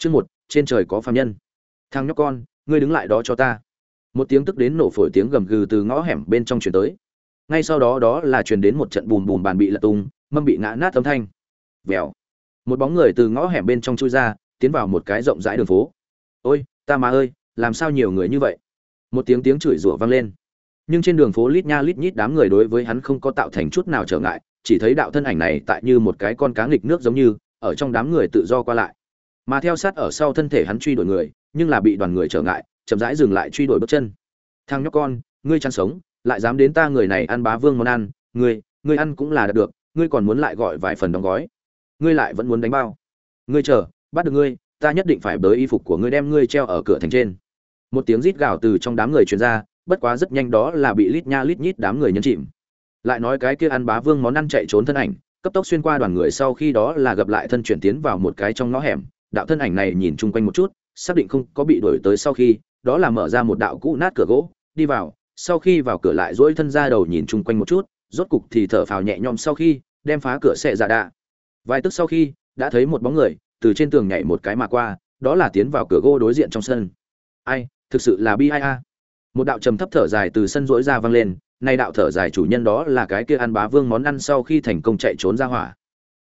Chương một, trên trời có phàm nhân. Thằng nhóc con, ngươi đứng lại đó cho ta. Một tiếng tức đến nổ phổi tiếng gầm gừ từ ngõ hẻm bên trong truyền tới. Ngay sau đó đó là truyền đến một trận bùm bùm bàn bị lật tung, mâm bị ngã nát âm thanh. Vèo. Một bóng người từ ngõ hẻm bên trong chui ra, tiến vào một cái rộng rãi đường phố. "Ôi, ta má ơi, làm sao nhiều người như vậy?" Một tiếng tiếng chửi rủa vang lên. Nhưng trên đường phố lít nha lít nhít đám người đối với hắn không có tạo thành chút nào trở ngại, chỉ thấy đạo thân ảnh này tại như một cái con cá nghịch nước giống như, ở trong đám người tự do qua lại mà theo sát ở sau thân thể hắn truy đuổi người, nhưng là bị đoàn người trở ngại, chậm rãi dừng lại truy đuổi bước chân. Thằng nhóc con, ngươi chăn sống, lại dám đến ta người này ăn bá vương món ăn, ngươi ngươi ăn cũng là được, ngươi còn muốn lại gọi vài phần đóng gói. Ngươi lại vẫn muốn đánh bao. Ngươi chờ, bắt được ngươi, ta nhất định phải bới y phục của ngươi đem ngươi treo ở cửa thành trên. Một tiếng rít gào từ trong đám người truyền ra, bất quá rất nhanh đó là bị lít nha lít nhít đám người nhấn chìm. Lại nói cái kia ăn bá vương món ăn chạy trốn thân ảnh, cấp tốc xuyên qua đoàn người sau khi đó là gặp lại thân chuyển tiến vào một cái trong ngõ hẻm đạo thân ảnh này nhìn chung quanh một chút, xác định không có bị đuổi tới sau khi, đó là mở ra một đạo cũ nát cửa gỗ, đi vào, sau khi vào cửa lại dỗi thân ra đầu nhìn chung quanh một chút, rốt cục thì thở phào nhẹ nhõm sau khi, đem phá cửa xệ ra dạ đạ. Vài tức sau khi, đã thấy một bóng người từ trên tường nhảy một cái mà qua, đó là tiến vào cửa gỗ đối diện trong sân. Ai, thực sự là bi ai a. Một đạo trầm thấp thở dài từ sân rỗi ra vang lên, nay đạo thở dài chủ nhân đó là cái kia ăn bá vương món ăn sau khi thành công chạy trốn ra hỏa.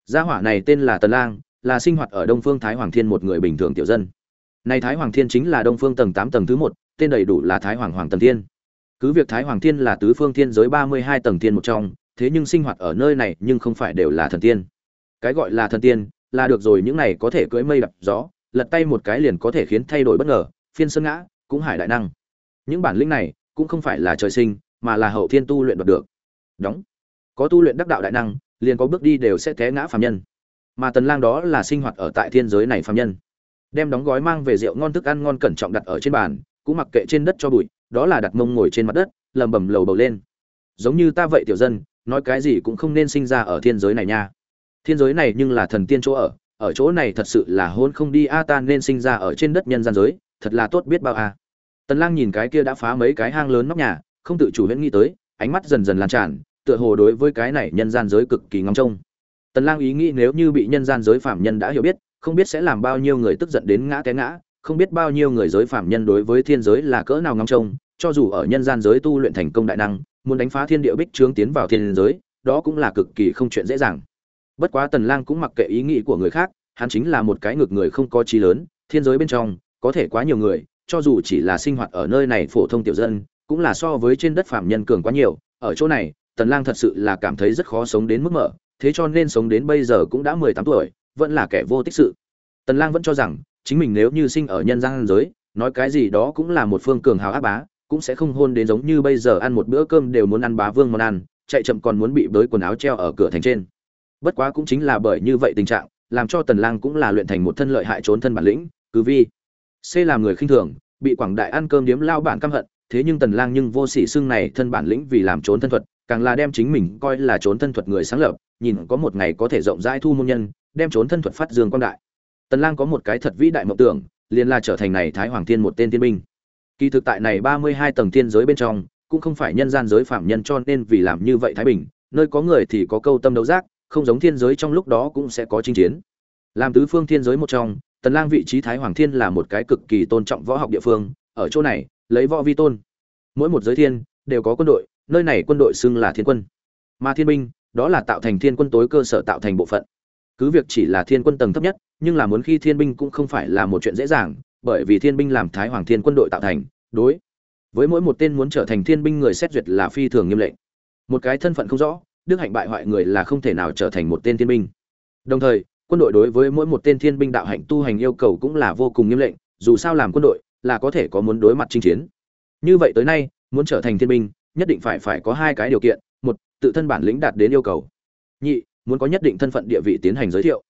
Gia hỏa này tên là tần lang là sinh hoạt ở đông phương thái hoàng thiên một người bình thường tiểu dân. Này thái hoàng thiên chính là đông phương tầng tám tầng thứ một, tên đầy đủ là thái hoàng hoàng tầng thiên. Cứ việc thái hoàng thiên là tứ phương thiên giới ba mươi hai tầng thiên một trong, thế nhưng sinh hoạt ở nơi này nhưng không phải đều là thần tiên. Cái gọi là thần tiên, là được rồi những này có thể cưỡi mây đập gió, lật tay một cái liền có thể khiến thay đổi bất ngờ, phiên sơn ngã, cũng hải đại năng. Những bản lĩnh này cũng không phải là trời sinh, mà là hậu thiên tu luyện đoạt được. Đóng. Có tu luyện đắc đạo đại năng, liền có bước đi đều sẽ té ngã phàm nhân mà tần lang đó là sinh hoạt ở tại thiên giới này phàm nhân. Đem đóng gói mang về rượu ngon thức ăn ngon cẩn trọng đặt ở trên bàn, cũng mặc kệ trên đất cho bụi, đó là đặt mông ngồi trên mặt đất lầm bầm lầu bầu lên. Giống như ta vậy tiểu dân, nói cái gì cũng không nên sinh ra ở thiên giới này nha. Thiên giới này nhưng là thần tiên chỗ ở ở chỗ này thật sự là hôn không đi a, ta nên sinh ra ở trên đất nhân gian giới, thật là tốt biết bao a. Tần lang nhìn cái kia đã phá mấy cái hang lớn nóc nhà, không tự chủ huyễn nghĩ tới, ánh mắt dần dần lan tràn, tựa hồ đối với cái này nhân gian giới cực kỳ ngóng trông tần lang ý nghĩ nếu như bị nhân gian giới phạm nhân đã hiểu biết, không biết sẽ làm bao nhiêu người tức giận đến ngã té ngã, không biết bao nhiêu người giới phạm nhân đối với thiên giới là cỡ nào ngóng trông, cho dù ở nhân gian giới tu luyện thành công đại năng, muốn đánh phá thiên địa bích trướng tiến vào thiên giới, đó cũng là cực kỳ không chuyện dễ dàng. Bất quá tần lang cũng mặc kệ ý nghĩ của người khác, hắn chính là một cái ngược người không có trí lớn, thiên giới bên trong, có thể quá nhiều người, cho dù chỉ là sinh hoạt ở nơi này phổ thông tiểu dân, cũng là so với trên đất phạm nhân cường quá nhiều. Ở chỗ này, tần lang thật sự là cảm thấy rất khó sống đến mức mở thế cho nên sống đến bây giờ cũng đã 18 tuổi, vẫn là kẻ vô tích sự. Tần lang vẫn cho rằng, chính mình nếu như sinh ở nhân gian giới, nói cái gì đó cũng là một phương cường hào ác bá, cũng sẽ không hôn đến giống như bây giờ ăn một bữa cơm đều muốn ăn bá vương món ăn, chạy chậm còn muốn bị bới quần áo treo ở cửa thành trên. Bất quá cũng chính là bởi như vậy tình trạng, làm cho tần lang cũng là luyện thành một thân lợi hại trốn thân bản lĩnh, cứ vi. C làm người khinh thường, bị quảng đại ăn cơm điếm lao bản căm hận, thế nhưng tần lang nhưng vô sỉ xưng này thân bản lĩnh vì làm trốn thân thuật, càng là đem chính mình coi là trốn thân thuật người sáng lập nhìn có một ngày có thể rộng rãi thu môn nhân, đem trốn thân thuật phát dương quang đại. Tần lang có một cái thật vĩ đại mộng tưởng, liền là trở thành này thái hoàng thiên một tên tiên binh. Kỳ thực tại này 32 tầng thiên giới bên trong, cũng không phải nhân gian giới phạm nhân cho nên vì làm như vậy thái bình, nơi có người thì có câu tâm đấu giác, không giống thiên giới trong lúc đó cũng sẽ có chinh chiến. Làm tứ phương thiên giới một trong, tần lang vị trí thái hoàng thiên là một cái cực kỳ tôn trọng võ học địa phương, ở chỗ này, lấy võ vi tôn. Mỗi một giới thiên, đều có quân đội, nơi này quân đội xưng là thiên quân. Mà thiên binh đó là tạo thành thiên quân tối cơ sở tạo thành bộ phận. Cứ việc chỉ là thiên quân tầng thấp nhất, nhưng là muốn khi thiên binh cũng không phải là một chuyện dễ dàng, bởi vì thiên binh làm thái hoàng thiên quân đội tạo thành, đối với mỗi một tên muốn trở thành thiên binh người xét duyệt là phi thường nghiêm lệnh. Một cái thân phận không rõ, đức hạnh bại hoại người là không thể nào trở thành một tên thiên binh. Đồng thời, quân đội đối với mỗi một tên thiên binh đạo hạnh tu hành yêu cầu cũng là vô cùng nghiêm lệnh, dù sao làm quân đội là có thể có muốn đối mặt chinh chiến. Như vậy tới nay, muốn trở thành thiên binh, nhất định phải phải có hai cái điều kiện tự thân bản lĩnh đạt đến yêu cầu. Nhị, muốn có nhất định thân phận địa vị tiến hành giới thiệu.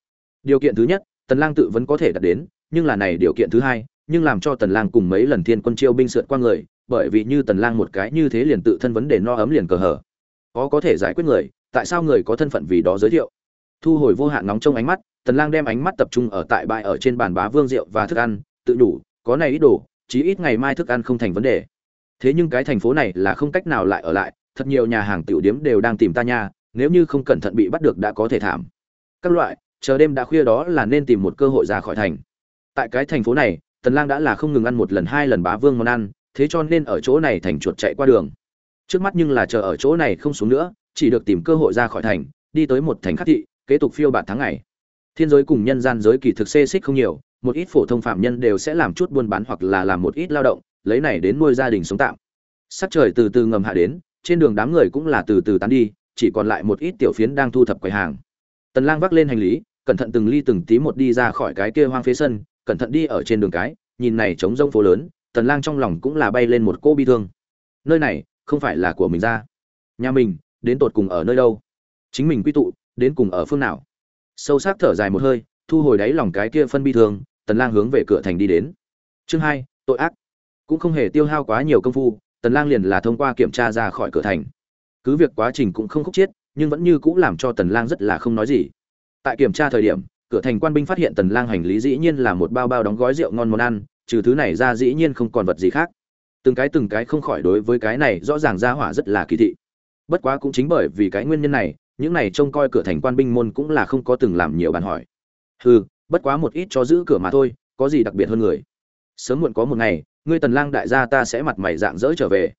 Điều kiện thứ nhất, tần lang tự vẫn có thể đạt đến, nhưng là này điều kiện thứ hai, nhưng làm cho tần lang cùng mấy lần thiên quân chiêu binh sượt qua người, bởi vì như tần lang một cái như thế liền tự thân vấn đề no ấm liền cờ hở có có thể giải quyết người, tại sao người có thân phận vì đó giới thiệu? Thu hồi vô hạn nóng trong ánh mắt, tần lang đem ánh mắt tập trung ở tại bãi ở trên bàn bá vương rượu và thức ăn, tự đủ có này ít đồ, chí ít ngày mai thức ăn không thành vấn đề. Thế nhưng cái thành phố này là không cách nào lại ở lại thật nhiều nhà hàng tiểu điếm đều đang tìm ta nha, nếu như không cẩn thận bị bắt được đã có thể thảm. Các loại, chờ đêm đã khuya đó là nên tìm một cơ hội ra khỏi thành. Tại cái thành phố này, tần lang đã là không ngừng ăn một lần hai lần bá vương món ăn, thế cho nên ở chỗ này thành chuột chạy qua đường. Trước mắt nhưng là chờ ở chỗ này không xuống nữa, chỉ được tìm cơ hội ra khỏi thành, đi tới một thành khắc thị, kế tục phiêu bạt tháng ngày. Thiên giới cùng nhân gian giới kỳ thực xê xích không nhiều, một ít phổ thông phạm nhân đều sẽ làm chút buôn bán hoặc là làm một ít lao động, lấy này đến nuôi gia đình sống tạm. Sắc trời từ từ ngầm hạ đến trên đường đám người cũng là từ từ tán đi, chỉ còn lại một ít tiểu phiến đang thu thập quầy hàng. Tần lang vác lên hành lý, cẩn thận từng ly từng tí một đi ra khỏi cái kia hoang phế sân, cẩn thận đi ở trên đường cái, nhìn này trống rông phố lớn, tần lang trong lòng cũng là bay lên một cô bi thương. Nơi này, không phải là của mình ra. Nhà mình, đến tột cùng ở nơi đâu? Chính mình quy tụ, đến cùng ở phương nào? Sâu sắc thở dài một hơi, thu hồi đáy lòng cái kia phân bi thương, tần lang hướng về cửa thành đi đến. Chương hai, tội ác. Cũng không hề tiêu hao quá nhiều công phu tần lang liền là thông qua kiểm tra ra khỏi cửa thành. Cứ việc quá trình cũng không khúc chiết, nhưng vẫn như cũng làm cho tần lang rất là không nói gì. Tại kiểm tra thời điểm, cửa thành quan binh phát hiện tần lang hành lý dĩ nhiên là một bao bao đóng gói rượu ngon món ăn, trừ thứ này ra dĩ nhiên không còn vật gì khác. Từng cái từng cái không khỏi đối với cái này rõ ràng ra hỏa rất là kỳ thị. Bất quá cũng chính bởi vì cái nguyên nhân này, những này trông coi cửa thành quan binh môn cũng là không có từng làm nhiều bàn hỏi. Hừ, bất quá một ít cho giữ cửa mà thôi, có gì đặc biệt hơn người? Sớm muộn có một ngày ngươi tần lang đại gia ta sẽ mặt mày dạng dỡ trở về.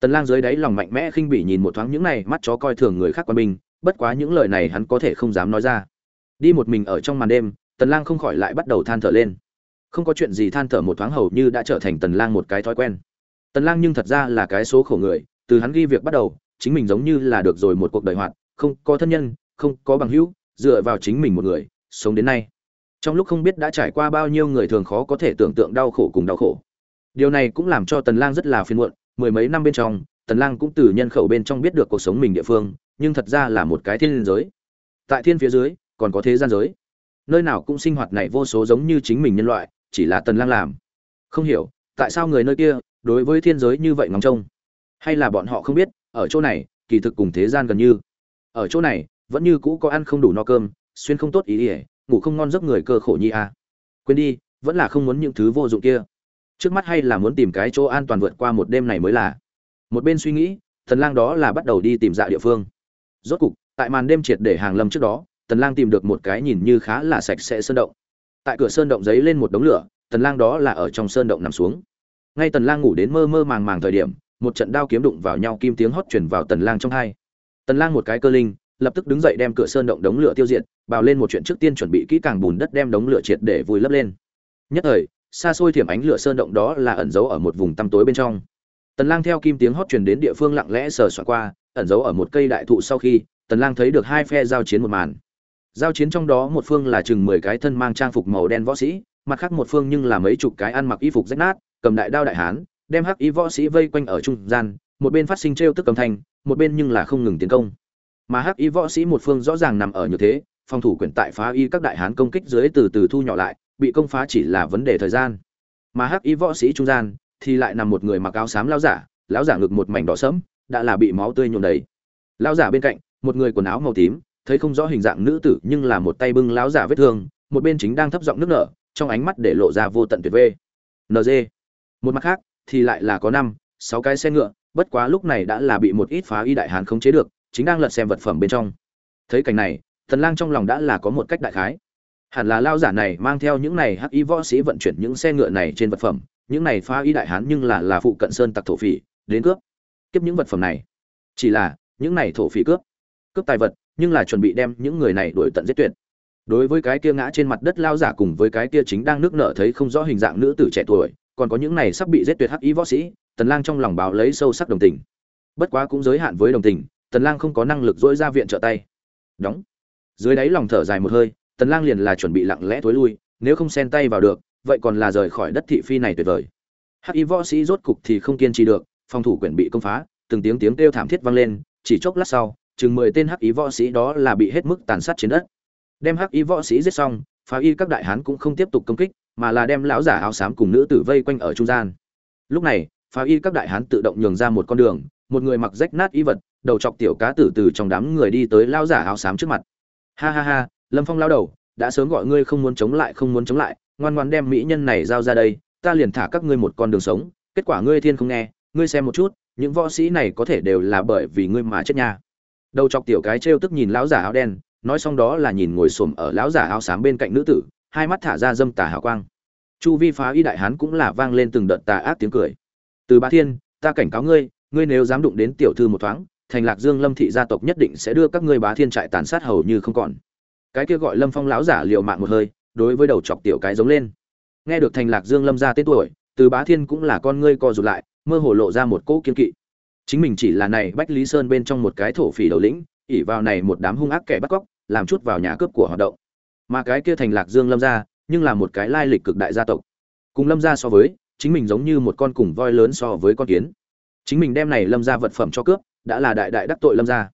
Tần lang dưới đáy lòng mạnh mẽ khinh bỉ nhìn một thoáng những này mắt chó coi thường người khác quan binh bất quá những lời này hắn có thể không dám nói ra. Đi một mình ở trong màn đêm, tần lang không khỏi lại bắt đầu than thở lên. Không có chuyện gì than thở một thoáng hầu như đã trở thành tần lang một cái thói quen. Tần lang nhưng thật ra là cái số khổ người, từ hắn ghi việc bắt đầu, chính mình giống như là được rồi một cuộc đời hoạt, không có thân nhân, không có bằng hữu, dựa vào chính mình một người, sống đến nay. Trong lúc không biết đã trải qua bao nhiêu người thường khó có thể tưởng tượng đau khổ cùng đau khổ điều này cũng làm cho tần lang rất là phiền muộn, mười mấy năm bên trong, tần lang cũng từ nhân khẩu bên trong biết được cuộc sống mình địa phương, nhưng thật ra là một cái thiên giới. Tại thiên phía dưới, còn có thế gian giới. Nơi nào cũng sinh hoạt này vô số giống như chính mình nhân loại, chỉ là tần lang làm. Không hiểu, tại sao người nơi kia, đối với thiên giới như vậy ngóng trông? Hay là bọn họ không biết, ở chỗ này, kỳ thực cùng thế gian gần như. Ở chỗ này, vẫn như cũ có ăn không đủ no cơm, xuyên không tốt ý ỉa, ngủ không ngon giấc người cơ khổ nhi à. quên đi, vẫn là không muốn những thứ vô dụng kia trước mắt hay là muốn tìm cái chỗ an toàn vượt qua một đêm này mới là. Một bên suy nghĩ, tần lang đó là bắt đầu đi tìm dạ địa phương. Rốt cục, tại màn đêm triệt để hàng lâm trước đó, tần lang tìm được một cái nhìn như khá là sạch sẽ sơn động. Tại cửa sơn động giấy lên một đống lửa, tần lang đó là ở trong sơn động nằm xuống. Ngay tần lang ngủ đến mơ mơ màng màng thời điểm, một trận đao kiếm đụng vào nhau kim tiếng hót truyền vào tần lang trong hai. Tần lang một cái cơ linh, lập tức đứng dậy đem cửa sơn động đống lửa tiêu diệt, bào lên một chuyện trước tiên chuẩn bị kỹ càng bùn đất đem đống lửa triệt để vùi lấp lên. Nhất thời xa xôi thiểm ánh lửa sơn động đó là ẩn giấu ở một vùng tăm tối bên trong. Tần lang theo kim tiếng hót truyền đến địa phương lặng lẽ sờ soạn qua, ẩn giấu ở một cây đại thụ sau khi, tần lang thấy được hai phe giao chiến một màn. Giao chiến trong đó một phương là chừng 10 cái thân mang trang phục màu đen võ sĩ, mặt khác một phương nhưng là mấy chục cái ăn mặc y phục rách nát, cầm đại đao đại hán, đem hắc y võ sĩ vây quanh ở trung gian, một bên phát sinh trêu tức cầm thanh, một bên nhưng là không ngừng tiến công. Mà hắc y võ sĩ một phương rõ ràng nằm ở như thế, phòng thủ quyền tại phá y các đại hán công kích dưới từ từ thu nhỏ lại bị công phá chỉ là vấn đề thời gian. Mà hắc y võ sĩ trung gian thì lại nằm một người mặc áo xám lão giả lão giả ngực một mảnh đỏ sẫm, đã là bị máu tươi nhuộm đầy. Lão giả bên cạnh, một người quần áo màu tím, thấy không rõ hình dạng nữ tử nhưng là một tay bưng lão giả vết thương, một bên chính đang thấp giọng nước nở, trong ánh mắt để lộ ra vô tận tuyệt vê. Nd một mặt khác thì lại là có năm, sáu cái xe ngựa, bất quá lúc này đã là bị một ít phá y đại hán khống chế được, chính đang lật xem vật phẩm bên trong. Thấy cảnh này, thần lang trong lòng đã là có một cách đại khái hẳn là lao giả này mang theo những này hắc y võ sĩ vận chuyển những xe ngựa này trên vật phẩm, những này phá y đại hán nhưng là là phụ cận sơn tặc thổ phỉ, đến cướp. Kiếp những vật phẩm này. Chỉ là, những này thổ phỉ cướp. Cướp tài vật, nhưng là chuẩn bị đem những người này đuổi tận giết tuyệt. Đối với cái kia ngã trên mặt đất lao giả cùng với cái kia chính đang nước nở thấy không rõ hình dạng nữ tử trẻ tuổi, còn có những này sắp bị giết tuyệt hắc y võ sĩ, tần lang trong lòng báo lấy sâu sắc đồng tình. Bất quá cũng giới hạn với đồng tình, tần lang không có năng lực dỗi ra viện trợ tay. Đóng. Dưới đáy lòng thở dài một hơi tần lang liền là chuẩn bị lặng lẽ thối lui, nếu không xen tay vào được, vậy còn là rời khỏi đất thị phi này tuyệt vời. Hắc y võ sĩ rốt cục thì không kiên trì được, phòng thủ quyển bị công phá, từng tiếng tiếng kêu thảm thiết vang lên, chỉ chốc lát sau, chừng 10 tên hắc y võ sĩ đó là bị hết mức tàn sát trên đất. Đem hắc y võ sĩ giết xong, phá y các đại hán cũng không tiếp tục công kích, mà là đem lão giả áo xám cùng nữ tử vây quanh ở trung gian. Lúc này, phá y các đại hán tự động nhường ra một con đường, một người mặc rách nát y vật, đầu chọc tiểu cá tử từ trong đám người đi tới lão giả áo xám trước mặt. Ha ha ha lâm phong lao đầu, đã sớm gọi ngươi không muốn chống lại, không muốn chống lại, ngoan ngoan đem mỹ nhân này giao ra đây, ta liền thả các ngươi một con đường sống, kết quả ngươi thiên không nghe, ngươi xem một chút, những võ sĩ này có thể đều là bởi vì ngươi mà chết nha. Đầu chọc tiểu cái trêu tức nhìn lão giả áo đen, nói xong đó là nhìn ngồi xổm ở lão giả áo xám bên cạnh nữ tử, hai mắt thả ra dâm tà hào quang. Chu vi phá y đại hán cũng là vang lên từng đợt tà ác tiếng cười. Từ bá thiên, ta cảnh cáo ngươi ngươi nếu dám đụng đến tiểu thư một thoáng, thành lạc dương lâm thị gia tộc nhất định sẽ đưa các ngươi bá thiên trại tàn sát hầu như không còn cái kia gọi lâm phong lão giả liều mạng một hơi, đối với đầu chọc tiểu cái giống lên. Nghe được thành lạc dương lâm ra tên tuổi, từ bá thiên cũng là con ngươi co rụt lại, mơ hồ lộ ra một cỗ kiên kỵ. Chính mình chỉ là này bách lý sơn bên trong một cái thổ phỉ đầu lĩnh ỉ vào này một đám hung ác kẻ bắt cóc, làm chút vào nhà cướp của hoạt động. Mà cái kia thành lạc dương lâm gia, nhưng là một cái lai lịch cực đại gia tộc. Cùng lâm gia so với, chính mình giống như một con cùng voi lớn so với con kiến. Chính mình đem này lâm gia vật phẩm cho cướp, đã là đại đại đắc tội lâm gia.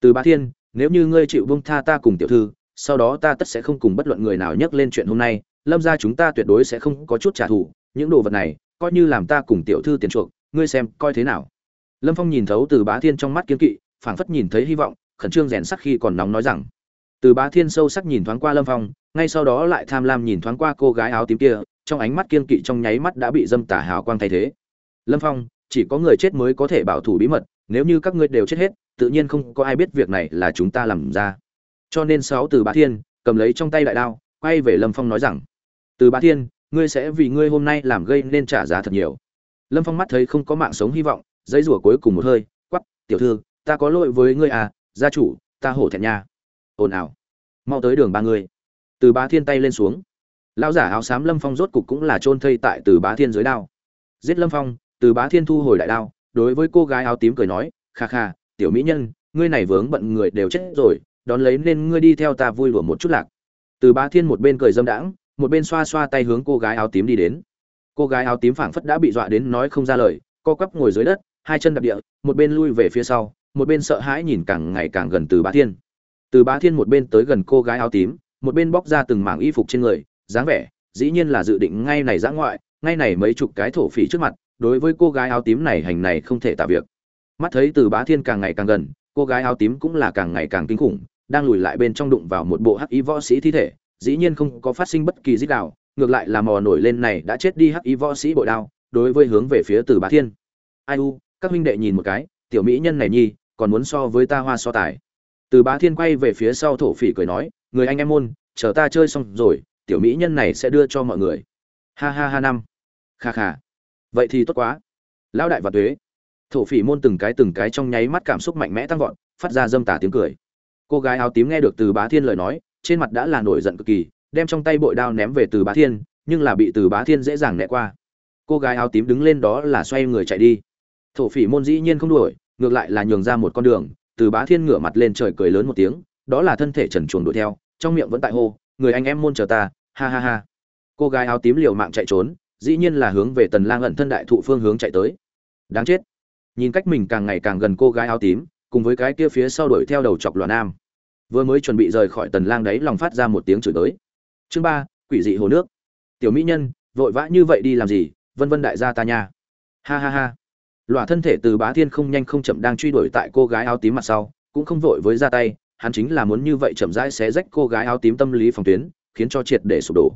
Từ bá thiên, nếu như ngươi chịu vương tha ta cùng tiểu thư sau đó ta tất sẽ không cùng bất luận người nào nhắc lên chuyện hôm nay, lâm gia chúng ta tuyệt đối sẽ không có chút trả thù, những đồ vật này, coi như làm ta cùng tiểu thư tiền chuộc, ngươi xem, coi thế nào? Lâm phong nhìn thấu từ bá thiên trong mắt kiên kỵ, phảng phất nhìn thấy hy vọng, khẩn trương rèn sắc khi còn nóng nói rằng, từ bá thiên sâu sắc nhìn thoáng qua lâm phong, ngay sau đó lại tham lam nhìn thoáng qua cô gái áo tím kia, trong ánh mắt kiên kỵ trong nháy mắt đã bị dâm tả hào quang thay thế. Lâm phong, chỉ có người chết mới có thể bảo thủ bí mật, nếu như các ngươi đều chết hết, tự nhiên không có ai biết việc này là chúng ta làm ra cho nên sáu từ bá thiên cầm lấy trong tay đại đao, quay về lâm phong nói rằng, từ bá thiên, ngươi sẽ vì ngươi hôm nay làm gây nên trả giá thật nhiều. Lâm phong mắt thấy không có mạng sống hy vọng dãy rủa cuối cùng một hơi quắp tiểu thư, ta có lỗi với ngươi à gia chủ, ta hổ thẹn nha. Ồn ào, mau tới đường ba người. Từ bá thiên tay lên xuống. Lão giả áo xám lâm phong rốt cục cũng là chôn thây tại từ bá thiên dưới đao. Giết lâm phong, từ bá thiên thu hồi đại đao, đối với cô gái áo tím cười nói, kha kha, tiểu mỹ nhân, ngươi này vướng bận người đều chết rồi đón lấy nên ngươi đi theo ta vui lùa một chút lạc. Từ bá thiên một bên cười dâm đãng, một bên xoa xoa tay hướng cô gái áo tím đi đến. Cô gái áo tím phảng phất đã bị dọa đến nói không ra lời, co quắp ngồi dưới đất, hai chân đập địa, một bên lui về phía sau, một bên sợ hãi nhìn càng ngày càng gần từ bá thiên. Từ bá thiên một bên tới gần cô gái áo tím, một bên bóc ra từng mảng y phục trên người, dáng vẻ, dĩ nhiên là dự định ngay này giã ngoại, ngay này mấy chục cái thổ phỉ trước mặt, đối với cô gái áo tím này hành này không thể tạ việc. Mắt thấy từ bá thiên càng ngày càng gần, cô gái áo tím cũng là càng ngày càng kinh khủng đang lùi lại bên trong đụng vào một bộ hắc y võ sĩ thi thể, dĩ nhiên không có phát sinh bất kỳ dích đạo ngược lại là mò nổi lên này đã chết đi hắc y võ sĩ bội đao, đối với hướng về phía từ bá thiên. Ai u, các huynh đệ nhìn một cái, tiểu mỹ nhân này nhi, còn muốn so với ta hoa so tài. Từ bá thiên quay về phía sau thổ phỉ cười nói, người anh em môn, chờ ta chơi xong rồi, tiểu mỹ nhân này sẽ đưa cho mọi người. Ha ha ha năm. Kha kha. Vậy thì tốt quá. Lão đại và tuế. Thổ phỉ môn từng cái từng cái trong nháy mắt cảm xúc mạnh mẽ tăng vọt, phát ra dâm tả tiếng cười cô gái áo tím nghe được từ bá thiên lời nói, trên mặt đã là nổi giận cực kỳ, đem trong tay bội đao ném về từ bá thiên, nhưng là bị từ bá thiên dễ dàng né qua. Cô gái áo tím đứng lên đó là xoay người chạy đi. Thổ phỉ môn dĩ nhiên không đuổi, ngược lại là nhường ra một con đường, từ bá thiên ngửa mặt lên trời cười lớn một tiếng, đó là thân thể trần chuồng đuổi theo, trong miệng vẫn tại hô, người anh em môn chờ ta, ha ha ha. Cô gái áo tím liều mạng chạy trốn, dĩ nhiên là hướng về tần lang ẩn thân đại thụ phương hướng chạy tới. Đáng chết. Nhìn cách mình càng ngày càng gần cô gái áo tím cùng với cái kia phía sau đuổi theo đầu chọc loạn nam. Vừa mới chuẩn bị rời khỏi tần lang đấy lòng phát ra một tiếng chửi tới. Chương ba, quỷ dị hồ nước. Tiểu mỹ nhân, vội vã như vậy đi làm gì? Vân vân đại gia ta nha. Ha ha ha. Lòa thân thể từ bá thiên không nhanh không chậm đang truy đuổi tại cô gái áo tím mặt sau, cũng không vội với ra tay, hắn chính là muốn như vậy chậm rãi xé rách cô gái áo tím tâm lý phòng tuyến, khiến cho triệt để sụp đổ.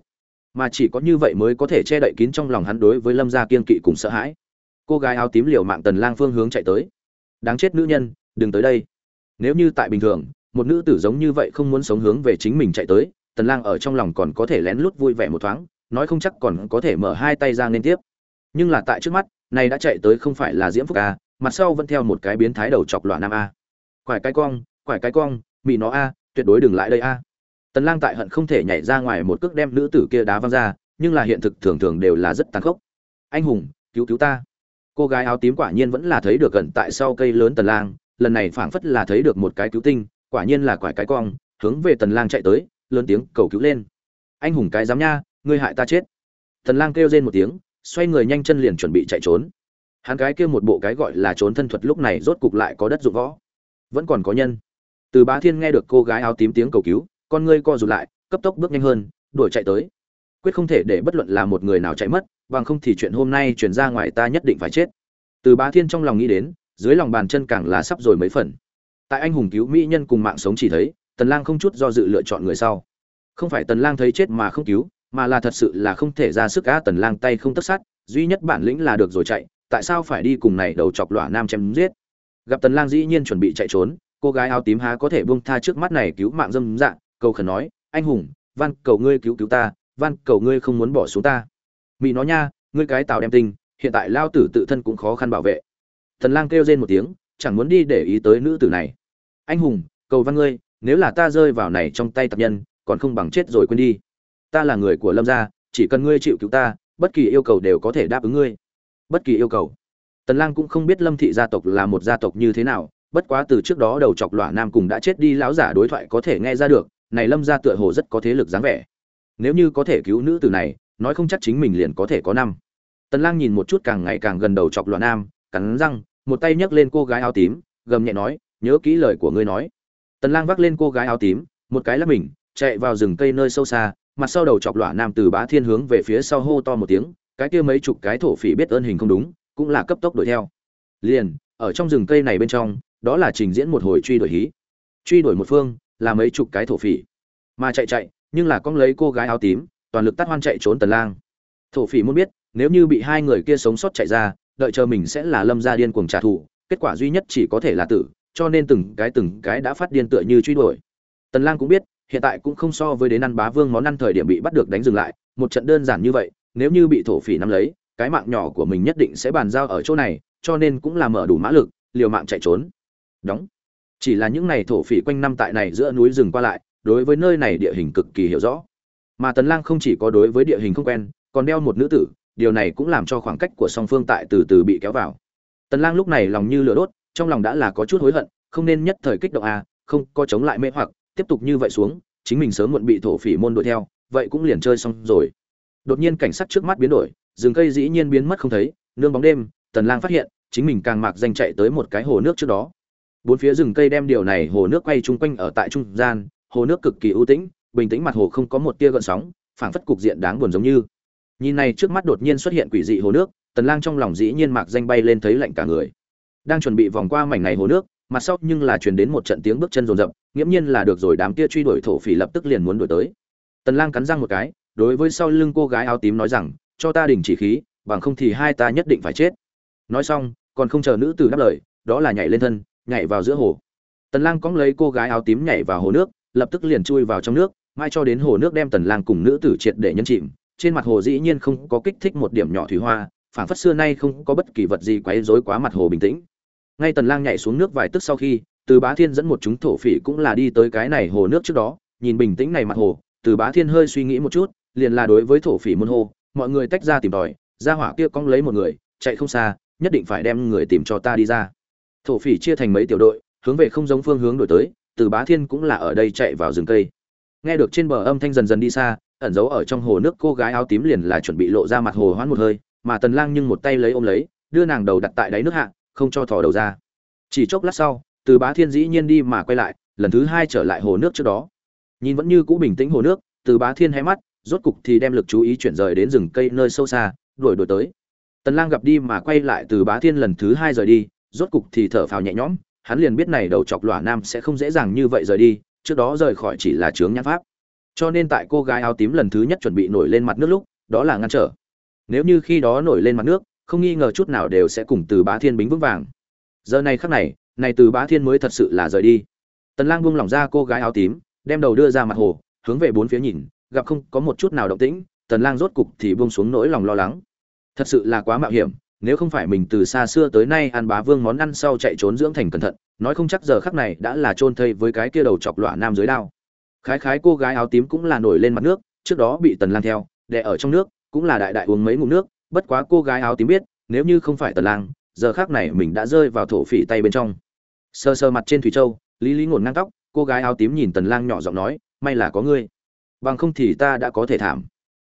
Mà chỉ có như vậy mới có thể che đậy kín trong lòng hắn đối với lâm gia kiên kỵ cùng sợ hãi. Cô gái áo tím liều mạng tần lang phương hướng chạy tới. Đáng chết nữ nhân đừng tới đây. Nếu như tại bình thường, một nữ tử giống như vậy không muốn sống hướng về chính mình chạy tới, tần lang ở trong lòng còn có thể lén lút vui vẻ một thoáng, nói không chắc còn có thể mở hai tay ra liên tiếp. Nhưng là tại trước mắt, này đã chạy tới không phải là diễm phúc a, mặt sau vẫn theo một cái biến thái đầu chọc loạn nam a. Quải cái cong, quải cái cong mị nó a, tuyệt đối đừng lại đây a. Tần lang tại hận không thể nhảy ra ngoài một cước đem nữ tử kia đá văng ra, nhưng là hiện thực thường thường đều là rất tàn khốc. Anh hùng, cứu cứu ta. Cô gái áo tím quả nhiên vẫn là thấy được gần tại sau cây lớn tần lang lần này phảng phất là thấy được một cái cứu tinh, quả nhiên là quải cái cong, hướng về tần lang chạy tới, lớn tiếng cầu cứu lên. Anh hùng cái dám nha, ngươi hại ta chết. Tần lang kêu rên một tiếng, xoay người nhanh chân liền chuẩn bị chạy trốn. Hắn cái kia một bộ cái gọi là trốn thân thuật lúc này rốt cục lại có đất dụng võ. Vẫn còn có nhân. Từ bá thiên nghe được cô gái áo tím tiếng cầu cứu, con ngươi co rụt lại, cấp tốc bước nhanh hơn, đuổi chạy tới. Quyết không thể để bất luận là một người nào chạy mất, bằng không thì chuyện hôm nay chuyển ra ngoài ta nhất định phải chết. Từ bá thiên trong lòng nghĩ đến dưới lòng bàn chân càng là sắp rồi mấy phần. Tại anh hùng cứu mỹ nhân cùng mạng sống chỉ thấy, tần lang không chút do dự lựa chọn người sau. Không phải tần lang thấy chết mà không cứu, mà là thật sự là không thể ra sức á, tần lang tay không tất sát, duy nhất bản lĩnh là được rồi chạy, tại sao phải đi cùng này đầu chọc lỏa nam chém giết? Gặp tần lang dĩ nhiên chuẩn bị chạy trốn, cô gái áo tím há có thể buông tha trước mắt này cứu mạng dâm dạng cầu khẩn nói, anh hùng, van cầu ngươi cứu cứu ta, van cầu ngươi không muốn bỏ xuống ta. Mỹ nó nha, ngươi cái tào đem tình hiện tại lao tử tự thân cũng khó khăn bảo vệ tần lang kêu rên một tiếng, chẳng muốn đi để ý tới nữ tử này. Anh hùng, cầu văn ngươi, nếu là ta rơi vào này trong tay tập nhân, còn không bằng chết rồi quên đi. Ta là người của lâm gia, chỉ cần ngươi chịu cứu ta, bất kỳ yêu cầu đều có thể đáp ứng ngươi. Bất kỳ yêu cầu. Tần lang cũng không biết lâm thị gia tộc là một gia tộc như thế nào, bất quá từ trước đó đầu chọc lỏa nam cùng đã chết đi lão giả đối thoại có thể nghe ra được, này lâm gia tựa hồ rất có thế lực dáng vẻ. Nếu như có thể cứu nữ tử này, nói không chắc chính mình liền có thể có năm. Tần lang nhìn một chút càng ngày càng gần đầu chọc lỏa nam, cắn răng một tay nhấc lên cô gái áo tím, gầm nhẹ nói, nhớ kỹ lời của ngươi nói. Tần lang vác lên cô gái áo tím, một cái lắc mình, chạy vào rừng cây nơi sâu xa, mặt sau đầu chọc lỏa nam từ bá thiên hướng về phía sau hô to một tiếng, cái kia mấy chục cái thổ phỉ biết ơn hình không đúng, cũng là cấp tốc đuổi theo. Liền, ở trong rừng cây này bên trong, đó là trình diễn một hồi truy đuổi hí. Truy đuổi một phương, là mấy chục cái thổ phỉ. Mà chạy chạy, nhưng là con lấy cô gái áo tím, toàn lực tắt hoan chạy trốn tần lang. Thổ phỉ muốn biết, nếu như bị hai người kia sống sót chạy ra đợi chờ mình sẽ là lâm gia điên cuồng trả thù, kết quả duy nhất chỉ có thể là tử, cho nên từng cái từng cái đã phát điên tựa như truy đuổi. Tần lang cũng biết, hiện tại cũng không so với đến ăn bá vương món ăn thời điểm bị bắt được đánh dừng lại, một trận đơn giản như vậy, nếu như bị thổ phỉ nắm lấy, cái mạng nhỏ của mình nhất định sẽ bàn giao ở chỗ này, cho nên cũng là mở đủ mã lực, liều mạng chạy trốn. Đóng. Chỉ là những này thổ phỉ quanh năm tại này giữa núi rừng qua lại, đối với nơi này địa hình cực kỳ hiểu rõ. Mà tần lang không chỉ có đối với địa hình không quen, còn đeo một nữ tử điều này cũng làm cho khoảng cách của song phương tại từ từ bị kéo vào. Tần lang lúc này lòng như lửa đốt, trong lòng đã là có chút hối hận, không nên nhất thời kích động à không, có chống lại mê hoặc, tiếp tục như vậy xuống, chính mình sớm muộn bị thổ phỉ môn đuổi theo, vậy cũng liền chơi xong rồi. Đột nhiên cảnh sát trước mắt biến đổi, rừng cây dĩ nhiên biến mất không thấy, nương bóng đêm, tần lang phát hiện, chính mình càng mạc danh chạy tới một cái hồ nước trước đó. Bốn phía rừng cây đem điều này hồ nước quay chung quanh ở tại trung gian, hồ nước cực kỳ ưu tĩnh, bình tĩnh mặt hồ không có một tia gợn sóng, phảng phất cục diện đáng buồn giống như nhìn này, trước mắt đột nhiên xuất hiện quỷ dị hồ nước, tần lang trong lòng dĩ nhiên mạc danh bay lên thấy lạnh cả người. Đang chuẩn bị vòng qua mảnh này hồ nước mặt sau nhưng là truyền đến một trận tiếng bước chân rồn rập, nghiễm nhiên là được rồi, đám kia truy đuổi thổ phỉ lập tức liền muốn đuổi tới. Tần lang cắn răng một cái, đối với sau lưng cô gái áo tím nói rằng, cho ta đình chỉ khí, bằng không thì hai ta nhất định phải chết. Nói xong, còn không chờ nữ tử đáp lời, đó là nhảy lên thân, nhảy vào giữa hồ. Tần lang cóng lấy cô gái áo tím nhảy vào hồ nước, lập tức liền chui vào trong nước, mai cho đến hồ nước đem tần lang cùng nữ tử triệt để nhân chìm trên mặt hồ dĩ nhiên không có kích thích một điểm nhỏ thủy hoa phản phất xưa nay không có bất kỳ vật gì quấy rối quá mặt hồ bình tĩnh. Ngay tần lang nhảy xuống nước vài tức sau khi, từ bá thiên dẫn một chúng thổ phỉ cũng là đi tới cái này hồ nước trước đó, nhìn bình tĩnh này mặt hồ. Từ bá thiên hơi suy nghĩ một chút, liền là đối với thổ phỉ môn hồ, mọi người tách ra tìm tòi, ra hỏa kia cong lấy một người, chạy không xa, nhất định phải đem người tìm cho ta đi ra. Thổ phỉ chia thành mấy tiểu đội, hướng về không giống phương hướng đổi tới, từ bá thiên cũng là ở đây chạy vào rừng cây. Nghe được trên bờ âm thanh dần dần đi xa ẩn giấu ở trong hồ nước, cô gái áo tím liền là chuẩn bị lộ ra mặt hồ hoán một hơi, mà tần lang nhưng một tay lấy ôm lấy, đưa nàng đầu đặt tại đáy nước hạ, không cho thò đầu ra. Chỉ chốc lát sau, từ bá thiên dĩ nhiên đi mà quay lại, lần thứ hai trở lại hồ nước trước đó. Nhìn vẫn như cũ bình tĩnh hồ nước, từ bá thiên hé mắt, rốt cục thì đem lực chú ý chuyển rời đến rừng cây nơi sâu xa, đuổi đuổi tới. Tần lang gặp đi mà quay lại, từ bá thiên lần thứ hai rời đi, rốt cục thì thở phào nhẹ nhõm, hắn liền biết này đầu chọc lỏa nam sẽ không dễ dàng như vậy rời đi, trước đó rời khỏi chỉ là chướng nhãn pháp cho nên tại cô gái áo tím lần thứ nhất chuẩn bị nổi lên mặt nước lúc, đó là ngăn trở. Nếu như khi đó nổi lên mặt nước, không nghi ngờ chút nào đều sẽ cùng từ bá thiên bính vững vàng. Giờ này khắc này này từ bá thiên mới thật sự là rời đi. Tần lang buông lỏng ra cô gái áo tím, đem đầu đưa ra mặt hồ, hướng về bốn phía nhìn, gặp không có một chút nào động tĩnh, tần lang rốt cục thì buông xuống nỗi lòng lo lắng. Thật sự là quá mạo hiểm, nếu không phải mình từ xa xưa tới nay ăn bá vương món ăn sau chạy trốn dưỡng thành cẩn thận, nói không chắc giờ khắc này đã là chôn thây với cái kia đầu chọc lọa nam dưới đao khái khái cô gái áo tím cũng là nổi lên mặt nước, trước đó bị tần lang theo để ở trong nước, cũng là đại đại uống mấy ngụm nước, bất quá cô gái áo tím biết, nếu như không phải tần lang, giờ khắc này mình đã rơi vào thổ phỉ tay bên trong. Sơ sơ mặt trên thủy châu, lý lý ngổn ngang tóc, cô gái áo tím nhìn tần lang nhỏ giọng nói, may là có ngươi. Bằng không thì ta đã có thể thảm.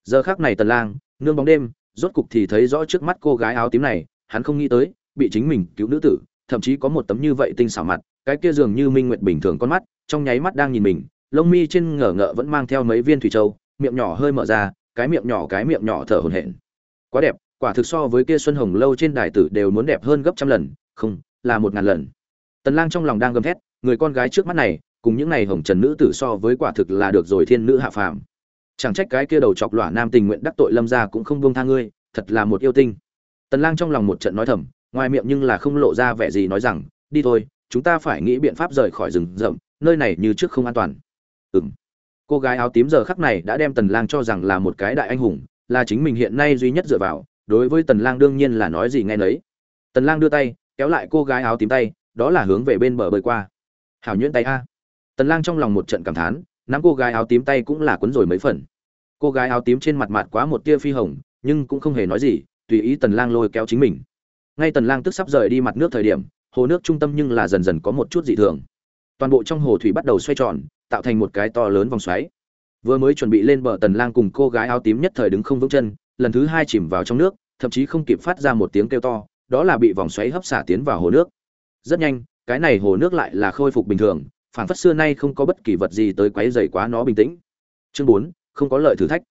Giờ khắc này tần lang, nương bóng đêm, rốt cục thì thấy rõ trước mắt cô gái áo tím này, hắn không nghĩ tới, bị chính mình cứu nữ tử, thậm chí có một tấm như vậy tinh xảo mặt, cái kia dường như minh nguyệt bình thường con mắt, trong nháy mắt đang nhìn mình lông mi trên ngờ ngợ vẫn mang theo mấy viên thủy châu, miệng nhỏ hơi mở ra, cái miệng nhỏ cái miệng nhỏ thở hổn hển. Quá đẹp, quả thực so với kia xuân hồng lâu trên đài tử đều muốn đẹp hơn gấp trăm lần, không, là một ngàn lần. Tần lang trong lòng đang gầm thét, người con gái trước mắt này, cùng những này hồng trần nữ tử so với quả thực là được rồi thiên nữ hạ phàm. Chẳng trách cái kia đầu chọc lỏa nam tình nguyện đắc tội lâm gia cũng không buông tha ngươi, thật là một yêu tinh. Tần lang trong lòng một trận nói thầm, ngoài miệng nhưng là không lộ ra vẻ gì nói rằng, đi thôi, chúng ta phải nghĩ biện pháp rời khỏi rừng rậm, nơi này như trước không an toàn ừm. Cô gái áo tím giờ khắc này đã đem tần lang cho rằng là một cái đại anh hùng, là chính mình hiện nay duy nhất dựa vào, đối với tần lang đương nhiên là nói gì nghe nấy. Tần lang đưa tay, kéo lại cô gái áo tím tay, đó là hướng về bên bờ bơi qua. Hảo nhuyễn tay a. Tần lang trong lòng một trận cảm thán, nắm cô gái áo tím tay cũng là cuốn rồi mấy phần. Cô gái áo tím trên mặt mặt quá một tia phi hồng, nhưng cũng không hề nói gì, tùy ý tần lang lôi kéo chính mình. Ngay tần lang tức sắp rời đi mặt nước thời điểm, hồ nước trung tâm nhưng là dần dần có một chút dị thường. Toàn bộ trong hồ thủy bắt đầu xoay tròn tạo thành một cái to lớn vòng xoáy. Vừa mới chuẩn bị lên bờ tần lang cùng cô gái áo tím nhất thời đứng không vững chân lần thứ hai chìm vào trong nước thậm chí không kịp phát ra một tiếng kêu to đó là bị vòng xoáy hấp xả tiến vào hồ nước. Rất nhanh cái này hồ nước lại là khôi phục bình thường phản phất xưa nay không có bất kỳ vật gì tới quấy rầy quá nó bình tĩnh. Chương 4, không có lợi thử thách.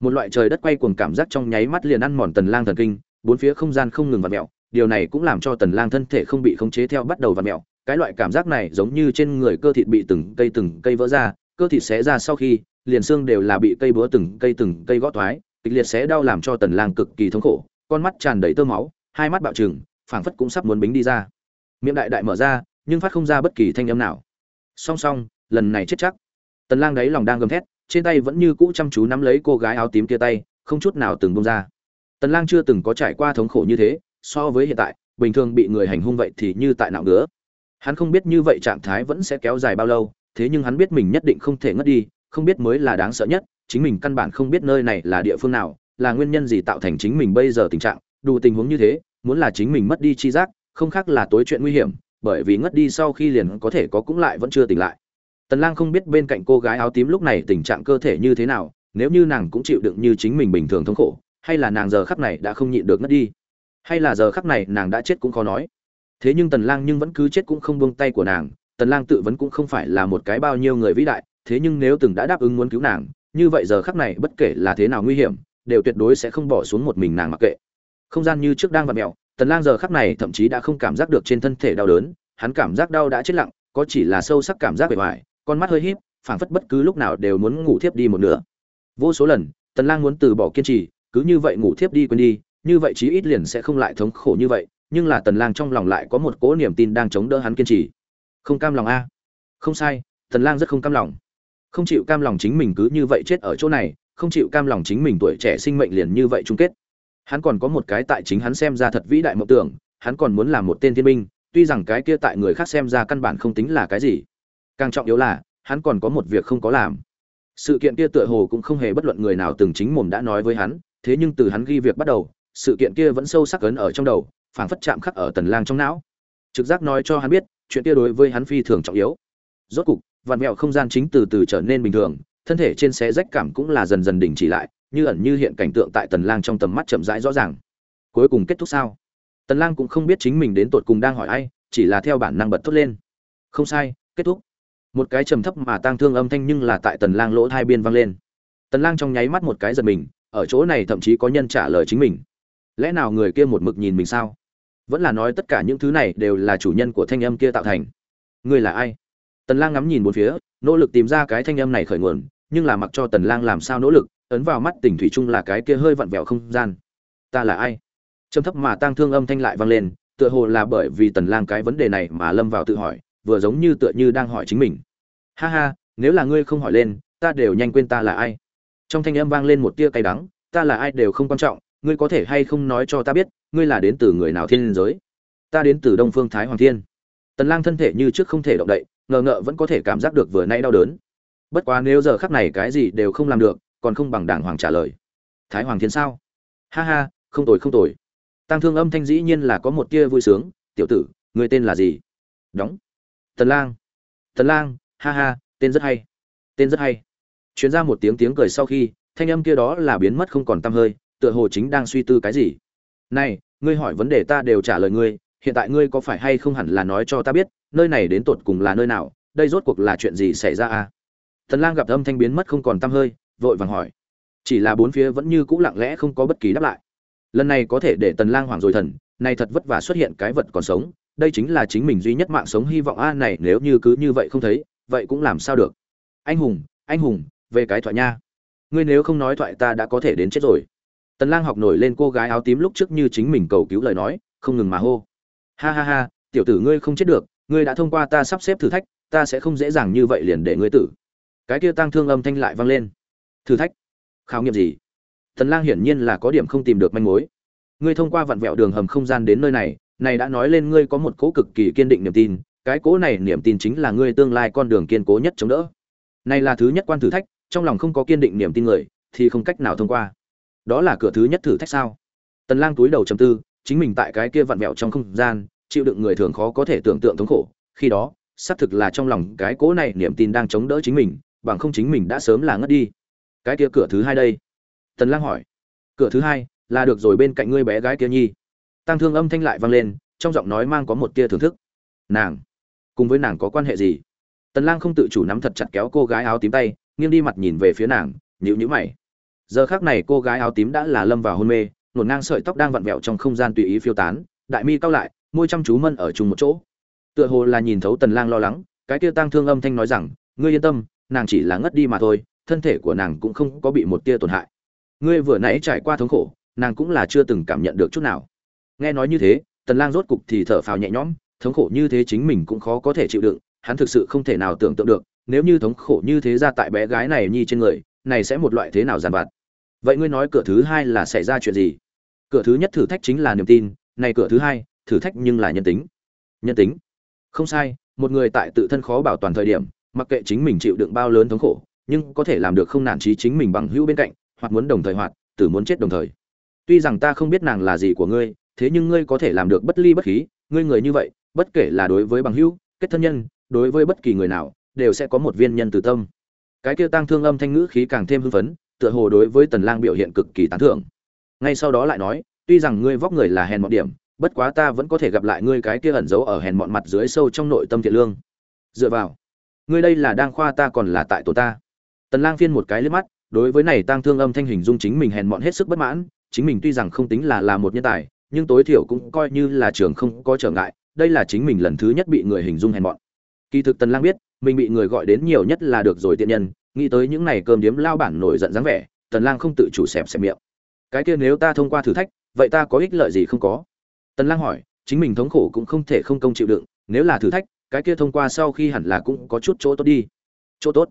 Một loại trời đất quay cuồng cảm giác trong nháy mắt liền ăn mòn tần lang thần kinh bốn phía không gian không ngừng vặn mèo điều này cũng làm cho tần lang thân thể không bị khống chế theo bắt đầu vặn mèo cái loại cảm giác này giống như trên người cơ thịt bị từng cây từng cây vỡ ra, cơ thịt xé ra sau khi, liền xương đều là bị cây búa từng cây từng cây gõ thoái, kịch liệt xé đau làm cho tần lang cực kỳ thống khổ, con mắt tràn đầy tơ máu, hai mắt bạo trừng, phảng phất cũng sắp muốn bính đi ra. Miệng đại đại mở ra, nhưng phát không ra bất kỳ thanh âm nào. Song song, lần này chết chắc. Tần lang đấy lòng đang gầm thét, trên tay vẫn như cũ chăm chú nắm lấy cô gái áo tím kia tay, không chút nào từng buông ra. Tần lang chưa từng có trải qua thống khổ như thế, so với hiện tại, bình thường bị người hành hung vậy thì như tại nạo ngứa hắn không biết như vậy trạng thái vẫn sẽ kéo dài bao lâu, thế nhưng hắn biết mình nhất định không thể ngất đi, không biết mới là đáng sợ nhất, chính mình căn bản không biết nơi này là địa phương nào, là nguyên nhân gì tạo thành chính mình bây giờ tình trạng, đủ tình huống như thế, muốn là chính mình mất đi chi giác, không khác là tối chuyện nguy hiểm, bởi vì ngất đi sau khi liền có thể có cũng lại vẫn chưa tỉnh lại. Tần lang không biết bên cạnh cô gái áo tím lúc này tình trạng cơ thể như thế nào, nếu như nàng cũng chịu đựng như chính mình bình thường thống khổ, hay là nàng giờ khắc này đã không nhịn được ngất đi, hay là giờ khắc này nàng đã chết cũng khó nói thế nhưng tần lang nhưng vẫn cứ chết cũng không buông tay của nàng, tần lang tự vấn cũng không phải là một cái bao nhiêu người vĩ đại, thế nhưng nếu từng đã đáp ứng muốn cứu nàng, như vậy giờ khắc này bất kể là thế nào nguy hiểm, đều tuyệt đối sẽ không bỏ xuống một mình nàng mặc kệ. Không gian như trước đang vặn mèo, tần lang giờ khắc này thậm chí đã không cảm giác được trên thân thể đau đớn, hắn cảm giác đau đã chết lặng, có chỉ là sâu sắc cảm giác bề ngoài, con mắt hơi híp, phảng phất bất cứ lúc nào đều muốn ngủ thiếp đi một nửa. Vô số lần, tần lang muốn từ bỏ kiên trì, cứ như vậy ngủ thiếp đi quên đi, như vậy chí ít liền sẽ không lại thống khổ như vậy nhưng là tần lang trong lòng lại có một cố niềm tin đang chống đỡ hắn kiên trì. Không cam lòng a? Không sai, tần lang rất không cam lòng. Không chịu cam lòng chính mình cứ như vậy chết ở chỗ này, không chịu cam lòng chính mình tuổi trẻ sinh mệnh liền như vậy chung kết. Hắn còn có một cái tại chính hắn xem ra thật vĩ đại mộng tưởng, hắn còn muốn làm một tên thiên binh, tuy rằng cái kia tại người khác xem ra căn bản không tính là cái gì. Càng trọng yếu là, hắn còn có một việc không có làm. Sự kiện kia tựa hồ cũng không hề bất luận người nào từng chính mồm đã nói với hắn, thế nhưng từ hắn ghi việc bắt đầu, sự kiện kia vẫn sâu sắc ấn ở trong đầu phảng phất chạm khắc ở tần lang trong não. Trực giác nói cho hắn biết, chuyện kia đối với hắn phi thường trọng yếu. Rốt cục, vạn mẹo không gian chính từ từ trở nên bình thường, thân thể trên xé rách cảm cũng là dần dần đình chỉ lại, như ẩn như hiện cảnh tượng tại tần lang trong tầm mắt chậm rãi rõ ràng. Cuối cùng kết thúc sao? Tần lang cũng không biết chính mình đến tột cùng đang hỏi ai, chỉ là theo bản năng bật thốt lên. Không sai, kết thúc. Một cái trầm thấp mà tang thương âm thanh nhưng là tại tần lang lỗ hai biên vang lên. Tần lang trong nháy mắt một cái giật mình, ở chỗ này thậm chí có nhân trả lời chính mình. Lẽ nào người kia một mực nhìn mình sao? Vẫn là nói tất cả những thứ này đều là chủ nhân của thanh âm kia tạo thành. Ngươi là ai? Tần lang ngắm nhìn bốn phía, nỗ lực tìm ra cái thanh âm này khởi nguồn, nhưng là mặc cho tần lang làm sao nỗ lực, ấn vào mắt tỉnh thủy chung là cái kia hơi vặn vẹo không gian. Ta là ai? Trầm thấp mà tang thương âm thanh lại vang lên, tựa hồ là bởi vì tần lang cái vấn đề này mà lâm vào tự hỏi, vừa giống như tựa như đang hỏi chính mình. Ha ha, nếu là ngươi không hỏi lên, ta đều nhanh quên ta là ai. Trong thanh âm vang lên một tia cay đắng, ta là ai đều không quan trọng, ngươi có thể hay không nói cho ta biết ngươi là đến từ người nào thiên giới? Ta đến từ đông phương thái hoàng thiên. Tần lang thân thể như trước không thể động đậy, ngờ ngợ vẫn có thể cảm giác được vừa nay đau đớn. Bất quá nếu giờ khắc này cái gì đều không làm được, còn không bằng đàng hoàng trả lời. Thái hoàng thiên sao? Ha ha, không tồi không tồi. Tăng thương âm thanh dĩ nhiên là có một tia vui sướng, tiểu tử người tên là gì? Đóng. Tần lang. Tần lang, ha ha, tên rất hay. Tên rất hay. Chuyến ra một tiếng tiếng cười sau khi, thanh âm kia đó là biến mất không còn tăm hơi, tựa hồ chính đang suy tư cái gì này, ngươi hỏi vấn đề ta đều trả lời ngươi, hiện tại ngươi có phải hay không hẳn là nói cho ta biết, nơi này đến tột cùng là nơi nào, đây rốt cuộc là chuyện gì xảy ra à? Tần lang gặp âm thanh biến mất không còn tăm hơi, vội vàng hỏi. Chỉ là bốn phía vẫn như cũ lặng lẽ không có bất kỳ đáp lại. Lần này có thể để tần lang hoảng rồi thần, này thật vất vả xuất hiện cái vật còn sống, đây chính là chính mình duy nhất mạng sống hy vọng a, này nếu như cứ như vậy không thấy, vậy cũng làm sao được? Anh hùng anh hùng, về cái thoại nha. Ngươi nếu không nói thoại ta đã có thể đến chết rồi tần lang học nổi lên cô gái áo tím lúc trước như chính mình cầu cứu lời nói, không ngừng mà hô. Ha ha ha, tiểu tử ngươi không chết được, ngươi đã thông qua ta sắp xếp thử thách, ta sẽ không dễ dàng như vậy liền để ngươi tử. Cái kia tăng thương âm thanh lại vang lên. Thử thách? Khảo nghiệm gì? Tần lang hiển nhiên là có điểm không tìm được manh mối. Ngươi thông qua vặn vẹo đường hầm không gian đến nơi này này đã nói lên ngươi có một cố cực kỳ kiên định niềm tin, cái cố này niềm tin chính là ngươi tương lai con đường kiên cố nhất chống đỡ. Này là thứ nhất quan thử thách, trong lòng không có kiên định niềm tin người, thì không cách nào thông qua đó là cửa thứ nhất thử thách sao? Tần lang túi đầu trầm tư, chính mình tại cái kia vặn vẹo trong không gian, chịu đựng người thường khó có thể tưởng tượng thống khổ. Khi đó, xác thực là trong lòng cái cố này niềm tin đang chống đỡ chính mình, bằng không chính mình đã sớm là ngất đi. Cái kia cửa thứ hai đây? Tần lang hỏi. Cửa thứ hai, là được rồi bên cạnh ngươi bé gái kia nhi. Tăng thương âm thanh lại vang lên, trong giọng nói mang có một tia thưởng thức. Nàng, cùng với nàng có quan hệ gì? Tần lang không tự chủ nắm thật chặt kéo cô gái áo tím tay, nghiêng đi mặt nhìn về phía nàng, nhíu nhíu mày giờ khắc này cô gái áo tím đã là lâm vào hôn mê nổn ngang sợi tóc đang vặn vẹo trong không gian tùy ý phiêu tán, đại mi cao lại, môi chăm chú mân ở chung một chỗ. Tựa hồ là nhìn thấu tần lang lo lắng, cái kia tang thương âm thanh nói rằng, ngươi yên tâm, nàng chỉ là ngất đi mà thôi, thân thể của nàng cũng không có bị một tia tổn hại. Ngươi vừa nãy trải qua thống khổ, nàng cũng là chưa từng cảm nhận được chút nào. Nghe nói như thế, tần lang rốt cục thì thở phào nhẹ nhõm, thống khổ như thế chính mình cũng khó có thể chịu đựng, hắn thực sự không thể nào tưởng tượng được, nếu như thống khổ như thế ra tại bé gái này nhi trên người, này sẽ một loại thế nào giàn vặt vậy ngươi nói cửa thứ hai là xảy ra chuyện gì? Cửa thứ nhất thử thách chính là niềm tin, này cửa thứ hai, thử thách nhưng là nhân tính. Nhân tính? Không sai, một người tại tự thân khó bảo toàn thời điểm, mặc kệ chính mình chịu đựng bao lớn thống khổ, nhưng có thể làm được không nản trí chính mình bằng hữu bên cạnh, hoặc muốn đồng thời hoạt, tử muốn chết đồng thời. Tuy rằng ta không biết nàng là gì của ngươi, thế nhưng ngươi có thể làm được bất ly bất khí, ngươi người như vậy, bất kể là đối với bằng hữu, kết thân nhân, đối với bất kỳ người nào, đều sẽ có một viên nhân từ tâm. Cái kia tăng thương âm thanh ngữ khí càng thêm hưng phấn tựa hồ đối với tần lang biểu hiện cực kỳ tán thưởng. Ngay sau đó lại nói, tuy rằng ngươi vóc người là hèn mọn điểm, bất quá ta vẫn có thể gặp lại ngươi cái kia ẩn giấu ở hèn mọn mặt dưới sâu trong nội tâm thiện lương. Dựa vào, ngươi đây là đang khoa ta còn là tại tổ ta. Tần lang phiên một cái liếc mắt, đối với này tăng thương âm thanh hình dung chính mình hèn mọn hết sức bất mãn, chính mình tuy rằng không tính là là một nhân tài, nhưng tối thiểu cũng coi như là trường không có trở ngại, đây là chính mình lần thứ nhất bị người hình dung hèn mọn. Kỳ thực tần lang biết, mình bị người gọi đến nhiều nhất là được rồi tiện nhân nghĩ tới những này cơm điếm lao bản nổi giận dáng vẻ, tần lang không tự chủ xẹp xẹp miệng. Cái kia nếu ta thông qua thử thách, vậy ta có ích lợi gì không có? Tần lang hỏi, chính mình thống khổ cũng không thể không công chịu đựng, nếu là thử thách, cái kia thông qua sau khi hẳn là cũng có chút chỗ tốt đi. Chỗ tốt?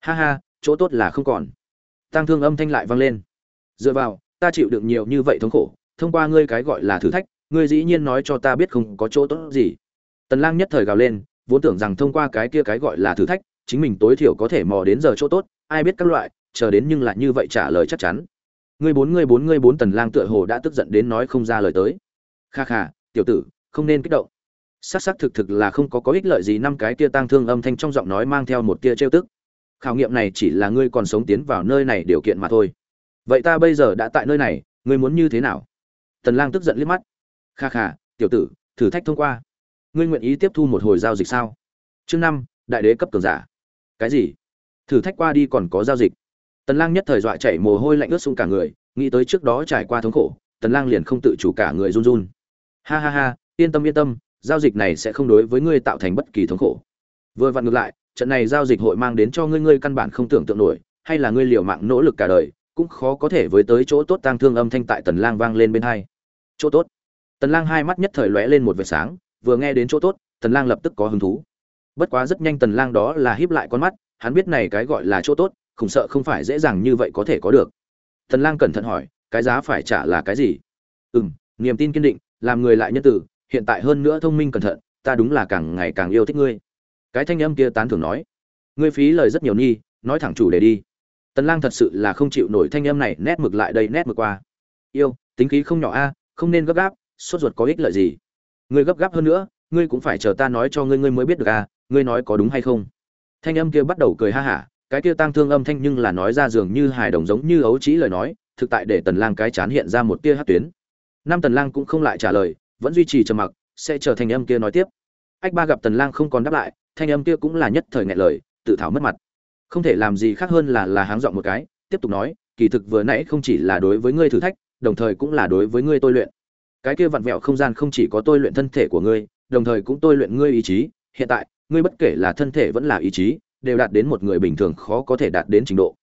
Ha ha, chỗ tốt là không còn. Tăng thương âm thanh lại vang lên. Dựa vào, ta chịu đựng nhiều như vậy thống khổ, thông qua ngươi cái gọi là thử thách, ngươi dĩ nhiên nói cho ta biết không có chỗ tốt gì. Tần lang nhất thời gào lên, vốn tưởng rằng thông qua cái kia cái gọi là thử thách chính mình tối thiểu có thể mò đến giờ chỗ tốt, ai biết các loại, chờ đến nhưng lại như vậy trả lời chắc chắn. Ngươi bốn ngươi bốn ngươi bốn tần lang tựa hồ đã tức giận đến nói không ra lời tới. Kha kha, tiểu tử, không nên kích động. Xác xác thực thực là không có có ích lợi gì năm cái kia tang thương âm thanh trong giọng nói mang theo một tia trêu tức. Khảo nghiệm này chỉ là ngươi còn sống tiến vào nơi này điều kiện mà thôi. Vậy ta bây giờ đã tại nơi này, ngươi muốn như thế nào? Tần lang tức giận liếc mắt. Kha kha, tiểu tử, thử thách thông qua. Ngươi nguyện ý tiếp thu một hồi giao dịch sao? Chương năm, đại đế cấp cường giả cái gì? Thử thách qua đi còn có giao dịch. Tần lang nhất thời dọa chảy mồ hôi lạnh ướt sũng cả người, nghĩ tới trước đó trải qua thống khổ, tần lang liền không tự chủ cả người run run. Ha ha ha, yên tâm yên tâm, giao dịch này sẽ không đối với ngươi tạo thành bất kỳ thống khổ. Vừa vặn ngược lại, trận này giao dịch hội mang đến cho ngươi ngươi căn bản không tưởng tượng nổi, hay là ngươi liều mạng nỗ lực cả đời, cũng khó có thể với tới chỗ tốt tang thương âm thanh tại tần lang vang lên bên hai. Chỗ tốt. Tần lang hai mắt nhất thời lóe lên một vệt sáng, vừa nghe đến chỗ tốt, tần lang lập tức có hứng thú bất quá rất nhanh tần lang đó là híp lại con mắt, hắn biết này cái gọi là chỗ tốt, khủng sợ không phải dễ dàng như vậy có thể có được. Tần lang cẩn thận hỏi, cái giá phải trả là cái gì? Ừm, niềm tin kiên định, làm người lại nhân tử, hiện tại hơn nữa thông minh cẩn thận, ta đúng là càng ngày càng yêu thích ngươi. Cái thanh âm kia tán thưởng nói, ngươi phí lời rất nhiều nghi nói thẳng chủ đề đi. Tần lang thật sự là không chịu nổi thanh âm này, nét mực lại đây, nét mực qua. Yêu, tính khí không nhỏ a, không nên gấp gáp, sốt ruột có ích lợi gì? Ngươi gấp gáp hơn nữa, ngươi cũng phải chờ ta nói cho ngươi ngươi mới biết được a ngươi nói có đúng hay không? Thanh âm kia bắt đầu cười ha hả, cái kia tăng thương âm thanh nhưng là nói ra dường như hài đồng giống như ấu trí lời nói, thực tại để tần lang cái chán hiện ra một tia hát tuyến. Năm tần lang cũng không lại trả lời, vẫn duy trì trầm mặc, sẽ chờ thanh âm kia nói tiếp. Ách ba gặp tần lang không còn đáp lại, thanh âm kia cũng là nhất thời nghẹn lời, tự thảo mất mặt. Không thể làm gì khác hơn là là háng dọn một cái, tiếp tục nói, kỳ thực vừa nãy không chỉ là đối với ngươi thử thách, đồng thời cũng là đối với ngươi tôi luyện. Cái kia vặn vẹo không gian không chỉ có tôi luyện thân thể của ngươi, đồng thời cũng tôi luyện ngươi ý chí hiện tại, ngươi bất kể là thân thể vẫn là ý chí, đều đạt đến một người bình thường khó có thể đạt đến trình độ.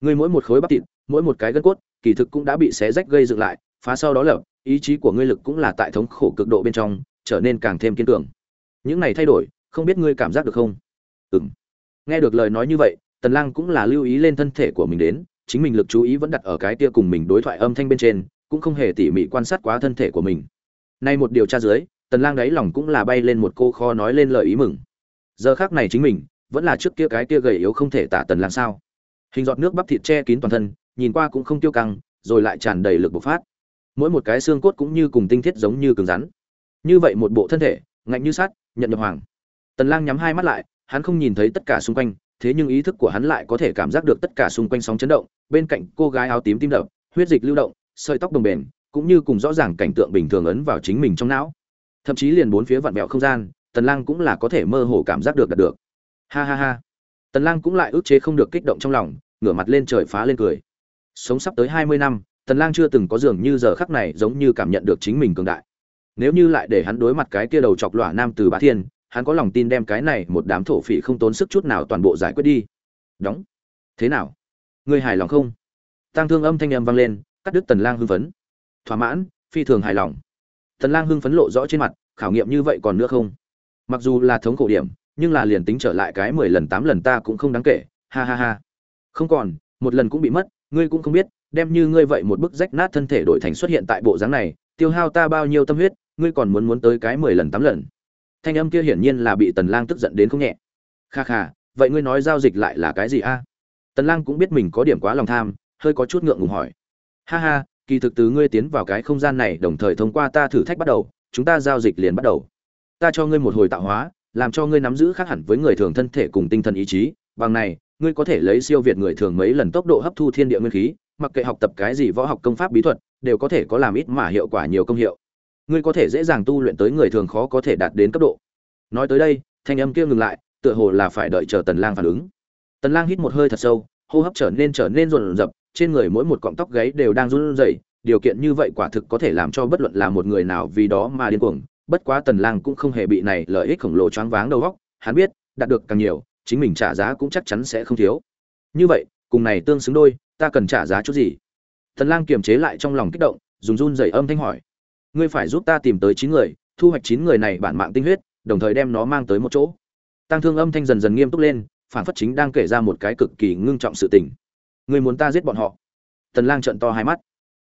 Ngươi mỗi một khối bắp thịt, mỗi một cái gân cốt, kỳ thực cũng đã bị xé rách gây dựng lại, phá sau đó lập, ý chí của ngươi lực cũng là tại thống khổ cực độ bên trong, trở nên càng thêm kiên cường. Những này thay đổi, không biết ngươi cảm giác được không? Ừm. Nghe được lời nói như vậy, tần lang cũng là lưu ý lên thân thể của mình đến, chính mình lực chú ý vẫn đặt ở cái kia cùng mình đối thoại âm thanh bên trên, cũng không hề tỉ mỉ quan sát quá thân thể của mình. Nay một điều tra dưới tần lang đáy lòng cũng là bay lên một cô kho nói lên lời ý mừng. Giờ khắc này chính mình, vẫn là trước kia cái kia gầy yếu không thể tả tần lang sao. Hình giọt nước bắp thịt che kín toàn thân, nhìn qua cũng không tiêu căng, rồi lại tràn đầy lực bộc phát. Mỗi một cái xương cốt cũng như cùng tinh thiết giống như cứng rắn. Như vậy một bộ thân thể, ngạnh như sắt, nhận nhập hoàng. Tần lang nhắm hai mắt lại, hắn không nhìn thấy tất cả xung quanh, thế nhưng ý thức của hắn lại có thể cảm giác được tất cả xung quanh sóng chấn động, bên cạnh cô gái áo tím tim đập huyết dịch lưu động, sợi tóc đồng bền, cũng như cùng rõ ràng cảnh tượng bình thường ấn vào chính mình trong não thậm chí liền bốn phía vặn vẹo không gian, tần lang cũng là có thể mơ hồ cảm giác được đạt được. Ha ha ha. Tần lang cũng lại ức chế không được kích động trong lòng, ngửa mặt lên trời phá lên cười. Sống sắp tới 20 năm, tần lang chưa từng có dường như giờ khắc này giống như cảm nhận được chính mình cường đại. Nếu như lại để hắn đối mặt cái kia đầu chọc lỏa nam từ bá thiên, hắn có lòng tin đem cái này một đám thổ phỉ không tốn sức chút nào toàn bộ giải quyết đi. Đóng. Thế nào? Ngươi hài lòng không? Tăng thương âm thanh âm vang lên, cắt đứt tần lang hưng phấn. Thỏa mãn, phi thường hài lòng tần lang hưng phấn lộ rõ trên mặt, khảo nghiệm như vậy còn nữa không? Mặc dù là thống khổ điểm, nhưng là liền tính trở lại cái 10 lần 8 lần ta cũng không đáng kể, ha ha ha. Không còn, một lần cũng bị mất, ngươi cũng không biết, đem như ngươi vậy một bức rách nát thân thể đổi thành xuất hiện tại bộ dáng này, tiêu hao ta bao nhiêu tâm huyết, ngươi còn muốn muốn tới cái 10 lần 8 lần. Thanh âm kia hiển nhiên là bị tần lang tức giận đến không nhẹ. Kha kha, vậy ngươi nói giao dịch lại là cái gì a? Tần lang cũng biết mình có điểm quá lòng tham, hơi có chút ngượng ngùng hỏi. Ha ha kỳ thực từ ngươi tiến vào cái không gian này đồng thời thông qua ta thử thách bắt đầu, chúng ta giao dịch liền bắt đầu. Ta cho ngươi một hồi tạo hóa, làm cho ngươi nắm giữ khác hẳn với người thường thân thể cùng tinh thần ý chí, bằng này, ngươi có thể lấy siêu việt người thường mấy lần tốc độ hấp thu thiên địa nguyên khí, mặc kệ học tập cái gì võ học công pháp bí thuật, đều có thể có làm ít mà hiệu quả nhiều công hiệu. Ngươi có thể dễ dàng tu luyện tới người thường khó có thể đạt đến cấp độ. Nói tới đây, thanh âm kia ngừng lại, tựa hồ là phải đợi chờ tần lang phản ứng. Tần lang hít một hơi thật sâu, hô hấp trở nên trở nên rồn rập trên người mỗi một cọng tóc gáy đều đang run rẩy, điều kiện như vậy quả thực có thể làm cho bất luận là một người nào vì đó mà điên cuồng. Bất quá tần lang cũng không hề bị này lợi ích khổng lồ choáng váng đầu óc, hắn biết, đạt được càng nhiều, chính mình trả giá cũng chắc chắn sẽ không thiếu. Như vậy, cùng này tương xứng đôi, ta cần trả giá chút gì? Tần lang kiềm chế lại trong lòng kích động, dùng run rẩy âm thanh hỏi. Ngươi phải giúp ta tìm tới chín người, thu hoạch chín người này bản mạng tinh huyết, đồng thời đem nó mang tới một chỗ. Tăng thương âm thanh dần dần nghiêm túc lên, phản phất chính đang kể ra một cái cực kỳ ngưng trọng sự tình ngươi muốn ta giết bọn họ? Tần lang trợn to hai mắt.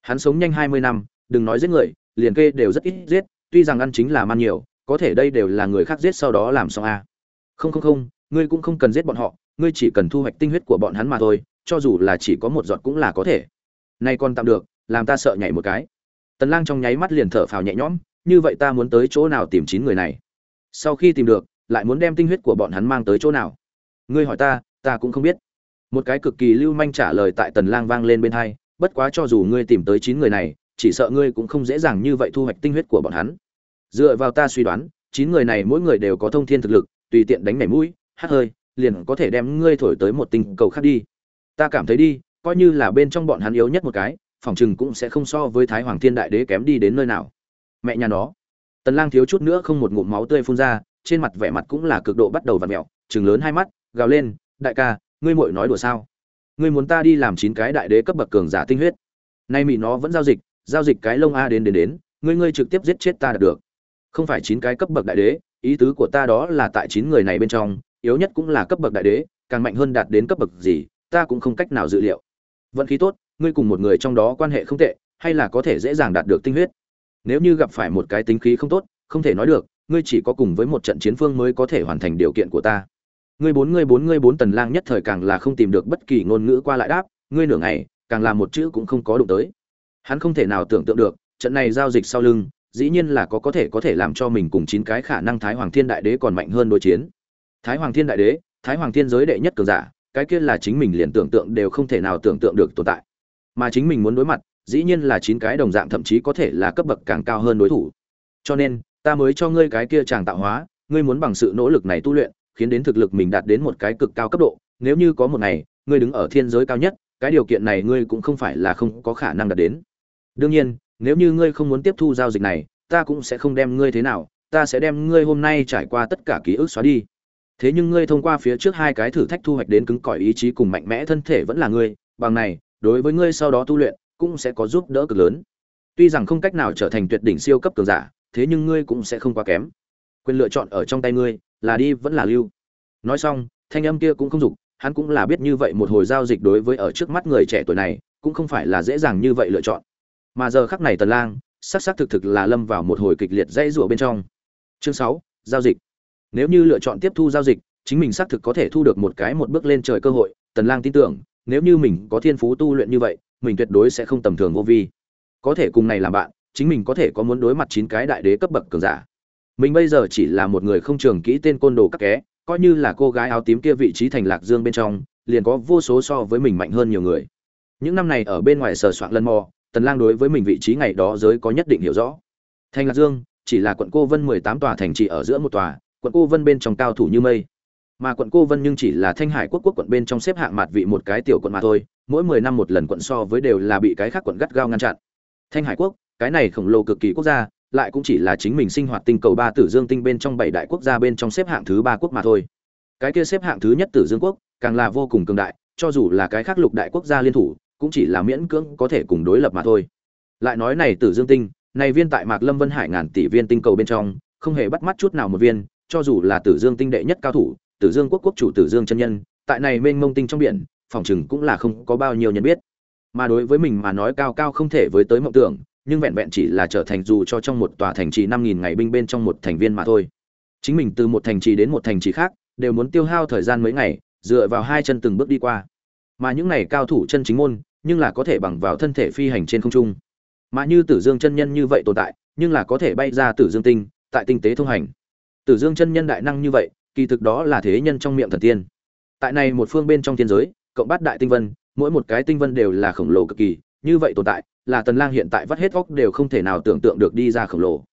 Hắn sống nhanh 20 năm, đừng nói giết người, liền kê đều rất ít giết, tuy rằng ăn chính là man nhiều, có thể đây đều là người khác giết sau đó làm xong a. À. không không không, ngươi cũng không cần giết bọn họ, ngươi chỉ cần thu hoạch tinh huyết của bọn hắn mà thôi, cho dù là chỉ có một giọt cũng là có thể. Nay còn tạm được, làm ta sợ nhảy một cái. Tần lang trong nháy mắt liền thở phào nhẹ nhõm, như vậy ta muốn tới chỗ nào tìm chín người này? Sau khi tìm được, lại muốn đem tinh huyết của bọn hắn mang tới chỗ nào? Ngươi hỏi ta ta cũng không biết một cái cực kỳ lưu manh trả lời tại tần lang vang lên bên hai, bất quá cho dù ngươi tìm tới chín người này, chỉ sợ ngươi cũng không dễ dàng như vậy thu hoạch tinh huyết của bọn hắn. Dựa vào ta suy đoán, chín người này mỗi người đều có thông thiên thực lực, tùy tiện đánh nảy mũi, hát hơi, liền có thể đem ngươi thổi tới một tinh cầu khác đi. Ta cảm thấy đi, coi như là bên trong bọn hắn yếu nhất một cái phỏng chừng cũng sẽ không so với thái hoàng thiên đại đế kém đi đến nơi nào. Mẹ nhà nó. Tần lang thiếu chút nữa không một ngụm máu tươi phun ra, trên mặt vẻ mặt cũng là cực độ bắt đầu vặn mèo trừng lớn hai mắt, gào lên, đại ca ngươi muội nói đùa sao? Ngươi muốn ta đi làm chín cái đại đế cấp bậc cường giả tinh huyết. Nay mị nó vẫn giao dịch giao dịch cái lông a đến đến đến, ngươi ngươi trực tiếp giết chết ta được. Không phải chín cái cấp bậc đại đế, ý tứ của ta đó là tại chín người này bên trong, yếu nhất cũng là cấp bậc đại đế, càng mạnh hơn đạt đến cấp bậc gì, ta cũng không cách nào dự liệu. Vận khí tốt, ngươi cùng một người trong đó quan hệ không tệ, hay là có thể dễ dàng đạt được tinh huyết. Nếu như gặp phải một cái tính khí không tốt, không thể nói được, ngươi chỉ có cùng với một trận chiến phương mới có thể hoàn thành điều kiện của ta ngươi bốn ngươi bốn ngươi bốn tần lang nhất thời càng là không tìm được bất kỳ ngôn ngữ qua lại đáp, ngươi nửa ngày, càng là một chữ cũng không có đụng tới. Hắn không thể nào tưởng tượng được, trận này giao dịch sau lưng, dĩ nhiên là có có thể có thể làm cho mình cùng chín cái khả năng thái hoàng thiên đại đế còn mạnh hơn đối chiến. Thái hoàng thiên đại đế, thái hoàng thiên giới đệ nhất cường giả, cái kia là chính mình liền tưởng tượng đều không thể nào tưởng tượng được tồn tại. Mà chính mình muốn đối mặt, dĩ nhiên là chín cái đồng dạng thậm chí có thể là cấp bậc càng cao hơn đối thủ. Cho nên, ta mới cho ngươi cái kia chàng tạo hóa, ngươi muốn bằng sự nỗ lực này tu luyện khiến đến thực lực mình đạt đến một cái cực cao cấp độ, nếu như có một ngày, ngươi đứng ở thiên giới cao nhất, cái điều kiện này ngươi cũng không phải là không có khả năng đạt đến. Đương nhiên, nếu như ngươi không muốn tiếp thu giao dịch này, ta cũng sẽ không đem ngươi thế nào, ta sẽ đem ngươi hôm nay trải qua tất cả ký ức xóa đi. Thế nhưng ngươi thông qua phía trước hai cái thử thách thu hoạch đến cứng cỏi ý chí cùng mạnh mẽ thân thể vẫn là ngươi, bằng này, đối với ngươi sau đó tu luyện cũng sẽ có giúp đỡ cực lớn. Tuy rằng không cách nào trở thành tuyệt đỉnh siêu cấp cường giả, thế nhưng ngươi cũng sẽ không quá kém quyền lựa chọn ở trong tay ngươi là đi vẫn là lưu. Nói xong thanh âm kia cũng không dục hắn cũng là biết như vậy một hồi giao dịch đối với ở trước mắt người trẻ tuổi này cũng không phải là dễ dàng như vậy lựa chọn. Mà giờ khắc này tần lang sắc sắc thực thực là lâm vào một hồi kịch liệt dây rủa bên trong. Chương 6, giao dịch. Nếu như lựa chọn tiếp thu giao dịch chính mình xác thực có thể thu được một cái một bước lên trời cơ hội tần lang tin tưởng nếu như mình có thiên phú tu luyện như vậy mình tuyệt đối sẽ không tầm thường vô vi. Có thể cùng này làm bạn chính mình có thể có muốn đối mặt chín cái đại đế cấp bậc cường giả mình bây giờ chỉ là một người không trường kỹ tên côn đồ các ké, coi như là cô gái áo tím kia vị trí thành lạc dương bên trong, liền có vô số so với mình mạnh hơn nhiều người. Những năm này ở bên ngoài sờ soạn lân mò, tần lang đối với mình vị trí ngày đó giới có nhất định hiểu rõ. Thành lạc dương, chỉ là quận cô vân 18 tòa thành trì ở giữa một tòa, quận cô vân bên trong cao thủ như mây. Mà quận cô vân nhưng chỉ là thanh hải quốc quốc quận bên trong xếp hạng mặt vị một cái tiểu quận mà thôi, mỗi 10 năm một lần quận so với đều là bị cái khác quận gắt gao ngăn chặn. Thanh hải quốc, cái này khổng lồ cực kỳ quốc gia lại cũng chỉ là chính mình sinh hoạt tinh cầu ba tử dương tinh bên trong bảy đại quốc gia bên trong xếp hạng thứ ba quốc mà thôi. Cái kia xếp hạng thứ nhất tử dương quốc, càng là vô cùng cường đại, cho dù là cái khác lục đại quốc gia liên thủ, cũng chỉ là miễn cưỡng có thể cùng đối lập mà thôi. Lại nói này tử dương tinh, này viên tại mạc lâm vân hải ngàn tỷ viên tinh cầu bên trong, không hề bắt mắt chút nào một viên, cho dù là tử dương tinh đệ nhất cao thủ, tử dương quốc quốc chủ tử dương chân nhân, tại này mênh mông tinh trong biển, phòng chừng cũng là không có bao nhiêu nhân biết. Mà đối với mình mà nói cao cao không thể với tới mộng tưởng nhưng vẹn vẹn chỉ là trở thành dù cho trong một tòa thành trì năm nghìn ngày binh bên trong một thành viên mà thôi. Chính mình từ một thành trì đến một thành trì khác, đều muốn tiêu hao thời gian mấy ngày, dựa vào hai chân từng bước đi qua. Mà những này cao thủ chân chính môn, nhưng là có thể bằng vào thân thể phi hành trên không trung. Mà như tử dương chân nhân như vậy tồn tại, nhưng là có thể bay ra tử dương tinh, tại tinh tế thông hành. Tử dương chân nhân đại năng như vậy, kỳ thực đó là thế nhân trong miệng thần tiên. Tại này một phương bên trong thiên giới, cộng bát đại tinh vân, mỗi một cái tinh vân đều là khổng lồ cực kỳ như vậy tồn tại, là tần lang hiện tại vắt hết óc đều không thể nào tưởng tượng được đi ra khổng lồ.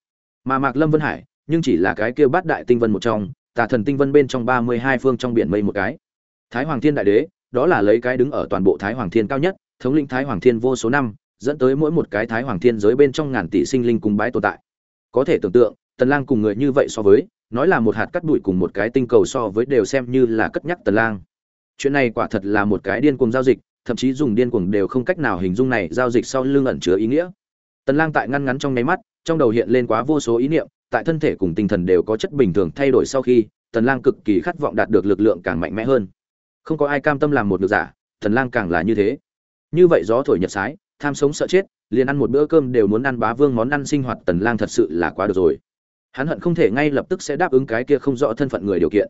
Mà mạc lâm vân hải, nhưng chỉ là cái kia bát đại tinh vân một trong, tà thần tinh vân bên trong 32 phương trong biển mây một cái. Thái hoàng thiên đại đế, đó là lấy cái đứng ở toàn bộ thái hoàng thiên cao nhất, thống lĩnh thái hoàng thiên vô số năm, dẫn tới mỗi một cái thái hoàng thiên giới bên trong ngàn tỷ sinh linh cùng bái tồn tại. Có thể tưởng tượng, tần lang cùng người như vậy so với, nói là một hạt cắt bụi cùng một cái tinh cầu so với đều xem như là cất nhắc tần lang. Chuyện này quả thật là một cái điên cuồng giao dịch thậm chí dùng điên cuồng đều không cách nào hình dung này giao dịch sau lưng ẩn chứa ý nghĩa. Tần lang tại ngăn ngắn trong nháy mắt, trong đầu hiện lên quá vô số ý niệm, tại thân thể cùng tinh thần đều có chất bình thường thay đổi sau khi, tần lang cực kỳ khát vọng đạt được lực lượng càng mạnh mẽ hơn. Không có ai cam tâm làm một được giả, tần lang càng là như thế. Như vậy gió thổi nhật sái, tham sống sợ chết, liền ăn một bữa cơm đều muốn ăn bá vương món ăn sinh hoạt tần lang thật sự là quá được rồi. Hắn hận không thể ngay lập tức sẽ đáp ứng cái kia không rõ thân phận người điều kiện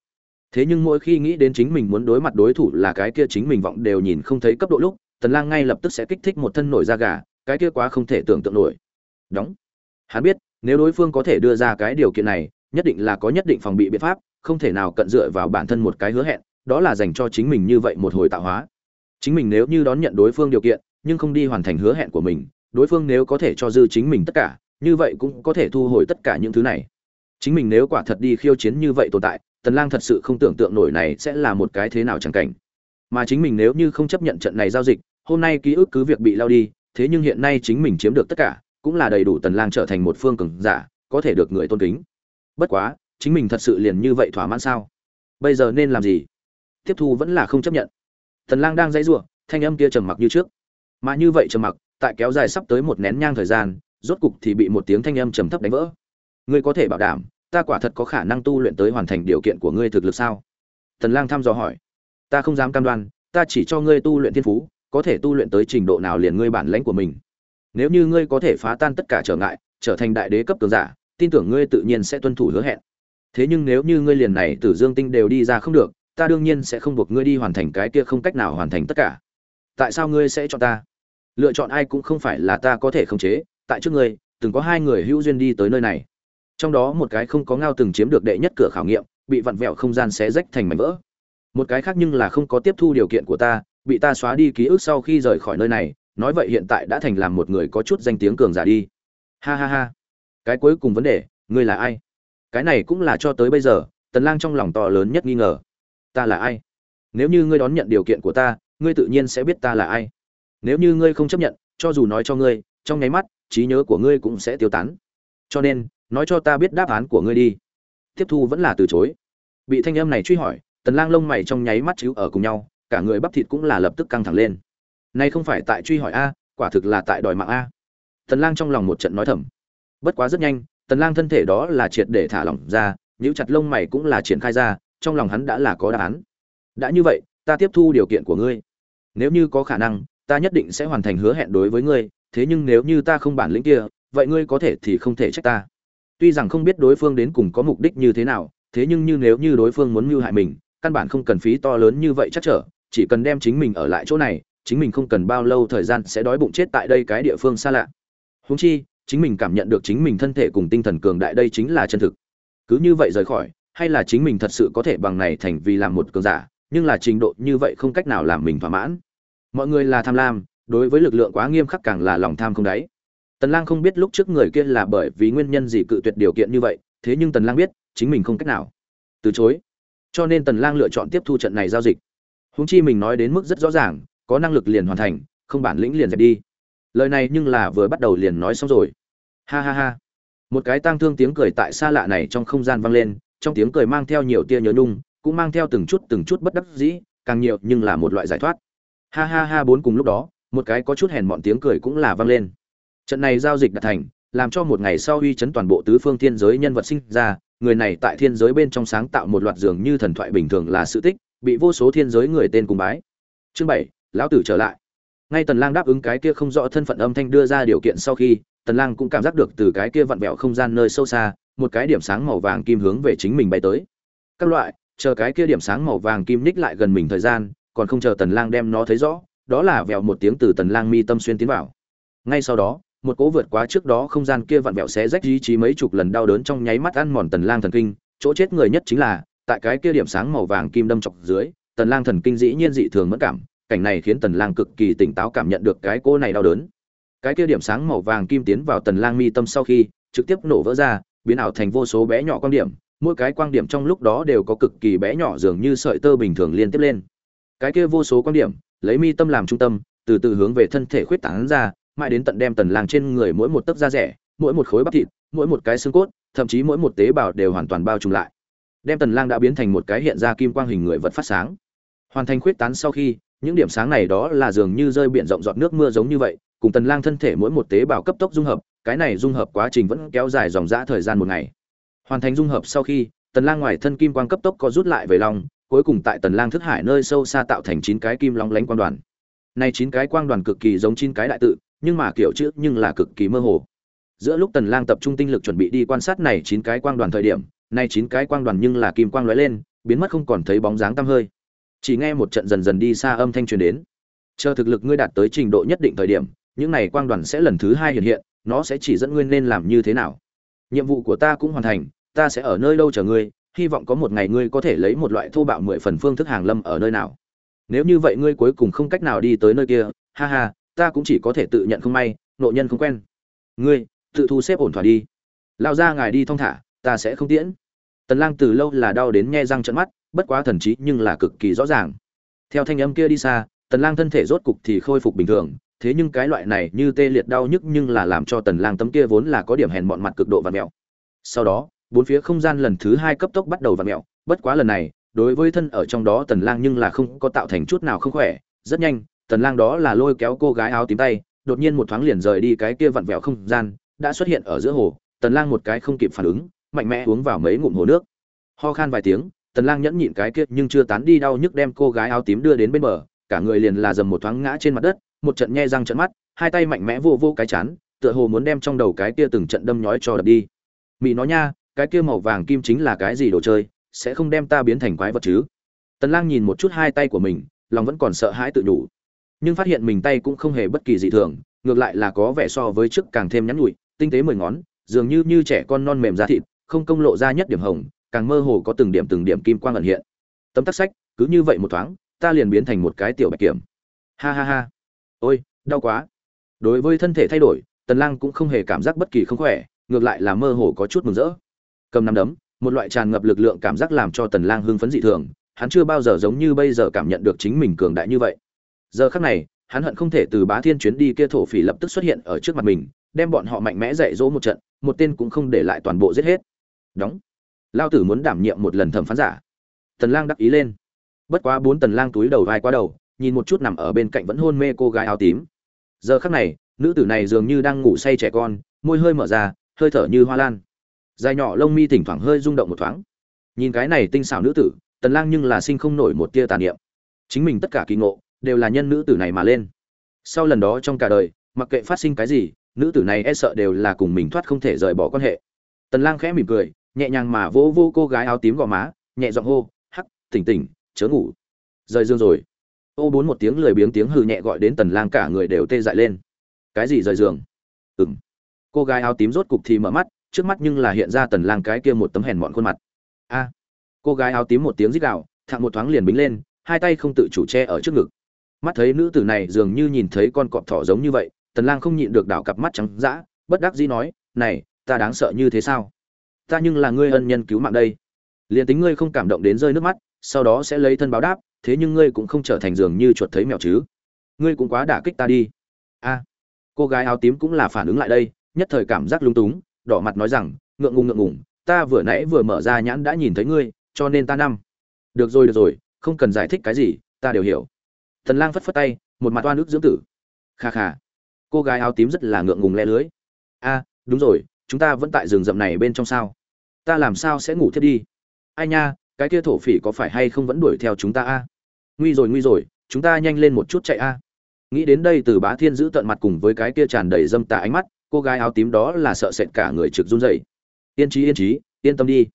thế nhưng mỗi khi nghĩ đến chính mình muốn đối mặt đối thủ là cái kia chính mình vọng đều nhìn không thấy cấp độ lúc, tần lang ngay lập tức sẽ kích thích một thân nổi da gà, cái kia quá không thể tưởng tượng nổi. Đóng. Hắn biết, nếu đối phương có thể đưa ra cái điều kiện này, nhất định là có nhất định phòng bị biện pháp, không thể nào cận dựa vào bản thân một cái hứa hẹn, đó là dành cho chính mình như vậy một hồi tạo hóa. Chính mình nếu như đón nhận đối phương điều kiện, nhưng không đi hoàn thành hứa hẹn của mình, đối phương nếu có thể cho dư chính mình tất cả, như vậy cũng có thể thu hồi tất cả những thứ này. Chính mình nếu quả thật đi khiêu chiến như vậy tồn tại tần lang thật sự không tưởng tượng nổi này sẽ là một cái thế nào chẳng cảnh. Mà chính mình nếu như không chấp nhận trận này giao dịch, hôm nay ký ức cứ việc bị lao đi, thế nhưng hiện nay chính mình chiếm được tất cả, cũng là đầy đủ tần lang trở thành một phương cường giả, có thể được người tôn kính. Bất quá, chính mình thật sự liền như vậy thỏa mãn sao? Bây giờ nên làm gì? Tiếp thu vẫn là không chấp nhận. Tần lang đang dãy rủa, thanh âm kia trầm mặc như trước. Mà như vậy trầm mặc, tại kéo dài sắp tới một nén nhang thời gian, rốt cục thì bị một tiếng thanh âm trầm thấp đánh vỡ. Ngươi có thể bảo đảm ta quả thật có khả năng tu luyện tới hoàn thành điều kiện của ngươi thực lực sao? Tần lang thăm dò hỏi. Ta không dám cam đoan, ta chỉ cho ngươi tu luyện thiên phú, có thể tu luyện tới trình độ nào liền ngươi bản lãnh của mình. Nếu như ngươi có thể phá tan tất cả trở ngại, trở thành đại đế cấp cường giả, tin tưởng ngươi tự nhiên sẽ tuân thủ hứa hẹn. Thế nhưng nếu như ngươi liền này tử dương tinh đều đi ra không được, ta đương nhiên sẽ không buộc ngươi đi hoàn thành cái kia không cách nào hoàn thành tất cả. Tại sao ngươi sẽ chọn ta? Lựa chọn ai cũng không phải là ta có thể khống chế, tại trước ngươi, từng có hai người hữu duyên đi tới nơi này trong đó một cái không có ngao từng chiếm được đệ nhất cửa khảo nghiệm, bị vặn vẹo không gian xé rách thành mảnh vỡ. Một cái khác nhưng là không có tiếp thu điều kiện của ta, bị ta xóa đi ký ức sau khi rời khỏi nơi này, nói vậy hiện tại đã thành làm một người có chút danh tiếng cường giả đi. Ha ha ha. Cái cuối cùng vấn đề, ngươi là ai? Cái này cũng là cho tới bây giờ, tần lang trong lòng to lớn nhất nghi ngờ. Ta là ai? Nếu như ngươi đón nhận điều kiện của ta, ngươi tự nhiên sẽ biết ta là ai. Nếu như ngươi không chấp nhận, cho dù nói cho ngươi, trong nháy mắt, trí nhớ của ngươi cũng sẽ tiêu tán. Cho nên nói cho ta biết đáp án của ngươi đi. Tiếp thu vẫn là từ chối. Bị thanh âm này truy hỏi, tần lang lông mày trong nháy mắt chiếu ở cùng nhau, cả người bắp thịt cũng là lập tức căng thẳng lên. Nay không phải tại truy hỏi a, quả thực là tại đòi mạng a. Tần lang trong lòng một trận nói thầm. Bất quá rất nhanh, tần lang thân thể đó là triệt để thả lỏng ra, nhíu chặt lông mày cũng là triển khai ra, trong lòng hắn đã là có đáp án. Đã như vậy, ta tiếp thu điều kiện của ngươi. Nếu như có khả năng, ta nhất định sẽ hoàn thành hứa hẹn đối với ngươi, thế nhưng nếu như ta không bản lĩnh kia, vậy ngươi có thể thì không thể trách ta tuy rằng không biết đối phương đến cùng có mục đích như thế nào, thế nhưng như nếu như đối phương muốn mưu hại mình, căn bản không cần phí to lớn như vậy chắc trở, chỉ cần đem chính mình ở lại chỗ này, chính mình không cần bao lâu thời gian sẽ đói bụng chết tại đây cái địa phương xa lạ. Húng chi, chính mình cảm nhận được chính mình thân thể cùng tinh thần cường đại đây chính là chân thực. Cứ như vậy rời khỏi, hay là chính mình thật sự có thể bằng này thành vì làm một cường giả, nhưng là trình độ như vậy không cách nào làm mình thỏa mãn. Mọi người là tham lam, đối với lực lượng quá nghiêm khắc càng là lòng tham không đáy tần lang không biết lúc trước người kia là bởi vì nguyên nhân gì cự tuyệt điều kiện như vậy, thế nhưng tần lang biết, chính mình không cách nào từ chối. Cho nên tần lang lựa chọn tiếp thu trận này giao dịch. Huống chi mình nói đến mức rất rõ ràng, có năng lực liền hoàn thành, không bản lĩnh liền dẹp đi. Lời này nhưng là vừa bắt đầu liền nói xong rồi. Ha ha ha. Một cái tang thương tiếng cười tại xa lạ này trong không gian vang lên, trong tiếng cười mang theo nhiều tia nhớ nhung, cũng mang theo từng chút từng chút bất đắc dĩ, càng nhiều nhưng là một loại giải thoát. Ha ha ha bốn cùng lúc đó, một cái có chút hèn mọn tiếng cười cũng là vang lên trận này giao dịch đạt thành, làm cho một ngày sau uy chấn toàn bộ tứ phương thiên giới nhân vật sinh ra, người này tại thiên giới bên trong sáng tạo một loạt dường như thần thoại bình thường là sự tích, bị vô số thiên giới người tên cùng bái. Chương bảy, lão tử trở lại. Ngay tần lang đáp ứng cái kia không rõ thân phận âm thanh đưa ra điều kiện sau khi, tần lang cũng cảm giác được từ cái kia vặn vẹo không gian nơi sâu xa, một cái điểm sáng màu vàng kim hướng về chính mình bay tới. Các loại, chờ cái kia điểm sáng màu vàng kim ních lại gần mình thời gian, còn không chờ tần lang đem nó thấy rõ, đó là vẹo một tiếng từ tần lang mi tâm xuyên tiến vào. Ngay sau đó một cỗ vượt quá trước đó không gian kia vặn vẹo xé rách ý chí mấy chục lần đau đớn trong nháy mắt ăn mòn tần lang thần kinh. Chỗ chết người nhất chính là, tại cái kia điểm sáng màu vàng kim đâm chọc dưới, tần lang thần kinh dĩ nhiên dị thường mất cảm, cảnh này khiến tần lang cực kỳ tỉnh táo cảm nhận được cái cô này đau đớn. Cái kia điểm sáng màu vàng kim tiến vào tần lang mi tâm sau khi, trực tiếp nổ vỡ ra, biến ảo thành vô số bé nhỏ quan điểm. Mỗi cái quang điểm trong lúc đó đều có cực kỳ bé nhỏ dường như sợi tơ bình thường liên tiếp lên. Cái kia vô số quan điểm, lấy mi tâm làm trung tâm, từ từ hướng về thân thể khuyết tán ra mãi đến tận đem tần lang trên người mỗi một tấc da rẻ, mỗi một khối bắp thịt, mỗi một cái xương cốt, thậm chí mỗi một tế bào đều hoàn toàn bao trùm lại. Đem tần lang đã biến thành một cái hiện ra kim quang hình người vật phát sáng. Hoàn thành khuyết tán sau khi, những điểm sáng này đó là dường như rơi biển rộng giọt nước mưa giống như vậy, cùng tần lang thân thể mỗi một tế bào cấp tốc dung hợp, cái này dung hợp quá trình vẫn kéo dài dòng dã thời gian một ngày. Hoàn thành dung hợp sau khi, tần lang ngoài thân kim quang cấp tốc có rút lại về lòng cuối cùng tại tần lang thức hải nơi sâu xa tạo thành chín cái kim long lánh quang đoàn. Này chín cái quang đoàn cực kỳ giống chín cái đại tự nhưng mà kiểu chữ nhưng là cực kỳ mơ hồ. Giữa lúc tần lang tập trung tinh lực chuẩn bị đi quan sát này chín cái quang đoàn thời điểm nay chín cái quang đoàn nhưng là kim quang lóe lên, biến mất không còn thấy bóng dáng tăm hơi. Chỉ nghe một trận dần dần đi xa âm thanh truyền đến. Chờ thực lực ngươi đạt tới trình độ nhất định thời điểm, những này quang đoàn sẽ lần thứ hai hiện hiện, nó sẽ chỉ dẫn ngươi nên làm như thế nào. Nhiệm vụ của ta cũng hoàn thành, ta sẽ ở nơi đâu chờ ngươi, hy vọng có một ngày ngươi có thể lấy một loại thô bạo mười phần phương thức hàng lâm ở nơi nào. Nếu như vậy ngươi cuối cùng không cách nào đi tới nơi kia, ha ha ta cũng chỉ có thể tự nhận không may, nội nhân không quen. Ngươi, tự thu xếp ổn thỏa đi. Lao ra ngài đi thong thả, ta sẽ không tiễn. Tần lang từ lâu là đau đến nhe răng trợn mắt, bất quá thần trí nhưng là cực kỳ rõ ràng. Theo thanh âm kia đi xa, tần lang thân thể rốt cục thì khôi phục bình thường, thế nhưng cái loại này như tê liệt đau nhức nhưng là làm cho tần lang tấm kia vốn là có điểm hèn mọn mặt cực độ và mèo. Sau đó, bốn phía không gian lần thứ hai cấp tốc bắt đầu và mèo, bất quá lần này, đối với thân ở trong đó tần lang nhưng là không có tạo thành chút nào không khỏe, rất nhanh tần lang đó là lôi kéo cô gái áo tím tay, đột nhiên một thoáng liền rời đi cái kia vặn vẹo không gian, đã xuất hiện ở giữa hồ. Tần lang một cái không kịp phản ứng, mạnh mẽ uống vào mấy ngụm hồ nước. Ho khan vài tiếng, tần lang nhẫn nhịn cái kia nhưng chưa tán đi đau nhức đem cô gái áo tím đưa đến bên bờ, cả người liền là dầm một thoáng ngã trên mặt đất, một trận nhe răng trận mắt, hai tay mạnh mẽ vô vô cái chán, tựa hồ muốn đem trong đầu cái kia từng trận đâm nhói cho đập đi. Mị nói nha, cái kia màu vàng kim chính là cái gì đồ chơi, sẽ không đem ta biến thành quái vật chứ? Tần lang nhìn một chút hai tay của mình, lòng vẫn còn sợ hãi tự nhủ nhưng phát hiện mình tay cũng không hề bất kỳ dị thường, ngược lại là có vẻ so với trước càng thêm nhắn nhụi, tinh tế mười ngón, dường như như trẻ con non mềm da thịt, không công lộ ra nhất điểm hồng, càng mơ hồ có từng điểm từng điểm kim quang ẩn hiện. Tấm tắc sách, cứ như vậy một thoáng, ta liền biến thành một cái tiểu bạch kiểm. Ha ha ha. Ôi, đau quá. Đối với thân thể thay đổi, tần lang cũng không hề cảm giác bất kỳ không khỏe, ngược lại là mơ hồ có chút mừng rỡ. Cầm nắm đấm, một loại tràn ngập lực lượng cảm giác làm cho tần lang hưng phấn dị thường, hắn chưa bao giờ giống như bây giờ cảm nhận được chính mình cường đại như vậy giờ khắc này, hắn hận không thể từ bá thiên chuyến đi kia thổ phỉ lập tức xuất hiện ở trước mặt mình, đem bọn họ mạnh mẽ dạy dỗ một trận, một tên cũng không để lại toàn bộ giết hết. Đóng. Lao tử muốn đảm nhiệm một lần thẩm phán giả. Tần lang đắc ý lên. Bất quá bốn tần lang túi đầu vai qua đầu, nhìn một chút nằm ở bên cạnh vẫn hôn mê cô gái áo tím. Giờ khắc này, nữ tử này dường như đang ngủ say trẻ con, môi hơi mở ra, hơi thở như hoa lan. Dài nhỏ lông mi thỉnh thoảng hơi rung động một thoáng. Nhìn cái này tinh xảo nữ tử, tần lang nhưng là sinh không nổi một tia tàn niệm. Chính mình tất cả kỳ ngộ đều là nhân nữ tử này mà lên. Sau lần đó trong cả đời, mặc kệ phát sinh cái gì, nữ tử này e sợ đều là cùng mình thoát không thể rời bỏ quan hệ. Tần lang khẽ mỉm cười, nhẹ nhàng mà vỗ vô cô gái áo tím gò má, nhẹ giọng hô, hắc, tỉnh tỉnh, chớ ngủ. Rời giường rồi. Ô bốn một tiếng lười biếng tiếng hừ nhẹ gọi đến tần lang cả người đều tê dại lên. Cái gì rời giường? Ừm. Cô gái áo tím rốt cục thì mở mắt, trước mắt nhưng là hiện ra tần lang cái kia một tấm hèn mọn khuôn mặt. A. Cô gái áo tím một tiếng rít gào thạng một thoáng liền bính lên, hai tay không tự chủ che ở trước ngực mắt thấy nữ tử này dường như nhìn thấy con cọp thỏ giống như vậy, tần lang không nhịn được đảo cặp mắt trắng dã, bất đắc dĩ nói, này, ta đáng sợ như thế sao? Ta nhưng là ngươi ân nhân cứu mạng đây. Liền tính ngươi không cảm động đến rơi nước mắt, sau đó sẽ lấy thân báo đáp, thế nhưng ngươi cũng không trở thành dường như chuột thấy mèo chứ. Ngươi cũng quá đả kích ta đi. A. Cô gái áo tím cũng là phản ứng lại đây, nhất thời cảm giác lung túng, đỏ mặt nói rằng, ngượng ngùng ngượng ngùng, ta vừa nãy vừa mở ra nhãn đã nhìn thấy ngươi, cho nên ta năm được rồi được rồi, không cần giải thích cái gì, ta đều hiểu thần lang phất phất tay, một mặt oan ức dưỡng tử. Kha kha, cô gái áo tím rất là ngượng ngùng le lưới. A, đúng rồi, chúng ta vẫn tại rừng rậm này bên trong sao? Ta làm sao sẽ ngủ thiết đi? Ai nha, cái kia thổ phỉ có phải hay không vẫn đuổi theo chúng ta a? Nguy rồi nguy rồi, chúng ta nhanh lên một chút chạy a. Nghĩ đến đây từ bá thiên giữ tận mặt cùng với cái kia tràn đầy dâm tà ánh mắt, cô gái áo tím đó là sợ sệt cả người trực run rẩy. Yên trí yên trí yên tâm đi.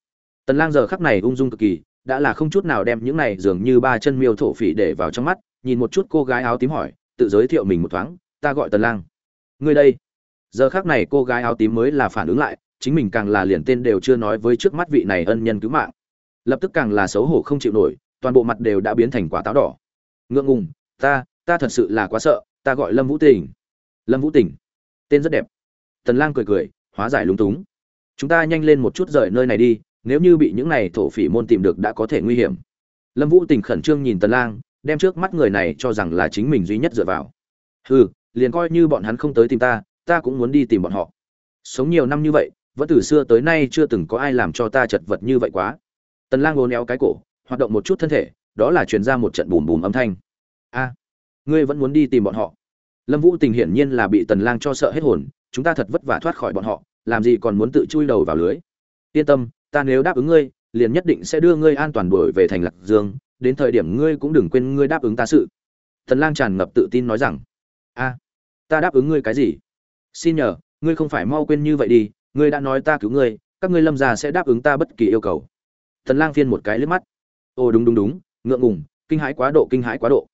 Tần lang giờ khắc này ung dung cực kỳ, đã là không chút nào đem những này dường như ba chân miêu thổ phỉ để vào trong mắt nhìn một chút cô gái áo tím hỏi, tự giới thiệu mình một thoáng, ta gọi tần lang. Ngươi đây. Giờ khắc này cô gái áo tím mới là phản ứng lại, chính mình càng là liền tên đều chưa nói với trước mắt vị này ân nhân cứu mạng. Lập tức càng là xấu hổ không chịu nổi, toàn bộ mặt đều đã biến thành quả táo đỏ. Ngượng ngùng, ta ta thật sự là quá sợ, ta gọi lâm vũ tình. Lâm vũ tình. Tên rất đẹp. Tần lang cười cười, hóa giải lúng túng. Chúng ta nhanh lên một chút rời nơi này đi, nếu như bị những này thổ phỉ môn tìm được đã có thể nguy hiểm. Lâm vũ tình khẩn trương nhìn tần lang đem trước mắt người này cho rằng là chính mình duy nhất dựa vào. Hừ, liền coi như bọn hắn không tới tìm ta ta cũng muốn đi tìm bọn họ. Sống nhiều năm như vậy, vẫn từ xưa tới nay chưa từng có ai làm cho ta chật vật như vậy quá. Tần lang ngồi néo cái cổ, hoạt động một chút thân thể, đó là truyền ra một trận bùm bùm âm thanh. A, ngươi vẫn muốn đi tìm bọn họ? Lâm vũ tình hiển nhiên là bị tần lang cho sợ hết hồn, chúng ta thật vất vả thoát khỏi bọn họ, làm gì còn muốn tự chui đầu vào lưới? Yên tâm, ta nếu đáp ứng ngươi liền nhất định sẽ đưa ngươi an toàn đuổi về thành lạc dương, đến thời điểm ngươi cũng đừng quên ngươi đáp ứng ta sự. Tần lang tràn ngập tự tin nói rằng. A, ta đáp ứng ngươi cái gì? Xin nhờ, ngươi không phải mau quên như vậy đi, ngươi đã nói ta cứu ngươi, các ngươi lâm già sẽ đáp ứng ta bất kỳ yêu cầu. Tần lang phiên một cái liếc mắt. Ồ, đúng đúng đúng, ngượng ngùng, kinh hãi quá độ, kinh hãi quá độ.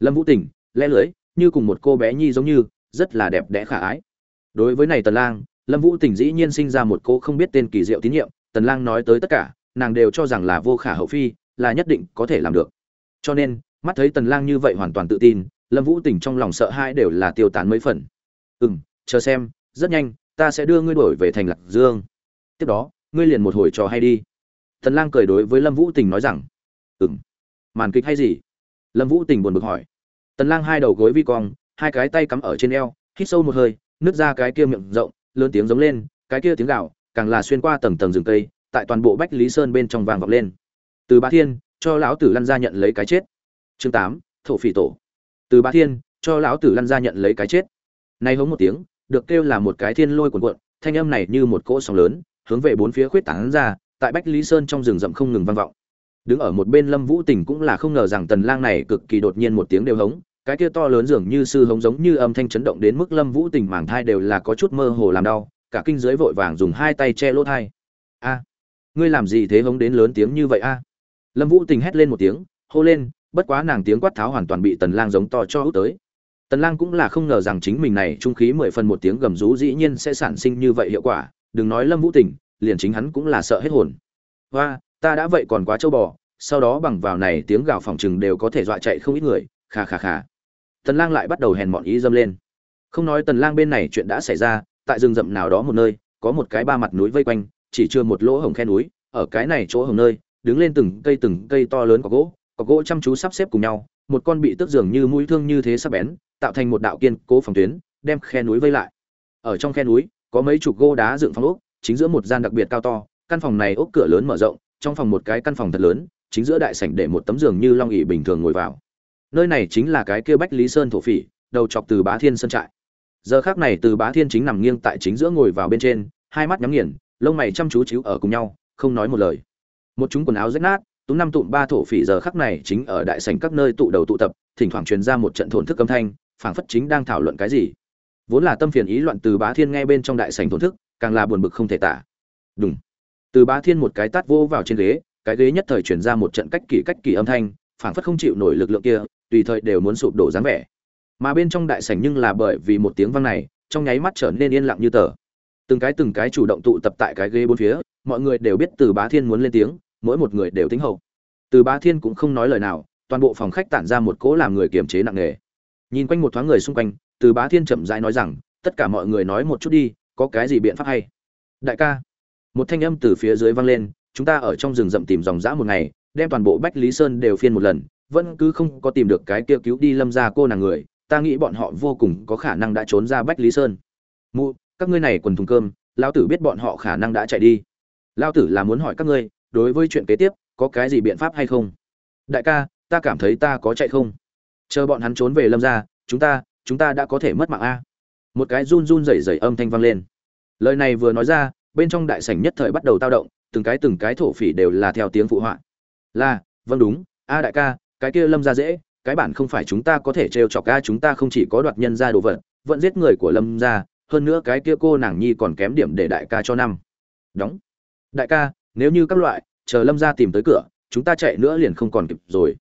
Lâm vũ tỉnh lẽ lưới, như cùng một cô bé nhi giống như, rất là đẹp đẽ khả ái. Đối với này tần lang, lâm vũ tỉnh dĩ nhiên sinh ra một cô không biết tên kỳ diệu tín nhiệm, tần lang nói tới tất cả nàng đều cho rằng là vô khả hậu phi, là nhất định có thể làm được. Cho nên, mắt thấy tần lang như vậy hoàn toàn tự tin, lâm vũ tình trong lòng sợ hãi đều là tiêu tán mấy phần. Ừm, chờ xem, rất nhanh, ta sẽ đưa ngươi đổi về thành lạc dương. Tiếp đó, ngươi liền một hồi trò hay đi. Tần lang cười đối với lâm vũ tình nói rằng, ừm, màn kịch hay gì? Lâm vũ tình buồn bực hỏi. Tần lang hai đầu gối vi cong, hai cái tay cắm ở trên eo, hít sâu một hơi, nứt ra cái kia miệng rộng, lớn tiếng giống lên, cái kia tiếng gạo càng là xuyên qua tầng tầng rừng cây tại toàn bộ bách lý sơn bên trong vàng vọng lên. Từ bá thiên, cho lão tử lăn ra nhận lấy cái chết. Chương tám, thổ phỉ tổ. Từ bá thiên, cho lão tử lăn ra nhận lấy cái chết. Nay hống một tiếng, được kêu là một cái thiên lôi cuồn cuộn, thanh âm này như một cỗ sóng lớn, hướng về bốn phía khuyết tán ra, tại bách lý sơn trong rừng rậm không ngừng vang vọng. Đứng ở một bên lâm vũ tình cũng là không ngờ rằng tần lang này cực kỳ đột nhiên một tiếng đều hống, cái kia to lớn dường như sư hống giống như âm thanh chấn động đến mức lâm vũ tình màng thai đều là có chút mơ hồ làm đau, cả kinh giới vội vàng dùng hai tay che lỗ thai. A! Ngươi làm gì thế hống đến lớn tiếng như vậy a? Lâm vũ tình hét lên một tiếng, hô lên, bất quá nàng tiếng quát tháo hoàn toàn bị tần lang giống to cho hút tới. Tần lang cũng là không ngờ rằng chính mình này trung khí mười phần một tiếng gầm rú dĩ nhiên sẽ sản sinh như vậy hiệu quả, đừng nói lâm vũ tình, liền chính hắn cũng là sợ hết hồn. Hoa, ta đã vậy còn quá trâu bò, sau đó bằng vào này tiếng gào phòng trừng đều có thể dọa chạy không ít người, kha kha kha. tần lang lại bắt đầu hèn mọn ý dâm lên. Không nói tần lang bên này chuyện đã xảy ra, tại rừng rậm nào đó một nơi, có một cái ba mặt núi vây quanh chỉ chưa một lỗ hổng khe núi, ở cái này chỗ hổng nơi, đứng lên từng cây từng cây to lớn có gỗ có gỗ chăm chú sắp xếp cùng nhau, một con bị tước dường như mũi thương như thế sắc bén, tạo thành một đạo kiên cố phòng tuyến, đem khe núi vây lại. Ở trong khe núi, có mấy chục gỗ đá dựng phòng ốc, chính giữa một gian đặc biệt cao to, căn phòng này ốc cửa lớn mở rộng, trong phòng một cái căn phòng thật lớn, chính giữa đại sảnh để một tấm giường như long ỷ bình thường ngồi vào. Nơi này chính là cái kia bách lý sơn thổ phỉ, đầu chọc từ bá thiên sơn trại. Giờ khắc này từ bá thiên chính nằm nghiêng tại chính giữa ngồi vào bên trên, hai mắt nhắm nghiền lông mày chăm chú chíu ở cùng nhau, không nói một lời. Một chúng quần áo rách nát, tú năm tụm ba thổ phỉ giờ khắc này chính ở đại sảnh các nơi tụ đầu tụ tập, thỉnh thoảng truyền ra một trận thổn thức âm thanh, phảng phất chính đang thảo luận cái gì. Vốn là tâm phiền ý loạn từ bá thiên nghe bên trong đại sảnh thổn thức, càng là buồn bực không thể tả. Đúng từ bá thiên một cái tát vô vào trên ghế, cái ghế nhất thời truyền ra một trận cách kỳ cách kỳ âm thanh, phảng phất không chịu nổi lực lượng kia, tùy thời đều muốn sụp đổ dáng vẻ. Mà bên trong đại sảnh nhưng là bởi vì một tiếng vang này, trong nháy mắt trở nên yên lặng như tờ từng cái từng cái chủ động tụ tập tại cái ghế bốn phía, mọi người đều biết từ bá thiên muốn lên tiếng, mỗi một người đều tính hậu. Từ bá thiên cũng không nói lời nào, toàn bộ phòng khách tản ra một cỗ làm người kiềm chế nặng nề. Nhìn quanh một thoáng người xung quanh, từ bá thiên chậm rãi nói rằng, tất cả mọi người nói một chút đi, có cái gì biện pháp hay? Đại ca. Một thanh âm từ phía dưới vang lên, chúng ta ở trong rừng rậm tìm dòng dã một ngày, đem toàn bộ bách lý sơn đều phiên một lần, vẫn cứ không có tìm được cái kia cứu đi lâm ra cô nàng người, ta nghĩ bọn họ vô cùng có khả năng đã trốn ra bách lý sơn. Mụ các ngươi này quần thùng cơm lao tử biết bọn họ khả năng đã chạy đi. Lao tử là muốn hỏi các ngươi, đối với chuyện kế tiếp, có cái gì biện pháp hay không? Đại ca, ta cảm thấy ta có chạy không? Chờ bọn hắn trốn về lâm ra chúng ta chúng ta đã có thể mất mạng a. Một cái run run rẩy rẩy âm thanh vang lên. Lời này vừa nói ra, bên trong đại sảnh nhất thời bắt đầu tao động, từng cái từng cái thổ phỉ đều là theo tiếng phụ họa. Là vâng đúng, a đại ca, cái kia lâm ra dễ, cái bản không phải chúng ta có thể trêu chọc ca chúng ta không chỉ có đoạt nhân ra đồ vật, vẫn giết người của lâm ra hơn nữa cái kia cô nàng nhi còn kém điểm để đại ca cho năm. Đóng. Đại ca, nếu như các loại, chờ lâm ra tìm tới cửa, chúng ta chạy nữa liền không còn kịp rồi.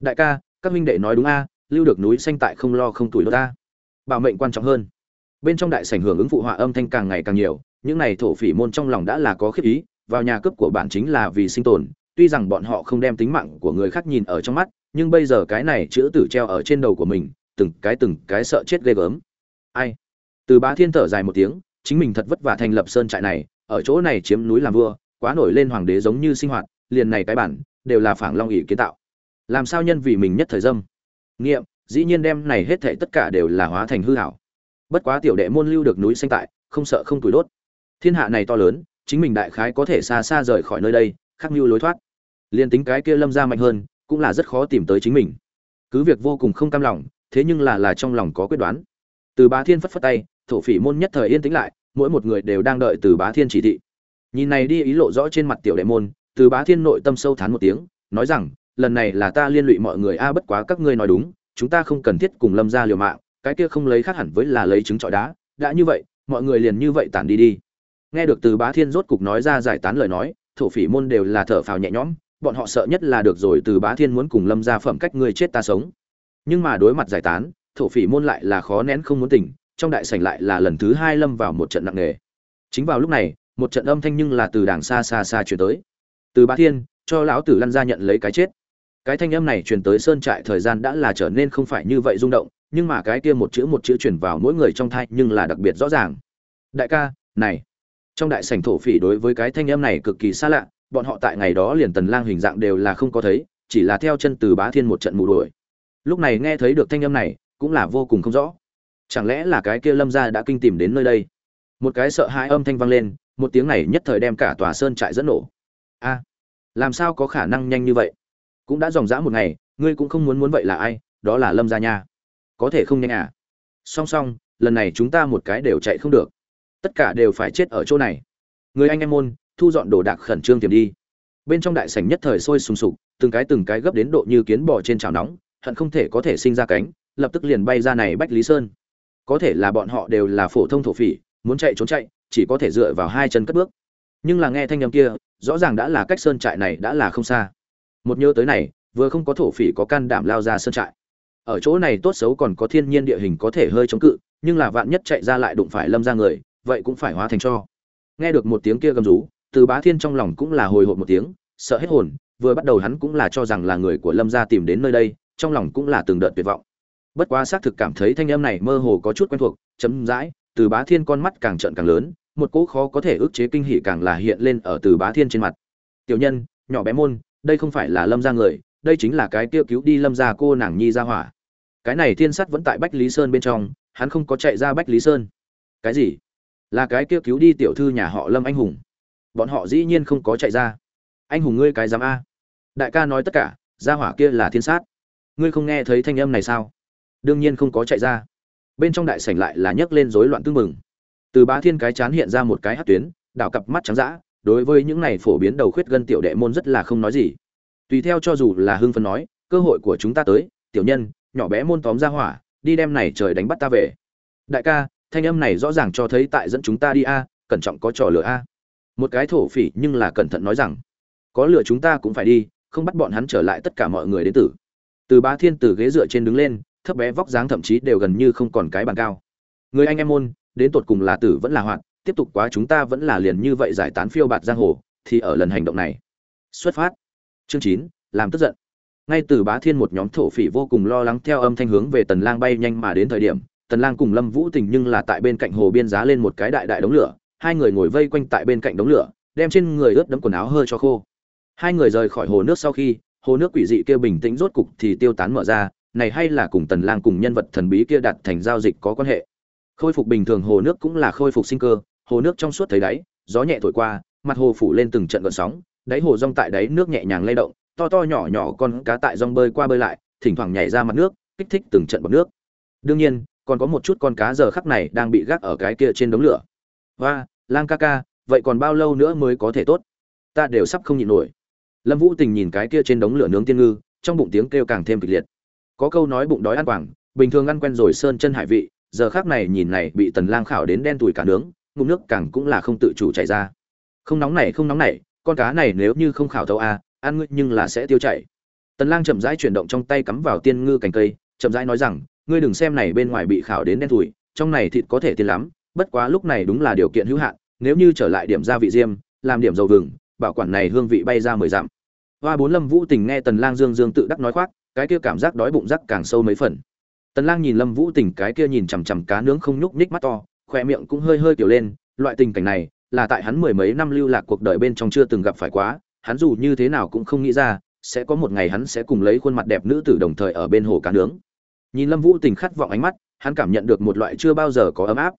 Đại ca, các minh đệ nói đúng a, lưu được núi xanh tại không lo không tuổi đốt ta. Bảo mệnh quan trọng hơn. Bên trong đại sảnh hưởng ứng phụ họa âm thanh càng ngày càng nhiều, những này thổ phỉ môn trong lòng đã là có khiếp ý, vào nhà cướp của bản chính là vì sinh tồn, tuy rằng bọn họ không đem tính mạng của người khác nhìn ở trong mắt, nhưng bây giờ cái này chữ tử treo ở trên đầu của mình, từng cái từng cái sợ chết ghê gớm. Ai? Từ bá thiên thở dài một tiếng, chính mình thật vất vả thành lập sơn trại này, ở chỗ này chiếm núi làm vua, quá nổi lên hoàng đế giống như sinh hoạt, liền này cái bản, đều là phảng long ỷ kiến tạo. Làm sao nhân vì mình nhất thời dâm? Nghiệm, dĩ nhiên đem này hết thảy tất cả đều là hóa thành hư hảo. Bất quá tiểu đệ môn lưu được núi xanh tại, không sợ không tuổi đốt. Thiên hạ này to lớn, chính mình đại khái có thể xa xa rời khỏi nơi đây, khắc mưu lối thoát. Liền tính cái kia lâm ra mạnh hơn, cũng là rất khó tìm tới chính mình. Cứ việc vô cùng không cam lòng, thế nhưng là là trong lòng có quyết đoán. Từ bá thiên phất phất tay thổ phỉ môn nhất thời yên tĩnh lại, mỗi một người đều đang đợi từ bá thiên chỉ thị. Nhìn này đi ý lộ rõ trên mặt tiểu đệ môn, từ bá thiên nội tâm sâu thán một tiếng, nói rằng, lần này là ta liên lụy mọi người, a, bất quá các ngươi nói đúng, chúng ta không cần thiết cùng lâm ra liều mạng, cái kia không lấy khác hẳn với là lấy trứng trọi đá, đã như vậy, mọi người liền như vậy tản đi đi. Nghe được từ bá thiên rốt cục nói ra giải tán lời nói, thổ phỉ môn đều là thở phào nhẹ nhõm, bọn họ sợ nhất là được rồi từ bá thiên muốn cùng lâm ra phẩm cách ngươi chết ta sống. Nhưng mà đối mặt giải tán, thổ phỉ môn lại là khó nén không muốn tỉnh trong đại sảnh lại là lần thứ hai lâm vào một trận nặng nề. Chính vào lúc này, một trận âm thanh nhưng là từ đàng xa xa xa truyền tới. Từ bá thiên, cho lão tử lăn ra nhận lấy cái chết. Cái thanh âm này truyền tới sơn trại thời gian đã là trở nên không phải như vậy rung động, nhưng mà cái kia một chữ một chữ truyền vào mỗi người trong thai nhưng là đặc biệt rõ ràng. Đại ca, này. Trong đại sảnh thổ phỉ đối với cái thanh âm này cực kỳ xa lạ, bọn họ tại ngày đó liền tần lang hình dạng đều là không có thấy, chỉ là theo chân từ bá thiên một trận mù đuổi. Lúc này nghe thấy được thanh âm này, cũng là vô cùng không rõ chẳng lẽ là cái kia lâm gia đã kinh tìm đến nơi đây? Một cái sợ hãi âm thanh vang lên, một tiếng này nhất thời đem cả tòa sơn trại dẫn nổ. A, làm sao có khả năng nhanh như vậy? Cũng đã dòng dã một ngày, ngươi cũng không muốn muốn vậy là ai? Đó là lâm gia nha. Có thể không nhanh à? Song song, lần này chúng ta một cái đều chạy không được. Tất cả đều phải chết ở chỗ này. Người anh em môn, thu dọn đồ đạc khẩn trương tìm đi. Bên trong đại sảnh nhất thời sôi sùng sục, từng cái từng cái gấp đến độ như kiến bò trên chảo nóng, hận không thể có thể sinh ra cánh, lập tức liền bay ra này bách lý sơn có thể là bọn họ đều là phổ thông thổ phỉ, muốn chạy trốn chạy, chỉ có thể dựa vào hai chân cất bước. Nhưng là nghe thanh âm kia, rõ ràng đã là cách sơn trại này đã là không xa. Một nhớ tới này, vừa không có thổ phỉ có can đảm lao ra sơn trại. Ở chỗ này tốt xấu còn có thiên nhiên địa hình có thể hơi chống cự, nhưng là vạn nhất chạy ra lại đụng phải lâm ra người, vậy cũng phải hóa thành cho. Nghe được một tiếng kia gầm rú, từ bá thiên trong lòng cũng là hồi hộp một tiếng, sợ hết hồn, vừa bắt đầu hắn cũng là cho rằng là người của lâm gia tìm đến nơi đây, trong lòng cũng là từng đợt tuyệt vọng bất quá xác thực cảm thấy thanh âm này mơ hồ có chút quen thuộc, chấm dãi, từ bá thiên con mắt càng trợn càng lớn, một cỗ khó có thể ức chế kinh hỉ càng là hiện lên ở từ bá thiên trên mặt. Tiểu nhân, nhỏ bé môn, đây không phải là lâm gia người, đây chính là cái kia cứu đi lâm gia cô nàng nhi ra hỏa. Cái này thiên sắt vẫn tại bách lý sơn bên trong, hắn không có chạy ra bách lý sơn. Cái gì? Là cái kia cứu đi tiểu thư nhà họ lâm anh hùng. Bọn họ dĩ nhiên không có chạy ra. Anh hùng ngươi cái dám a. Đại ca nói tất cả, gia hỏa kia là thiên sát. Ngươi không nghe thấy thanh âm này sao? Đương nhiên không có chạy ra. Bên trong đại sảnh lại là nhấc lên rối loạn tương mừng từ bá thiên cái chán hiện ra một cái hát tuyến, đảo cặp mắt trắng dã, đối với những này phổ biến đầu khuyết gân tiểu đệ môn rất là không nói gì. Tùy theo cho dù là hưng phấn nói, cơ hội của chúng ta tới, tiểu nhân, nhỏ bé môn tóm ra hỏa, đi đem này trời đánh bắt ta về. Đại ca, thanh âm này rõ ràng cho thấy tại dẫn chúng ta đi a, cẩn trọng có trò lửa a. Một cái thổ phỉ nhưng là cẩn thận nói rằng, có lửa chúng ta cũng phải đi, không bắt bọn hắn trở lại tất cả mọi người đến tử. Từ Bá thiên từ ghế dựa trên đứng lên thấp bé vóc dáng thậm chí đều gần như không còn cái bàn cao. Người anh em môn, đến tột cùng là tử vẫn là hoạt tiếp tục quá chúng ta vẫn là liền như vậy giải tán phiêu bạt giang hồ, thì ở lần hành động này. Xuất phát. Chương chín, làm tức giận. Ngay từ bá thiên một nhóm thổ phỉ vô cùng lo lắng theo âm thanh hướng về tần lang bay nhanh mà đến thời điểm, tần lang cùng lâm vũ tình nhưng là tại bên cạnh hồ biên giá lên một cái đại đại đống lửa, hai người ngồi vây quanh tại bên cạnh đống lửa, đem trên người ướt đẫm quần áo hơi cho khô. Hai người rời khỏi hồ nước sau khi, hồ nước quỷ dị kia bình tĩnh rốt cục thì tiêu tán mở ra này hay là cùng tần lang cùng nhân vật thần bí kia đặt thành giao dịch có quan hệ? Khôi phục bình thường hồ nước cũng là khôi phục sinh cơ, hồ nước trong suốt thấy đáy, gió nhẹ thổi qua, mặt hồ phủ lên từng trận gợn sóng, đáy hồ rong tại đáy nước nhẹ nhàng lay động, to to nhỏ nhỏ con cá tại rong bơi qua bơi lại, thỉnh thoảng nhảy ra mặt nước, kích thích từng trận bọt nước. Đương nhiên, còn có một chút con cá giờ khắc này đang bị gác ở cái kia trên đống lửa. Và lang ca ca, vậy còn bao lâu nữa mới có thể tốt? Ta đều sắp không nhịn nổi. Lâm vũ tình nhìn cái kia trên đống lửa nướng tiên ngư, trong bụng tiếng kêu càng thêm kịch liệt có câu nói bụng đói ăn quảng, bình thường ăn quen rồi sơn chân hải vị, giờ khác này nhìn này bị tần lang khảo đến đen tủi cả nướng, ngụm nước càng cũng là không tự chủ chảy ra. Không nóng này, không nóng này, con cá này nếu như không khảo thấu a ăn ngươi nhưng là sẽ tiêu chảy. Tần lang chậm rãi chuyển động trong tay cắm vào tiên ngư cành cây, chậm rãi nói rằng, ngươi đừng xem này bên ngoài bị khảo đến đen tủi, trong này thịt có thể tiên lắm, bất quá lúc này đúng là điều kiện hữu hạn, nếu như trở lại điểm gia vị diêm, làm điểm dầu vừng, bảo quản này hương vị bay ra mười dặm. Hoa bốn lâm vũ tình nghe tần lang dương dương tự đắc nói khoác cái kia cảm giác đói bụng rắc càng sâu mấy phần. Tần lang nhìn lâm vũ tình, cái kia nhìn chằm chằm cá nướng không nhúc nhích mắt to khoe miệng cũng hơi hơi kiểu lên, loại tình cảnh này là tại hắn mười mấy năm lưu lạc cuộc đời bên trong chưa từng gặp phải quá, hắn dù như thế nào cũng không nghĩ ra, sẽ có một ngày hắn sẽ cùng lấy khuôn mặt đẹp nữ tử đồng thời ở bên hồ cá nướng. Nhìn lâm vũ tình khát vọng ánh mắt, hắn cảm nhận được một loại chưa bao giờ có ấm áp.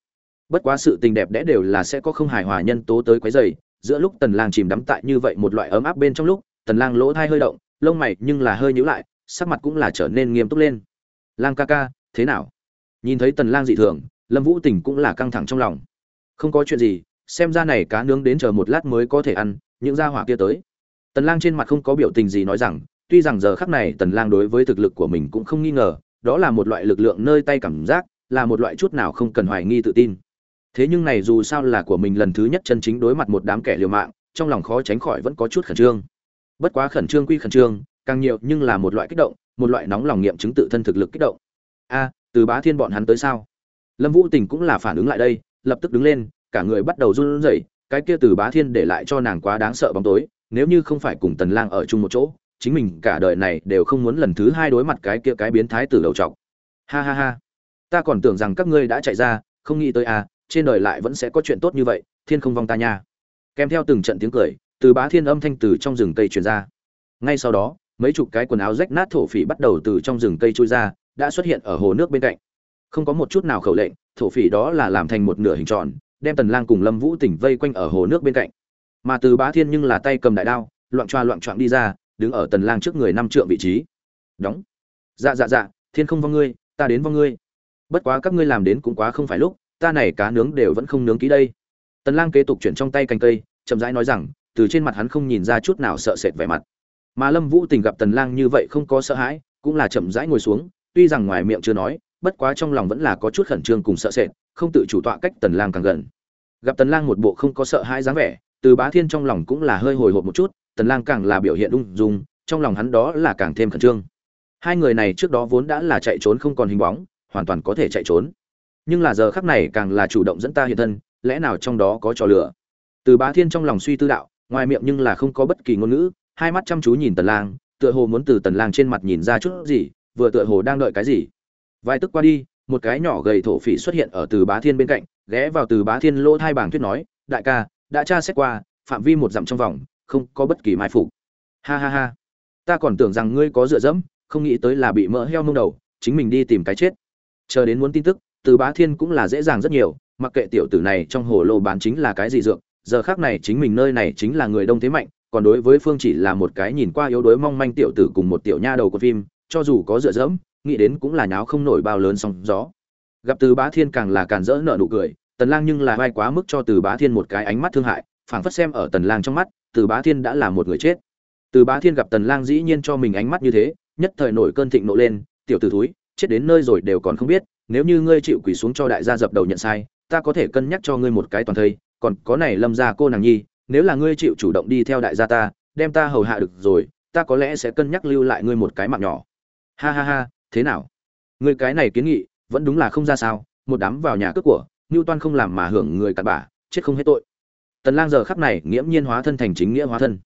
Bất quá sự tình đẹp đẽ đều là sẽ có không hài hòa nhân tố tới quấy rầy, giữa lúc tần lang chìm đắm tại như vậy một loại ấm áp bên trong lúc, tần lang lỗ thai hơi động, lông mày nhưng là hơi nhíu lại sắc mặt cũng là trở nên nghiêm túc lên. Lang ca ca, thế nào? Nhìn thấy tần lang dị thường, lâm vũ tình cũng là căng thẳng trong lòng. Không có chuyện gì, xem ra này cá nướng đến chờ một lát mới có thể ăn, những gia hỏa kia tới. Tần lang trên mặt không có biểu tình gì nói rằng, tuy rằng giờ khắc này tần lang đối với thực lực của mình cũng không nghi ngờ, đó là một loại lực lượng nơi tay cảm giác, là một loại chút nào không cần hoài nghi tự tin. Thế nhưng này dù sao là của mình lần thứ nhất chân chính đối mặt một đám kẻ liều mạng, trong lòng khó tránh khỏi vẫn có chút khẩn trương. Bất quá khẩn trương quy khẩn trương càng nhiều nhưng là một loại kích động, một loại nóng lòng nghiệm chứng tự thân thực lực kích động. A, từ bá thiên bọn hắn tới sao? Lâm vũ tình cũng là phản ứng lại đây, lập tức đứng lên, cả người bắt đầu run rẩy, cái kia từ bá thiên để lại cho nàng quá đáng sợ bóng tối, nếu như không phải cùng tần lang ở chung một chỗ, chính mình cả đời này đều không muốn lần thứ hai đối mặt cái kia cái biến thái từ đầu trọc. Ha ha ha. Ta còn tưởng rằng các ngươi đã chạy ra, không nghĩ tới a trên đời lại vẫn sẽ có chuyện tốt như vậy, thiên không vong ta nha. Kèm theo từng trận tiếng cười, từ bá thiên âm thanh từ trong rừng cây truyền ra. Ngay sau đó mấy chục cái quần áo rách nát thổ phỉ bắt đầu từ trong rừng cây trôi ra, đã xuất hiện ở hồ nước bên cạnh. Không có một chút nào khẩu lệnh, thổ phỉ đó là làm thành một nửa hình tròn, đem tần lang cùng lâm vũ tỉnh vây quanh ở hồ nước bên cạnh. Mà từ bá thiên nhưng là tay cầm đại đao, loạn choa loạn choạng đi ra, đứng ở tần lang trước người năm trượng vị trí. Đóng. Dạ dạ dạ thiên không vong ngươi, ta đến vong ngươi. Bất quá các ngươi làm đến cũng quá không phải lúc, ta này cá nướng đều vẫn không nướng kỹ đây. Tần lang kế tục chuyển trong tay cành cây, chậm rãi nói rằng, từ trên mặt hắn không nhìn ra chút nào sợ sệt vẻ mặt mà lâm vũ tình gặp tần lang như vậy không có sợ hãi, cũng là chậm rãi ngồi xuống, tuy rằng ngoài miệng chưa nói, bất quá trong lòng vẫn là có chút khẩn trương cùng sợ sệt, không tự chủ tọa cách tần lang càng gần. Gặp tần lang một bộ không có sợ hãi dáng vẻ, từ bá thiên trong lòng cũng là hơi hồi hộp một chút, tần lang càng là biểu hiện ung dung, trong lòng hắn đó là càng thêm khẩn trương. Hai người này trước đó vốn đã là chạy trốn không còn hình bóng, hoàn toàn có thể chạy trốn. Nhưng là giờ khắc này càng là chủ động dẫn ta hiện thân, lẽ nào trong đó có trò lửa từ bá thiên trong lòng suy tư đạo, ngoài miệng nhưng là không có bất kỳ ngôn ngữ hai mắt chăm chú nhìn tần lang, tựa hồ muốn từ tần lang trên mặt nhìn ra chút gì, vừa tựa hồ đang đợi cái gì. Vài tức qua đi, một cái nhỏ gầy thổ phỉ xuất hiện ở từ bá thiên bên cạnh, ghé vào từ bá thiên lỗ thai bảng tuyết nói, đại ca, đã tra xét qua, phạm vi một dặm trong vòng, không có bất kỳ mai phục. Ha ha ha, ta còn tưởng rằng ngươi có dựa dẫm, không nghĩ tới là bị mỡ heo mông đầu, chính mình đi tìm cái chết. Chờ đến muốn tin tức, từ bá thiên cũng là dễ dàng rất nhiều, mặc kệ tiểu tử này trong hồ lô bán chính là cái gì dược, giờ khác này chính mình nơi này chính là người đông thế mạnh còn đối với phương chỉ là một cái nhìn qua yếu đuối mong manh tiểu tử cùng một tiểu nha đầu của phim, cho dù có dựa dẫm, nghĩ đến cũng là nháo không nổi bao lớn sóng gió. Gặp từ bá thiên càng là càn rỡ nợ nụ cười, tần lang nhưng là vai quá mức cho từ bá thiên một cái ánh mắt thương hại, phảng phất xem ở tần lang trong mắt, từ bá thiên đã là một người chết. Từ bá thiên gặp tần lang dĩ nhiên cho mình ánh mắt như thế, nhất thời nổi cơn thịnh nộ lên, tiểu tử thúi, chết đến nơi rồi đều còn không biết, nếu như ngươi chịu quỳ xuống cho đại gia dập đầu nhận sai, ta có thể cân nhắc cho ngươi một cái toàn thây, còn có này lâm gia cô nàng nhi nếu là ngươi chịu chủ động đi theo đại gia ta, đem ta hầu hạ được rồi, ta có lẽ sẽ cân nhắc lưu lại ngươi một cái mạng nhỏ. Ha ha ha, thế nào? Ngươi cái này kiến nghị, vẫn đúng là không ra sao, một đám vào nhà cướp của ngưu toan không làm mà hưởng người cặn bả, chết không hết tội. Tần lang giờ khắp này nghiễm nhiên hóa thân thành chính nghĩa hóa thân.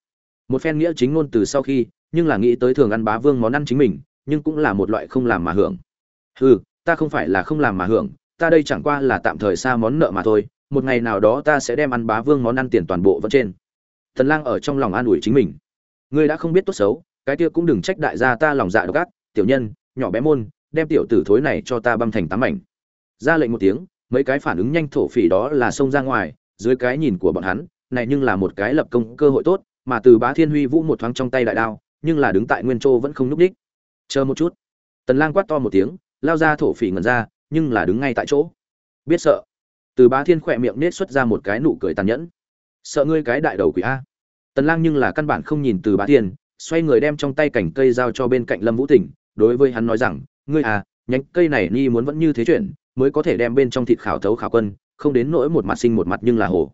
Một phen nghĩa chính ngôn từ sau khi, nhưng là nghĩ tới thường ăn bá vương món ăn chính mình, nhưng cũng là một loại không làm mà hưởng. Hừ, ta không phải là không làm mà hưởng, ta đây chẳng qua là tạm thời xa món nợ mà thôi một ngày nào đó ta sẽ đem ăn bá vương món ăn tiền toàn bộ vẫn trên. Thần lang ở trong lòng an ủi chính mình. Ngươi đã không biết tốt xấu, cái kia cũng đừng trách đại gia ta lòng dạ độc ác, tiểu nhân, nhỏ bé môn, đem tiểu tử thối này cho ta băm thành tám mảnh. Ra lệnh một tiếng, mấy cái phản ứng nhanh thổ phỉ đó là xông ra ngoài, dưới cái nhìn của bọn hắn, này nhưng là một cái lập công cơ hội tốt, mà từ bá thiên huy vũ một thoáng trong tay đại đao, nhưng là đứng tại nguyên châu vẫn không núp đích. Chờ một chút. Tần lang quát to một tiếng, lao ra thổ phỉ ngẩn ra, nhưng là đứng ngay tại chỗ. Biết sợ từ bá thiên khỏe miệng nết xuất ra một cái nụ cười tàn nhẫn. Sợ ngươi cái đại đầu quỷ a. Tần lang nhưng là căn bản không nhìn từ bá thiên, xoay người đem trong tay cảnh cây giao cho bên cạnh lâm vũ tỉnh, đối với hắn nói rằng, ngươi à nhánh cây này ni muốn vẫn như thế chuyện mới có thể đem bên trong thịt khảo thấu khảo quân, không đến nỗi một mặt sinh một mặt nhưng là hồ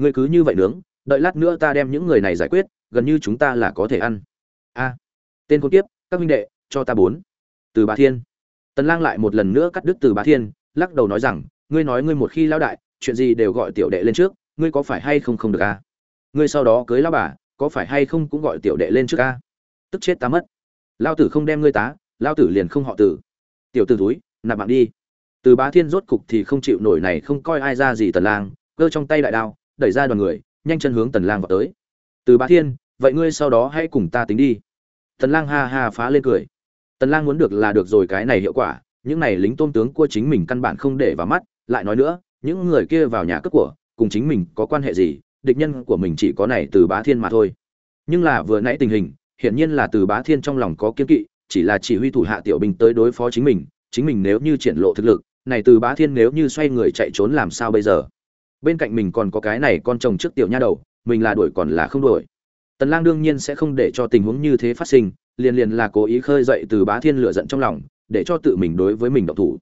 ngươi cứ như vậy nướng, đợi lát nữa ta đem những người này giải quyết, gần như chúng ta là có thể ăn. A. Tên con tiếp các huynh đệ, cho ta bốn. Từ bá thiên. Tần lang lại một lần nữa cắt đứt từ bá thiên, lắc đầu nói rằng ngươi nói ngươi một khi lão đại, chuyện gì đều gọi tiểu đệ lên trước, ngươi có phải hay không không được a ngươi sau đó cưới lão bà, có phải hay không cũng gọi tiểu đệ lên trước a tức chết ta mất. Lão tử không đem ngươi tá, lão tử liền không họ tử. Tiểu tử túi nạp mạng đi. Từ bá thiên rốt cục thì không chịu nổi này không coi ai ra gì tần lang, cơ trong tay đại đao, đẩy ra đoàn người, nhanh chân hướng tần lang vào tới. Từ bá thiên, vậy ngươi sau đó hãy cùng ta tính đi. Tần lang ha ha phá lên cười. Tần lang muốn được là được rồi cái này hiệu quả, những này lính tôm tướng của chính mình căn bản không để vào mắt lại nói nữa, những người kia vào nhà cướp của, cùng chính mình có quan hệ gì, địch nhân của mình chỉ có này từ bá thiên mà thôi. Nhưng là vừa nãy tình hình, hiển nhiên là từ bá thiên trong lòng có kiên kỵ, chỉ là chỉ huy thủ hạ tiểu binh tới đối phó chính mình chính mình nếu như triển lộ thực lực, này từ bá thiên nếu như xoay người chạy trốn làm sao bây giờ? Bên cạnh mình còn có cái này con chồng trước tiểu nha đầu, mình là đuổi còn là không đuổi. Tần lang đương nhiên sẽ không để cho tình huống như thế phát sinh, liền liền là cố ý khơi dậy từ bá thiên lửa giận trong lòng, để cho tự mình đối với mình động thủ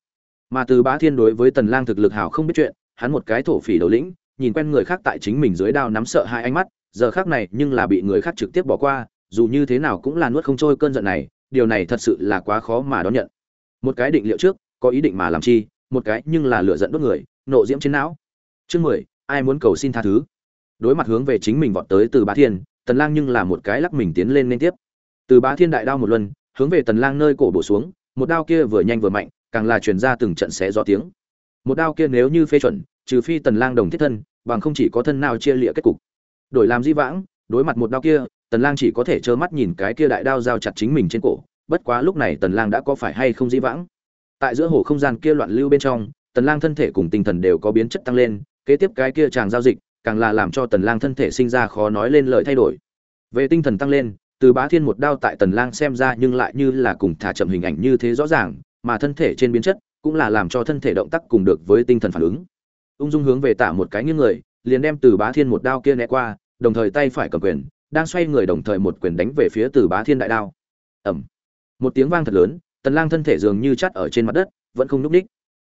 mà từ bá thiên đối với tần lang thực lực hảo không biết chuyện, hắn một cái thổ phỉ đầu lĩnh, nhìn quen người khác tại chính mình dưới đao nắm sợ hai ánh mắt, giờ khác này nhưng là bị người khác trực tiếp bỏ qua, dù như thế nào cũng là nuốt không trôi cơn giận này, điều này thật sự là quá khó mà đón nhận. Một cái định liệu trước, có ý định mà làm chi, một cái nhưng là lựa giận đốt người, nộ diễm trên não. Chương mười, ai muốn cầu xin tha thứ? Đối mặt hướng về chính mình vọt tới từ bá thiên, tần lang nhưng là một cái lắc mình tiến lên liên tiếp. Từ bá thiên đại đao một luân, hướng về tần lang nơi cổ bổ xuống, một đao kia vừa nhanh vừa mạnh càng là truyền ra từng trận xé gió tiếng. Một đao kia nếu như phê chuẩn, trừ phi tần lang đồng thiết thân, bằng không chỉ có thân nào chia lịa kết cục. Đổi làm di vãng, đối mặt một đao kia, tần lang chỉ có thể trơ mắt nhìn cái kia đại đao giao chặt chính mình trên cổ, bất quá lúc này tần lang đã có phải hay không di vãng. Tại giữa hồ không gian kia loạn lưu bên trong, tần lang thân thể cùng tinh thần đều có biến chất tăng lên, kế tiếp cái kia chàng giao dịch, càng là làm cho tần lang thân thể sinh ra khó nói lên lời thay đổi. Về tinh thần tăng lên, từ bá thiên một đao tại tần lang xem ra nhưng lại như là cùng thả chậm hình ảnh như thế rõ ràng mà thân thể trên biến chất cũng là làm cho thân thể động tác cùng được với tinh thần phản ứng. Ung dung hướng về tả một cái nghiêng người, liền đem từ bá thiên một đao kia né qua, đồng thời tay phải cầm quyền, đang xoay người đồng thời một quyền đánh về phía từ bá thiên đại đao. Ầm. Một tiếng vang thật lớn, tần lang thân thể dường như chắt ở trên mặt đất, vẫn không núc đích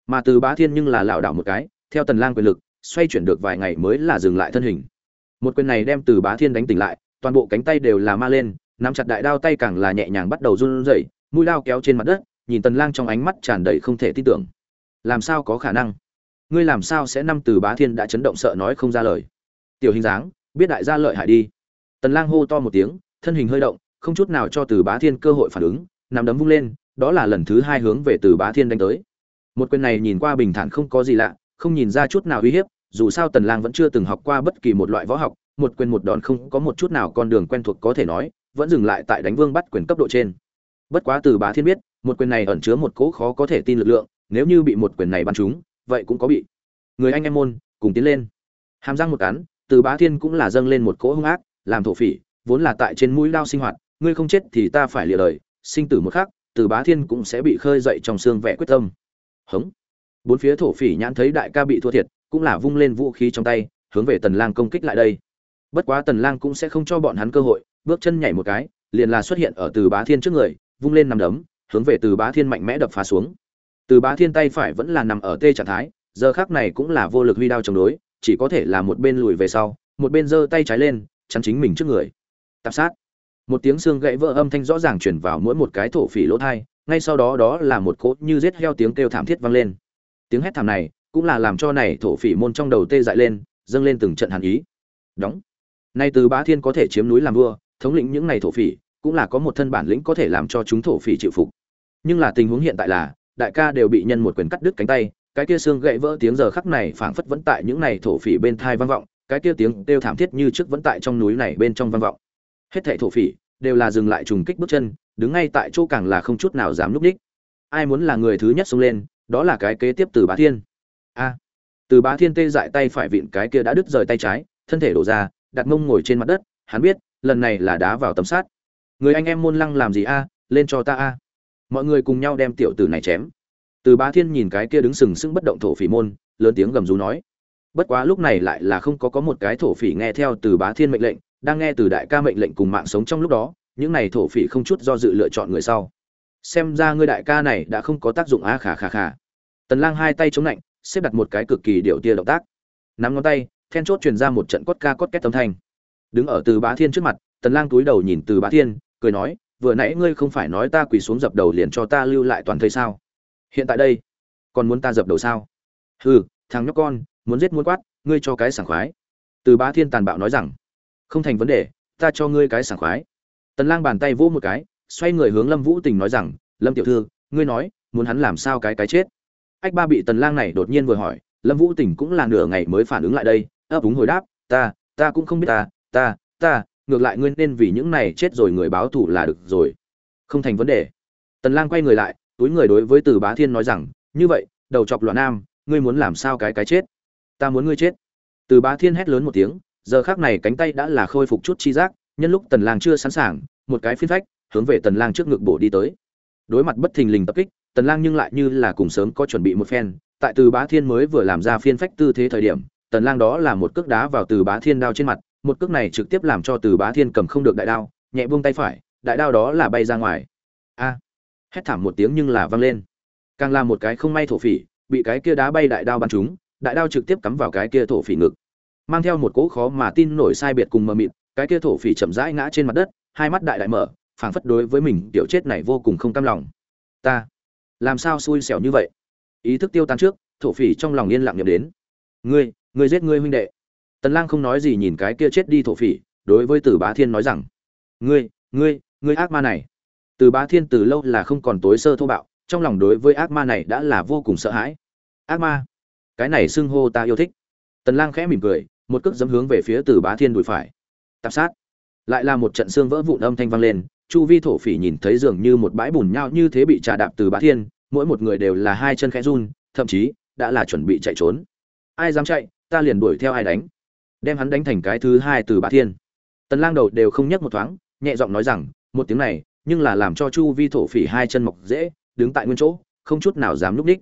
mà từ bá thiên nhưng là lảo đảo một cái, theo tần lang quyền lực, xoay chuyển được vài ngày mới là dừng lại thân hình. Một quyền này đem từ bá thiên đánh tỉnh lại, toàn bộ cánh tay đều là ma lên, nắm chặt đại đao tay càng là nhẹ nhàng bắt đầu run rẩy, mũi đao kéo trên mặt đất nhìn tần lang trong ánh mắt tràn đầy không thể tin tưởng. Làm sao có khả năng? Ngươi làm sao sẽ năm từ bá thiên đã chấn động sợ nói không ra lời? Tiểu hình dáng, biết đại gia lợi hại đi. Tần lang hô to một tiếng, thân hình hơi động, không chút nào cho từ bá thiên cơ hội phản ứng, nắm đấm vung lên, đó là lần thứ hai hướng về từ bá thiên đánh tới. Một quyền này nhìn qua bình thản không có gì lạ, không nhìn ra chút nào uy hiếp, dù sao tần lang vẫn chưa từng học qua bất kỳ một loại võ học, một quyền một đòn không có một chút nào con đường quen thuộc có thể nói, vẫn dừng lại tại đánh vương bắt quyền cấp độ trên. Bất quá từ bá thiên biết một quyền này ẩn chứa một cỗ khó có thể tin lực lượng, nếu như bị một quyền này bắn trúng, vậy cũng có bị. Người anh em môn, cùng tiến lên. Hàm răng một cắn, từ bá thiên cũng là dâng lên một cỗ hung ác, làm thổ phỉ, vốn là tại trên mũi lao sinh hoạt, ngươi không chết thì ta phải lìa đời, sinh tử một khắc, từ bá thiên cũng sẽ bị khơi dậy trong xương vẻ quyết tâm. Hống. Bốn phía thổ phỉ nhãn thấy đại ca bị thua thiệt, cũng là vung lên vũ khí trong tay, hướng về tần lang công kích lại đây. Bất quá tần lang cũng sẽ không cho bọn hắn cơ hội, bước chân nhảy một cái, liền là xuất hiện ở từ bá thiên trước người, vung lên nằm đấm hướng về từ bá thiên mạnh mẽ đập phá xuống. Từ bá thiên tay phải vẫn là nằm ở tê trạng thái, giờ khác này cũng là vô lực huy đao chống đối, chỉ có thể là một bên lùi về sau, một bên giơ tay trái lên, chắn chính mình trước người. Tạp sát. Một tiếng xương gãy vỡ âm thanh rõ ràng chuyển vào mỗi một cái thổ phỉ lỗ thai, ngay sau đó đó là một cỗ như giết heo tiếng kêu thảm thiết vang lên. Tiếng hét thảm này cũng là làm cho này thổ phỉ môn trong đầu tê dại lên, dâng lên từng trận hàn ý. Đóng. Nay từ bá thiên có thể chiếm núi làm vua, thống lĩnh những này thổ phỉ, cũng là có một thân bản lĩnh có thể làm cho chúng thổ phỉ chịu phục nhưng là tình huống hiện tại là, đại ca đều bị nhân một quyền cắt đứt cánh tay, cái kia xương gãy vỡ tiếng giờ khắc này phảng phất vẫn tại những này thổ phỉ bên thai vang vọng, cái kia tiếng kêu thảm thiết như trước vẫn tại trong núi này bên trong vang vọng. Hết thảy thổ phỉ đều là dừng lại trùng kích bước chân, đứng ngay tại chỗ càng là không chút nào dám núp đích. Ai muốn là người thứ nhất xông lên, đó là cái kế tiếp từ bá thiên. A. Từ bá thiên tê dại tay phải vịn cái kia đã đứt rời tay trái, thân thể đổ ra, đặt mông ngồi trên mặt đất, hắn biết, lần này là đá vào tấm sát. Người anh em môn lăng làm gì a, lên cho ta a mọi người cùng nhau đem tiểu tử này chém. Từ bá thiên nhìn cái kia đứng sừng sững bất động thổ phỉ môn, lớn tiếng gầm rú nói. Bất quá lúc này lại là không có có một cái thổ phỉ nghe theo từ bá thiên mệnh lệnh, đang nghe từ đại ca mệnh lệnh cùng mạng sống trong lúc đó, những này thổ phỉ không chút do dự lựa chọn người sau. Xem ra ngươi đại ca này đã không có tác dụng a khả khả khả tần lang hai tay chống lạnh, xếp đặt một cái cực kỳ điệu tia động tác. Nắm ngón tay, then chốt truyền ra một trận cốt ca cốt két âm thanh. Đứng ở từ bá thiên trước mặt, tần lang túi đầu nhìn từ bá thiên, cười nói vừa nãy ngươi không phải nói ta quỳ xuống dập đầu liền cho ta lưu lại toàn thây sao? Hiện tại đây, còn muốn ta dập đầu sao? Hừ, thằng nhóc con, muốn giết muốn quát, ngươi cho cái sảng khoái. Từ bá thiên tàn bạo nói rằng, không thành vấn đề, ta cho ngươi cái sảng khoái. Tần lang bàn tay vỗ một cái, xoay người hướng lâm vũ tình nói rằng, lâm tiểu thư, ngươi nói, muốn hắn làm sao cái cái chết? Ách ba bị tần lang này đột nhiên vừa hỏi, lâm vũ tình cũng là nửa ngày mới phản ứng lại đây, ấp úng hồi đáp, ta ta cũng không biết ta ta ta ngược lại ngươi nên vì những này chết rồi người báo thù là được rồi. Không thành vấn đề. Tần lang quay người lại, túi người đối với từ bá thiên nói rằng, như vậy, đầu chọc loạn nam, ngươi muốn làm sao cái cái chết? Ta muốn ngươi chết. Từ bá thiên hét lớn một tiếng, giờ khắc này cánh tay đã là khôi phục chút chi giác, nhân lúc tần lang chưa sẵn sàng, một cái phiên phách, hướng về tần lang trước ngực bổ đi tới. Đối mặt bất thình lình tập kích, tần lang nhưng lại như là cùng sớm có chuẩn bị một phen, tại từ bá thiên mới vừa làm ra phiên phách tư thế thời điểm, tần lang đó là một cước đá vào từ bá thiên đao trên mặt một cước này trực tiếp làm cho từ bá thiên cầm không được đại đao, nhẹ buông tay phải, đại đao đó là bay ra ngoài. A! Hét thảm một tiếng nhưng là vang lên. Càng là một cái không may thổ phỉ, bị cái kia đá bay đại đao bắn trúng, đại đao trực tiếp cắm vào cái kia thổ phỉ ngực. Mang theo một cỗ khó mà tin nổi sai biệt cùng mờ mịt, cái kia thổ phỉ chậm rãi ngã trên mặt đất, hai mắt đại đại mở, phảng phất đối với mình tiểu chết này vô cùng không cam lòng. Ta, làm sao xui xẻo như vậy? Ý thức tiêu tan trước, thổ phỉ trong lòng yên lặng nhầm đến. Ngươi ngươi giết ngươi huynh đệ tần lang không nói gì nhìn cái kia chết đi thổ phỉ, đối với tử bá thiên nói rằng, ngươi ngươi ngươi ác ma này. Từ bá thiên từ lâu là không còn tối sơ thô bạo, trong lòng đối với ác ma này đã là vô cùng sợ hãi. Ác ma? Cái này xưng hô ta yêu thích. Tần lang khẽ mỉm cười, một cước dẫm hướng về phía từ bá thiên đùi phải. Tạp sát. Lại là một trận xương vỡ vụn âm thanh vang lên, chu vi thổ phỉ nhìn thấy dường như một bãi bùn nhau như thế bị trà đạp từ bá thiên, mỗi một người đều là hai chân khẽ run, thậm chí đã là chuẩn bị chạy trốn. Ai dám chạy? Ta liền đuổi theo ai đánh đem hắn đánh thành cái thứ hai từ bá thiên. Tần lang đầu đều không nhấc một thoáng, nhẹ giọng nói rằng, một tiếng này, nhưng là làm cho chu vi thổ phỉ hai chân mọc dễ, đứng tại nguyên chỗ, không chút nào dám núp đích.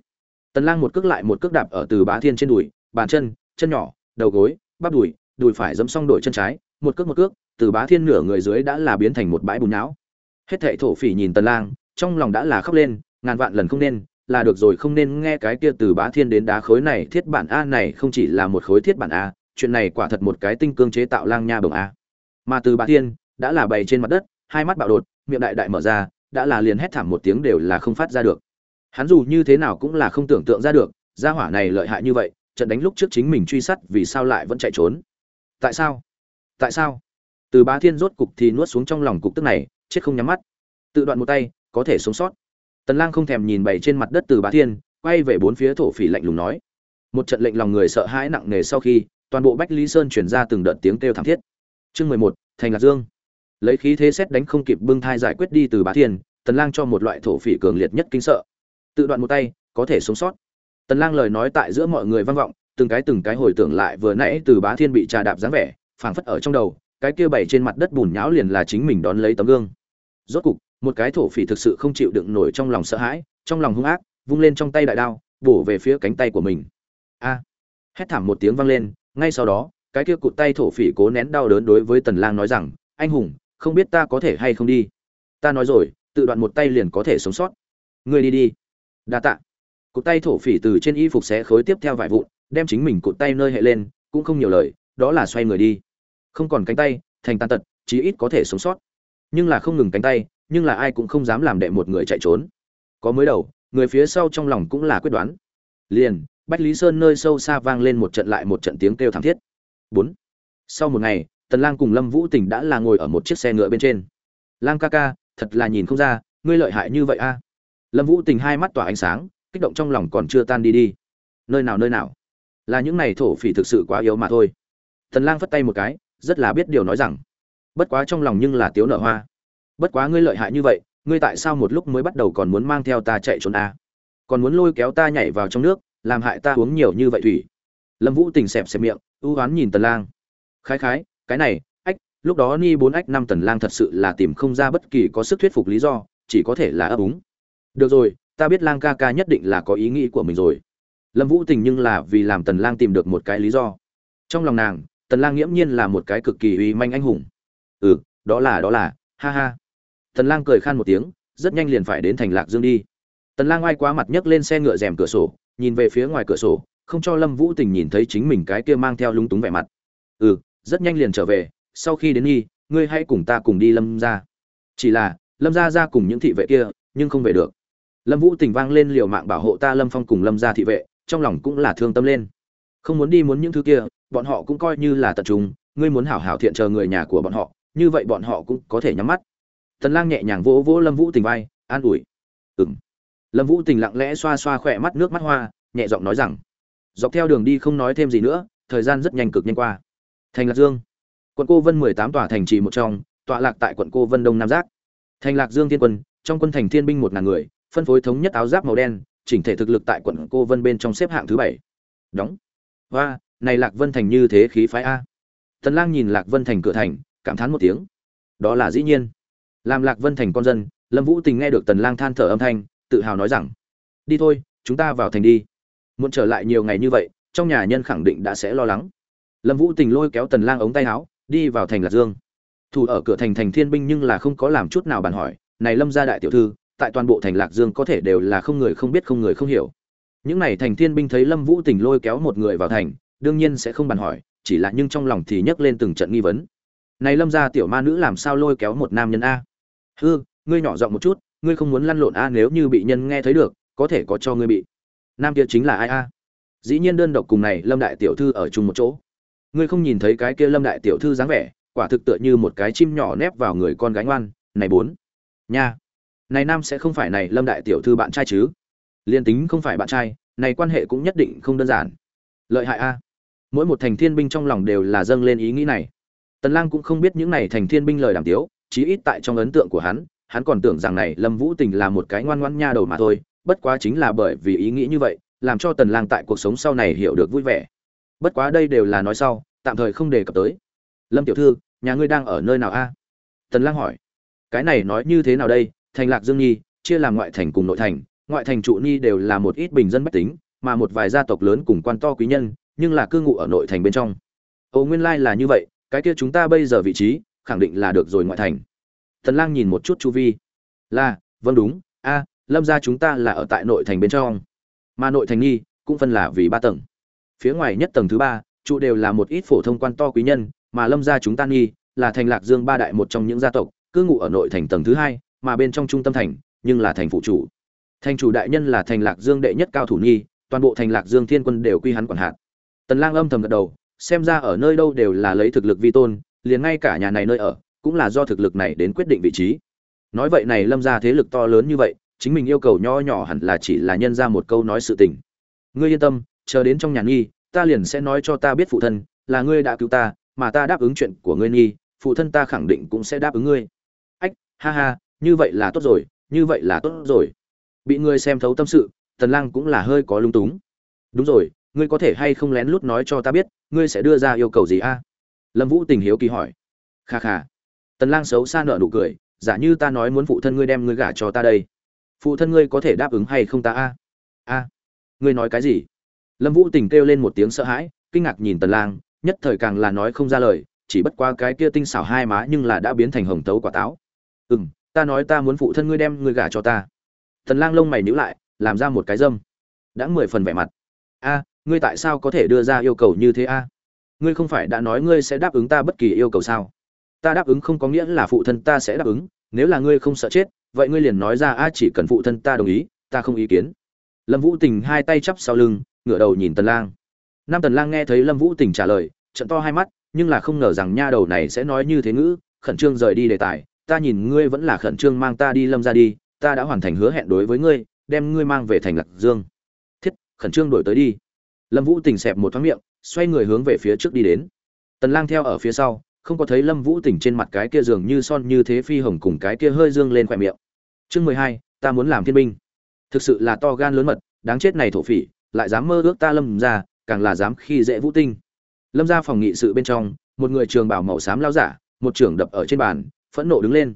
Tần lang một cước lại một cước đạp ở từ bá thiên trên đùi, bàn chân chân nhỏ, đầu gối, bắp đùi đùi phải dẫm xong đổi chân trái, một cước một cước, từ bá thiên nửa người dưới đã là biến thành một bãi bùn não hết thảy thổ phỉ nhìn tần lang, trong lòng đã là khóc lên, ngàn vạn lần không nên, là được rồi không nên nghe cái kia từ bá thiên đến đá khối này, thiết bản a này không chỉ là một khối thiết bản a chuyện này quả thật một cái tinh cương chế tạo lang nha bồng a. Mà từ bá thiên, đã là bày trên mặt đất, hai mắt bạo đột, miệng đại đại mở ra, đã là liền hét thảm một tiếng đều là không phát ra được. Hắn dù như thế nào cũng là không tưởng tượng ra được, gia hỏa này lợi hại như vậy, trận đánh lúc trước chính mình truy sát vì sao lại vẫn chạy trốn. Tại sao? Tại sao? Từ bá thiên rốt cục thì nuốt xuống trong lòng cục tức này, chết không nhắm mắt. Tự đoạn một tay, có thể sống sót. Tần lang không thèm nhìn bày trên mặt đất từ bá thiên, quay về bốn phía thổ phỉ lạnh lùng nói. Một trận lệnh lòng người sợ hãi nặng nề sau khi toàn bộ bách lý sơn truyền ra từng đợt tiếng kêu thảm thiết. Chương mười một, thành lạc dương. Lấy khí thế xét đánh không kịp bưng thai giải quyết đi từ bá thiên, tần lang cho một loại thổ phỉ cường liệt nhất kinh sợ. Tự đoạn một tay, có thể sống sót. Tần lang lời nói tại giữa mọi người vang vọng, từng cái từng cái hồi tưởng lại vừa nãy từ bá thiên bị trà đạp dáng vẻ, phảng phất ở trong đầu, cái kia bảy trên mặt đất bùn nhão liền là chính mình đón lấy tấm gương. Rốt cục, một cái thổ phỉ thực sự không chịu đựng nổi trong lòng sợ hãi, trong lòng hung ác, vung lên trong tay đại đao, bổ về phía cánh tay của mình. A! Hét thảm một tiếng vang lên ngay sau đó, cái kia cụt tay thổ phỉ cố nén đau đớn đối với tần lang nói rằng, anh hùng, không biết ta có thể hay không đi? Ta nói rồi, tự đoạn một tay liền có thể sống sót. Ngươi đi đi. Đa tạ. Cụt tay thổ phỉ từ trên y phục xé khối tiếp theo vài vụn, đem chính mình cụt tay nơi hệ lên, cũng không nhiều lời, đó là xoay người đi. Không còn cánh tay, thành tàn tật, chí ít có thể sống sót. Nhưng là không ngừng cánh tay, nhưng là ai cũng không dám làm đệ một người chạy trốn. Có mới đầu, người phía sau trong lòng cũng là quyết đoán. Liền bách lý sơn nơi sâu xa vang lên một trận lại một trận tiếng kêu thảm thiết. Bốn. Sau một ngày, tần lang cùng lâm vũ tình đã là ngồi ở một chiếc xe ngựa bên trên. Lang ca ca, thật là nhìn không ra, ngươi lợi hại như vậy a. Lâm vũ tình hai mắt tỏa ánh sáng, kích động trong lòng còn chưa tan đi đi. Nơi nào nơi nào? Là những này thổ phỉ thực sự quá yếu mà thôi. Tần lang phất tay một cái, rất là biết điều nói rằng, bất quá trong lòng nhưng là tiếu nở hoa. Bất quá ngươi lợi hại như vậy, ngươi tại sao một lúc mới bắt đầu còn muốn mang theo ta chạy trốn a? Còn muốn lôi kéo ta nhảy vào trong nước làm hại ta uống nhiều như vậy thủy. Lâm vũ tình xẹp xẹp miệng, ưu oán nhìn tần lang. Khái khái, cái này, ách, lúc đó ni bốn ách năm tần lang thật sự là tìm không ra bất kỳ có sức thuyết phục lý do, chỉ có thể là ấp úng. Được rồi, ta biết lang ca ca nhất định là có ý nghĩ của mình rồi. Lâm vũ tình nhưng là vì làm tần lang tìm được một cái lý do. Trong lòng nàng, tần lang nghiễm nhiên là một cái cực kỳ uy manh anh hùng. Ừ đó là đó là, ha ha. Tần lang cười khan một tiếng, rất nhanh liền phải đến thành lạc dương đi. Tần lang oai quá mặt nhấc lên xe ngựa rèm cửa sổ nhìn về phía ngoài cửa sổ, không cho lâm vũ tình nhìn thấy chính mình cái kia mang theo lúng túng vẻ mặt. Ừ rất nhanh liền trở về, sau khi đến nghi ngươi hãy cùng ta cùng đi lâm ra chỉ là, lâm ra ra cùng những thị vệ kia, nhưng không về được. Lâm vũ tình vang lên liều mạng bảo hộ ta lâm phong cùng lâm ra thị vệ, trong lòng cũng là thương tâm lên. Không muốn đi muốn những thứ kia, bọn họ cũng coi như là tận trung ngươi muốn hảo hảo thiện chờ người nhà của bọn họ, như vậy bọn họ cũng có thể nhắm mắt. Tần lang nhẹ nhàng vỗ vỗ lâm vũ tình vai, an ủi. Ừng lâm vũ tình lặng lẽ xoa xoa khỏe mắt nước mắt hoa, nhẹ giọng nói rằng, dọc theo đường đi không nói thêm gì nữa, thời gian rất nhanh cực nhanh qua. Thành lạc dương. Quận cô vân mười tám tòa thành trì một trong, tọa lạc tại quận cô vân đông nam giác. Thành lạc dương thiên quân, trong quân thành thiên binh một ngàn người, phân phối thống nhất áo giáp màu đen, chỉnh thể thực lực tại quận cô vân bên trong xếp hạng thứ bảy. Đóng. Và này lạc vân thành như thế khí phái a. Tần lang nhìn lạc vân thành cửa thành, cảm thán một tiếng. Đó là dĩ nhiên. Làm lạc vân thành con dân, lâm vũ tình nghe được tần lang than thở âm thanh tự hào nói rằng, đi thôi, chúng ta vào thành đi. Muốn trở lại nhiều ngày như vậy, trong nhà nhân khẳng định đã sẽ lo lắng. Lâm vũ tình lôi kéo tần lang ống tay áo, đi vào thành lạc dương. Thủ ở cửa thành thành thiên binh nhưng là không có làm chút nào bàn hỏi, này lâm gia đại tiểu thư, tại toàn bộ thành lạc dương có thể đều là không người không biết không người không hiểu. Những này thành thiên binh thấy lâm vũ tình lôi kéo một người vào thành, đương nhiên sẽ không bàn hỏi, chỉ là nhưng trong lòng thì nhấc lên từng trận nghi vấn. Này lâm gia tiểu ma nữ làm sao lôi kéo một nam nhân a? Hư, ngươi nhỏ giọng một chút ngươi không muốn lăn lộn a, nếu như bị nhân nghe thấy được, có thể có cho ngươi bị. Nam kia chính là ai a? Dĩ nhiên đơn độc cùng này lâm đại tiểu thư ở chung một chỗ. Ngươi không nhìn thấy cái kia lâm đại tiểu thư dáng vẻ, quả thực tựa như một cái chim nhỏ nép vào người con gái ngoan, này bốn. Nha. Này nam sẽ không phải này lâm đại tiểu thư bạn trai chứ? Liên tính không phải bạn trai, này quan hệ cũng nhất định không đơn giản. Lợi hại a. Mỗi một thành thiên binh trong lòng đều là dâng lên ý nghĩ này. Tần lang cũng không biết những này thành thiên binh lời đàm tiếu, chí ít tại trong ấn tượng của hắn hắn còn tưởng rằng này lâm vũ tình là một cái ngoan ngoãn nha đầu mà thôi, bất quá chính là bởi vì ý nghĩ như vậy, làm cho tần lang tại cuộc sống sau này hiểu được vui vẻ. Bất quá đây đều là nói sau, tạm thời không đề cập tới. Lâm tiểu thư, nhà ngươi đang ở nơi nào a? Tần lang hỏi. Cái này nói như thế nào đây? Thành lạc dương nhi, chia làm ngoại thành cùng nội thành, ngoại thành trụ nhi đều là một ít bình dân bách tính, mà một vài gia tộc lớn cùng quan to quý nhân, nhưng là cư ngụ ở nội thành bên trong. Ồ, nguyên lai là như vậy, cái kia chúng ta bây giờ vị trí, khẳng định là được rồi ngoại thành. Thần lang nhìn một chút chu vi. Là vâng đúng, a, lâm gia chúng ta là ở tại nội thành bên trong. Mà nội thành nghi, cũng phân là vì ba tầng. Phía ngoài nhất tầng thứ ba, trụ đều là một ít phổ thông quan to quý nhân, mà lâm gia chúng ta nghi, là thành lạc dương ba đại một trong những gia tộc, cư ngụ ở nội thành tầng thứ hai, mà bên trong trung tâm thành, nhưng là thành phụ chủ. Thành chủ đại nhân là thành lạc dương đệ nhất cao thủ nghi, toàn bộ thành lạc dương thiên quân đều quy hắn quản hạt. Tần lang âm thầm gật đầu, xem ra ở nơi đâu đều là lấy thực lực vi tôn, liền ngay cả nhà này nơi ở cũng là do thực lực này đến quyết định vị trí. Nói vậy này lâm gia thế lực to lớn như vậy, chính mình yêu cầu nho nhỏ hẳn là chỉ là nhân ra một câu nói sự tình. Ngươi yên tâm, chờ đến trong nhà nghi, ta liền sẽ nói cho ta biết phụ thân, là ngươi đã cứu ta, mà ta đáp ứng chuyện của ngươi nghi, phụ thân ta khẳng định cũng sẽ đáp ứng ngươi. Ách, ha ha, như vậy là tốt rồi, như vậy là tốt rồi. Bị ngươi xem thấu tâm sự, tần lang cũng là hơi có lung túng. Đúng rồi, ngươi có thể hay không lén lút nói cho ta biết, ngươi sẽ đưa ra yêu cầu gì a? Lâm vũ tình hiếu kỳ hỏi. Kha kha tần lang xấu xa nở nụ cười giả như ta nói muốn phụ thân ngươi đem ngươi gả cho ta đây phụ thân ngươi có thể đáp ứng hay không ta a? A ngươi nói cái gì? Lâm vũ tình kêu lên một tiếng sợ hãi kinh ngạc nhìn tần lang nhất thời càng là nói không ra lời chỉ bất qua cái kia tinh xảo hai má nhưng là đã biến thành hồng tấu quả táo. Ừm, ta nói ta muốn phụ thân ngươi đem ngươi gả cho ta. Tần lang lông mày nhíu lại làm ra một cái dâm. Đã mười phần vẻ mặt. A ngươi tại sao có thể đưa ra yêu cầu như thế a? Ngươi không phải đã nói ngươi sẽ đáp ứng ta bất kỳ yêu cầu sao? Ta đáp ứng không có nghĩa là phụ thân ta sẽ đáp ứng, nếu là ngươi không sợ chết, vậy ngươi liền nói ra, a, chỉ cần phụ thân ta đồng ý, ta không ý kiến. Lâm vũ tình hai tay chắp sau lưng, ngửa đầu nhìn tần lang. Nam tần lang nghe thấy lâm vũ tình trả lời, trận to hai mắt, nhưng là không ngờ rằng nha đầu này sẽ nói như thế ngữ, khẩn trương rời đi đề tài, ta nhìn ngươi vẫn là khẩn trương mang ta đi lâm ra đi, ta đã hoàn thành hứa hẹn đối với ngươi, đem ngươi mang về thành lạc dương. Thiết, khẩn trương đổi tới đi. Lâm vũ tình xẹp một thoáng miệng, xoay người hướng về phía trước đi đến. Tần lang theo ở phía sau không có thấy lâm vũ Tỉnh trên mặt cái kia dường như son như thế phi hồng cùng cái kia hơi dương lên khóe miệng. Chương mười hai, ta muốn làm thiên binh. Thực sự là to gan lớn mật, đáng chết này thổ phỉ, lại dám mơ ước ta lâm ra, càng là dám khi dễ vũ tinh. Lâm Gia phòng nghị sự bên trong, một người trường bảo màu xám lao giả, một trưởng đập ở trên bàn, phẫn nộ đứng lên.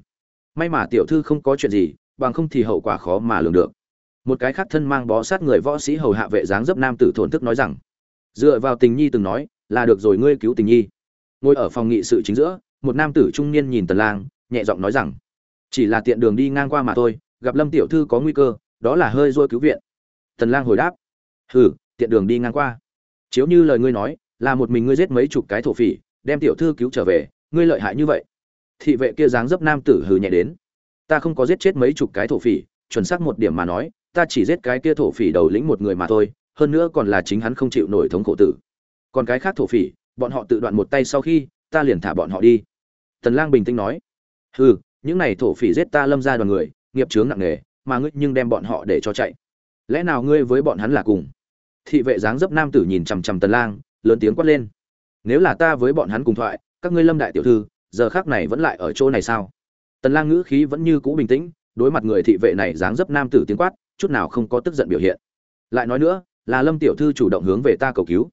May mà tiểu thư không có chuyện gì, bằng không thì hậu quả khó mà lường được. Một cái khác thân mang bó sát người võ sĩ hầu hạ vệ dáng dấp nam tử thuần thức nói rằng, dựa vào tình nhi từng nói, là được rồi ngươi cứu tình nhi ngồi ở phòng nghị sự chính giữa, một nam tử trung niên nhìn tần lang, nhẹ giọng nói rằng, chỉ là tiện đường đi ngang qua mà thôi, gặp lâm tiểu thư có nguy cơ, đó là hơi rôi cứu viện. Tần lang hồi đáp, hừ, tiện đường đi ngang qua. Chiếu như lời ngươi nói, là một mình ngươi giết mấy chục cái thổ phỉ, đem tiểu thư cứu trở về, ngươi lợi hại như vậy. Thị vệ kia dáng dấp nam tử hừ nhẹ đến, ta không có giết chết mấy chục cái thổ phỉ, chuẩn xác một điểm mà nói, ta chỉ giết cái kia thổ phỉ đầu lĩnh một người mà thôi, hơn nữa còn là chính hắn không chịu nổi thống khổ tử. Còn cái khác thổ phỉ bọn họ tự đoạn một tay sau khi, ta liền thả bọn họ đi. Tần lang bình tĩnh nói. Hừ, những này thổ phỉ giết ta lâm ra đoàn người, nghiệp chướng nặng nề, mà ngươi nhưng đem bọn họ để cho chạy. Lẽ nào ngươi với bọn hắn là cùng? Thị vệ dáng dấp nam tử nhìn chằm chằm tần lang, lớn tiếng quát lên. Nếu là ta với bọn hắn cùng thoại, các ngươi lâm đại tiểu thư, giờ khắc này vẫn lại ở chỗ này sao? Tần lang ngữ khí vẫn như cũ bình tĩnh, đối mặt người thị vệ này dáng dấp nam tử tiếng quát, chút nào không có tức giận biểu hiện. Lại nói nữa, là lâm tiểu thư chủ động hướng về ta cầu cứu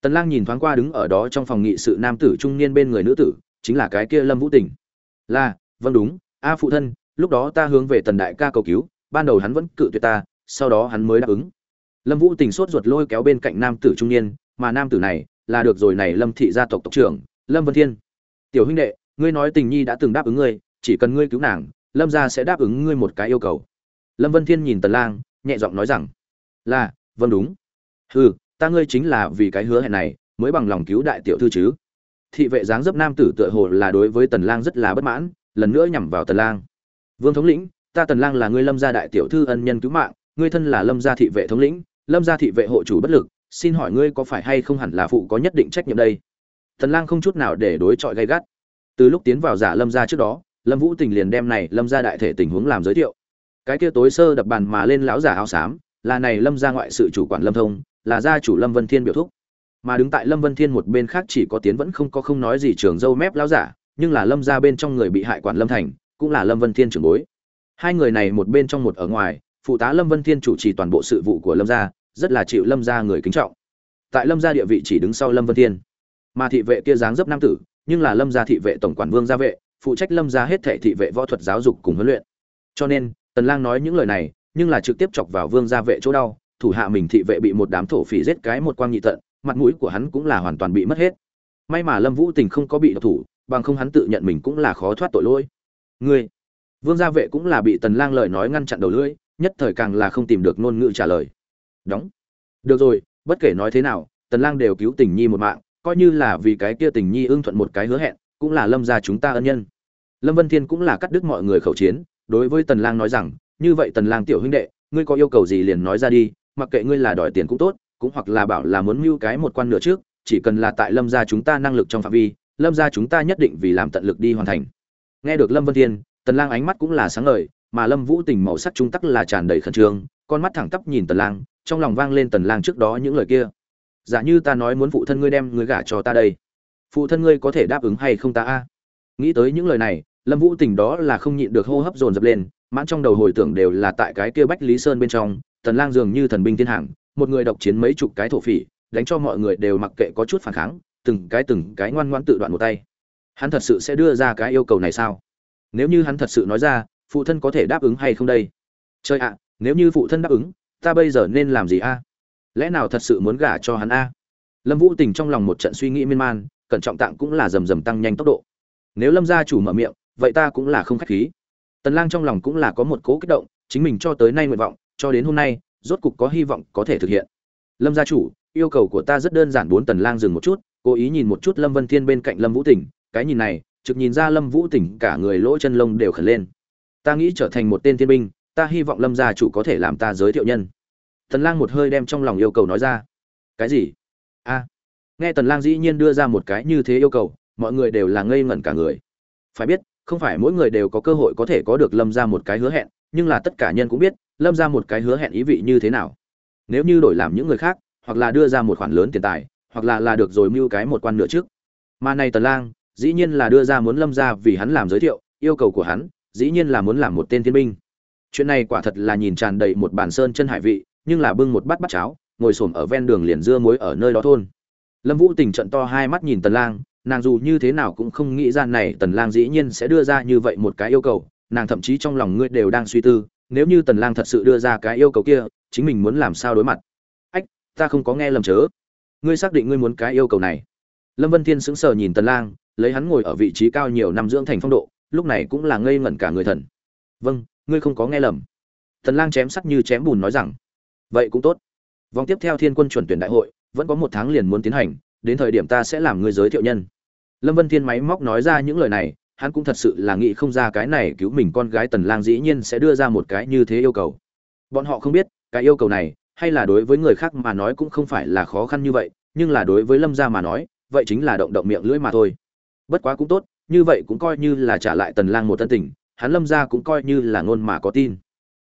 tần lang nhìn thoáng qua đứng ở đó trong phòng nghị sự nam tử trung niên bên người nữ tử, chính là cái kia lâm vũ tình. Là vâng đúng, a phụ thân, lúc đó ta hướng về tần đại ca cầu cứu, ban đầu hắn vẫn cự tuyệt ta, sau đó hắn mới đáp ứng. Lâm vũ tình sốt ruột lôi kéo bên cạnh nam tử trung niên, mà nam tử này, là được rồi này lâm thị gia tộc tộc trưởng, lâm vân thiên. Tiểu huynh đệ, ngươi nói tình nhi đã từng đáp ứng ngươi, chỉ cần ngươi cứu nàng, lâm gia sẽ đáp ứng ngươi một cái yêu cầu. Lâm vân thiên nhìn tần lang, nhẹ giọng nói rằng, là vâng đúng. Hừ ta ngươi chính là vì cái hứa hẹn này, mới bằng lòng cứu đại tiểu thư chứ. Thị vệ dáng dấp nam tử tựa hồ là đối với tần lang rất là bất mãn, lần nữa nhằm vào tần lang. Vương thống lĩnh, ta tần lang là ngươi lâm gia đại tiểu thư ân nhân cứu mạng, ngươi thân là lâm gia thị vệ thống lĩnh, lâm gia thị vệ hộ chủ bất lực, xin hỏi ngươi có phải hay không hẳn là phụ có nhất định trách nhiệm đây? Tần lang không chút nào để đối chọi gay gắt. Từ lúc tiến vào giả lâm gia trước đó, lâm vũ tình liền đem này lâm gia đại thể tình huống làm giới thiệu. Cái kia tối sơ đập bàn mà lên lão giả áo xám, là này lâm gia ngoại sự chủ quản lâm thông là gia chủ lâm vân thiên biểu thúc. Mà đứng tại lâm vân thiên một bên khác chỉ có tiến vẫn không có không nói gì trường dâu mép lão giả, nhưng là lâm gia bên trong người bị hại quản lâm thành, cũng là lâm vân thiên trưởng bối. Hai người này một bên trong một ở ngoài, phụ tá lâm vân thiên chủ trì toàn bộ sự vụ của lâm gia, rất là chịu lâm gia người kính trọng. Tại lâm gia địa vị chỉ đứng sau lâm vân thiên. Mà thị vệ kia dáng dấp nam tử, nhưng là lâm gia thị vệ tổng quản vương gia vệ, phụ trách lâm gia hết thệ thị vệ võ thuật giáo dục cùng huấn luyện. Cho nên, tần lang nói những lời này, nhưng là trực tiếp chọc vào vương gia vệ chỗ đau thủ hạ mình thị vệ bị một đám thổ phỉ giết cái một quang nhị tận, mặt mũi của hắn cũng là hoàn toàn bị mất hết. May mà lâm vũ tình không có bị độc thủ, bằng không hắn tự nhận mình cũng là khó thoát tội lỗi. Ngươi, vương gia vệ cũng là bị tần lang lời nói ngăn chặn đầu lưỡi, nhất thời càng là không tìm được ngôn ngữ trả lời. Đóng. Được rồi, bất kể nói thế nào, tần lang đều cứu tình nhi một mạng, coi như là vì cái kia tình nhi ưng thuận một cái hứa hẹn, cũng là lâm gia chúng ta ân nhân. Lâm vân thiên cũng là cắt đứt mọi người khẩu chiến, đối với tần lang nói rằng, như vậy tần lang tiểu huynh đệ, ngươi có yêu cầu gì liền nói ra đi mặc kệ ngươi là đòi tiền cũng tốt, cũng hoặc là bảo là muốn mưu cái một quan nửa trước, chỉ cần là tại lâm gia chúng ta năng lực trong phạm vi, lâm gia chúng ta nhất định vì làm tận lực đi hoàn thành. Nghe được lâm vân thiên, tần lang ánh mắt cũng là sáng ngời, mà lâm vũ tình màu sắc trung tắc là tràn đầy khẩn trương, con mắt thẳng tắp nhìn tần lang, trong lòng vang lên tần lang trước đó những lời kia. Giả như ta nói muốn phụ thân ngươi đem ngươi gả cho ta đây, phụ thân ngươi có thể đáp ứng hay không ta a? Nghĩ tới những lời này, lâm vũ tình đó là không nhịn được hô hấp dồn dập lên, mãn trong đầu hồi tưởng đều là tại cái kia bách lý sơn bên trong tần lang dường như thần binh thiên hạng, một người độc chiến mấy chục cái thổ phỉ, đánh cho mọi người đều mặc kệ có chút phản kháng, từng cái từng cái ngoan ngoãn tự đoạn một tay. Hắn thật sự sẽ đưa ra cái yêu cầu này sao? Nếu như hắn thật sự nói ra, phụ thân có thể đáp ứng hay không đây? Chơi ạ, nếu như phụ thân đáp ứng, ta bây giờ nên làm gì a? Lẽ nào thật sự muốn gả cho hắn a? Lâm vũ tình trong lòng một trận suy nghĩ miên man, cẩn trọng tạng cũng là rầm rầm tăng nhanh tốc độ. Nếu lâm gia chủ mở miệng, vậy ta cũng là không khách khí. Tần lang trong lòng cũng là có một cố kích động, chính mình cho tới nay nguyện vọng cho đến hôm nay, rốt cục có hy vọng có thể thực hiện. Lâm gia chủ, yêu cầu của ta rất đơn giản, bốn tần lang dừng một chút, cố ý nhìn một chút lâm vân thiên bên cạnh lâm vũ tỉnh. Cái nhìn này, trực nhìn ra lâm vũ tỉnh cả người lỗ chân lông đều khẩn lên. Ta nghĩ trở thành một tên thiên binh, ta hy vọng lâm gia chủ có thể làm ta giới thiệu nhân. Tần lang một hơi đem trong lòng yêu cầu nói ra. Cái gì? A. Nghe tần lang dĩ nhiên đưa ra một cái như thế yêu cầu, mọi người đều là ngây ngẩn cả người. Phải biết, không phải mỗi người đều có cơ hội có thể có được lâm ra một cái hứa hẹn, nhưng là tất cả nhân cũng biết lâm ra một cái hứa hẹn ý vị như thế nào? Nếu như đổi làm những người khác, hoặc là đưa ra một khoản lớn tiền tài, hoặc là là được rồi mưu cái một quan nữa trước. Mà này tần lang, dĩ nhiên là đưa ra muốn lâm ra vì hắn làm giới thiệu, yêu cầu của hắn, dĩ nhiên là muốn làm một tên thiên binh. Chuyện này quả thật là nhìn tràn đầy một bàn sơn chân hải vị, nhưng là bưng một bát bát cháo, ngồi xổm ở ven đường liền dưa muối ở nơi đó thôn. Lâm vũ tình trận to hai mắt nhìn tần lang, nàng dù như thế nào cũng không nghĩ ra này tần lang dĩ nhiên sẽ đưa ra như vậy một cái yêu cầu, nàng thậm chí trong lòng ngươi đều đang suy tư nếu như tần lang thật sự đưa ra cái yêu cầu kia, chính mình muốn làm sao đối mặt? Ách, ta không có nghe lầm chớ. Ngươi xác định ngươi muốn cái yêu cầu này. Lâm vân thiên sững sờ nhìn tần lang, lấy hắn ngồi ở vị trí cao nhiều năm dưỡng thành phong độ, lúc này cũng là ngây ngẩn cả người thần. Vâng ngươi không có nghe lầm. Tần lang chém sắc như chém bùn nói rằng. Vậy cũng tốt. Vòng tiếp theo thiên quân chuẩn tuyển đại hội, vẫn có một tháng liền muốn tiến hành, đến thời điểm ta sẽ làm ngươi giới thiệu nhân. Lâm vân thiên máy móc nói ra những lời này hắn cũng thật sự là nghĩ không ra cái này cứu mình con gái tần lang dĩ nhiên sẽ đưa ra một cái như thế yêu cầu. Bọn họ không biết, cái yêu cầu này, hay là đối với người khác mà nói cũng không phải là khó khăn như vậy, nhưng là đối với lâm gia mà nói, vậy chính là động động miệng lưỡi mà thôi. Bất quá cũng tốt, như vậy cũng coi như là trả lại tần lang một tân tình, hắn lâm gia cũng coi như là ngôn mà có tin.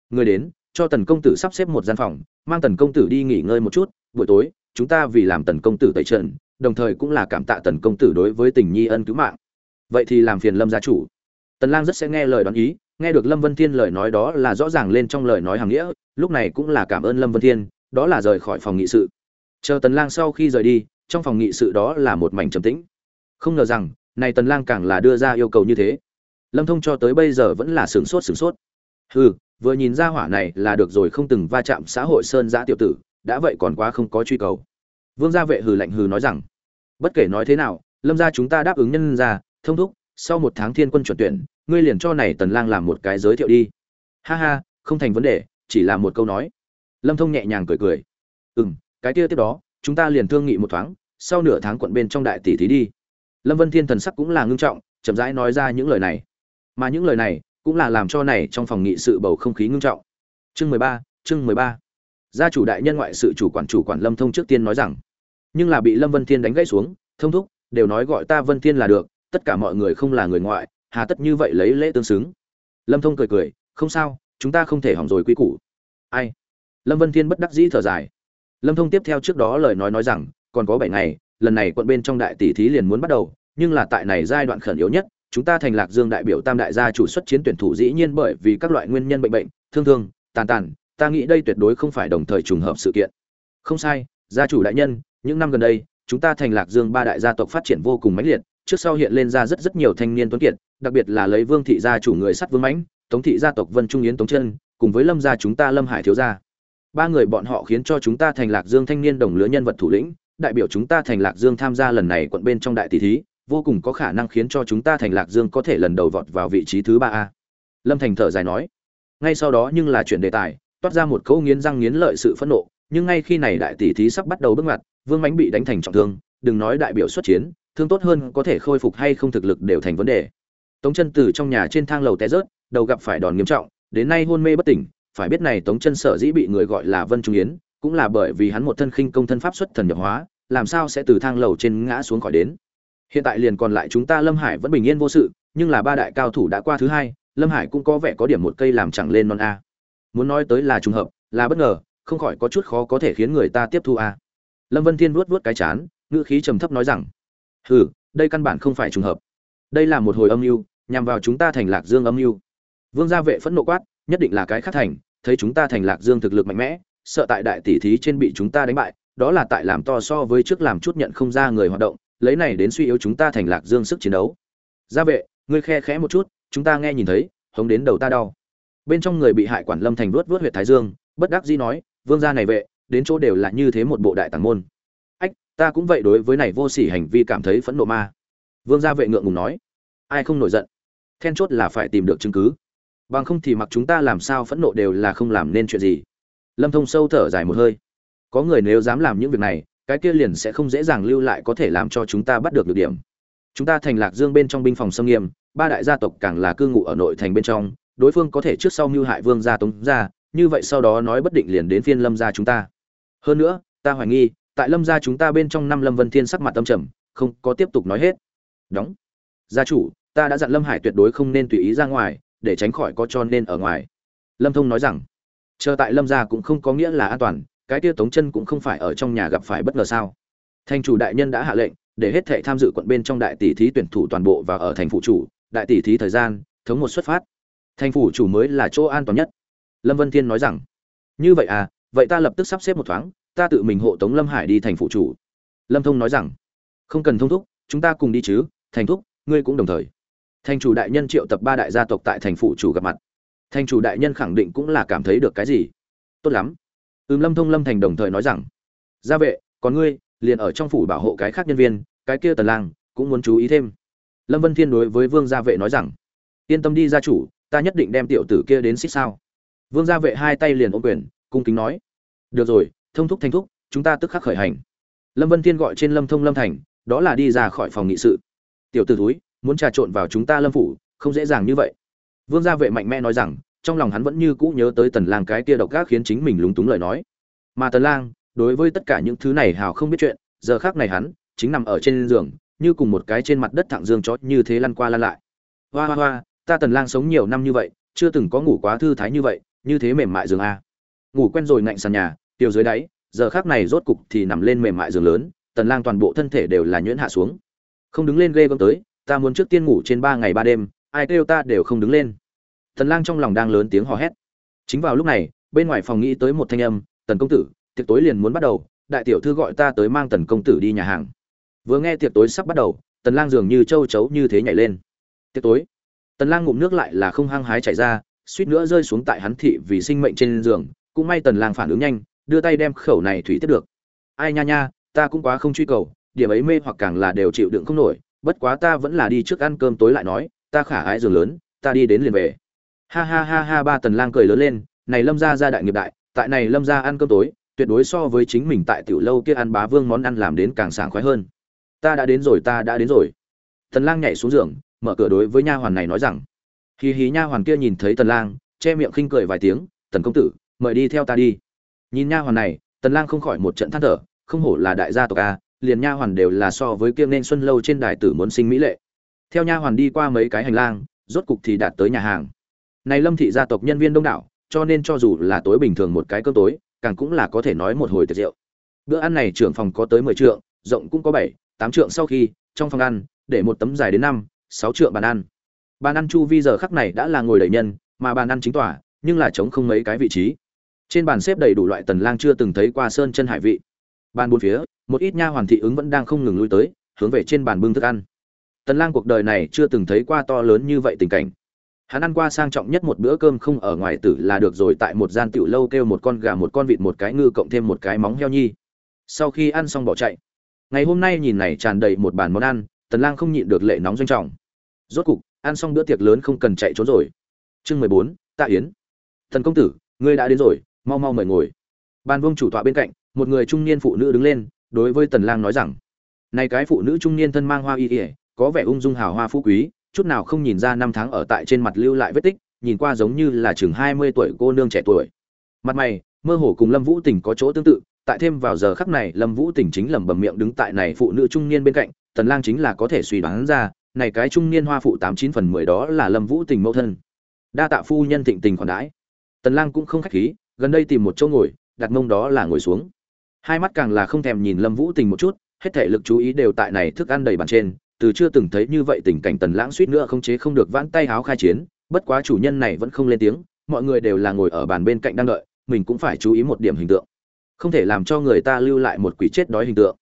Người đến, cho tần công tử sắp xếp một gian phòng, mang tần công tử đi nghỉ ngơi một chút, buổi tối, chúng ta vì làm tần công tử tẩy trần, đồng thời cũng là cảm tạ tần công tử đối với tình nhi ân cứu mạng vậy thì làm phiền lâm gia chủ. Tần lang rất sẽ nghe lời đoán ý, nghe được lâm vân thiên lời nói đó là rõ ràng lên trong lời nói hàng nghĩa, lúc này cũng là cảm ơn lâm vân thiên, đó là rời khỏi phòng nghị sự. Chờ tần lang sau khi rời đi, trong phòng nghị sự đó là một mảnh trầm tĩnh. Không ngờ rằng, này tần lang càng là đưa ra yêu cầu như thế. Lâm thông cho tới bây giờ vẫn là sướng sốt sướng sốt. Hừ, vừa nhìn ra hỏa này là được rồi không từng va chạm xã hội sơn giã tiểu tử, đã vậy còn quá không có truy cầu. Vương gia vệ hừ lạnh hừ nói rằng, bất kể nói thế nào, lâm gia chúng ta đáp ứng nhân ra thông thúc, sau một tháng thiên quân chuẩn tuyển, ngươi liền cho này tần lang làm một cái giới thiệu đi. Ha ha, không thành vấn đề, chỉ là một câu nói. Lâm thông nhẹ nhàng cười cười. Ừm, cái kia tiếp đó, chúng ta liền thương nghị một thoáng, sau nửa tháng quận bên trong đại tỷ thí đi. Lâm vân thiên thần sắc cũng là ngưng trọng, chậm rãi nói ra những lời này. Mà những lời này, cũng là làm cho này trong phòng nghị sự bầu không khí ngưng trọng. Chương mười ba, chương mười ba. Gia chủ đại nhân ngoại sự chủ quản chủ quản lâm thông trước tiên nói rằng, nhưng là bị lâm vân thiên đánh gãy xuống, thông thúc, đều nói gọi ta vân thiên là được tất cả mọi người không là người ngoại, hà tất như vậy lấy lễ tương xứng. Lâm thông cười cười, không sao, chúng ta không thể hỏng rồi quy củ. Ai? Lâm vân thiên bất đắc dĩ thở dài. Lâm thông tiếp theo trước đó lời nói nói rằng, còn có bảy ngày, lần này quận bên trong đại tỷ thí liền muốn bắt đầu, nhưng là tại này giai đoạn khẩn yếu nhất, chúng ta thành lạc dương đại biểu tam đại gia chủ xuất chiến tuyển thủ dĩ nhiên bởi vì các loại nguyên nhân bệnh bệnh, thương thương, tàn tàn, ta nghĩ đây tuyệt đối không phải đồng thời trùng hợp sự kiện. Không sai, gia chủ đại nhân, những năm gần đây, chúng ta thành lạc dương ba đại gia tộc phát triển vô cùng mãnh liệt trước sau hiện lên ra rất rất nhiều thanh niên tuấn kiệt, đặc biệt là lấy vương thị gia chủ người sắt vương mãnh, tống thị gia tộc vân trung yến tống chân, cùng với lâm gia chúng ta lâm hải thiếu gia. Ba người bọn họ khiến cho chúng ta thành lạc dương thanh niên đồng lứa nhân vật thủ lĩnh, đại biểu chúng ta thành lạc dương tham gia lần này quận bên trong đại tỷ thí, vô cùng có khả năng khiến cho chúng ta thành lạc dương có thể lần đầu vọt vào vị trí thứ ba a. Lâm thành thở dài nói, ngay sau đó nhưng là chuyển đề tài, toát ra một câu nghiến răng nghiến lợi sự phẫn nộ, nhưng ngay khi này đại tỷ thí sắp bắt đầu bước ngoặt, vương mãnh bị đánh thành trọng thương, đừng nói đại biểu xuất chiến thương tốt hơn có thể khôi phục hay không thực lực đều thành vấn đề. Tống chân từ trong nhà trên thang lầu té rớt, đầu gặp phải đòn nghiêm trọng, đến nay hôn mê bất tỉnh, phải biết này tống chân sở dĩ bị người gọi là vân trung yến, cũng là bởi vì hắn một thân khinh công thân pháp xuất thần nhập hóa, làm sao sẽ từ thang lầu trên ngã xuống khỏi đến. Hiện tại liền còn lại chúng ta lâm hải vẫn bình yên vô sự, nhưng là ba đại cao thủ đã qua thứ hai, lâm hải cũng có vẻ có điểm một cây làm chẳng lên non a. Muốn nói tới là trùng hợp, là bất ngờ, không khỏi có chút khó có thể khiến người ta tiếp thu a. Lâm vân thiên vuốt vuốt cái chán, ngữ khí trầm thấp nói rằng hừ, đây căn bản không phải trùng hợp. Đây là một hồi âm mưu, nhằm vào chúng ta thành lạc dương âm mưu. Vương gia vệ phẫn nộ quát, nhất định là cái khác thành, thấy chúng ta thành lạc dương thực lực mạnh mẽ, sợ tại đại tỷ thí trên bị chúng ta đánh bại, đó là tại làm to so với trước làm chút nhận không ra người hoạt động, lấy này đến suy yếu chúng ta thành lạc dương sức chiến đấu. Gia vệ, ngươi khe khẽ một chút, chúng ta nghe nhìn thấy, hống đến đầu ta đau. Bên trong người bị hại quản lâm thành vuốt vuốt huyệt thái dương, bất đắc dĩ nói, vương gia này vệ, đến chỗ đều là như thế một bộ đại tàng môn ta cũng vậy đối với này vô sỉ hành vi cảm thấy phẫn nộ ma. Vương gia vệ ngượng ngùng nói, ai không nổi giận? Then chốt là phải tìm được chứng cứ. Bằng không thì mặc chúng ta làm sao phẫn nộ đều là không làm nên chuyện gì. Lâm thông sâu thở dài một hơi. Có người nếu dám làm những việc này, cái kia liền sẽ không dễ dàng lưu lại có thể làm cho chúng ta bắt được được điểm. Chúng ta thành lạc dương bên trong binh phòng xâm nghiêm, ba đại gia tộc càng là cư ngụ ở nội thành bên trong, đối phương có thể trước sau mưu hại vương gia tống gia, như vậy sau đó nói bất định liền đến phiên lâm gia chúng ta. Hơn nữa, ta hoài nghi tại lâm gia chúng ta bên trong năm lâm vân thiên sắc mặt tâm trầm, không có tiếp tục nói hết. Đóng. Gia chủ, ta đã dặn lâm hải tuyệt đối không nên tùy ý ra ngoài, để tránh khỏi có cho nên ở ngoài. Lâm thông nói rằng, chờ tại lâm gia cũng không có nghĩa là an toàn, cái tia tống chân cũng không phải ở trong nhà gặp phải bất ngờ sao. Thành chủ đại nhân đã hạ lệnh, để hết thệ tham dự quận bên trong đại tỷ thí tuyển thủ toàn bộ và ở thành phủ chủ, đại tỷ thí thời gian, thống một xuất phát. Thành phủ chủ mới là chỗ an toàn nhất. Lâm vân thiên nói rằng, như vậy à vậy ta lập tức sắp xếp một thoáng ta tự mình hộ tống lâm hải đi thành Phụ chủ. Lâm thông nói rằng, không cần thông thúc, chúng ta cùng đi chứ, thành thúc, ngươi cũng đồng thời. Thành chủ đại nhân triệu tập ba đại gia tộc tại thành Phụ chủ gặp mặt. Thành chủ đại nhân khẳng định cũng là cảm thấy được cái gì. Tốt lắm. Ừm, lâm thông, lâm thành đồng thời nói rằng, gia vệ, còn ngươi, liền ở trong phủ bảo hộ cái khác nhân viên, cái kia tần lang, cũng muốn chú ý thêm. Lâm vân thiên đối với vương gia vệ nói rằng, yên tâm đi gia chủ, ta nhất định đem tiểu tử kia đến xích sao. Vương gia vệ hai tay liền ôm quyền, cung kính nói, được rồi thông thúc thanh thúc, chúng ta tức khắc khởi hành. Lâm vân thiên gọi trên lâm thông lâm thành, đó là đi ra khỏi phòng nghị sự. Tiểu tử túi muốn trà trộn vào chúng ta lâm phủ, không dễ dàng như vậy. Vương gia vệ mạnh mẽ nói rằng, trong lòng hắn vẫn như cũ nhớ tới tần lang cái kia độc gác khiến chính mình lúng túng lời nói. Mà tần lang, đối với tất cả những thứ này hào không biết chuyện, giờ khác này hắn, chính nằm ở trên giường, như cùng một cái trên mặt đất thẳng dương chót như thế lăn qua lăn lại. Hoa hoa hoa, ta tần lang sống nhiều năm như vậy, chưa từng có ngủ quá thư thái như vậy, như thế mềm mại giường a. Ngủ quen rồi ngạnh sàn nhà tiêu dưới đáy, giờ khác này rốt cục thì nằm lên mềm mại giường lớn, tần lang toàn bộ thân thể đều là nhuyễn hạ xuống. Không đứng lên ghê gớm tới, ta muốn trước tiên ngủ trên ba ngày ba đêm, ai kêu ta đều không đứng lên. Tần lang trong lòng đang lớn tiếng hò hét. Chính vào lúc này, bên ngoài phòng nghĩ tới một thanh âm, tần công tử, tiệc tối liền muốn bắt đầu, đại tiểu thư gọi ta tới mang tần công tử đi nhà hàng. Vừa nghe tiệc tối sắp bắt đầu, tần lang dường như châu chấu như thế nhảy lên. Tiệc tối? Tần lang ngụm nước lại là không hăng hái chảy ra, suýt nữa rơi xuống tại hắn thị vì sinh mệnh trên giường, cũng may tần lang phản ứng nhanh đưa tay đem khẩu này thủy tiếp được. Ai nha nha, ta cũng quá không truy cầu, điểm ấy mê hoặc càng là đều chịu đựng không nổi, bất quá ta vẫn là đi trước ăn cơm tối lại nói, ta khả ái giường lớn, ta đi đến liền về. Ha ha ha ha, ba tần lang cười lớn lên, này lâm gia gia đại nghiệp đại, tại này lâm gia ăn cơm tối, tuyệt đối so với chính mình tại tiểu lâu kia ăn bá vương món ăn làm đến càng sảng khoái hơn. Ta đã đến rồi, ta đã đến rồi. Tần lang nhảy xuống giường, mở cửa đối với nha hoàn này nói rằng. Hí hí nha hoàn kia nhìn thấy tần lang, che miệng khinh cười vài tiếng, tần công tử, mời đi theo ta đi nhìn nha hoàn này, tần lang không khỏi một trận than thở, không hổ là đại gia tộc a liền nha hoàn đều là so với kia nên xuân lâu trên đài tử muốn sinh mỹ lệ. Theo nha hoàn đi qua mấy cái hành lang, rốt cục thì đạt tới nhà hàng. Này lâm thị gia tộc nhân viên đông đảo, cho nên cho dù là tối bình thường một cái cơm tối, càng cũng là có thể nói một hồi tiệc rượu. Bữa ăn này trưởng phòng có tới mười trượng, rộng cũng có bảy, tám trượng sau khi, trong phòng ăn, để một tấm dài đến năm, sáu trượng bàn ăn. Bàn ăn chu vi giờ khắc này đã là ngồi đầy nhân, mà bàn ăn chính tỏa nhưng là trống không mấy cái vị trí trên bàn xếp đầy đủ loại tần lang chưa từng thấy qua sơn chân hải vị. Bàn bốn phía một ít nha hoàn thị ứng vẫn đang không ngừng lui tới hướng về trên bàn bưng thức ăn. Tần lang cuộc đời này chưa từng thấy qua to lớn như vậy tình cảnh. Hắn ăn qua sang trọng nhất một bữa cơm không ở ngoài tử là được rồi tại một gian tiểu lâu kêu một con gà một con vịt một cái ngư cộng thêm một cái móng heo nhi. Sau khi ăn xong bỏ chạy. Ngày hôm nay nhìn này tràn đầy một bàn món ăn tần lang không nhịn được lệ nóng doanh trọng. Rốt cục ăn xong bữa tiệc lớn không cần chạy trốn rồi. Chương 14, tạ yến. Thần công tử ngươi đã đến rồi mau mau mời ngồi. Ban vương chủ tọa bên cạnh, một người trung niên phụ nữ đứng lên, đối với tần lang nói rằng, này cái phụ nữ trung niên thân mang hoa y ỉa có vẻ ung dung hào hoa phú quý, chút nào không nhìn ra năm tháng ở tại trên mặt lưu lại vết tích, nhìn qua giống như là chừng 20 tuổi cô nương trẻ tuổi. Mặt mày, mơ hồ cùng lâm vũ tình có chỗ tương tự, tại thêm vào giờ khắc này, lâm vũ tình chính lẩm bẩm miệng đứng tại này phụ nữ trung niên bên cạnh, tần lang chính là có thể suy đoán ra, này cái trung niên hoa phụ tám chín phần mười đó là lâm vũ tình mẫu thân. Đa tạ phu nhân thịnh tình khoản đãi. Tần lang cũng không khách khí gần đây tìm một chỗ ngồi, đặt mông đó là ngồi xuống. Hai mắt càng là không thèm nhìn lâm vũ tình một chút, hết thể lực chú ý đều tại này thức ăn đầy bàn trên, từ chưa từng thấy như vậy tình cảnh tần lãng suýt nữa không chế không được vãn tay háo khai chiến, bất quá chủ nhân này vẫn không lên tiếng, mọi người đều là ngồi ở bàn bên cạnh đang đợi, mình cũng phải chú ý một điểm hình tượng. Không thể làm cho người ta lưu lại một quỷ chết đói hình tượng.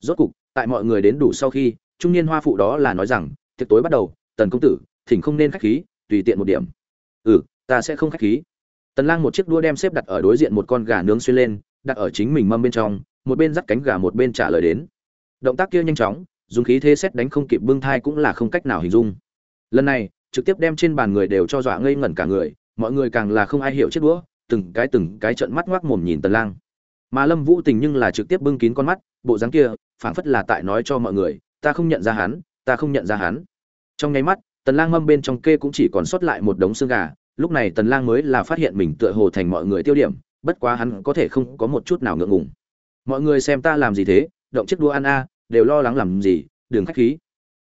Rốt cục, tại mọi người đến đủ sau khi, trung niên hoa phụ đó là nói rằng, tiệc tối bắt đầu, tần công tử, thỉnh không nên khách khí, tùy tiện một điểm. Ừ ta sẽ không khách khí tần lang một chiếc đũa đem xếp đặt ở đối diện một con gà nướng xuyên lên, đặt ở chính mình mâm bên trong, một bên dắt cánh gà một bên trả lời đến. Động tác kia nhanh chóng, dùng khí thế xét đánh không kịp bưng thai cũng là không cách nào hình dung. Lần này, trực tiếp đem trên bàn người đều cho dọa ngây ngẩn cả người, mọi người càng là không ai hiểu chiếc đũa, từng cái từng cái trợn mắt ngoác mồm nhìn tần lang. Mà lâm vũ tình nhưng là trực tiếp bưng kín con mắt, bộ dáng kia, phảng phất là tại nói cho mọi người, ta không nhận ra hắn, ta không nhận ra hắn. Trong nháy mắt, tần lang mâm bên trong kê cũng chỉ còn sót lại một đống xương gà lúc này tần lang mới là phát hiện mình tựa hồ thành mọi người tiêu điểm, bất quá hắn có thể không có một chút nào ngượng ngùng. Mọi người xem ta làm gì thế? Động chiếc đũa ăn a, đều lo lắng làm gì? Đường khách khí.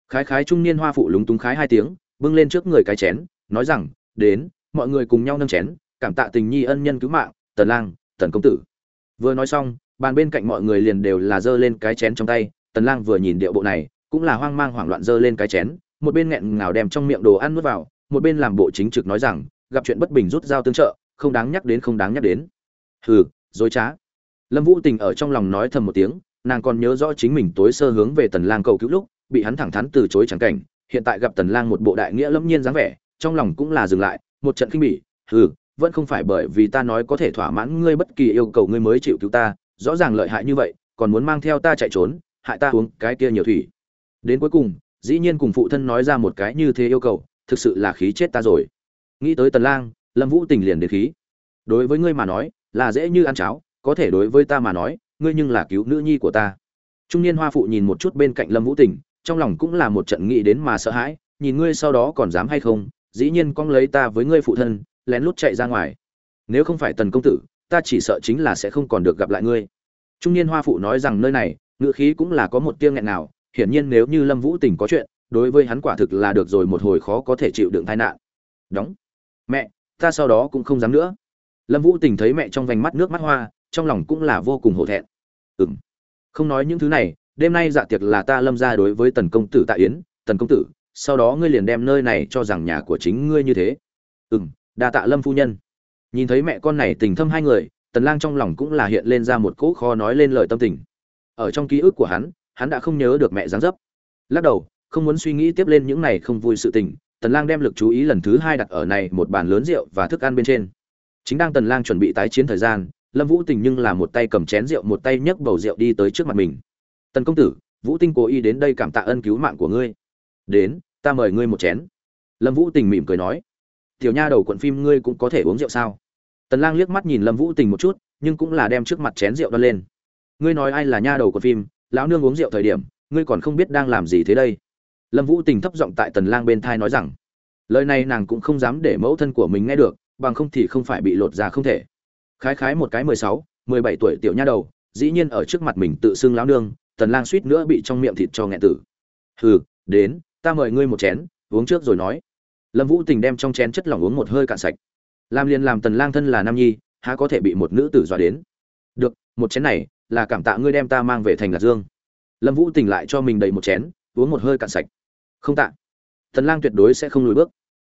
Khái khái trung niên hoa phụ lúng túng khái hai tiếng, bưng lên trước người cái chén, nói rằng, đến, mọi người cùng nhau nâng chén, cảm tạ tình nhi ân nhân cứu mạng, tần lang, tần công tử. Vừa nói xong, bàn bên cạnh mọi người liền đều là giơ lên cái chén trong tay, tần lang vừa nhìn điệu bộ này, cũng là hoang mang hoảng loạn giơ lên cái chén, một bên nghẹn ngào đem trong miệng đồ ăn nuốt vào, một bên làm bộ chính trực nói rằng gặp chuyện bất bình rút dao tương trợ, không đáng nhắc đến, không đáng nhắc đến. Hừ, dối trá. Lâm vũ tình ở trong lòng nói thầm một tiếng, nàng còn nhớ rõ chính mình tối sơ hướng về tần lang cầu cứu lúc, bị hắn thẳng thắn từ chối chẳng cảnh, hiện tại gặp tần lang một bộ đại nghĩa lâm nhiên dáng vẻ, trong lòng cũng là dừng lại, một trận kinh bỉ, hừ, vẫn không phải bởi vì ta nói có thể thỏa mãn ngươi bất kỳ yêu cầu ngươi mới chịu cứu ta, rõ ràng lợi hại như vậy, còn muốn mang theo ta chạy trốn, hại ta uống cái kia nhiều thủy. Đến cuối cùng, dĩ nhiên cùng phụ thân nói ra một cái như thế yêu cầu, thực sự là khí chết ta rồi nghĩ tới tần lang, lâm vũ tình liền đến khí. Đối với ngươi mà nói, là dễ như ăn cháo, có thể đối với ta mà nói, ngươi nhưng là cứu nữ nhi của ta. Trung niên hoa phụ nhìn một chút bên cạnh lâm vũ tình, trong lòng cũng là một trận nghĩ đến mà sợ hãi, nhìn ngươi sau đó còn dám hay không, dĩ nhiên con lấy ta với ngươi phụ thân, lén lút chạy ra ngoài. Nếu không phải tần công tử, ta chỉ sợ chính là sẽ không còn được gặp lại ngươi. Trung niên hoa phụ nói rằng nơi này ngựa khí cũng là có một tiếng nghẹn nào, hiển nhiên nếu như lâm vũ tình có chuyện, đối với hắn quả thực là được rồi một hồi khó có thể chịu đựng tai nạn. Đóng mẹ, ta sau đó cũng không dám nữa. Lâm vũ tình thấy mẹ trong vành mắt nước mắt hoa, trong lòng cũng là vô cùng hổ thẹn. Ừng không nói những thứ này, đêm nay dạ tiệc là ta lâm ra đối với tần công tử tạ yến. Tần công tử, sau đó ngươi liền đem nơi này cho rằng nhà của chính ngươi như thế. Ừ m đa tạ lâm phu nhân. Nhìn thấy mẹ con này tình thâm hai người, tần lang trong lòng cũng là hiện lên ra một cỗ kho nói lên lời tâm tình. Ở trong ký ức của hắn hắn đã không nhớ được mẹ dáng dấp. Lắc đầu, không muốn suy nghĩ tiếp lên những này không vui sự tình tần lang đem lực chú ý lần thứ hai đặt ở này một bàn lớn rượu và thức ăn bên trên. Chính đang tần lang chuẩn bị tái chiến thời gian, lâm vũ tình nhưng là một tay cầm chén rượu một tay nhấc bầu rượu đi tới trước mặt mình. Tần công tử, vũ tinh cố ý đến đây cảm tạ ân cứu mạng của ngươi. Đến, ta mời ngươi một chén. Lâm vũ tình mỉm cười nói. Tiểu nha đầu quận phim ngươi cũng có thể uống rượu sao? Tần lang liếc mắt nhìn lâm vũ tình một chút, nhưng cũng là đem trước mặt chén rượu đoan lên. Ngươi nói ai là nha đầu quận phim? Lão nương uống rượu thời điểm, ngươi còn không biết đang làm gì thế đây lâm vũ tình thấp giọng tại tần lang bên thai nói rằng, lời này nàng cũng không dám để mẫu thân của mình nghe được, bằng không thì không phải bị lột ra không thể. Khái khái một cái mười sáu, mười bảy tuổi tiểu nha đầu, dĩ nhiên ở trước mặt mình tự xưng lão nương, tần lang suýt nữa bị trong miệng thịt cho nghẹn tử. Hừ, đến, ta mời ngươi một chén, uống trước rồi nói. Lâm vũ tình đem trong chén chất lỏng uống một hơi cạn sạch. Làm liền làm tần lang thân là nam nhi, há có thể bị một nữ tử dọa đến. Được, một chén này là cảm tạ ngươi đem ta mang về thành lạc dương. Lâm vũ tình lại cho mình đầy một chén, uống một hơi cạn sạch không tạ. Tần lang tuyệt đối sẽ không lùi bước.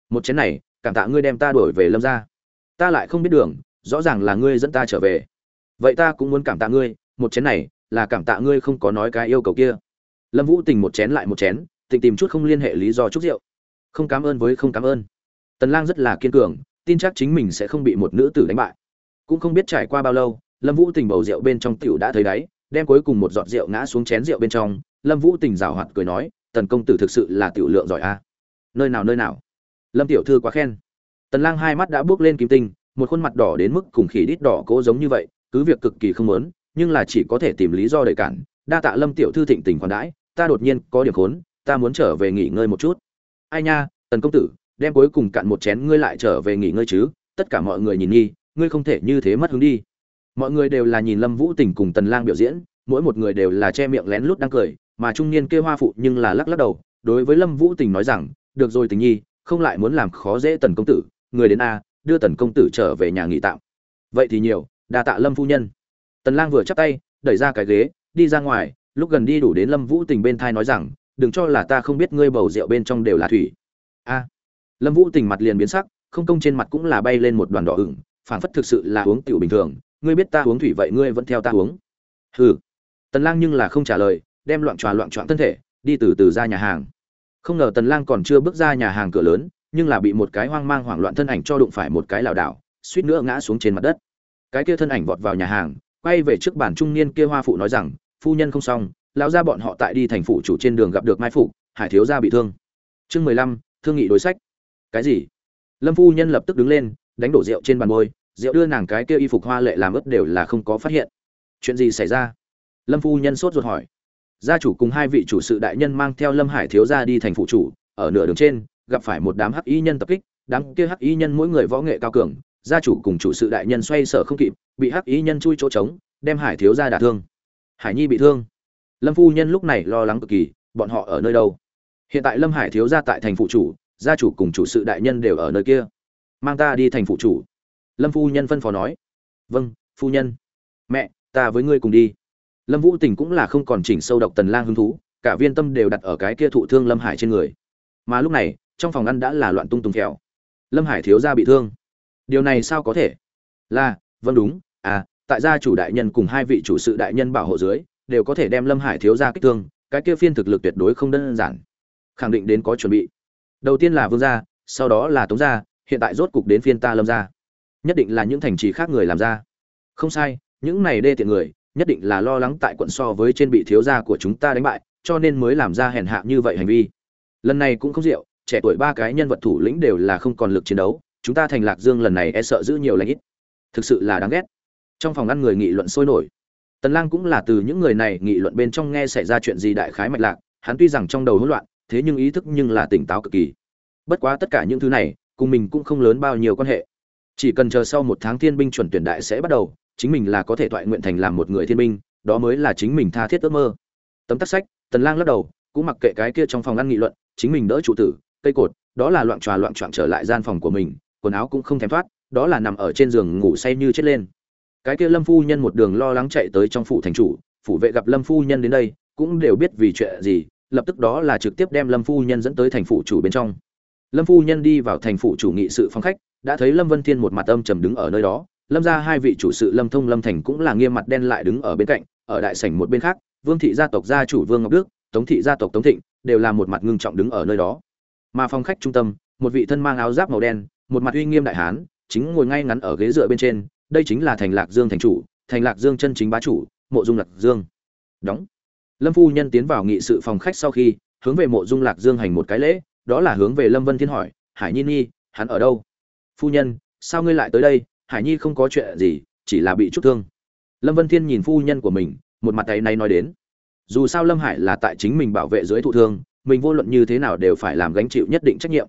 Một chén này, cảm tạ ngươi đem ta đuổi về lâm gia. Ta lại không biết đường, rõ ràng là ngươi dẫn ta trở về. Vậy ta cũng muốn cảm tạ ngươi, một chén này, là cảm tạ ngươi không có nói cái yêu cầu kia. Lâm vũ tình một chén lại một chén tình tìm chút không liên hệ lý do chúc rượu. Không cảm ơn với không cảm ơn. Tần lang rất là kiên cường, tin chắc chính mình sẽ không bị một nữ tử đánh bại. Cũng không biết trải qua bao lâu, lâm vũ tình bầu rượu bên trong tiểu đã thấy đáy, đem cuối cùng một giọt rượu ngã xuống chén rượu bên trong. Lâm vũ tình rào hoạt cười nói tần công tử thực sự là tiểu lượng giỏi a. Nơi nào nơi nào? Lâm tiểu thư quá khen. Tần lang hai mắt đã bước lên kim tinh, một khuôn mặt đỏ đến mức cùng khỉ đít đỏ cố giống như vậy, cứ việc cực kỳ không muốn, nhưng là chỉ có thể tìm lý do để cản. Đa tạ lâm tiểu thư thịnh tình khoản đãi, ta đột nhiên có điểm khốn, ta muốn trở về nghỉ ngơi một chút. Ai nha, tần công tử, đem cuối cùng cạn một chén ngươi lại trở về nghỉ ngơi chứ, tất cả mọi người nhìn nghi, ngươi không thể như thế mất hứng đi. Mọi người đều là nhìn lâm vũ tình cùng tần lang biểu diễn, mỗi một người đều là che miệng lén lút đang cười mà trung niên kia hoa phụ nhưng là lắc lắc đầu, đối với lâm vũ tình nói rằng, được rồi tình nhi, không lại muốn làm khó dễ tần công tử, người đến a, đưa tần công tử trở về nhà nghỉ tạm. Vậy thì nhiều, đa tạ lâm phu nhân. Tần lang vừa chắp tay, đẩy ra cái ghế, đi ra ngoài, lúc gần đi đủ đến lâm vũ tình bên thai nói rằng, đừng cho là ta không biết ngươi bầu rượu bên trong đều là thủy. A. Lâm vũ tình mặt liền biến sắc, không công trên mặt cũng là bay lên một đoàn đỏ ửng, phảng phất thực sự là uống tiểu bình thường, ngươi biết ta uống thủy vậy ngươi vẫn theo ta uống. Hừ. Tần lang nhưng là không trả lời đem loạn tròa loạn trọn thân thể, đi từ từ ra nhà hàng. Không ngờ tần lang còn chưa bước ra nhà hàng cửa lớn, nhưng là bị một cái hoang mang hoảng loạn thân ảnh cho đụng phải một cái lảo đảo, suýt nữa ngã xuống trên mặt đất. Cái kia thân ảnh vọt vào nhà hàng, quay về trước bàn trung niên kia hoa phụ nói rằng, phu nhân không xong, lão gia bọn họ tại đi thành phủ chủ trên đường gặp được mai phụ hải thiếu gia bị thương. Chương mười lăm, thương nghị đối sách. Cái gì? Lâm phu nhân lập tức đứng lên, đánh đổ rượu trên bàn môi rượu đưa nàng cái kia y phục hoa lệ làm ướt đều là không có phát hiện. Chuyện gì xảy ra? Lâm phu nhân sốt ruột hỏi gia chủ cùng hai vị chủ sự đại nhân mang theo lâm hải thiếu gia đi thành phụ chủ, ở nửa đường trên, gặp phải một đám hắc y nhân tập kích, đám kia hắc y nhân mỗi người võ nghệ cao cường, gia chủ cùng chủ sự đại nhân xoay sở không kịp, bị hắc y nhân chui chỗ trống, đem hải thiếu gia đả thương. Hải nhi bị thương. Lâm phu nhân lúc này lo lắng cực kỳ, bọn họ ở nơi đâu? Hiện tại lâm hải thiếu gia tại thành phụ chủ, gia chủ cùng chủ sự đại nhân đều ở nơi kia. Mang ta đi thành phụ chủ. Lâm phu nhân phân phó nói. Vâng phu nhân. Mẹ, ta với ngươi cùng đi lâm vũ tình cũng là không còn chỉnh sâu độc tần lang hứng thú, cả viên tâm đều đặt ở cái kia thụ thương lâm hải trên người. Mà lúc này, trong phòng ăn đã là loạn tung tung kẹo. Lâm hải thiếu gia bị thương. Điều này sao có thể? Là vâng đúng à tại gia chủ đại nhân cùng hai vị chủ sự đại nhân bảo hộ dưới, đều có thể đem lâm hải thiếu gia kích thương, cái kia phiên thực lực tuyệt đối không đơn giản. Khẳng định đến có chuẩn bị. Đầu tiên là vương gia, sau đó là tống gia, hiện tại rốt cục đến phiên ta lâm gia. Nhất định là những thành trì khác người làm ra. Không sai, những này đê tiện người nhất định là lo lắng tại quận so với trên bị thiếu gia của chúng ta đánh bại, cho nên mới làm ra hèn hạ như vậy hành vi. Lần này cũng không rượu, trẻ tuổi ba cái nhân vật thủ lĩnh đều là không còn lực chiến đấu, chúng ta thành lạc dương lần này e sợ giữ nhiều lãnh ít. Thực sự là đáng ghét. Trong phòng ăn người nghị luận sôi nổi. Tần lang cũng là từ những người này nghị luận bên trong nghe xảy ra chuyện gì đại khái mạch lạc, hắn tuy rằng trong đầu hỗn loạn, thế nhưng ý thức nhưng là tỉnh táo cực kỳ. Bất quá tất cả những thứ này, cùng mình cũng không lớn bao nhiêu quan hệ. Chỉ cần chờ sau một tháng thiên binh chuẩn tuyển đại sẽ bắt đầu chính mình là có thể thoại nguyện thành làm một người thiên binh, đó mới là chính mình tha thiết ước mơ. Tấm tắc sách, tần lang lắc đầu, cũng mặc kệ cái kia trong phòng ăn nghị luận, chính mình đỡ trụ tử, cây cột, đó là loạn tròa loạn trọn trở lại gian phòng của mình, quần áo cũng không thèm thoát, đó là nằm ở trên giường ngủ say như chết lên. Cái kia lâm phu nhân một đường lo lắng chạy tới trong phủ thành chủ, phủ vệ gặp lâm phu nhân đến đây, cũng đều biết vì chuyện gì, lập tức đó là trực tiếp đem lâm phu nhân dẫn tới thành phủ chủ bên trong. Lâm phu nhân đi vào thành phủ chủ nghị sự phòng khách, đã thấy lâm vân thiên một mặt âm trầm đứng ở nơi đó lâm ra hai vị chủ sự lâm thông, lâm thành cũng là nghiêm mặt đen lại đứng ở bên cạnh, ở đại sảnh một bên khác, vương thị gia tộc gia chủ vương ngọc đức, tống thị gia tộc tống thịnh, đều là một mặt ngưng trọng đứng ở nơi đó. Mà phòng khách trung tâm, một vị thân mang áo giáp màu đen, một mặt uy nghiêm đại hán, chính ngồi ngay ngắn ở ghế dựa bên trên, đây chính là thành lạc dương thành chủ, thành lạc dương chân chính bá chủ, mộ dung lạc dương. Đóng. Lâm phu nhân tiến vào nghị sự phòng khách sau khi, hướng về mộ dung lạc dương hành một cái lễ, đó là hướng về lâm vân thiên hỏi, hải nhi nhi, hắn ở đâu? Phu nhân, sao ngươi lại tới đây? Hải nhi không có chuyện gì, chỉ là bị chút thương. Lâm vân thiên nhìn phu nhân của mình, một mặt tay này nói đến. Dù sao lâm hải là tại chính mình bảo vệ dưới thụ thương, mình vô luận như thế nào đều phải làm gánh chịu nhất định trách nhiệm.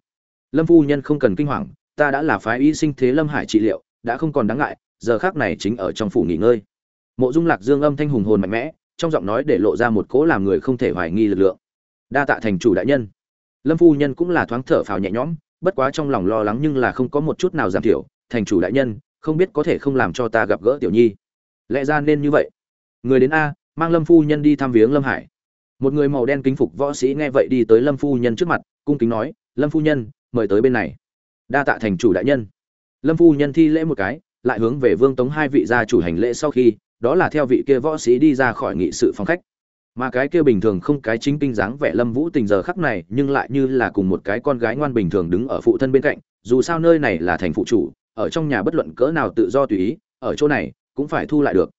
Lâm phu nhân không cần kinh hoàng, ta đã là phái y sinh thế lâm hải trị liệu, đã không còn đáng ngại, giờ khác này chính ở trong phủ nghỉ ngơi. Mộ dung lạc dương âm thanh hùng hồn mạnh mẽ, trong giọng nói để lộ ra một cỗ làm người không thể hoài nghi lực lượng. Đa tạ thành chủ đại nhân. Lâm phu nhân cũng là thoáng thở phào nhẹ nhõm, bất quá trong lòng lo lắng nhưng là không có một chút nào giảm thiểu, thành chủ đại nhân không biết có thể không làm cho ta gặp gỡ tiểu nhi. Lẽ ra nên như vậy. Người đến a, mang lâm phu nhân đi thăm viếng lâm hải. Một người màu đen kính phục võ sĩ nghe vậy đi tới lâm phu nhân trước mặt, cung kính nói, lâm phu nhân, mời tới bên này. Đa tạ thành chủ đại nhân. Lâm phu nhân thi lễ một cái, lại hướng về vương tống hai vị gia chủ hành lễ sau khi, đó là theo vị kia võ sĩ đi ra khỏi nghị sự phòng khách. Mà cái kia bình thường không cái chính kinh dáng vẻ lâm vũ tình giờ khắc này, nhưng lại như là cùng một cái con gái ngoan bình thường đứng ở phụ thân bên cạnh, dù sao nơi này là thành phụ chủ ở trong nhà bất luận cỡ nào tự do tùy ý, ở chỗ này, cũng phải thu lại được.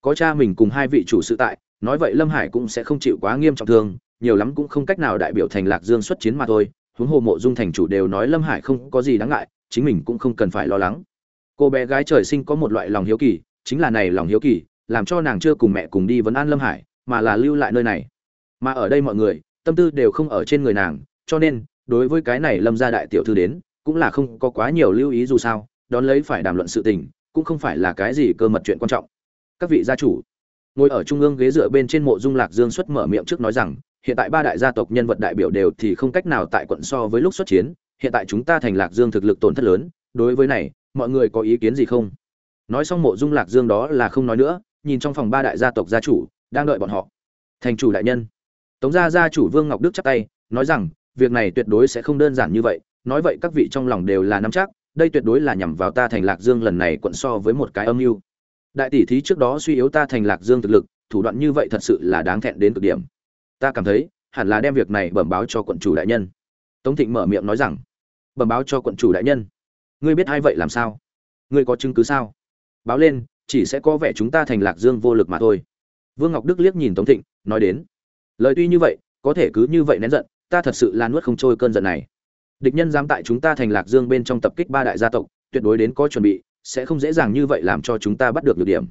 Có cha mình cùng hai vị chủ sự tại, nói vậy lâm hải cũng sẽ không chịu quá nghiêm trọng thương, nhiều lắm cũng không cách nào đại biểu thành lạc dương xuất chiến mà thôi. Huống hồ mộ dung thành chủ đều nói lâm hải không có gì đáng ngại, chính mình cũng không cần phải lo lắng. Cô bé gái trời sinh có một loại lòng hiếu kỳ, chính là này lòng hiếu kỳ, làm cho nàng chưa cùng mẹ cùng đi vấn an lâm hải, mà là lưu lại nơi này. Mà ở đây mọi người, tâm tư đều không ở trên người nàng, cho nên, đối với cái này lâm gia đại tiểu thư đến, cũng là không có quá nhiều lưu ý dù sao đón lấy phải đàm luận sự tình, cũng không phải là cái gì cơ mật chuyện quan trọng. Các vị gia chủ, ngồi ở trung ương ghế dựa bên trên mộ dung lạc dương xuất mở miệng trước nói rằng, hiện tại ba đại gia tộc nhân vật đại biểu đều thì không cách nào tại quận so với lúc xuất chiến, hiện tại chúng ta thành lạc dương thực lực tổn thất lớn, đối với này, mọi người có ý kiến gì không? Nói xong mộ dung lạc dương đó là không nói nữa, nhìn trong phòng ba đại gia tộc gia chủ, đang đợi bọn họ. Thành chủ đại nhân. Tống gia gia chủ vương ngọc đức chắp tay, nói rằng, việc này tuyệt đối sẽ không đơn giản như vậy, nói vậy các vị trong lòng đều là nắm chắc đây tuyệt đối là nhằm vào ta thành lạc dương lần này quận so với một cái âm mưu. Đại tỷ thí trước đó suy yếu ta thành lạc dương thực lực, thủ đoạn như vậy thật sự là đáng thẹn đến cực điểm. Ta cảm thấy, hẳn là đem việc này bẩm báo cho quận chủ đại nhân. Tống thịnh mở miệng nói rằng. Bẩm báo cho quận chủ đại nhân. Ngươi biết ai vậy làm sao? Ngươi có chứng cứ sao? Báo lên, chỉ sẽ có vẻ chúng ta thành lạc dương vô lực mà thôi. Vương ngọc đức liếc nhìn tống thịnh, nói đến. Lời tuy như vậy, có thể cứ như vậy nén giận, ta thật sự là nuốt không trôi cơn giận này địch nhân dám tại chúng ta thành lạc dương bên trong tập kích ba đại gia tộc, tuyệt đối đến có chuẩn bị, sẽ không dễ dàng như vậy làm cho chúng ta bắt được được điểm.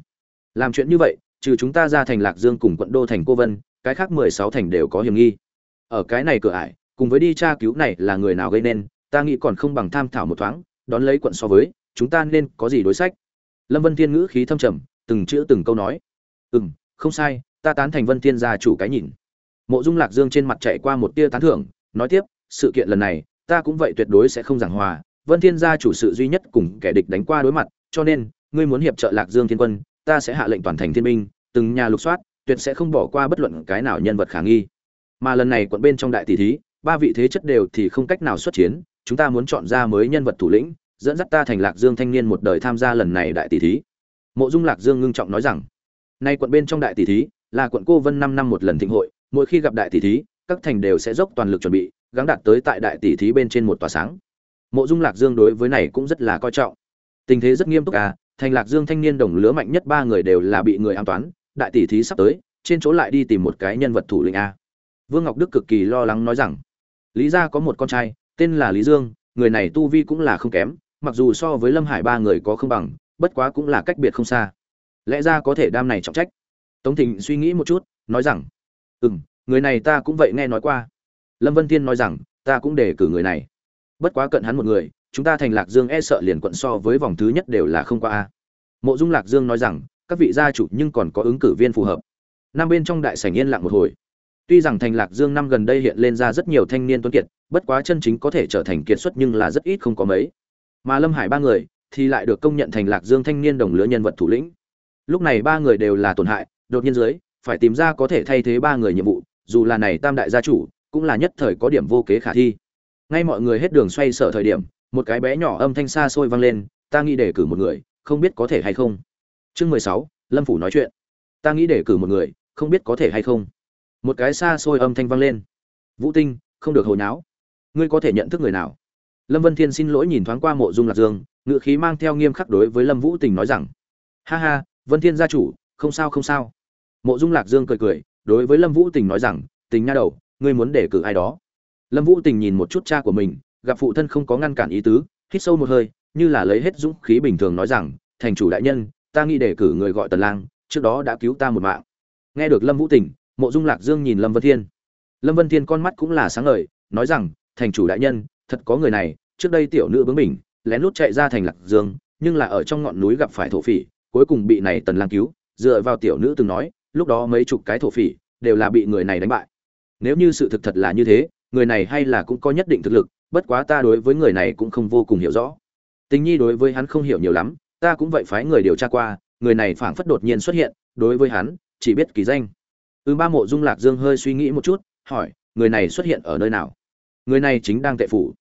Làm chuyện như vậy, trừ chúng ta ra thành lạc dương cùng quận đô thành cô vân, cái khác mười sáu thành đều có hiểm nghi. Ở cái này cửa ải, cùng với đi tra cứu này là người nào gây nên, ta nghĩ còn không bằng tham thảo một thoáng, đón lấy quận so với, chúng ta nên có gì đối sách? Lâm vân thiên ngữ khí thâm trầm, từng chữ từng câu nói. Ừ m không sai, ta tán thành vân thiên gia chủ cái nhìn. Mộ dung lạc dương trên mặt chạy qua một tia tán thưởng, nói tiếp, sự kiện lần này ta cũng vậy tuyệt đối sẽ không giảng hòa, vân thiên gia chủ sự duy nhất cùng kẻ địch đánh qua đối mặt, cho nên, ngươi muốn hiệp trợ lạc dương thiên quân, ta sẽ hạ lệnh toàn thành thiên minh từng nhà lục soát, tuyệt sẽ không bỏ qua bất luận cái nào nhân vật khả nghi. Mà lần này quận bên trong đại tỷ thí, ba vị thế chất đều thì không cách nào xuất chiến, chúng ta muốn chọn ra mới nhân vật thủ lĩnh, dẫn dắt ta thành lạc dương thanh niên một đời tham gia lần này đại tỷ thí. Mộ dung lạc dương ngưng trọng nói rằng, nay quận bên trong đại tỷ thí, là quận cô vân năm năm một lần thịnh hội, mỗi khi gặp đại tỷ thí, các thành đều sẽ dốc toàn lực chuẩn bị gắng đạt tới tại đại tỷ thí bên trên một tòa sáng. Mộ dung lạc dương đối với này cũng rất là coi trọng. Tình thế rất nghiêm túc à thành lạc dương thanh niên đồng lứa mạnh nhất ba người đều là bị người an toán, đại tỷ thí sắp tới, trên chỗ lại đi tìm một cái nhân vật thủ lĩnh a. Vương ngọc đức cực kỳ lo lắng nói rằng, lý gia có một con trai, tên là lý dương, người này tu vi cũng là không kém, mặc dù so với lâm hải ba người có không bằng, bất quá cũng là cách biệt không xa. Lẽ ra có thể đam này trọng trách. Tống thịnh suy nghĩ một chút, nói rằng ừ m người này ta cũng vậy nghe nói qua lâm vân thiên nói rằng, ta cũng đề cử người này. Bất quá cận hắn một người, chúng ta thành lạc dương e sợ liền quận so với vòng thứ nhất đều là không qua a. Mộ dung lạc dương nói rằng, các vị gia chủ nhưng còn có ứng cử viên phù hợp. Năm bên trong đại sảnh yên lặng một hồi. Tuy rằng thành lạc dương năm gần đây hiện lên ra rất nhiều thanh niên tuấn kiệt, bất quá chân chính có thể trở thành kiệt xuất nhưng là rất ít không có mấy. Mà lâm hải ba người thì lại được công nhận thành lạc dương thanh niên đồng lứa nhân vật thủ lĩnh. Lúc này ba người đều là tổn hại, đột nhiên dưới, phải tìm ra có thể thay thế ba người nhiệm vụ, dù là này tam đại gia chủ cũng là nhất thời có điểm vô kế khả thi. Ngay mọi người hết đường xoay sở thời điểm, một cái bé nhỏ âm thanh xa xôi vang lên, ta nghĩ để cử một người, không biết có thể hay không? Chương mười sáu, lâm phủ nói chuyện. Ta nghĩ để cử một người, không biết có thể hay không? Một cái xa xôi âm thanh vang lên. Vũ tinh, không được hồi nháo ngươi có thể nhận thức người nào? Lâm vân thiên xin lỗi nhìn thoáng qua mộ dung lạc dương ngự khí mang theo nghiêm khắc đối với lâm vũ tình nói rằng, ha ha, vân thiên gia chủ, không sao không sao. Mộ dung lạc dương cười cười, đối với lâm vũ tình nói rằng, tình nha đầu ngươi muốn để cử ai đó? Lâm vũ tình nhìn một chút cha của mình, gặp phụ thân không có ngăn cản ý tứ, hít sâu một hơi, như là lấy hết dũng khí bình thường nói rằng, thành chủ đại nhân, ta nghĩ để cử người gọi tần lang, trước đó đã cứu ta một mạng. Nghe được lâm vũ tình, mộ dung lạc dương nhìn lâm vân thiên. Lâm vân thiên con mắt cũng là sáng ngời, nói rằng, thành chủ đại nhân, thật có người này, trước đây tiểu nữ bướng bỉnh, lén lút chạy ra thành lạc dương, nhưng là ở trong ngọn núi gặp phải thổ phỉ, cuối cùng bị này tần lang cứu. Dựa vào tiểu nữ từng nói, lúc đó mấy chục cái thổ phỉ đều là bị người này đánh bại nếu như sự thực thật là như thế, người này hay là cũng có nhất định thực lực, bất quá ta đối với người này cũng không vô cùng hiểu rõ. Tình nhi đối với hắn không hiểu nhiều lắm, ta cũng vậy phái người điều tra qua, người này phảng phất đột nhiên xuất hiện, đối với hắn, chỉ biết kỳ danh. Ư ba mộ dung lạc dương hơi suy nghĩ một chút, hỏi, người này xuất hiện ở nơi nào? Người này chính đang tệ phủ.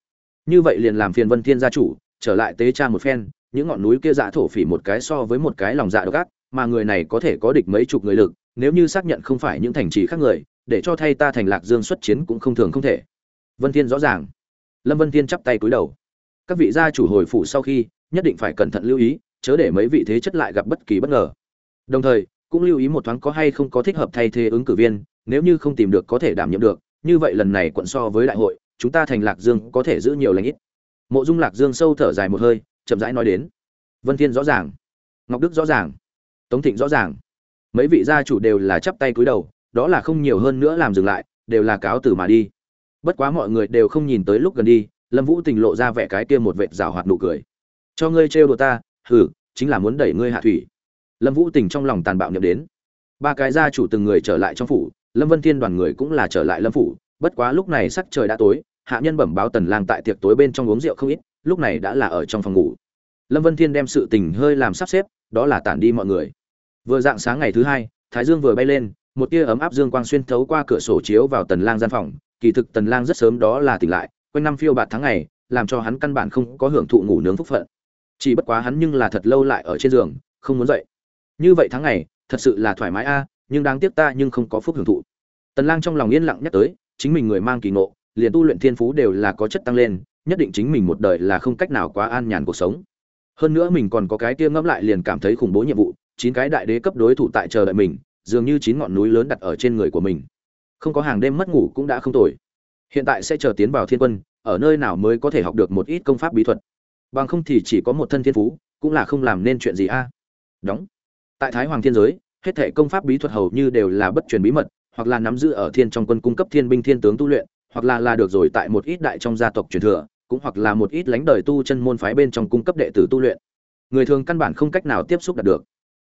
Như vậy liền làm phiền vân thiên gia chủ, trở lại tế tra một phen, những ngọn núi kia dạ thổ phỉ một cái so với một cái lòng dạ độc ác, mà người này có thể có địch mấy chục người lực, nếu như xác nhận không phải những thành trì khác người để cho thay ta thành lạc dương xuất chiến cũng không thường không thể. Vân thiên rõ ràng. Lâm vân thiên chắp tay cúi đầu. Các vị gia chủ hồi phủ sau khi, nhất định phải cẩn thận lưu ý, chớ để mấy vị thế chất lại gặp bất kỳ bất ngờ. Đồng thời, cũng lưu ý một thoáng có hay không có thích hợp thay thế ứng cử viên, nếu như không tìm được có thể đảm nhiệm được, như vậy lần này quận so với đại hội, chúng ta thành lạc dương có thể giữ nhiều lãnh ít. Mộ dung lạc dương sâu thở dài một hơi, chậm rãi nói đến. Vân thiên rõ ràng. Ngọc đức rõ ràng. Tống thịnh rõ ràng. Mấy vị gia chủ đều là chắp tay cúi đầu đó là không nhiều hơn nữa làm dừng lại, đều là cáo từ mà đi. Bất quá mọi người đều không nhìn tới lúc gần đi, lâm vũ tình lộ ra vẻ cái kia một vệt rào hoạt nụ cười. Cho ngươi trêu đùa ta, hừ, chính là muốn đẩy ngươi hạ thủy. Lâm vũ tình trong lòng tàn bạo nhậm đến. Ba cái gia chủ từng người trở lại trong phủ, lâm vân thiên đoàn người cũng là trở lại lâm phủ, bất quá lúc này sắc trời đã tối, hạ nhân bẩm báo tần lang tại tiệc tối bên trong uống rượu không ít, lúc này đã là ở trong phòng ngủ. Lâm vân thiên đem sự tình hơi làm sắp xếp, đó là tản đi mọi người. Vừa dạng sáng ngày thứ hai, thái dương vừa bay lên một tia ấm áp dương quang xuyên thấu qua cửa sổ chiếu vào tần lang gian phòng, kỳ thực tần lang rất sớm đó là tỉnh lại, quanh năm phiêu bạt tháng ngày, làm cho hắn căn bản không có hưởng thụ ngủ nướng phúc phận. Chỉ bất quá hắn nhưng là thật lâu lại ở trên giường, không muốn dậy. Như vậy tháng ngày, thật sự là thoải mái a, nhưng đáng tiếc ta nhưng không có phúc hưởng thụ. Tần lang trong lòng yên lặng nhắc tới, chính mình người mang kỳ ngộ, liền tu luyện thiên phú đều là có chất tăng lên, nhất định chính mình một đời là không cách nào quá an nhàn cuộc sống. Hơn nữa mình còn có cái kia ngẫm lại liền cảm thấy khủng bố nhiệm vụ, chín cái đại đế cấp đối thủ tại chờ đợi mình dường như chín ngọn núi lớn đặt ở trên người của mình. Không có hàng đêm mất ngủ cũng đã không tồi. Hiện tại sẽ chờ tiến vào thiên quân, ở nơi nào mới có thể học được một ít công pháp bí thuật. Bằng không thì chỉ có một thân thiên phú, cũng là không làm nên chuyện gì a. Đóng. Tại thái hoàng thiên giới, hết thể công pháp bí thuật hầu như đều là bất truyền bí mật, hoặc là nắm giữ ở thiên trong quân cung cấp thiên binh thiên tướng tu luyện, hoặc là là được rồi tại một ít đại trong gia tộc truyền thừa, cũng hoặc là một ít lãnh đời tu chân môn phái bên trong cung cấp đệ tử tu luyện. Người thường căn bản không cách nào tiếp xúc đạt được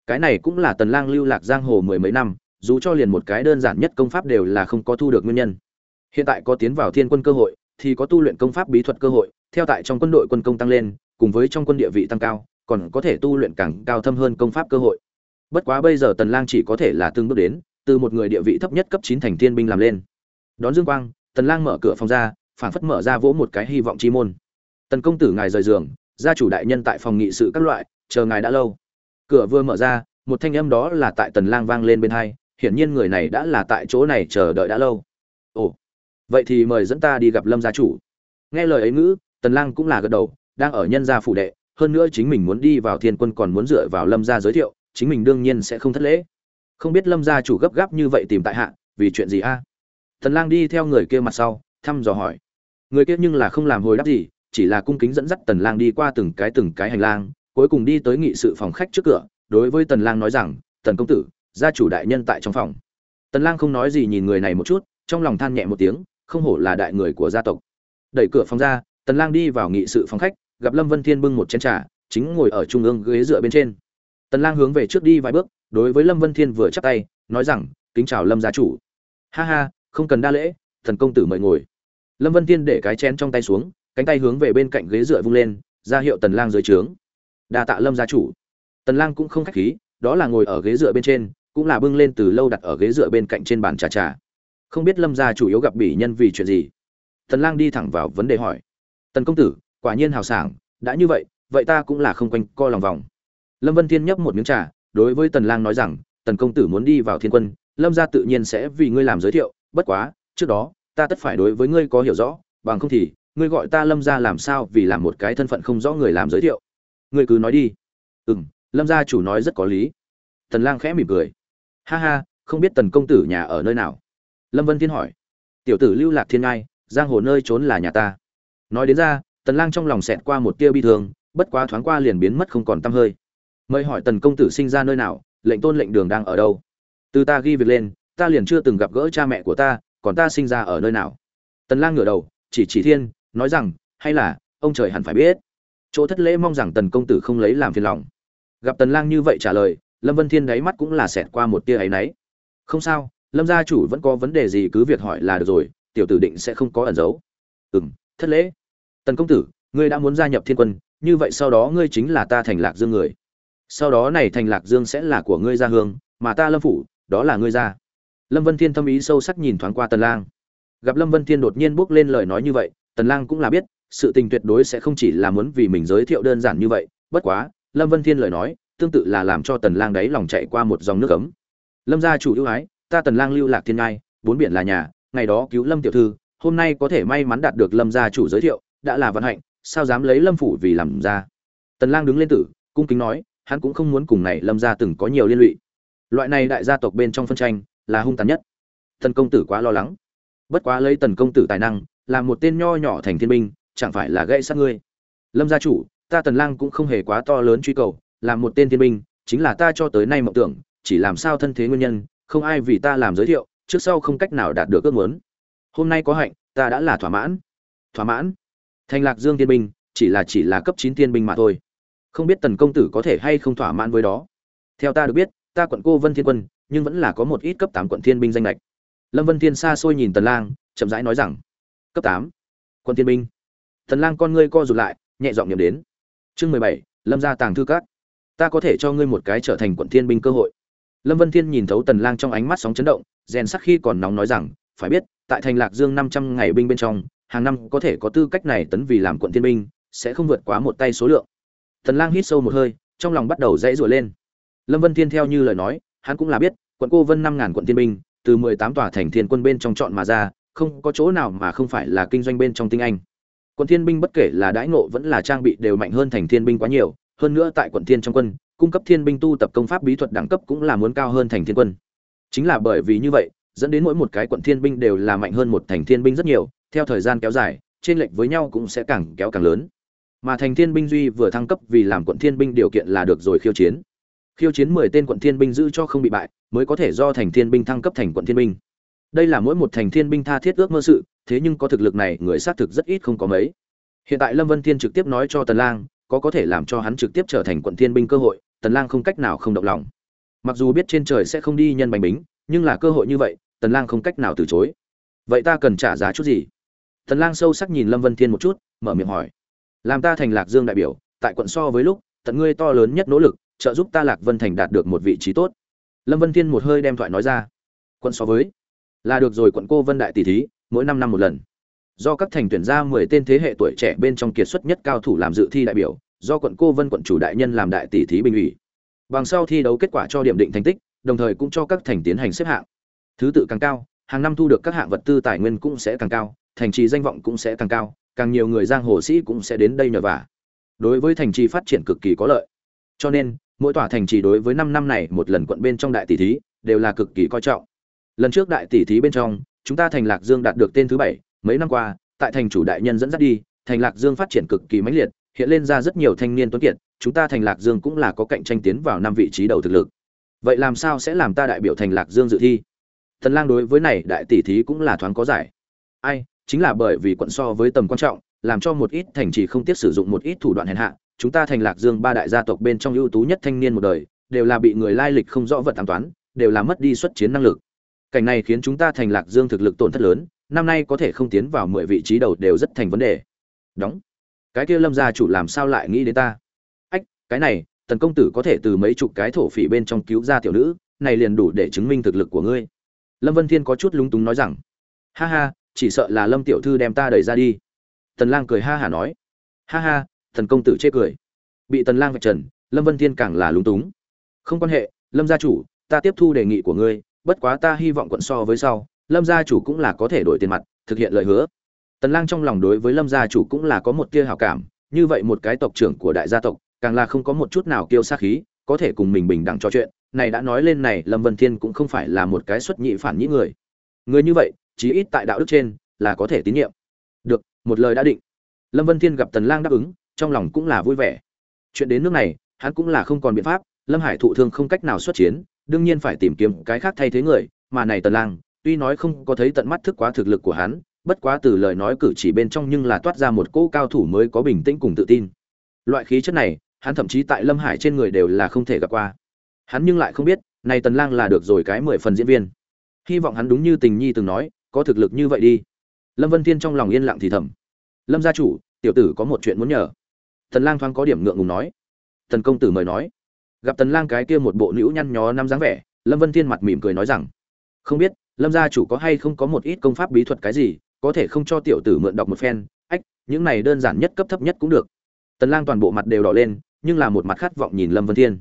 cái này cũng là tần lang lưu lạc giang hồ mười mấy năm, dù cho liền một cái đơn giản nhất công pháp đều là không có thu được nguyên nhân. Hiện tại có tiến vào thiên quân cơ hội, thì có tu luyện công pháp bí thuật cơ hội, theo tại trong quân đội quân công tăng lên, cùng với trong quân địa vị tăng cao, còn có thể tu luyện càng cao thâm hơn công pháp cơ hội. Bất quá bây giờ tần lang chỉ có thể là tương bước đến, từ một người địa vị thấp nhất cấp 9 thành thiên binh làm lên. Đón dương quang, tần lang mở cửa phòng ra, phảng phất mở ra vỗ một cái hy vọng chi môn. Tần công tử ngài rời giường, gia chủ đại nhân tại phòng nghị sự các loại, chờ ngài đã lâu cửa vừa mở ra, một thanh âm đó là tại tần lang vang lên bên hai, hiển nhiên người này đã là tại chỗ này chờ đợi đã lâu. Ồ, vậy thì mời dẫn ta đi gặp lâm gia chủ. Nghe lời ấy ngữ, tần lang cũng là gật đầu, đang ở nhân gia phủ đệ, hơn nữa chính mình muốn đi vào thiên quân còn muốn dựa vào lâm gia giới thiệu, chính mình đương nhiên sẽ không thất lễ. Không biết lâm gia chủ gấp gáp như vậy tìm tại hạ, vì chuyện gì a? Tần lang đi theo người kia mặt sau, thăm dò hỏi. Người kia nhưng là không làm hồi đáp gì, chỉ là cung kính dẫn dắt tần lang đi qua từng cái từng cái hành lang cuối cùng đi tới nghị sự phòng khách trước cửa, đối với tần lang nói rằng, tần công tử, gia chủ đại nhân tại trong phòng. Tần lang không nói gì nhìn người này một chút, trong lòng than nhẹ một tiếng, không hổ là đại người của gia tộc. Đẩy cửa phòng ra, tần lang đi vào nghị sự phòng khách, gặp lâm vân thiên bưng một chén trà, chính ngồi ở trung ương ghế dựa bên trên. Tần lang hướng về trước đi vài bước, đối với lâm vân thiên vừa chắp tay, nói rằng, kính chào lâm gia chủ. Ha ha, không cần đa lễ thần công tử mời ngồi. Lâm vân thiên để cái chén trong tay xuống, cánh tay hướng về bên cạnh ghế dựa vung lên, ra hiệu tần lang dưới trướng đa tạ lâm gia chủ. Tần lang cũng không khách khí, đó là ngồi ở ghế dựa bên trên, cũng là bưng lên từ lâu đặt ở ghế dựa bên cạnh trên bàn trà trà. Không biết lâm gia chủ yếu gặp bỉ nhân vì chuyện gì? Tần lang đi thẳng vào vấn đề hỏi. Tần công tử, quả nhiên hào sảng, đã như vậy vậy ta cũng là không quanh co lòng vòng. Lâm vân thiên nhấp một miếng trà, đối với tần lang nói rằng, tần công tử muốn đi vào thiên quân, lâm gia tự nhiên sẽ vì ngươi làm giới thiệu, bất quá, trước đó, ta tất phải đối với ngươi có hiểu rõ, bằng không thì, ngươi gọi ta lâm gia làm sao vì làm một cái thân phận không rõ người làm giới thiệu ngươi cứ nói đi. Ừm, lâm gia chủ nói rất có lý. Tần lang khẽ mỉm cười. Ha ha, không biết tần công tử nhà ở nơi nào? Lâm vân thiên hỏi. Tiểu tử lưu lạc thiên ngai, giang hồ nơi trốn là nhà ta. Nói đến ra, tần lang trong lòng xẹt qua một tia bi thương, bất quá thoáng qua liền biến mất không còn tâm hơi. Mời hỏi tần công tử sinh ra nơi nào, lệnh tôn lệnh đường đang ở đâu? Từ ta ghi việc lên, ta liền chưa từng gặp gỡ cha mẹ của ta, còn ta sinh ra ở nơi nào? Tần lang ngửa đầu, chỉ chỉ thiên, nói rằng, hay là, ông trời hẳn phải biết chỗ thất lễ mong rằng tần công tử không lấy làm phiền lòng. Gặp tần lang như vậy trả lời, lâm vân thiên đáy mắt cũng là xẹt qua một tia ấy nấy không sao, lâm gia chủ vẫn có vấn đề gì cứ việc hỏi là được rồi, tiểu tử định sẽ không có ẩn giấu. Ừm, thất lễ. Tần công tử, ngươi đã muốn gia nhập thiên quân, như vậy sau đó ngươi chính là ta thành lạc dương người. Sau đó này thành lạc dương sẽ là của ngươi gia hương, mà ta lâm phủ, đó là ngươi gia. Lâm vân thiên thâm ý sâu sắc nhìn thoáng qua tần lang. Gặp lâm vân thiên đột nhiên bước lên lời nói như vậy, tần lang cũng là biết sự tình tuyệt đối sẽ không chỉ là muốn vì mình giới thiệu đơn giản như vậy, bất quá, lâm vân thiên lời nói, tương tự là làm cho tần lang đấy lòng chạy qua một dòng nước ấm. Lâm gia chủ ưu ái, ta tần lang lưu lạc thiên ngai, bốn biển là nhà, ngày đó cứu lâm tiểu thư, hôm nay có thể may mắn đạt được lâm gia chủ giới thiệu, đã là vận hạnh, sao dám lấy lâm phủ vì làm ra? Tần lang đứng lên tử, cung kính nói, hắn cũng không muốn cùng này lâm gia từng có nhiều liên lụy. Loại này đại gia tộc bên trong phân tranh, là hung tàn nhất. Tần công tử quá lo lắng. Bất quá lấy tần công tử tài năng làm một tên nho nhỏ thành thiên binh chẳng phải là gây sát ngươi. Lâm gia chủ, ta tần lang cũng không hề quá to lớn truy cầu, làm một tên thiên binh, chính là ta cho tới nay mộng tưởng, chỉ làm sao thân thế nguyên nhân, không ai vì ta làm giới thiệu, trước sau không cách nào đạt được ước muốn. Hôm nay có hạnh, ta đã là thỏa mãn. Thỏa mãn? Thành lạc dương thiên binh, chỉ là chỉ là cấp chín thiên binh mà thôi. Không biết tần công tử có thể hay không thỏa mãn với đó. Theo ta được biết, ta quận cô vân thiên quân, nhưng vẫn là có một ít cấp tám quận thiên binh danh lệch. Lâm vân thiên xa xôi nhìn tần lang, chậm rãi nói rằng, cấp tám? Quân thiên binh? Thần lang con ngươi co rụt lại, nhẹ giọng nhầm đến. Chương mười bảy, lâm gia tàng thư các. Ta có thể cho ngươi một cái trở thành quận thiên binh cơ hội. Lâm vân thiên nhìn thấu tần lang trong ánh mắt sóng chấn động, rèn sắc khi còn nóng nói rằng, phải biết, tại thành lạc dương 500 ngày binh bên trong, hàng năm có thể có tư cách này tấn vì làm quận thiên binh, sẽ không vượt quá một tay số lượng. Tần lang hít sâu một hơi, trong lòng bắt đầu dãy rủa lên. Lâm vân thiên theo như lời nói, hắn cũng là biết, quận cô vân năm ngàn quận thiên binh, từ 18 tòa thành thiên quân bên trong chọn mà ra, không có chỗ nào mà không phải là kinh doanh bên trong tinh anh quận thiên binh bất kể là đãi ngộ vẫn là trang bị đều mạnh hơn thành thiên binh quá nhiều hơn nữa tại quận thiên trong quân cung cấp thiên binh tu tập công pháp bí thuật đẳng cấp cũng là muốn cao hơn thành thiên quân chính là bởi vì như vậy dẫn đến mỗi một cái quận thiên binh đều là mạnh hơn một thành thiên binh rất nhiều theo thời gian kéo dài trên lệch với nhau cũng sẽ càng kéo càng lớn mà thành thiên binh duy vừa thăng cấp vì làm quận thiên binh điều kiện là được rồi khiêu chiến khiêu chiến mười tên quận thiên binh giữ cho không bị bại mới có thể do thành thiên binh thăng cấp thành quận thiên binh đây là mỗi một thành thiên binh tha thiết ước mơ sự thế nhưng có thực lực này, người xác thực rất ít không có mấy. Hiện tại lâm vân thiên trực tiếp nói cho tần lang, có có thể làm cho hắn trực tiếp trở thành quận thiên binh cơ hội, tần lang không cách nào không động lòng. Mặc dù biết trên trời sẽ không đi nhân bánh bính, nhưng là cơ hội như vậy, tần lang không cách nào từ chối. Vậy ta cần trả giá chút gì? Tần lang sâu sắc nhìn lâm vân thiên một chút, mở miệng hỏi. Làm ta thành lạc dương đại biểu, tại quận so với lúc, tận ngươi to lớn nhất nỗ lực, trợ giúp ta lạc vân thành đạt được một vị trí tốt. Lâm vân thiên một hơi đem thoại nói ra. Quận so với? Là được rồi, quận cô vân đại tỷ thí mỗi năm năm một lần. Do các thành tuyển ra mười tên thế hệ tuổi trẻ bên trong kiệt xuất nhất cao thủ làm dự thi đại biểu, do quận cô vân quận chủ đại nhân làm đại tỷ thí bình ủy. Bằng sau thi đấu kết quả cho điểm định thành tích, đồng thời cũng cho các thành tiến hành xếp hạng. Thứ tự càng cao, hàng năm thu được các hạng vật tư tài nguyên cũng sẽ càng cao, thành trì danh vọng cũng sẽ càng cao, càng nhiều người giang hồ sĩ cũng sẽ đến đây nhờ vả. Đối với thành trì phát triển cực kỳ có lợi. Cho nên, mỗi tòa thành trì đối với năm năm này một lần quận bên trong đại tỷ thí, đều là cực kỳ coi trọng. Lần trước đại tỷ thí bên trong chúng ta thành lạc dương đạt được tên thứ bảy, mấy năm qua, tại thành chủ đại nhân dẫn dắt đi, thành lạc dương phát triển cực kỳ mãnh liệt, hiện lên ra rất nhiều thanh niên tuấn kiệt, chúng ta thành lạc dương cũng là có cạnh tranh tiến vào năm vị trí đầu thực lực. Vậy làm sao sẽ làm ta đại biểu thành lạc dương dự thi? Thần lang đối với này đại tỷ thí cũng là thoáng có giải. Ai, chính là bởi vì quận so với tầm quan trọng, làm cho một ít thành trì không tiếc sử dụng một ít thủ đoạn hèn hạ, chúng ta thành lạc dương ba đại gia tộc bên trong ưu tú nhất thanh niên một đời, đều là bị người lai lịch không rõ vật an toán, đều là mất đi xuất chiến năng lực cảnh này khiến chúng ta thành lạc dương thực lực tổn thất lớn, năm nay có thể không tiến vào mười vị trí đầu đều rất thành vấn đề. Đóng. Cái kia lâm gia chủ làm sao lại nghĩ đến ta? Ách, cái này, tần công tử có thể từ mấy chục cái thổ phỉ bên trong cứu ra tiểu nữ, này liền đủ để chứng minh thực lực của ngươi. Lâm vân thiên có chút lúng túng nói rằng, ha ha, chỉ sợ là lâm tiểu thư đem ta đẩy ra đi. Tần lang cười ha hả nói, ha ha thần công tử chê cười. Bị tần lang vạch trần, lâm vân thiên càng là lúng túng. Không quan hệ, lâm gia chủ, ta tiếp thu đề nghị của ngươi bất quá ta hy vọng quận so với sau, lâm gia chủ cũng là có thể đổi tiền mặt, thực hiện lời hứa. Tần lang trong lòng đối với lâm gia chủ cũng là có một tia hảo cảm, như vậy một cái tộc trưởng của đại gia tộc, càng là không có một chút nào kiêu sa khí, có thể cùng mình bình đẳng trò chuyện, này đã nói lên này, lâm vân thiên cũng không phải là một cái xuất nhị phản nhĩ người. Người như vậy, chí ít tại đạo đức trên, là có thể tín nhiệm. Được, một lời đã định. Lâm vân thiên gặp tần lang đáp ứng, trong lòng cũng là vui vẻ. Chuyện đến nước này, hắn cũng là không còn biện pháp, lâm hải thụ thương không cách nào xuất chiến đương nhiên phải tìm kiếm cái khác thay thế người, mà này tần lang, tuy nói không có thấy tận mắt thức quá thực lực của hắn, bất quá từ lời nói cử chỉ bên trong nhưng là toát ra một cỗ cao thủ mới có bình tĩnh cùng tự tin. Loại khí chất này, hắn thậm chí tại lâm hải trên người đều là không thể gặp qua. Hắn nhưng lại không biết, này tần lang là được rồi cái mười phần diễn viên. Hy vọng hắn đúng như tình nhi từng nói, có thực lực như vậy đi. Lâm vân thiên trong lòng yên lặng thì thầm. Lâm gia chủ, tiểu tử có một chuyện muốn nhờ. Tần lang thoáng có điểm ngượng ngùng nói. Tần công tử mời nói gặp tần lang cái kia một bộ nữ nhăn nhó năm dáng vẻ, lâm vân thiên mặt mỉm cười nói rằng, không biết, lâm gia chủ có hay không có một ít công pháp bí thuật cái gì, có thể không cho tiểu tử mượn đọc một phen, ách, những này đơn giản nhất cấp thấp nhất cũng được. Tần lang toàn bộ mặt đều đỏ lên, nhưng là một mặt khát vọng nhìn lâm vân thiên.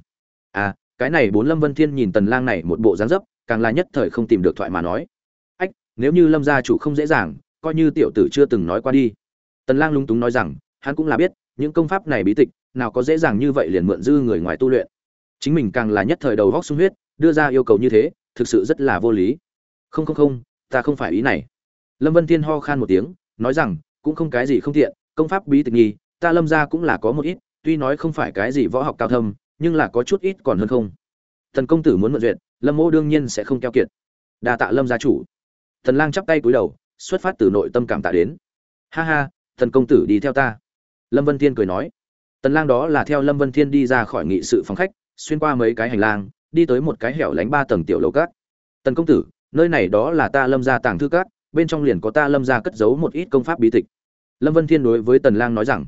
À cái này bốn lâm vân thiên nhìn tần lang này một bộ dáng dấp, càng là nhất thời không tìm được thoại mà nói. Ách, nếu như lâm gia chủ không dễ dàng, coi như tiểu tử chưa từng nói qua đi. Tần lang lúng túng nói rằng, hắn cũng là biết, những công pháp này bí tịch, nào có dễ dàng như vậy liền mượn dư người ngoài tu luyện chính mình càng là nhất thời đầu góc sung huyết, đưa ra yêu cầu như thế, thực sự rất là vô lý. Không không không, ta không phải ý này. Lâm vân thiên ho khan một tiếng, nói rằng, cũng không cái gì không tiện, công pháp bí tịch nghi ta lâm gia cũng là có một ít, tuy nói không phải cái gì võ học cao thâm, nhưng là có chút ít còn hơn không. Thần công tử muốn mượn duyệt, lâm mô đương nhiên sẽ không keo kiệt. Đa tạ lâm gia chủ. Thần lang chắp tay cúi đầu, xuất phát từ nội tâm cảm tạ đến. Ha ha, thần công tử đi theo ta. Lâm vân thiên cười nói. Tần lang đó là theo lâm vân thiên đi ra khỏi nghị sự phòng khách xuyên qua mấy cái hành lang, đi tới một cái hẻo lánh ba tầng tiểu lầu cát. Tần công tử, nơi này đó là ta lâm gia tàng thư cát, bên trong liền có ta lâm gia cất giấu một ít công pháp bí tịch. Lâm vân thiên đối với tần lang nói rằng,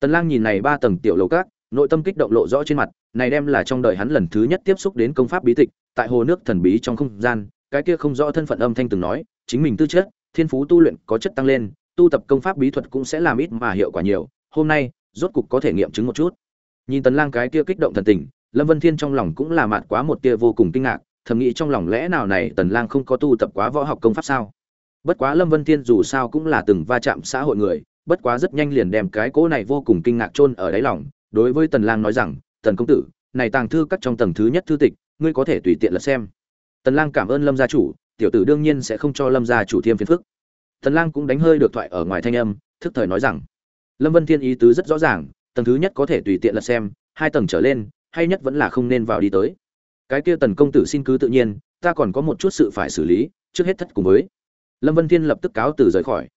tần lang nhìn này ba tầng tiểu lầu cát, nội tâm kích động lộ rõ trên mặt, này đem là trong đời hắn lần thứ nhất tiếp xúc đến công pháp bí tịch, tại hồ nước thần bí trong không gian, cái kia không rõ thân phận âm thanh từng nói, chính mình tư chất, thiên phú tu luyện có chất tăng lên, tu tập công pháp bí thuật cũng sẽ làm ít mà hiệu quả nhiều, hôm nay rốt cục có thể nghiệm chứng một chút. Nhìn tần lang cái kia kích động thần tình lâm vân thiên trong lòng cũng là mạn quá một tia vô cùng kinh ngạc, thầm nghĩ trong lòng lẽ nào này tần lang không có tu tập quá võ học công pháp sao? Bất quá lâm vân thiên dù sao cũng là từng va chạm xã hội người, bất quá rất nhanh liền đem cái cỗ này vô cùng kinh ngạc chôn ở đáy lòng. Đối với tần lang nói rằng, tần công tử, này tàng thư cắt trong tầng thứ nhất thư tịch, ngươi có thể tùy tiện là xem. Tần lang cảm ơn lâm gia chủ, tiểu tử đương nhiên sẽ không cho lâm gia chủ thêm phiền phức. Tần lang cũng đánh hơi được thoại ở ngoài thanh âm, thức thời nói rằng, lâm vân thiên ý tứ rất rõ ràng, tầng thứ nhất có thể tùy tiện là xem, hai tầng trở lên hay nhất vẫn là không nên vào đi tới. Cái kia tần công tử xin cứ tự nhiên, ta còn có một chút sự phải xử lý, trước hết thất cùng với. Lâm vân thiên lập tức cáo từ rời khỏi.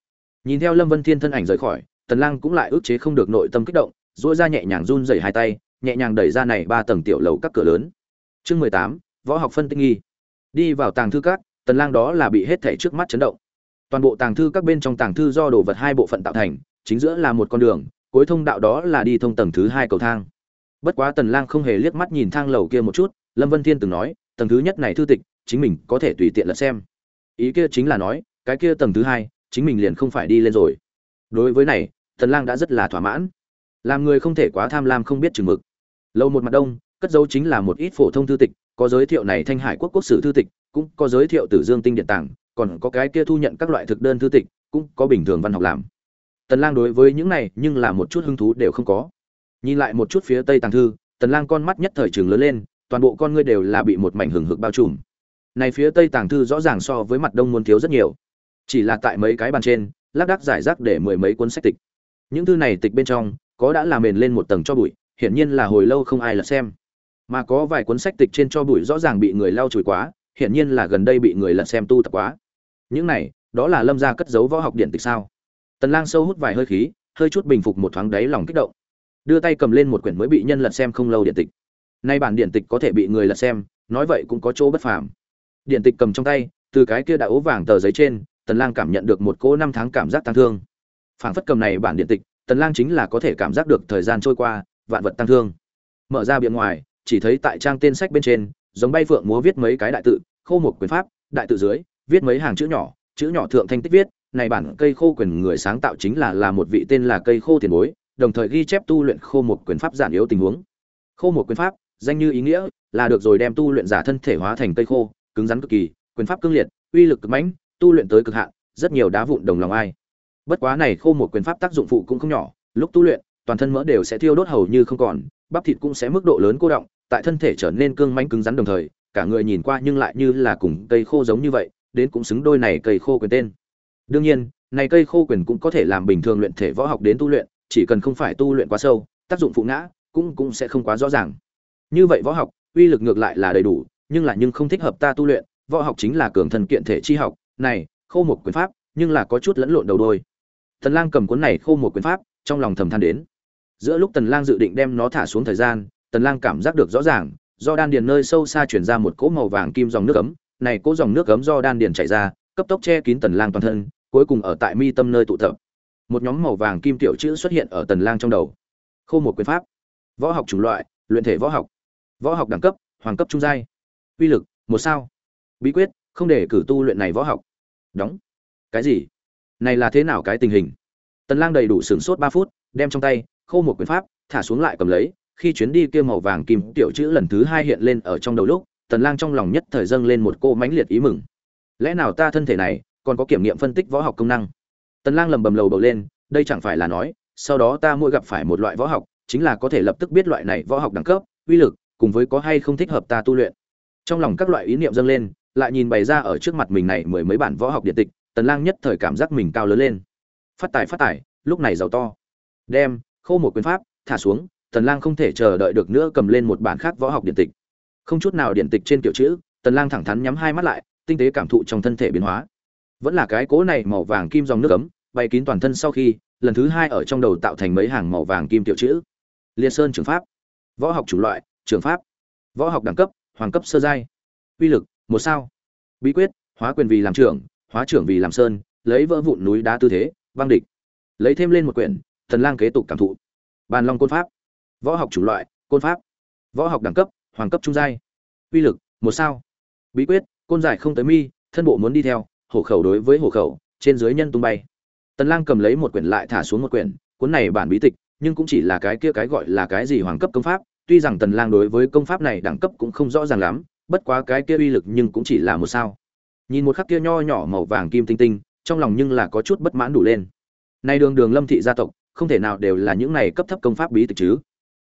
Nhìn theo lâm vân thiên thân ảnh rời khỏi, tần lang cũng lại ức chế không được nội tâm kích động, duỗi ra nhẹ nhàng run rẩy hai tay, nhẹ nhàng đẩy ra này ba tầng tiểu lầu các cửa lớn. Chương mười tám, võ học phân tinh nghi. Đi vào tàng thư các, tần lang đó là bị hết thảy trước mắt chấn động. Toàn bộ tàng thư các bên trong tàng thư do đồ vật hai bộ phận tạo thành, chính giữa là một con đường, cuối thông đạo đó là đi thông tầng thứ hai cầu thang bất quá tần lang không hề liếc mắt nhìn thang lầu kia một chút, lâm vân thiên từng nói, tầng thứ nhất này thư tịch, chính mình có thể tùy tiện lật xem. Ý kia chính là nói, cái kia tầng thứ hai, chính mình liền không phải đi lên rồi. Đối với này, tần lang đã rất là thỏa mãn. Làm người không thể quá tham lam không biết chừng mực. Lâu một mặt đông, cất dấu chính là một ít phổ thông thư tịch, có giới thiệu này thanh hải quốc quốc sử thư tịch, cũng có giới thiệu tử dương tinh điện tảng còn có cái kia thu nhận các loại thực đơn thư tịch, cũng có bình thường văn học làm. Tần lang đối với những này, nhưng là một chút hứng thú đều không có nhìn lại một chút phía tây tàng thư, tần lang con mắt nhất thời trường lớn lên, toàn bộ con ngươi đều là bị một mảnh hừng hực bao trùm. Này phía tây tàng thư rõ ràng so với mặt đông muốn thiếu rất nhiều. Chỉ là tại mấy cái bàn trên, lác đác giải rác để mười mấy cuốn sách tịch. Những thư này tịch bên trong, có đã làm mền lên một tầng cho bụi, hiển nhiên là hồi lâu không ai lật xem. Mà có vài cuốn sách tịch trên cho bụi rõ ràng bị người lau chùi quá, hiển nhiên là gần đây bị người lật xem tu tập quá. Những này, đó là lâm gia cất giấu võ học điện tịch sao? Tần lang sâu hút vài hơi khí, hơi chút bình phục một thoáng đáy lòng kích động đưa tay cầm lên một quyển mới bị nhân lật xem không lâu điện tịch. Nay bản điện tịch có thể bị người lật xem, nói vậy cũng có chỗ bất phàm. Điện tịch cầm trong tay, từ cái kia đã ố vàng tờ giấy trên, tần lang cảm nhận được một cỗ năm tháng cảm giác tăng thương. Phảng phất cầm này bản điện tịch, tần lang chính là có thể cảm giác được thời gian trôi qua, vạn vật tăng thương. Mở ra biển ngoài, chỉ thấy tại trang tên sách bên trên, giống bay phượng múa viết mấy cái đại tự, khô một quyền pháp, đại tự dưới, viết mấy hàng chữ nhỏ chữ nhỏ thượng thanh tích viết, này bản cây khô quyền người sáng tạo chính là là một vị tên là cây khô tiền bối đồng thời ghi chép tu luyện khô một quyền pháp giản yếu tình huống. Khô một quyền pháp, danh như ý nghĩa, là được rồi đem tu luyện giả thân thể hóa thành cây khô, cứng rắn cực kỳ, quyền pháp cương liệt, uy lực cực mãnh tu luyện tới cực hạn, rất nhiều đá vụn đồng lòng ai. Bất quá này khô một quyền pháp tác dụng phụ cũng không nhỏ, lúc tu luyện, toàn thân mỡ đều sẽ thiêu đốt hầu như không còn, bắp thịt cũng sẽ mức độ lớn cô động, tại thân thể trở nên cương mãnh cứng rắn đồng thời, cả người nhìn qua nhưng lại như là cùng cây khô giống như vậy, đến cũng xứng đôi này cây khô quyền tên. Đương nhiên, này cây khô quyền cũng có thể làm bình thường luyện thể võ học đến tu luyện chỉ cần không phải tu luyện quá sâu, tác dụng phụ ngã cũng cũng sẽ không quá rõ ràng. Như vậy võ học, uy lực ngược lại là đầy đủ, nhưng là nhưng không thích hợp ta tu luyện, võ học chính là cường thân kiện thể chi học, này, khô một quyền pháp, nhưng là có chút lẫn lộn đầu đôi. Tần lang cầm cuốn này khô một quyền pháp, trong lòng thầm than đến. Giữa lúc tần lang dự định đem nó thả xuống thời gian, tần lang cảm giác được rõ ràng, do đan điền nơi sâu xa truyền ra một cỗ màu vàng kim dòng nước ấm, này cỗ dòng nước ấm do đan điền chảy ra, cấp tốc che kín tần lang toàn thân, cuối cùng ở tại mi tâm nơi tụ tập một nhóm màu vàng kim tiểu chữ xuất hiện ở tần lang trong đầu. Khô một quyền pháp. Võ học chủng loại, luyện thể võ học. Võ học đẳng cấp, hoàng cấp trung giai. Uy lực, một sao. Bí quyết, không để cử tu luyện này võ học. Đóng. Cái gì? Này là thế nào cái tình hình? Tần lang đầy đủ sửng sốt 3 phút, đem trong tay, khô một quyền pháp, thả xuống lại cầm lấy. Khi chuyến đi kia màu vàng kim tiểu chữ lần thứ hai hiện lên ở trong đầu lúc, tần lang trong lòng nhất thời dâng lên một cô mãnh liệt ý mừng. Lẽ nào ta thân thể này, còn có kiểm nghiệm phân tích võ học công năng? Tần lang lầm bầm lầu bầu lên, đây chẳng phải là nói, sau đó ta mỗi gặp phải một loại võ học, chính là có thể lập tức biết loại này võ học đẳng cấp, uy lực, cùng với có hay không thích hợp ta tu luyện. Trong lòng các loại ý niệm dâng lên, lại nhìn bày ra ở trước mặt mình này mười mấy bản võ học điện tịch, tần lang nhất thời cảm giác mình cao lớn lên. Phát tài phát tài, lúc này giàu to. Đem, khô một quyền pháp, thả xuống, tần lang không thể chờ đợi được nữa cầm lên một bản khác võ học điện tịch. Không chút nào điện tịch trên kiểu chữ, tần lang thẳng thắn nhắm hai mắt lại, tinh tế cảm thụ trong thân thể biến hóa. Vẫn là cái cố này màu vàng kim dòng nước ấm bay kín toàn thân sau khi, lần thứ hai ở trong đầu tạo thành mấy hàng màu vàng kim tiểu chữ. Liên sơn trường pháp, võ học chủ loại, trường pháp, võ học đẳng cấp, hoàng cấp sơ giai. Uy lực, một sao. Bí quyết, hóa quyền vì làm trưởng, hóa trưởng vì làm sơn, lấy vỡ vụn núi đá tư thế băng địch. Lấy thêm lên một quyển, thần lang kế tục cảm thụ. Bàn long côn pháp, võ học chủ loại, côn pháp, võ học đẳng cấp, hoàng cấp trung giai. Uy lực, một sao. Bí quyết, côn giải không tới mi, thân bộ muốn đi theo, hổ khẩu đối với hổ khẩu, trên dưới nhân tung bay tần lang cầm lấy một quyển lại thả xuống một quyển, cuốn này bản bí tịch, nhưng cũng chỉ là cái kia cái gọi là cái gì hoàng cấp công pháp, tuy rằng tần lang đối với công pháp này đẳng cấp cũng không rõ ràng lắm, bất quá cái kia uy lực nhưng cũng chỉ là một sao. Nhìn một khắc kia nho nhỏ màu vàng kim tinh tinh, trong lòng nhưng là có chút bất mãn đủ lên. Nay đường đường lâm thị gia tộc, không thể nào đều là những này cấp thấp công pháp bí tịch chứ.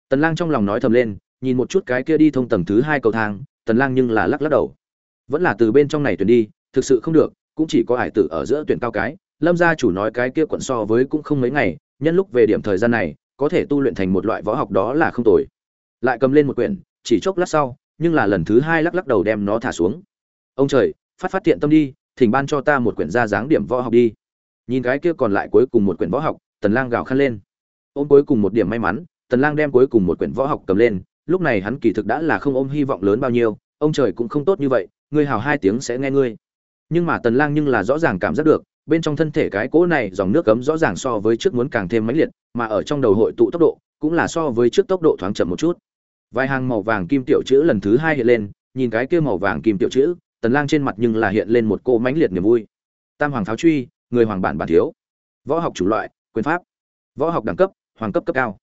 Tần lang trong lòng nói thầm lên, nhìn một chút cái kia đi thông tầng thứ hai cầu thang, tần lang nhưng là lắc lắc đầu. Vẫn là từ bên trong này tuyển đi, thực sự không được, cũng chỉ có hải tử ở giữa tuyển cao cái lâm gia chủ nói cái kia quận so với cũng không mấy ngày, nhân lúc về điểm thời gian này, có thể tu luyện thành một loại võ học đó là không tồi. Lại cầm lên một quyển, chỉ chốc lát sau, nhưng là lần thứ hai lắc lắc đầu đem nó thả xuống. Ông trời, phát phát tiện tâm đi, thỉnh ban cho ta một quyển ra dáng điểm võ học đi. Nhìn cái kia còn lại cuối cùng một quyển võ học, tần lang gào khăn lên. Ôm cuối cùng một điểm may mắn, tần lang đem cuối cùng một quyển võ học cầm lên, lúc này hắn kỳ thực đã là không ôm hy vọng lớn bao nhiêu, ông trời cũng không tốt như vậy, ngươi hào hai tiếng sẽ nghe ngươi. Nhưng mà tần lang nhưng là rõ ràng cảm giác được bên trong thân thể cái cỗ này dòng nước cấm rõ ràng so với trước muốn càng thêm mãnh liệt mà ở trong đầu hội tụ tốc độ cũng là so với trước tốc độ thoáng chậm một chút. Vài hàng màu vàng kim tiểu chữ lần thứ hai hiện lên nhìn cái kia màu vàng kim tiểu chữ tần lang trên mặt nhưng là hiện lên một cô mãnh liệt niềm vui. Tam hoàng pháo truy người hoàng bản bản thiếu. Võ học chủ loại quyền pháp. Võ học đẳng cấp hoàng cấp cấp cao.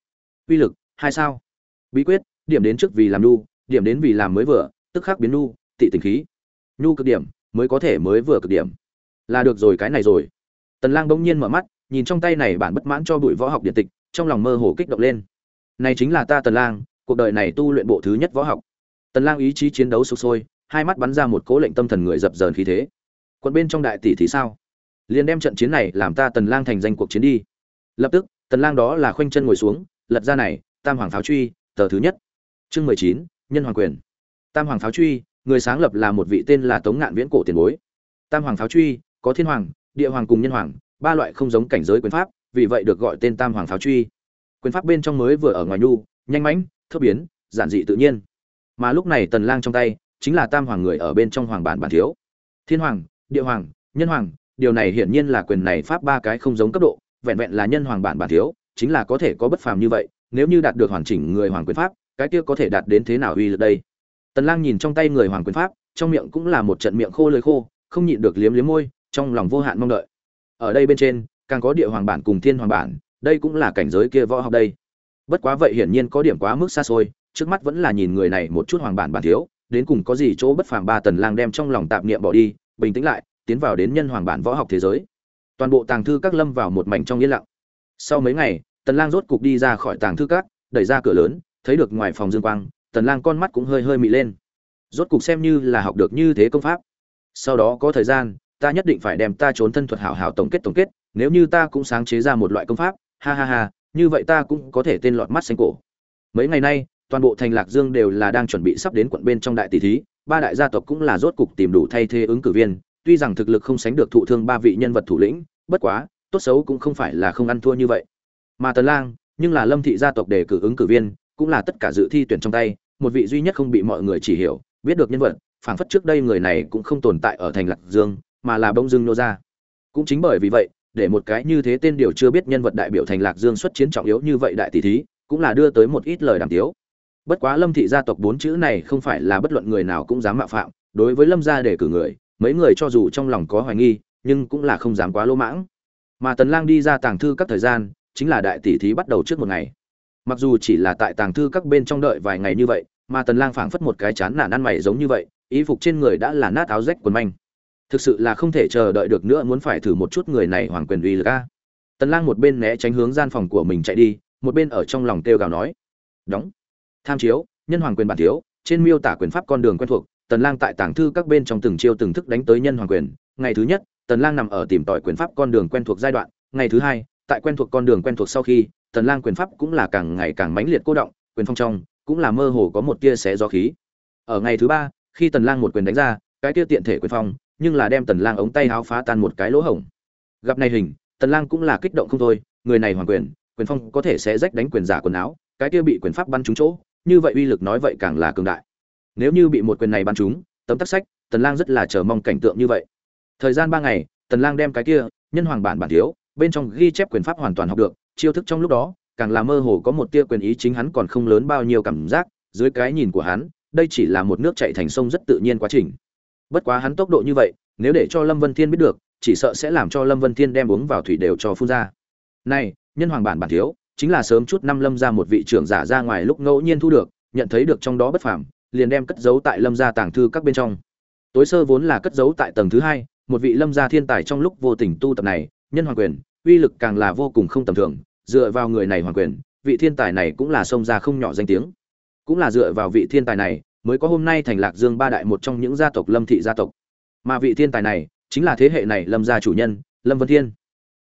Uy lực hai sao. Bí quyết điểm đến trước vì làm nu, điểm đến vì làm mới vừa tức khắc biến nu, tị tình khí. Nu cực điểm mới có thể mới vừa cực điểm là được rồi cái này rồi. Tần lang bỗng nhiên mở mắt nhìn trong tay này bản bất mãn cho bụi võ học điện tịch trong lòng mơ hồ kích động lên. Này chính là ta tần lang cuộc đời này tu luyện bộ thứ nhất võ học. Tần lang ý chí chiến đấu sục sôi hai mắt bắn ra một cố lệnh tâm thần người dập dờn khí thế. Quân bên trong đại tỷ thì sao? Liền đem trận chiến này làm ta tần lang thành danh cuộc chiến đi. Lập tức tần lang đó là khoanh chân ngồi xuống lật ra này tam hoàng pháo truy tờ thứ nhất. Chương 19, nhân hoàng quyền. Tam hoàng pháo truy người sáng lập là một vị tên là tống ngạn viễn cổ tiền bối. Tam hoàng pháo truy có thiên hoàng, địa hoàng cùng nhân hoàng, ba loại không giống cảnh giới quyền pháp, vì vậy được gọi tên tam hoàng pháo truy. Quyền pháp bên trong mới vừa ở ngoài nhu, nhanh mãnh, thấp biến, giản dị tự nhiên. Mà lúc này tần lang trong tay, chính là tam hoàng người ở bên trong hoàng bản bản thiếu. Thiên hoàng, địa hoàng, nhân hoàng, điều này hiển nhiên là quyền này pháp ba cái không giống cấp độ, vẹn vẹn là nhân hoàng bản bản thiếu, chính là có thể có bất phàm như vậy, nếu như đạt được hoàn chỉnh người hoàng quyền pháp, cái kia có thể đạt đến thế nào uy lực đây? Tần lang nhìn trong tay người hoàng quyền pháp, trong miệng cũng là một trận miệng khô lưỡi khô, không nhịn được liếm liếm môi trong lòng vô hạn mong đợi. Ở đây bên trên, càng có địa hoàng bản cùng thiên hoàng bản, đây cũng là cảnh giới kia võ học đây. Bất quá vậy hiển nhiên có điểm quá mức xa xôi, trước mắt vẫn là nhìn người này một chút hoàng bản bản thiếu, đến cùng có gì chỗ bất phàm ba tần lang đem trong lòng tạp niệm bỏ đi, bình tĩnh lại, tiến vào đến nhân hoàng bản võ học thế giới. Toàn bộ tàng thư các lâm vào một mảnh trong yên lặng. Sau mấy ngày, tần lang rốt cục đi ra khỏi tàng thư các, đẩy ra cửa lớn, thấy được ngoài phòng dương quang, tần lang con mắt cũng hơi hơi mị lên. Rốt cục xem như là học được như thế công pháp. Sau đó có thời gian ta nhất định phải đem ta trốn thân thuật hảo hảo tổng kết tổng kết, nếu như ta cũng sáng chế ra một loại công pháp, ha ha ha, như vậy ta cũng có thể tên lọt mắt xanh cổ. Mấy ngày nay, toàn bộ thành lạc dương đều là đang chuẩn bị sắp đến quận bên trong đại tỷ thí, ba đại gia tộc cũng là rốt cục tìm đủ thay thế ứng cử viên, tuy rằng thực lực không sánh được thụ thương ba vị nhân vật thủ lĩnh, bất quá, tốt xấu cũng không phải là không ăn thua như vậy. Mà tần lang, nhưng là lâm thị gia tộc đề cử ứng cử viên, cũng là tất cả dự thi tuyển trong tay, một vị duy nhất không bị mọi người chỉ hiểu, biết được nhân vật, phảng phất trước đây người này cũng không tồn tại ở thành lạc dương mà là bông dưng nô ra. Cũng chính bởi vì vậy, để một cái như thế tên điều chưa biết nhân vật đại biểu thành lạc dương xuất chiến trọng yếu như vậy đại tỷ thí, cũng là đưa tới một ít lời đàm tiếu. Bất quá lâm thị gia tộc bốn chữ này không phải là bất luận người nào cũng dám mạo phạm, đối với lâm gia để cử người, mấy người cho dù trong lòng có hoài nghi, nhưng cũng là không dám quá lỗ mãng. Mà tần lang đi ra tàng thư các thời gian, chính là đại tỷ thí bắt đầu trước một ngày. Mặc dù chỉ là tại tàng thư các bên trong đợi vài ngày như vậy, mà tần lang phảng phất một cái chán nản ăn mày giống như vậy, y phục trên người đã là nát áo rách quần manh thực sự là không thể chờ đợi được nữa muốn phải thử một chút người này hoàng quyền uy lực a. Tần lang một bên né tránh hướng gian phòng của mình chạy đi, một bên ở trong lòng kêu gào nói. Đóng. Tham chiếu, nhân hoàng quyền bản thiếu, trên miêu tả quyền pháp con đường quen thuộc, tần lang tại tàng thư các bên trong từng chiêu từng thức đánh tới nhân hoàng quyền. Ngày thứ nhất, tần lang nằm ở tìm tòi quyền pháp con đường quen thuộc giai đoạn. Ngày thứ hai, tại quen thuộc con đường quen thuộc sau khi, tần lang quyền pháp cũng là càng ngày càng mãnh liệt cô động, quyền phong trong, cũng là mơ hồ có một tia xé gió khí. Ở ngày thứ ba, khi tần lang một quyền đánh ra, cái tia tiện thể quyền phong nhưng là đem tần lang ống tay háo phá tan một cái lỗ hổng. Gặp này hình, tần lang cũng là kích động không thôi, người này hoàn quyền quyền phong có thể sẽ rách đánh quyền giả quần áo, cái kia bị quyền pháp bắn trúng chỗ, như vậy uy lực nói vậy càng là cường đại. Nếu như bị một quyền này bắn trúng, tấm tắc sách, tần lang rất là chờ mong cảnh tượng như vậy. Thời gian ba ngày, tần lang đem cái kia, nhân hoàng bản bản thiếu, bên trong ghi chép quyền pháp hoàn toàn học được, chiêu thức trong lúc đó, càng là mơ hồ có một tia quyền ý chính hắn còn không lớn bao nhiêu cảm giác, dưới cái nhìn của hắn, đây chỉ là một nước chảy thành sông rất tự nhiên quá trình bất quá hắn tốc độ như vậy, nếu để cho lâm vân thiên biết được, chỉ sợ sẽ làm cho lâm vân thiên đem uống vào thủy đều cho phun ra. Này, nhân hoàng bản bản thiếu, chính là sớm chút năm lâm ra một vị trưởng giả ra ngoài lúc ngẫu nhiên thu được, nhận thấy được trong đó bất phàm, liền đem cất giấu tại lâm gia tàng thư các bên trong. Tối sơ vốn là cất giấu tại tầng thứ hai, một vị lâm gia thiên tài trong lúc vô tình tu tập này, nhân hoàng quyền, uy lực càng là vô cùng không tầm thường, dựa vào người này hoàng quyền, vị thiên tài này cũng là xông ra không nhỏ danh tiếng. Cũng là dựa vào vị thiên tài này mới có hôm nay thành lạc dương ba đại một trong những gia tộc lâm thị gia tộc. Mà vị thiên tài này chính là thế hệ này lâm gia chủ nhân, lâm vân thiên.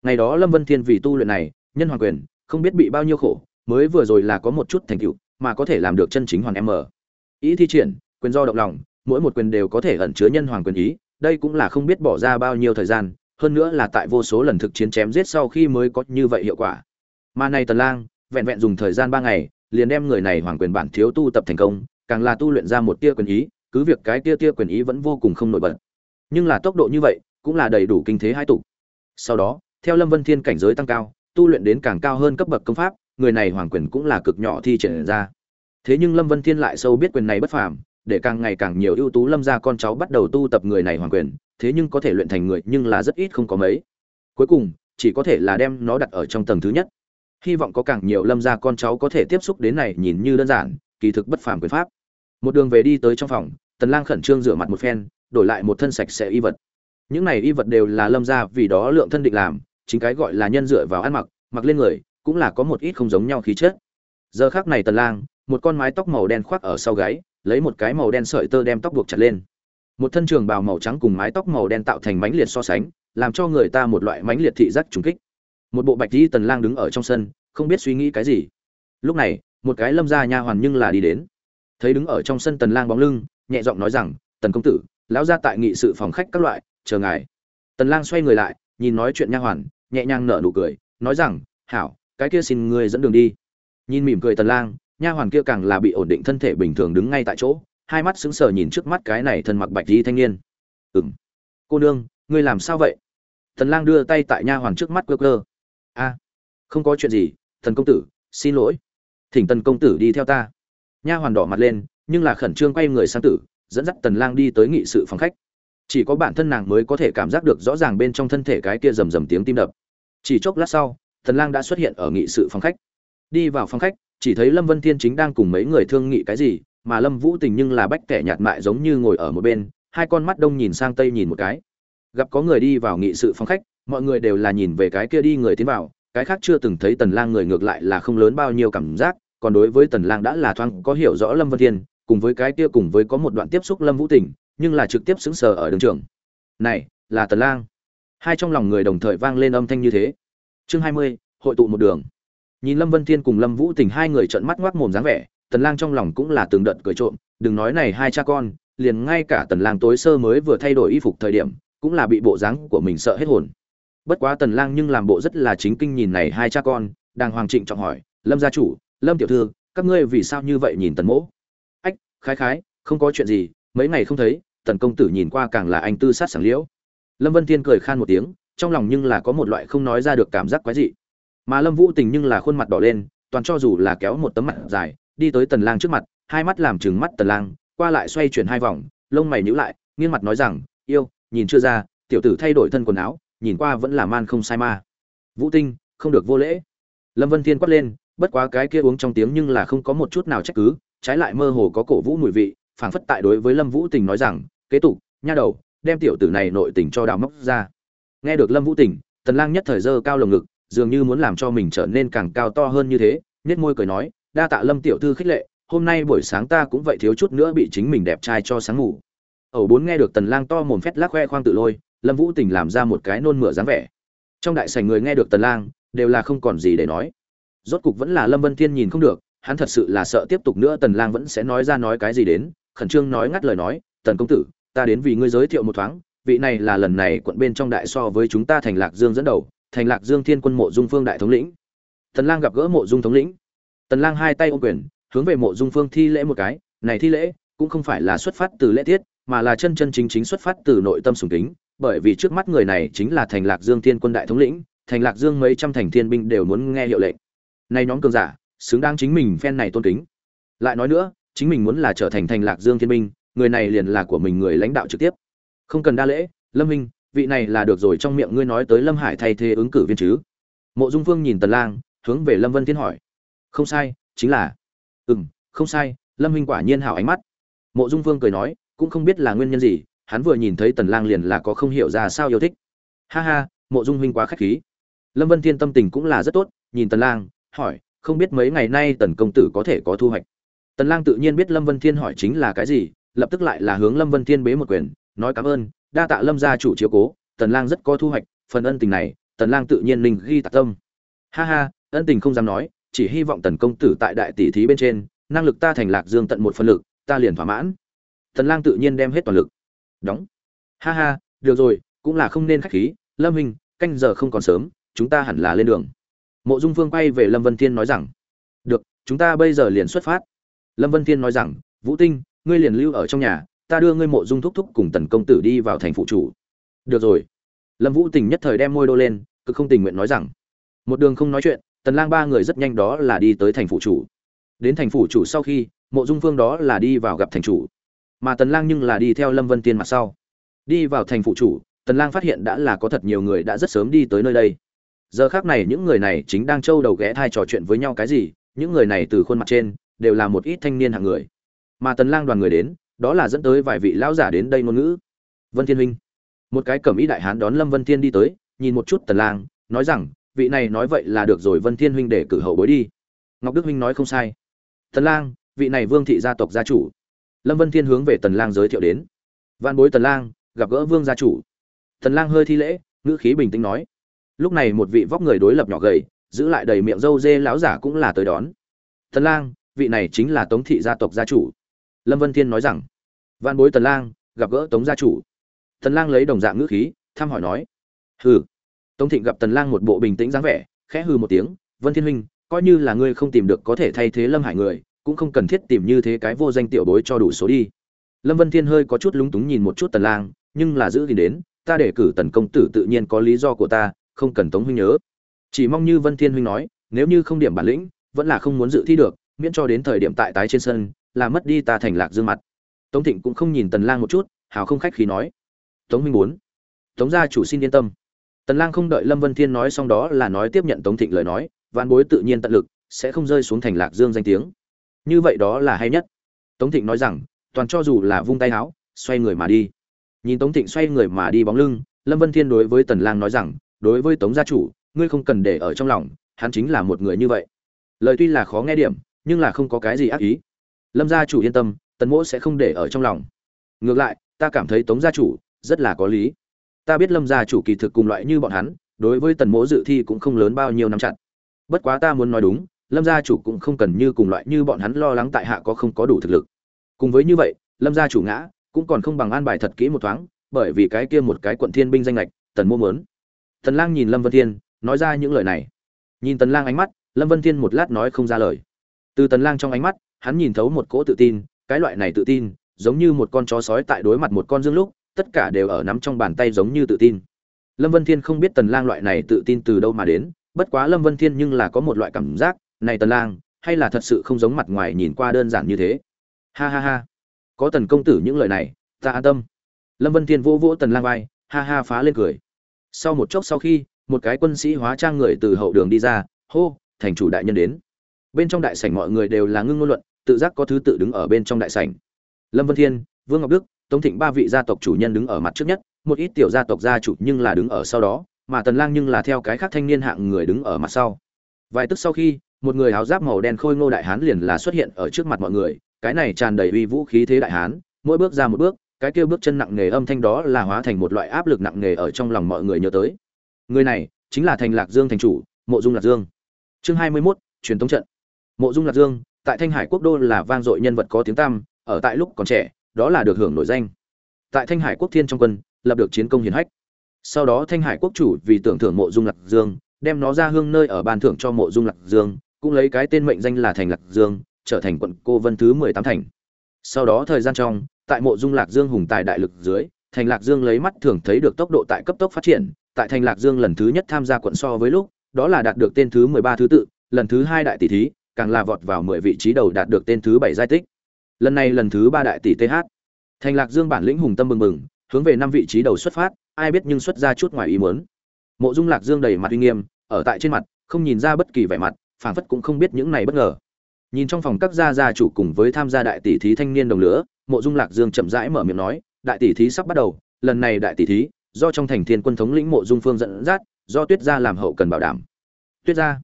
Ngày đó lâm vân thiên vì tu luyện này, nhân hoàng quyền, không biết bị bao nhiêu khổ, mới vừa rồi là có một chút thành tựu, mà có thể làm được chân chính hoàn em mở ý thi triển, quyền do động lòng, mỗi một quyền đều có thể ẩn chứa nhân hoàng quyền ý, đây cũng là không biết bỏ ra bao nhiêu thời gian, hơn nữa là tại vô số lần thực chiến chém giết sau khi mới có như vậy hiệu quả. Mà này tần lang, vẹn vẹn dùng thời gian ba ngày, liền đem người này hoàng quyền bản thiếu tu tập thành công càng là tu luyện ra một tia quyền ý, cứ việc cái tia tia quyền ý vẫn vô cùng không nổi bật. Nhưng là tốc độ như vậy, cũng là đầy đủ kinh thế hai tục sau đó, theo lâm vân thiên cảnh giới tăng cao, tu luyện đến càng cao hơn cấp bậc công pháp, người này hoàng quyền cũng là cực nhỏ thi triển ra. Thế nhưng lâm vân thiên lại sâu biết quyền này bất phàm, để càng ngày càng nhiều ưu tú lâm gia con cháu bắt đầu tu tập người này hoàng quyền, thế nhưng có thể luyện thành người nhưng là rất ít không có mấy. Cuối cùng, chỉ có thể là đem nó đặt ở trong tầng thứ nhất. Hy vọng có càng nhiều lâm gia con cháu có thể tiếp xúc đến này nhìn như đơn giản kỳ thực bất phàm quyền pháp. Một đường về đi tới trong phòng, tần lang khẩn trương rửa mặt một phen, đổi lại một thân sạch sẽ y vật. Những này y vật đều là lâm gia vì đó lượng thân định làm, chính cái gọi là nhân dựa vào ăn mặc mặc lên người, cũng là có một ít không giống nhau khí chất. Giờ khắc này tần lang, một con mái tóc màu đen khoác ở sau gáy, lấy một cái màu đen sợi tơ đem tóc buộc chặt lên. Một thân trường bào màu trắng cùng mái tóc màu đen tạo thành mánh liệt so sánh, làm cho người ta một loại mánh liệt thị giác trùng kích. Một bộ bạch y tần lang đứng ở trong sân, không biết suy nghĩ cái gì. Lúc này một cái lâm gia nha hoàn nhưng là đi đến. Thấy đứng ở trong sân tần lang bóng lưng, nhẹ giọng nói rằng, tần công tử, lão gia tại nghị sự phòng khách các loại, chờ ngài. Tần lang xoay người lại, nhìn nói chuyện nha hoàn, nhẹ nhàng nở nụ cười, nói rằng, hảo, cái kia xin ngươi dẫn đường đi. Nhìn mỉm cười tần lang, nha hoàn kia càng là bị ổn định thân thể bình thường đứng ngay tại chỗ, hai mắt sững sờ nhìn trước mắt cái này thân mặc bạch y thanh niên. Ừm, cô nương, ngươi làm sao vậy? Tần lang đưa tay tại nha hoàn trước mắt cơ cơ a, không có chuyện gì thần công tử, xin lỗi thỉnh tần công tử đi theo ta. Nha hoàn đỏ mặt lên, nhưng là khẩn trương quay người sang tử, dẫn dắt tần lang đi tới nghị sự phòng khách. Chỉ có bản thân nàng mới có thể cảm giác được rõ ràng bên trong thân thể cái kia rầm rầm tiếng tim đập. Chỉ chốc lát sau, tần lang đã xuất hiện ở nghị sự phòng khách. Đi vào phòng khách, chỉ thấy lâm vân thiên chính đang cùng mấy người thương nghị cái gì, mà lâm vũ tình nhưng là bách kẻ nhạt mại giống như ngồi ở một bên, hai con mắt đông nhìn sang tây nhìn một cái. Gặp có người đi vào nghị sự phòng khách, mọi người đều là nhìn về cái kia đi người tiến vào, cái khác chưa từng thấy tần lang người ngược lại là không lớn bao nhiêu cảm giác còn đối với tần lang đã là thoáng có hiểu rõ lâm vân thiên cùng với cái kia cùng với có một đoạn tiếp xúc lâm vũ tình nhưng là trực tiếp xứng sờ ở đường trường. Này là tần lang. Hai trong lòng người đồng thời vang lên âm thanh như thế. Chương 20, hội tụ một đường. Nhìn lâm vân thiên cùng lâm vũ tình hai người trợn mắt ngoác mồm dáng vẻ tần lang trong lòng cũng là từng đợt cười trộm đừng nói này hai cha con liền ngay cả tần lang tối sơ mới vừa thay đổi y phục thời điểm cũng là bị bộ dáng của mình sợ hết hồn. Bất quá tần lang nhưng làm bộ rất là chính kinh nhìn này hai cha con đang hoàng trịnh trọng hỏi lâm gia chủ lâm tiểu thư, các ngươi vì sao như vậy nhìn tần mỗ? Ách, khái khái, không có chuyện gì, mấy ngày không thấy, tần công tử nhìn qua càng là anh tư sát sảng liễu. Lâm vân thiên cười khan một tiếng, trong lòng nhưng là có một loại không nói ra được cảm giác quái dị. Mà lâm vũ tình nhưng là khuôn mặt đỏ lên, toàn cho dù là kéo một tấm mặt dài, đi tới tần lang trước mặt, hai mắt làm trừng mắt tần lang, qua lại xoay chuyển hai vòng, lông mày nhíu lại, nghiêng mặt nói rằng, yêu, nhìn chưa ra, tiểu tử thay đổi thân quần áo, nhìn qua vẫn là man không sai ma. Vũ tinh, không được vô lễ. Lâm vân thiên quát lên bất quá cái kia uống trong tiếng nhưng là không có một chút nào trách cứ, trái lại mơ hồ có cổ vũ mùi vị, phảng phất tại đối với lâm vũ tình nói rằng, kế tục, nha đầu, đem tiểu tử này nội tình cho đào móc ra. Nghe được lâm vũ tình, tần lang nhất thời dơ cao lồng ngực, dường như muốn làm cho mình trở nên càng cao to hơn như thế nhất môi cười nói, đa tạ lâm tiểu thư khích lệ, hôm nay buổi sáng ta cũng vậy thiếu chút nữa bị chính mình đẹp trai cho sáng ngủ. Ẩu bốn nghe được tần lang to mồm phét lắc khoe khoang tự lôi, lâm vũ tình làm ra một cái nôn mửa dáng vẻ. Trong đại sảnh người nghe được tần lang, đều là không còn gì để nói rốt cục vẫn là lâm vân thiên nhìn không được, hắn thật sự là sợ tiếp tục nữa tần lang vẫn sẽ nói ra nói cái gì đến, khẩn trương nói ngắt lời nói, tần công tử, ta đến vì ngươi giới thiệu một thoáng, vị này là lần này quận bên trong đại so với chúng ta thành lạc dương dẫn đầu, thành lạc dương thiên quân mộ dung phương đại thống lĩnh. Tần lang gặp gỡ mộ dung thống lĩnh. Tần lang hai tay ôm quyền, hướng về mộ dung phương thi lễ một cái, này thi lễ, cũng không phải là xuất phát từ lễ tiết, mà là chân chân chính chính xuất phát từ nội tâm sùng kính, bởi vì trước mắt người này chính là thành lạc dương thiên quân đại thống lĩnh, thành lạc dương mấy trăm thành thiên binh đều muốn nghe hiệu lệnh nay nhóm cường giả xứng đáng chính mình phen này tôn kính. Lại nói nữa chính mình muốn là trở thành thành lạc dương thiên minh, người này liền là của mình người lãnh đạo trực tiếp. Không cần đa lễ lâm minh vị này là được rồi trong miệng ngươi nói tới lâm hải thay thế ứng cử viên chứ? Mộ dung phương nhìn tần lang hướng về lâm vân thiên hỏi. Không sai chính là. Ừm không sai lâm minh quả nhiên hảo ánh mắt. Mộ dung phương cười nói cũng không biết là nguyên nhân gì hắn vừa nhìn thấy tần lang liền là có không hiểu ra sao yêu thích. Ha ha mộ dung huynh quá khách khí. Lâm vân thiên tâm tình cũng là rất tốt nhìn tần lang hỏi, không biết mấy ngày nay tần công tử có thể có thu hoạch. Tần lang tự nhiên biết lâm vân thiên hỏi chính là cái gì, lập tức lại là hướng lâm vân thiên bế một quyền, nói cảm ơn, đa tạ lâm gia chủ chiếu cố, tần lang rất có thu hoạch, phần ân tình này, tần lang tự nhiên linh ghi tạc tâm. Ha ha, ân tình không dám nói, chỉ hy vọng tần công tử tại đại tỷ thí bên trên, năng lực ta thành lạc dương tận một phần lực, ta liền thỏa mãn. Tần lang tự nhiên đem hết toàn lực. Đóng. Ha ha, được rồi, cũng là không nên khách khí, lâm hình canh giờ không còn sớm, chúng ta hẳn là lên đường mộ dung phương quay về lâm vân thiên nói rằng, được, chúng ta bây giờ liền xuất phát. Lâm vân thiên nói rằng, vũ tinh, ngươi liền lưu ở trong nhà, ta đưa ngươi mộ dung thúc thúc cùng tần công tử đi vào thành phụ chủ. Được rồi. Lâm vũ tình nhất thời đem môi đô lên cứ không tình nguyện nói rằng, một đường không nói chuyện, tần lang ba người rất nhanh đó là đi tới thành phụ chủ. Đến thành phủ chủ sau khi, mộ dung phương đó là đi vào gặp thành chủ. Mà tần lang nhưng là đi theo lâm vân tiên mặt sau. Đi vào thành phủ chủ, tần lang phát hiện đã là có thật nhiều người đã rất sớm đi tới nơi đây giờ khác này những người này chính đang trâu đầu ghé thai trò chuyện với nhau cái gì, những người này từ khuôn mặt trên đều là một ít thanh niên hạng người. Mà tần lang đoàn người đến, đó là dẫn tới vài vị lão giả đến đây ngôn ngữ. Vân thiên huynh. Một cái cẩm ý đại hán đón lâm vân thiên đi tới, nhìn một chút tần lang, nói rằng, vị này nói vậy là được rồi vân thiên huynh để cử hậu bối đi. Ngọc đức huynh nói không sai. Tần lang, vị này vương thị gia tộc gia chủ. Lâm vân thiên hướng về tần lang giới thiệu đến. Văn bối tần lang, gặp gỡ vương gia chủ. Tần lang hơi thi lễ, ngữ khí bình tĩnh nói lúc này một vị vóc người đối lập nhỏ gầy, giữ lại đầy miệng râu dê lão giả cũng là tới đón. Tần lang, vị này chính là tống thị gia tộc gia chủ. Lâm vân thiên nói rằng văn bối tần lang, gặp gỡ tống gia chủ. Tần lang lấy đồng dạng ngữ khí, thăm hỏi nói, hừ. Tống thịnh gặp tần lang một bộ bình tĩnh dáng vẻ, khẽ hừ một tiếng, vân thiên huynh, coi như là ngươi không tìm được có thể thay thế lâm hải người, cũng không cần thiết tìm như thế cái vô danh tiểu bối cho đủ số đi. Lâm vân thiên hơi có chút lúng túng nhìn một chút tần lang, nhưng là giữ gìn đến, ta để cử tần công tử tự nhiên có lý do của ta không cần tống huynh nhớ. Chỉ mong như vân thiên huynh nói, nếu như không điểm bản lĩnh, vẫn là không muốn dự thi được, miễn cho đến thời điểm tại tái trên sân, là mất đi ta thành lạc dương mặt. Tống thịnh cũng không nhìn tần lang một chút, hào không khách khí nói. Tống huynh muốn. Tống gia chủ xin yên tâm. Tần lang không đợi lâm vân thiên nói xong đó là nói tiếp nhận tống thịnh lời nói, vạn bối tự nhiên tận lực, sẽ không rơi xuống thành lạc dương danh tiếng. Như vậy đó là hay nhất. Tống thịnh nói rằng, toàn cho dù là vung tay áo xoay người mà đi. Nhìn tống thịnh xoay người mà đi bóng lưng, lâm vân thiên đối với tần lang nói rằng đối với tống gia chủ, ngươi không cần để ở trong lòng, hắn chính là một người như vậy. Lời tuy là khó nghe điểm, nhưng là không có cái gì ác ý. Lâm gia chủ yên tâm, tần mỗ sẽ không để ở trong lòng. Ngược lại, ta cảm thấy tống gia chủ rất là có lý. Ta biết lâm gia chủ kỳ thực cùng loại như bọn hắn, đối với tần mỗ dự thi cũng không lớn bao nhiêu năm chặn bất quá ta muốn nói đúng, lâm gia chủ cũng không cần như cùng loại như bọn hắn lo lắng tại hạ có không có đủ thực lực. Cùng với như vậy, lâm gia chủ ngã, cũng còn không bằng an bài thật kỹ một thoáng, bởi vì cái kia một cái quận thiên binh danh lệch tần mỗ mớn tần lang nhìn lâm vân thiên, nói ra những lời này. Nhìn tần lang ánh mắt, lâm vân thiên một lát nói không ra lời. Từ tần lang trong ánh mắt, hắn nhìn thấu một cỗ tự tin, cái loại này tự tin, giống như một con chó sói tại đối mặt một con dương lúc, tất cả đều ở nắm trong bàn tay giống như tự tin. Lâm vân thiên không biết tần lang loại này tự tin từ đâu mà đến, bất quá lâm vân thiên nhưng là có một loại cảm giác, này tần lang, hay là thật sự không giống mặt ngoài nhìn qua đơn giản như thế. Ha ha ha. Có tần công tử những lời này, ta an tâm. Lâm vân thiên vỗ vỗ tần lang vai, ha ha phá lên cười sau một chốc sau khi, một cái quân sĩ hóa trang người từ hậu đường đi ra, hô, thành chủ đại nhân đến. Bên trong đại sảnh mọi người đều là ngưng ngôn luận, tự giác có thứ tự đứng ở bên trong đại sảnh. Lâm vân thiên, vương ngọc đức, tống thịnh ba vị gia tộc chủ nhân đứng ở mặt trước nhất, một ít tiểu gia tộc gia chủ nhưng là đứng ở sau đó, mà tần lang nhưng là theo cái khác thanh niên hạng người đứng ở mặt sau. Vài tức sau khi, một người áo giáp màu đen khôi ngô đại hán liền là xuất hiện ở trước mặt mọi người, cái này tràn đầy uy vũ khí thế đại hán, mỗi bước ra một bước cái kêu bước chân nặng nề âm thanh đó là hóa thành một loại áp lực nặng nề ở trong lòng mọi người nhớ tới. Người này chính là thành lạc dương thành chủ mộ dung lạc dương. Chương hai mươi 21, truyền thống trận. Mộ dung lạc dương tại thanh hải quốc đô là vang dội nhân vật có tiếng tăm ở tại lúc còn trẻ đó là được hưởng nổi danh. Tại thanh hải quốc thiên trong quân lập được chiến công hiển hách. Sau đó thanh hải quốc chủ vì tưởng thưởng mộ dung lạc dương đem nó ra hương nơi ở ban thưởng cho mộ dung lạc dương cũng lấy cái tên mệnh danh là thành lạc dương trở thành quận cô vân thứ mười tám thành. Sau đó thời gian trong tại mộ dung lạc dương hùng tài đại lực dưới, thành lạc dương lấy mắt thường thấy được tốc độ tại cấp tốc phát triển, tại thành lạc dương lần thứ nhất tham gia quận so với lúc, đó là đạt được tên thứ mười ba thứ tự, lần thứ hai đại tỷ thí, càng là vọt vào mười vị trí đầu đạt được tên thứ bảy giai tích. Lần này lần thứ ba đại tỷ th thành lạc dương bản lĩnh hùng tâm bừng bừng, hướng về năm vị trí đầu xuất phát, ai biết nhưng xuất ra chút ngoài ý muốn. Mộ dung lạc dương đầy mặt uy nghiêm, ở tại trên mặt, không nhìn ra bất kỳ vẻ mặt, phảng phất cũng không biết những này bất ngờ. Nhìn trong phòng các gia gia chủ cùng với tham gia đại tỷ thí thanh niên đồng lửa mộ dung lạc dương chậm rãi mở miệng nói, đại tỷ thí sắp bắt đầu, lần này đại tỷ thí, do trong thành thiên quân thống lĩnh mộ dung phương dẫn dắt, do tuyết gia làm hậu cần bảo đảm. Tuyết gia?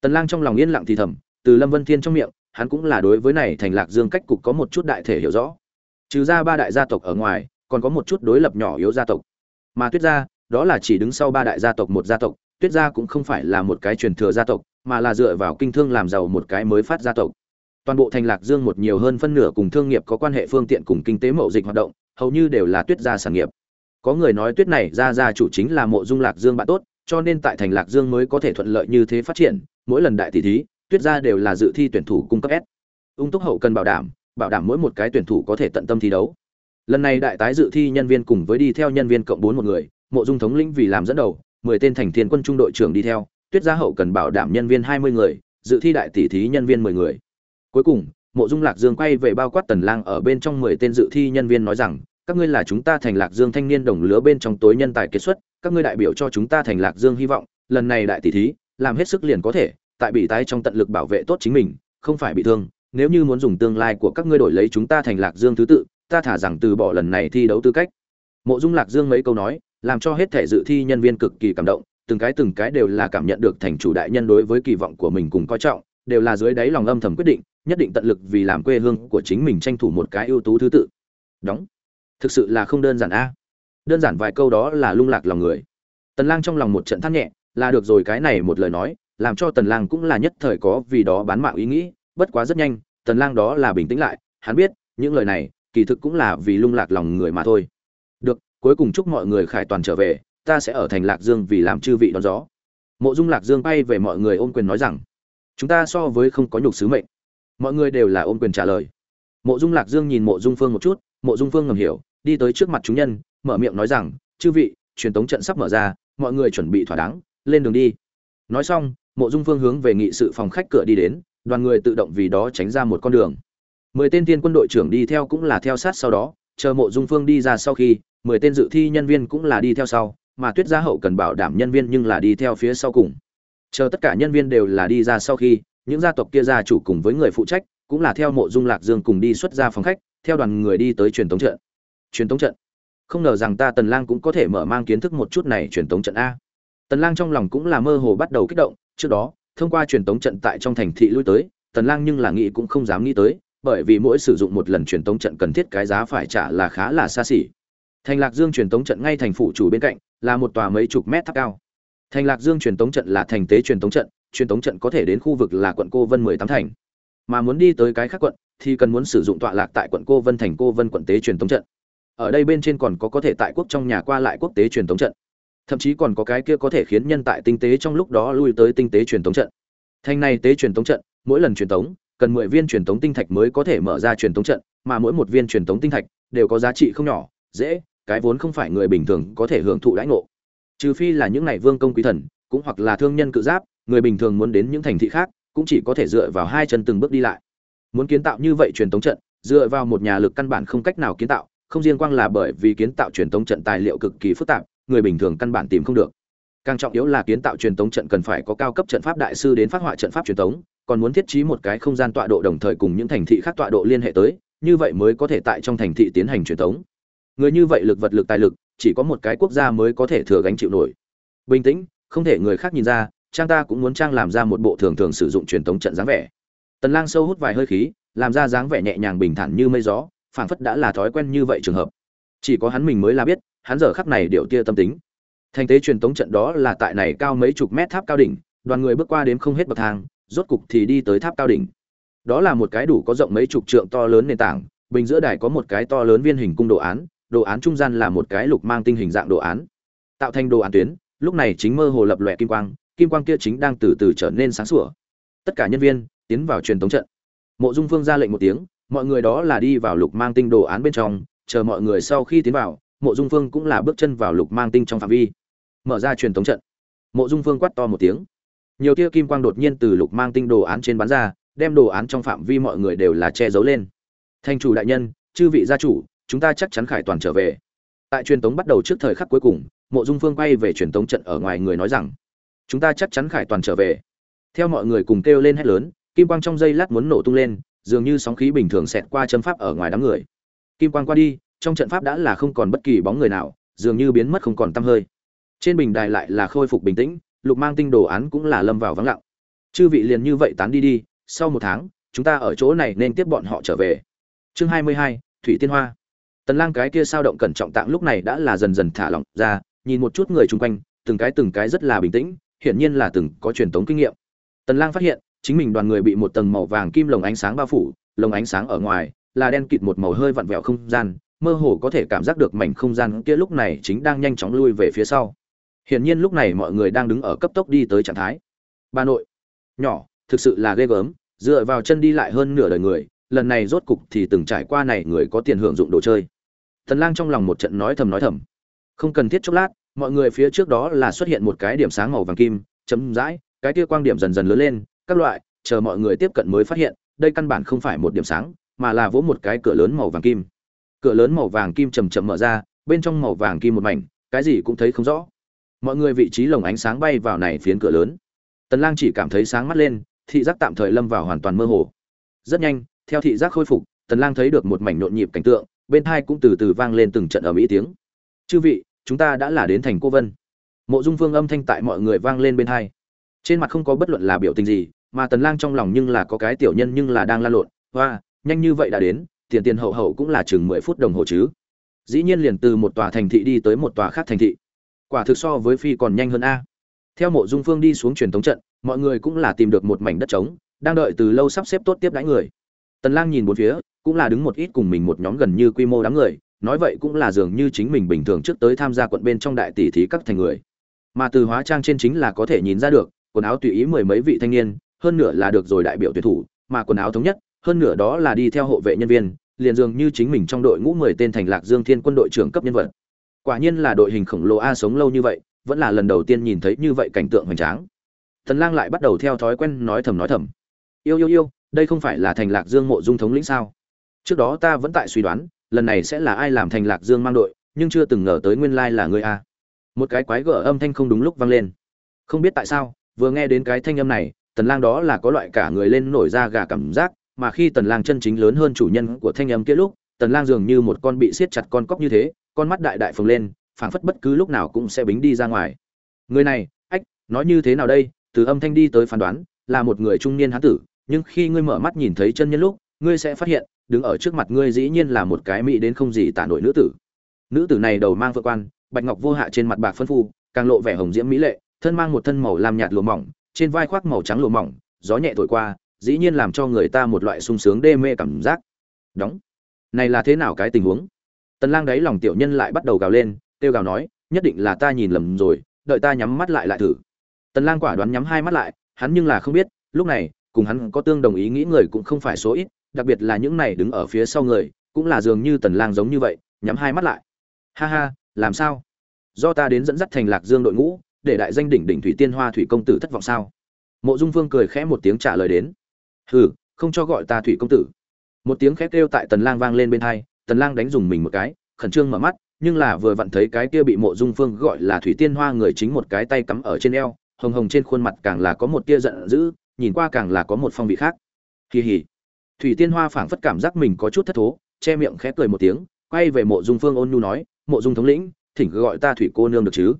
Tần lang trong lòng yên lặng thì thầm, từ lâm vân thiên trong miệng, hắn cũng là đối với này thành lạc dương cách cục có một chút đại thể hiểu rõ. Trừ ra ba đại gia tộc ở ngoài, còn có một chút đối lập nhỏ yếu gia tộc. Mà tuyết gia, đó là chỉ đứng sau ba đại gia tộc một gia tộc, tuyết gia cũng không phải là một cái truyền thừa gia tộc, mà là dựa vào kinh thương làm giàu một cái mới phát gia tộc toàn bộ thành lạc dương một nhiều hơn phân nửa cùng thương nghiệp có quan hệ phương tiện cùng kinh tế mậu dịch hoạt động, hầu như đều là tuyết gia sản nghiệp. Có người nói tuyết này ra gia chủ chính là mộ dung lạc dương bạn tốt, cho nên tại thành lạc dương mới có thể thuận lợi như thế phát triển, mỗi lần đại tỷ thí, tuyết gia đều là dự thi tuyển thủ cung cấp s. Ung túc hậu cần bảo đảm bảo đảm mỗi một cái tuyển thủ có thể tận tâm thi đấu. Lần này đại tái dự thi nhân viên cùng với đi theo nhân viên cộng bốn một người, mộ dung thống lĩnh vì làm dẫn đầu, mười tên thành thiên quân trung đội trưởng đi theo, tuyết gia hậu cần bảo đảm nhân viên hai mươi người, dự thi đại tỷ thí nhân viên mười người cuối cùng, mộ dung lạc dương quay về bao quát tần lang ở bên trong mười tên dự thi nhân viên nói rằng, các ngươi là chúng ta thành lạc dương thanh niên đồng lứa bên trong tối nhân tài kết xuất, các ngươi đại biểu cho chúng ta thành lạc dương hy vọng, lần này đại tỷ thí, làm hết sức liền có thể, tại bị tái trong tận lực bảo vệ tốt chính mình, không phải bị thương, nếu như muốn dùng tương lai của các ngươi đổi lấy chúng ta thành lạc dương thứ tự, ta thả rằng từ bỏ lần này thi đấu tư cách. Mộ dung lạc dương mấy câu nói, làm cho hết thể dự thi nhân viên cực kỳ cảm động, từng cái từng cái đều là cảm nhận được thành chủ đại nhân đối với kỳ vọng của mình cùng coi trọng, đều là dưới đáy lòng âm thầm quyết định nhất định tận lực vì làm quê hương của chính mình tranh thủ một cái ưu tú thứ tự. Đóng. Thực sự là không đơn giản a. Đơn giản vài câu đó là lung lạc lòng người. Tần lang trong lòng một trận than nhẹ, là được rồi, cái này một lời nói, làm cho tần lang cũng là nhất thời có vì đó bán mạng ý nghĩ, bất quá rất nhanh, tần lang đó là bình tĩnh lại, hắn biết, những lời này, kỳ thực cũng là vì lung lạc lòng người mà thôi. Được, cuối cùng chúc mọi người khải toàn trở về, ta sẽ ở thành lạc dương vì làm chư vị đón gió. Mộ dung lạc dương bay về mọi người ôm quyền nói rằng, chúng ta so với không có nhục sứ mệnh mọi người đều là ôm quyền trả lời. Mộ dung lạc dương nhìn mộ dung phương một chút, mộ dung phương ngầm hiểu, đi tới trước mặt chúng nhân, mở miệng nói rằng, chư vị, truyền tống trận sắp mở ra, mọi người chuẩn bị thỏa đáng, lên đường đi. Nói xong, mộ dung phương hướng về nghị sự phòng khách cửa đi đến, đoàn người tự động vì đó tránh ra một con đường. Mười tên tiên quân đội trưởng đi theo cũng là theo sát sau đó, chờ mộ dung phương đi ra sau khi, mười tên dự thi nhân viên cũng là đi theo sau, mà tuyết gia hậu cần bảo đảm nhân viên nhưng là đi theo phía sau cùng. Chờ tất cả nhân viên đều là đi ra sau khi những gia tộc kia gia chủ cùng với người phụ trách, cũng là theo mộ dung lạc dương cùng đi xuất ra phòng khách, theo đoàn người đi tới truyền tống trận. Truyền tống trận? Không ngờ rằng ta tần lang cũng có thể mở mang kiến thức một chút này truyền tống trận a. Tần lang trong lòng cũng là mơ hồ bắt đầu kích động, trước đó, thông qua truyền tống trận tại trong thành thị lui tới, tần lang nhưng là nghĩ cũng không dám nghĩ tới, bởi vì mỗi sử dụng một lần truyền tống trận cần thiết cái giá phải trả là khá là xa xỉ. Thành lạc dương truyền tống trận ngay thành phủ chủ bên cạnh, là một tòa mấy chục mét tháp cao. Thành lạc dương truyền tống trận là thành tế truyền tống trận truyền tống trận có thể đến khu vực là quận cô vân mười tám thành. Mà muốn đi tới cái khác quận, thì cần muốn sử dụng tọa lạc tại quận cô vân thành cô vân quận tế truyền tống trận. Ở đây bên trên còn có có thể tại quốc trong nhà qua lại quốc tế truyền tống trận. Thậm chí còn có cái kia có thể khiến nhân tại tinh tế trong lúc đó lui tới tinh tế truyền tống trận. Thành này tế truyền tống trận, mỗi lần truyền tống, cần mười viên truyền tống tinh thạch mới có thể mở ra truyền tống trận, mà mỗi một viên truyền tống tinh thạch đều có giá trị không nhỏ, dễ, cái vốn không phải người bình thường có thể hưởng thụ đãi ngộ. Trừ phi là những này vương công quý thần, cũng hoặc là thương nhân cự giáp người bình thường muốn đến những thành thị khác, cũng chỉ có thể dựa vào hai chân từng bước đi lại muốn kiến tạo như vậy truyền thống trận, dựa vào một nhà lực căn bản không cách nào kiến tạo, không riêng quang là bởi vì kiến tạo truyền thống trận tài liệu cực kỳ phức tạp, người bình thường căn bản tìm không được càng trọng yếu là kiến tạo truyền thống trận cần phải có cao cấp trận pháp đại sư đến phát họa trận pháp truyền thống. còn muốn thiết trí một cái không gian tọa độ đồng thời cùng những thành thị khác tọa độ liên hệ tới, như vậy mới có thể tại trong thành thị tiến hành truyền thống. người như vậy lực vật lực tài lực, chỉ có một cái quốc gia mới có thể thừa gánh chịu nổi bình tĩnh, không thể người khác nhìn ra trang ta cũng muốn trang làm ra một bộ thường thường sử dụng truyền thống trận dáng vẻ. Tần lang sâu hút vài hơi khí, làm ra dáng vẻ nhẹ nhàng bình thản như mây gió, phảng phất đã là thói quen như vậy trường hợp. Chỉ có hắn mình mới là biết, hắn giờ khắc này điều tia tâm tính. Thành tế truyền thống trận đó là tại này cao mấy chục mét tháp cao đỉnh, đoàn người bước qua đến không hết bậc thang, rốt cục thì đi tới tháp cao đỉnh. Đó là một cái đủ có rộng mấy chục trượng to lớn nền tảng, bình giữa đài có một cái to lớn viên hình cung đồ án đồ án trung gian là một cái lục mang tinh hình dạng đồ án. Tạo thành đồ án tuyến, lúc này chính mơ hồ lập lòe kim quang kim quang kia chính đang từ từ trở nên sáng sủa. Tất cả nhân viên tiến vào truyền tống trận. Mộ dung phương ra lệnh một tiếng, mọi người đó là đi vào lục mang tinh đồ án bên trong, chờ mọi người sau khi tiến vào, mộ dung phương cũng là bước chân vào lục mang tinh trong phạm vi, mở ra truyền tống trận. Mộ dung phương quát to một tiếng. Nhiều tia kim quang đột nhiên từ lục mang tinh đồ án trên bán ra, đem đồ án trong phạm vi mọi người đều là che giấu lên. Thanh chủ đại nhân, chư vị gia chủ, chúng ta chắc chắn khải toàn trở về. Tại truyền tống bắt đầu trước thời khắc cuối cùng, mộ dung phương quay về truyền tống trận ở ngoài người nói rằng chúng ta chắc chắn khải toàn trở về. Theo mọi người cùng kêu lên hét lớn, kim quang trong dây lát muốn nổ tung lên, dường như sóng khí bình thường xẹt qua châm pháp ở ngoài đám người. Kim quang qua đi, trong trận pháp đã là không còn bất kỳ bóng người nào, dường như biến mất không còn tăm hơi. Trên bình đài lại là khôi phục bình tĩnh, lục mang tinh đồ án cũng là lâm vào vắng lặng. Chư vị liền như vậy tán đi đi, sau một tháng, chúng ta ở chỗ này nên tiếp bọn họ trở về. Chương hai mươi hai, thủy tiên hoa. Tần lang cái kia sao động cẩn trọng tạng lúc này đã là dần dần thả lỏng ra, nhìn một chút người chung quanh, từng cái từng cái rất là bình tĩnh hiển nhiên là từng có truyền thống kinh nghiệm. Tần lang phát hiện chính mình đoàn người bị một tầng màu vàng kim lồng ánh sáng bao phủ lồng ánh sáng ở ngoài là đen kịt một màu hơi vặn vẹo không gian mơ hồ có thể cảm giác được mảnh không gian kia lúc này chính đang nhanh chóng lui về phía sau. Hiển nhiên lúc này mọi người đang đứng ở cấp tốc đi tới trạng thái. Bà nội nhỏ thực sự là ghê gớm dựa vào chân đi lại hơn nửa đời người lần này rốt cục thì từng trải qua này người có tiền hưởng dụng đồ chơi. Tần Lang trong lòng một trận nói thầm nói thầm. Không cần thiết chốc lát, mọi người phía trước đó là xuất hiện một cái điểm sáng màu vàng kim, chấm dãi, cái kia quang điểm dần dần lớn lên, các loại, chờ mọi người tiếp cận mới phát hiện, đây căn bản không phải một điểm sáng, mà là vỗ một cái cửa lớn màu vàng kim. Cửa lớn màu vàng kim chậm chậm mở ra, bên trong màu vàng kim một mảnh, cái gì cũng thấy không rõ. Mọi người vị trí lồng ánh sáng bay vào này phiến cửa lớn. Tần Lang chỉ cảm thấy sáng mắt lên, thị giác tạm thời lâm vào hoàn toàn mơ hồ. Rất nhanh, theo thị giác khôi phục, Tần Lang thấy được một mảnh nhộn nhịp cảnh tượng, bên hai cũng từ từ vang lên từng trận ở mỹ tiếng chư vị chúng ta đã là đến thành cô vân. Mộ dung phương âm thanh tại mọi người vang lên bên hai. Trên mặt không có bất luận là biểu tình gì, mà tần lang trong lòng nhưng là có cái tiểu nhân nhưng là đang lan lộn hoa nhanh như vậy đã đến, tiền tiền hậu hậu cũng là chừng 10 phút đồng hồ chứ. Dĩ nhiên liền từ một tòa thành thị đi tới một tòa khác thành thị. Quả thực so với phi còn nhanh hơn a. Theo mộ dung phương đi xuống truyền thống trận, mọi người cũng là tìm được một mảnh đất trống, đang đợi từ lâu sắp xếp tốt tiếp đãi người. Tần lang nhìn bốn phía, cũng là đứng một ít cùng mình một nhóm gần như quy mô đám người nói vậy cũng là dường như chính mình bình thường trước tới tham gia quận bên trong đại tỷ thí các thành người. Mà từ hóa trang trên chính là có thể nhìn ra được, quần áo tùy ý mười mấy vị thanh niên, hơn nửa là được rồi đại biểu tuyển thủ, mà quần áo thống nhất, hơn nửa đó là đi theo hộ vệ nhân viên, liền dường như chính mình trong đội ngũ mười tên thành lạc dương thiên quân đội trưởng cấp nhân vật. Quả nhiên là đội hình khổng lồ a sống lâu như vậy, vẫn là lần đầu tiên nhìn thấy như vậy cảnh tượng hoành tráng. Thần lang lại bắt đầu theo thói quen nói thầm nói thầm. Yêu yêu yêu, đây không phải là thành lạc dương mộ dung thống lĩnh sao? Trước đó ta vẫn tại suy đoán lần này sẽ là ai làm thành lạc dương mang đội, nhưng chưa từng ngờ tới nguyên lai là ngươi a. Một cái quái gở âm thanh không đúng lúc vang lên. Không biết tại sao, vừa nghe đến cái thanh âm này, tần lang đó là có loại cả người lên nổi da gà cảm giác, mà khi tần lang chân chính lớn hơn chủ nhân của thanh âm kia lúc, tần lang dường như một con bị siết chặt con cóc như thế, con mắt đại đại phồng lên, phảng phất bất cứ lúc nào cũng sẽ bính đi ra ngoài. Người này, ách, nói như thế nào đây? Từ âm thanh đi tới phán đoán, là một người trung niên hán tử, nhưng khi ngươi mở mắt nhìn thấy chân nhân lúc ngươi sẽ phát hiện, đứng ở trước mặt ngươi dĩ nhiên là một cái mỹ đến không gì tả nổi nữ tử. Nữ tử này đầu mang vợ quan, bạch ngọc vô hạ trên mặt bạc phân phu, càng lộ vẻ hồng diễm mỹ lệ, thân mang một thân màu lam nhạt lụa mỏng, trên vai khoác màu trắng lụa mỏng, gió nhẹ thổi qua, dĩ nhiên làm cho người ta một loại sung sướng đê mê cảm giác. Đóng. Này là thế nào cái tình huống? Tần lang đấy lòng tiểu nhân lại bắt đầu gào lên tiêu gào nói, nhất định là ta nhìn lầm rồi, đợi ta nhắm mắt lại lại thử. Tần lang quả đoán nhắm hai mắt lại, hắn nhưng là không biết, lúc này, cùng hắn có tương đồng ý nghĩ người cũng không phải số ít đặc biệt là những này đứng ở phía sau người, cũng là dường như tần lang giống như vậy, nhắm hai mắt lại. Ha ha, làm sao? Do ta đến dẫn dắt thành lạc dương đội ngũ, để đại danh đỉnh đỉnh thủy tiên hoa thủy công tử thất vọng sao? Mộ dung vương cười khẽ một tiếng trả lời đến. Hừ, không cho gọi ta thủy công tử. Một tiếng khét kêu tại tần lang vang lên bên hai, tần lang đánh dùng mình một cái, khẩn trương mở mắt, nhưng là vừa vặn thấy cái kia bị mộ dung phương gọi là thủy tiên hoa người chính một cái tay cắm ở trên eo, hồng hồng trên khuôn mặt càng là có một tia giận dữ, nhìn qua càng là có một phong vị khác. Kỳ hỉ thủy tiên hoa phảng phất cảm giác mình có chút thất thố, che miệng khẽ cười một tiếng, quay về mộ dung phương ôn nhu nói, mộ dung thống lĩnh, thỉnh cứ gọi ta thủy cô nương được chứ?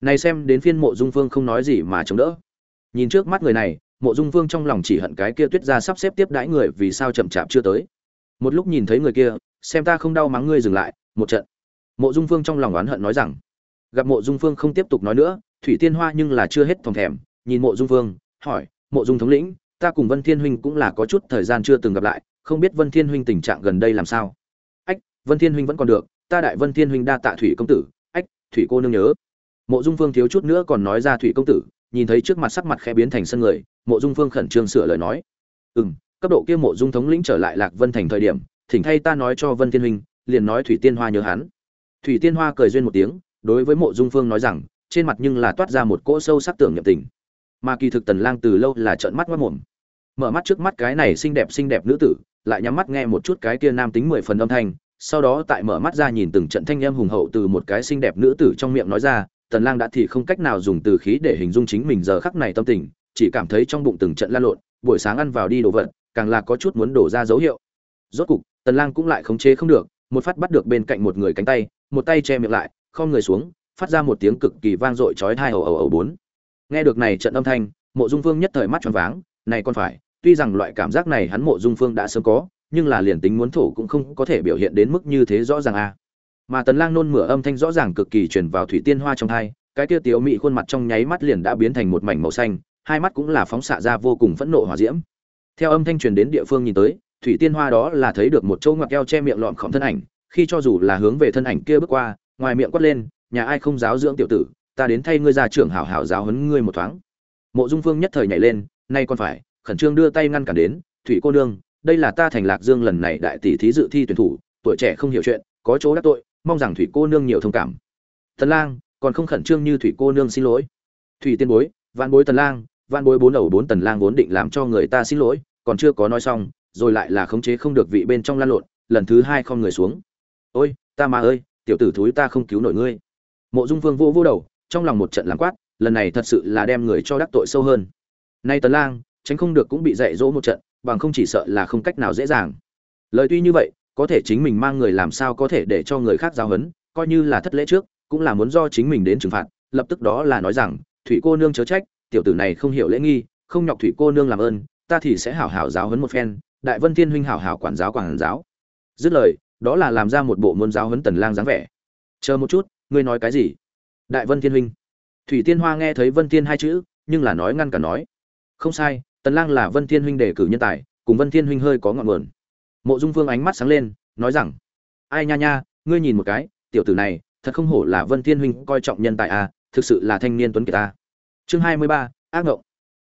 Này xem, đến phiên mộ dung phương không nói gì mà chống đỡ. Nhìn trước mắt người này, mộ dung phương trong lòng chỉ hận cái kia tuyết ra sắp xếp tiếp đãi người vì sao chậm chạp chưa tới. Một lúc nhìn thấy người kia, xem ta không đau mắng ngươi dừng lại, một trận. Mộ dung phương trong lòng oán hận nói rằng, gặp mộ dung phương không tiếp tục nói nữa, thủy tiên hoa nhưng là chưa hết phòng thèm, nhìn mộ dung phương, hỏi, mộ dung thống lĩnh ta cùng Vân Thiên huynh cũng là có chút thời gian chưa từng gặp lại, không biết Vân Thiên huynh tình trạng gần đây làm sao. Ách, Vân Thiên huynh vẫn còn được, ta đại Vân Thiên huynh đa tạ thủy công tử, ách, thủy cô nương nhớ. Mộ Dung Phương thiếu chút nữa còn nói ra thủy công tử, nhìn thấy trước mặt sắc mặt khẽ biến thành sân người, Mộ Dung Phương khẩn trương sửa lời nói. Ừm, cấp độ kia Mộ Dung thống lĩnh trở lại Lạc Vân thành thời điểm, thỉnh thay ta nói cho Vân Thiên huynh, liền nói Thủy Tiên Hoa nhớ hắn. Thủy Tiên Hoa cười duyên một tiếng, đối với Mộ Dung Phương nói rằng, trên mặt nhưng là toát ra một cỗ sâu sắc tưởng niệm tình. Mà kỳ thực Tần Lang từ lâu là trợn mắt ngất mồm mở mắt trước mắt cái này xinh đẹp xinh đẹp nữ tử, lại nhắm mắt nghe một chút cái kia nam tính mười phần âm thanh, sau đó tại mở mắt ra nhìn từng trận thanh em hùng hậu từ một cái xinh đẹp nữ tử trong miệng nói ra, tần lang đã thì không cách nào dùng từ khí để hình dung chính mình giờ khắc này tâm tình, chỉ cảm thấy trong bụng từng trận lan lộn, buổi sáng ăn vào đi đồ vật, càng là có chút muốn đổ ra dấu hiệu. Rốt cục, tần lang cũng lại khống chế không được, một phát bắt được bên cạnh một người cánh tay, một tay che miệng lại không người xuống, phát ra một tiếng cực kỳ vang dội chói tai ầu ầu ầu bốn. Nghe được này trận âm thanh, mộ dung vương nhất thời mắt tròn váng này còn phải, tuy rằng loại cảm giác này hắn mộ dung phương đã sớm có, nhưng là liền tính muốn thổ cũng không có thể biểu hiện đến mức như thế rõ ràng a. Mà tần lang nôn mửa âm thanh rõ ràng cực kỳ truyền vào thủy tiên hoa trong thai, cái kia tiểu mị khuôn mặt trong nháy mắt liền đã biến thành một mảnh màu xanh, hai mắt cũng là phóng xạ ra vô cùng phẫn nộ hỏa diễm. Theo âm thanh truyền đến địa phương nhìn tới, thủy tiên hoa đó là thấy được một chỗ ngoặc keo che miệng lọm khổng thân ảnh, khi cho dù là hướng về thân ảnh kia bước qua, ngoài miệng quát lên, nhà ai không giáo dưỡng tiểu tử, ta đến thay ngươi ra trưởng hảo hảo giáo huấn ngươi một thoáng. Mộ dung phương nhất thời nhảy lên nay còn phải, khẩn trương đưa tay ngăn cản đến, thủy cô nương, đây là ta thành lạc dương lần này đại tỷ thí dự thi tuyển thủ, tuổi trẻ không hiểu chuyện, có chỗ đắc tội, mong rằng thủy cô nương nhiều thông cảm. Tần lang, còn không khẩn trương như thủy cô nương xin lỗi. Thủy tiên bối, vạn bối tần lang, vạn bối bốn đầu bốn tần lang vốn định làm cho người ta xin lỗi, còn chưa có nói xong, rồi lại là khống chế không được vị bên trong lan lộn, lần thứ hai không người xuống. Ôi, ta mà ơi, tiểu tử thúi ta không cứu nổi ngươi. Mộ dung vương vô vô đầu, trong lòng một trận làm quát, lần này thật sự là đem người cho đắc tội sâu hơn nay tần lang, tránh không được cũng bị dạy dỗ một trận, bằng không chỉ sợ là không cách nào dễ dàng. Lời tuy như vậy, có thể chính mình mang người làm sao có thể để cho người khác giao hấn coi như là thất lễ trước, cũng là muốn do chính mình đến trừng phạt, lập tức đó là nói rằng, thủy cô nương chớ trách, tiểu tử này không hiểu lễ nghi, không nhọc thủy cô nương làm ơn, ta thì sẽ hảo hảo giáo huấn một phen, đại vân thiên huynh hảo hảo quản giáo quản giáo. Dứt lời, đó là làm ra một bộ môn giáo huấn tần lang dáng vẻ. Chờ một chút, ngươi nói cái gì? Đại vân thiên huynh. Thủy tiên hoa nghe thấy vân thiên hai chữ, nhưng là nói ngăn cả nói không sai tần lang là vân thiên huynh đề cử nhân tài cùng vân thiên huynh hơi có ngọn nguồn. Mộ dung vương ánh mắt sáng lên nói rằng ai nha nha ngươi nhìn một cái tiểu tử này thật không hổ là vân thiên huynh coi trọng nhân tài à, thực sự là thanh niên tuấn kiệt ta. Chương 23, ác ngộng.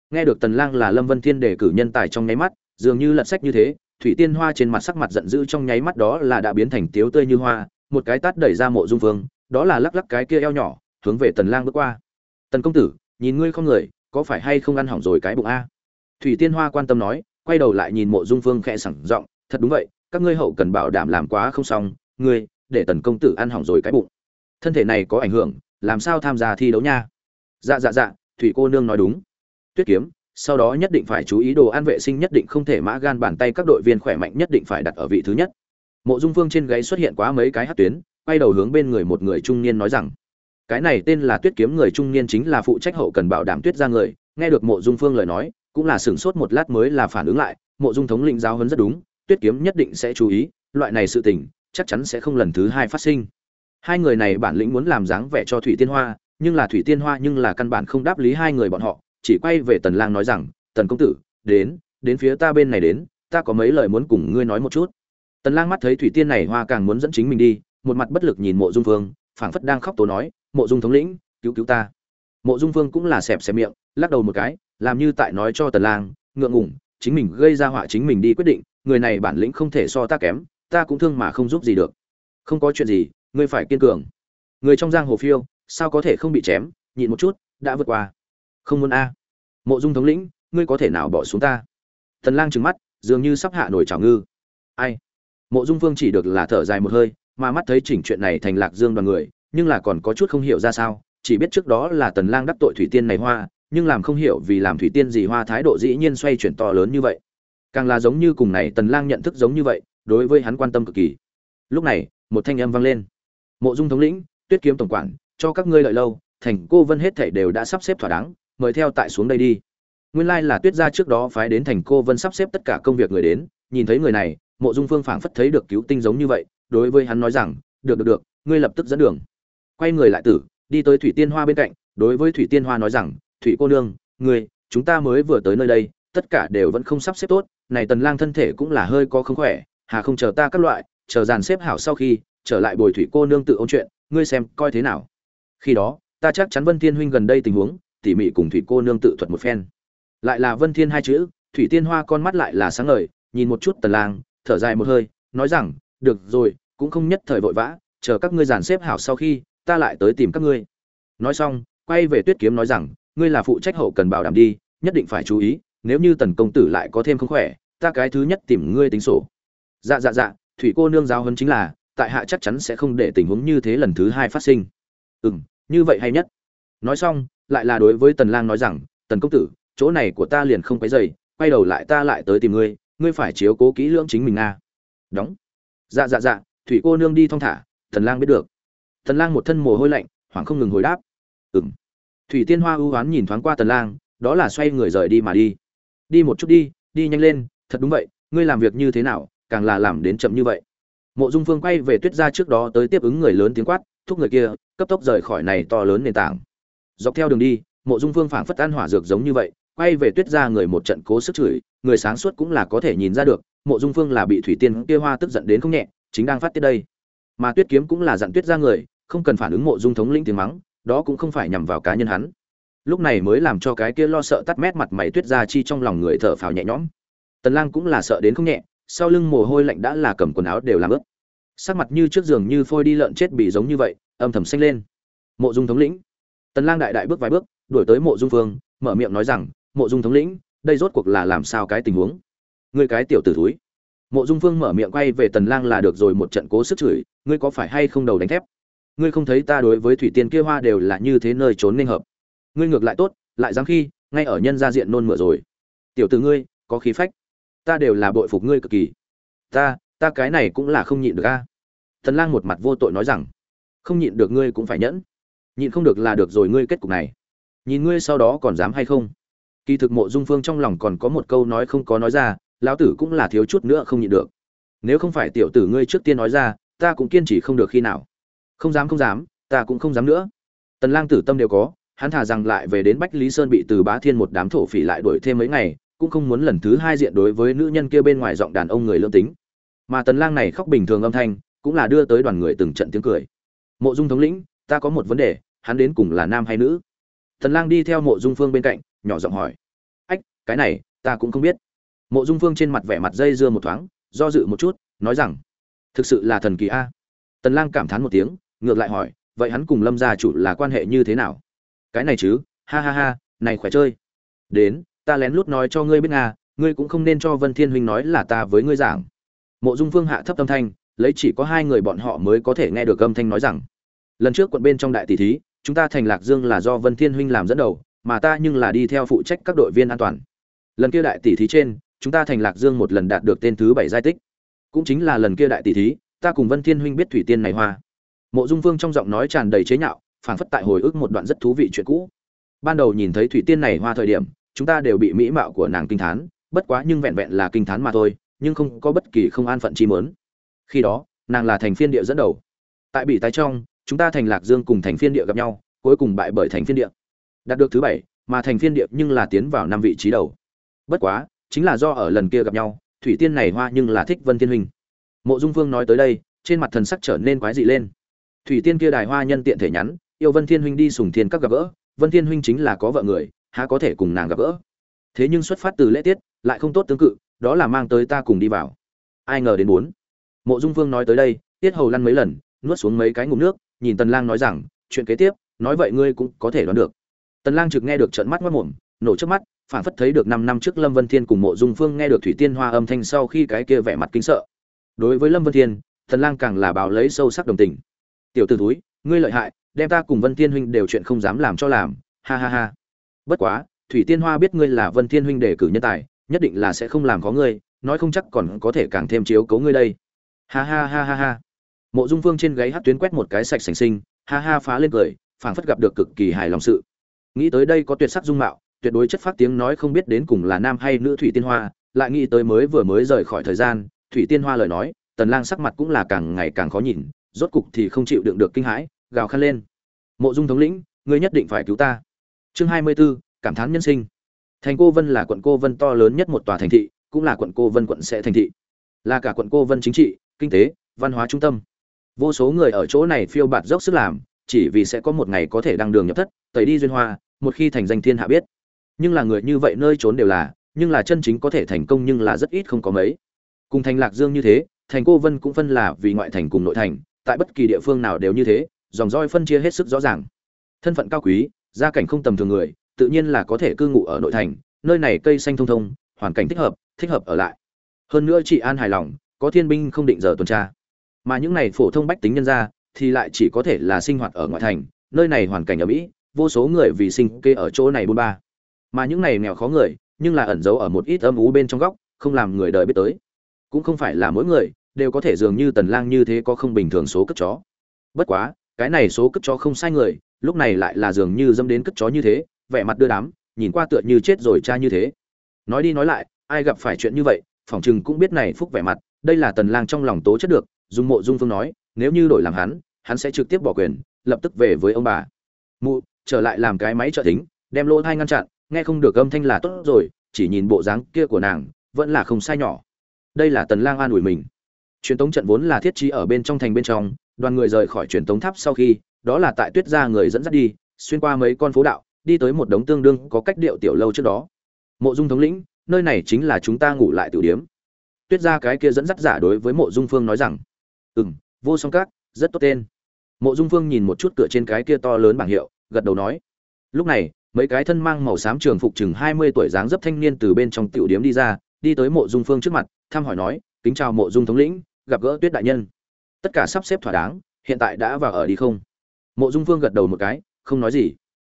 Nghe được tần lang là lâm vân thiên đề cử nhân tài trong nháy mắt dường như lật sách như thế thủy tiên hoa trên mặt sắc mặt giận dữ trong nháy mắt đó là đã biến thành tiếu tươi như hoa một cái tát đẩy ra mộ dung vương đó là lắc lắc cái kia eo nhỏ hướng về tần lang bước qua. Tần công tử nhìn ngươi không người có phải hay không ăn hỏng rồi cái bụng a? Thủy tiên hoa quan tâm nói, quay đầu lại nhìn mộ dung phương khẽ sẳng giọng, thật đúng vậy, các ngươi hậu cần bảo đảm làm quá không xong, ngươi, để tần công tử ăn hỏng rồi cái bụng. Thân thể này có ảnh hưởng, làm sao tham gia thi đấu nha? Dạ dạ dạ thủy cô nương nói đúng. Tuyết kiếm, sau đó nhất định phải chú ý đồ ăn vệ sinh nhất định không thể mã gan bàn tay các đội viên khỏe mạnh nhất định phải đặt ở vị thứ nhất. Mộ dung phương trên gáy xuất hiện quá mấy cái hát tuyến, quay đầu hướng bên người một người trung niên nói rằng cái này tên là tuyết kiếm người trung niên chính là phụ trách hậu cần bảo đảm tuyết ra người, nghe được mộ dung phương lời nói, cũng là sửng sốt một lát mới là phản ứng lại, mộ dung thống lĩnh giáo huấn rất đúng, tuyết kiếm nhất định sẽ chú ý, loại này sự tình, chắc chắn sẽ không lần thứ hai phát sinh. Hai người này bản lĩnh muốn làm dáng vẻ cho thủy tiên hoa, nhưng là thủy tiên hoa nhưng là căn bản không đáp lý hai người bọn họ, chỉ quay về tần lang nói rằng, tần công tử, đến đến phía ta bên này đến, ta có mấy lời muốn cùng ngươi nói một chút. Tần lang mắt thấy thủy tiên này hoa càng muốn dẫn chính mình đi, một mặt bất lực nhìn mộ dung phương, phảng phất đang khóc tố nói mộ dung thống lĩnh, cứu cứu ta. Mộ dung vương cũng là xẹp xẹp miệng, lắc đầu một cái, làm như tại nói cho tần lang, ngượng ngùng, chính mình gây ra họa chính mình đi quyết định, người này bản lĩnh không thể so ta kém, ta cũng thương mà không giúp gì được. Không có chuyện gì, ngươi phải kiên cường. Người trong giang hồ phiêu, sao có thể không bị chém, nhịn một chút, đã vượt qua. Không muốn a. Mộ dung thống lĩnh, ngươi có thể nào bỏ xuống ta? Tần lang trừng mắt, dường như sắp hạ nổi trào ngư. Ai? Mộ dung vương chỉ được là thở dài một hơi, mà mắt thấy chỉnh chuyện này thành lạc dương đoàn người nhưng là còn có chút không hiểu ra sao, chỉ biết trước đó là tần lang đắc tội thủy tiên này hoa, nhưng làm không hiểu vì làm thủy tiên gì hoa thái độ dĩ nhiên xoay chuyển to lớn như vậy. Càng là giống như cùng này tần lang nhận thức giống như vậy, đối với hắn quan tâm cực kỳ. Lúc này, một thanh âm vang lên. Mộ dung thống lĩnh, tuyết kiếm tổng quản, cho các ngươi lợi lâu, thành cô vân hết thảy đều đã sắp xếp thỏa đáng, mời theo tại xuống đây đi. Nguyên lai like là tuyết gia trước đó phái đến thành cô vân sắp xếp tất cả công việc người đến, nhìn thấy người này, mộ dung phương phảng phất thấy được cứu tinh giống như vậy, đối với hắn nói rằng, được được được, ngươi lập tức dẫn đường quay người lại tử, đi tới thủy tiên hoa bên cạnh, đối với thủy tiên hoa nói rằng, thủy cô nương người chúng ta mới vừa tới nơi đây, tất cả đều vẫn không sắp xếp tốt, này tần lang thân thể cũng là hơi có không khỏe, hà không chờ ta các loại, chờ dàn xếp hảo sau khi, trở lại bồi thủy cô nương tự ôn chuyện, ngươi xem coi thế nào. Khi đó, ta chắc chắn vân thiên huynh gần đây tình huống, tỉ mỉ cùng thủy cô nương tự thuật một phen. Lại là vân thiên hai chữ, thủy tiên hoa con mắt lại là sáng ngời, nhìn một chút tần lang, thở dài một hơi, nói rằng, được rồi, cũng không nhất thời vội vã, chờ các ngươi dàn xếp hảo sau khi ta lại tới tìm các ngươi. Nói xong, quay về tuyết kiếm nói rằng, ngươi là phụ trách hậu cần bảo đảm đi, nhất định phải chú ý, nếu như tần công tử lại có thêm không khỏe, ta cái thứ nhất tìm ngươi tính sổ. Dạ dạ dạ thủy cô nương giáo hơn chính là, tại hạ chắc chắn sẽ không để tình huống như thế lần thứ hai phát sinh. Ừ m như vậy hay nhất. Nói xong, lại là đối với tần lang nói rằng, tần công tử, chỗ này của ta liền không cái dày quay đầu lại ta lại tới tìm ngươi ngươi phải chiếu cố kỹ lưỡng chính mình a đóng. Dạ dạ dạ thủy cô nương đi thong thả, tần lang biết được tần lang một thân mồ hôi lạnh, hoảng không ngừng hồi đáp. Ừm. Thủy tiên hoa ưu ái nhìn thoáng qua tần lang, đó là xoay người rời đi mà đi. Đi một chút đi đi nhanh lên, thật đúng vậy, ngươi làm việc như thế nào, càng là làm đến chậm như vậy. Mộ dung phương quay về tuyết Gia trước đó tới tiếp ứng người lớn tiếng quát, thúc người kia, cấp tốc rời khỏi này to lớn nền tảng. Dọc theo đường đi, mộ dung phương phảng phất ăn hỏa dược giống như vậy, quay về tuyết Gia người một trận cố sức chửi, người sáng suốt cũng là có thể nhìn ra được, mộ dung phương là bị thủy tiên kia hoa tức giận đến không nhẹ, chính đang phát tiết đây mà tuyết kiếm cũng là dặn tuyết ra người, không cần phản ứng mộ dung thống lĩnh tiếng mắng, đó cũng không phải nhằm vào cá nhân hắn. Lúc này mới làm cho cái kia lo sợ tắt mét mặt mày tuyết ra chi trong lòng người thở phào nhẹ nhõm. Tần lang cũng là sợ đến không nhẹ, sau lưng mồ hôi lạnh đã là cầm quần áo đều làm ướt. Sắc mặt như trước giường như phôi đi lợn chết bị giống như vậy, âm thầm xanh lên. Mộ dung thống lĩnh. Tần lang đại đại bước vài bước, đuổi tới mộ dung phương, mở miệng nói rằng, mộ dung thống lĩnh, đây rốt cuộc là làm sao cái tình huống? Ngươi cái tiểu tử thúi mộ dung phương mở miệng quay về tần lang là được rồi một trận cố sức chửi, ngươi có phải hay không đầu đánh thép? Ngươi không thấy ta đối với thủy tiên kia hoa đều là như thế nơi trốn nên hợp. Ngươi ngược lại tốt, lại dám khi, ngay ở nhân gia diện nôn mửa rồi. Tiểu tử ngươi, có khí phách. Ta đều là bội phục ngươi cực kỳ. Ta ta cái này cũng là không nhịn được a. Tần lang một mặt vô tội nói rằng, không nhịn được ngươi cũng phải nhẫn. Nhịn không được là được rồi ngươi kết cục này. Nhìn ngươi sau đó còn dám hay không? Kỳ thực mộ dung phương trong lòng còn có một câu nói không có nói ra lão tử cũng là thiếu chút nữa không nhịn được. Nếu không phải tiểu tử ngươi trước tiên nói ra, ta cũng kiên trì không được khi nào. Không dám không dám, ta cũng không dám nữa. Tần lang tử tâm đều có, hắn thả rằng lại về đến bách lý sơn bị từ bá thiên một đám thổ phỉ lại đuổi thêm mấy ngày, cũng không muốn lần thứ hai diện đối với nữ nhân kia bên ngoài giọng đàn ông người lương tính. Mà tần lang này khóc bình thường âm thanh, cũng là đưa tới đoàn người từng trận tiếng cười. Mộ dung thống lĩnh, ta có một vấn đề, hắn đến cùng là nam hay nữ? Tần lang đi theo mộ dung phương bên cạnh, nhỏ giọng hỏi. Ách, cái này, ta cũng không biết mộ dung phương trên mặt vẻ mặt dây dưa một thoáng, do dự một chút, nói rằng, thực sự là thần kỳ a. Tần lang cảm thán một tiếng, ngược lại hỏi, vậy hắn cùng lâm gia chủ là quan hệ như thế nào? Cái này chứ, ha ha ha, này khỏe chơi. Đến, ta lén lút nói cho ngươi biết nga, ngươi cũng không nên cho vân thiên huynh nói là ta với ngươi giảng. Mộ dung phương hạ thấp âm thanh, lấy chỉ có hai người bọn họ mới có thể nghe được âm thanh nói rằng, lần trước quận bên trong đại tỷ thí, chúng ta thành lạc dương là do vân thiên huynh làm dẫn đầu, mà ta nhưng là đi theo phụ trách các đội viên an toàn. Lần kia đại tỷ thí trên chúng ta thành lạc dương một lần đạt được tên thứ bảy giai tích. Cũng chính là lần kia đại tỷ thí, ta cùng vân thiên huynh biết thủy tiên này hoa. Mộ dung vương trong giọng nói tràn đầy chế nhạo, phảng phất tại hồi ức một đoạn rất thú vị chuyện cũ. Ban đầu nhìn thấy thủy tiên này hoa thời điểm, chúng ta đều bị mỹ mạo của nàng kinh thán, bất quá nhưng vẹn vẹn là kinh thán mà thôi, nhưng không có bất kỳ không an phận chi mớn. Khi đó, nàng là thành phiên địa dẫn đầu. Tại bị tái trong, chúng ta thành lạc dương cùng thành phiên địa gặp nhau, cuối cùng bại bởi thành phiên địa. Đạt được thứ bảy, mà thành phiên địa nhưng là tiến vào năm vị trí đầu. Bất quá chính là do ở lần kia gặp nhau, thủy tiên này hoa nhưng là thích vân thiên huynh. Mộ dung vương nói tới đây, trên mặt thần sắc trở nên quái dị lên. Thủy tiên kia đài hoa nhân tiện thể nhắn, yêu vân thiên huynh đi sùng thiên các gặp gỡ, vân thiên huynh chính là có vợ người, há có thể cùng nàng gặp gỡ? Thế nhưng xuất phát từ lễ tiết, lại không tốt tương cự, đó là mang tới ta cùng đi vào. Ai ngờ đến bốn. Mộ dung vương nói tới đây, tiết hầu lăn mấy lần, nuốt xuống mấy cái ngụm nước, nhìn tần lang nói rằng, chuyện kế tiếp, nói vậy ngươi cũng có thể đoán được. Tần lang trực nghe được trợn mắt mắt mồm, nổ trước mắt phản phất thấy được 5 năm trước lâm vân thiên cùng mộ dung phương nghe được thủy tiên hoa âm thanh sau khi cái kia vẻ mặt kinh sợ. Đối với lâm vân thiên, Thần lang càng là báo lấy sâu sắc đồng tình. Tiểu tử túi ngươi lợi hại, đem ta cùng vân thiên huynh đều chuyện không dám làm cho làm. Ha ha ha. Bất quá, thủy tiên hoa biết ngươi là vân thiên huynh để cử nhân tài, nhất định là sẽ không làm có ngươi, nói không chắc còn có thể càng thêm chiếu cố ngươi đây. Ha ha ha ha ha. Mộ dung phương trên gáy hát tuyến quét một cái sạch sành sinh, ha ha phá lên cười, phảng phất gặp được cực kỳ hài lòng sự. Nghĩ tới đây có tuyệt sắc dung mạo tuyệt đối chất phát tiếng nói không biết đến cùng là nam hay nữ thủy tiên hoa lại nghĩ tới mới vừa mới rời khỏi thời gian thủy tiên hoa lời nói tần lang sắc mặt cũng là càng ngày càng khó nhìn rốt cục thì không chịu đựng được kinh hãi gào khăn lên. Mộ dung thống lĩnh ngươi nhất định phải cứu ta. Chương 24, cảm thán nhân sinh. Thành cô vân là quận cô vân to lớn nhất một tòa thành thị cũng là quận cô vân quận sẽ thành thị. Là cả quận cô vân chính trị kinh tế văn hóa trung tâm. Vô số người ở chỗ này phiêu bạt dốc sức làm chỉ vì sẽ có một ngày có thể đăng đường nhập thất tẩy đi duyên hoa một khi thành danh thiên hạ biết nhưng là người như vậy nơi trốn đều là, nhưng là chân chính có thể thành công nhưng là rất ít không có mấy. Cùng thành lạc dương như thế, thành cô vân cũng phân là vì ngoại thành cùng nội thành, tại bất kỳ địa phương nào đều như thế, dòng roi phân chia hết sức rõ ràng. Thân phận cao quý, gia cảnh không tầm thường người, tự nhiên là có thể cư ngụ ở nội thành, nơi này cây xanh thông thông, hoàn cảnh thích hợp thích hợp ở lại. Hơn nữa chị an hài lòng, có thiên binh không định giờ tuần tra. Mà những này phổ thông bách tính nhân ra thì lại chỉ có thể là sinh hoạt ở ngoại thành, nơi này hoàn cảnh ở mỹ vô số người vì sinh kê ở chỗ này bôn ba mà những này nghèo khó người, nhưng là ẩn giấu ở một ít âm ú bên trong góc, không làm người đời biết tới. Cũng không phải là mỗi người đều có thể dường như tần lang như thế có không bình thường số cất chó. Bất quá, cái này số cất chó không sai người, lúc này lại là dường như dâm đến cất chó như thế, vẻ mặt đưa đám, nhìn qua tựa như chết rồi cha như thế. Nói đi nói lại, ai gặp phải chuyện như vậy phỏng chừng cũng biết này phúc vẻ mặt, đây là tần lang trong lòng tố chất được dung mộ dung phương nói, nếu như đổi làm hắn hắn sẽ trực tiếp bỏ quyền, lập tức về với ông bà. Mụ, trở lại làm cái máy trợ tính đem lỗ thai ngăn chặn nghe không được âm thanh là tốt rồi, chỉ nhìn bộ dáng kia của nàng, vẫn là không sai nhỏ. Đây là tần lang an ủi mình. Truyền tống trận vốn là thiết trí ở bên trong thành bên trong, đoàn người rời khỏi truyền tống tháp sau khi, đó là tại tuyết gia người dẫn dắt đi, xuyên qua mấy con phố đạo, đi tới một đống tương đương có cách điệu tiểu lâu trước đó. Mộ dung thống lĩnh, nơi này chính là chúng ta ngủ lại tiểu điếm tuyết gia cái kia dẫn dắt giả đối với mộ dung phương nói rằng, ừm, vô song các, rất tốt tên. Mộ dung phương nhìn một chút cửa trên cái kia to lớn bảng hiệu, gật đầu nói. Lúc này mấy cái thân mang màu xám trường phục chừng hai mươi tuổi dáng dấp thanh niên từ bên trong tiểu điếm đi ra, đi tới mộ dung phương trước mặt, thăm hỏi nói, kính chào mộ dung thống lĩnh, gặp gỡ tuyết đại nhân. Tất cả sắp xếp thỏa đáng, hiện tại đã vào ở đi không? Mộ dung phương gật đầu một cái, không nói gì.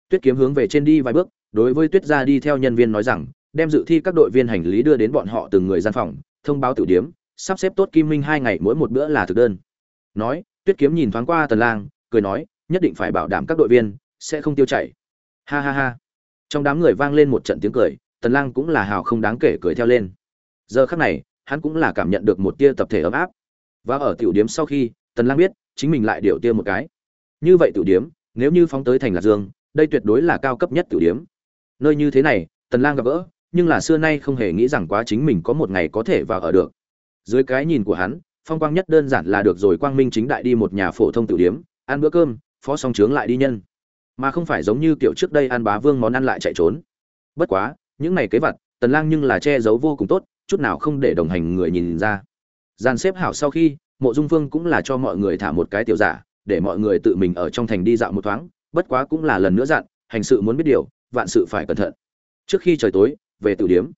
Tuyết kiếm hướng về trên đi vài bước, đối với tuyết gia đi theo nhân viên nói rằng, đem dự thi các đội viên hành lý đưa đến bọn họ từng người gian phòng, thông báo tiểu điếm, sắp xếp tốt kim minh hai ngày, mỗi một bữa là thực đơn. Nói, tuyết kiếm nhìn thoáng qua tần lang, cười nói, nhất định phải bảo đảm các đội viên sẽ không tiêu chảy ha ha ha. Trong đám người vang lên một trận tiếng cười, tần lang cũng là hào không đáng kể cười theo lên. Giờ khắc này, hắn cũng là cảm nhận được một tia tập thể ấm áp. Và ở tiểu điếm sau khi, tần lang biết, chính mình lại điều tia một cái. Như vậy tiểu điếm, nếu như phóng tới thành lạc dương, đây tuyệt đối là cao cấp nhất tiểu điếm. Nơi như thế này, tần lang gặp gỡ, nhưng là xưa nay không hề nghĩ rằng quá chính mình có một ngày có thể vào ở được. Dưới cái nhìn của hắn, phong quang nhất đơn giản là được rồi quang minh chính đại đi một nhà phổ thông tiểu điếm, ăn bữa cơm, phó song trướng lại đi nhân mà không phải giống như kiểu trước đây ăn bá vương món ăn lại chạy trốn. Bất quá, những này kế vật tần lang nhưng là che giấu vô cùng tốt, chút nào không để đồng hành người nhìn ra. Gian xếp hảo sau khi, mộ dung vương cũng là cho mọi người thả một cái tiểu giả, để mọi người tự mình ở trong thành đi dạo một thoáng, bất quá cũng là lần nữa dặn, hành sự muốn biết điều, vạn sự phải cẩn thận. Trước khi trời tối, về tiểu điếm.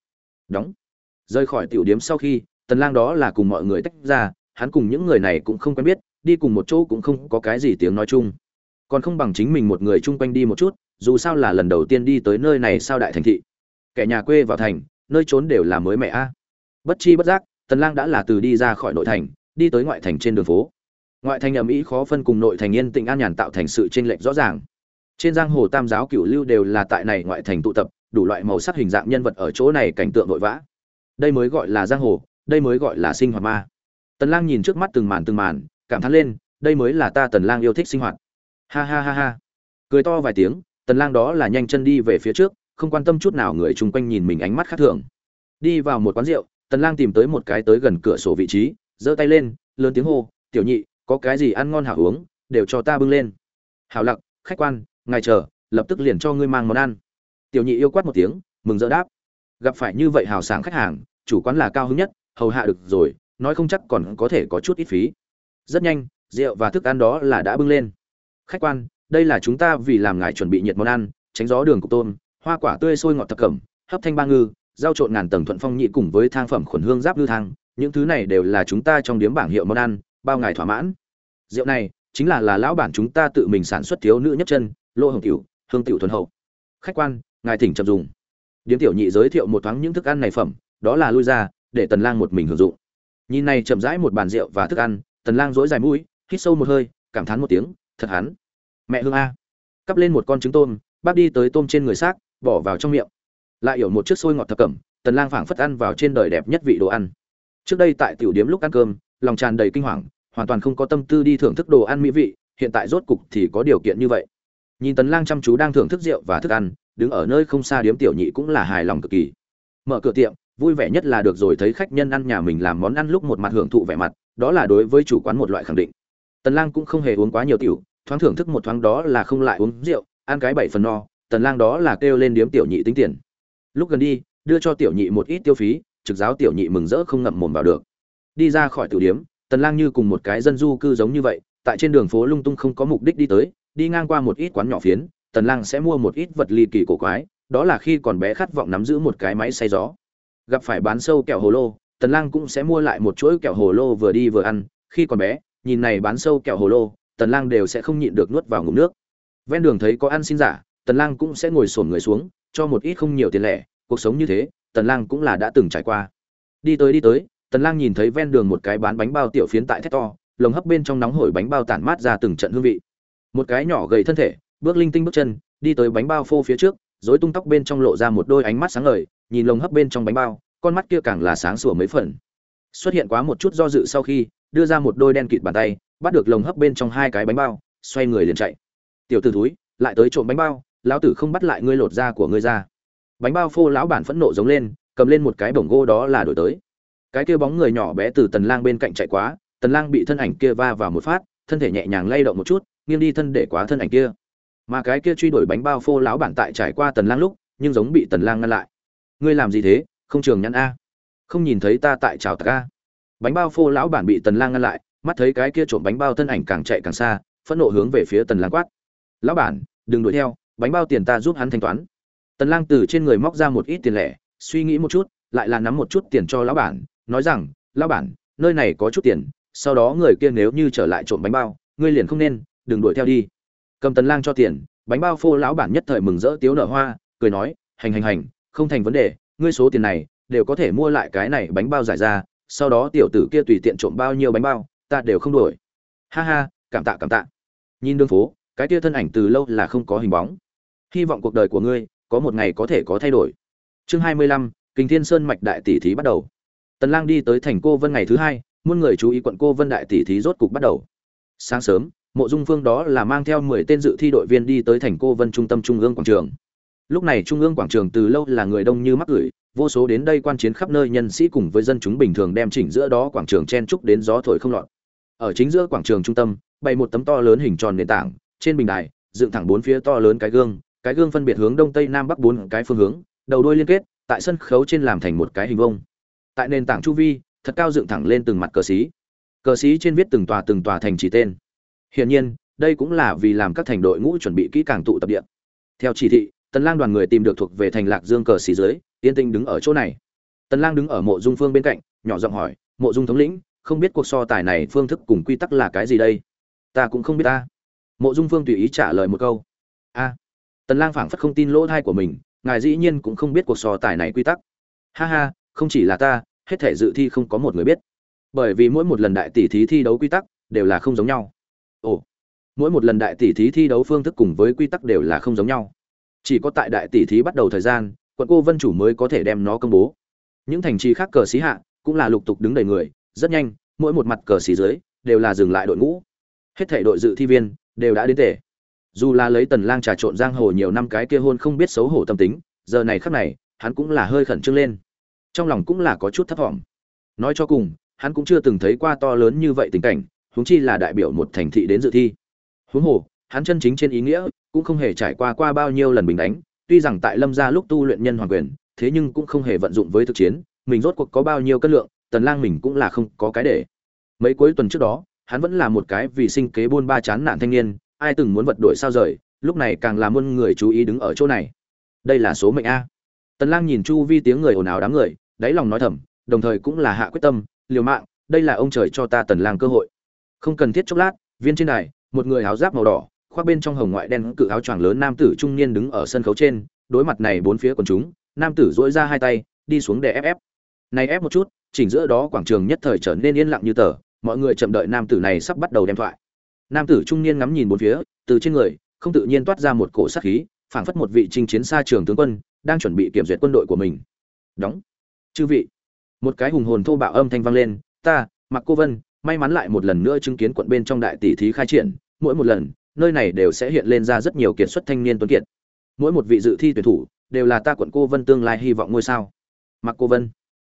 Đóng. Rời khỏi tiểu điếm sau khi, tần lang đó là cùng mọi người tách ra, hắn cùng những người này cũng không quen biết, đi cùng một chỗ cũng không có cái gì tiếng nói chung còn không bằng chính mình một người chung quanh đi một chút, dù sao là lần đầu tiên đi tới nơi này sao đại thành thị. Kẻ nhà quê vào thành, nơi trốn đều là mới mẹ a. Bất chi bất giác, tần lang đã là từ đi ra khỏi nội thành, đi tới ngoại thành trên đường phố. Ngoại thành ẩm ý khó phân cùng nội thành yên tĩnh an nhàn tạo thành sự chênh lệch rõ ràng. Trên giang hồ tam giáo cửu lưu đều là tại này ngoại thành tụ tập, đủ loại màu sắc hình dạng nhân vật ở chỗ này cảnh tượng vội vã. Đây mới gọi là giang hồ, đây mới gọi là sinh hoạt ma. Tần lang nhìn trước mắt từng màn từng màn, cảm thán lên, đây mới là ta tần lang yêu thích sinh hoạt ha ha ha ha. Cười to vài tiếng, tần lang đó là nhanh chân đi về phía trước, không quan tâm chút nào người chung quanh nhìn mình ánh mắt khác thường. Đi vào một quán rượu, tần lang tìm tới một cái tới gần cửa sổ vị trí, giơ tay lên, lớn tiếng hô, tiểu nhị, có cái gì ăn ngon hảo uống, đều cho ta bưng lên. Hảo lặc, khách quan, ngài chờ, lập tức liền cho ngươi mang món ăn. Tiểu nhị yêu quát một tiếng, mừng rỡ đáp, gặp phải như vậy hào sảng khách hàng, chủ quán là cao hứng nhất, hầu hạ được rồi, nói không chắc còn có thể có chút ít phí. Rất nhanh, rượu và thức ăn đó là đã bưng lên khách quan, đây là chúng ta vì làm ngài chuẩn bị nhiệt món ăn, tránh gió đường cục tôm, hoa quả tươi sôi ngọt thập cẩm, hấp thanh ba ngư, rau trộn ngàn tầng thuận phong nhị cùng với thang phẩm khuẩn hương giáp lưu thang, những thứ này đều là chúng ta trong điếm bảng hiệu món ăn, bao ngài thỏa mãn. Rượu này chính là là lão bản chúng ta tự mình sản xuất thiếu nữ nhất chân, lô hồng tiểu, hương tiểu thuần hậu. Khách quan, ngài thỉnh chậm dùng. Điếm tiểu nhị giới thiệu một thoáng những thức ăn này phẩm, đó là lui ra, để tần lang một mình hưởng dụng. Nhìn này chậm rãi một bàn rượu và thức ăn, tần lang dỗi dài mũi, hít sâu một hơi, cảm thán một tiếng thật hắn. Mẹ hương a. Cắp lên một con trứng tôm, bác đi tới tôm trên người xác, bỏ vào trong miệng. Lại hiểu một chiếc xôi ngọt thập cẩm, tần lang phảng phất ăn vào trên đời đẹp nhất vị đồ ăn. Trước đây tại tiểu điếm lúc ăn cơm, lòng tràn đầy kinh hoàng, hoàn toàn không có tâm tư đi thưởng thức đồ ăn mỹ vị, hiện tại rốt cục thì có điều kiện như vậy. Nhìn tần lang chăm chú đang thưởng thức rượu và thức ăn, đứng ở nơi không xa điếm tiểu nhị cũng là hài lòng cực kỳ. Mở cửa tiệm, vui vẻ nhất là được rồi thấy khách nhân ăn nhà mình làm món ăn lúc một mặt hưởng thụ vẻ mặt, đó là đối với chủ quán một loại khẳng định tần lang cũng không hề uống quá nhiều tiểu, thoáng thưởng thức một thoáng đó là không lại uống rượu, ăn cái bảy phần no, tần lang đó là kêu lên điếm tiểu nhị tính tiền. Lúc gần đi, đưa cho tiểu nhị một ít tiêu phí, trực giáo tiểu nhị mừng rỡ không ngậm mồm vào được. Đi ra khỏi tiểu điếm, tần lang như cùng một cái dân du cư giống như vậy, tại trên đường phố lung tung không có mục đích đi tới, đi ngang qua một ít quán nhỏ phiến, tần lang sẽ mua một ít vật ly kỳ cổ quái, đó là khi còn bé khát vọng nắm giữ một cái máy xay gió. Gặp phải bán sâu kẹo hồ lô, tần lang cũng sẽ mua lại một chuỗi kẹo hồ lô vừa đi vừa ăn, khi còn bé nhìn này bán sâu kẹo hồ lô, tần lang đều sẽ không nhịn được nuốt vào ngụm nước. Ven đường thấy có ăn xin giả, tần lang cũng sẽ ngồi xổm người xuống, cho một ít không nhiều tiền lẻ, cuộc sống như thế, tần lang cũng là đã từng trải qua. Đi tới đi tới, tần lang nhìn thấy ven đường một cái bán bánh bao tiểu phiến tại thét to, lồng hấp bên trong nóng hổi bánh bao tản mát ra từng trận hương vị. Một cái nhỏ gầy thân thể, bước linh tinh bước chân, đi tới bánh bao phô phía trước, rối tung tóc bên trong lộ ra một đôi ánh mắt sáng ngời, nhìn lồng hấp bên trong bánh bao, con mắt kia càng là sáng sủa mấy phần. Xuất hiện quá một chút do dự sau khi đưa ra một đôi đen kịt bàn tay, bắt được lồng hấp bên trong hai cái bánh bao, xoay người liền chạy. Tiểu t ử túi lại tới trộm bánh bao, lão tử không bắt lại ngươi lột da của ngươi ra. Bánh bao phô lão bản phẫn nộ giống lên, cầm lên một cái bổng gô đó là đổi tới. Cái kia bóng người nhỏ bé từ tần lang bên cạnh chạy quá, tần lang bị thân ảnh kia va vào một phát, thân thể nhẹ nhàng lay động một chút, nghiêng đi thân để quá thân ảnh kia. Mà cái kia truy đuổi bánh bao phô lão bản tại trải qua tần lang lúc, nhưng giống bị tần lang ngăn lại. Ngươi làm gì thế? Không trường nhăn a. Không nhìn thấy ta tại chào tạc a bánh bao phô lão bản bị tần lang ngăn lại, mắt thấy cái kia trộm bánh bao thân ảnh càng chạy càng xa, phẫn nộ hướng về phía tần lang quát. Lão bản, đừng đuổi theo, bánh bao tiền ta giúp hắn thanh toán. Tần lang từ trên người móc ra một ít tiền lẻ, suy nghĩ một chút, lại là nắm một chút tiền cho lão bản, nói rằng, lão bản, nơi này có chút tiền, sau đó người kia nếu như trở lại trộm bánh bao, ngươi liền không nên, đừng đuổi theo đi. Cầm tần lang cho tiền, bánh bao phô lão bản nhất thời mừng rỡ tiếu nở hoa, cười nói, hành hành hành, không thành vấn đề, ngươi số tiền này đều có thể mua lại cái này bánh bao giải ra sau đó tiểu tử kia tùy tiện trộm bao nhiêu bánh bao, ta đều không đuổi ha ha, cảm tạ cảm tạ. Nhìn đường phố, cái kia thân ảnh từ lâu là không có hình bóng. Hy vọng cuộc đời của ngươi có một ngày có thể có thay đổi. Chương hai mươi lăm kinh thiên sơn mạch đại tỷ thí bắt đầu. Tần lang đi tới thành cô vân ngày thứ hai, muôn người chú ý quận cô vân đại tỷ thí rốt cục bắt đầu. Sáng sớm, mộ dung phương đó là mang theo 10 tên dự thi đội viên đi tới thành cô vân trung tâm trung ương quảng trường lúc này trung ương quảng trường từ lâu là người đông như mắc gửi, vô số đến đây quan chiến khắp nơi nhân sĩ cùng với dân chúng bình thường đem chỉnh giữa đó quảng trường chen trúc đến gió thổi không lọt. Ở chính giữa quảng trường trung tâm, bày một tấm to lớn hình tròn nền tảng, trên bình đài, dựng thẳng bốn phía to lớn cái gương cái gương phân biệt hướng đông tây nam bắc bốn cái phương hướng, đầu đuôi liên kết, tại sân khấu trên làm thành một cái hình vông tại nền tảng chu vi, thật cao dựng thẳng lên từng mặt cờ xí. Cờ xí trên viết từng tòa từng tòa thành chỉ tên. Hiển nhiên, đây cũng là vì làm các thành đội ngũ chuẩn bị kỹ càng tụ tập điện theo chỉ thị tần lang đoàn người tìm được thuộc về thành lạc dương cờ xì dưới, yên tinh đứng ở chỗ này. Tần lang đứng ở mộ dung phương bên cạnh, nhỏ giọng hỏi, mộ dung thống lĩnh, không biết cuộc so tài này phương thức cùng quy tắc là cái gì đây? Ta cũng không biết ta. Mộ dung phương tùy ý trả lời một câu, a. Tần lang phảng phất không tin lỗ thai của mình, ngài dĩ nhiên cũng không biết cuộc so tài này quy tắc. Ha ha, không chỉ là ta, hết thể dự thi không có một người biết. Bởi vì mỗi một lần đại tỷ thí thi đấu quy tắc đều là không giống nhau. Ồ, mỗi một lần đại tỷ thí thi đấu phương thức cùng với quy tắc đều là không giống nhau chỉ có tại đại tỷ thí bắt đầu thời gian, quận cô vân chủ mới có thể đem nó công bố. Những thành trì khác cờ xí hạ cũng là lục tục đứng đầy người, rất nhanh, mỗi một mặt cờ xí dưới đều là dừng lại đội ngũ. Hết thể đội dự thi viên đều đã đến tể dù là lấy tần lang trà trộn giang hồ nhiều năm cái kia hôn không biết xấu hổ tâm tính, giờ này khắc này, hắn cũng là hơi khẩn trương lên. Trong lòng cũng là có chút thấp vọng. nói cho cùng, hắn cũng chưa từng thấy qua to lớn như vậy tình cảnh, huống chi là đại biểu một thành thị đến dự thi. Huống hồ, hắn chân chính trên ý nghĩa cũng không hề trải qua qua bao nhiêu lần bình đánh tuy rằng tại lâm gia lúc tu luyện nhân hoàn quyền thế nhưng cũng không hề vận dụng với thực chiến mình rốt cuộc có bao nhiêu cân lượng tần lang mình cũng là không có cái để. Mấy cuối tuần trước đó hắn vẫn là một cái vì sinh kế buôn ba chán nạn thanh niên ai từng muốn vật đổi sao rời lúc này càng là muôn người chú ý đứng ở chỗ này. Đây là số mệnh a. Tần lang nhìn chu vi tiếng người ồn ào đám người đáy lòng nói thầm đồng thời cũng là hạ quyết tâm liều mạng đây là ông trời cho ta tần lang cơ hội. Không cần thiết chốc lát viên trên này, một người áo giáp màu đỏ khoác bên trong hồng ngoại đen cự áo choàng lớn nam tử trung niên đứng ở sân khấu trên, đối mặt này bốn phía quần chúng, nam tử duỗi ra hai tay, đi xuống để ép ép. Này ép một chút, chỉnh giữa đó quảng trường nhất thời trở nên yên lặng như tờ, mọi người chậm đợi nam tử này sắp bắt đầu đem thoại. Nam tử trung niên ngắm nhìn bốn phía, từ trên người, không tự nhiên toát ra một cổ sát khí, phảng phất một vị chinh chiến xa trường tướng quân, đang chuẩn bị kiểm duyệt quân đội của mình. Đóng. Chư vị. Một cái hùng hồn thô bạo âm thanh vang lên, ta mặc cô vân, may mắn lại một lần nữa chứng kiến quận bên trong đại tỷ thí khai triển, mỗi một lần nơi này đều sẽ hiện lên ra rất nhiều kiệt xuất thanh niên tuấn kiệt. Mỗi một vị dự thi tuyển thủ đều là ta quận cô vân tương lai hy vọng ngôi sao. Mặc cô vân,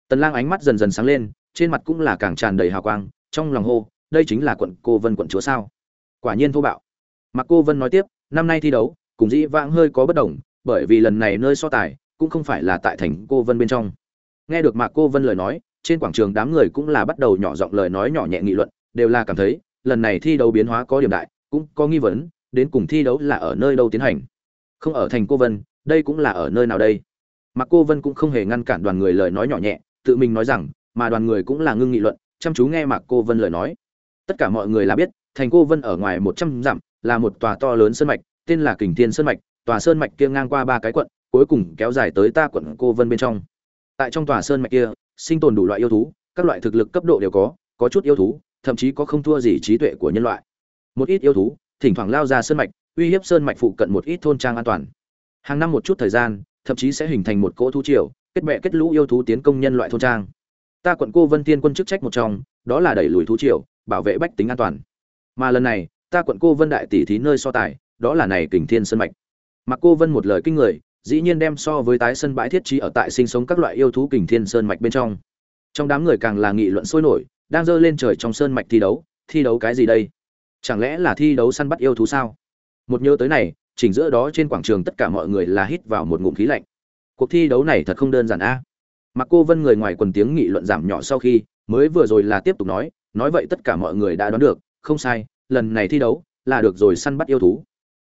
tần lang ánh mắt dần dần sáng lên, trên mặt cũng là càng tràn đầy hào quang, trong lòng hô, đây chính là quận cô vân quận chúa sao? Quả nhiên thô bạo. Mặc cô vân nói tiếp, năm nay thi đấu, cùng dĩ vãng hơi có bất đồng, bởi vì lần này nơi so tài cũng không phải là tại thành cô vân bên trong. Nghe được mạc cô vân lời nói, trên quảng trường đám người cũng là bắt đầu nhỏ giọng lời nói nhỏ nhẹ nghị luận, đều là cảm thấy, lần này thi đấu biến hóa có điểm đại cũng có nghi vấn, đến cùng thi đấu là ở nơi đâu tiến hành? Không ở thành cô vân, đây cũng là ở nơi nào đây? Mà cô vân cũng không hề ngăn cản đoàn người lời nói nhỏ nhẹ, tự mình nói rằng, mà đoàn người cũng là ngưng nghị luận, chăm chú nghe mạc cô vân lời nói. Tất cả mọi người là biết, thành cô vân ở ngoài một trăm dặm, là một tòa to lớn sơn mạch, tên là kình thiên sơn mạch, tòa sơn mạch kia ngang qua ba cái quận, cuối cùng kéo dài tới ta quận cô vân bên trong. Tại trong tòa sơn mạch kia, sinh tồn đủ loại yêu thú, các loại thực lực cấp độ đều có có chút yêu thú, thậm chí có không thua gì trí tuệ của nhân loại một ít yêu thú, thỉnh thoảng lao ra sơn mạch, uy hiếp sơn mạch phụ cận một ít thôn trang an toàn. Hàng năm một chút thời gian, thậm chí sẽ hình thành một cỗ thú triều, kết bè kết lũ yêu thú tiến công nhân loại thôn trang. Ta quận cô vân tiên quân chức trách một trong, đó là đẩy lùi thú triều, bảo vệ bách tính an toàn. Mà lần này, ta quận cô vân đại tỷ thí nơi so tài, đó là này kình thiên sơn mạch. Mặc cô vân một lời kinh người, dĩ nhiên đem so với tái sân bãi thiết trí ở tại sinh sống các loại yêu thú kình thiên sơn mạch bên trong. Trong đám người càng là nghị luận sôi nổi, đang dơ lên trời trong sơn mạch thi đấu thi đấu cái gì đây? Chẳng lẽ là thi đấu săn bắt yêu thú sao? Một nhớ tới này, chỉnh giữa đó trên quảng trường tất cả mọi người là hít vào một ngụm khí lạnh. Cuộc thi đấu này thật không đơn giản a. À? mặc cô vân người ngoài quần tiếng nghị luận giảm nhỏ sau khi, mới vừa rồi là tiếp tục nói nói vậy tất cả mọi người đã đoán được, không sai, lần này thi đấu là được rồi săn bắt yêu thú.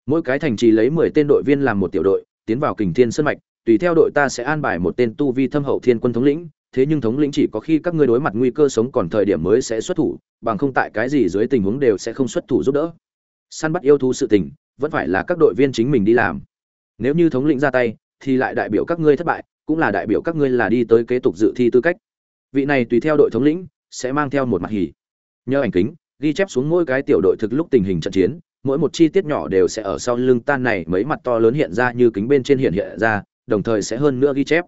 Mỗi cái thành trì lấy mười tên đội viên làm một tiểu đội, tiến vào kình thiên sơn mạch, tùy theo đội ta sẽ an bài một tên tu vi thâm hậu thiên quân thống lĩnh thế nhưng thống lĩnh chỉ có khi các ngươi đối mặt nguy cơ sống còn thời điểm mới sẽ xuất thủ, bằng không tại cái gì dưới tình huống đều sẽ không xuất thủ giúp đỡ. Săn bắt yêu thú sự tình, vẫn phải là các đội viên chính mình đi làm. Nếu như thống lĩnh ra tay, thì lại đại biểu các ngươi thất bại, cũng là đại biểu các ngươi là đi tới kế tục dự thi tư cách. Vị này tùy theo đội thống lĩnh, sẽ mang theo một mặt hỉ. Nhờ ảnh kính, ghi chép xuống mỗi cái tiểu đội thực lúc tình hình trận chiến, mỗi một chi tiết nhỏ đều sẽ ở sau lưng tan này mấy mặt to lớn hiện ra như kính bên trên hiện hiện ra, đồng thời sẽ hơn nữa ghi chép.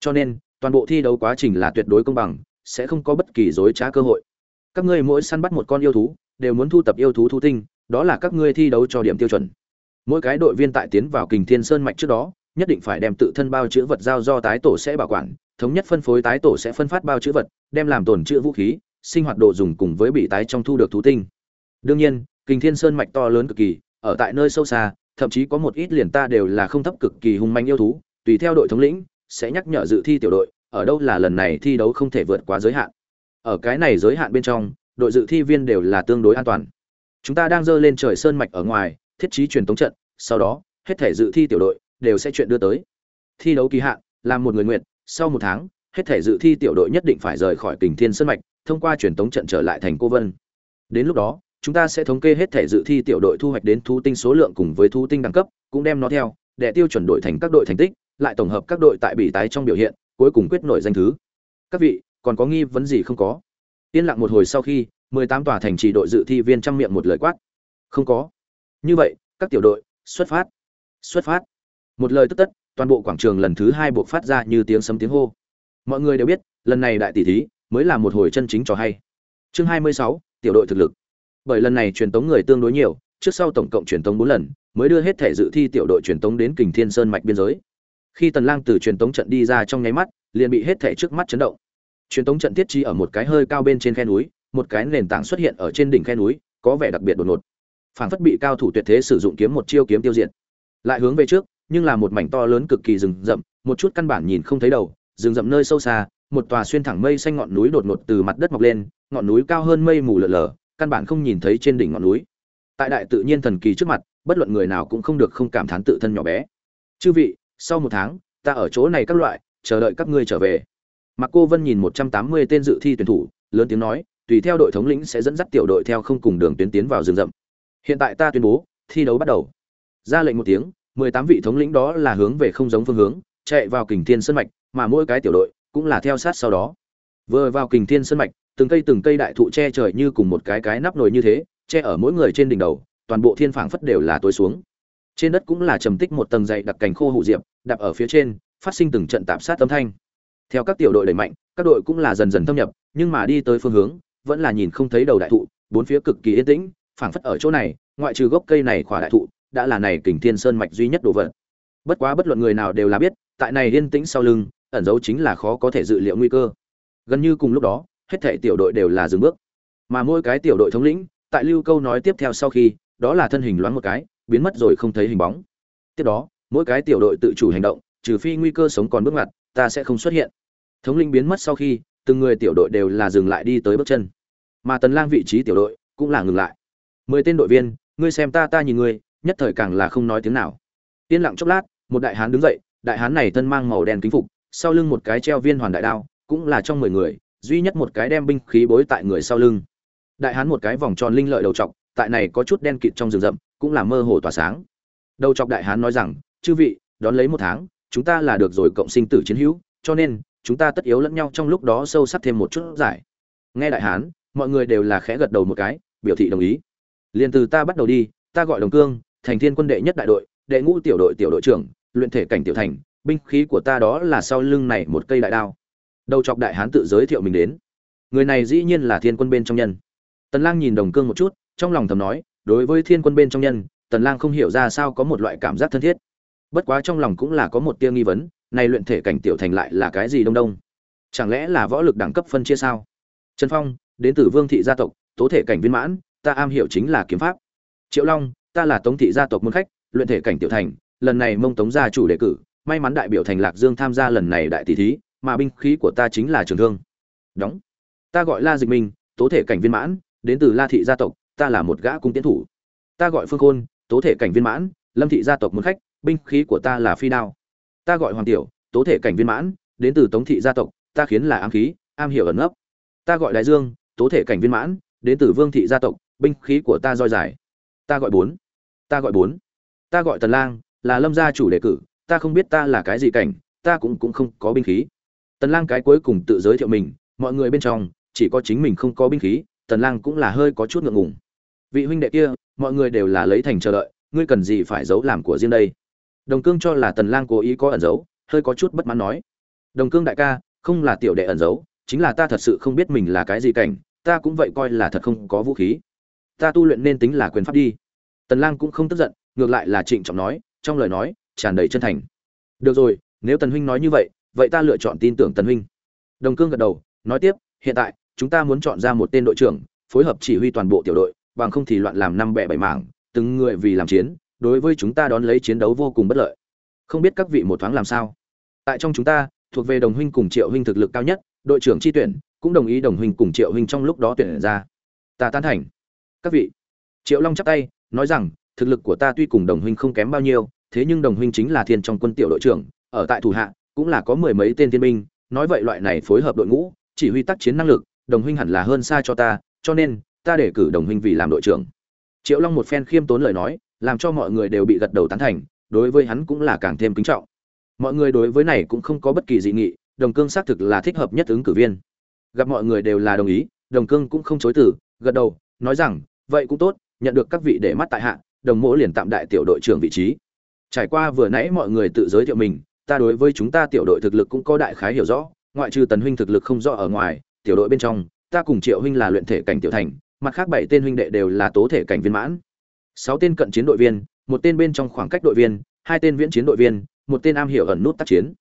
Cho nên toàn bộ thi đấu quá trình là tuyệt đối công bằng, sẽ không có bất kỳ dối trá cơ hội. Các ngươi mỗi săn bắt một con yêu thú, đều muốn thu tập yêu thú thú tinh, đó là các ngươi thi đấu cho điểm tiêu chuẩn. Mỗi cái đội viên tại tiến vào kình thiên sơn mạch trước đó, nhất định phải đem tự thân bao chữ vật giao do tái tổ sẽ bảo quản, thống nhất phân phối tái tổ sẽ phân phát bao chữ vật, đem làm tồn chữ vũ khí, sinh hoạt đồ dùng cùng với bị tái trong thu được thú tinh. Đương nhiên, kình thiên sơn mạch to lớn cực kỳ, ở tại nơi sâu xa, thậm chí có một ít liền ta đều là không thấp cực kỳ hung manh yêu thú, tùy theo đội thống lĩnh sẽ nhắc nhở dự thi tiểu đội, ở đâu là lần này thi đấu không thể vượt quá giới hạn. Ở cái này giới hạn bên trong, đội dự thi viên đều là tương đối an toàn. Chúng ta đang dơ lên trời sơn mạch ở ngoài, thiết trí truyền tống trận, sau đó, hết thể dự thi tiểu đội đều sẽ chuyện đưa tới. Thi đấu kỳ hạn, là một người nguyện, sau một tháng, hết thể dự thi tiểu đội nhất định phải rời khỏi kình thiên sơn mạch, thông qua truyền tống trận trở lại thành cô vân. Đến lúc đó, chúng ta sẽ thống kê hết thể dự thi tiểu đội thu hoạch đến thu tinh số lượng cùng với thu tinh đẳng cấp, cũng đem nó theo, để tiêu chuẩn đội thành các đội thành tích lại tổng hợp các đội tại bị tái trong biểu hiện, cuối cùng quyết nổi danh thứ. Các vị, còn có nghi vấn gì không có? Yên lặng một hồi sau khi, mười tám tòa thành trì đội dự thi viên trăm miệng một lời quát. Không có. Như vậy, các tiểu đội, xuất phát. Xuất phát. Một lời tức tất, toàn bộ quảng trường lần thứ hai buộc phát ra như tiếng sấm tiếng hô. Mọi người đều biết, lần này đại tỷ thí, mới là một hồi chân chính trò hay. Chương hai mươi sáu, tiểu đội thực lực. Bởi lần này truyền tống người tương đối nhiều, trước sau tổng cộng truyền tống bốn lần, mới đưa hết thể dự thi tiểu đội truyền tống đến kình thiên sơn mạch biên giới khi tần lang từ truyền tống trận đi ra trong nháy mắt liền bị hết thảy trước mắt chấn động. Truyền tống trận thiết trí ở một cái hơi cao bên trên khe núi một cái nền tảng xuất hiện ở trên đỉnh khe núi có vẻ đặc biệt đột ngột. Phảng phất bị cao thủ tuyệt thế sử dụng kiếm một chiêu kiếm tiêu diệt. Lại hướng về trước nhưng là một mảnh to lớn cực kỳ rừng rậm một chút căn bản nhìn không thấy đầu rừng rậm nơi sâu xa một tòa xuyên thẳng mây xanh ngọn núi đột ngột từ mặt đất mọc lên ngọn núi cao hơn mây mù lờ lờ, căn bản không nhìn thấy trên đỉnh ngọn núi. Tại đại tự nhiên thần kỳ trước mặt bất luận người nào cũng không được không cảm thán tự thân nhỏ bé. Chư vị sau một tháng ta ở chỗ này các loại chờ đợi các ngươi trở về Mạc Cô Vân nhìn 180 tên dự thi tuyển thủ, lớn tiếng nói, tùy theo đội thống lĩnh sẽ dẫn dắt tiểu đội theo không cùng đường tuyến tiến vào rừng rậm. Hiện tại ta tuyên bố, thi đấu bắt đầu. Ra lệnh một tiếng, 18 vị thống lĩnh đó là hướng về không giống phương hướng, chạy vào Kình Thiên Sơn mạch, mà mỗi cái tiểu đội cũng là theo sát sau đó. Vừa vào Kình Thiên Sơn mạch, từng cây từng cây đại thụ che trời như cùng một cái cái nắp nồi như thế, che ở mỗi người trên đỉnh đầu, toàn bộ thiên phảng phất đều là tối xuống. Trên đất cũng là trầm tích một tầng dày đặc cành khô hụ diệp, đạp ở phía trên, phát sinh từng trận tạp sát âm thanh. Theo các tiểu đội đẩy mạnh, các đội cũng là dần dần thâm nhập, nhưng mà đi tới phương hướng, vẫn là nhìn không thấy đầu đại thụ, bốn phía cực kỳ yên tĩnh, phảng phất ở chỗ này, ngoại trừ gốc cây này khỏa đại thụ, đã là này Kình Thiên Sơn mạch duy nhất đồ vật. Bất quá bất luận người nào đều là biết, tại này yên tĩnh sau lưng, ẩn dấu chính là khó có thể dự liệu nguy cơ. Gần như cùng lúc đó, hết thảy tiểu đội đều là dừng bước. Mà mỗi cái tiểu đội thống lĩnh, tại lưu câu nói tiếp theo sau khi, đó là thân hình loáng một cái, biến mất rồi không thấy hình bóng. Tiếp đó, mỗi cái tiểu đội tự chủ hành động, trừ phi nguy cơ sống còn bước ngoặt, ta sẽ không xuất hiện. Thống linh biến mất sau khi, từng người tiểu đội đều là dừng lại đi tới bước chân. Mà Tần Lang vị trí tiểu đội cũng là ngừng lại. Mười tên đội viên, ngươi xem ta ta nhìn ngươi, nhất thời càng là không nói tiếng nào. yên lặng chốc lát, một đại hán đứng dậy, đại hán này thân mang màu đen kính phục, sau lưng một cái treo viên hoàn đại đao, cũng là trong mười người, duy nhất một cái đem binh khí bối tại người sau lưng. Đại hán một cái vòng tròn linh lợi đầu trọc, tại này có chút đen kịt trong rừng rậm, cũng là mơ hồ tỏa sáng. Đầu trọc đại hán nói rằng, chư vị, đón lấy một tháng, chúng ta là được rồi cộng sinh tử chiến hữu, cho nên chúng ta tất yếu lẫn nhau trong lúc đó sâu sắc thêm một chút giải. Nghe đại hán, mọi người đều là khẽ gật đầu một cái, biểu thị đồng ý. Liên từ ta bắt đầu đi, ta gọi Đồng Cương, thành thiên quân đệ nhất đại đội, đệ ngũ tiểu đội tiểu đội trưởng, luyện thể cảnh tiểu thành, binh khí của ta đó là sau lưng này một cây đại đao đầu chọc đại hán tự giới thiệu mình đến người này dĩ nhiên là thiên quân bên trong nhân tần lang nhìn đồng cương một chút trong lòng thầm nói đối với thiên quân bên trong nhân, tần lang không hiểu ra sao có một loại cảm giác thân thiết. Bất quá trong lòng cũng là có một tia nghi vấn, này luyện thể cảnh tiểu thành lại là cái gì đông đông? Chẳng lẽ là võ lực đẳng cấp phân chia sao? Trần phong, đến từ vương thị gia tộc, tố thể cảnh viên mãn, ta am hiểu chính là kiếm pháp. Triệu long, ta là tống thị gia tộc môn khách, luyện thể cảnh tiểu thành, lần này mông tống gia chủ đề cử, may mắn đại biểu thành lạc dương tham gia lần này đại tỷ thí, mà binh khí của ta chính là trường thương. Đóng. Ta gọi la dịch minh, tố thể cảnh viên mãn, đến từ la thị gia tộc ta là một gã cung tiến thủ. Ta gọi phương khôn, tố thể cảnh viên mãn, lâm thị gia tộc muốn khách, binh khí của ta là phi đao. Ta gọi hoàng tiểu, tố thể cảnh viên mãn, đến từ tống thị gia tộc, ta khiến là ám khí, am hiểu ẩn nấp. Ta gọi đại dương, tố thể cảnh viên mãn, đến từ vương thị gia tộc, binh khí của ta roi dài. Ta gọi bốn, ta gọi bốn. Ta gọi tần lang, là lâm gia chủ đề cử, ta không biết ta là cái gì cảnh, ta cũng cũng không có binh khí. Tần lang cái cuối cùng tự giới thiệu mình, mọi người bên trong, chỉ có chính mình không có binh khí, tần lang cũng là hơi có chút ngượng ngùng vị huynh đệ kia, mọi người đều là lấy thành chờ đợi, ngươi cần gì phải giấu làm của riêng đây? Đồng cương cho là tần lang cố ý có ẩn giấu, hơi có chút bất mãn nói. Đồng cương đại ca, không là tiểu đệ ẩn giấu, chính là ta thật sự không biết mình là cái gì cảnh, ta cũng vậy coi là thật không có vũ khí. Ta tu luyện nên tính là quyền pháp đi. Tần lang cũng không tức giận, ngược lại là trịnh trọng nói, trong lời nói, tràn đầy chân thành. Được rồi, nếu tần huynh nói như vậy vậy ta lựa chọn tin tưởng tần huynh. Đồng cương gật đầu, nói tiếp, hiện tại, chúng ta muốn chọn ra một tên đội trưởng, phối hợp chỉ huy toàn bộ tiểu đội bằng không thì loạn làm năm bẻ bảy mảng, từng người vì làm chiến, đối với chúng ta đón lấy chiến đấu vô cùng bất lợi. Không biết các vị một thoáng làm sao? Tại trong chúng ta, thuộc về đồng huynh cùng triệu huynh thực lực cao nhất, đội trưởng chi tuyển cũng đồng ý đồng huynh cùng triệu huynh trong lúc đó tuyển ra. Ta tán thành. Các vị. Triệu long chắp tay, nói rằng, thực lực của ta tuy cùng đồng huynh không kém bao nhiêu, thế nhưng đồng huynh chính là thiên trong quân tiểu đội trưởng, ở tại thủ hạ, cũng là có mười mấy tên thiên binh, nói vậy loại này phối hợp đội ngũ, chỉ huy tác chiến năng lực, đồng huynh hẳn là hơn xa cho ta, cho nên ta để cử đồng huynh vì làm đội trưởng. Triệu long một phen khiêm tốn lời nói, làm cho mọi người đều bị gật đầu tán thành, đối với hắn cũng là càng thêm kính trọng. Mọi người đối với này cũng không có bất kỳ dị nghị, đồng cương xác thực là thích hợp nhất ứng cử viên. Gặp mọi người đều là đồng ý, đồng cương cũng không chối từ, gật đầu, nói rằng, vậy cũng tốt, nhận được các vị để mắt tại hạ, đồng mỗ liền tạm đại tiểu đội trưởng vị trí. Trải qua vừa nãy mọi người tự giới thiệu mình, ta đối với chúng ta tiểu đội thực lực cũng có đại khái hiểu rõ, ngoại trừ tần huynh thực lực không rõ ở ngoài, tiểu đội bên trong, ta cùng triệu huynh là luyện thể cảnh tiểu thành mặt khác bảy tên huynh đệ đều là tố thể cảnh viên mãn. Sáu tên cận chiến đội viên, một tên bên trong khoảng cách đội viên, hai tên viễn chiến đội viên, một tên am hiểu ẩn nút tác chiến.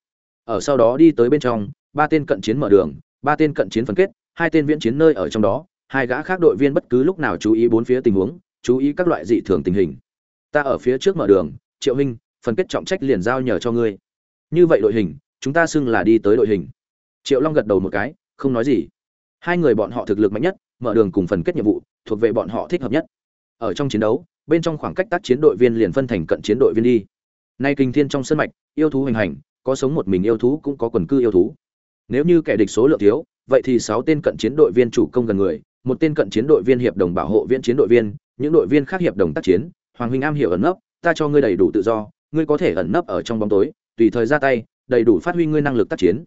Ở sau đó đi tới bên trong, ba tên cận chiến mở đường, ba tên cận chiến phân kết, hai tên viễn chiến nơi ở trong đó, hai gã khác đội viên bất cứ lúc nào chú ý bốn phía tình huống, chú ý các loại dị thường tình hình. Ta ở phía trước mở đường, triệu huynh phần kết trọng trách liền giao nhờ cho ngươi. Như vậy đội hình, chúng ta xưng là đi tới đội hình. Triệu long gật đầu một cái, không nói gì. Hai người bọn họ thực lực mạnh nhất mở đường cùng phần kết nhiệm vụ, thuộc về bọn họ thích hợp nhất. Ở trong chiến đấu, bên trong khoảng cách tác chiến đội viên liền phân thành cận chiến đội viên đi. Nay kinh thiên trong sân mạch, yêu thú hành hành, có sống một mình yêu thú cũng có quần cư yêu thú. Nếu như kẻ địch số lượng thiếu, vậy thì sáu tên cận chiến đội viên chủ công gần người, một tên cận chiến đội viên hiệp đồng bảo hộ viên chiến đội viên, những đội viên khác hiệp đồng tác chiến. Hoàng huynh am hiểu ẩn nấp, ta cho ngươi đầy đủ tự do, ngươi có thể ẩn nấp ở trong bóng tối, tùy thời ra tay, đầy đủ phát huy ngươi năng lực tác chiến.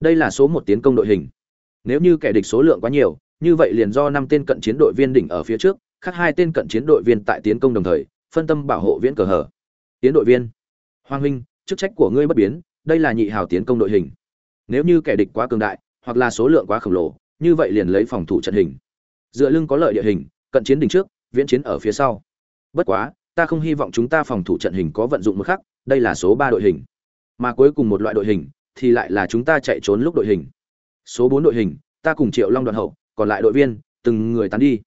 Đây là số một tiến công đội hình. Nếu như kẻ địch số lượng quá nhiều như vậy liền do năm tên cận chiến đội viên đỉnh ở phía trước, khác hai tên cận chiến đội viên tại tiến công đồng thời, phân tâm bảo hộ viễn cờ hở. Tiến đội viên. Hoàng huynh, chức trách của ngươi bất biến, đây là nhị hào tiến công đội hình. Nếu như kẻ địch quá cường đại, hoặc là số lượng quá khổng lồ, như vậy liền lấy phòng thủ trận hình. Dựa lưng có lợi địa hình, cận chiến đỉnh trước, viễn chiến ở phía sau. Bất quá, ta không hy vọng chúng ta phòng thủ trận hình có vận dụng một khắc, đây là số ba đội hình. Mà cuối cùng một loại đội hình, thì lại là chúng ta chạy trốn lúc đội hình. Số bốn đội hình, ta cùng triệu long đoàn hậu còn lại đội viên, từng người tán đi.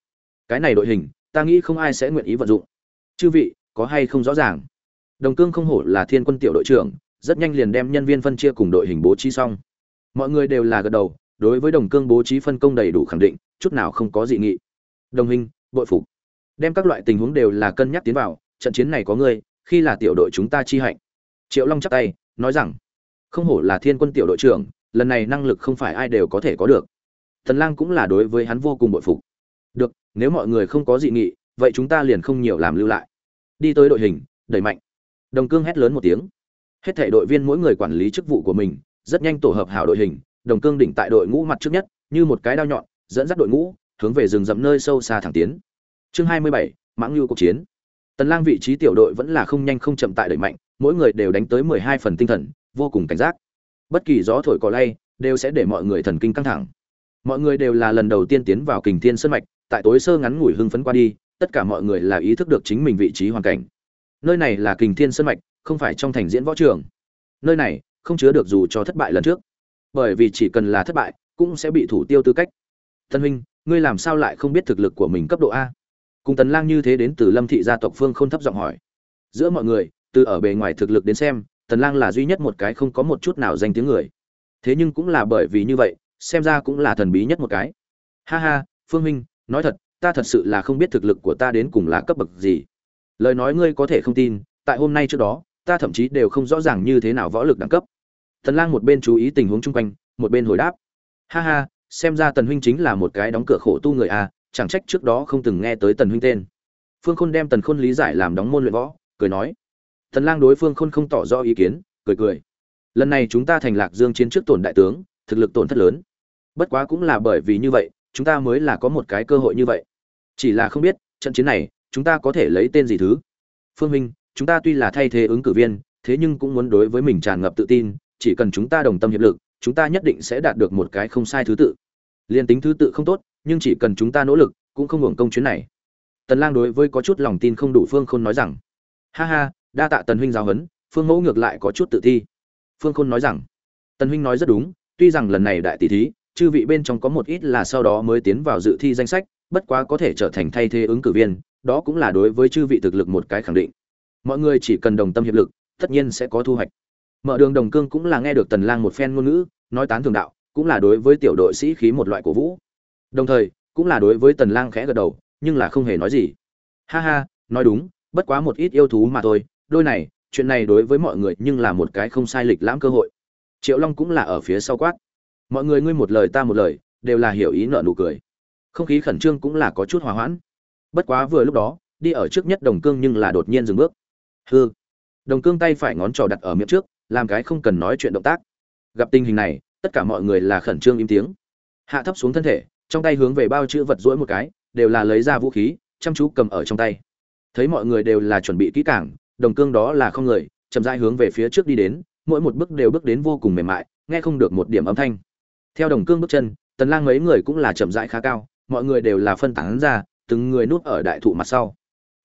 Cái này đội hình, ta nghĩ không ai sẽ nguyện ý vận dụng. Chư vị, có hay không rõ ràng? Đồng cương không hổ là thiên quân tiểu đội trưởng, rất nhanh liền đem nhân viên phân chia cùng đội hình bố trí xong. Mọi người đều là gật đầu, đối với đồng cương bố trí phân công đầy đủ khẳng định, chút nào không có dị nghị. Đồng hình bội phục. Đem các loại tình huống đều là cân nhắc tiến vào, trận chiến này có ngươi, khi là tiểu đội chúng ta chi hạnh. Triệu long chắp tay, nói rằng, không hổ là thiên quân tiểu đội trưởng, lần này năng lực không phải ai đều có thể có được thần lang cũng là đối với hắn vô cùng bội phục. Được nếu mọi người không có dị nghị vậy chúng ta liền không nhiều làm lưu lại. Đi tới đội hình đẩy mạnh. Đồng cương hét lớn một tiếng. Hết thảy đội viên mỗi người quản lý chức vụ của mình rất nhanh tổ hợp hảo đội hình đồng cương đỉnh tại đội ngũ mặt trước nhất như một cái đao nhọn dẫn dắt đội ngũ hướng về rừng rậm nơi sâu xa thẳng tiến. Chương 27, mãng lưu cuộc chiến. Tần lang vị trí tiểu đội vẫn là không nhanh không chậm tại đẩy mạnh mỗi người đều đánh tới 12 phần tinh thần vô cùng cảnh giác. Bất kỳ gió thổi cỏ lay đều sẽ để mọi người thần kinh căng thẳng mọi người đều là lần đầu tiên tiến vào kình thiên sơn mạch, tại tối sơ ngắn ngủi hưng phấn qua đi, tất cả mọi người là ý thức được chính mình vị trí hoàn cảnh. Nơi này là kình thiên sơn mạch, không phải trong thành diễn võ trường. Nơi này không chứa được dù cho thất bại lần trước, bởi vì chỉ cần là thất bại cũng sẽ bị thủ tiêu tư cách. Tân huynh, ngươi làm sao lại không biết thực lực của mình cấp độ a? Cùng tần lang như thế đến từ lâm thị gia tộc phương không thấp giọng hỏi. Giữa mọi người, từ ở bề ngoài thực lực đến xem, tần lang là duy nhất một cái không có một chút nào danh tiếng người. Thế nhưng cũng là bởi vì như vậy xem ra cũng là thần bí nhất một cái. Ha ha, phương huynh nói thật, ta thật sự là không biết thực lực của ta đến cùng là cấp bậc gì. Lời nói ngươi có thể không tin, tại hôm nay trước đó, ta thậm chí đều không rõ ràng như thế nào võ lực đẳng cấp. Tần lang một bên chú ý tình huống chung quanh, một bên hồi đáp. Ha ha, xem ra tần huynh chính là một cái đóng cửa khổ tu người a chẳng trách trước đó không từng nghe tới tần huynh tên. Phương khôn đem tần khôn lý giải làm đóng môn luyện võ, cười nói. Tần lang đối phương khôn không tỏ rõ ý kiến, cười cười. Lần này chúng ta thành lạc dương chiến trước tổn đại tướng, thực lực tổn thất lớn bất quá cũng là bởi vì như vậy, chúng ta mới là có một cái cơ hội như vậy. Chỉ là không biết, trận chiến này, chúng ta có thể lấy tên gì thứ? Phương minh, chúng ta tuy là thay thế ứng cử viên, thế nhưng cũng muốn đối với mình tràn ngập tự tin, chỉ cần chúng ta đồng tâm hiệp lực, chúng ta nhất định sẽ đạt được một cái không sai thứ tự. Liên tính thứ tự không tốt, nhưng chỉ cần chúng ta nỗ lực, cũng không hưởng công chuyến này. Tần lang đối với có chút lòng tin không đủ phương khôn nói rằng, ha ha, đa tạ tần huynh giáo huấn, phương mẫu ngược lại có chút tự thi. Phương khôn nói rằng, tần huynh nói rất đúng, tuy rằng lần này đại tỷ thí chư vị bên trong có một ít là sau đó mới tiến vào dự thi danh sách, bất quá có thể trở thành thay thế ứng cử viên, đó cũng là đối với chư vị thực lực một cái khẳng định. Mọi người chỉ cần đồng tâm hiệp lực, tất nhiên sẽ có thu hoạch. Mở đường đồng cương cũng là nghe được tần lang một phen ngôn ngữ, nói tán thường đạo, cũng là đối với tiểu đội sĩ khí một loại cổ vũ. Đồng thời, cũng là đối với tần lang khẽ gật đầu, nhưng là không hề nói gì. Ha ha, nói đúng, bất quá một ít yêu thú mà thôi, đôi này, chuyện này đối với mọi người nhưng là một cái không sai lịch lãm cơ hội. Triệu long cũng là ở phía sau quát mọi người ngươi một lời ta một lời, đều là hiểu ý nợ nụ cười. Không khí khẩn trương cũng là có chút hòa hoãn. Bất quá vừa lúc đó, đi ở trước nhất đồng cương nhưng là đột nhiên dừng bước. Hư đồng cương tay phải ngón trỏ đặt ở miệng trước, làm cái không cần nói chuyện động tác. Gặp tình hình này, tất cả mọi người là khẩn trương im tiếng. Hạ thấp xuống thân thể, trong tay hướng về bao chữ vật rỗi một cái, đều là lấy ra vũ khí, chăm chú cầm ở trong tay. Thấy mọi người đều là chuẩn bị kỹ cảng đồng cương đó là không người, chậm rãi hướng về phía trước đi đến, mỗi một bước đều bước đến vô cùng mềm mại, nghe không được một điểm âm thanh theo đồng cương bước chân, tần lang mấy người cũng là chậm rãi khá cao, mọi người đều là phân tán ra, từng người núp ở đại thụ mặt sau.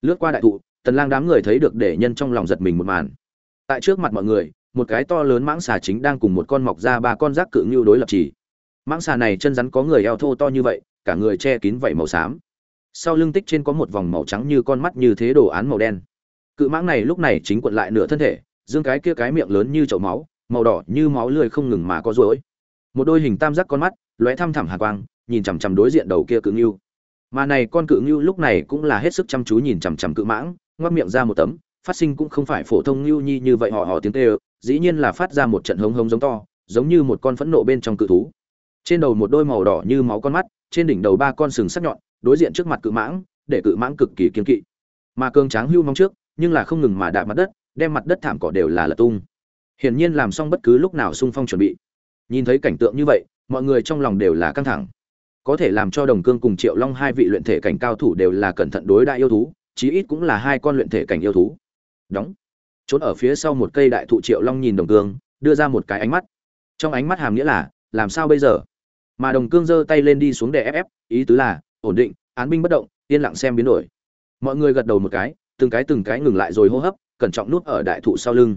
Lướt qua đại thụ, tần lang đám người thấy được để nhân trong lòng giật mình một màn. Tại trước mặt mọi người, một cái to lớn mãng xà chính đang cùng một con mọc ra ba con rác cự như đối lập chỉ mãng xà này chân rắn có người eo thô to như vậy, cả người che kín vảy màu xám. Sau lưng tích trên có một vòng màu trắng như con mắt như thế đồ án màu đen. Cự mãng này lúc này chính quật lại nửa thân thể, dương cái kia cái miệng lớn như chậu máu, màu đỏ như máu lười không ngừng mà có rối một đôi hình tam giác con mắt, lóe thăm thẳm hàn quang, nhìn chằm chằm đối diện đầu kia cự ngưu. Mà này con cự ngưu lúc này cũng là hết sức chăm chú nhìn chằm chằm cự mãng, ngoác miệng ra một tấm, phát sinh cũng không phải phổ thông ngưu nhi như vậy họ họ tiếng tê dĩ nhiên là phát ra một trận hống hống giống to, giống như một con phẫn nộ bên trong cự thú. Trên đầu một đôi màu đỏ như máu con mắt, trên đỉnh đầu ba con sừng sắc nhọn, đối diện trước mặt cự mãng, để cự mãng cực kỳ kiên kỵ. Mà cường tráng hưu mong trước, nhưng là không ngừng mà đạp mặt đất, đem mặt đất thảm cỏ đều là lật tung. Hiển nhiên làm xong bất cứ lúc nào xung phong chuẩn bị nhìn thấy cảnh tượng như vậy, mọi người trong lòng đều là căng thẳng. Có thể làm cho đồng cương cùng triệu long hai vị luyện thể cảnh cao thủ đều là cẩn thận đối đại yêu thú, chí ít cũng là hai con luyện thể cảnh yêu thú. Đóng. Trốn ở phía sau một cây đại thụ triệu long nhìn đồng cương, đưa ra một cái ánh mắt. Trong ánh mắt hàm nghĩa là, làm sao bây giờ? Mà đồng cương giơ tay lên đi xuống để ép ép, ý tứ là, ổn định, án binh bất động, yên lặng xem biến đổi. Mọi người gật đầu một cái, từng cái từng cái ngừng lại rồi hô hấp, cẩn trọng nút ở đại thụ sau lưng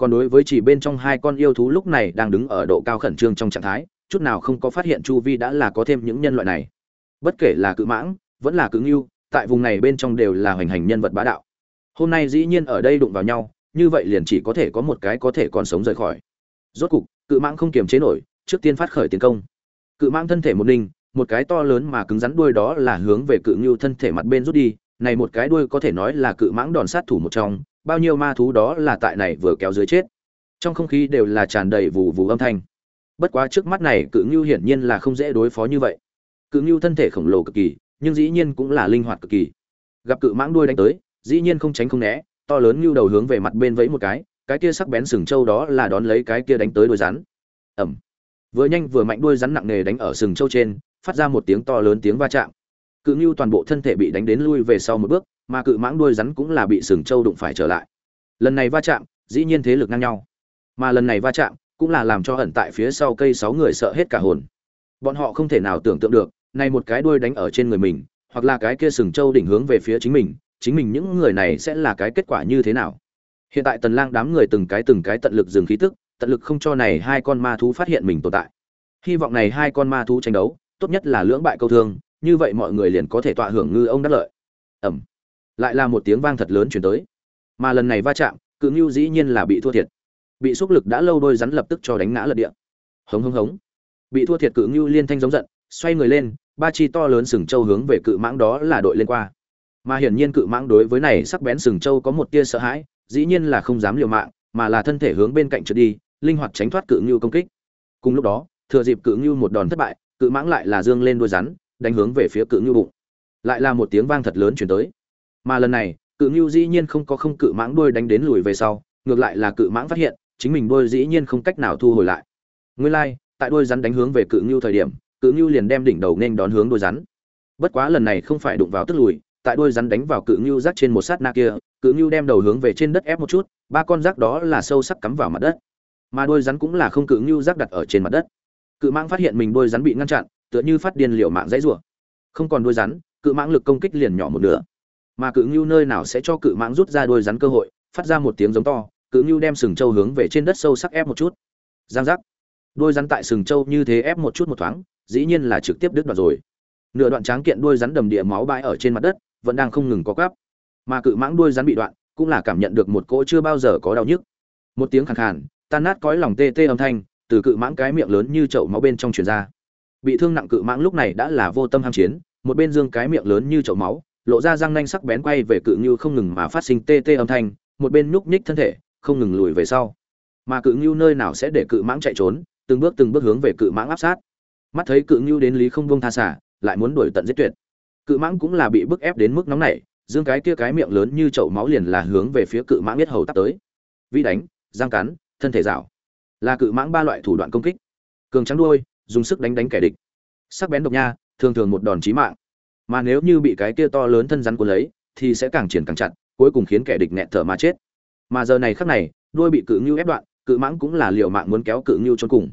còn đối với chỉ bên trong hai con yêu thú lúc này đang đứng ở độ cao khẩn trương trong trạng thái, chút nào không có phát hiện chu vi đã là có thêm những nhân loại này. Bất kể là cự mãng, vẫn là cự ngưu, tại vùng này bên trong đều là hoành hành nhân vật bá đạo. Hôm nay dĩ nhiên ở đây đụng vào nhau, như vậy liền chỉ có thể có một cái có thể còn sống rời khỏi. Rốt cục, cự mãng không kiềm chế nổi, trước tiên phát khởi tiến công. Cự mãng thân thể một ninh một cái to lớn mà cứng rắn đuôi đó là hướng về cự ngưu thân thể mặt bên rút đi, này một cái đuôi có thể nói là cự mãng đòn sát thủ một trong bao nhiêu ma thú đó là tại này vừa kéo dưới chết. Trong không khí đều là tràn đầy vù vù âm thanh. Bất quá trước mắt này cự ngưu hiển nhiên là không dễ đối phó như vậy. Cự ngưu thân thể khổng lồ cực kỳ, nhưng dĩ nhiên cũng là linh hoạt cực kỳ. Gặp cự mãng đuôi đánh tới, dĩ nhiên không tránh không né, to lớn ngưu đầu hướng về mặt bên vẫy một cái cái kia sắc bén sừng trâu đó là đón lấy cái kia đánh tới đuôi rắn. Ẩm vừa nhanh vừa mạnh đuôi rắn nặng nề đánh ở sừng trâu trên, phát ra một tiếng to lớn tiếng va chạm. Cự ngưu toàn bộ thân thể bị đánh đến lui về sau một bước mà cự mãng đuôi rắn cũng là bị sừng trâu đụng phải trở lại. Lần này va chạm, dĩ nhiên thế lực ngang nhau. Mà lần này va chạm cũng là làm cho ẩn tại phía sau cây sáu người sợ hết cả hồn. Bọn họ không thể nào tưởng tượng được, này một cái đuôi đánh ở trên người mình, hoặc là cái kia sừng trâu đỉnh hướng về phía chính mình chính mình những người này sẽ là cái kết quả như thế nào? Hiện tại tần lang đám người từng cái từng cái tận lực dừng khí tức, tận lực không cho này hai con ma thú phát hiện mình tồn tại. Hy vọng này hai con ma thú tranh đấu, tốt nhất là lưỡng bại câu thương, như vậy mọi người liền có thể tọa hưởng ngư ông đắc lợi. Ẩm lại là một tiếng vang thật lớn chuyển tới. Mà lần này va chạm, cự ngưu dĩ nhiên là bị thua thiệt. Bị xúc lực đã lâu đôi rắn lập tức cho đánh ngã lật địa. Hống hống hống. Bị thua thiệt cự ngưu liên thanh giống giận, xoay người lên, ba chi to lớn sừng trâu hướng về cự mãng đó là đội lên qua. Mà hiển nhiên cự mãng đối với này sắc bén sừng trâu có một tia sợ hãi, dĩ nhiên là không dám liều mạng, mà là thân thể hướng bên cạnh trượt đi, linh hoạt tránh thoát cự ngưu công kích. Cùng lúc đó, thừa dịp cự ngưu một đòn thất bại, cự mãng lại là dương lên đuôi rắn, đánh hướng về phía cự ngưu bụng. Lại là một tiếng vang thật lớn chuyển tới mà lần này, cự ngưu dĩ nhiên không có không cự mãng đuôi đánh đến lùi về sau, ngược lại là cự mãng phát hiện, chính mình đuôi dĩ nhiên không cách nào thu hồi lại. Nguyên lai, tại đuôi rắn đánh hướng về cự ngưu thời điểm, cự ngưu liền đem đỉnh đầu nên đón hướng đuôi rắn. Bất quá lần này không phải đụng vào tức lùi, tại đuôi rắn đánh vào cự ngưu rác trên một sát na kia, cự ngưu đem đầu hướng về trên đất ép một chút, ba con rác đó là sâu sắc cắm vào mặt đất. Mà đuôi rắn cũng là không cự ngưu rác đặt ở trên mặt đất. Cự mãng phát hiện mình đuôi rắn bị ngăn chặn, tựa như phát điên liệu mạng dãy rủa. Không còn đuôi rắn, cự mãng lực công kích liền nhỏ một nửa mà cự ngưu nơi nào sẽ cho cự mãng rút ra đuôi rắn cơ hội, phát ra một tiếng giống to, cự ngưu đem sừng trâu hướng về trên đất sâu sắc ép một chút. Giang giác. Đuôi rắn tại sừng trâu như thế ép một chút một thoáng, dĩ nhiên là trực tiếp đứt đoạn rồi. Nửa đoạn tráng kiện đuôi rắn đầm địa máu bãi ở trên mặt đất, vẫn đang không ngừng có gắp mà cự mãng đuôi rắn bị đoạn, cũng là cảm nhận được một cỗ chưa bao giờ có đau nhức. Một tiếng khàn khàn, tan nát cõi lòng tê tê âm thanh, từ cự mãng cái miệng lớn như chậu máu bên trong truyền ra. Bị thương nặng cự mãng lúc này đã là vô tâm ham chiến, một bên dương cái miệng lớn như chậu máu lộ ra răng nanh sắc bén quay về cự như không ngừng mà phát sinh tê tê âm thanh, một bên nhúc nhích thân thể, không ngừng lùi về sau. Mà cự như nơi nào sẽ để cự mãng chạy trốn, từng bước từng bước hướng về cự mãng áp sát. Mắt thấy cự như đến lý không buông tha xả, lại muốn đuổi tận giết tuyệt. Cự mãng cũng là bị bức ép đến mức nóng nảy, dương cái kia cái miệng lớn như chậu máu liền là hướng về phía cự mãng biết hầu tắt tới. Vi đánh giang cắn, thân thể rảo. Là cự mãng ba loại thủ đoạn công kích. Cường trắng đuôi, dùng sức đánh đánh kẻ địch. Sắc bén độc nha, thường thường một đòn chí mạng mà nếu như bị cái kia to lớn thân rắn cuốn lấy, thì sẽ càng triển càng chặt, cuối cùng khiến kẻ địch nẹt thở mà chết. Mà giờ này khắc này, đuôi bị cự ngưu ép đoạn, cự mãng cũng là liều mạng muốn kéo cự ngưu cho cùng.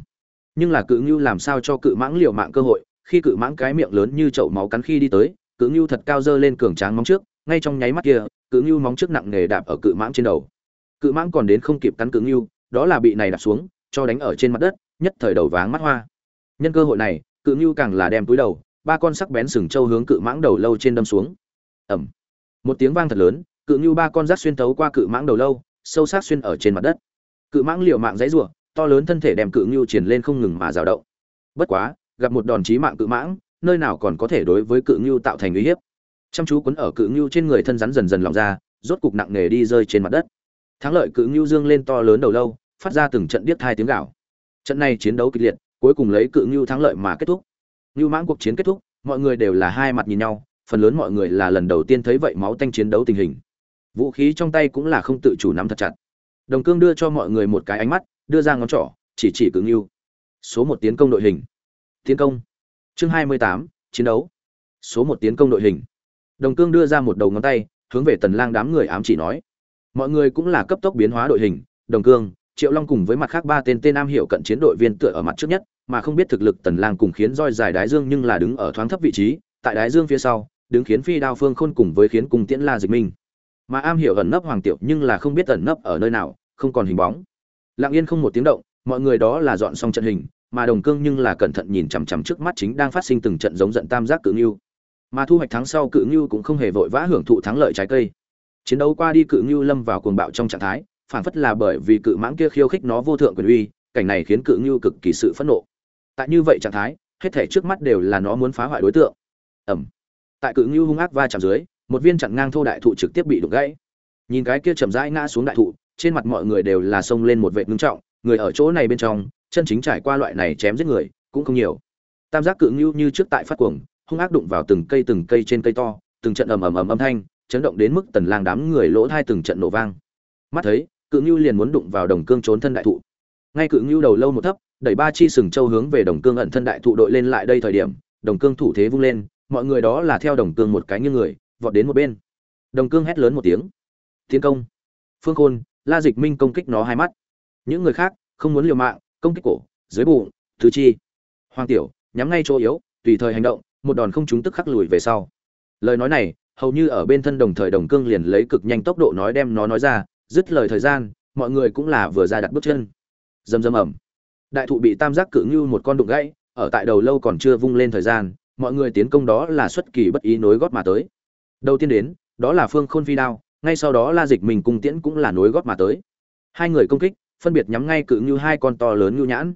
Nhưng là cự ngưu làm sao cho cự mãng liều mạng cơ hội, khi cự mãng cái miệng lớn như chậu máu cắn khi đi tới, cự ngưu thật cao dơ lên cường tráng móng trước, ngay trong nháy mắt kia, cự ngưu móng trước nặng nề đạp ở cự mãng trên đầu. Cự mãng còn đến không kịp cắn cự ngưu, đó là bị này đạp xuống, cho đánh ở trên mặt đất, nhất thời đầu váng mắt hoa. Nhân cơ hội này, cự ngưu càng là đem túi đầu ba con sắc bén sừng trâu hướng cự mãng đầu lâu trên đâm xuống. Ẩm một tiếng vang thật lớn, cự như ba con rác xuyên thấu qua cự mãng đầu lâu, sâu sắc xuyên ở trên mặt đất. Cự mãng liều mạng dãy rủa, to lớn thân thể đem cự như triển lên không ngừng mà rào động. Bất quá, gặp một đòn chí mạng cự mãng, nơi nào còn có thể đối với cự như tạo thành uy hiếp. Chăm chú quấn ở cự như trên người thân rắn dần dần lỏng ra, rốt cục nặng nề đi rơi trên mặt đất. Thắng lợi cự như dương lên to lớn đầu lâu, phát ra từng trận điếc hai tiếng gạo trận này chiến đấu kịch liệt, cuối cùng lấy cự ngưu thắng lợi mà kết thúc. Như mãng cuộc chiến kết thúc, mọi người đều là hai mặt nhìn nhau, phần lớn mọi người là lần đầu tiên thấy vậy máu tanh chiến đấu tình hình. Vũ khí trong tay cũng là không tự chủ nắm thật chặt. Đồng cương đưa cho mọi người một cái ánh mắt, đưa ra ngón trỏ, chỉ chỉ cứng ngưu. Số một tiến công đội hình. Tiến công. Chương hai mươi tám, chiến đấu. Số một tiến công đội hình. Đồng cương đưa ra một đầu ngón tay, hướng về tần lang đám người ám chỉ nói. Mọi người cũng là cấp tốc biến hóa đội hình, đồng cương, triệu long cùng với mặt khác ba tên tên nam hiệu cận chiến đội viên tựa ở mặt trước nhất mà không biết thực lực tần lang cùng khiến roi dài đái dương nhưng là đứng ở thoáng thấp vị trí, tại đái dương phía sau, đứng khiến phi đao phương khôn cùng với khiến cùng tiễn la dịch minh. Mà am hiểu ẩn nấp hoàng tiểu nhưng là không biết ẩn nấp ở nơi nào, không còn hình bóng. Lặng yên không một tiếng động, mọi người đó là dọn xong trận hình, mà đồng cương nhưng là cẩn thận nhìn chằm chằm trước mắt chính đang phát sinh từng trận giống giận tam giác cự ngưu. Mà thu hoạch thắng sau cự ngưu cũng không hề vội vã hưởng thụ thắng lợi trái cây. Chiến đấu qua đi cự ngưu lâm vào cuồng bạo trong trạng thái, phản phất là bởi vì cự mãng kia khiêu khích nó vô thượng quyền uy, cảnh này khiến cự ngưu cực kỳ sự phẫn nộ tại như vậy trạng thái, hết thể trước mắt đều là nó muốn phá hoại đối tượng. Ẩm tại cự ngưu hung ác va chạm dưới, một viên chặn ngang thô đại thụ trực tiếp bị đục gãy. Nhìn cái kia chậm rãi ngã xuống đại thụ, trên mặt mọi người đều là xông lên một vệ ngưng trọng, người ở chỗ này bên trong, chân chính trải qua loại này chém giết người, cũng không nhiều. Tam giác cự ngưu như trước tại phát cuồng, hung ác đụng vào từng cây từng cây trên cây to, từng trận ầm ầm ầm âm thanh, chấn động đến mức tần lang đám người lỗ thai từng trận nổ vang. Mắt thấy, cự ngưu liền muốn đụng vào đồng cương trốn thân đại thụ. Ngay cự ngưu đầu lâu một thấp đẩy ba chi sừng châu hướng về đồng cương ẩn thân đại thụ đội lên lại đây thời điểm, đồng cương thủ thế vung lên, mọi người đó là theo đồng cương một cái như người, vọt đến một bên. Đồng cương hét lớn một tiếng. Tiến công. Phương khôn, la dịch minh công kích nó hai mắt. Những người khác, không muốn liều mạng, công kích cổ, dưới bụng, tứ chi. Hoàng tiểu, nhắm ngay chỗ yếu, tùy thời hành động, một đòn không chúng tức khắc lùi về sau. Lời nói này, hầu như ở bên thân đồng thời đồng cương liền lấy cực nhanh tốc độ nói đem nó nói ra, dứt lời thời gian, mọi người cũng là vừa ra đặt bước chân. Dầm dầm ẩm đại thụ bị tam giác cự như một con đụng gãy, ở tại đầu lâu còn chưa vung lên thời gian, mọi người tiến công đó là xuất kỳ bất ý nối gót mà tới. Đầu tiên đến, đó là phương khôn phi đao, ngay sau đó la dịch mình cùng tiễn cũng là nối gót mà tới. Hai người công kích, phân biệt nhắm ngay cự như hai con to lớn như nhãn.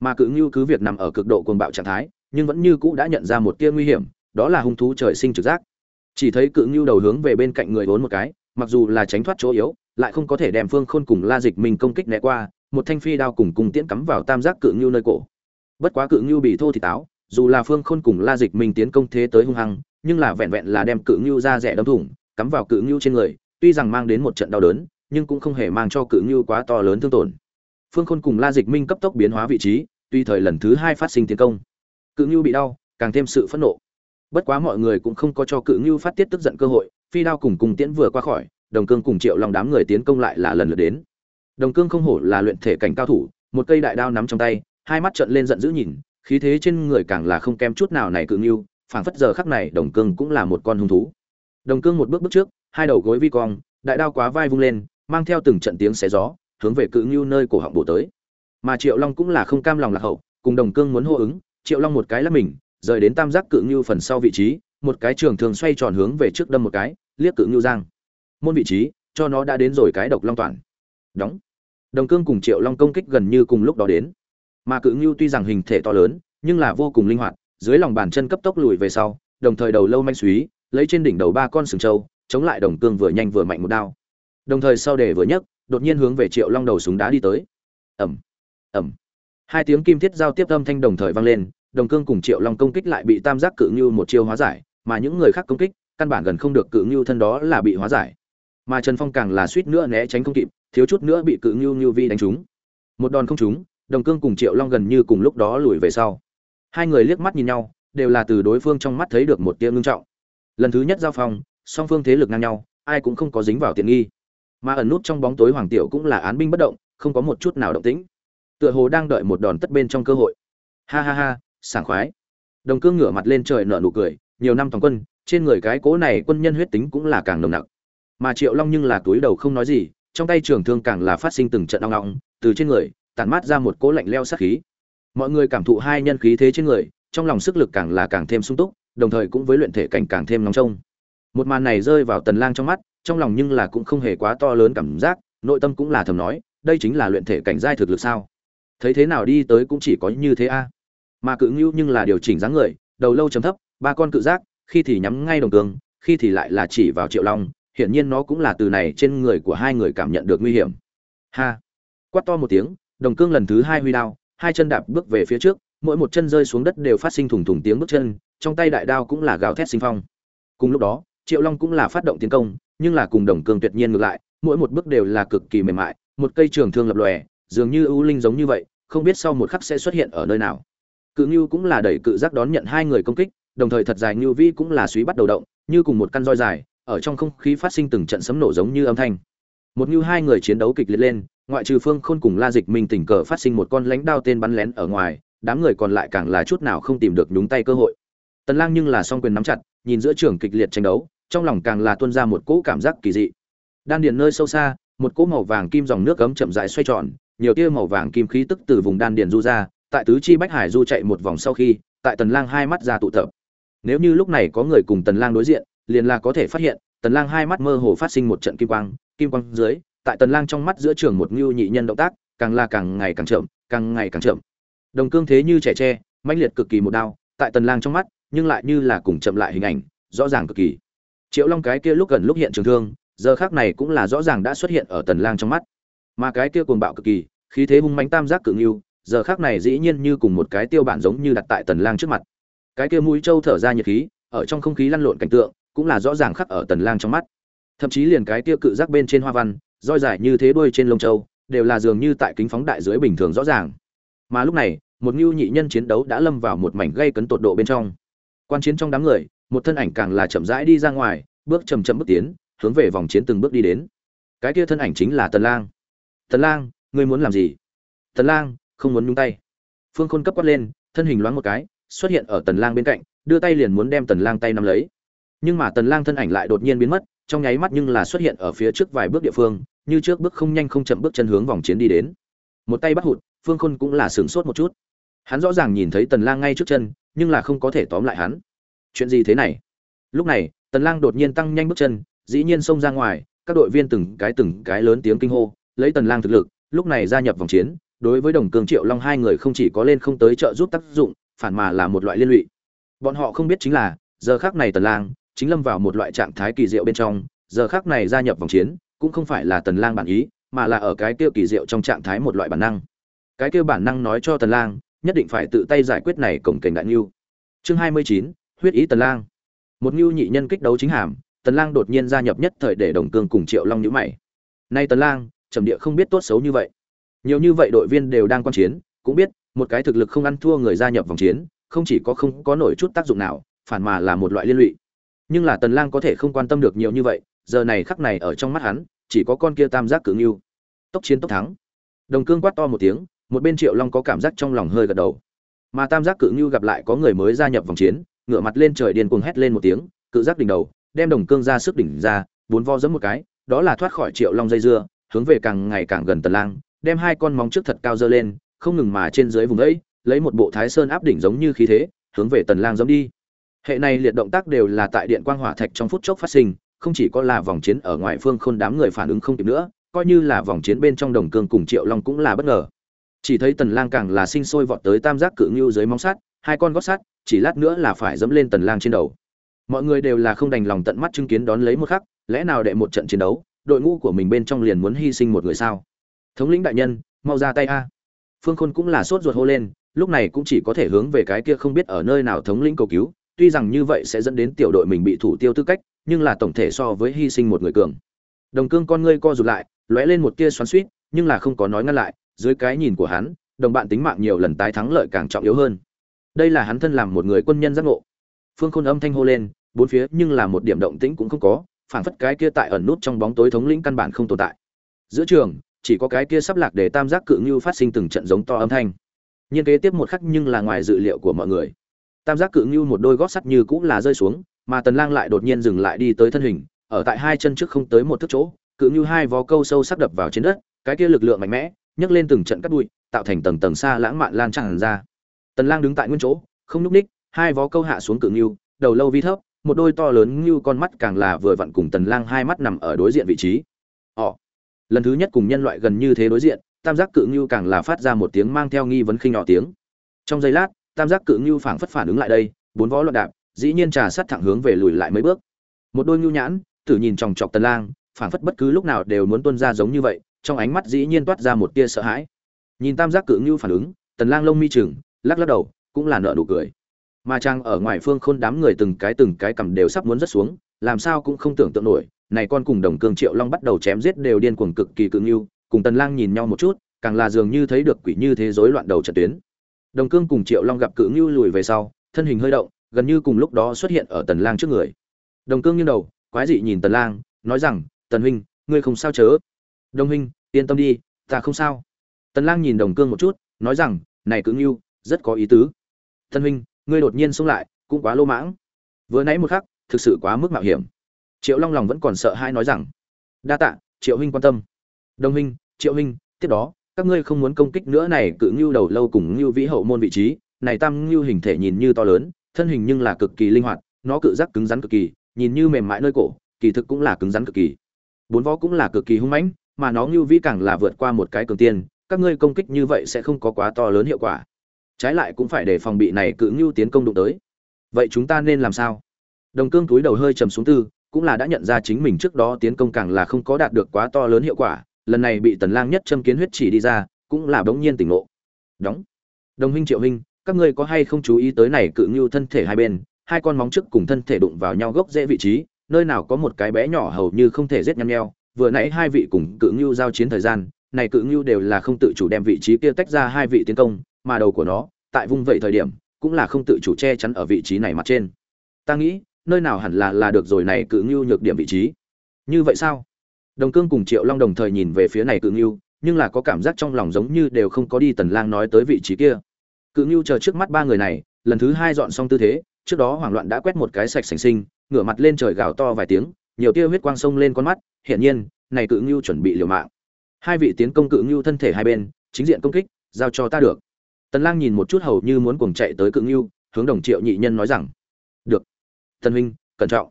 Mà cự như cứ việc nằm ở cực độ cuồng bạo trạng thái, nhưng vẫn như cũ đã nhận ra một tia nguy hiểm, đó là hung thú trời sinh trực giác. Chỉ thấy cự như đầu hướng về bên cạnh người vốn một cái, mặc dù là tránh thoát chỗ yếu, lại không có thể đem phương khôn cùng la dịch mình công kích né qua một thanh phi đao cùng cùng tiễn cắm vào tam giác cự ngưu nơi cổ. Bất quá cự ngưu bị thô thì táo, dù là phương khôn cùng la dịch mình tiến công thế tới hung hăng, nhưng là vẹn vẹn là đem cự ngưu ra rẻ đâm thủng, cắm vào cự ngưu trên người, tuy rằng mang đến một trận đau đớn, nhưng cũng không hề mang cho cự ngưu quá to lớn thương tổn. Phương khôn cùng la dịch minh cấp tốc biến hóa vị trí, tuy thời lần thứ hai phát sinh tiến công, cự ngưu bị đau, càng thêm sự phẫn nộ. Bất quá mọi người cũng không có cho cự ngưu phát tiết tức giận cơ hội, phi đao cùng cùng tiễn vừa qua khỏi, đồng cương cùng triệu lòng đám người tiến công lại là lần lượt đến đồng cương không hổ là luyện thể cảnh cao thủ, một cây đại đao nắm trong tay, hai mắt trợn lên giận dữ nhìn, khí thế trên người càng là không kém chút nào này cự Nghiêu. phảng phất giờ khắc này đồng cương cũng là một con hung thú. Đồng cương một bước bước trước, hai đầu gối vi cong, đại đao quá vai vung lên, mang theo từng trận tiếng xé gió, hướng về cự Nghiêu nơi cổ họng bổ tới. Mà triệu long cũng là không cam lòng lạc hậu, cùng đồng cương muốn hô ứng, triệu long một cái lắp mình, rời đến tam giác cự như phần sau vị trí, một cái trường thường xoay tròn hướng về trước đâm một cái, liếc cự như giang. Môn vị trí, cho nó đã đến rồi cái độc long toàn. Đóng đồng cương cùng triệu long công kích gần như cùng lúc đó đến. Mà cự ngưu tuy rằng hình thể to lớn, nhưng là vô cùng linh hoạt, dưới lòng bàn chân cấp tốc lùi về sau, đồng thời đầu lâu manh suý lấy trên đỉnh đầu ba con sừng trâu, chống lại đồng cương vừa nhanh vừa mạnh một đao. Đồng thời sau để vừa nhấc, đột nhiên hướng về triệu long đầu súng đá đi tới. Ẩm ẩm hai tiếng kim thiết giao tiếp âm thanh đồng thời vang lên, đồng cương cùng triệu long công kích lại bị tam giác cự ngưu một chiêu hóa giải, mà những người khác công kích, căn bản gần không được cự ngưu thân đó là bị hóa giải. Mà trần phong càng là suýt nữa né tránh không kịp thiếu chút nữa bị cự ngưu ngưu vi đánh trúng. Một đòn không trúng, đồng cương cùng triệu long gần như cùng lúc đó lùi về sau. Hai người liếc mắt nhìn nhau, đều là từ đối phương trong mắt thấy được một tia ngưng trọng. Lần thứ nhất giao phong, song phương thế lực ngang nhau, ai cũng không có dính vào tiện nghi. Mà ẩn nút trong bóng tối hoàng tiểu cũng là án binh bất động, không có một chút nào động tĩnh. Tựa hồ đang đợi một đòn tất bên trong cơ hội. Ha ha ha, sảng khoái. Đồng cương ngửa mặt lên trời nở nụ cười, nhiều năm toàn quân, trên người cái cố này quân nhân huyết tính cũng là càng nồng nặc. Mà triệu long nhưng là túi đầu không nói gì trong tay trường thương càng là phát sinh từng trận đau ngọng từ trên người, tản mát ra một cỗ lạnh leo sát khí. Mọi người cảm thụ hai nhân khí thế trên người, trong lòng sức lực càng là càng thêm sung túc, đồng thời cũng với luyện thể cảnh càng thêm nóng trông. Một màn này rơi vào tần lang trong mắt, trong lòng nhưng là cũng không hề quá to lớn cảm giác, nội tâm cũng là thầm nói, đây chính là luyện thể cảnh giai thực lực sao? Thấy thế nào đi tới cũng chỉ có như thế a. Mà cự ngưu nhưng là điều chỉnh dáng người, đầu lâu chấm thấp, ba con cự giác, khi thì nhắm ngay đồng tường, khi thì lại là chỉ vào triệu long hiển nhiên nó cũng là từ này trên người của hai người cảm nhận được nguy hiểm. Ha! Quát to một tiếng, đồng cương lần thứ hai huy đao, hai chân đạp bước về phía trước, mỗi một chân rơi xuống đất đều phát sinh thủng thủng tiếng bước chân, trong tay đại đao cũng là gào thét sinh phong. Cùng lúc đó, triệu long cũng là phát động tiến công, nhưng là cùng đồng cương tuyệt nhiên ngược lại, mỗi một bước đều là cực kỳ mềm mại, một cây trường thương lập lòe, dường như ưu linh giống như vậy, không biết sau một khắc sẽ xuất hiện ở nơi nào. Cự như cũng là đẩy cự giác đón nhận hai người công kích, đồng thời thật dài như vi cũng là suý bắt đầu động, như cùng một căn roi dài ở trong không khí phát sinh từng trận sấm nổ giống như âm thanh. Một như hai người chiến đấu kịch liệt lên, ngoại trừ phương khôn cùng la dịch minh tình cờ phát sinh một con lãnh đao tên bắn lén ở ngoài, đám người còn lại càng là chút nào không tìm được nhúng tay cơ hội. Tần lang nhưng là song quyền nắm chặt, nhìn giữa trường kịch liệt tranh đấu, trong lòng càng là tuôn ra một cỗ cảm giác kỳ dị. Đan điền nơi sâu xa, một cỗ màu vàng kim dòng nước cấm chậm rãi xoay tròn, nhiều tia màu vàng kim khí tức từ vùng đan điền du ra, tại tứ chi bách hải du chạy một vòng sau khi, tại tần lang hai mắt ra tụ tập. Nếu như lúc này có người cùng tần lang đối diện liền là có thể phát hiện, tần lang hai mắt mơ hồ phát sinh một trận kim quang kim quang dưới, tại tần lang trong mắt giữa trường một ngưu nhị nhân động tác, càng là càng ngày càng chậm, càng ngày càng chậm. Đồng cương thế như trẻ tre, mãnh liệt cực kỳ một đao, tại tần lang trong mắt, nhưng lại như là cùng chậm lại hình ảnh, rõ ràng cực kỳ. Triệu long cái kia lúc gần lúc hiện trường thương, giờ khắc này cũng là rõ ràng đã xuất hiện ở tần lang trong mắt. Mà cái kia cuồng bạo cực kỳ, khí thế hung mãnh tam giác cự ngưu, giờ khắc này dĩ nhiên như cùng một cái tiêu bản giống như đặt tại tần lang trước mặt. Cái kia mũi trâu thở ra nhiệt khí, ở trong không khí lăn lộn cảnh tượng cũng là rõ ràng khắc ở tần lang trong mắt. Thậm chí liền cái kia cự giác bên trên hoa văn, roi dài như thế đuôi trên lông châu, đều là dường như tại kính phóng đại dưới bình thường rõ ràng. Mà lúc này, một ngưu nhị nhân chiến đấu đã lâm vào một mảnh gây cấn tột độ bên trong. Quan chiến trong đám người, một thân ảnh càng là chậm rãi đi ra ngoài, bước chậm chậm bước tiến, hướng về vòng chiến từng bước đi đến. Cái kia thân ảnh chính là tần lang. Tần lang, ngươi muốn làm gì? Tần lang, không muốn nhúng tay. Phương khôn cấp quát lên, thân hình loáng một cái, xuất hiện ở tần lang bên cạnh, đưa tay liền muốn đem tần lang tay nắm lấy nhưng mà tần lang thân ảnh lại đột nhiên biến mất, trong nháy mắt nhưng là xuất hiện ở phía trước vài bước địa phương, như trước bước không nhanh không chậm bước chân hướng vòng chiến đi đến. Một tay bắt hụt, phương khôn cũng là sửng sốt một chút. Hắn rõ ràng nhìn thấy tần lang ngay trước chân, nhưng là không có thể tóm lại hắn. Chuyện gì thế này? Lúc này, tần lang đột nhiên tăng nhanh bước chân, dĩ nhiên xông ra ngoài, các đội viên từng cái từng cái lớn tiếng kinh hô, lấy tần lang thực lực, lúc này gia nhập vòng chiến, đối với đồng cường, triệu long hai người không chỉ có lên không tới trợ giúp tác dụng, phản mà là một loại liên lụy. Bọn họ không biết chính là, giờ khắc này tần lang chính lâm vào một loại trạng thái kỳ diệu bên trong giờ khắc này gia nhập vòng chiến cũng không phải là tần lang bản ý mà là ở cái tiêu kỳ diệu trong trạng thái một loại bản năng. Cái tiêu bản năng nói cho tần lang nhất định phải tự tay giải quyết này cổng cảnh đại nhu chương 29, huyết ý tần lang. Một nhu nhị nhân kích đấu chính hàm tần lang đột nhiên gia nhập nhất thời để đồng cương cùng triệu long nhíu mày. Nay tần lang trầm địa không biết tốt xấu như vậy. Nhiều như vậy đội viên đều đang quan chiến cũng biết một cái thực lực không ăn thua người gia nhập vòng chiến không chỉ có không có nổi chút tác dụng nào phản mà là một loại liên lụy nhưng là tần lang có thể không quan tâm được nhiều như vậy, giờ này khắc này ở trong mắt hắn, chỉ có con kia tam giác Cự Nghiêu tốc chiến tốc thắng. Đồng cương quát to một tiếng, một bên triệu long có cảm giác trong lòng hơi gật đầu. Mà tam giác cự Nghiêu gặp lại có người mới gia nhập vòng chiến, ngửa mặt lên trời điên cuồng hét lên một tiếng, cự giác đỉnh đầu, đem đồng cương ra sức đỉnh ra, bốn vo giẫm một cái, đó là thoát khỏi triệu long dây dưa, hướng về càng ngày càng gần tần lang, đem hai con móng trước thật cao dơ lên, không ngừng mà trên dưới vùng ấy, lấy một bộ thái sơn áp đỉnh giống như khí thế, hướng về tần lang giống đi hệ này liệt động tác đều là tại điện quang hỏa thạch trong phút chốc phát sinh, không chỉ có là vòng chiến ở ngoài phương khôn đám người phản ứng không kịp nữa, coi như là vòng chiến bên trong đồng cương cùng triệu long cũng là bất ngờ. Chỉ thấy tần lang càng là sinh sôi vọt tới tam giác cự ngưu dưới móng sắt, hai con gót sắt, chỉ lát nữa là phải dẫm lên tần lang trên đầu. Mọi người đều là không đành lòng tận mắt chứng kiến đón lấy một khắc, lẽ nào đệ một trận chiến đấu, đội ngũ của mình bên trong liền muốn hy sinh một người sao? Thống lĩnh đại nhân, mau ra tay a. Phương khôn cũng là sốt ruột hô lên, lúc này cũng chỉ có thể hướng về cái kia không biết ở nơi nào thống lĩnh cầu cứu tuy rằng như vậy sẽ dẫn đến tiểu đội mình bị thủ tiêu tư cách nhưng là tổng thể so với hy sinh một người cường. Đồng cương con ngươi co rụt lại lóe lên một tia xoắn xuýt, nhưng là không có nói ngăn lại dưới cái nhìn của hắn đồng bạn tính mạng nhiều lần tái thắng lợi càng trọng yếu hơn. Đây là hắn thân làm một người quân nhân giác ngộ. Phương khôn âm thanh hô lên bốn phía nhưng là một điểm động tĩnh cũng không có phản phất cái kia tại ẩn nút trong bóng tối thống lĩnh căn bản không tồn tại. Giữa trường chỉ có cái kia sắp lạc để tam giác cự như phát sinh từng trận giống to âm thanh. Nhiên kế tiếp một khắc nhưng là ngoài dự liệu của mọi người tam giác cự ngưu một đôi gót sắt như cũng là rơi xuống, mà tần lang lại đột nhiên dừng lại đi tới thân hình, ở tại hai chân trước không tới một thước chỗ, cự ngưu hai vó câu sâu sắc đập vào trên đất, cái kia lực lượng mạnh mẽ, nhấc lên từng trận cắt bụi, tạo thành tầng tầng xa lãng mạn lan tràn ra. Tần lang đứng tại nguyên chỗ, không núp ních, hai vó câu hạ xuống cự ngưu, đầu lâu vi thấp, một đôi to lớn như con mắt càng là vừa vặn cùng tần lang hai mắt nằm ở đối diện vị trí. Ồ, lần thứ nhất cùng nhân loại gần như thế đối diện, tam giác cự ngưu càng là phát ra một tiếng mang theo nghi vấn khinh nhỏ tiếng. Trong giây lát tam giác cự ngưu phảng phất phản ứng lại đây, bốn vó loạn đạp, dĩ nhiên trà sát thẳng hướng về lùi lại mấy bước. Một đôi ngưu nhãn, tử nhìn chòng chọc tần lang, phảng phất bất cứ lúc nào đều muốn tuôn ra giống như vậy, trong ánh mắt dĩ nhiên toát ra một tia sợ hãi. Nhìn tam giác cự ngưu phản ứng, tần lang lông mi chừng lắc lắc đầu, cũng là nở nụ cười. Mà trang ở ngoài phương khôn đám người từng cái từng cái cầm đều sắp muốn rất xuống, làm sao cũng không tưởng tượng nổi, này con cùng đồng cương triệu long bắt đầu chém giết đều điên cuồng cực kỳ cự ngưu, cùng tần lang nhìn nhau một chút, càng là dường như thấy được quỷ như thế rối loạn đầu trận tuyến đồng cương cùng triệu long gặp cự ngưu lùi về sau, thân hình hơi động, gần như cùng lúc đó xuất hiện ở tần lang trước người. Đồng cương nghiêng đầu, quái dị nhìn tần lang, nói rằng, tần huynh, ngươi không sao chớ? Đồng huynh, yên tâm đi, ta không sao. Tần lang nhìn đồng cương một chút, nói rằng, này cự ngưu, rất có ý tứ. Tần huynh, ngươi đột nhiên xông lại, cũng quá lô mãng. Vừa nãy một khắc, thực sự quá mức mạo hiểm. Triệu long lòng vẫn còn sợ hai nói rằng, đa tạ, triệu huynh quan tâm. Đồng huynh, triệu huynh, tiếp đó các ngươi không muốn công kích nữa này, cự ngưu đầu lâu cùng ngưu vĩ hậu môn vị trí, này tam ngưu hình thể nhìn như to lớn, thân hình nhưng là cực kỳ linh hoạt, nó cự giác cứng rắn cực kỳ, nhìn như mềm mại nơi cổ, kỳ thực cũng là cứng rắn cực kỳ. Bốn vó cũng là cực kỳ hung mãnh, mà nó ngưu vĩ càng là vượt qua một cái cường tiên, các ngươi công kích như vậy sẽ không có quá to lớn hiệu quả. Trái lại cũng phải để phòng bị này cự ngưu tiến công đụng tới. Vậy chúng ta nên làm sao? Đồng cương túi đầu hơi trầm xuống tư, cũng là đã nhận ra chính mình trước đó tiến công càng là không có đạt được quá to lớn hiệu quả lần này bị tần lang nhất châm kiến huyết chỉ đi ra, cũng là bỗng nhiên tỉnh ngộ. Đóng. Đồng huynh triệu huynh, các ngươi có hay không chú ý tới này cự ngưu thân thể hai bên, hai con móng trước cùng thân thể đụng vào nhau gốc dễ vị trí, nơi nào có một cái bé nhỏ hầu như không thể giết nhăm nheo, vừa nãy hai vị cùng cự ngưu giao chiến thời gian, này cự ngưu đều là không tự chủ đem vị trí kia tách ra hai vị tiến công, mà đầu của nó, tại vùng vậy thời điểm, cũng là không tự chủ che chắn ở vị trí này mặt trên. Ta nghĩ, nơi nào hẳn là là được rồi này cự ngưu nhược điểm vị trí. Như vậy sao? Đồng cương cùng triệu long đồng thời nhìn về phía này cự ngưu, nhưng là có cảm giác trong lòng giống như đều không có đi tần lang nói tới vị trí kia. Cự ngưu chờ trước mắt ba người này, lần thứ hai dọn xong tư thế, trước đó hoảng loạn đã quét một cái sạch sành sinh, ngửa mặt lên trời gào to vài tiếng, nhiều tia huyết quang sông lên con mắt, hiển nhiên, này cự ngưu chuẩn bị liều mạng. Hai vị tiến công cự ngưu thân thể hai bên, chính diện công kích, giao cho ta được. Tần lang nhìn một chút hầu như muốn cuồng chạy tới cự ngưu, hướng đồng triệu nhị nhân nói rằng, được. Tần huynh, cẩn trọng.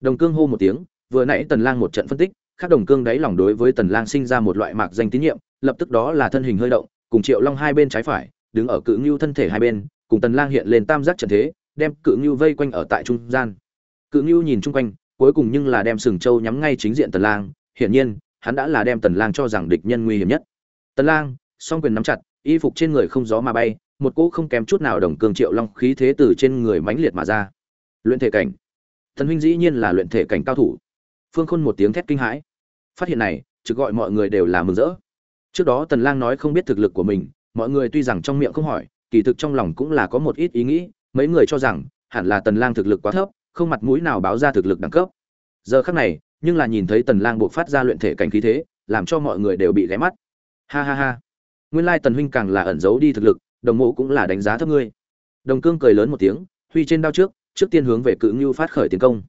Đồng cương hô một tiếng, vừa nãy tần lang một trận phân tích khác đồng cương đáy lòng đối với tần lang sinh ra một loại mạc danh tín nhiệm, lập tức đó là thân hình hơi động, cùng triệu long hai bên trái phải, đứng ở cự ngưu thân thể hai bên, cùng tần lang hiện lên tam giác trận thế, đem cự ngưu vây quanh ở tại trung gian. Cự ngưu nhìn chung quanh, cuối cùng nhưng là đem sừng châu nhắm ngay chính diện tần lang, hiển nhiên, hắn đã là đem tần lang cho rằng địch nhân nguy hiểm nhất. Tần lang, song quyền nắm chặt, y phục trên người không gió mà bay, một cỗ không kém chút nào đồng cương triệu long khí thế từ trên người mãnh liệt mà ra. Luyện thể cảnh. Thần huynh dĩ nhiên là luyện thể cảnh cao thủ phương khôn một tiếng thét kinh hãi. Phát hiện này, trực gọi mọi người đều là mừng rỡ. Trước đó tần lang nói không biết thực lực của mình, mọi người tuy rằng trong miệng không hỏi, kỳ thực trong lòng cũng là có một ít ý nghĩ, mấy người cho rằng, hẳn là tần lang thực lực quá thấp, không mặt mũi nào báo ra thực lực đẳng cấp. Giờ khắc này, nhưng là nhìn thấy tần lang buộc phát ra luyện thể cảnh khí thế, làm cho mọi người đều bị ghé mắt. Ha ha ha. Nguyên lai tần huynh càng là ẩn giấu đi thực lực, đồng mộ cũng là đánh giá thấp ngươi. Đồng cương cười lớn một tiếng, huy trên đao trước trước tiên hướng về cự ngưu phát khởi tiến công.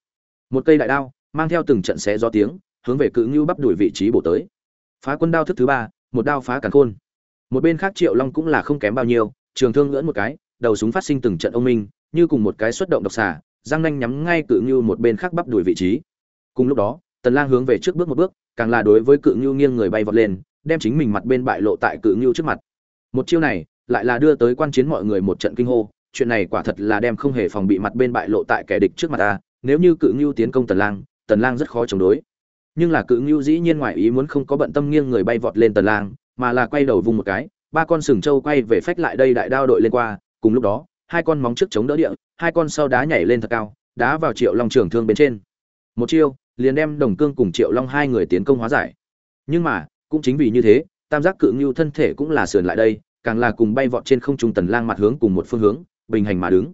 Một cây đại đao mang theo từng trận xé gió tiếng, hướng về cự ngưu bắp đuổi vị trí bổ tới. Phá quân đao thức thứ ba, một đao phá càn khôn. Một bên khác triệu long cũng là không kém bao nhiêu, trường thương ngỡn một cái, đầu súng phát sinh từng trận ông minh, như cùng một cái xuất động độc xà, răng nanh nhắm ngay cự ngưu một bên khác bắp đuổi vị trí. Cùng lúc đó, tần lang hướng về trước bước một bước, càng là đối với cự ngưu nghiêng người bay vọt lên, đem chính mình mặt bên bại lộ tại cự ngưu trước mặt. Một chiêu này, lại là đưa tới quan chiến mọi người một trận kinh hô, chuyện này quả thật là đem không hề phòng bị mặt bên bại lộ tại kẻ địch trước mặt ta, nếu như cự ngưu tiến công tần lang tần lang rất khó chống đối. Nhưng là cự ngưu dĩ nhiên ngoài ý muốn không có bận tâm nghiêng người bay vọt lên tần lang, mà là quay đầu vung một cái, ba con sừng trâu quay về phách lại đây đại đao đội lên qua. Cùng lúc đó, hai con móng trước chống đỡ địa, hai con sau đá nhảy lên thật cao, đá vào triệu long trường thương bên trên. Một chiêu, liền đem đồng cương cùng triệu long hai người tiến công hóa giải. Nhưng mà, cũng chính vì như thế, tam giác cự ngưu thân thể cũng là sườn lại đây, càng là cùng bay vọt trên không trung tần lang mặt hướng cùng một phương hướng, bình hành mà đứng.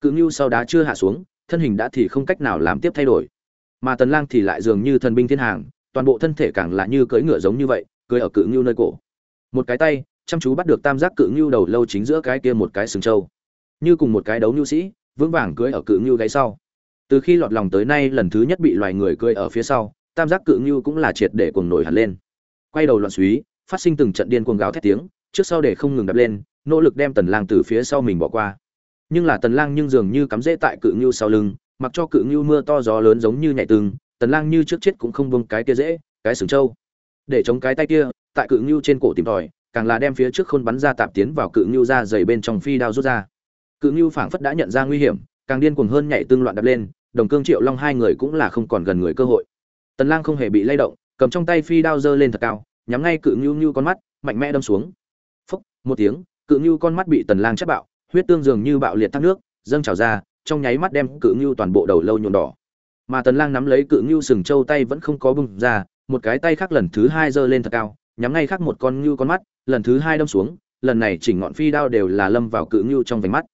Cự ngưu sau đá chưa hạ xuống, thân hình đã thì không cách nào làm tiếp thay đổi mà tần lang thì lại dường như thần binh thiên hàng, toàn bộ thân thể càng là như cưỡi ngựa giống như vậy, cưỡi ở cự ngưu nơi cổ. Một cái tay, chăm chú bắt được tam giác cự ngưu đầu lâu chính giữa cái kia một cái sừng trâu. Như cùng một cái đấu nhu sĩ, vững vàng cưỡi ở cự ngưu gáy sau. Từ khi lọt lòng tới nay lần thứ nhất bị loài người cưỡi ở phía sau, tam giác cự ngưu cũng là triệt để cuồng nổi hẳn lên. Quay đầu loạn suý phát sinh từng trận điên cuồng gào thét tiếng, trước sau để không ngừng đập lên, nỗ lực đem tần lang từ phía sau mình bỏ qua. Nhưng là tần lang nhưng dường như cắm rễ tại cự ngưu sau lưng mặc cho cự ngưu mưa to gió lớn giống như nhảy tường tần lang như trước chết cũng không buông cái kia dễ, cái sừng trâu. Để chống cái tay kia, tại cự ngưu trên cổ tìm tòi, càng là đem phía trước khôn bắn ra tạp tiến vào cự ngưu ra dày bên trong phi đao rút ra. Cự ngưu phảng phất đã nhận ra nguy hiểm, càng điên cuồng hơn nhảy tương loạn đập lên, đồng cương triệu long hai người cũng là không còn gần người cơ hội. Tần lang không hề bị lay động, cầm trong tay phi đao giơ lên thật cao, nhắm ngay cự ngưu ngưu con mắt, mạnh mẽ đâm xuống. Phúc, một tiếng, cự ngưu con mắt bị tần lang chắp bạo, huyết tương dường như bạo liệt thác nước, dâng trào ra trong nháy mắt đem cự ngưu toàn bộ đầu lâu nhuộm đỏ. Mà tần lang nắm lấy cự ngưu sừng châu tay vẫn không có bung ra một cái tay khác lần thứ hai giơ lên thật cao nhắm ngay khác một con ngưu con mắt lần thứ hai đâm xuống lần này chỉnh ngọn phi đao đều là lâm vào cự ngưu trong vành mắt.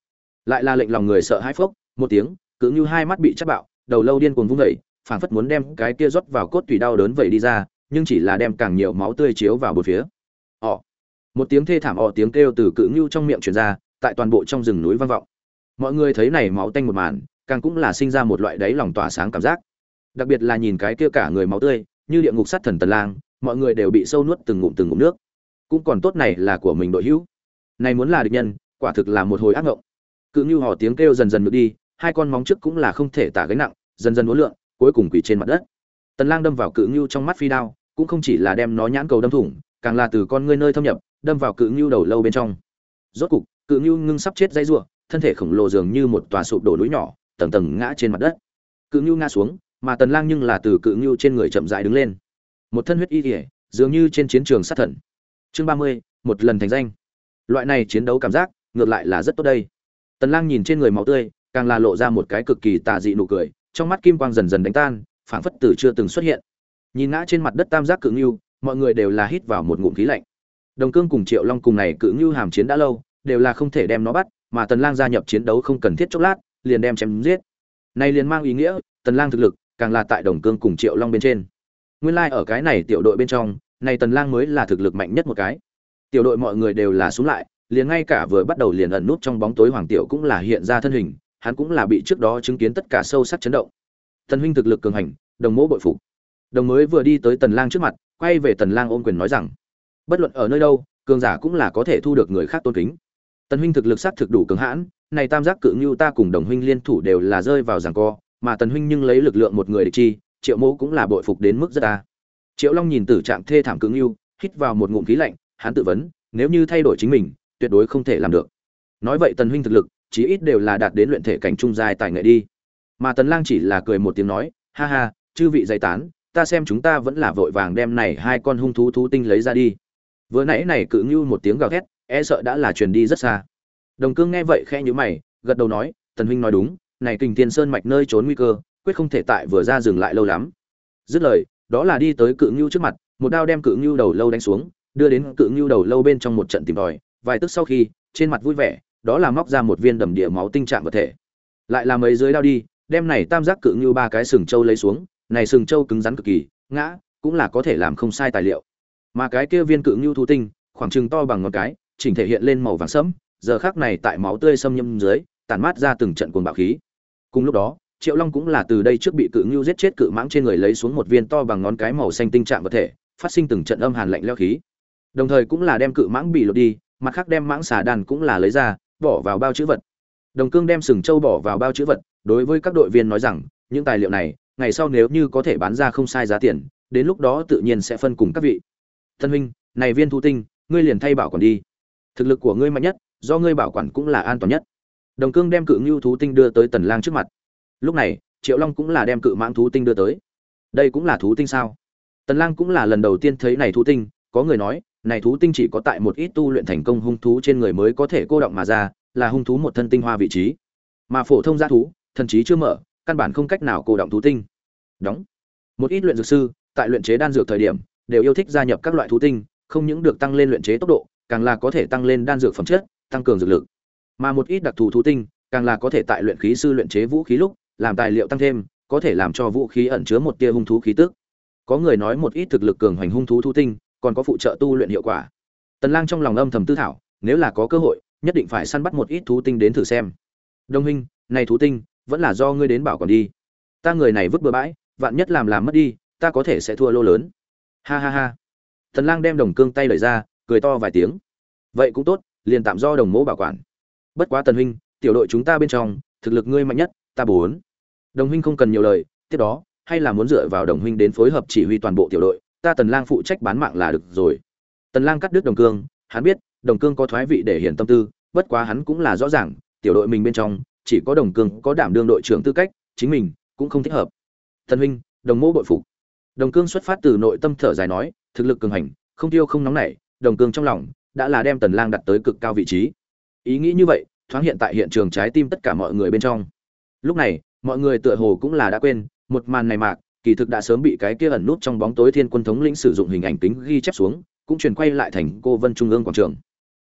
Lại là lệnh lòng người sợ hãi phốc một tiếng cự ngưu hai mắt bị chắp bạo đầu lâu điên cuồng vung vẩy phảng phất muốn đem cái kia rót vào cốt tủy đau đớn vẩy đi ra nhưng chỉ là đem càng nhiều máu tươi chiếu vào một phía. Ọ, một tiếng thê thảm ọ tiếng kêu từ cự ngưu trong miệng truyền ra tại toàn bộ trong rừng núi vang vọng mọi người thấy này máu tanh một màn, càng cũng là sinh ra một loại đáy lòng tỏa sáng cảm giác. Đặc biệt là nhìn cái kia cả người máu tươi, như địa ngục sát thần tần lang, mọi người đều bị sâu nuốt từng ngụm từng ngụm nước. Cũng còn tốt này là của mình đội hữu. Này muốn là địch nhân, quả thực là một hồi ác ngộng. Cự như hò tiếng kêu dần dần ngược đi, hai con móng trước cũng là không thể tả gánh nặng, dần dần uốn lượn, cuối cùng quỳ trên mặt đất. Tần lang đâm vào cự như trong mắt phi đao, cũng không chỉ là đem nó nhãn cầu đâm thủng, càng là từ con ngươi nơi thâm nhập, đâm vào cự như đầu lâu bên trong. Rốt cục, cự như ngưng sắp chết dây rủa thân thể khổng lồ dường như một tòa sụp đổ núi nhỏ tầng tầng ngã trên mặt đất. Cự ngưu ngã xuống mà tần lang nhưng là từ cự ngưu trên người chậm rãi đứng lên. Một thân huyết y ỉa dường như trên chiến trường sát thần. Chương 30, một lần thành danh. Loại này chiến đấu cảm giác ngược lại là rất tốt đây. Tần lang nhìn trên người máu tươi càng là lộ ra một cái cực kỳ tà dị nụ cười trong mắt kim quang dần dần đánh tan phảng phất từ chưa từng xuất hiện. Nhìn ngã trên mặt đất tam giác cự ngưu mọi người đều là hít vào một ngụm khí lạnh. Đồng cương cùng triệu long cùng này cự ngưu hàm chiến đã lâu đều là không thể đem nó bắt mà tần lang gia nhập chiến đấu không cần thiết chốc lát, liền đem chém giết. Này liền mang ý nghĩa, tần lang thực lực càng là tại đồng cương cùng triệu long bên trên. Nguyên lai like ở cái này tiểu đội bên trong, này tần lang mới là thực lực mạnh nhất một cái. Tiểu đội mọi người đều là xuống lại, liền ngay cả vừa bắt đầu liền ẩn nút trong bóng tối hoàng tiểu cũng là hiện ra thân hình, hắn cũng là bị trước đó chứng kiến tất cả sâu sắc chấn động. Tần huynh thực lực cường hành, đồng mỗ bội phục. Đồng mới vừa đi tới tần lang trước mặt, quay về tần lang ôm quyền nói rằng, bất luận ở nơi đâu, cường giả cũng là có thể thu được người khác tôn kính tần huynh thực lực sát thực đủ cường hãn, này tam giác cự như ta cùng đồng huynh liên thủ đều là rơi vào giằng co, mà tần huynh nhưng lấy lực lượng một người địch chi, triệu mẫu cũng là bội phục đến mức rất ta triệu long nhìn tử trạng thê thảm cứng yêu hít vào một ngụm khí lạnh, hắn tự vấn, nếu như thay đổi chính mình, tuyệt đối không thể làm được. Nói vậy tần huynh thực lực, chí ít đều là đạt đến luyện thể cảnh trung dài tài nghệ đi. Mà tần lang chỉ là cười một tiếng nói, ha ha, chư vị dày tán, ta xem chúng ta vẫn là vội vàng đem này hai con hung thú thú tinh lấy ra đi. Vừa nãy này cự như một tiếng gào thét e sợ đã là truyền đi rất xa. Đồng cương nghe vậy khẽ nhíu mày gật đầu nói tần huynh nói đúng này kình tiên sơn mạch nơi trốn nguy cơ quyết không thể tại vừa ra dừng lại lâu lắm. Dứt lời đó là đi tới cự ngưu trước mặt một đao đem cự ngưu đầu lâu đánh xuống đưa đến cự ngưu đầu lâu bên trong một trận tìm đòi, vài tức sau khi trên mặt vui vẻ đó là móc ra một viên đầm địa máu tinh trạng vật thể. Lại làm mấy dưới đao đi đem này tam giác cự ngưu ba cái sừng trâu lấy xuống này sừng trâu cứng rắn cực kỳ ngã cũng là có thể làm không sai tài liệu. Mà cái kia viên cự ngưu thú tinh khoảng chừng to bằng ngón cái chỉnh thể hiện lên màu vàng sẫm, giờ khắc này tại máu tươi xâm nhâm dưới, tản mát ra từng trận cuồng bạo khí. Cùng lúc đó, triệu long cũng là từ đây trước bị cự ngưu giết chết cự mãng trên người lấy xuống một viên to bằng ngón cái màu xanh tinh trạng vật thể, phát sinh từng trận âm hàn lạnh lẽo khí. Đồng thời cũng là đem cự mãng bị lột đi, mặt khác đem mãng xà đàn cũng là lấy ra, bỏ vào bao chữ vật. Đồng cương đem sừng trâu bỏ vào bao chữ vật, đối với các đội viên nói rằng, những tài liệu này, ngày sau nếu như có thể bán ra không sai giá tiền, đến lúc đó tự nhiên sẽ phân cùng các vị. Thân huynh, này viên thu tinh, ngươi liền thay bảo quản đi thực lực của ngươi mạnh nhất, do ngươi bảo quản cũng là an toàn nhất. Đồng cương đem cự ngưu thú tinh đưa tới tần lang trước mặt. Lúc này, triệu long cũng là đem cự mãng thú tinh đưa tới. Đây cũng là thú tinh sao? Tần lang cũng là lần đầu tiên thấy này thú tinh, có người nói, này thú tinh chỉ có tại một ít tu luyện thành công hung thú trên người mới có thể cô động mà ra, là hung thú một thân tinh hoa vị trí. Mà phổ thông gia thú, thần trí chưa mở, căn bản không cách nào cô động thú tinh. Đóng. Một ít luyện dược sư, tại luyện chế đan dược thời điểm, đều yêu thích gia nhập các loại thú tinh, không những được tăng lên luyện chế tốc độ càng là có thể tăng lên đan dược phẩm chất, tăng cường dược lực. Mà một ít đặc thù thú tinh, càng là có thể tại luyện khí sư luyện chế vũ khí lúc, làm tài liệu tăng thêm, có thể làm cho vũ khí ẩn chứa một tia hung thú khí tức. Có người nói một ít thực lực cường hoành hung thú thú tinh, còn có phụ trợ tu luyện hiệu quả. Tần lang trong lòng âm thầm tư thảo, nếu là có cơ hội, nhất định phải săn bắt một ít thú tinh đến thử xem. Đông huynh, này thú tinh, vẫn là do ngươi đến bảo còn đi. Ta người này vứt bừa bãi, vạn nhất làm làm mất đi, ta có thể sẽ thua lô lớn. Ha ha ha. Tần lang đem đồng cương tay đẩy ra cười to vài tiếng. Vậy cũng tốt, liền tạm do đồng mẫu bảo quản. Bất quá tần huynh, tiểu đội chúng ta bên trong, thực lực ngươi mạnh nhất, ta bốn. Đồng huynh không cần nhiều lời, tiếp đó, hay là muốn dựa vào đồng huynh đến phối hợp chỉ huy toàn bộ tiểu đội, ta tần lang phụ trách bán mạng là được rồi. Tần lang cắt đứt đồng cương, hắn biết, đồng cương có thoái vị để hiển tâm tư, bất quá hắn cũng là rõ ràng, tiểu đội mình bên trong, chỉ có đồng cương có đảm đương đội trưởng tư cách, chính mình cũng không thích hợp. Tần huynh, đồng mẫu bội phục. Đồng cương xuất phát từ nội tâm thở dài nói, thực lực cường hành, không tiêu không nóng nảy đồng cương trong lòng, đã là đem tần lang đặt tới cực cao vị trí. Ý nghĩ như vậy, thoáng hiện tại hiện trường trái tim tất cả mọi người bên trong. Lúc này, mọi người tựa hồ cũng là đã quên, một màn này mạc kỳ thực đã sớm bị cái kia ẩn nút trong bóng tối thiên quân thống lĩnh sử dụng hình ảnh tính ghi chép xuống, cũng chuyển quay lại thành cô vân trung ương quảng trường.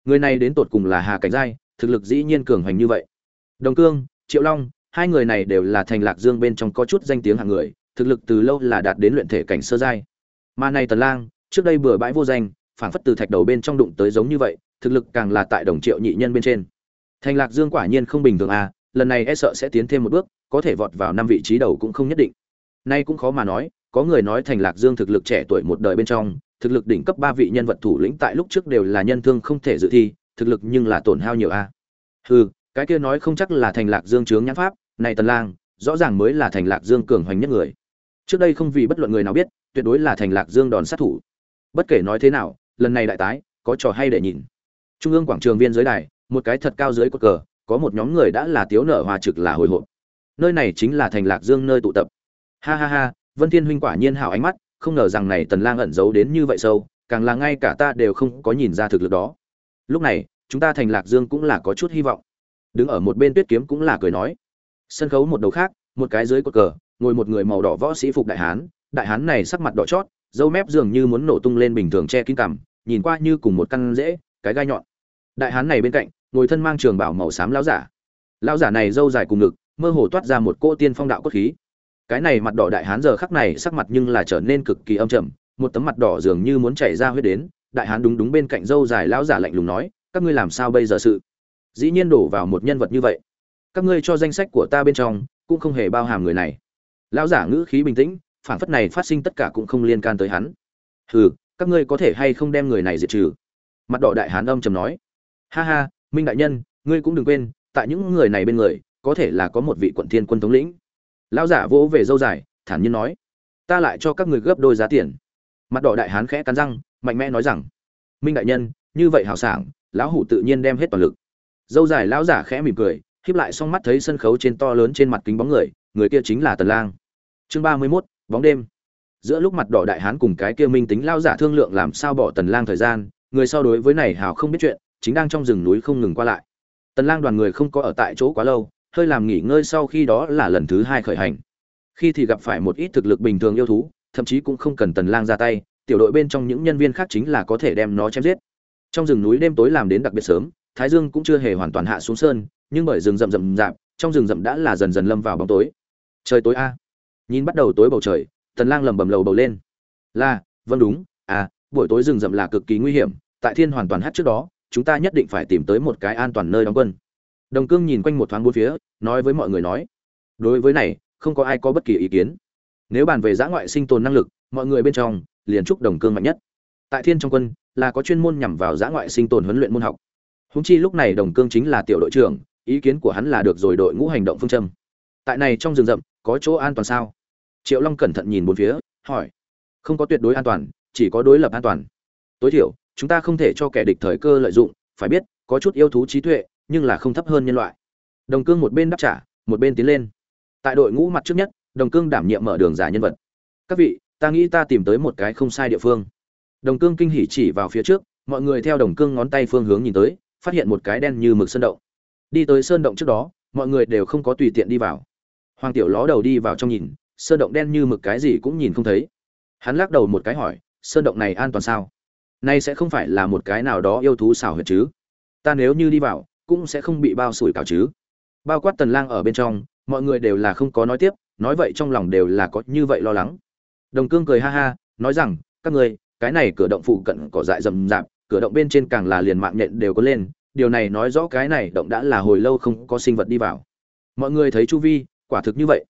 Người này đến tột cùng là hà cảnh giai, thực lực dĩ nhiên cường hành như vậy. Đồng cương, triệu long, hai người này đều là thành lạc dương bên trong có chút danh tiếng hạng người, thực lực từ lâu là đạt đến luyện thể cảnh sơ giai. Mà này tần lang, trước đây bừa bãi vô danh phảng phất từ thạch đầu bên trong đụng tới giống như vậy, thực lực càng là tại đồng triệu nhị nhân bên trên. Thành lạc dương quả nhiên không bình thường à lần này e sợ sẽ tiến thêm một bước, có thể vọt vào năm vị trí đầu cũng không nhất định. Nay cũng khó mà nói, có người nói thành lạc dương thực lực trẻ tuổi một đời bên trong, thực lực đỉnh cấp ba vị nhân vật thủ lĩnh tại lúc trước đều là nhân thương không thể dự thi, thực lực nhưng là tổn hao nhiều a à. hừ, cái kia nói không chắc là thành lạc dương chướng nhãn pháp, này tần lang, rõ ràng mới là thành lạc dương cường hoành nhất người. Trước đây không vì bất luận người nào biết, tuyệt đối là thành lạc dương đòn sát thủ. Bất kể nói thế nào lần này đại tái, có trò hay để nhìn. Trung ương quảng trường viên dưới đài, một cái thật cao dưới cột cờ, có một nhóm người đã là tiếu nở hòa trực là hồi hộp. Nơi này chính là thành lạc dương nơi tụ tập. Ha ha ha, vân thiên huynh quả nhiên hảo ánh mắt, không ngờ rằng này tần lang ẩn giấu đến như vậy sâu, càng là ngay cả ta đều không có nhìn ra thực lực đó. Lúc này, chúng ta thành lạc dương cũng là có chút hy vọng. Đứng ở một bên tuyết kiếm cũng là cười nói. Sân khấu một đầu khác, một cái dưới cột cờ, ngồi một người màu đỏ võ sĩ phục đại hán đại hán này sắc mặt đỏ chót dâu mép dường như muốn nổ tung lên bình thường che kín cằm, nhìn qua như cùng một căn rễ cái gai nhọn. Đại hán này bên cạnh, ngồi thân mang trường bảo màu xám lão giả. Lão giả này dâu dài cùng ngực, mơ hồ toát ra một cỗ tiên phong đạo cốt khí. Cái này mặt đỏ đại hán giờ khắc này sắc mặt nhưng là trở nên cực kỳ âm trầm, một tấm mặt đỏ dường như muốn chảy ra huyết đến, đại hán đúng đúng bên cạnh dâu dài lão giả lạnh lùng nói, các ngươi làm sao bây giờ sự? Dĩ nhiên đổ vào một nhân vật như vậy. Các ngươi cho danh sách của ta bên trong, cũng không hề bao hàm người này. Lão giả ngữ khí bình tĩnh phản phất này phát sinh tất cả cũng không liên can tới hắn. Hừ các ngươi có thể hay không đem người này diệt trừ? Mặt đỏ đại hán âm trầm nói. Ha ha minh đại nhân ngươi cũng đừng quên tại những người này bên người có thể là có một vị quận thiên quân thống lĩnh. Lão giả vỗ về dâu dài thản nhiên nói. Ta lại cho các người gấp đôi giá tiền. Mặt đỏ đại hán khẽ cắn răng mạnh mẽ nói rằng. Minh đại nhân như vậy hào sảng lão hủ tự nhiên đem hết toàn lực. Dâu dài lão giả khẽ mỉm cười khiếp lại xong mắt thấy sân khấu trên to lớn trên mặt kính bóng người người kia chính là tần lang. Chương ba mươi 31, bóng đêm. Giữa lúc mặt đỏ đại hán cùng cái kia minh tính lao giả thương lượng làm sao bỏ tần lang thời gian, người sau đối với này hào không biết chuyện, chính đang trong rừng núi không ngừng qua lại. Tần lang đoàn người không có ở tại chỗ quá lâu, hơi làm nghỉ ngơi sau khi đó là lần thứ hai khởi hành. Khi thì gặp phải một ít thực lực bình thường yêu thú, thậm chí cũng không cần tần lang ra tay, tiểu đội bên trong những nhân viên khác chính là có thể đem nó chém giết. Trong rừng núi đêm tối làm đến đặc biệt sớm, thái dương cũng chưa hề hoàn toàn hạ xuống sơn, nhưng bởi rừng rậm rậm rạp, trong rừng rậm đã là dần dần lâm vào bóng tối. Trời tối a nhìn bắt đầu tối bầu trời, tần lang lầm bầm lầu bầu lên. Là vâng đúng à buổi tối rừng rậm là cực kỳ nguy hiểm, tại thiên hoàn toàn hát trước đó, chúng ta nhất định phải tìm tới một cái an toàn nơi đóng quân. Đồng cương nhìn quanh một thoáng bốn phía, nói với mọi người nói, đối với này, không có ai có bất kỳ ý kiến. Nếu bàn về giã ngoại sinh tồn năng lực, mọi người bên trong, liền trúc đồng cương mạnh nhất. Tại thiên trong quân, là có chuyên môn nhằm vào giã ngoại sinh tồn huấn luyện môn học. Húng chi lúc này đồng cương chính là tiểu đội trưởng, ý kiến của hắn là được rồi đội ngũ hành động phương châm. Tại này trong rừng rậm, có chỗ an toàn sao? Triệu long cẩn thận nhìn bốn phía, hỏi, không có tuyệt đối an toàn, chỉ có đối lập an toàn. Tối thiểu, chúng ta không thể cho kẻ địch thời cơ lợi dụng, phải biết, có chút yêu thú trí tuệ, nhưng là không thấp hơn nhân loại. Đồng cương một bên đáp trả, một bên tiến lên. Tại đội ngũ mặt trước nhất, đồng cương đảm nhiệm mở đường giả nhân vật. Các vị, ta nghĩ ta tìm tới một cái không sai địa phương. Đồng cương kinh hỉ chỉ vào phía trước, mọi người theo đồng cương ngón tay phương hướng nhìn tới, phát hiện một cái đen như mực sơn động. Đi tới sơn động trước đó, mọi người đều không có tùy tiện đi vào. Hoàng tiểu ló đầu đi vào trong nhìn sơn động đen như mực cái gì cũng nhìn không thấy. Hắn lắc đầu một cái hỏi, sơn động này an toàn sao? Nay sẽ không phải là một cái nào đó yêu thú xảo huyệt chứ? Ta nếu như đi vào, cũng sẽ không bị bao sủi cảo chứ? Bao quát tần lang ở bên trong, mọi người đều là không có nói tiếp, nói vậy trong lòng đều là có như vậy lo lắng. Đồng cương cười ha ha, nói rằng, các ngươi cái này cửa động phụ cận cỏ dại rậm rạp, cửa động bên trên càng là liền mạng nhện đều có lên, điều này nói rõ cái này động đã là hồi lâu không có sinh vật đi vào. Mọi người thấy chu vi, quả thực như vậy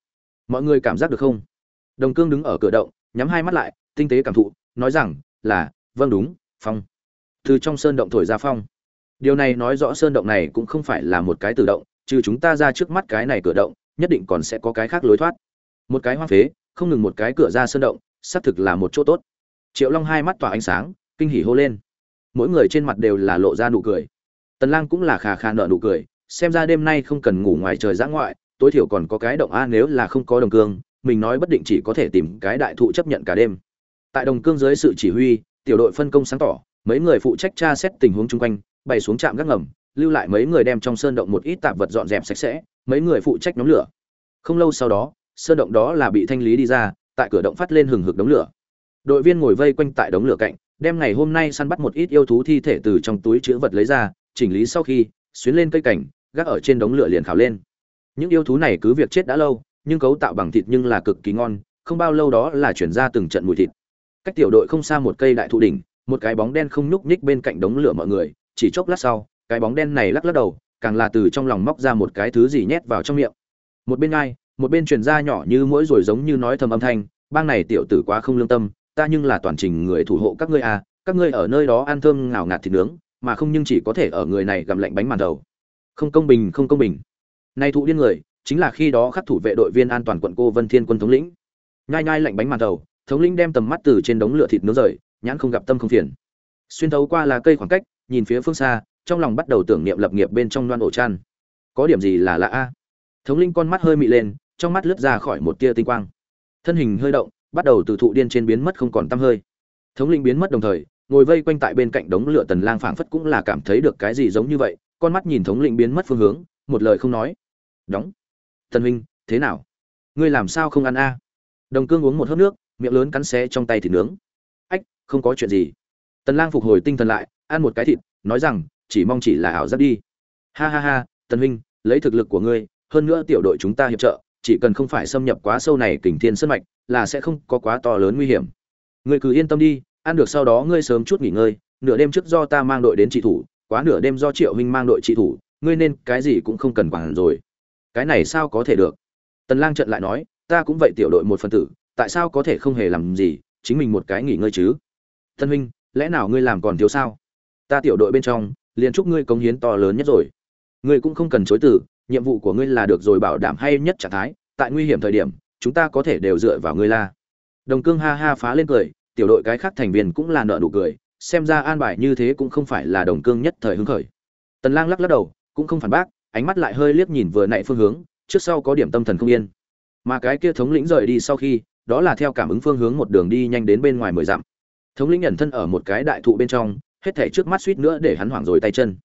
mọi người cảm giác được không? Đồng cương đứng ở cửa động, nhắm hai mắt lại, tinh tế cảm thụ, nói rằng, là vâng đúng, phong. Từ trong sơn động thổi ra phong. Điều này nói rõ sơn động này cũng không phải là một cái tự động, trừ chúng ta ra trước mắt cái này cửa động, nhất định còn sẽ có cái khác lối thoát. Một cái hoang phế, không ngừng một cái cửa ra sơn động, xác thực là một chỗ tốt. Triệu long hai mắt tỏa ánh sáng, kinh hỉ hô lên. Mỗi người trên mặt đều là lộ ra nụ cười. Tần lang cũng là khà khà nở nụ cười, xem ra đêm nay không cần ngủ ngoài trời giã ngoại tối thiểu còn có cái động a nếu là không có đồng cương, mình nói bất định chỉ có thể tìm cái đại thụ chấp nhận cả đêm. Tại đồng cương dưới sự chỉ huy, tiểu đội phân công sáng tỏ, mấy người phụ trách tra xét tình huống chung quanh, bày xuống trạm gác ngầm, lưu lại mấy người đem trong sơn động một ít tạp vật dọn dẹp sạch sẽ, mấy người phụ trách nhóm lửa. Không lâu sau đó, sơn động đó là bị thanh lý đi ra, tại cửa động phát lên hừng hực đống lửa. Đội viên ngồi vây quanh tại đống lửa cạnh, đem ngày hôm nay săn bắt một ít yêu thú thi thể từ trong túi chứa vật lấy ra, chỉnh lý sau khi, xuyến lên cây cảnh, gác ở trên đống lửa liền khảo lên những yêu thú này cứ việc chết đã lâu, nhưng cấu tạo bằng thịt nhưng là cực kỳ ngon, không bao lâu đó là chuyển ra từng trận mùi thịt. Cách tiểu đội không xa một cây đại thụ đỉnh, một cái bóng đen không nhúc nhích bên cạnh đống lửa mọi người, chỉ chốc lát sau, cái bóng đen này lắc lắc đầu, càng là từ trong lòng móc ra một cái thứ gì nhét vào trong miệng. Một bên ai, một bên truyền ra nhỏ như mỗi rồi giống như nói thầm âm thanh, bang này tiểu tử quá không lương tâm, ta nhưng là toàn trình người thủ hộ các ngươi à các ngươi ở nơi đó ăn thơm ngào ngạt thịt nướng, mà không nhưng chỉ có thể ở người này gặm lạnh bánh màn đầu. Không công bình, không công bình nay thụ điên người, chính là khi đó khắc thủ vệ đội viên an toàn quận cô vân thiên quân thống lĩnh. Nhai nhai lạnh bánh màn đầu, thống lĩnh đem tầm mắt từ trên đống lửa thịt nướng rời, nhãn không gặp tâm không phiền. Xuyên thấu qua là cây khoảng cách, nhìn phía phương xa, trong lòng bắt đầu tưởng niệm lập nghiệp bên trong loan ổ chan có điểm gì là lạ a? Thống linh con mắt hơi mị lên, trong mắt lướt ra khỏi một tia tinh quang. Thân hình hơi động, bắt đầu từ thụ điên trên biến mất không còn tăm hơi. Thống linh biến mất đồng thời, ngồi vây quanh tại bên cạnh đống lửa tần lang phảng phất cũng là cảm thấy được cái gì giống như vậy, con mắt nhìn thống lĩnh biến mất phương hướng, một lời không nói đóng. Tần huynh, thế nào? Ngươi làm sao không ăn a? Đồng cương uống một hớp nước, miệng lớn cắn xé trong tay thịt nướng. Ách, không có chuyện gì. Tần lang phục hồi tinh thần lại, ăn một cái thịt, nói rằng, chỉ mong chỉ là ảo giác đi. Ha ha ha, tần huynh, lấy thực lực của ngươi, hơn nữa tiểu đội chúng ta hiệp trợ, chỉ cần không phải xâm nhập quá sâu này kình thiên sơn mạch, là sẽ không có quá to lớn nguy hiểm. Ngươi cứ yên tâm đi, ăn được sau đó ngươi sớm chút nghỉ ngơi, nửa đêm trước do ta mang đội đến trị thủ, quá nửa đêm do triệu huynh mang đội trị thủ, ngươi nên cái gì cũng không cần quản rồi cái này sao có thể được? Tần lang trận lại nói, ta cũng vậy tiểu đội một phần tử, tại sao có thể không hề làm gì, chính mình một cái nghỉ ngơi chứ? Thân huynh, lẽ nào ngươi làm còn thiếu sao? Ta tiểu đội bên trong, liền chúc ngươi cống hiến to lớn nhất rồi. Ngươi cũng không cần chối từ, nhiệm vụ của ngươi là được rồi bảo đảm hay nhất trạng thái, tại nguy hiểm thời điểm, chúng ta có thể đều dựa vào ngươi la. Đồng cương ha ha phá lên cười, tiểu đội cái khác thành viên cũng là nợ nụ cười, xem ra an bài như thế cũng không phải là đồng cương nhất thời hứng khởi. Tần lang lắc lắc đầu, cũng không phản bác ánh mắt lại hơi liếc nhìn vừa nãy phương hướng, trước sau có điểm tâm thần không yên. Mà cái kia thống lĩnh rời đi sau khi, đó là theo cảm ứng phương hướng một đường đi nhanh đến bên ngoài mười dặm. Thống lĩnh nhận thân ở một cái đại thụ bên trong, hết thảy trước mắt suýt nữa để hắn hoảng rồi tay chân.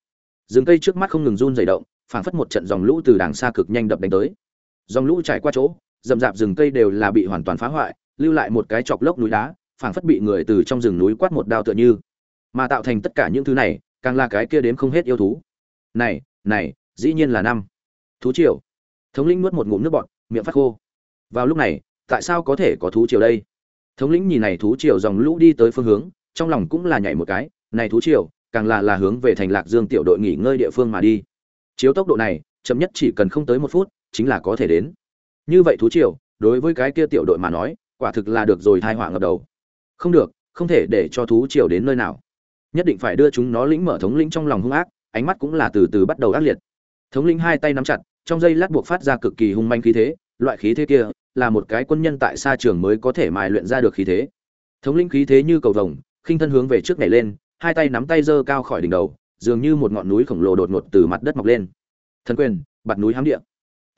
Dừng cây trước mắt không ngừng run rẩy động, phảng phất một trận dòng lũ từ đàng xa cực nhanh đập đánh tới. Dòng lũ trải qua chỗ, rậm rạp rừng cây đều là bị hoàn toàn phá hoại, lưu lại một cái chọc lốc núi đá, phảng phất bị người từ trong rừng núi quát một đao tựa như. Mà tạo thành tất cả những thứ này, càng là cái kia đếm không hết yêu thú. Này này dĩ nhiên là năm. Thú triều. Thống lĩnh nuốt một ngụm nước bọt, miệng phát khô. Vào lúc này, tại sao có thể có thú triều đây? Thống lĩnh nhìn này thú triều dòng lũ đi tới phương hướng, trong lòng cũng là nhảy một cái, này thú triều, càng là là hướng về thành lạc dương tiểu đội nghỉ ngơi địa phương mà đi. Chiếu tốc độ này, chậm nhất chỉ cần không tới một phút, chính là có thể đến. Như vậy thú triều, đối với cái kia tiểu đội mà nói, quả thực là được rồi thai họa ngập đầu. Không được, không thể để cho thú triều đến nơi nào. Nhất định phải đưa chúng nó lĩnh mở thống lĩnh trong lòng hung ác, ánh mắt cũng là từ từ bắt đầu ác liệt thống lĩnh hai tay nắm chặt, trong giây lát buộc phát ra cực kỳ hung manh khí thế, loại khí thế kia là một cái quân nhân tại xa trường mới có thể mài luyện ra được khí thế. Thống lĩnh khí thế như cầu vồng, khinh thân hướng về trước nhảy lên, hai tay nắm tay giơ cao khỏi đỉnh đầu, dường như một ngọn núi khổng lồ đột ngột từ mặt đất mọc lên. Thần quyền, bạt núi hám địa.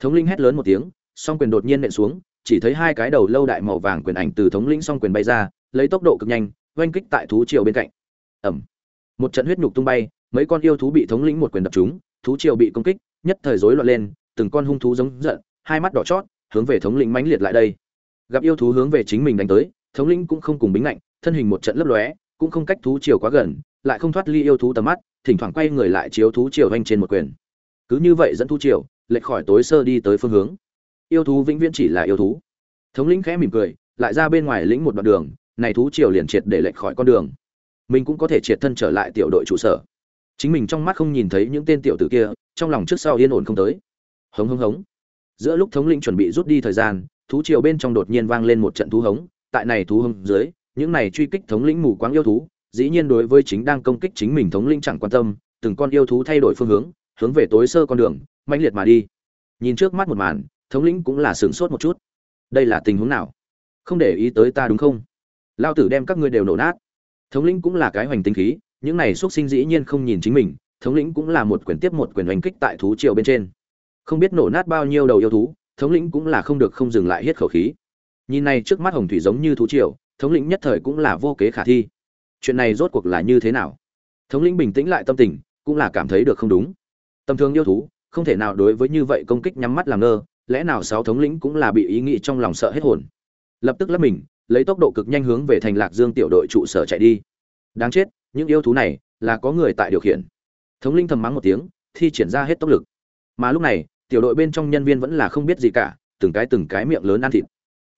Thống lĩnh hét lớn một tiếng, song quyền đột nhiên nện xuống, chỉ thấy hai cái đầu lâu đại màu vàng quyền ảnh từ thống lĩnh song quyền bay ra, lấy tốc độ cực nhanh, oanh kích tại thú triều bên cạnh. Ẩm một trận huyết nhục tung bay, mấy con yêu thú bị thống lĩnh một quyền đập chúng thú triều bị công kích nhất thời rối loạn lên, từng con hung thú giống giận, hai mắt đỏ chót, hướng về thống lĩnh mãnh liệt lại đây. Gặp yêu thú hướng về chính mình đánh tới, thống lĩnh cũng không cùng bính lạnh, thân hình một trận lấp lóe, cũng không cách thú chiều quá gần, lại không thoát ly yêu thú tầm mắt, thỉnh thoảng quay người lại chiếu thú chiều vành trên một quyền. Cứ như vậy dẫn thú chiều, lệch khỏi tối sơ đi tới phương hướng. Yêu thú vĩnh viễn chỉ là yêu thú. Thống lĩnh khẽ mỉm cười, lại ra bên ngoài lĩnh một đoạn đường, này thú chiều liền triệt để lệch khỏi con đường. Mình cũng có thể triệt thân trở lại tiểu đội trụ sở. Chính mình trong mắt không nhìn thấy những tên tiểu tử kia trong lòng trước sau yên ổn không tới. Hống hống hống. Giữa lúc thống lĩnh chuẩn bị rút đi thời gian, thú triều bên trong đột nhiên vang lên một trận thú hống. Tại này thú hống dưới, những này truy kích thống lĩnh mù quáng yêu thú, dĩ nhiên đối với chính đang công kích chính mình thống lĩnh chẳng quan tâm, từng con yêu thú thay đổi phương hướng hướng về tối sơ con đường, mãnh liệt mà đi. Nhìn trước mắt một màn, thống lĩnh cũng là sửng sốt một chút. Đây là tình huống nào? Không để ý tới ta đúng không? Lao tử đem các ngươi đều nổ nát. Thống lĩnh cũng là cái hoành tinh khí, những này xuất sinh dĩ nhiên không nhìn chính mình thống lĩnh cũng là một quyền tiếp một quyền oanh kích tại thú triều bên trên. Không biết nổ nát bao nhiêu đầu yêu thú, thống lĩnh cũng là không được không dừng lại hết khẩu khí. Nhìn này trước mắt hồng thủy giống như thú triều, thống lĩnh nhất thời cũng là vô kế khả thi. Chuyện này rốt cuộc là như thế nào? Thống lĩnh bình tĩnh lại tâm tình, cũng là cảm thấy được không đúng. Tầm thường yêu thú, không thể nào đối với như vậy công kích nhắm mắt làm ngơ, lẽ nào sáu thống lĩnh cũng là bị ý nghĩ trong lòng sợ hết hồn? Lập tức lấp mình, lấy tốc độ cực nhanh hướng về thành lạc dương tiểu đội trụ sở chạy đi. Đáng chết, những yêu thú này là có người tại điều khiển thống linh thầm mắng một tiếng, thi triển ra hết tốc lực. Mà lúc này, tiểu đội bên trong nhân viên vẫn là không biết gì cả, từng cái từng cái miệng lớn ăn thịt.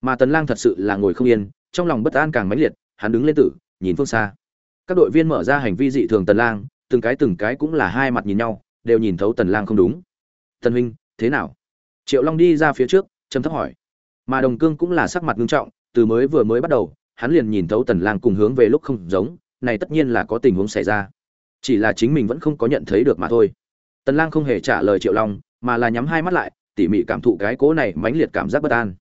Mà tần lang thật sự là ngồi không yên, trong lòng bất an càng mãnh liệt, hắn đứng lên tử, nhìn phương xa. Các đội viên mở ra hành vi dị thường tần lang, từng cái từng cái cũng là hai mặt nhìn nhau, đều nhìn thấu tần lang không đúng. Tần huynh, thế nào? Triệu long đi ra phía trước, trầm thấp hỏi. Mà đồng cương cũng là sắc mặt nghiêm trọng, từ mới vừa mới bắt đầu, hắn liền nhìn thấu tần lang cùng hướng về lúc không giống, này tất nhiên là có tình huống xảy ra chỉ là chính mình vẫn không có nhận thấy được mà thôi. Tần lang không hề trả lời triệu long mà là nhắm hai mắt lại tỉ mỉ cảm thụ cái cố này mãnh liệt cảm giác bất an.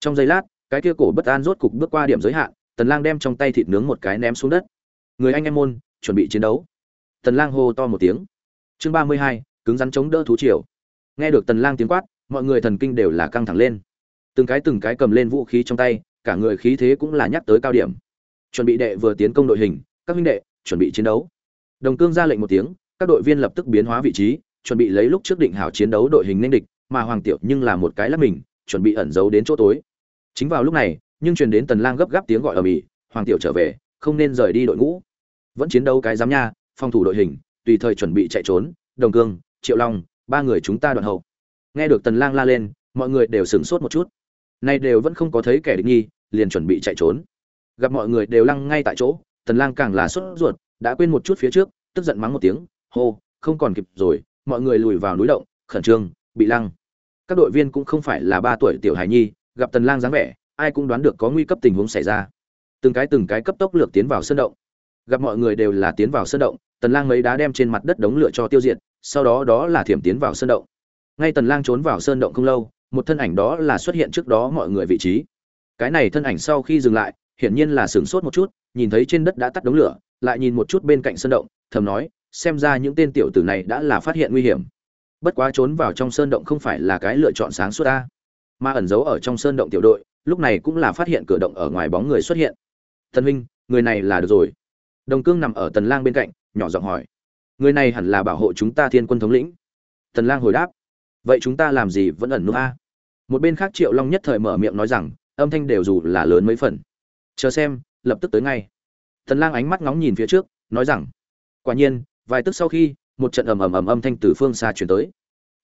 Trong giây lát cái kia cổ bất an rốt cục bước qua điểm giới hạn tần lang đem trong tay thịt nướng một cái ném xuống đất. Người anh em môn chuẩn bị chiến đấu. Tần lang hô to một tiếng. Chương 32, cứng rắn chống đỡ thú triều. Nghe được tần lang tiếng quát mọi người thần kinh đều là căng thẳng lên. Từng cái từng cái cầm lên vũ khí trong tay cả người khí thế cũng là nhắc tới cao điểm. Chuẩn bị đệ vừa tiến công đội hình các huynh đệ chuẩn bị chiến đấu đồng cương ra lệnh một tiếng, các đội viên lập tức biến hóa vị trí, chuẩn bị lấy lúc trước định hảo chiến đấu đội hình nên địch, mà hoàng tiểu nhưng là một cái lắc mình, chuẩn bị ẩn giấu đến chỗ tối. Chính vào lúc này, nhưng truyền đến tần lang gấp gáp tiếng gọi ở mỹ hoàng tiểu trở về, không nên rời đi đội ngũ. Vẫn chiến đấu cái giám nha, phòng thủ đội hình, tùy thời chuẩn bị chạy trốn, đồng cương, triệu long, ba người chúng ta đoạn hậu. Nghe được tần lang la lên, mọi người đều sửng sốt một chút. Nay đều vẫn không có thấy kẻ địch nghi, liền chuẩn bị chạy trốn. Gặp mọi người đều lăng ngay tại chỗ, tần lang càng là sốt ruột đã quên một chút phía trước, tức giận mắng một tiếng, hô, không còn kịp rồi, mọi người lùi vào núi động, khẩn trương, bị lăng. Các đội viên cũng không phải là ba tuổi tiểu hài nhi, gặp tần lang dáng vẻ, ai cũng đoán được có nguy cấp tình huống xảy ra. Từng cái từng cái cấp tốc lược tiến vào sơn động. Gặp mọi người đều là tiến vào sơn động, tần lang mấy đá đem trên mặt đất đống lửa cho tiêu diệt, sau đó đó là thiểm tiến vào sơn động. Ngay tần lang trốn vào sơn động không lâu, một thân ảnh đó là xuất hiện trước đó mọi người vị trí. Cái này thân ảnh sau khi dừng lại hiển nhiên là sửng sốt một chút, nhìn thấy trên đất đã tắt đống lửa, lại nhìn một chút bên cạnh sơn động, thầm nói, xem ra những tên tiểu tử này đã là phát hiện nguy hiểm. Bất quá trốn vào trong sơn động không phải là cái lựa chọn sáng suốt ta. Mà ẩn giấu ở trong sơn động tiểu đội, lúc này cũng là phát hiện cửa động ở ngoài bóng người xuất hiện. Thần huynh, người này là được rồi. Đồng cương nằm ở tần lang bên cạnh, nhỏ giọng hỏi, người này hẳn là bảo hộ chúng ta thiên quân thống lĩnh. Tần lang hồi đáp, vậy chúng ta làm gì vẫn ẩn núp a? Một bên khác triệu long nhất thời mở miệng nói rằng, âm thanh đều dù là lớn mấy phần chờ xem, lập tức tới ngay. Thần lang ánh mắt ngóng nhìn phía trước, nói rằng, quả nhiên, vài tức sau khi, một trận ầm ầm ầm âm thanh từ phương xa truyền tới.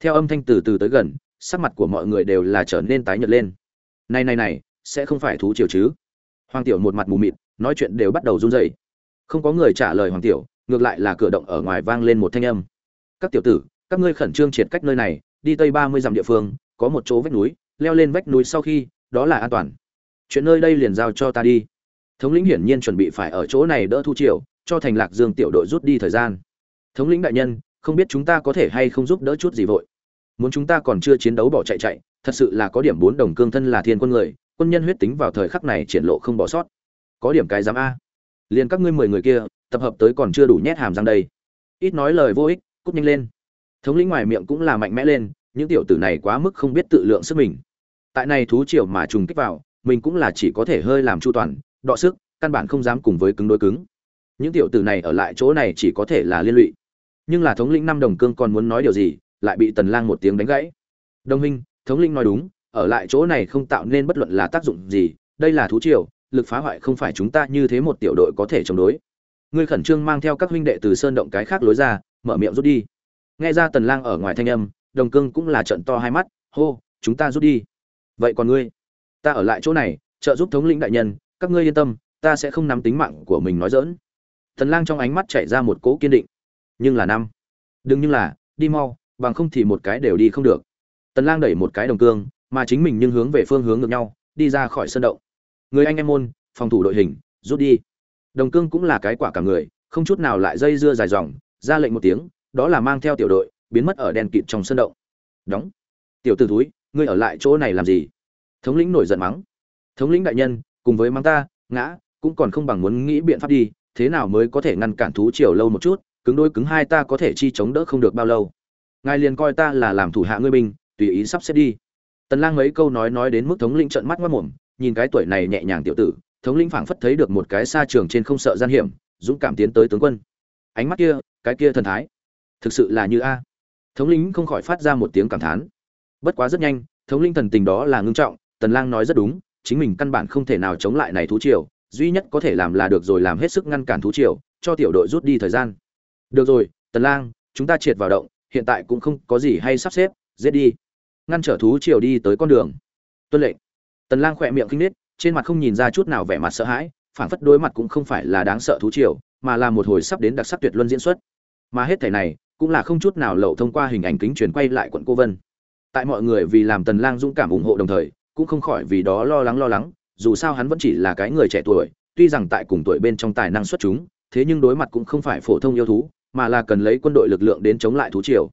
Theo âm thanh từ từ tới gần, sắc mặt của mọi người đều là trở nên tái nhợt lên. Này này này, sẽ không phải thú triều chứ? Hoàng tiểu một mặt mù mịt, nói chuyện đều bắt đầu run rẩy. Không có người trả lời hoàng tiểu, ngược lại là cửa động ở ngoài vang lên một thanh âm. Các tiểu tử, các ngươi khẩn trương triệt cách nơi này, đi tây ba mươi dặm địa phương, có một chỗ vách núi, leo lên vách núi sau khi, đó là an toàn chuyện nơi đây liền giao cho ta đi. Thống lĩnh hiển nhiên chuẩn bị phải ở chỗ này đỡ thu triều, cho thành lạc dương tiểu đội rút đi thời gian. Thống lĩnh đại nhân, không biết chúng ta có thể hay không giúp đỡ chút gì vội? Muốn chúng ta còn chưa chiến đấu bỏ chạy chạy, thật sự là có điểm bốn đồng cương thân là thiên quân người, quân nhân huyết tính vào thời khắc này triển lộ không bỏ sót. Có điểm cái dám a. Liền các ngươi mười người kia, tập hợp tới còn chưa đủ nhét hàm răng đây. Ít nói lời vô ích, cút nhanh lên. Thống lĩnh ngoài miệng cũng là mạnh mẽ lên, những tiểu tử này quá mức không biết tự lượng sức mình. Tại này thú triều mà trùng kích vào mình cũng là chỉ có thể hơi làm chu toàn, đọ sức, căn bản không dám cùng với cứng đối cứng. Những tiểu tử này ở lại chỗ này chỉ có thể là liên lụy. Nhưng là thống lĩnh năm đồng cương còn muốn nói điều gì, lại bị tần lang một tiếng đánh gãy. Đồng minh, thống lĩnh nói đúng, ở lại chỗ này không tạo nên bất luận là tác dụng gì, đây là thú triều, lực phá hoại không phải chúng ta như thế một tiểu đội có thể chống đối. Ngươi khẩn trương mang theo các huynh đệ từ sơn động cái khác lối ra, mở miệng rút đi. Nghe ra tần lang ở ngoài thanh âm, đồng cương cũng là trận to hai mắt, hô, chúng ta rút đi. Vậy còn ngươi? Ta ở lại chỗ này, trợ giúp thống lĩnh đại nhân, các ngươi yên tâm, ta sẽ không nắm tính mạng của mình nói dỡn Thần lang trong ánh mắt chảy ra một cỗ kiên định. Nhưng là năm. Đừng nhưng là, đi mau, bằng không thì một cái đều đi không được. Tần lang đẩy một cái đồng cương, mà chính mình nhưng hướng về phương hướng ngược nhau, đi ra khỏi sân động. Người anh em môn, phòng thủ đội hình, rút đi. Đồng cương cũng là cái quả cả người, không chút nào lại dây dưa dài dòng, ra lệnh một tiếng, đó là mang theo tiểu đội, biến mất ở đèn kịt trong sân động. Đóng. Tiểu tử túi ngươi ở lại chỗ này làm gì? Thống lĩnh nổi giận mắng. Thống lĩnh đại nhân, cùng với mắng ta, ngã, cũng còn không bằng muốn nghĩ biện pháp đi, thế nào mới có thể ngăn cản thú triều lâu một chút, cứng đôi cứng hai ta có thể chi chống đỡ không được bao lâu. Ngài liền coi ta là làm thủ hạ ngươi binh, tùy ý sắp xếp đi. Tần lang mấy câu nói nói đến mức thống lĩnh trợn mắt ngoắt mồm, nhìn cái tuổi này nhẹ nhàng tiểu tử, thống lĩnh phảng phất thấy được một cái xa trường trên không sợ gian hiểm, dũng cảm tiến tới tướng quân. Ánh mắt kia, cái kia thần thái, thực sự là như a. Thống lĩnh không khỏi phát ra một tiếng cảm thán. Bất quá rất nhanh, thống lĩnh thần tình đó là ngưng trọng tần lang nói rất đúng, chính mình căn bản không thể nào chống lại này thú triều, duy nhất có thể làm là được rồi làm hết sức ngăn cản thú triều, cho tiểu đội rút đi thời gian. Được rồi, tần lang, chúng ta triệt vào động, hiện tại cũng không có gì hay sắp xếp, giết đi. Ngăn trở thú triều đi tới con đường. Tuân lệnh. Tần lang khỏe miệng kinh nết trên mặt không nhìn ra chút nào vẻ mặt sợ hãi phản phất đối mặt cũng không phải là đáng sợ thú triều, mà là một hồi sắp đến đặc sắc tuyệt luân diễn xuất. Mà hết thể này, cũng là không chút nào lậu thông qua hình ảnh kính truyền quay lại quận cô vân. Tại mọi người vì làm tần lang dũng cảm ủng hộ đồng thời cũng không khỏi vì đó lo lắng lo lắng, dù sao hắn vẫn chỉ là cái người trẻ tuổi, tuy rằng tại cùng tuổi bên trong tài năng xuất chúng, thế nhưng đối mặt cũng không phải phổ thông yêu thú, mà là cần lấy quân đội lực lượng đến chống lại thú triều.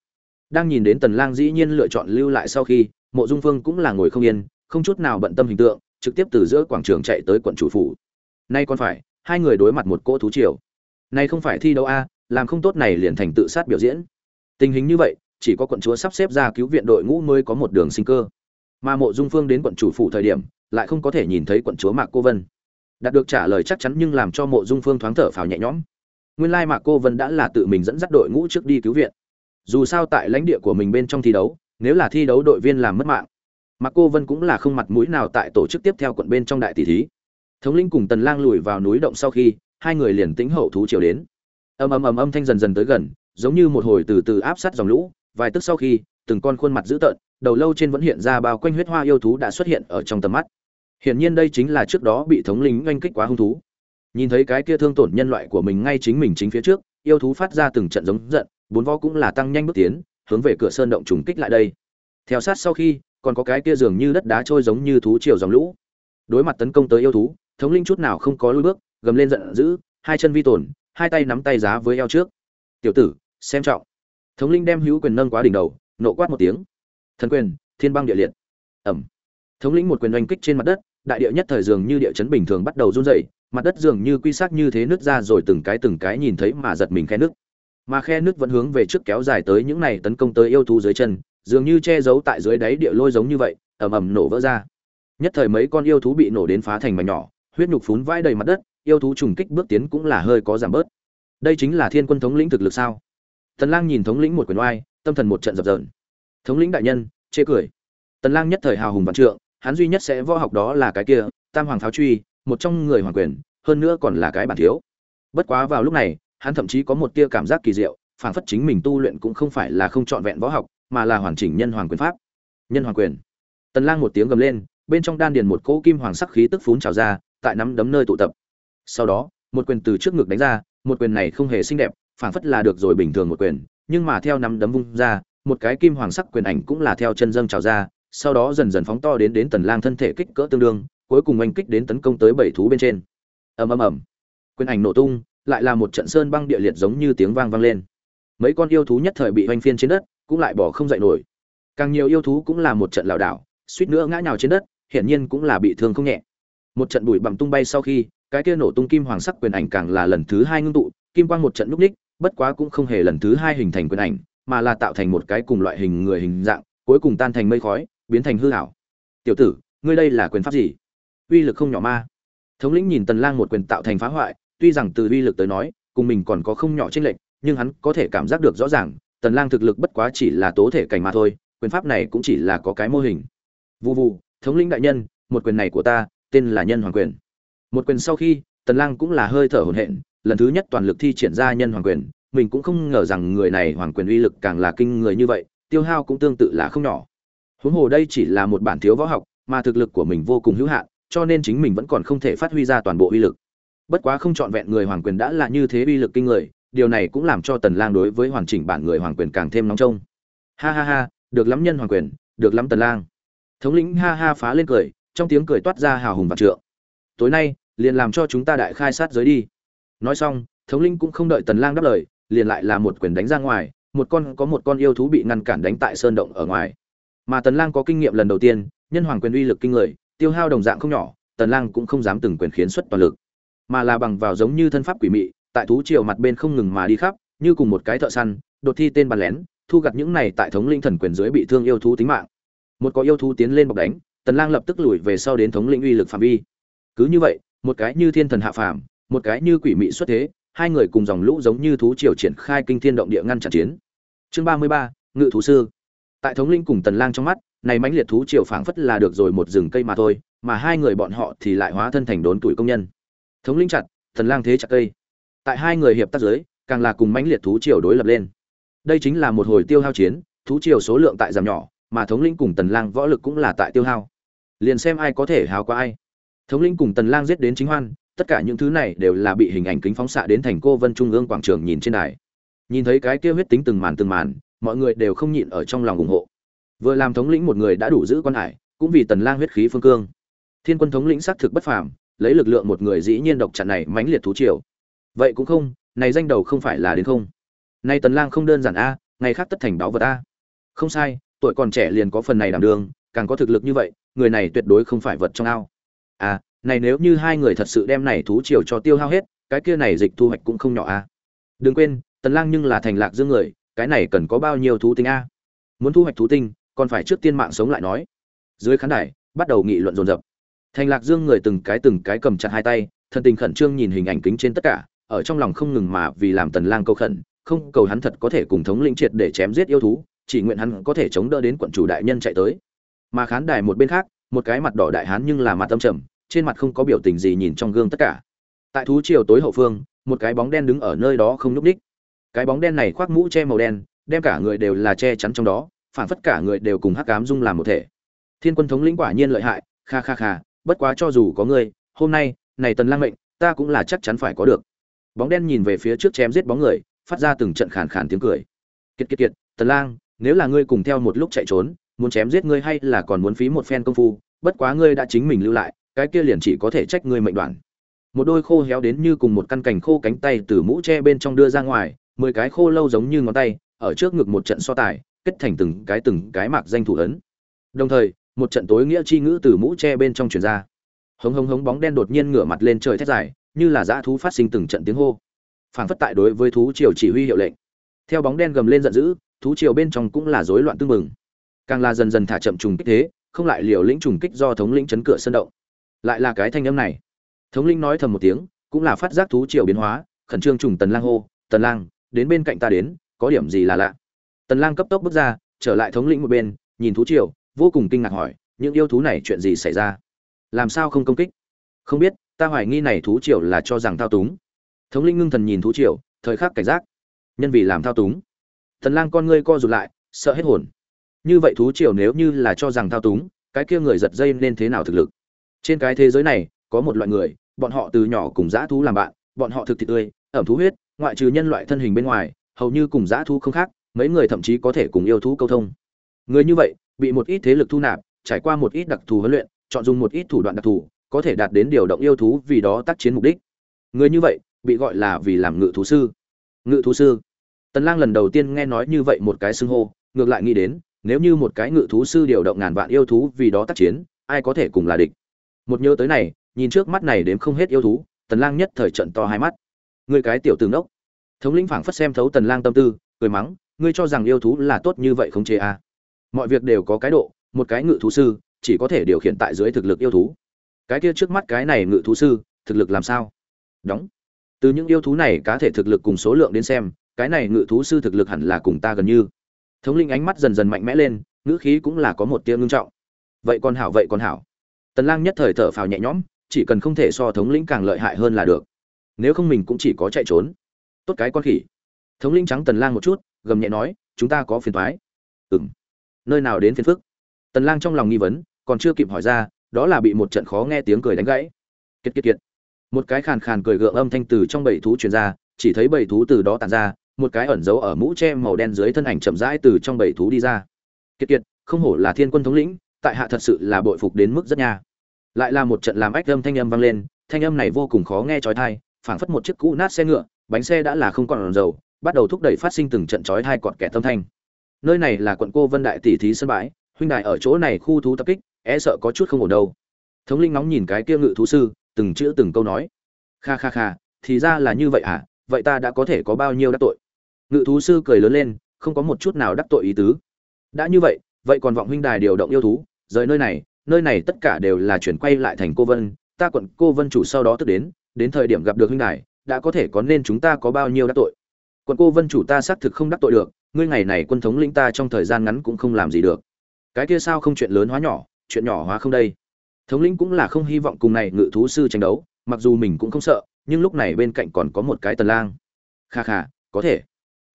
Đang nhìn đến tần lang dĩ nhiên lựa chọn lưu lại sau khi, mộ dung phương cũng là ngồi không yên, không chút nào bận tâm hình tượng, trực tiếp từ giữa quảng trường chạy tới quận chủ phủ. Nay còn phải, hai người đối mặt một cỗ thú triều. Nay không phải thi đấu a, làm không tốt này liền thành tự sát biểu diễn. Tình hình như vậy, chỉ có quận chúa sắp xếp ra cứu viện đội ngũ mới có một đường sinh cơ mà mộ dung phương đến quận chủ phủ thời điểm, lại không có thể nhìn thấy quận chúa mạc cô vân. Đạt được trả lời chắc chắn nhưng làm cho mộ dung phương thoáng thở phào nhẹ nhõm. Nguyên lai mạc cô vân đã là tự mình dẫn dắt đội ngũ trước đi cứu viện. Dù sao tại lãnh địa của mình bên trong thi đấu, nếu là thi đấu đội viên làm mất mạng, mạc cô vân cũng là không mặt mũi nào tại tổ chức tiếp theo quận bên trong đại tỷ thí. Thống linh cùng tần lang lùi vào núi động sau khi, hai người liền tính hậu thú chiều đến. Ầm ầm ầm âm thanh dần dần tới gần, giống như một hồi từ từ áp sát dòng lũ, vài tức sau khi từng con khuôn mặt dữ tợn, đầu lâu trên vẫn hiện ra bao quanh huyết hoa yêu thú đã xuất hiện ở trong tầm mắt. Hiển nhiên đây chính là trước đó bị thống lĩnh oanh kích quá hung thú. Nhìn thấy cái kia thương tổn nhân loại của mình ngay chính mình chính phía trước, yêu thú phát ra từng trận giống giận, bốn vó cũng là tăng nhanh bước tiến, hướng về cửa sơn động trùng kích lại đây. Theo sát sau khi, còn có cái kia dường như đất đá trôi giống như thú triều dòng lũ. Đối mặt tấn công tới yêu thú, thống linh chút nào không có lùi bước, gầm lên giận dữ, hai chân vi tổn, hai tay nắm tay giá với eo trước. Tiểu tử, xem trọng. Thống linh đem hữu quyền nâng quá đỉnh đầu nộ quát một tiếng. Thần quyền, thiên băng địa liệt. Ẩm. Thống lĩnh một quyền oanh kích trên mặt đất, đại địa nhất thời dường như địa chấn bình thường bắt đầu run rẩy, mặt đất dường như quy xác như thế nứt ra rồi từng cái từng cái nhìn thấy mà giật mình khe nước mà khe nước vẫn hướng về trước kéo dài tới những này tấn công tới yêu thú dưới chân, dường như che giấu tại dưới đáy địa lôi giống như vậy, ầm ầm nổ vỡ ra. Nhất thời mấy con yêu thú bị nổ đến phá thành mảnh nhỏ, huyết nhục phún vãi đầy mặt đất, yêu thú trùng kích bước tiến cũng là hơi có giảm bớt. Đây chính là thiên quân thống lĩnh thực lực sao? Tần lang nhìn thống lĩnh một quyền oai tâm thần một trận dập dờn. Thống lĩnh đại nhân, chê cười. Tần lang nhất thời hào hùng vạn trượng, hắn duy nhất sẽ võ học đó là cái kia, tam hoàng tháo truy, một trong người hoàng quyền, hơn nữa còn là cái bản thiếu. Bất quá vào lúc này, hắn thậm chí có một tia cảm giác kỳ diệu, phảng phất chính mình tu luyện cũng không phải là không chọn vẹn võ học, mà là hoàn chỉnh nhân hoàng quyền pháp. Nhân hoàng quyền. Tần lang một tiếng gầm lên, bên trong đan điền một cỗ kim hoàng sắc khí tức phún trào ra, tại nắm đấm nơi tụ tập. Sau đó, một quyền từ trước ngực đánh ra, một quyền này không hề xinh đẹp, phảng phất là được rồi bình thường một quyền nhưng mà theo nắm đấm vung ra, một cái kim hoàng sắc quyền ảnh cũng là theo chân dâng trào ra, sau đó dần dần phóng to đến đến tần lang thân thể kích cỡ tương đương, cuối cùng oanh kích đến tấn công tới bảy thú bên trên. Ầm ầm ầm. Quyền ảnh nổ tung, lại là một trận sơn băng địa liệt giống như tiếng vang vang lên. Mấy con yêu thú nhất thời bị anh phiên trên đất, cũng lại bỏ không dậy nổi. Càng nhiều yêu thú cũng là một trận lảo đảo, suýt nữa ngã nhào trên đất, hiển nhiên cũng là bị thương không nhẹ. Một trận bụi bặm tung bay sau khi, cái kia nổ tung kim hoàng sắc quyền ảnh càng là lần thứ hai ngưng tụ, kim quang một trận lúc ních bất quá cũng không hề lần thứ hai hình thành quyền ảnh, mà là tạo thành một cái cùng loại hình người hình dạng, cuối cùng tan thành mây khói, biến thành hư ảo. Tiểu tử, ngươi đây là quyền pháp gì? Uy lực không nhỏ ma thống lĩnh nhìn tần lang một quyền tạo thành phá hoại, tuy rằng từ uy lực tới nói, cùng mình còn có không nhỏ chênh lệch, nhưng hắn có thể cảm giác được rõ ràng, tần lang thực lực bất quá chỉ là tố thể cảnh mà thôi, quyền pháp này cũng chỉ là có cái mô hình. Vu vu thống lĩnh đại nhân, một quyền này của ta, tên là nhân hoàng quyền. Một quyền sau khi, tần lang cũng là hơi thở hổn hển lần thứ nhất toàn lực thi triển ra nhân hoàng quyền, mình cũng không ngờ rằng người này hoàng quyền uy lực càng là kinh người như vậy, tiêu hao cũng tương tự là không nhỏ. Huống hồ đây chỉ là một bản thiếu võ học, mà thực lực của mình vô cùng hữu hạn, cho nên chính mình vẫn còn không thể phát huy ra toàn bộ uy lực. Bất quá không chọn vẹn người hoàng quyền đã là như thế uy lực kinh người, điều này cũng làm cho tần lang đối với hoàn chỉnh bản người hoàng quyền càng thêm nóng trông. Ha ha ha, được lắm nhân hoàng quyền, được lắm tần lang. Thống lĩnh ha ha phá lên cười, trong tiếng cười toát ra hào hùng và trượng. Tối nay, liền làm cho chúng ta đại khai sát giới đi nói xong, thống linh cũng không đợi tần lang đáp lời, liền lại là một quyền đánh ra ngoài, một con, có một con yêu thú bị ngăn cản đánh tại sơn động ở ngoài. Mà tần lang có kinh nghiệm lần đầu tiên, nhân hoàng quyền uy lực kinh người, tiêu hao đồng dạng không nhỏ, tần lang cũng không dám từng quyền khiến xuất toàn lực. Mà là bằng vào giống như thân pháp quỷ mị, tại thú triều mặt bên không ngừng mà đi khắp, như cùng một cái thợ săn, đột thi tên bắn lén, thu gặt những này tại thống linh thần quyền dưới bị thương yêu thú tính mạng. Một có yêu thú tiến lên bọc đánh, tần lang lập tức lùi về sau đến thống linh uy lực phạm vi. Cứ như vậy, một cái như thiên thần hạ phàm một cái như quỷ mị xuất thế hai người cùng dòng lũ giống như thú triều triển khai kinh thiên động địa ngăn chặn chiến. Chương 33, ngự thú sư. Tại thống linh cùng tần lang trong mắt này mãnh liệt thú triều phảng phất là được rồi một rừng cây mà thôi mà hai người bọn họ thì lại hóa thân thành đốn tuổi công nhân. Thống linh chặt tần lang thế chặt cây. Tại hai người hiệp tác giới càng là cùng mãnh liệt thú triều đối lập lên. Đây chính là một hồi tiêu hao chiến thú triều số lượng tại giảm nhỏ mà thống linh cùng tần lang võ lực cũng là tại tiêu hao. Liền xem ai có thể hào qua ai. Thống linh cùng tần lang giết đến chính hoan tất cả những thứ này đều là bị hình ảnh kính phóng xạ đến thành cô vân trung ương quảng trường nhìn trên đài. Nhìn thấy cái kia huyết tính từng màn từng màn, mọi người đều không nhịn ở trong lòng ủng hộ. Vừa làm thống lĩnh một người đã đủ giữ quan hải, cũng vì tần lang huyết khí phương cương. Thiên quân thống lĩnh xác thực bất phàm, lấy lực lượng một người dĩ nhiên độc chặn này mãnh liệt thú triều. Vậy cũng không, này danh đầu không phải là đến không. Nay tần lang không đơn giản a, ngày khác tất thành báo vật a. Không sai, tuổi còn trẻ liền có phần này đảm đường, càng có thực lực như vậy, người này tuyệt đối không phải vật trong ao. À này nếu như hai người thật sự đem này thú triều cho tiêu hao hết, cái kia này dịch thu hoạch cũng không nhỏ a đừng quên, tần lang nhưng là thành lạc dương người, cái này cần có bao nhiêu thú tinh a muốn thu hoạch thú tinh, còn phải trước tiên mạng sống lại nói. Dưới khán đài, bắt đầu nghị luận dồn dập. Thành lạc dương người từng cái từng cái cầm chặt hai tay, thần tình khẩn trương nhìn hình ảnh kính trên tất cả, ở trong lòng không ngừng mà vì làm tần lang câu khẩn, không cầu hắn thật có thể cùng thống lĩnh triệt để chém giết yêu thú, chỉ nguyện hắn có thể chống đỡ đến quận chủ đại nhân chạy tới. Mà khán đài một bên khác, một cái mặt đỏ đại hán nhưng là mặt tâm trầm trên mặt không có biểu tình gì nhìn trong gương tất cả. Tại thú triều tối hậu phương, một cái bóng đen đứng ở nơi đó không nhúc đích cái bóng đen này khoác mũ che màu đen, đem cả người đều là che chắn trong đó phản phất cả người đều cùng hắc ám dung làm một thể. Thiên quân thống lĩnh quả nhiên lợi hại, kha kha kha, bất quá cho dù có ngươi, hôm nay, này tần lang mệnh, ta cũng là chắc chắn phải có được. Bóng đen nhìn về phía trước chém giết bóng người, phát ra từng trận khàn khàn tiếng cười. Kiệt kiệt kiệt, tần lang, nếu là ngươi cùng theo một lúc chạy trốn, muốn chém giết ngươi hay là còn muốn phí một phen công phu, bất quá ngươi đã chính mình lưu lại cái kia liền chỉ có thể trách ngươi mệnh đoạn. Một đôi khô héo đến như cùng một căn cành khô cánh tay từ mũ tre bên trong đưa ra ngoài, mười cái khô lâu giống như ngón tay, ở trước ngực một trận so tài, kết thành từng cái từng cái mạc danh thủ ấn. Đồng thời, một trận tối nghĩa chi ngữ từ mũ tre bên trong truyền ra. Hống hống hống bóng đen đột nhiên ngửa mặt lên trời thét dài, như là dã thú phát sinh từng trận tiếng hô. Phảng phất tại đối với thú triều chỉ huy hiệu lệnh. Theo bóng đen gầm lên giận dữ, thú triều bên trong cũng là rối loạn tương mừng càng là dần dần thả chậm trùng kích thế, không lại liều lĩnh trùng kích do thống lĩnh chấn cửa sân động lại là cái thanh âm này. Thống lĩnh nói thầm một tiếng, cũng là phát giác thú triều biến hóa, khẩn trương trùng tần lang hô, tần lang, đến bên cạnh ta đến, có điểm gì là lạ? Tần lang cấp tốc bước ra, trở lại thống lĩnh một bên, nhìn thú triều, vô cùng kinh ngạc hỏi, những yêu thú này chuyện gì xảy ra? Làm sao không công kích? Không biết, ta hoài nghi này thú triều là cho rằng thao túng. Thống lĩnh ngưng thần nhìn thú triều, thời khắc cảnh giác. Nhân vì làm thao túng? Tần lang con ngươi co rụt lại, sợ hết hồn. Như vậy thú triều nếu như là cho rằng thao túng, cái kia người giật dây nên thế nào thực lực? Trên cái thế giới này, có một loại người, bọn họ từ nhỏ cùng dã thú làm bạn, bọn họ thực thịt tươi, ẩm thú huyết, ngoại trừ nhân loại thân hình bên ngoài, hầu như cùng dã thú không khác, mấy người thậm chí có thể cùng yêu thú câu thông. Người như vậy, bị một ít thế lực thu nạp, trải qua một ít đặc thù huấn luyện, chọn dùng một ít thủ đoạn đặc thù, có thể đạt đến điều động yêu thú vì đó tác chiến mục đích. Người như vậy, bị gọi là vì làm ngự thú sư. Ngự thú sư. Tần lang lần đầu tiên nghe nói như vậy một cái xưng hô, ngược lại nghĩ đến, nếu như một cái ngự thú sư điều động ngàn vạn yêu thú vì đó tác chiến, ai có thể cùng là địch? Một nhớ tới này, nhìn trước mắt này đếm không hết yêu thú, tần lang nhất thời trận to hai mắt. Người cái tiểu tướng đốc thống lĩnh phảng phất xem thấu tần lang tâm tư, cười mắng, ngươi cho rằng yêu thú là tốt như vậy không chế à? Mọi việc đều có cái độ, một cái ngự thú sư, chỉ có thể điều khiển tại dưới thực lực yêu thú. Cái kia trước mắt cái này ngự thú sư, thực lực làm sao? Đóng. Từ những yêu thú này cá thể thực lực cùng số lượng đến xem, cái này ngự thú sư thực lực hẳn là cùng ta gần như. Thống linh ánh mắt dần dần mạnh mẽ lên, ngữ khí cũng là có một tia ngưng trọng. Vậy còn hảo, vậy còn hảo tần lang nhất thời thở phào nhẹ nhõm, chỉ cần không thể so thống lĩnh càng lợi hại hơn là được. Nếu không mình cũng chỉ có chạy trốn. Tốt cái con khỉ. Thống lĩnh trắng tần lang một chút, gầm nhẹ nói, chúng ta có phiền toái. Ừm. Nơi nào đến phiền phức? Tần lang trong lòng nghi vấn, còn chưa kịp hỏi ra, đó là bị một trận khó nghe tiếng cười đánh gãy. Kiệt kiệt kiệt. Một cái khàn khàn cười gượng âm thanh từ trong bầy thú truyền ra, chỉ thấy bầy thú từ đó tản ra, một cái ẩn giấu ở mũ che màu đen dưới thân ảnh chậm rãi từ trong bầy thú đi ra. Kiệt kiệt, không hổ là thiên quân thống lĩnh tại hạ thật sự là bội phục đến mức rất nha. Lại là một trận làm ách âm thanh âm vang lên, thanh âm này vô cùng khó nghe chói tai, phảng phất một chiếc cũ nát xe ngựa, bánh xe đã là không còn dầu, bắt đầu thúc đẩy phát sinh từng trận chói tai cọt kẻ tâm thanh. Nơi này là quận cô vân đại tỷ thí sân bãi, huynh đại ở chỗ này khu thú tập kích e sợ có chút không ổn đâu. Thống linh nóng nhìn cái kia ngự thú sư, từng chữ từng câu nói. Kha kha kha, thì ra là như vậy à vậy ta đã có thể có bao nhiêu đắc tội? Ngự thú sư cười lớn lên, không có một chút nào đắc tội ý tứ. Đã như vậy vậy còn vọng huynh đài điều động yêu thú rời nơi này nơi này tất cả đều là chuyển quay lại thành cô vân, ta quận cô vân chủ sau đó tức đến đến thời điểm gặp được huynh đài, đã có thể có nên chúng ta có bao nhiêu đắc tội. Quận cô vân chủ ta xác thực không đắc tội được, ngươi ngày này quân thống lĩnh ta trong thời gian ngắn cũng không làm gì được. Cái kia sao không chuyện lớn hóa nhỏ, chuyện nhỏ hóa không đây. Thống lĩnh cũng là không hy vọng cùng này ngự thú sư tranh đấu, mặc dù mình cũng không sợ, nhưng lúc này bên cạnh còn có một cái tần lang. Kha kha, có thể.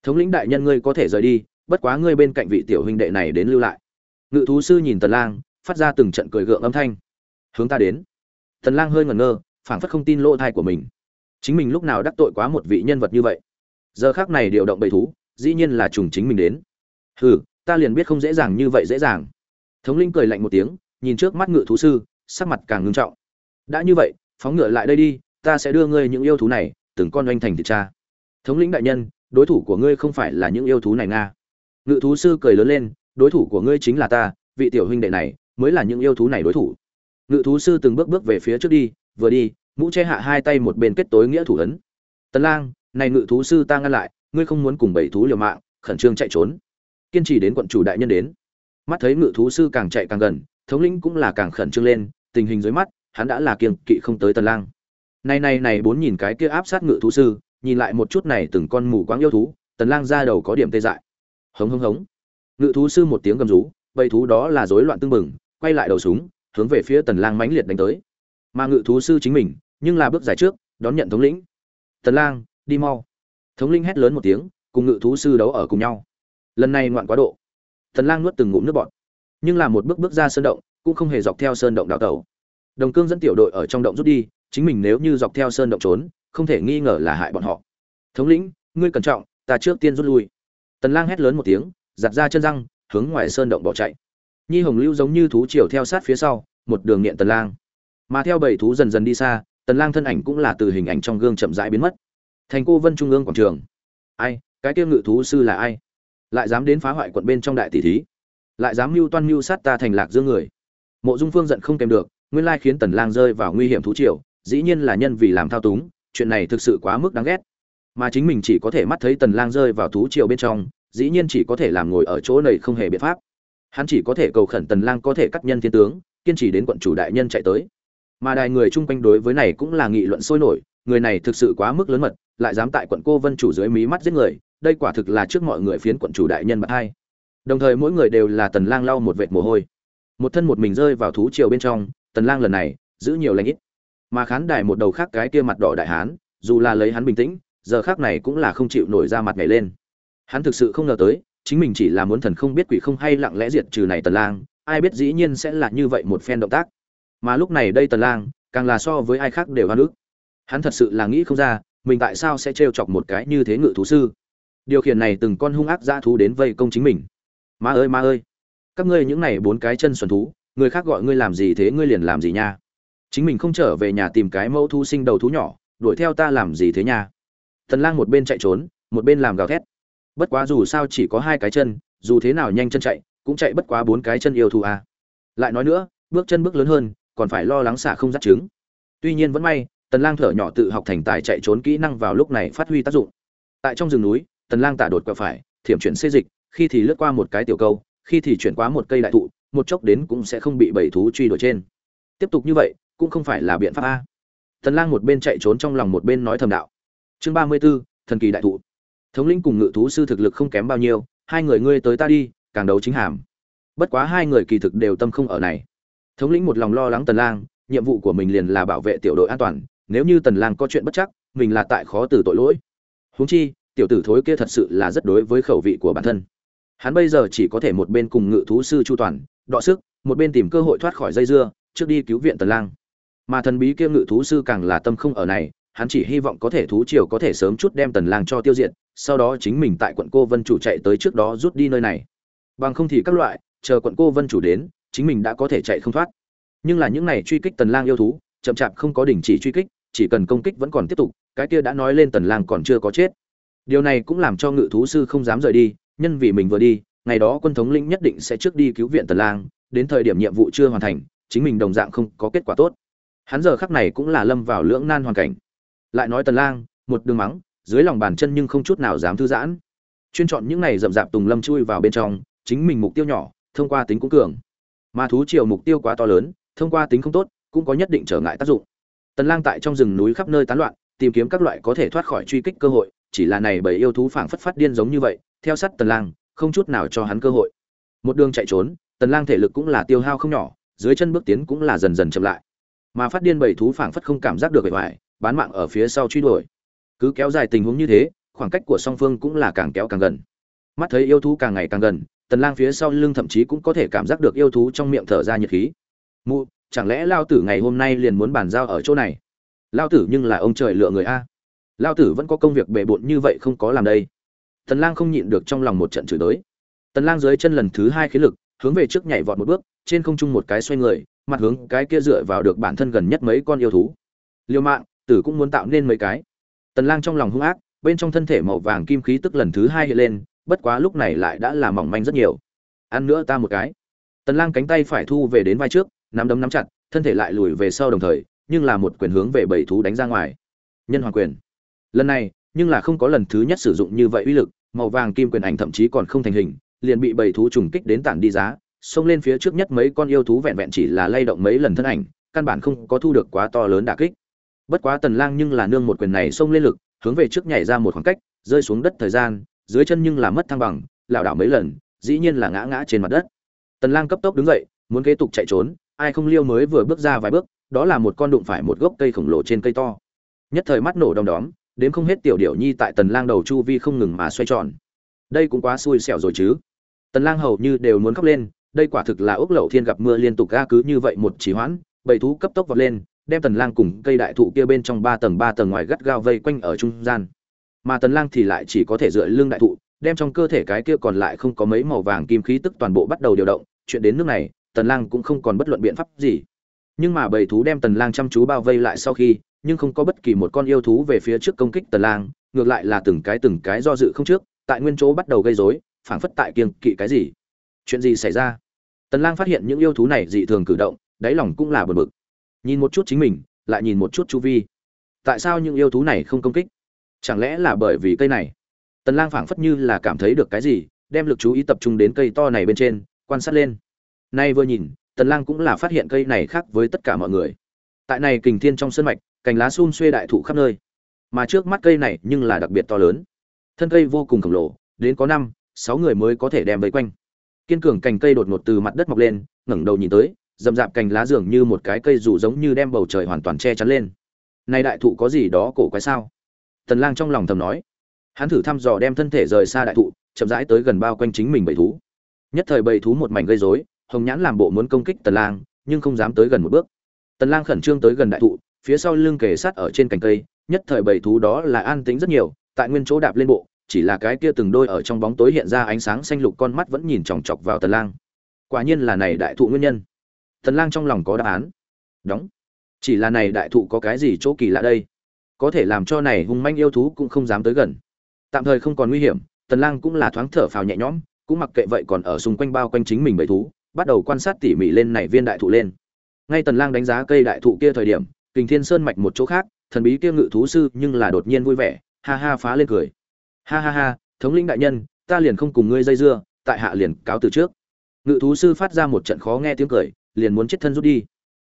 Thống lĩnh đại nhân ngươi có thể rời đi, bất quá ngươi bên cạnh vị tiểu huynh đệ này đến lưu lại. Ngự thú sư nhìn tần lang phát ra từng trận cười gượng âm thanh. Hướng ta đến. Tần lang hơi ngẩn ngơ, phảng phất không tin lỗ thai của mình. Chính mình lúc nào đắc tội quá một vị nhân vật như vậy? Giờ khắc này điều động bầy thú, dĩ nhiên là trùng chính mình đến. Hừ, ta liền biết không dễ dàng như vậy dễ dàng. Thống linh cười lạnh một tiếng, nhìn trước mắt ngự thú sư, sắc mặt càng ngưng trọng. Đã như vậy, phóng ngựa lại đây đi, ta sẽ đưa ngươi những yêu thú này, từng con oanh thành thịt cha. Thống lĩnh đại nhân, đối thủ của ngươi không phải là những yêu thú này nga. Ngự thú sư cười lớn lên, đối thủ của ngươi chính là ta, vị tiểu huynh đệ này mới là những yêu thú này đối thủ. Ngự thú sư từng bước bước về phía trước đi, vừa đi, mũ che hạ hai tay một bên kết tối nghĩa thủ ấn. Tần lang, này ngự thú sư ta ngăn lại, ngươi không muốn cùng bảy thú liều mạng, khẩn trương chạy trốn. Kiên trì đến quận chủ đại nhân đến. Mắt thấy ngự thú sư càng chạy càng gần, thống lĩnh cũng là càng khẩn trương lên, tình hình dưới mắt, hắn đã là kiêng kỵ không tới tần lang. Này này này, bốn nhìn cái kia áp sát ngự thú sư, nhìn lại một chút này từng con mù quáng yêu thú, tần lang ra đầu có điểm tê dại. Hống hống hống. Ngự thú sư một tiếng gầm rú bầy thú đó là rối loạn tương mừng quay lại đầu súng, hướng về phía tần lang mãnh liệt đánh tới. Mà ngự thú sư chính mình, nhưng là bước giải trước, đón nhận thống lĩnh. Tần lang, đi mau. Thống lĩnh hét lớn một tiếng, cùng ngự thú sư đấu ở cùng nhau. Lần này ngoạn quá độ. Tần lang nuốt từng ngụm nước bọt. Nhưng là một bước bước ra sơn động, cũng không hề dọc theo sơn động đào tẩu. Đồng cương dẫn tiểu đội ở trong động rút đi, chính mình nếu như dọc theo sơn động trốn, không thể nghi ngờ là hại bọn họ. Thống lĩnh, ngươi cẩn trọng, ta trước tiên rút lui. Tần lang hét lớn một tiếng, giặt ra chân răng, hướng ngoài sơn động bỏ chạy nhi hồng lưu giống như thú triều theo sát phía sau, một đường nghiện tần lang. Mà theo bảy thú dần dần đi xa, tần lang thân ảnh cũng là từ hình ảnh trong gương chậm rãi biến mất. Thành cô vân trung ương quảng trường. Ai, cái kia ngự thú sư là ai? Lại dám đến phá hoại quận bên trong đại tỷ thí. Lại dám mưu toan mưu sát ta thành lạc dương người. Mộ dung phương giận không kèm được, nguyên lai khiến tần lang rơi vào nguy hiểm thú triều, dĩ nhiên là nhân vì làm thao túng, chuyện này thực sự quá mức đáng ghét. Mà chính mình chỉ có thể mắt thấy tần lang rơi vào thú triều bên trong, dĩ nhiên chỉ có thể làm ngồi ở chỗ này không hề biện pháp hắn chỉ có thể cầu khẩn tần lang có thể cắt nhân thiên tướng, kiên trì đến quận chủ đại nhân chạy tới. Mà đài người chung quanh đối với này cũng là nghị luận sôi nổi, người này thực sự quá mức lớn mật, lại dám tại quận cô vân chủ dưới mí mắt giết người, đây quả thực là trước mọi người phiến quận chủ đại nhân bạc hai. Đồng thời mỗi người đều là tần lang lau một vệt mồ hôi. Một thân một mình rơi vào thú triều bên trong, tần lang lần này, giữ nhiều lãnh ít. Mà khán đài một đầu khác cái kia mặt đỏ đại hán, dù là lấy hắn bình tĩnh, giờ khác này cũng là không chịu nổi ra mặt nhảy lên. Hắn thực sự không ngờ tới chính mình chỉ là muốn thần không biết quỷ không hay lặng lẽ diệt trừ này tần lang, ai biết dĩ nhiên sẽ là như vậy một phen động tác. Mà lúc này đây tần lang, càng là so với ai khác đều hoan ức. Hắn thật sự là nghĩ không ra, mình tại sao sẽ trêu chọc một cái như thế ngự thú sư. Điều khiển này từng con hung ác dã thú đến vây công chính mình. Ma ơi ma ơi. Các ngươi những này bốn cái chân xuẩn thú, người khác gọi ngươi làm gì thế ngươi liền làm gì nha. Chính mình không trở về nhà tìm cái mẫu thu sinh đầu thú nhỏ, đuổi theo ta làm gì thế nha. Tần lang một bên chạy trốn, một bên làm gào thét bất quá dù sao chỉ có hai cái chân dù thế nào nhanh chân chạy cũng chạy bất quá bốn cái chân yêu thù à. lại nói nữa bước chân bước lớn hơn còn phải lo lắng xả không dắt trứng. Tuy nhiên vẫn may tần lang thở nhỏ tự học thành tài chạy trốn kỹ năng vào lúc này phát huy tác dụng. Tại trong rừng núi tần lang tả đột quẹo phải thiểm chuyển xê dịch khi thì lướt qua một cái tiểu câu khi thì chuyển qua một cây đại thụ một chốc đến cũng sẽ không bị bầy thú truy đuổi trên. Tiếp tục như vậy cũng không phải là biện pháp a. Tần lang một bên chạy trốn trong lòng một bên nói thầm đạo. Chương 34, thần kỳ đại thụ thống lĩnh cùng ngự thú sư thực lực không kém bao nhiêu, hai người ngươi tới ta đi, càng đấu chính hàm. Bất quá hai người kỳ thực đều tâm không ở này. Thống lĩnh một lòng lo lắng tần lang, nhiệm vụ của mình liền là bảo vệ tiểu đội an toàn, nếu như tần lang có chuyện bất chắc, mình là tại khó từ tội lỗi. Huống chi, tiểu tử thối kia thật sự là rất đối với khẩu vị của bản thân. Hắn bây giờ chỉ có thể một bên cùng ngự thú sư chu toàn, đọ sức, một bên tìm cơ hội thoát khỏi dây dưa, trước đi cứu viện tần lang. Mà thần bí kia ngự thú sư càng là tâm không ở này hắn chỉ hy vọng có thể thú triều có thể sớm chút đem tần lang cho tiêu diệt, sau đó chính mình tại quận cô vân chủ chạy tới trước đó rút đi nơi này. Bằng không thì các loại, chờ quận cô vân chủ đến, chính mình đã có thể chạy không thoát. Nhưng là những này truy kích tần lang yêu thú, chậm chạp không có đình chỉ truy kích, chỉ cần công kích vẫn còn tiếp tục, cái kia đã nói lên tần lang còn chưa có chết. Điều này cũng làm cho ngự thú sư không dám rời đi, nhân vì mình vừa đi, ngày đó quân thống lĩnh nhất định sẽ trước đi cứu viện tần lang, đến thời điểm nhiệm vụ chưa hoàn thành, chính mình đồng dạng không có kết quả tốt. Hắn giờ khắc này cũng là lâm vào lưỡng nan hoàn cảnh lại nói tần lang, một đường mắng, dưới lòng bàn chân nhưng không chút nào dám thư giãn. Chuyên chọn những này rậm rạp tùng lâm chui vào bên trong, chính mình mục tiêu nhỏ, thông qua tính cũng cường. Mà thú triều mục tiêu quá to lớn, thông qua tính không tốt, cũng có nhất định trở ngại tác dụng. Tần lang tại trong rừng núi khắp nơi tán loạn, tìm kiếm các loại có thể thoát khỏi truy kích cơ hội, chỉ là này bởi yêu thú phảng phất phát điên giống như vậy, theo sát tần lang, không chút nào cho hắn cơ hội. Một đường chạy trốn, tần lang thể lực cũng là tiêu hao không nhỏ, dưới chân bước tiến cũng là dần dần chậm lại. Mà phát điên bầy thú phảng phất không cảm giác được vẻ ngoài bán mạng ở phía sau truy đuổi. Cứ kéo dài tình huống như thế, khoảng cách của song phương cũng là càng kéo càng gần. Mắt thấy yêu thú càng ngày càng gần, tần lang phía sau lưng thậm chí cũng có thể cảm giác được yêu thú trong miệng thở ra nhiệt khí. Mụ, chẳng lẽ lao tử ngày hôm nay liền muốn bàn giao ở chỗ này? Lao tử nhưng là ông trời lựa người a. Lao tử vẫn có công việc bề bộn như vậy không có làm đây. Tần lang không nhịn được trong lòng một trận chửi tới tần lang dưới chân lần thứ hai khí lực, hướng về trước nhảy vọt một bước, trên không trung một cái xoay người, mặt hướng cái kia dựa vào được bản thân gần nhất mấy con yêu thú. Liêu mạng tử cũng muốn tạo nên mấy cái. Tần lang trong lòng hung ác, bên trong thân thể màu vàng kim khí tức lần thứ hai hiện lên, bất quá lúc này lại đã là mỏng manh rất nhiều. Ăn nữa ta một cái. Tần lang cánh tay phải thu về đến vai trước, nắm đấm nắm chặt, thân thể lại lùi về sau đồng thời, nhưng là một quyền hướng về bảy thú đánh ra ngoài. Nhân hoàng quyền. Lần này, nhưng là không có lần thứ nhất sử dụng như vậy uy lực, màu vàng kim quyền ảnh thậm chí còn không thành hình, liền bị bảy thú trùng kích đến tản đi giá, xông lên phía trước nhất mấy con yêu thú vẹn vẹn chỉ là lay động mấy lần thân ảnh, căn bản không có thu được quá to lớn đả kích bất quá tần lang nhưng là nương một quyền này xông lên lực, hướng về trước nhảy ra một khoảng cách, rơi xuống đất thời gian, dưới chân nhưng là mất thăng bằng, lảo đảo mấy lần, dĩ nhiên là ngã ngã trên mặt đất. Tần lang cấp tốc đứng dậy, muốn kế tục chạy trốn, ai không liêu mới vừa bước ra vài bước, đó là một con đụng phải một gốc cây khổng lồ trên cây to. Nhất thời mắt nổ đom đóm, đến không hết tiểu điểu nhi tại tần lang đầu chu vi không ngừng mà xoay tròn. Đây cũng quá xui xẻo rồi chứ. Tần lang hầu như đều muốn khóc lên, đây quả thực là ốc lậu thiên gặp mưa liên tục ga cứ như vậy một chỉ hoãn bảy thú cấp tốc vọt lên đem tần lang cùng cây đại thụ kia bên trong ba tầng ba tầng ngoài gắt gao vây quanh ở trung gian. Mà tần lang thì lại chỉ có thể dựa lưng đại thụ, đem trong cơ thể cái kia còn lại không có mấy màu vàng kim khí tức toàn bộ bắt đầu điều động. Chuyện đến nước này, tần lang cũng không còn bất luận biện pháp gì. Nhưng mà bầy thú đem tần lang chăm chú bao vây lại sau khi, nhưng không có bất kỳ một con yêu thú về phía trước công kích tần lang, ngược lại là từng cái từng cái do dự không trước, tại nguyên chỗ bắt đầu gây rối, phảng phất tại kiêng kỵ cái gì. Chuyện gì xảy ra? Tần lang phát hiện những yêu thú này dị thường cử động, đáy lòng cũng là bực bực nhìn một chút chính mình, lại nhìn một chút chu vi. Tại sao những yêu thú này không công kích? Chẳng lẽ là bởi vì cây này? Tần lang phảng phất như là cảm thấy được cái gì, đem lực chú ý tập trung đến cây to này bên trên, quan sát lên. Nay vừa nhìn, tần lang cũng là phát hiện cây này khác với tất cả mọi người. Tại này kình thiên trong sơn mạch, cành lá sum xuê đại thụ khắp nơi. Mà trước mắt cây này nhưng là đặc biệt to lớn. Thân cây vô cùng khổng lồ, đến có năm, sáu người mới có thể đem vây quanh. Kiên cường cành cây đột ngột từ mặt đất mọc lên, ngẩng đầu nhìn tới rậm rạp cành lá dường như một cái cây rủ giống như đem bầu trời hoàn toàn che chắn lên. Này đại thụ có gì đó cổ quái sao? Tần lang trong lòng thầm nói. Hắn thử thăm dò đem thân thể rời xa đại thụ, chậm rãi tới gần bao quanh chính mình bầy thú. Nhất thời bầy thú một mảnh gây rối, hồng nhãn làm bộ muốn công kích tần lang, nhưng không dám tới gần một bước. Tần lang khẩn trương tới gần đại thụ, phía sau lưng kề sát ở trên cành cây, nhất thời bầy thú đó là an tĩnh rất nhiều, tại nguyên chỗ đạp lên bộ, chỉ là cái kia từng đôi ở trong bóng tối hiện ra ánh sáng xanh lục con mắt vẫn nhìn chòng chọc vào tần lang. Quả nhiên là này đại thụ nguyên nhân tần lang trong lòng có đáp án. Đóng. Chỉ là này đại thụ có cái gì chỗ kỳ lạ đây? Có thể làm cho này hung manh yêu thú cũng không dám tới gần. Tạm thời không còn nguy hiểm, tần lang cũng là thoáng thở phào nhẹ nhõm, cũng mặc kệ vậy còn ở xung quanh bao quanh chính mình bầy thú, bắt đầu quan sát tỉ mỉ lên này viên đại thụ lên. Ngay tần lang đánh giá cây đại thụ kia thời điểm, kình thiên sơn mạch một chỗ khác, thần bí kia ngự thú sư nhưng là đột nhiên vui vẻ, ha ha phá lên cười. Ha ha ha, thống lĩnh đại nhân, ta liền không cùng ngươi dây dưa, tại hạ liền cáo từ trước. Ngự thú sư phát ra một trận khó nghe tiếng cười liền muốn chết thân rút đi.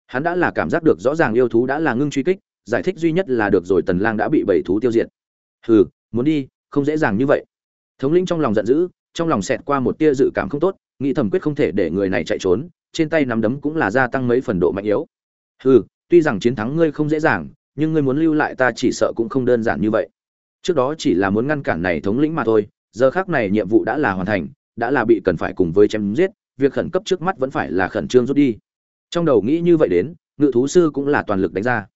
Hắn đã là cảm giác được rõ ràng yêu thú đã là ngưng truy kích, giải thích duy nhất là được rồi tần lang đã bị bảy thú tiêu diệt. Hừ, muốn đi, không dễ dàng như vậy. Thống lĩnh trong lòng giận dữ, trong lòng xẹt qua một tia dự cảm không tốt, nghĩ thầm quyết không thể để người này chạy trốn, trên tay nắm đấm cũng là gia tăng mấy phần độ mạnh yếu. Hừ, tuy rằng chiến thắng ngươi không dễ dàng, nhưng ngươi muốn lưu lại ta chỉ sợ cũng không đơn giản như vậy. Trước đó chỉ là muốn ngăn cản này thống lĩnh mà thôi, giờ khác này nhiệm vụ đã là hoàn thành, đã là bị cần phải cùng với chém giết việc khẩn cấp trước mắt vẫn phải là khẩn trương rút đi. Trong đầu nghĩ như vậy đến, ngự thú sư cũng là toàn lực đánh ra.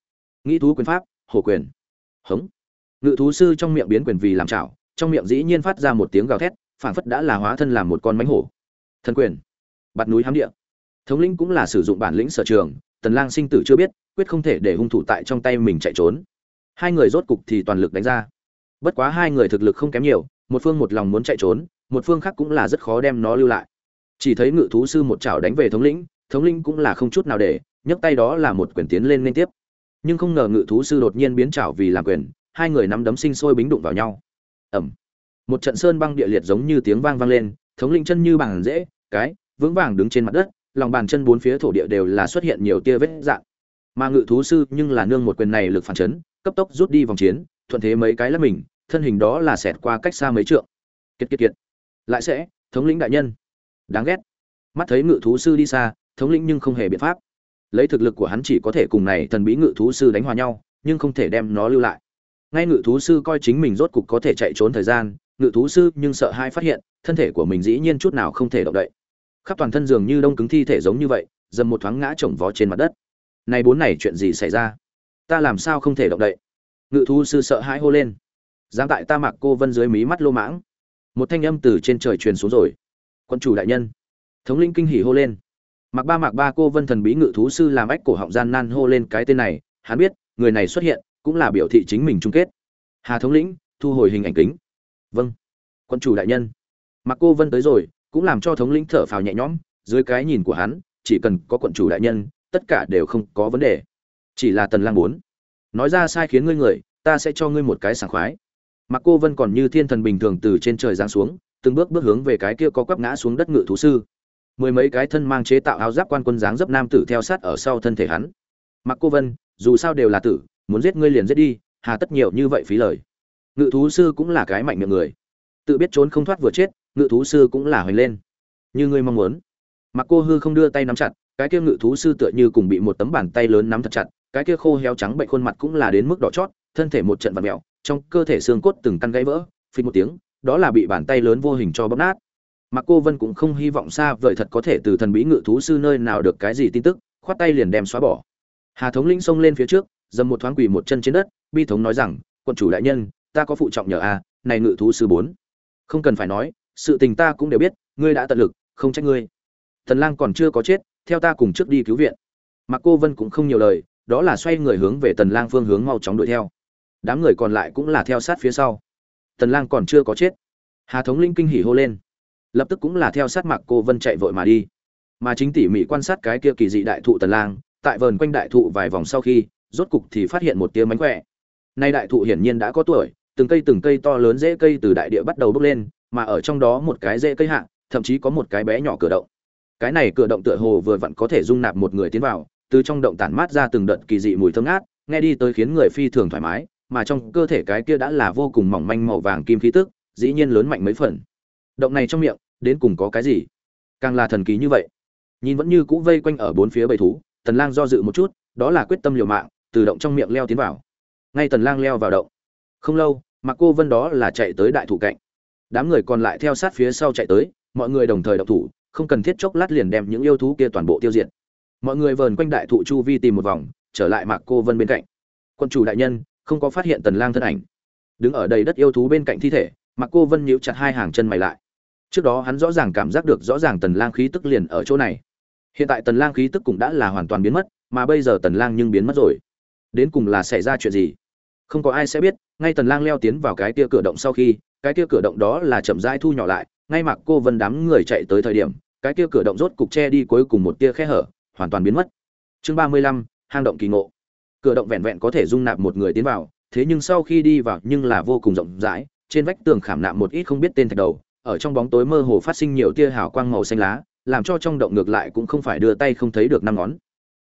Nghĩ thú quyền pháp, hổ quyền. Hống. Ngự thú sư trong miệng biến quyền vì làm chảo, trong miệng dĩ nhiên phát ra một tiếng gào thét, phảng phất đã là hóa thân làm một con mánh hổ. Thần quyền. Bạt núi hám địa. Thống lĩnh cũng là sử dụng bản lĩnh sở trường, tần lang sinh tử chưa biết, quyết không thể để hung thủ tại trong tay mình chạy trốn. Hai người rốt cục thì toàn lực đánh ra. Bất quá hai người thực lực không kém nhiều, một phương một lòng muốn chạy trốn, một phương khác cũng là rất khó đem nó lưu lại chỉ thấy ngự thú sư một chảo đánh về thống lĩnh thống lĩnh cũng là không chút nào để, nhấc tay đó là một quyền tiến lên liên tiếp. Nhưng không ngờ ngự thú sư đột nhiên biến chảo vì làm quyền, hai người nắm đấm sinh sôi bính đụng vào nhau. Ẩm một trận sơn băng địa liệt giống như tiếng vang vang lên, thống lĩnh chân như bằng dễ cái, vững vàng đứng trên mặt đất, lòng bàn chân bốn phía thổ địa đều là xuất hiện nhiều tia vết dạng. Mà ngự thú sư nhưng là nương một quyền này lực phản chấn, cấp tốc rút đi vòng chiến, thuận thế mấy cái là mình, thân hình đó là xẹt qua cách xa mấy trượng. Kiệt kiệt kiệt. Lại sẽ, thống lĩnh đại nhân đáng ghét. Mắt thấy ngự thú sư đi xa, thống lĩnh nhưng không hề biện pháp. Lấy thực lực của hắn chỉ có thể cùng này thần bí ngự thú sư đánh hòa nhau, nhưng không thể đem nó lưu lại. Ngay ngự thú sư coi chính mình rốt cục có thể chạy trốn thời gian, ngự thú sư nhưng sợ hai phát hiện, thân thể của mình dĩ nhiên chút nào không thể động đậy. Khắp toàn thân dường như đông cứng thi thể giống như vậy, dầm một thoáng ngã chồng vó trên mặt đất. Này bốn này chuyện gì xảy ra? Ta làm sao không thể động đậy? Ngự thú sư sợ hãi hô lên. Dám tại ta mặc cô vân dưới mí mắt lô mãng. Một thanh âm từ trên trời truyền xuống rồi quân chủ đại nhân. Thống linh kinh hỉ hô lên. Mặc ba mặc ba, cô vân thần bí ngự thú sư làm ách cổ họng gian nan hô lên cái tên này, hắn biết, người này xuất hiện, cũng là biểu thị chính mình chung kết. Hà thống lĩnh, thu hồi hình ảnh kính. Vâng. Quân chủ đại nhân. Mặc cô vân tới rồi, cũng làm cho thống lĩnh thở phào nhẹ nhõm, dưới cái nhìn của hắn, chỉ cần có quận chủ đại nhân, tất cả đều không có vấn đề. Chỉ là tần lang muốn. Nói ra sai khiến ngươi người, ta sẽ cho ngươi một cái sảng khoái. Mặc cô vân còn như thiên thần bình thường từ trên trời giáng xuống từng bước bước hướng về cái kia có quắp ngã xuống đất ngự thú sư. Mười mấy cái thân mang chế tạo áo giáp quan quân dáng dấp nam tử theo sát ở sau thân thể hắn. Mặc cô vân, dù sao đều là tử, muốn giết ngươi liền giết đi, hà tất nhiều như vậy phí lời. Ngự thú sư cũng là cái mạnh miệng người. Tự biết trốn không thoát vừa chết, ngự thú sư cũng là hoành lên. Như ngươi mong muốn. Mặc cô hư không đưa tay nắm chặt, cái kia ngự thú sư tựa như cùng bị một tấm bàn tay lớn nắm thật chặt, cái kia khô héo trắng bệnh khuôn mặt cũng là đến mức đỏ chót, thân thể một trận vặn mèo trong cơ thể xương cốt từng căn gãy vỡ, phình một tiếng đó là bị bàn tay lớn vô hình cho bóp nát. Mà cô vân cũng không hy vọng xa vời thật có thể từ thần bí ngự thú sư nơi nào được cái gì tin tức, khoát tay liền đem xóa bỏ. Hà thống lĩnh xông lên phía trước, dầm một thoáng quỳ một chân trên đất, bi thống nói rằng quận chủ đại nhân, ta có phụ trọng nhờ a này ngự thú sư bốn. Không cần phải nói, sự tình ta cũng đều biết, ngươi đã tận lực, không trách ngươi. Thần lang còn chưa có chết, theo ta cùng trước đi cứu viện. Mà cô vân cũng không nhiều lời, đó là xoay người hướng về tần lang phương hướng mau chóng đuổi theo. Đám người còn lại cũng là theo sát phía sau tần lang còn chưa có chết. Hà thống linh kinh hỉ hô lên. Lập tức cũng là theo sát mặc cô vân chạy vội mà đi. Mà chính tỉ mỉ quan sát cái kia kỳ dị đại thụ tần lang, tại vườn quanh đại thụ vài vòng sau khi, rốt cục thì phát hiện một tia mánh khỏe. Nay đại thụ hiển nhiên đã có tuổi, từng cây từng cây to lớn rễ cây từ đại địa bắt đầu bốc lên, mà ở trong đó một cái rễ cây hạ, thậm chí có một cái bé nhỏ cửa động. Cái này cửa động tựa hồ vừa vặn có thể dung nạp một người tiến vào, từ trong động tản mát ra từng đợt kỳ dị mùi thơm ngát, nghe đi tới khiến người phi thường thoải mái mà trong cơ thể cái kia đã là vô cùng mỏng manh màu vàng kim khí tức, dĩ nhiên lớn mạnh mấy phần. Động này trong miệng, đến cùng có cái gì? Càng là thần kỳ như vậy. Nhìn vẫn như cũ vây quanh ở bốn phía bầy thú, tần lang do dự một chút, đó là quyết tâm liều mạng, từ động trong miệng leo tiến vào. Ngay tần lang leo vào động. Không lâu mặc cô vân đó là chạy tới đại thủ cạnh. Đám người còn lại theo sát phía sau chạy tới, mọi người đồng thời động thủ, không cần thiết chốc lát liền đem những yêu thú kia toàn bộ tiêu diệt. Mọi người vờn quanh đại thụ chu vi tìm một vòng, trở lại mạc cô vân bên cạnh. Quân chủ đại nhân không có phát hiện tần lang thân ảnh. Đứng ở đầy đất yêu thú bên cạnh thi thể mặc cô vân nhíu chặt hai hàng chân mày lại. Trước đó hắn rõ ràng cảm giác được rõ ràng tần lang khí tức liền ở chỗ này. Hiện tại tần lang khí tức cũng đã là hoàn toàn biến mất mà bây giờ tần lang nhưng biến mất rồi. Đến cùng là xảy ra chuyện gì? Không có ai sẽ biết ngay tần lang leo tiến vào cái kia cửa động sau khi cái kia cửa động đó là chậm rãi thu nhỏ lại ngay mặc cô vân đám người chạy tới thời điểm cái kia cửa động rốt cục che đi cuối cùng một tia khe hở hoàn toàn biến mất. Chương 35, hang động kỳ ngộ cửa động vẹn vẹn có thể dung nạp một người tiến vào, thế nhưng sau khi đi vào nhưng là vô cùng rộng rãi, trên vách tường khảm nạm một ít không biết tên thạch đầu, ở trong bóng tối mơ hồ phát sinh nhiều tia hào quang màu xanh lá, làm cho trong động ngược lại cũng không phải đưa tay không thấy được năm ngón.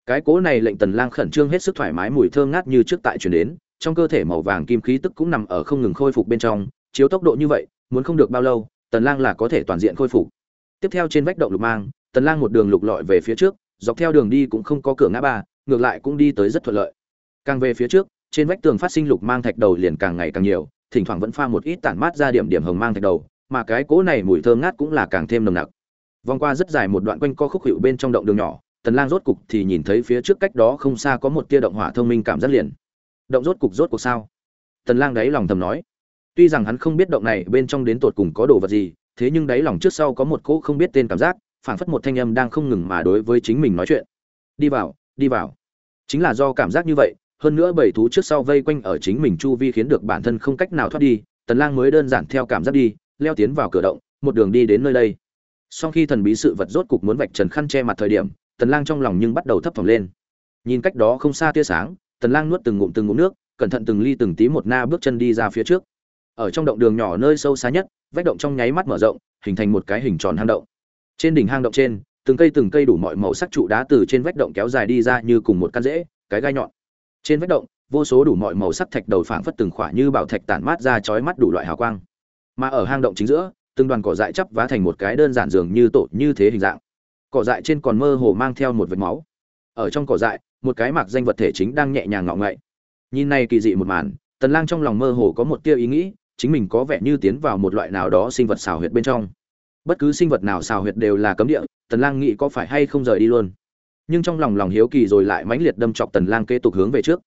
Cái cố này lệnh tần lang khẩn trương hết sức thoải mái mùi thơm ngát như trước tại truyền đến, trong cơ thể màu vàng kim khí tức cũng nằm ở không ngừng khôi phục bên trong, chiếu tốc độ như vậy, muốn không được bao lâu, tần lang là có thể toàn diện khôi phục. Tiếp theo trên vách động lục mang, tần lang một đường lục lọi về phía trước, dọc theo đường đi cũng không có cửa ngã ba, ngược lại cũng đi tới rất thuận lợi càng về phía trước, trên vách tường phát sinh lục mang thạch đầu liền càng ngày càng nhiều, thỉnh thoảng vẫn pha một ít tản mát ra điểm điểm hồng mang thạch đầu, mà cái cỗ này mùi thơm ngát cũng là càng thêm nồng nặc. Vòng qua rất dài một đoạn quanh co khúc hiệu bên trong động đường nhỏ, tần lang rốt cục thì nhìn thấy phía trước cách đó không xa có một tia động hỏa thông minh cảm giác liền. Động rốt cục rốt cuộc sao? Tần lang đáy lòng thầm nói. Tuy rằng hắn không biết động này bên trong đến tột cùng có đồ vật gì, thế nhưng đáy lòng trước sau có một cỗ không biết tên cảm giác, phảng phất một thanh âm đang không ngừng mà đối với chính mình nói chuyện. Đi vào đi vào. Chính là do cảm giác như vậy hơn nữa bảy thú trước sau vây quanh ở chính mình chu vi khiến được bản thân không cách nào thoát đi, tần lang mới đơn giản theo cảm giác đi, leo tiến vào cửa động, một đường đi đến nơi đây. Sau khi thần bí sự vật rốt cục muốn vạch trần khăn che mặt thời điểm, tần lang trong lòng nhưng bắt đầu thấp thỏm lên. Nhìn cách đó không xa tia sáng, tần lang nuốt từng ngụm từng ngụm nước, cẩn thận từng ly từng tí một na bước chân đi ra phía trước. Ở trong động đường nhỏ nơi sâu xa nhất, vách động trong nháy mắt mở rộng, hình thành một cái hình tròn hang động. Trên đỉnh hang động trên, từng cây từng cây đủ mọi màu sắc trụ đá từ trên vách động kéo dài đi ra như cùng một căn rễ, cái gai nhọn trên vách động, vô số đủ mọi màu sắc thạch đầu phảng phất từng khỏa như bảo thạch tản mát ra chói mắt đủ loại hào quang. Mà ở hang động chính giữa, từng đoàn cỏ dại chắp vá thành một cái đơn giản dường như tổ như thế hình dạng. Cỏ dại trên còn mơ hồ mang theo một vệt máu. Ở trong cỏ dại, một cái mạc danh vật thể chính đang nhẹ nhàng ngọ ngậy. Nhìn này kỳ dị một màn, tần lang trong lòng mơ hồ có một tia ý nghĩ, chính mình có vẻ như tiến vào một loại nào đó sinh vật xào huyệt bên trong. Bất cứ sinh vật nào xào huyệt đều là cấm địa, tần lang nghĩ có phải hay không rời đi luôn nhưng trong lòng lòng hiếu kỳ rồi lại mãnh liệt đâm chọc tần lang kế tục hướng về trước.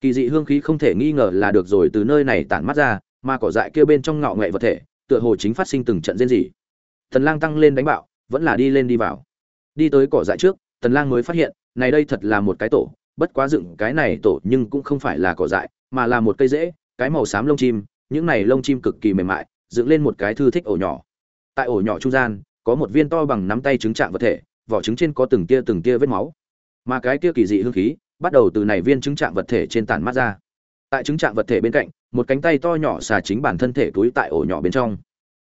Kỳ dị hương khí không thể nghi ngờ là được rồi từ nơi này tản mắt ra, mà cỏ dại kia bên trong ngọ nghệ vật thể, tựa hồ chính phát sinh từng trận diễn dị tần lang tăng lên đánh bạo, vẫn là đi lên đi vào. Đi tới cỏ dại trước, tần lang mới phát hiện, này đây thật là một cái tổ, bất quá dựng cái này tổ nhưng cũng không phải là cỏ dại, mà là một cây rễ, cái màu xám lông chim, những này lông chim cực kỳ mềm mại, dựng lên một cái thư thích ổ nhỏ. Tại ổ nhỏ trung gian, có một viên to bằng nắm tay trứng trạng vật thể vỏ trứng trên có từng tia từng tia vết máu. Mà cái tia kỳ dị hương khí bắt đầu từ này viên trứng trạng vật thể trên tàn mát ra. Tại trứng trạng vật thể bên cạnh, một cánh tay to nhỏ xà chính bản thân thể túi tại ổ nhỏ bên trong.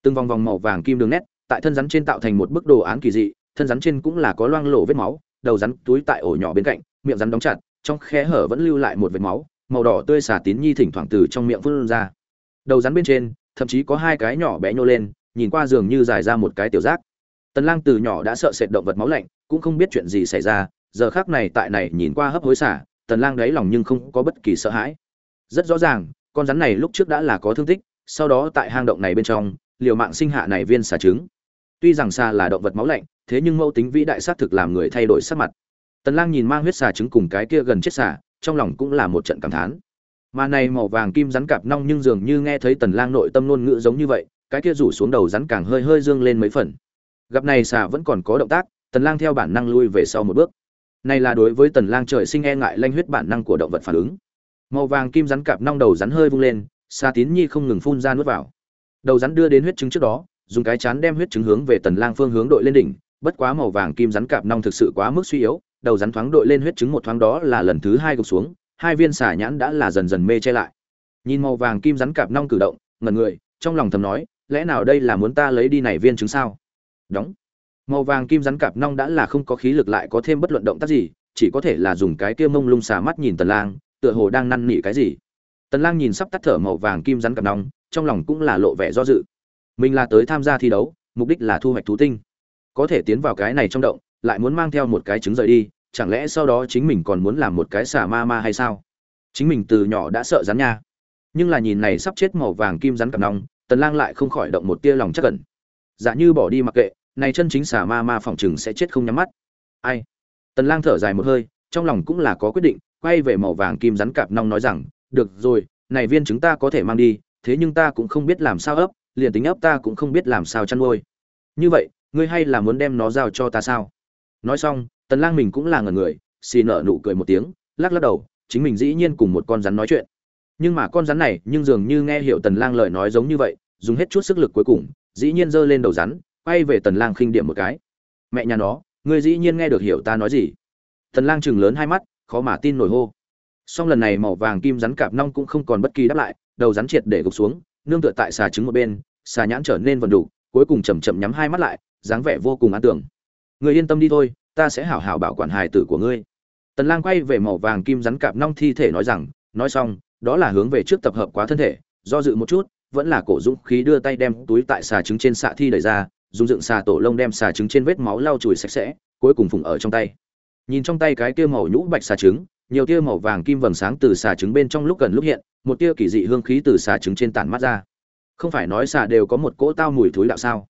Từng vòng vòng màu vàng kim đường nét tại thân rắn trên tạo thành một bức đồ án kỳ dị, thân rắn trên cũng là có loang lổ vết máu, đầu rắn túi tại ổ nhỏ bên cạnh, miệng rắn đóng chặt, trong khe hở vẫn lưu lại một vệt máu, màu đỏ tươi xà tín nhi thỉnh thoảng từ trong miệng phun ra. Đầu rắn bên trên, thậm chí có hai cái nhỏ bé nhô lên, nhìn qua giường như dài ra một cái tiểu giác tần lang từ nhỏ đã sợ sệt động vật máu lạnh, cũng không biết chuyện gì xảy ra, giờ khắc này tại này nhìn qua hấp hối xả, tần lang đáy lòng nhưng không có bất kỳ sợ hãi. Rất rõ ràng, con rắn này lúc trước đã là có thương tích, sau đó tại hang động này bên trong, liều mạng sinh hạ này viên xà trứng. Tuy rằng xà là động vật máu lạnh, thế nhưng mẫu tính vĩ đại sát thực làm người thay đổi sắc mặt. Tần lang nhìn mang huyết xà trứng cùng cái kia gần chết xà, trong lòng cũng là một trận cảm thán. Mà này màu vàng kim rắn cạp nong nhưng dường như nghe thấy tần lang nội tâm luôn ngữ giống như vậy, cái kia rủ xuống đầu rắn càng hơi hơi dương lên mấy phần gặp này xà vẫn còn có động tác, tần lang theo bản năng lui về sau một bước. Này là đối với tần lang trời sinh e ngại lanh huyết bản năng của động vật phản ứng. Màu vàng kim rắn cạp nong đầu rắn hơi vung lên, xà tín nhi không ngừng phun ra nuốt vào. Đầu rắn đưa đến huyết trứng trước đó, dùng cái chán đem huyết trứng hướng về tần lang phương hướng đội lên đỉnh, bất quá màu vàng kim rắn cạp nong thực sự quá mức suy yếu, đầu rắn thoáng đội lên huyết trứng một thoáng đó là lần thứ hai gục xuống, hai viên xà nhãn đã là dần dần mê che lại. Nhìn màu vàng kim rắn cạp nong cử động, ngẩn người, trong lòng thầm nói, lẽ nào đây là muốn ta lấy đi này viên trứng sao? Đóng. Màu vàng kim rắn cạp nong đã là không có khí lực lại có thêm bất luận động tác gì, chỉ có thể là dùng cái kia mông lung xà mắt nhìn tần lang, tựa hồ đang năn nỉ cái gì. Tần lang nhìn sắp tắt thở màu vàng kim rắn cạp nong, trong lòng cũng là lộ vẻ do dự. Mình là tới tham gia thi đấu, mục đích là thu hoạch thú tinh. Có thể tiến vào cái này trong động, lại muốn mang theo một cái trứng rời đi, chẳng lẽ sau đó chính mình còn muốn làm một cái xà ma ma hay sao? Chính mình từ nhỏ đã sợ rắn nha. Nhưng là nhìn này sắp chết màu vàng kim rắn cặp nong, tần lang lại không khỏi động một tia lòng chắc cẩn dạ như bỏ đi mặc kệ này chân chính xà ma ma phòng chừng sẽ chết không nhắm mắt. Ai? Tần lang thở dài một hơi, trong lòng cũng là có quyết định, quay về màu vàng kim rắn cạp nong nói rằng, được rồi, này viên chúng ta có thể mang đi, thế nhưng ta cũng không biết làm sao ấp, liền tính ấp ta cũng không biết làm sao chăn nuôi. Như vậy, ngươi hay là muốn đem nó giao cho ta sao? Nói xong, tần lang mình cũng là ngẩn người, xì nở nụ cười một tiếng, lắc lắc đầu, chính mình dĩ nhiên cùng một con rắn nói chuyện. Nhưng mà con rắn này, nhưng dường như nghe hiểu tần lang lời nói giống như vậy, dùng hết chút sức lực cuối cùng, dĩ nhiên giơ lên đầu rắn quay về tần lang khinh điểm một cái. Mẹ nhà nó, ngươi dĩ nhiên nghe được hiểu ta nói gì? Tần lang chừng lớn hai mắt, khó mà tin nổi hô. Song lần này màu vàng kim rắn cạp nong cũng không còn bất kỳ đáp lại, đầu rắn triệt để gục xuống, nương tựa tại xà trứng một bên, xà nhãn trở nên vần đủ, cuối cùng chậm chậm nhắm hai mắt lại, dáng vẻ vô cùng an tưởng. Người yên tâm đi thôi, ta sẽ hảo hảo bảo quản hài tử của ngươi. Tần lang quay về màu vàng kim rắn cạp nong thi thể nói rằng, nói xong, đó là hướng về trước tập hợp quá thân thể, do dự một chút, vẫn là cổ dũng khí đưa tay đem túi tại xà trứng trên xạ thi đẩy ra dùng dựng xà tổ lông đem xà trứng trên vết máu lau chùi sạch sẽ, cuối cùng phùng ở trong tay. Nhìn trong tay cái kia màu nhũ bạch xà trứng, nhiều tia màu vàng kim vầng sáng từ xà trứng bên trong lúc gần lúc hiện, một tia kỳ dị hương khí từ xà trứng trên tản mắt ra. Không phải nói xà đều có một cỗ tao mùi thối đạo sao?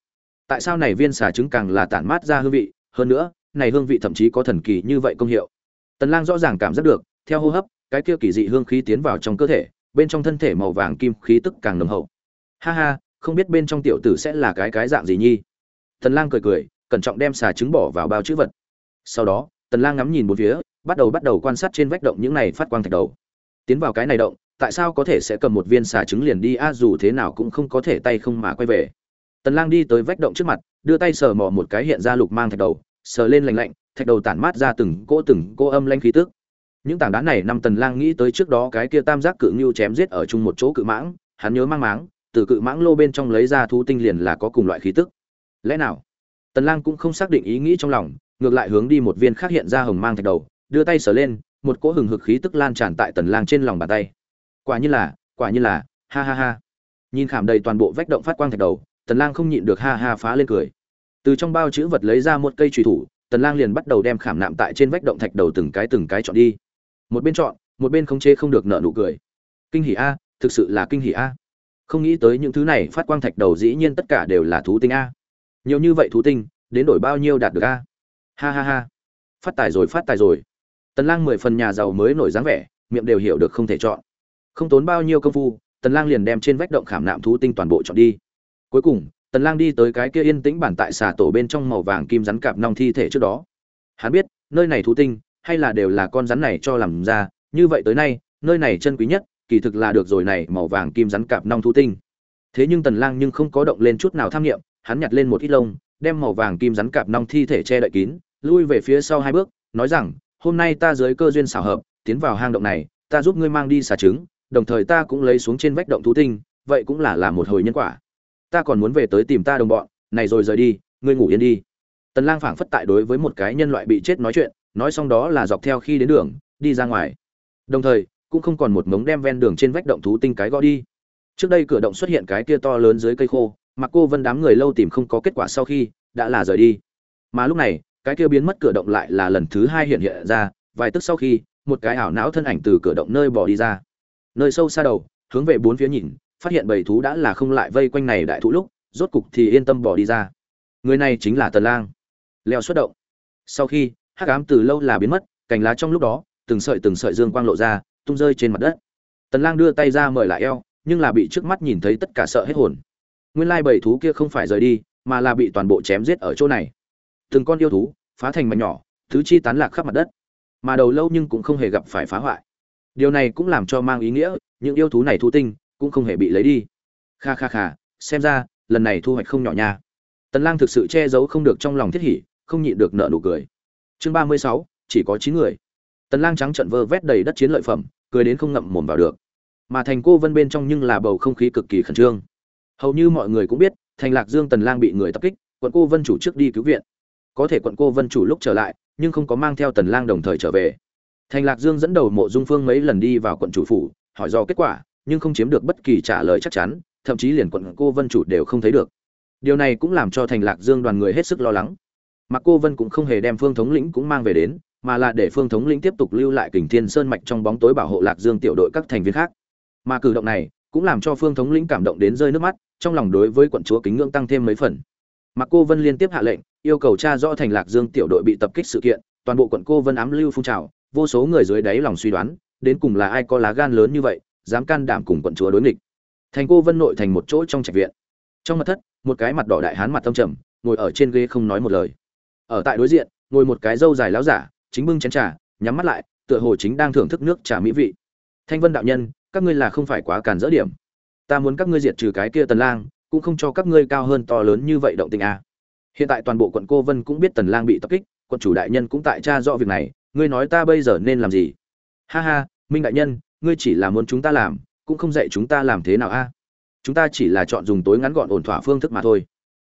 Tại sao này viên xà trứng càng là tản mát ra hương vị, hơn nữa, này hương vị thậm chí có thần kỳ như vậy công hiệu? Tần lang rõ ràng cảm giác được, theo hô hấp, cái kia kỳ dị hương khí tiến vào trong cơ thể, bên trong thân thể màu vàng kim khí tức càng nồng hậu. Ha ha, không biết bên trong tiểu tử sẽ là cái cái dạng gì nhi? Tần lang cười cười, cẩn trọng đem xà trứng bỏ vào bao chữ vật. Sau đó, tần lang ngắm nhìn bốn phía, bắt đầu bắt đầu quan sát trên vách động những này phát quang thạch đầu. Tiến vào cái này động, tại sao có thể sẽ cầm một viên xà trứng liền đi a, dù thế nào cũng không có thể tay không mà quay về. Tần lang đi tới vách động trước mặt, đưa tay sờ mò một cái hiện ra lục mang thạch đầu, sờ lên lạnh lạnh, thạch đầu tản mát ra từng cỗ từng cô âm lãnh khí tức. Những tảng đá này năm tần lang nghĩ tới trước đó cái kia tam giác cự nhưu chém giết ở chung một chỗ cự mãng, hắn nhớ mang máng, từ cự mãng lô bên trong lấy ra thú tinh liền là có cùng loại khí tức lẽ nào? Tần lang cũng không xác định ý nghĩ trong lòng, ngược lại hướng đi một viên khác hiện ra hồng mang thạch đầu, đưa tay sờ lên, một cỗ hừng hực khí tức lan tràn tại tần lang trên lòng bàn tay. Quả nhiên là, quả nhiên là, ha ha ha. Nhìn khảm đầy toàn bộ vách động phát quang thạch đầu, tần lang không nhịn được ha ha phá lên cười. Từ trong bao chữ vật lấy ra một cây chùy thủ, tần lang liền bắt đầu đem khảm nạm tại trên vách động thạch đầu từng cái từng cái chọn đi. Một bên chọn, một bên không chế không được nợ nụ cười. Kinh hỉ a, thực sự là kinh hỉ a. Không nghĩ tới những thứ này phát quang thạch đầu dĩ nhiên tất cả đều là thú tinh a nhiều như vậy thú tinh, đến đổi bao nhiêu đạt được a? Ha ha ha. Phát tài rồi, phát tài rồi. Tần lang mười phần nhà giàu mới nổi dáng vẻ, miệng đều hiểu được không thể chọn. Không tốn bao nhiêu công phu, tần lang liền đem trên vách động khảm nạm thú tinh toàn bộ chọn đi. Cuối cùng, tần lang đi tới cái kia yên tĩnh bản tại xà tổ bên trong màu vàng kim rắn cạp nong thi thể trước đó. Hắn biết, nơi này thú tinh, hay là đều là con rắn này cho làm ra, như vậy tới nay, nơi này chân quý nhất, kỳ thực là được rồi này màu vàng kim rắn cạp nong thú tinh. Thế nhưng tần lang nhưng không có động lên chút nào tham nghiệm hắn nhặt lên một ít lông, đem màu vàng kim rắn cạp nong thi thể che đậy kín, lui về phía sau hai bước, nói rằng, hôm nay ta dưới cơ duyên xảo hợp, tiến vào hang động này, ta giúp ngươi mang đi xà trứng, đồng thời ta cũng lấy xuống trên vách động thú tinh, vậy cũng là làm một hồi nhân quả. Ta còn muốn về tới tìm ta đồng bọn, này rồi rời đi, ngươi ngủ yên đi. Tần lang phảng phất tại đối với một cái nhân loại bị chết nói chuyện, nói xong đó là dọc theo khi đến đường, đi ra ngoài. Đồng thời, cũng không còn một mống đem ven đường trên vách động thú tinh cái gõ đi. Trước đây cửa động xuất hiện cái kia to lớn dưới cây khô mà cô vân đám người lâu tìm không có kết quả sau khi đã là rời đi. Mà lúc này, cái kia biến mất cửa động lại là lần thứ hai hiện hiện ra, vài tức sau khi, một cái ảo não thân ảnh từ cửa động nơi bỏ đi ra. Nơi sâu xa đầu, hướng về bốn phía nhìn, phát hiện bầy thú đã là không lại vây quanh này đại thú lúc, rốt cục thì yên tâm bỏ đi ra. Người này chính là tần lang. Leo xuất động. Sau khi, hắc ám từ lâu là biến mất, cành lá trong lúc đó, từng sợi từng sợi dương quang lộ ra, tung rơi trên mặt đất. Tần lang đưa tay ra mời lại eo, nhưng là bị trước mắt nhìn thấy tất cả sợ hết hồn nguyên lai bảy thú kia không phải rời đi mà là bị toàn bộ chém giết ở chỗ này. Từng con yêu thú phá thành mảnh nhỏ thứ chi tán lạc khắp mặt đất. Mà đầu lâu nhưng cũng không hề gặp phải phá hoại. Điều này cũng làm cho mang ý nghĩa những yêu thú này thu tinh cũng không hề bị lấy đi. Kha kha kha xem ra lần này thu hoạch không nhỏ nha. Tần lang thực sự che giấu không được trong lòng thiết hỉ không nhịn được nở nụ cười. Chương 36, chỉ có 9 người. Tần lang trắng trận vơ vét đầy đất chiến lợi phẩm cười đến không ngậm mồm vào được. Mà thành cô vân bên trong nhưng là bầu không khí cực kỳ khẩn trương hầu như mọi người cũng biết, thành lạc dương tần lang bị người tập kích, quận cô vân chủ trước đi cứu viện. Có thể quận cô vân chủ lúc trở lại, nhưng không có mang theo tần lang đồng thời trở về. Thành lạc dương dẫn đầu mộ dung phương mấy lần đi vào quận chủ phủ, hỏi do kết quả, nhưng không chiếm được bất kỳ trả lời chắc chắn, thậm chí liền quận cô vân chủ đều không thấy được. Điều này cũng làm cho thành lạc dương đoàn người hết sức lo lắng. Mà cô vân cũng không hề đem phương thống lĩnh cũng mang về đến, mà là để phương thống lĩnh tiếp tục lưu lại kình thiên sơn mạch trong bóng tối bảo hộ lạc dương tiểu đội các thành viên khác. Mà cử động này cũng làm cho phương thống lĩnh cảm động đến rơi nước mắt trong lòng đối với quận chúa kính ngưỡng tăng thêm mấy phần. Mà cô vân liên tiếp hạ lệnh, yêu cầu tra rõ thành lạc dương tiểu đội bị tập kích sự kiện, toàn bộ quận cô vân ám lưu phun trào, vô số người dưới đáy lòng suy đoán, đến cùng là ai có lá gan lớn như vậy, dám can đảm cùng quận chúa đối nghịch. Thành cô vân nội thành một chỗ trong trạch viện. Trong mặt thất, một cái mặt đỏ đại hán mặt tâm trầm, ngồi ở trên ghế không nói một lời. Ở tại đối diện, ngồi một cái râu dài láo giả, chính bưng chén trà, nhắm mắt lại, tựa hồ chính đang thưởng thức nước trà mỹ vị. Thanh vân đạo nhân, các ngươi là không phải quá càn dỡ điểm ta muốn các ngươi diệt trừ cái kia tần lang, cũng không cho các ngươi cao hơn to lớn như vậy động tình à? hiện tại toàn bộ quận cô vân cũng biết tần lang bị tập kích, quận chủ đại nhân cũng tại tra rõ việc này, ngươi nói ta bây giờ nên làm gì? Ha ha, minh đại nhân, ngươi chỉ là muốn chúng ta làm, cũng không dạy chúng ta làm thế nào a chúng ta chỉ là chọn dùng tối ngắn gọn ổn thỏa phương thức mà thôi.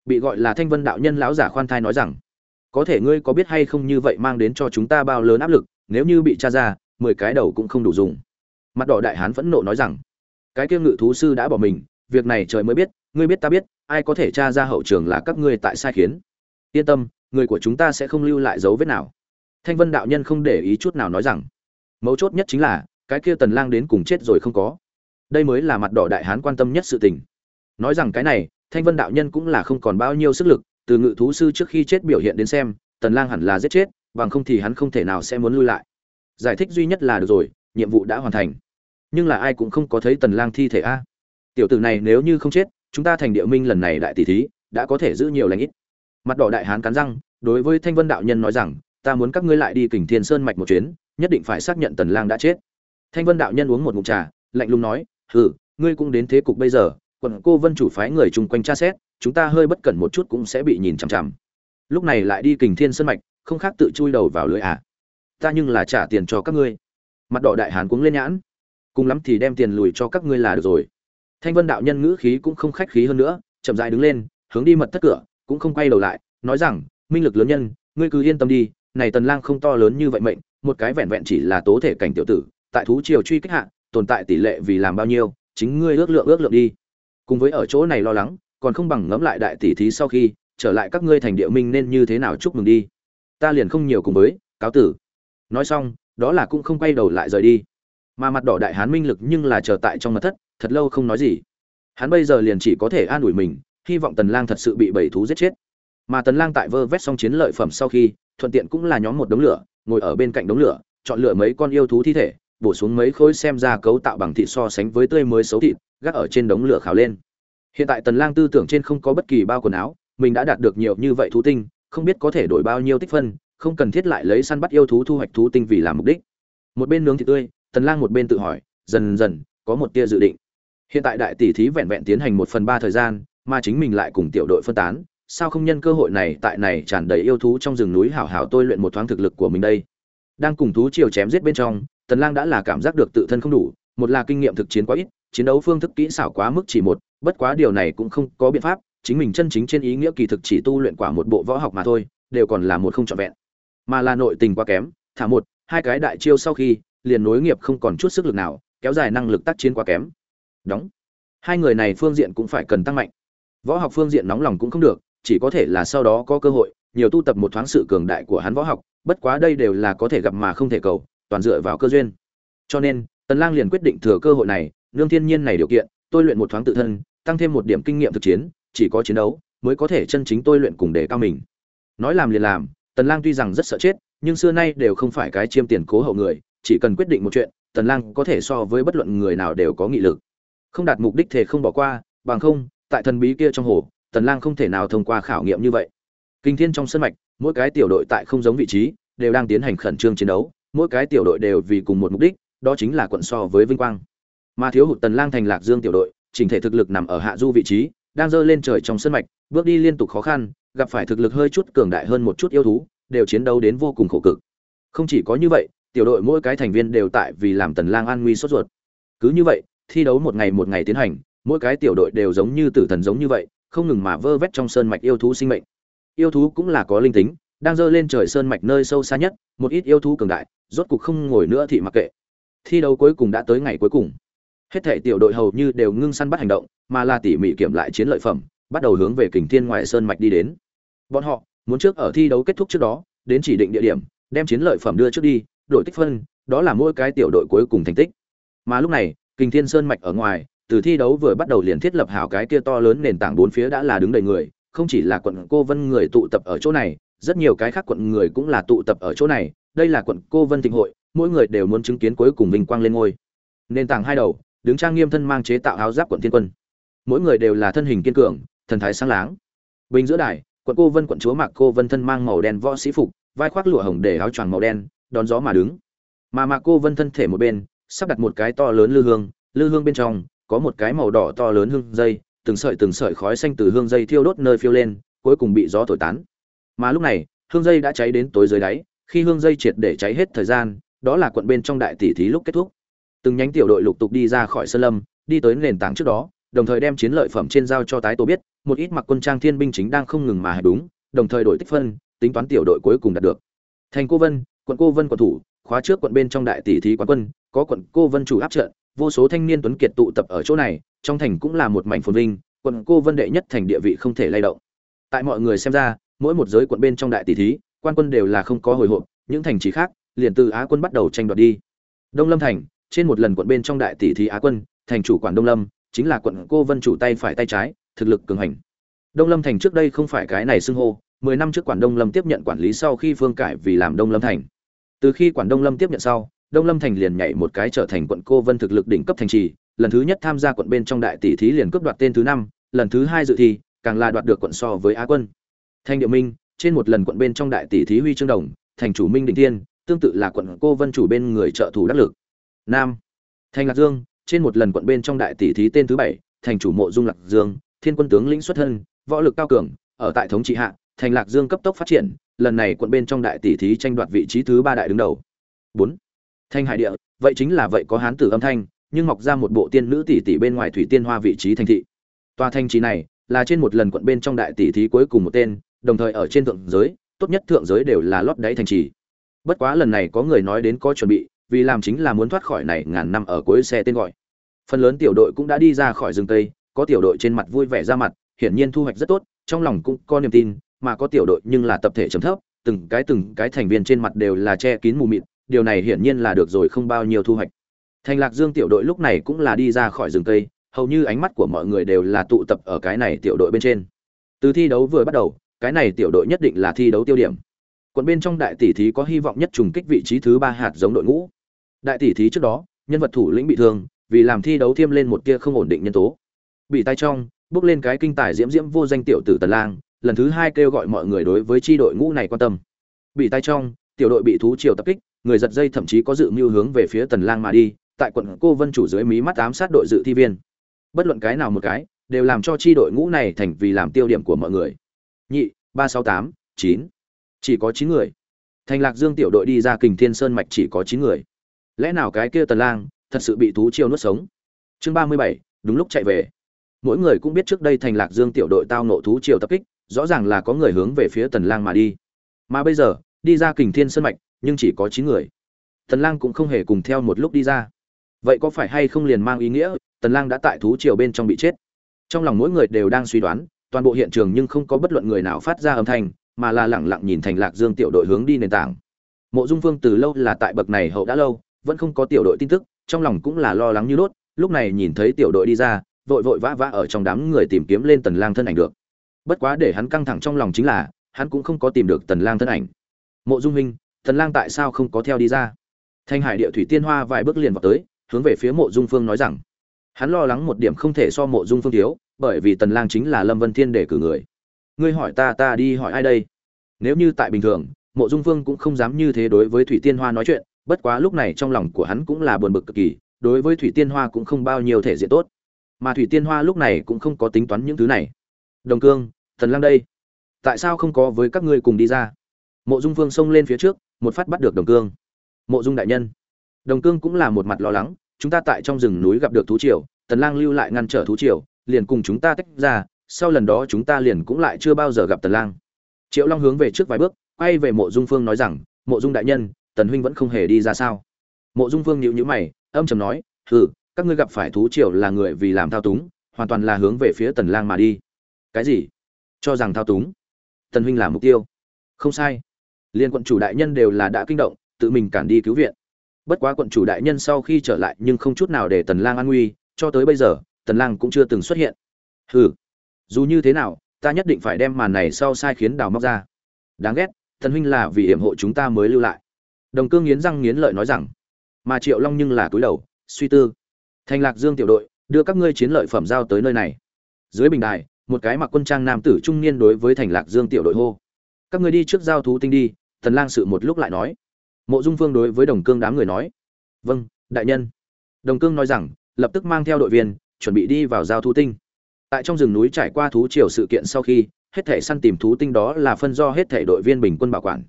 Bị gọi là thanh vân đạo nhân lão giả khoan thai nói rằng, có thể ngươi có biết hay không như vậy mang đến cho chúng ta bao lớn áp lực, nếu như bị tra ra, mười cái đầu cũng không đủ dùng. Mặt đỏ đại hán phẫn nộ nói rằng cái kia ngự thú sư đã bỏ mình, việc này trời mới biết, ngươi biết ta biết, ai có thể tra ra hậu trường là các ngươi tại sai khiến. Yên tâm, người của chúng ta sẽ không lưu lại dấu vết nào. Thanh vân đạo nhân không để ý chút nào nói rằng. Mấu chốt nhất chính là, cái kia tần lang đến cùng chết rồi không có. Đây mới là mặt đỏ đại hán quan tâm nhất sự tình. Nói rằng cái này, thanh vân đạo nhân cũng là không còn bao nhiêu sức lực, từ ngự thú sư trước khi chết biểu hiện đến xem, tần lang hẳn là giết chết, bằng không thì hắn không thể nào sẽ muốn lui lại. Giải thích duy nhất là được rồi, nhiệm vụ đã hoàn thành nhưng là ai cũng không có thấy tần lang thi thể a. Tiểu tử này nếu như không chết, chúng ta thành địa minh lần này đại tỷ thí, đã có thể giữ nhiều lành ít. Mặt đỏ đại hán cắn răng, đối với thanh vân đạo nhân nói rằng, ta muốn các ngươi lại đi kình thiên sơn mạch một chuyến, nhất định phải xác nhận tần lang đã chết. Thanh vân đạo nhân uống một ngụm trà, lạnh lùng nói, hừ, ngươi cũng đến thế cục bây giờ, quận cô vân chủ phái người chung quanh tra xét, chúng ta hơi bất cẩn một chút cũng sẽ bị nhìn chằm chằm. Lúc này lại đi kình thiên sơn mạch, không khác tự chui đầu vào lưới à. Ta nhưng là trả tiền cho các ngươi. Mặt đỏ đại hán cuống lên nhãn cùng lắm thì đem tiền lùi cho các ngươi là được rồi. Thanh vân đạo nhân ngữ khí cũng không khách khí hơn nữa, chậm rãi đứng lên, hướng đi mật thất cửa, cũng không quay đầu lại, nói rằng, minh lực lớn nhân, ngươi cứ yên tâm đi, này tần lang không to lớn như vậy mệnh, một cái vẹn vẹn chỉ là tố thể cảnh tiểu tử, tại thú triều truy kích hạ, tồn tại tỷ lệ vì làm bao nhiêu, chính ngươi ước lượng ước lượng đi. Cùng với ở chỗ này lo lắng, còn không bằng ngẫm lại đại tỷ thí sau khi, trở lại các ngươi thành địa minh nên như thế nào chúc mừng đi. Ta liền không nhiều cùng với, cáo tử. Nói xong, đó là cũng không quay đầu lại rời đi mà mặt đỏ đại hán minh lực nhưng là chờ tại trong mật thất, thật lâu không nói gì. Hắn bây giờ liền chỉ có thể an ủi mình, hy vọng tần lang thật sự bị bảy thú giết chết. Mà tần lang tại vơ vét xong chiến lợi phẩm sau khi, thuận tiện cũng là nhóm một đống lửa, ngồi ở bên cạnh đống lửa, chọn lựa mấy con yêu thú thi thể, bổ xuống mấy khối xem ra cấu tạo bằng thịt so sánh với tươi mới xấu thịt, gác ở trên đống lửa khảo lên. Hiện tại tần lang tư tưởng trên không có bất kỳ bao quần áo, mình đã đạt được nhiều như vậy thú tinh, không biết có thể đổi bao nhiêu tích phân, không cần thiết lại lấy săn bắt yêu thú thu hoạch thú tinh vì làm mục đích. Một bên nướng thịt tươi tần lang một bên tự hỏi, dần dần, có một tia dự định. Hiện tại đại tỷ thí vẹn vẹn tiến hành một phần ba thời gian, mà chính mình lại cùng tiểu đội phân tán, sao không nhân cơ hội này tại này tràn đầy yêu thú trong rừng núi hảo hảo tôi luyện một thoáng thực lực của mình đây? Đang cùng thú chiều chém giết bên trong, tần lang đã là cảm giác được tự thân không đủ, một là kinh nghiệm thực chiến quá ít, chiến đấu phương thức kỹ xảo quá mức chỉ một, bất quá điều này cũng không có biện pháp, chính mình chân chính trên ý nghĩa kỳ thực chỉ tu luyện quả một bộ võ học mà thôi, đều còn là một không trọn vẹn. Mà là nội tình quá kém, thả một, hai cái đại chiêu sau khi liền nối nghiệp không còn chút sức lực nào, kéo dài năng lực tác chiến quá kém. Đóng. Hai người này phương diện cũng phải cần tăng mạnh. Võ học phương diện nóng lòng cũng không được, chỉ có thể là sau đó có cơ hội, nhiều tu tập một thoáng sự cường đại của hắn võ học, bất quá đây đều là có thể gặp mà không thể cầu, toàn dựa vào cơ duyên. Cho nên, tần lang liền quyết định thừa cơ hội này, nương thiên nhiên này điều kiện, tôi luyện một thoáng tự thân, tăng thêm một điểm kinh nghiệm thực chiến, chỉ có chiến đấu mới có thể chân chính tôi luyện cùng để cao mình. Nói làm liền làm, tần lang tuy rằng rất sợ chết, nhưng xưa nay đều không phải cái chiêm tiền cố hậu người chỉ cần quyết định một chuyện, tần lang có thể so với bất luận người nào đều có nghị lực. Không đạt mục đích thể không bỏ qua, bằng không, tại thần bí kia trong hồ, tần lang không thể nào thông qua khảo nghiệm như vậy. Kinh thiên trong sân mạch, mỗi cái tiểu đội tại không giống vị trí, đều đang tiến hành khẩn trương chiến đấu, mỗi cái tiểu đội đều vì cùng một mục đích, đó chính là quận so với vinh quang. Mà thiếu hụt tần lang thành lạc dương tiểu đội, chỉnh thể thực lực nằm ở hạ du vị trí, đang rơi lên trời trong sân mạch, bước đi liên tục khó khăn, gặp phải thực lực hơi chút cường đại hơn một chút yêu thú, đều chiến đấu đến vô cùng khổ cực. Không chỉ có như vậy tiểu đội mỗi cái thành viên đều tại vì làm tần lang an nguy sốt ruột. Cứ như vậy, thi đấu một ngày một ngày tiến hành, mỗi cái tiểu đội đều giống như tử thần giống như vậy, không ngừng mà vơ vét trong sơn mạch yêu thú sinh mệnh. Yêu thú cũng là có linh tính, đang dơ lên trời sơn mạch nơi sâu xa nhất, một ít yêu thú cường đại, rốt cục không ngồi nữa thì mặc kệ. Thi đấu cuối cùng đã tới ngày cuối cùng. Hết thể tiểu đội hầu như đều ngưng săn bắt hành động, mà là tỉ mỉ kiểm lại chiến lợi phẩm, bắt đầu hướng về kình thiên ngoại sơn mạch đi đến. Bọn họ, muốn trước ở thi đấu kết thúc trước đó, đến chỉ định địa điểm, đem chiến lợi phẩm đưa trước đi đội tích phân, đó là mỗi cái tiểu đội cuối cùng thành tích. Mà lúc này, kình thiên sơn mạch ở ngoài, từ thi đấu vừa bắt đầu liền thiết lập hảo cái kia to lớn nền tảng bốn phía đã là đứng đầy người, không chỉ là quận cô vân người tụ tập ở chỗ này, rất nhiều cái khác quận người cũng là tụ tập ở chỗ này, đây là quận cô vân thịnh hội, mỗi người đều muốn chứng kiến cuối cùng vinh quang lên ngôi. Nền tảng hai đầu, đứng trang nghiêm thân mang chế tạo áo giáp quận thiên quân. Mỗi người đều là thân hình kiên cường, thần thái sáng láng. Bình giữa đài, quận cô vân quận chúa mạc cô vân thân mang màu đen võ sĩ phục, vai khoác lụa hồng để áo choàng màu đen đón gió mà đứng. Mà mạc cô vân thân thể một bên, sắp đặt một cái to lớn lư hương lư hương bên trong, có một cái màu đỏ to lớn hương dây, từng sợi từng sợi khói xanh từ hương dây thiêu đốt nơi phiêu lên, cuối cùng bị gió thổi tán. Mà lúc này, hương dây đã cháy đến tối dưới đáy, khi hương dây triệt để cháy hết thời gian, đó là quận bên trong đại tỷ thí lúc kết thúc. Từng nhánh tiểu đội lục tục đi ra khỏi sơn lâm, đi tới nền tảng trước đó, đồng thời đem chiến lợi phẩm trên giao cho tái tổ biết, một ít mặc quân trang thiên binh chính đang không ngừng mà đúng, đồng thời đổi tích phân, tính toán tiểu đội cuối cùng đạt được. Thành cô vân quận cô vân quận thủ, khóa trước quận bên trong đại tỷ thí quán quân, có quận cô vân chủ áp trận, vô số thanh niên tuấn kiệt tụ tập ở chỗ này, trong thành cũng là một mảnh phồn vinh, quận cô vân đệ nhất thành địa vị không thể lay động. Tại mọi người xem ra, mỗi một giới quận bên trong đại tỷ thí, quan quân đều là không có hồi hộp, những thành trì khác, liền từ á quân bắt đầu tranh đoạt đi. Đông lâm thành, trên một lần quận bên trong đại tỷ thí á quân, thành chủ quản đông lâm, chính là quận cô vân chủ tay phải tay trái, thực lực cường hành. Đông lâm thành trước đây không phải cái này xưng hô, mười năm trước quản đông lâm tiếp nhận quản lý sau khi phương cải vì làm đông lâm thành từ khi quản đông lâm tiếp nhận sau, đông lâm thành liền nhảy một cái trở thành quận cô vân thực lực đỉnh cấp thành trì, lần thứ nhất tham gia quận bên trong đại tỷ thí liền cướp đoạt tên thứ năm, lần thứ hai dự thi, càng là đoạt được quận so với á quân. Thanh điệu minh, trên một lần quận bên trong đại tỷ thí huy chương đồng, thành chủ minh định tiên, tương tự là quận cô vân chủ bên người trợ thủ đắc lực. Nam, Thanh lạc dương, trên một lần quận bên trong đại tỷ thí tên thứ bảy, thành chủ mộ dung lạc dương, thiên quân tướng lĩnh xuất thân, võ lực cao cường, ở tại thống trị hạ thành lạc dương cấp tốc phát triển lần này quận bên trong đại tỷ thí tranh đoạt vị trí thứ ba đại đứng đầu. Bốn. Thanh hải địa, vậy chính là vậy có hán tử âm thanh, nhưng mọc ra một bộ tiên nữ tỷ tỷ bên ngoài thủy tiên hoa vị trí thành thị. Tòa thanh trì này là trên một lần quận bên trong đại tỷ thí cuối cùng một tên, đồng thời ở trên thượng giới, tốt nhất thượng giới đều là lót đáy thành trì. Bất quá lần này có người nói đến có chuẩn bị, vì làm chính là muốn thoát khỏi này ngàn năm ở cuối xe tên gọi. Phần lớn tiểu đội cũng đã đi ra khỏi rừng tây, có tiểu đội trên mặt vui vẻ ra mặt, hiển nhiên thu hoạch rất tốt, trong lòng cũng có niềm tin mà có tiểu đội nhưng là tập thể chấm thấp, từng cái từng cái thành viên trên mặt đều là che kín mù mịt, điều này hiển nhiên là được rồi không bao nhiêu thu hoạch. Thành lạc dương tiểu đội lúc này cũng là đi ra khỏi rừng tây hầu như ánh mắt của mọi người đều là tụ tập ở cái này tiểu đội bên trên. Từ thi đấu vừa bắt đầu, cái này tiểu đội nhất định là thi đấu tiêu điểm. Quận bên trong đại tỷ thí có hy vọng nhất trùng kích vị trí thứ ba hạt giống đội ngũ. Đại tỷ thí trước đó, nhân vật thủ lĩnh bị thương, vì làm thi đấu thêm lên một tia không ổn định nhân tố. Bị tay trong, bước lên cái kinh tài diễm diễm vô danh tiểu tử tần lang lần thứ hai kêu gọi mọi người đối với chi đội ngũ này quan tâm. Bị tay trong, tiểu đội bị thú triều tập kích, người giật dây thậm chí có dự mưu hướng về phía tần lang mà đi, tại quận cô vân chủ dưới mí mắt ám sát đội dự thi viên. Bất luận cái nào một cái, đều làm cho chi đội ngũ này thành vì làm tiêu điểm của mọi người. Nhị, ba sáu tám, chín. Chỉ có chín người. Thành lạc dương tiểu đội đi ra kình thiên sơn mạch chỉ có chín người. Lẽ nào cái kia tần lang thật sự bị thú chiêu nuốt sống? Chương ba mươi bảy, đúng lúc chạy về. Mỗi người cũng biết trước đây thành lạc dương tiểu đội tao nộ thú triều tập kích rõ ràng là có người hướng về phía tần lang mà đi. Mà bây giờ, đi ra kình thiên sơn mạch, nhưng chỉ có chín người. Tần lang cũng không hề cùng theo một lúc đi ra. Vậy có phải hay không liền mang ý nghĩa, tần lang đã tại thú triều bên trong bị chết? Trong lòng mỗi người đều đang suy đoán, toàn bộ hiện trường nhưng không có bất luận người nào phát ra âm thanh, mà là lẳng lặng nhìn thành lạc dương tiểu đội hướng đi nền tảng. Mộ dung Vương từ lâu là tại bậc này hậu đã lâu, vẫn không có tiểu đội tin tức, trong lòng cũng là lo lắng như đốt, lúc này nhìn thấy tiểu đội đi ra, vội vội vã vã ở trong đám người tìm kiếm lên tần lang thân ảnh được bất quá để hắn căng thẳng trong lòng chính là, hắn cũng không có tìm được tần lang thân ảnh. Mộ dung huynh, tần lang tại sao không có theo đi ra? Thanh hải địa thủy tiên hoa vài bước liền vào tới, hướng về phía mộ dung phương nói rằng, hắn lo lắng một điểm không thể so mộ dung phương thiếu, bởi vì tần lang chính là lâm vân thiên để cử người. Ngươi hỏi ta ta đi hỏi ai đây? Nếu như tại bình thường, mộ dung phương cũng không dám như thế đối với thủy tiên hoa nói chuyện, bất quá lúc này trong lòng của hắn cũng là buồn bực cực kỳ, đối với thủy tiên hoa cũng không bao nhiêu thể diện tốt. Mà thủy tiên hoa lúc này cũng không có tính toán những thứ này. Đồng cương thần lang đây, tại sao không có với các ngươi cùng đi ra? Mộ dung phương xông lên phía trước, một phát bắt được đồng cương. Mộ dung đại nhân, đồng cương cũng là một mặt lo lắng, chúng ta tại trong rừng núi gặp được thú triều tần lang lưu lại ngăn trở thú triều, liền cùng chúng ta tách ra, sau lần đó chúng ta liền cũng lại chưa bao giờ gặp tần lang triệu long hướng về trước vài bước, quay về mộ dung phương nói rằng, mộ dung đại nhân, tần huynh vẫn không hề đi ra sao? Mộ dung phương nhíu nhíu mày, âm trầm nói, hừ, các ngươi gặp phải thú triều là người vì làm thao túng, hoàn toàn là hướng về phía tần lang mà đi. Cái gì? Cho rằng thao túng. Tần huynh là mục tiêu. Không sai. Liên quận chủ đại nhân đều là đã kinh động, tự mình cản đi cứu viện. Bất quá quận chủ đại nhân sau khi trở lại nhưng không chút nào để tần lang an nguy, cho tới bây giờ, tần lang cũng chưa từng xuất hiện. Hừ, dù như thế nào, ta nhất định phải đem màn này sau sai khiến đào móc ra. Đáng ghét thần huynh là vì hiểm hộ chúng ta mới lưu lại. Đồng cương nghiến răng nghiến lợi nói rằng, mà triệu long nhưng là cúi đầu, suy tư. Thành lạc dương tiểu đội, đưa các ngươi chiến lợi phẩm giao tới nơi này. Dưới bình đài một cái mặc quân trang nam tử trung niên đối với thành lạc dương tiểu đội hô. Các ngươi đi trước giao thú tinh đi, thần lang sự một lúc lại nói. Mộ dung phương đối với đồng cương đám người nói. Vâng đại nhân. Đồng cương nói rằng, lập tức mang theo đội viên, chuẩn bị đi vào giao thú tinh. Tại trong rừng núi trải qua thú triều sự kiện sau khi, hết thể săn tìm thú tinh đó là phân do hết thể đội viên bình quân bảo quản.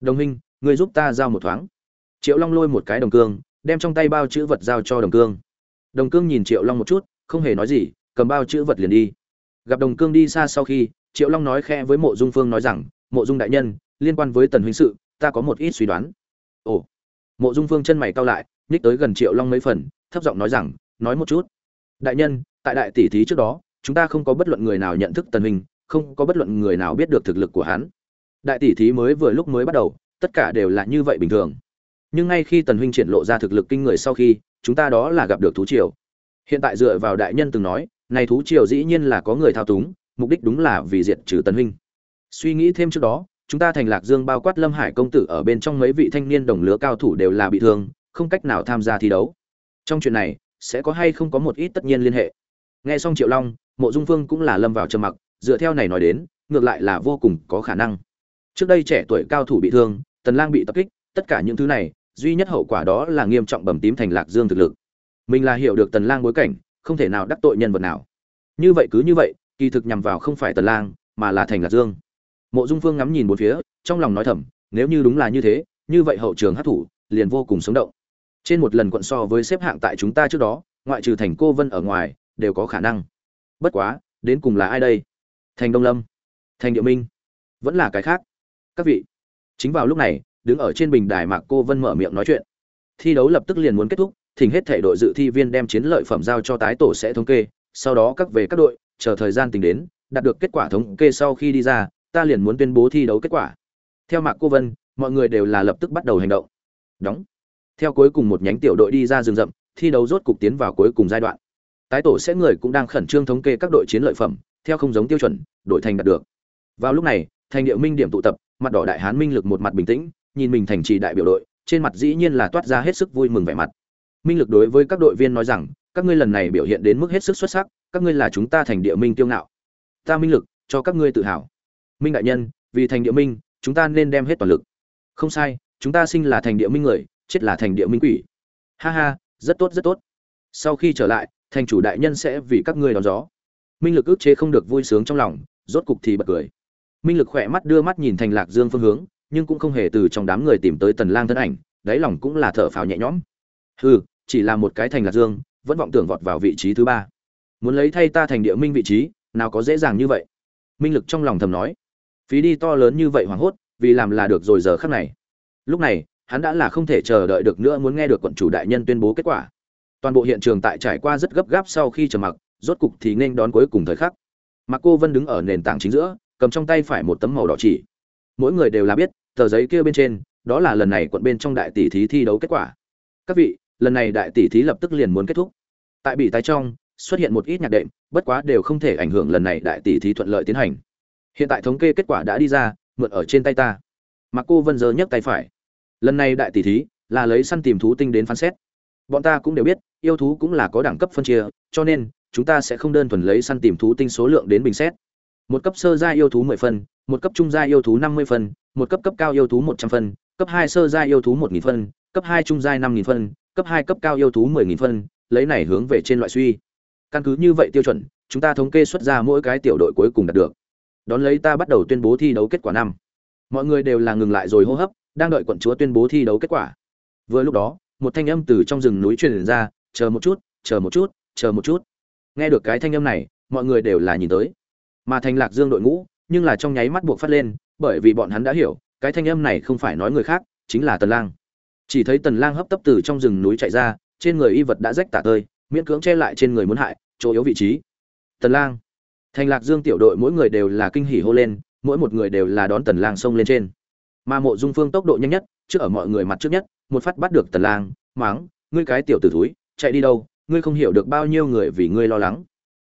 Đồng huynh, người giúp ta giao một thoáng. Triệu long lôi một cái đồng cương, đem trong tay bao chữ vật giao cho đồng cương. Đồng cương nhìn triệu long một chút, không hề nói gì, cầm bao chữ vật liền đi gặp đồng cương đi xa sau khi, triệu long nói khẽ với mộ dung phương nói rằng, mộ dung đại nhân, liên quan với tần huynh sự, ta có một ít suy đoán. Ồ. Mộ dung phương chân mày cao lại, nhích tới gần triệu long mấy phần, thấp giọng nói rằng, nói một chút. Đại nhân, tại đại tỷ thí trước đó, chúng ta không có bất luận người nào nhận thức tần huynh, không có bất luận người nào biết được thực lực của hắn. Đại tỷ thí mới vừa lúc mới bắt đầu, tất cả đều là như vậy bình thường. Nhưng ngay khi tần huynh triển lộ ra thực lực kinh người sau khi, chúng ta đó là gặp được thú triều. Hiện tại dựa vào đại nhân từng nói này thú triều dĩ nhiên là có người thao túng, mục đích đúng là vì diệt trừ tần huynh. Suy nghĩ thêm trước đó, chúng ta thành lạc dương bao quát lâm hải công tử ở bên trong mấy vị thanh niên đồng lứa cao thủ đều là bị thương, không cách nào tham gia thi đấu. Trong chuyện này, sẽ có hay không có một ít tất nhiên liên hệ. Nghe xong triệu long, mộ dung phương cũng là lâm vào trầm mặc, dựa theo này nói đến, ngược lại là vô cùng có khả năng. Trước đây trẻ tuổi cao thủ bị thương, tần lang bị tập kích, tất cả những thứ này, duy nhất hậu quả đó là nghiêm trọng bầm tím thành lạc dương thực lực. Mình là hiểu được tần lang bối cảnh không thể nào đắc tội nhân vật nào. Như vậy cứ như vậy, kỳ thực nhằm vào không phải tần lang, mà là thành lạc dương. Mộ dung phương ngắm nhìn bốn phía, trong lòng nói thầm, nếu như đúng là như thế, như vậy hậu trường hát thủ liền vô cùng sống động. Trên một lần quận so với xếp hạng tại chúng ta trước đó, ngoại trừ thành cô vân ở ngoài, đều có khả năng. Bất quá, đến cùng là ai đây? Thành đông lâm. Thành địa minh. Vẫn là cái khác. Các vị. Chính vào lúc này, đứng ở trên bình đài mạc cô vân mở miệng nói chuyện. Thi đấu lập tức liền muốn kết thúc thỉnh hết thể đội dự thi viên đem chiến lợi phẩm giao cho tái tổ sẽ thống kê, sau đó các về các đội, chờ thời gian tính đến, đạt được kết quả thống kê sau khi đi ra, ta liền muốn tuyên bố thi đấu kết quả. Theo mạc cô vân, mọi người đều là lập tức bắt đầu hành động. Đóng. Theo cuối cùng một nhánh tiểu đội đi ra rừng rậm, thi đấu rốt cục tiến vào cuối cùng giai đoạn. Tái tổ sẽ người cũng đang khẩn trương thống kê các đội chiến lợi phẩm, theo không giống tiêu chuẩn, đội thành đạt được. Vào lúc này, thành điệu minh điểm tụ tập, mặt đỏ đại hán minh lực một mặt bình tĩnh, nhìn mình thành trì đại biểu đội, trên mặt dĩ nhiên là toát ra hết sức vui mừng vẻ mặt minh lực đối với các đội viên nói rằng, các ngươi lần này biểu hiện đến mức hết sức xuất sắc, các ngươi là chúng ta thành địa minh tiêu ngạo. Ta minh lực, cho các ngươi tự hào. Minh đại nhân, vì thành địa minh, chúng ta nên đem hết toàn lực. Không sai, chúng ta sinh là thành địa minh người, chết là thành địa minh quỷ. Ha ha, rất tốt rất tốt. Sau khi trở lại, thành chủ đại nhân sẽ vì các ngươi đón gió. Minh lực ức chế không được vui sướng trong lòng, rốt cục thì bật cười. Minh lực khỏe mắt đưa mắt nhìn thành lạc dương phương hướng, nhưng cũng không hề từ trong đám người tìm tới tần lang thân ảnh, đáy lòng cũng là thở phào nhẹ nhõm. Hừ chỉ là một cái thành lạc dương, vẫn vọng tưởng vọt vào vị trí thứ ba. Muốn lấy thay ta thành địa minh vị trí, nào có dễ dàng như vậy? Minh lực trong lòng thầm nói. Phí đi to lớn như vậy hoảng hốt, vì làm là được rồi giờ khắc này. Lúc này, hắn đã là không thể chờ đợi được nữa muốn nghe được quận chủ đại nhân tuyên bố kết quả. Toàn bộ hiện trường tại trải qua rất gấp gáp sau khi trầm mặc, rốt cục thì nên đón cuối cùng thời khắc. Mặc cô vân đứng ở nền tảng chính giữa, cầm trong tay phải một tấm màu đỏ chỉ. Mỗi người đều là biết, tờ giấy kia bên trên, đó là lần này quận bên trong đại tỷ thí thi đấu kết quả. Các vị lần này đại tỷ thí lập tức liền muốn kết thúc. Tại bị tái trong, xuất hiện một ít nhạc đệm, bất quá đều không thể ảnh hưởng lần này đại tỷ thí thuận lợi tiến hành. Hiện tại thống kê kết quả đã đi ra, mượn ở trên tay ta. Mà cô vân giờ nhấc tay phải. Lần này đại tỷ thí là lấy săn tìm thú tinh đến phán xét. Bọn ta cũng đều biết, yêu thú cũng là có đẳng cấp phân chia, cho nên, chúng ta sẽ không đơn thuần lấy săn tìm thú tinh số lượng đến bình xét. Một cấp sơ gia yêu thú mười phân, một cấp trung gia yêu thú năm mươi phân, một cấp cấp cao yêu thú một trăm phân, cấp hai sơ gia yêu thú một nghìn phân, cấp hai trung gia năm nghìn phân cấp hai cấp cao yêu thú mười nghìn phân, lấy này hướng về trên loại suy. Căn cứ như vậy tiêu chuẩn, chúng ta thống kê xuất ra mỗi cái tiểu đội cuối cùng đạt được. Đón lấy ta bắt đầu tuyên bố thi đấu kết quả năm. Mọi người đều là ngừng lại rồi hô hấp, đang đợi quận chúa tuyên bố thi đấu kết quả. Vừa lúc đó, một thanh âm từ trong rừng núi truyền ra, chờ một chút, chờ một chút, chờ một chút. Nghe được cái thanh âm này, mọi người đều là nhìn tới. Mà thành lạc dương đội ngũ, nhưng là trong nháy mắt buộc phát lên, bởi vì bọn hắn đã hiểu, cái thanh âm này không phải nói người khác, chính là tần lang chỉ thấy tần lang hấp tấp từ trong rừng núi chạy ra, trên người y vật đã rách tả tơi, miễn cưỡng che lại trên người muốn hại, chỗ yếu vị trí. Tần lang. Thành lạc dương tiểu đội mỗi người đều là kinh hỉ hô lên, mỗi một người đều là đón tần lang xông lên trên. Mà mộ dung phương tốc độ nhanh nhất, trước ở mọi người mặt trước nhất, một phát bắt được tần lang mắng ngươi cái tiểu tử thúi, chạy đi đâu, ngươi không hiểu được bao nhiêu người vì ngươi lo lắng.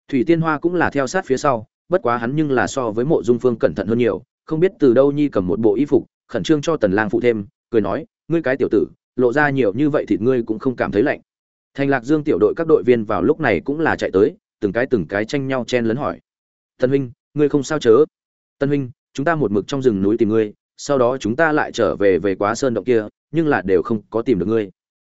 Thủy tiên hoa cũng là theo sát phía sau, bất quá hắn nhưng là so với mộ dung phương cẩn thận hơn nhiều, không biết từ đâu nhi cầm một bộ y phục, khẩn trương cho tần lang phụ thêm, cười nói ngươi cái tiểu tử, lộ ra nhiều như vậy thì ngươi cũng không cảm thấy lạnh. Thành lạc dương tiểu đội các đội viên vào lúc này cũng là chạy tới, từng cái từng cái tranh nhau chen lấn hỏi. Tân huynh, ngươi không sao chớ? Tân huynh, chúng ta một mực trong rừng núi tìm ngươi, sau đó chúng ta lại trở về về quá sơn động kia, nhưng là đều không có tìm được ngươi.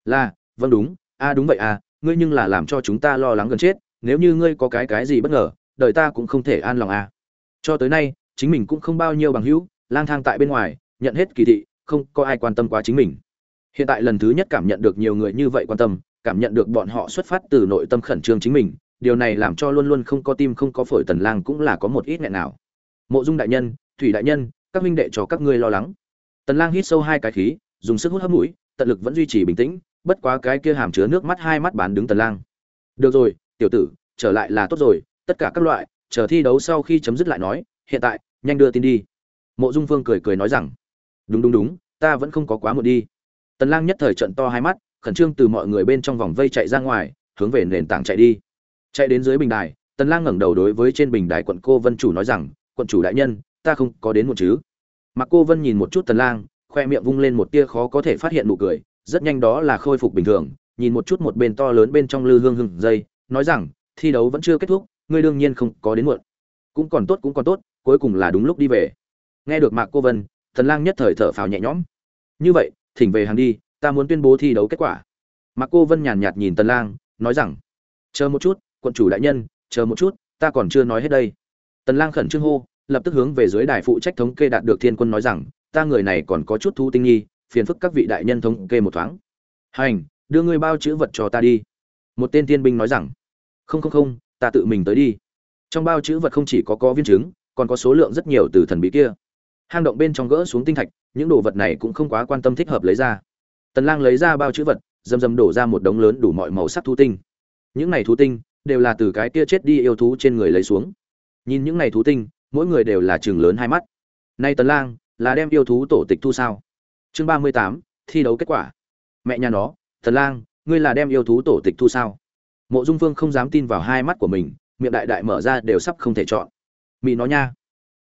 Là vâng đúng, a đúng vậy à ngươi nhưng là làm cho chúng ta lo lắng gần chết, nếu như ngươi có cái cái gì bất ngờ, đời ta cũng không thể an lòng à cho tới nay, chính mình cũng không bao nhiêu bằng hữu, lang thang tại bên ngoài, nhận hết kỳ thị không có ai quan tâm quá chính mình. Hiện tại lần thứ nhất cảm nhận được nhiều người như vậy quan tâm, cảm nhận được bọn họ xuất phát từ nội tâm khẩn trương chính mình, điều này làm cho luôn luôn không có tim không có phổi tần lang cũng là có một ít nghẹn nào. Mộ dung đại nhân, thủy đại nhân, các huynh đệ cho các ngươi lo lắng. Tần lang hít sâu hai cái khí, dùng sức hút hấp mũi, tận lực vẫn duy trì bình tĩnh, bất quá cái kia hàm chứa nước mắt hai mắt bán đứng tần lang. Được rồi, tiểu tử, trở lại là tốt rồi, tất cả các loại, chờ thi đấu sau khi chấm dứt lại nói, hiện tại, nhanh đưa tin đi. Mộ dung phương cười cười nói rằng đúng đúng đúng, ta vẫn không có quá muộn đi. Tần lang nhất thời trận to hai mắt, khẩn trương từ mọi người bên trong vòng vây chạy ra ngoài, hướng về nền tảng chạy đi. Chạy đến dưới bình đài, tần lang ngẩng đầu đối với trên bình đài quận cô vân chủ nói rằng, quận chủ đại nhân, ta không có đến một chứ? Mặc cô vân nhìn một chút tần lang, khoe miệng vung lên một tia khó có thể phát hiện nụ cười, rất nhanh đó là khôi phục bình thường, nhìn một chút một bên to lớn bên trong lư hương hương dây, nói rằng, thi đấu vẫn chưa kết thúc, ngươi đương nhiên không có đến muộn. Cũng còn tốt, cũng còn tốt, cuối cùng là đúng lúc đi về. Nghe được mạc cô vân thần lang nhất thời thở phào nhẹ nhõm. Như vậy, thỉnh về hàng đi, ta muốn tuyên bố thi đấu kết quả. Mạc cô vân nhàn nhạt nhìn tần lang, nói rằng, chờ một chút, quận chủ đại nhân, chờ một chút, ta còn chưa nói hết đây. Tần lang khẩn trương hô, lập tức hướng về dưới đài phụ trách thống kê đạt được thiên quân nói rằng, ta người này còn có chút thu tinh nghi, phiền phức các vị đại nhân thống kê một thoáng. Hành, đưa ngươi bao chữ vật cho ta đi. Một tên tiên binh nói rằng, không không không, ta tự mình tới đi. Trong bao chữ vật không chỉ có có viên chứng còn có số lượng rất nhiều từ thần bí kia hang động bên trong gỡ xuống tinh thạch những đồ vật này cũng không quá quan tâm thích hợp lấy ra. Tần lang lấy ra bao chữ vật dầm dầm đổ ra một đống lớn đủ mọi màu sắc thú tinh. Những này thú tinh đều là từ cái kia chết đi yêu thú trên người lấy xuống. Nhìn những này thú tinh mỗi người đều là trường lớn hai mắt. Nay tần lang là đem yêu thú tổ tịch thu sao? Chương 38, thi đấu kết quả. Mẹ nhà nó tần lang ngươi là đem yêu thú tổ tịch thu sao? Mộ dung phương không dám tin vào hai mắt của mình miệng đại đại mở ra đều sắp không thể chọn. Mị nó nha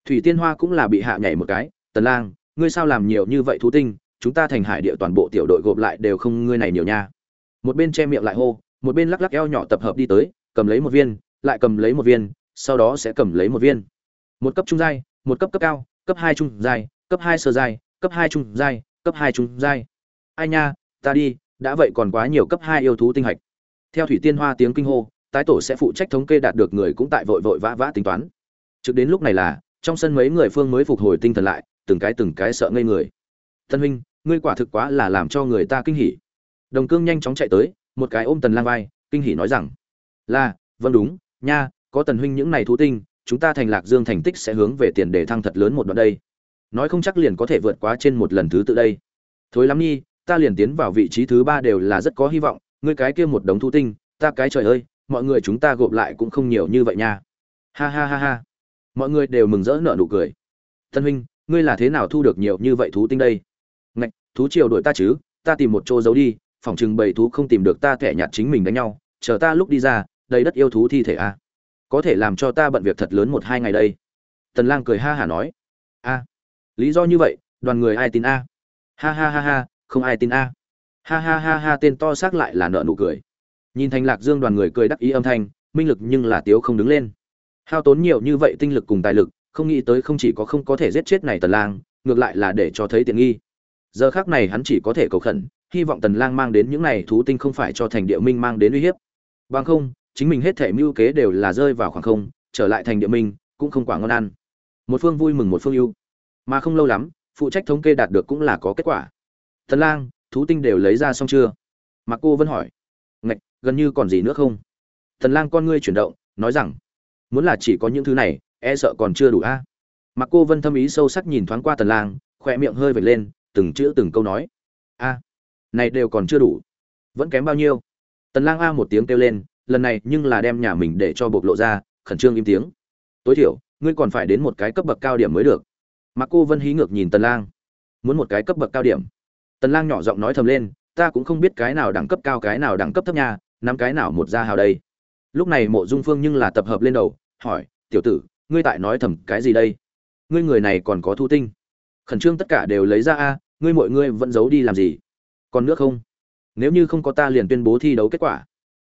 thủy tiên hoa cũng là bị hạ nhảy một cái, tần lang, ngươi sao làm nhiều như vậy thú tinh? Chúng ta thành hải địa toàn bộ tiểu đội gộp lại đều không ngươi này nhiều nha. Một bên che miệng lại hô, một bên lắc lắc eo nhỏ tập hợp đi tới, cầm lấy một viên, lại cầm lấy một viên, sau đó sẽ cầm lấy một viên. Một cấp trung giai, một cấp cấp cao, cấp hai trung giai, cấp hai sơ giai, cấp hai trung giai, cấp hai trung giai. Ai nha, ta đi, đã vậy còn quá nhiều cấp hai yêu thú tinh hạch. Theo thủy tiên hoa tiếng kinh hô, tái tổ sẽ phụ trách thống kê đạt được người cũng tại vội vội vã vã tính toán. Trực đến lúc này là trong sân mấy người phương mới phục hồi tinh thần lại, từng cái từng cái sợ ngây người. Tân huynh, ngươi quả thực quá là làm cho người ta kinh hỉ. Đồng cương nhanh chóng chạy tới, một cái ôm tần lang vai, kinh hỉ nói rằng, là vâng đúng, nha, có tần huynh những này thú tinh, chúng ta thành lạc dương thành tích sẽ hướng về tiền đề thăng thật lớn một đoạn đây. Nói không chắc liền có thể vượt quá trên một lần thứ tự đây. Thối lắm nhi, ta liền tiến vào vị trí thứ ba đều là rất có hy vọng, ngươi cái kia một đống thú tinh, ta cái trời ơi, mọi người chúng ta gộp lại cũng không nhiều như vậy nha. Ha ha ha ha mọi người đều mừng rỡ nở nụ cười. Tân huynh, ngươi là thế nào thu được nhiều như vậy thú tinh đây? Ngạch, thú triều đuổi ta chứ, ta tìm một chỗ giấu đi, phòng chừng bầy thú không tìm được ta thẻ nhạt chính mình đánh nhau, chờ ta lúc đi ra, đầy đất yêu thú thi thể a. Có thể làm cho ta bận việc thật lớn một hai ngày đây. Tần lang cười ha hả nói. A, lý do như vậy, đoàn người ai tin a? Ha ha ha ha, không ai tin a. Ha ha ha ha, tên to xác lại là nợ nụ cười. Nhìn thành lạc dương đoàn người cười đắc ý âm thanh, minh lực nhưng là tiếu không đứng lên hao tốn nhiều như vậy tinh lực cùng tài lực, không nghĩ tới không chỉ có không có thể giết chết này tần lang, ngược lại là để cho thấy tiện nghi. Giờ khác này hắn chỉ có thể cầu khẩn, hy vọng tần lang mang đến những này thú tinh không phải cho thành địa minh mang đến uy hiếp. Bằng không, chính mình hết thể mưu kế đều là rơi vào khoảng không, trở lại thành địa minh, cũng không quả ngon ăn. Một phương vui mừng một phương ưu. Mà không lâu lắm, phụ trách thống kê đạt được cũng là có kết quả. Tần lang, thú tinh đều lấy ra xong chưa? Mà cô vẫn hỏi. Ngạch, gần như còn gì nữa không? Tần lang con ngươi chuyển động, nói rằng muốn là chỉ có những thứ này e sợ còn chưa đủ a. Mặc cô vân thâm ý sâu sắc nhìn thoáng qua tần lang khoe miệng hơi vệt lên, từng chữ từng câu nói. A, này đều còn chưa đủ. Vẫn kém bao nhiêu? Tần lang a một tiếng kêu lên, lần này nhưng là đem nhà mình để cho bộc lộ ra, khẩn trương im tiếng. Tối thiểu, ngươi còn phải đến một cái cấp bậc cao điểm mới được. Mặc cô vân hí ngược nhìn tần lang. Muốn một cái cấp bậc cao điểm. Tần lang nhỏ giọng nói thầm lên, ta cũng không biết cái nào đẳng cấp cao, cái nào đẳng cấp thấp nha năm cái nào một ra hào đây lúc này mộ dung phương nhưng là tập hợp lên đầu, hỏi, tiểu tử, ngươi tại nói thầm cái gì đây? Ngươi người này còn có thu tinh. Khẩn trương tất cả đều lấy ra a, ngươi mọi ngươi vẫn giấu đi làm gì? Còn nước không? Nếu như không có ta liền tuyên bố thi đấu kết quả.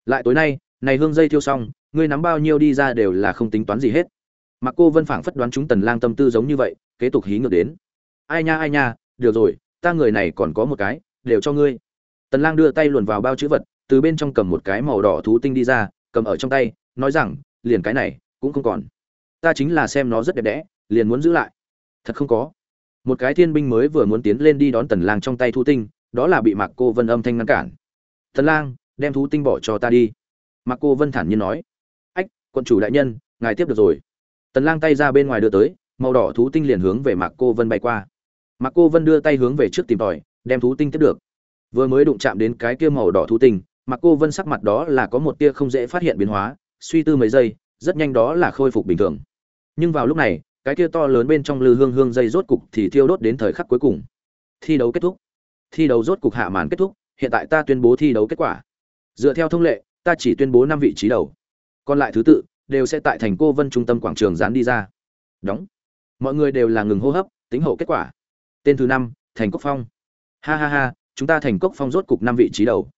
Lại tối nay, này hương dây thiêu xong, ngươi nắm bao nhiêu đi ra đều là không tính toán gì hết. Mặc cô vân phảng phất đoán chúng tần lang tâm tư giống như vậy, kế tục hí ngược đến. Ai nha ai nha, được rồi, ta người này còn có một cái, đều cho ngươi. Tần lang đưa tay luồn vào bao chữ vật, từ bên trong cầm một cái màu đỏ thú tinh đi ra cầm ở trong tay, nói rằng, liền cái này cũng không còn. Ta chính là xem nó rất đẹp đẽ, liền muốn giữ lại. Thật không có. Một cái thiên binh mới vừa muốn tiến lên đi đón tần lang trong tay thu tinh, đó là bị mạc cô vân âm thanh ngăn cản. Tần lang, đem thú tinh bỏ cho ta đi. Mạc cô vân thản nhiên nói. Ách quân chủ đại nhân, ngài tiếp được rồi. Tần lang tay ra bên ngoài đưa tới, màu đỏ thú tinh liền hướng về mạc cô vân bay qua. Mạc cô vân đưa tay hướng về trước tìm tòi, đem thú tinh tiếp được. Vừa mới đụng chạm đến cái kia màu đỏ thú tinh mặc cô vân sắc mặt đó là có một tia không dễ phát hiện biến hóa, suy tư mấy giây, rất nhanh đó là khôi phục bình thường. Nhưng vào lúc này, cái tia to lớn bên trong lư hương hương dây rốt cục thì thiêu đốt đến thời khắc cuối cùng. Thi đấu kết thúc. Thi đấu rốt cục hạ màn kết thúc, hiện tại ta tuyên bố thi đấu kết quả. Dựa theo thông lệ, ta chỉ tuyên bố năm vị trí đầu. Còn lại thứ tự, đều sẽ tại thành cô vân trung tâm quảng trường dán đi ra. Đóng. Mọi người đều là ngừng hô hấp, tính hậu kết quả. Tên thứ năm, thành cốc phong. Ha ha ha, chúng ta thành cốc phong rốt cục năm vị trí đầu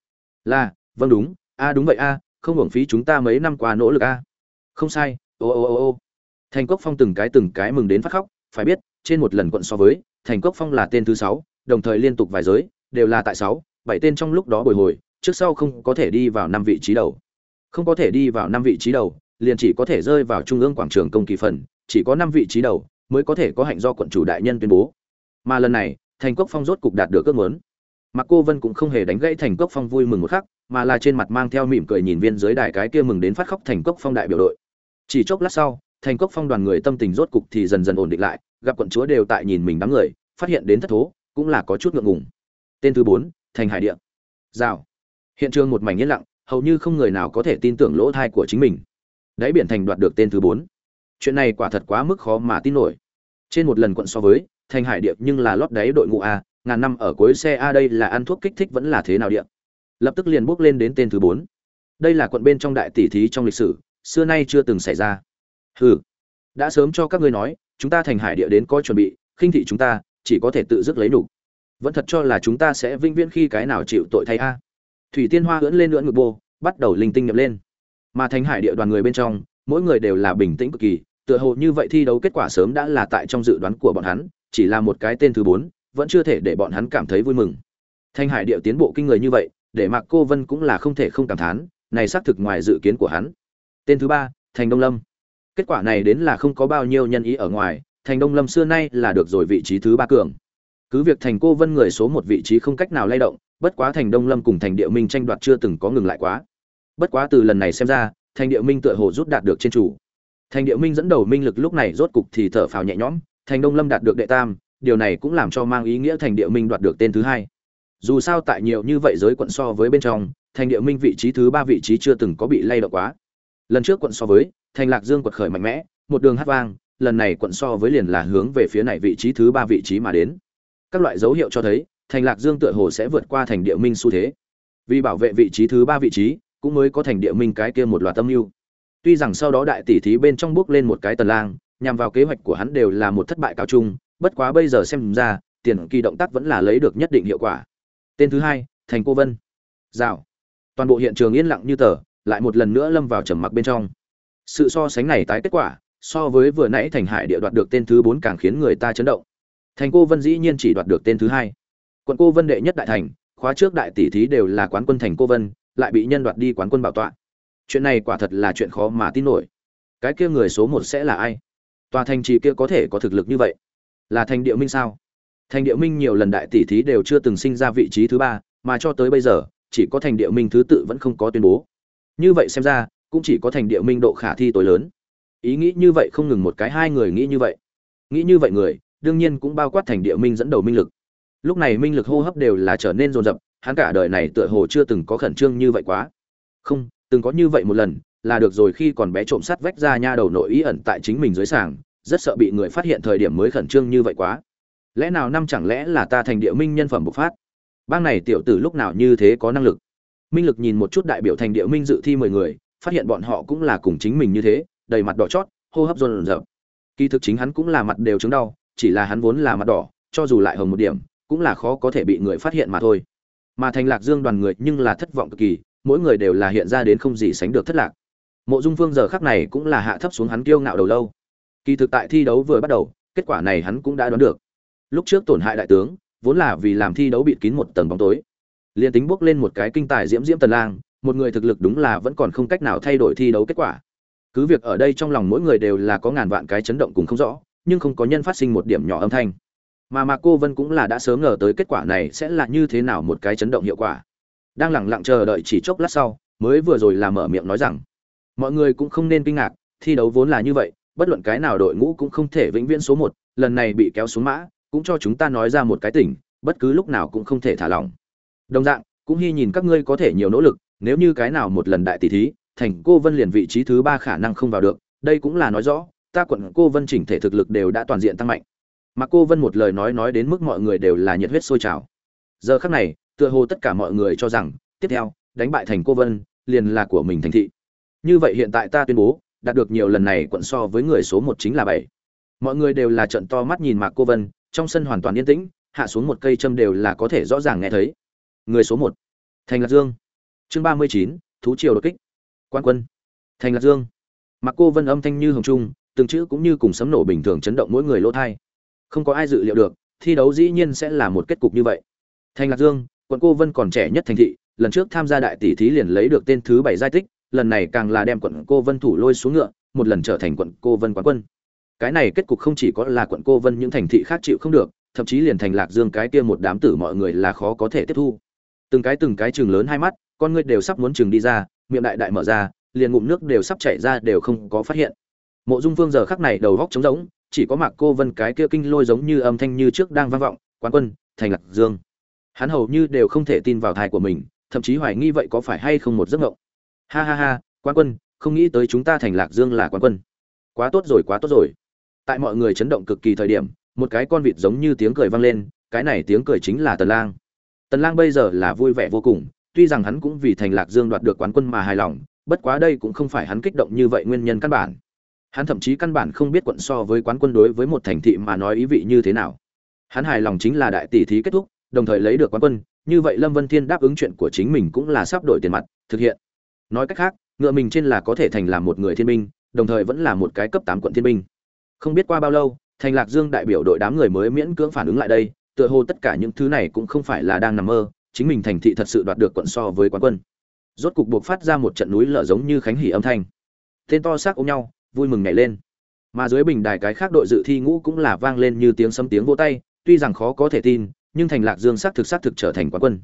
là vâng đúng, a đúng vậy a, không hưởng phí chúng ta mấy năm qua nỗ lực a. Không sai, ô ô ô ô. Thành cốc phong từng cái từng cái mừng đến phát khóc, phải biết, trên một lần quận so với, thành cốc phong là tên thứ sáu, đồng thời liên tục vài giới, đều là tại sáu, bảy tên trong lúc đó bồi hồi, trước sau không có thể đi vào năm vị trí đầu. Không có thể đi vào năm vị trí đầu, liền chỉ có thể rơi vào trung ương quảng trường công kỳ phần, chỉ có năm vị trí đầu, mới có thể có hạnh do quận chủ đại nhân tuyên bố. Mà lần này, thành cốc phong rốt cục đạt được ước muốn mặc cô vân cũng không hề đánh gãy thành cốc phong vui mừng một khắc, mà là trên mặt mang theo mỉm cười nhìn viên dưới đài cái kia mừng đến phát khóc thành cốc phong đại biểu đội. Chỉ chốc lát sau, thành cốc phong đoàn người tâm tình rốt cục thì dần dần ổn định lại, gặp quận chúa đều tại nhìn mình đám người, phát hiện đến thất thố, cũng là có chút ngượng ngùng. Tên thứ bốn, thành hải địa. Rào. Hiện trường một mảnh yên lặng, hầu như không người nào có thể tin tưởng lỗ thai của chính mình. Đáy biển thành đoạt được tên thứ bốn. Chuyện này quả thật quá mức khó mà tin nổi. Trên một lần quận so với, thành hải điệp nhưng là lót đáy đội ngũ a ngàn năm ở cuối xe a đây là ăn thuốc kích thích vẫn là thế nào địa? Lập tức liền bước lên đến tên thứ bốn. Đây là quận bên trong đại tỷ thí trong lịch sử, xưa nay chưa từng xảy ra. Hừ, đã sớm cho các ngươi nói, chúng ta thành hải địa đến có chuẩn bị, khinh thị chúng ta, chỉ có thể tự dứt lấy đủ vẫn thật cho là chúng ta sẽ vinh viễn khi cái nào chịu tội thay a. Thủy tiên hoa ưỡn lên ưỡn ngực bô, bắt đầu linh tinh nhập lên. Mà thành hải địa đoàn người bên trong, mỗi người đều là bình tĩnh cực kỳ, tựa hồ như vậy thi đấu kết quả sớm đã là tại trong dự đoán của bọn hắn, chỉ là một cái tên thứ bốn vẫn chưa thể để bọn hắn cảm thấy vui mừng. Thanh hải điệu tiến bộ kinh người như vậy, để mạc cô vân cũng là không thể không cảm thán, này xác thực ngoài dự kiến của hắn. Tên thứ ba, thành đông lâm. Kết quả này đến là không có bao nhiêu nhân ý ở ngoài, thành đông lâm xưa nay là được rồi vị trí thứ ba cường. Cứ việc thành cô vân người số một vị trí không cách nào lay động, bất quá thành đông lâm cùng thành địa minh tranh đoạt chưa từng có ngừng lại quá. Bất quá từ lần này xem ra, thành địa minh tựa hồ rút đạt được trên chủ. Thành địa minh dẫn đầu minh lực lúc này rốt cục thì thở phào nhẹ nhõm, thành đông lâm đạt được đệ tam điều này cũng làm cho mang ý nghĩa thành địa minh đoạt được tên thứ hai. Dù sao tại nhiều như vậy giới quận so với bên trong, thành địa minh vị trí thứ ba vị trí chưa từng có bị lay động quá. Lần trước quận so với, thành lạc dương quật khởi mạnh mẽ, một đường hát vang, lần này quận so với liền là hướng về phía này vị trí thứ ba vị trí mà đến. Các loại dấu hiệu cho thấy, thành lạc dương tựa hồ sẽ vượt qua thành địa minh xu thế. Vì bảo vệ vị trí thứ ba vị trí, cũng mới có thành địa minh cái kia một loạt tâm mưu. Tuy rằng sau đó đại tỷ thí bên trong bước lên một cái tần lang, nhằm vào kế hoạch của hắn đều là một thất bại cao trung bất quá bây giờ xem ra, tiền kỳ động tác vẫn là lấy được nhất định hiệu quả. Tên thứ hai, thành cô vân. Rào. Toàn bộ hiện trường yên lặng như tờ, lại một lần nữa lâm vào trầm mặc bên trong. Sự so sánh này tái kết quả, so với vừa nãy thành hải địa đoạt được tên thứ bốn càng khiến người ta chấn động. Thành cô vân dĩ nhiên chỉ đoạt được tên thứ hai. Quận cô vân đệ nhất đại thành, khóa trước đại tỷ thí đều là quán quân thành cô vân, lại bị nhân đoạt đi quán quân bảo tọa. Chuyện này quả thật là chuyện khó mà tin nổi. Cái kia người số một sẽ là ai? Tòa thành trì kia có thể có thực lực như vậy? Là thành địa minh sao? Thành địa minh nhiều lần đại tỷ thí đều chưa từng sinh ra vị trí thứ ba, mà cho tới bây giờ, chỉ có thành địa minh thứ tự vẫn không có tuyên bố. Như vậy xem ra, cũng chỉ có thành địa minh độ khả thi tối lớn. Ý nghĩ như vậy không ngừng một cái hai người nghĩ như vậy. Nghĩ như vậy người, đương nhiên cũng bao quát thành địa minh dẫn đầu minh lực. Lúc này minh lực hô hấp đều là trở nên rồn rập hắn cả đời này tựa hồ chưa từng có khẩn trương như vậy quá. Không, từng có như vậy một lần, là được rồi khi còn bé trộm sắt vách ra nha đầu nội ý ẩn tại chính mình dưới sàng rất sợ bị người phát hiện thời điểm mới khẩn trương như vậy quá. Lẽ nào năm chẳng lẽ là ta thành địa minh nhân phẩm bộc phát? Bang này tiểu tử lúc nào như thế có năng lực? Minh lực nhìn một chút đại biểu thành địa minh dự thi mười người, phát hiện bọn họ cũng là cùng chính mình như thế, đầy mặt đỏ chót, hô hấp rộn rợn. Kỳ thực chính hắn cũng là mặt đều chứng đau, chỉ là hắn vốn là mặt đỏ, cho dù lại hồng một điểm, cũng là khó có thể bị người phát hiện mà thôi. Mà thành lạc dương đoàn người nhưng là thất vọng cực kỳ, mỗi người đều là hiện ra đến không gì sánh được thất lạc. Mộ dung phương giờ khắc này cũng là hạ thấp xuống hắn kiêu ngạo đầu lâu kỳ thực tại thi đấu vừa bắt đầu, kết quả này hắn cũng đã đoán được. Lúc trước tổn hại đại tướng, vốn là vì làm thi đấu bịt kín một tầng bóng tối. Liền tính bước lên một cái kinh tài diễm diễm tần lang, một người thực lực đúng là vẫn còn không cách nào thay đổi thi đấu kết quả. Cứ việc ở đây trong lòng mỗi người đều là có ngàn vạn cái chấn động cùng không rõ, nhưng không có nhân phát sinh một điểm nhỏ âm thanh. Mà mạc cô vân cũng là đã sớm ngờ tới kết quả này sẽ là như thế nào một cái chấn động hiệu quả. Đang lẳng lặng chờ đợi chỉ chốc lát sau, mới vừa rồi là mở miệng nói rằng, mọi người cũng không nên kinh ngạc, thi đấu vốn là như vậy bất luận cái nào đội ngũ cũng không thể vĩnh viễn số một, lần này bị kéo xuống mã, cũng cho chúng ta nói ra một cái tỉnh bất cứ lúc nào cũng không thể thả lỏng. Đồng dạng, cũng hy nhìn các ngươi có thể nhiều nỗ lực, nếu như cái nào một lần đại tỷ thí, thành cô vân liền vị trí thứ ba khả năng không vào được, đây cũng là nói rõ, ta quận cô vân chỉnh thể thực lực đều đã toàn diện tăng mạnh. Mà cô vân một lời nói nói đến mức mọi người đều là nhiệt huyết sôi trào. Giờ khắc này, tựa hồ tất cả mọi người cho rằng, tiếp theo, đánh bại thành cô vân, liền là của mình thành thị. Như vậy hiện tại ta tuyên bố đạt được nhiều lần này quận so với người số một chính là bảy. Mọi người đều là trận to mắt nhìn mạc cô vân, trong sân hoàn toàn yên tĩnh, hạ xuống một cây châm đều là có thể rõ ràng nghe thấy. Người số một, thành lạc dương. Chương ba mươi chín, thú triều đột kích. Quan quân. Thành lạc dương. Mạc cô vân âm thanh như hồng trung, từng chữ cũng như cùng sấm nổ bình thường chấn động mỗi người lỗ thai không có ai dự liệu được, thi đấu dĩ nhiên sẽ là một kết cục như vậy. Thành lạc dương, quận cô vân còn trẻ nhất thành thị, lần trước tham gia đại tỷ thí liền lấy được tên thứ bảy giai tích lần này càng là đem quận cô vân thủ lôi xuống ngựa, một lần trở thành quận cô vân quán quân. Cái này kết cục không chỉ có là quận cô vân những thành thị khác chịu không được, thậm chí liền thành lạc dương cái kia một đám tử mọi người là khó có thể tiếp thu. Từng cái từng cái chừng lớn hai mắt, con ngươi đều sắp muốn chừng đi ra, miệng đại đại mở ra, liền ngụm nước đều sắp chảy ra đều không có phát hiện. Mộ dung phương giờ khắc này đầu góc trống rỗng, chỉ có mạc cô vân cái kia kinh lôi giống như âm thanh như trước đang vang vọng, quán quân, thành lạc dương. Hắn hầu như đều không thể tin vào thai của mình, thậm chí hoài nghi vậy có phải hay không một giấc mộng ha ha ha quan quân, không nghĩ tới chúng ta thành lạc dương là quan quân. Quá tốt rồi, quá tốt rồi. Tại mọi người chấn động cực kỳ thời điểm, một cái con vịt giống như tiếng cười vang lên, cái này tiếng cười chính là tần lang. Tần lang bây giờ là vui vẻ vô cùng, tuy rằng hắn cũng vì thành lạc dương đoạt được quán quân mà hài lòng, bất quá đây cũng không phải hắn kích động như vậy nguyên nhân căn bản. Hắn thậm chí căn bản không biết quận so với quán quân đối với một thành thị mà nói ý vị như thế nào. Hắn hài lòng chính là đại tỷ thí kết thúc, đồng thời lấy được quán quân, như vậy lâm vân thiên đáp ứng chuyện của chính mình cũng là sắp đổi tiền mặt, thực hiện nói cách khác, ngựa mình trên là có thể thành làm một người thiên binh, đồng thời vẫn là một cái cấp tám quận thiên binh. Không biết qua bao lâu, thành lạc dương đại biểu đội đám người mới miễn cưỡng phản ứng lại đây, tựa hồ tất cả những thứ này cũng không phải là đang nằm mơ, chính mình thành thị thật sự đoạt được quận so với quán quân. Rốt cục buộc phát ra một trận núi lở giống như khánh hỉ âm thanh. Tên to xác ôm nhau, vui mừng nhảy lên. Mà dưới bình đài cái khác đội dự thi ngũ cũng là vang lên như tiếng sấm tiếng vỗ tay, tuy rằng khó có thể tin, nhưng thành lạc dương xác thực xác thực trở thành quán quân.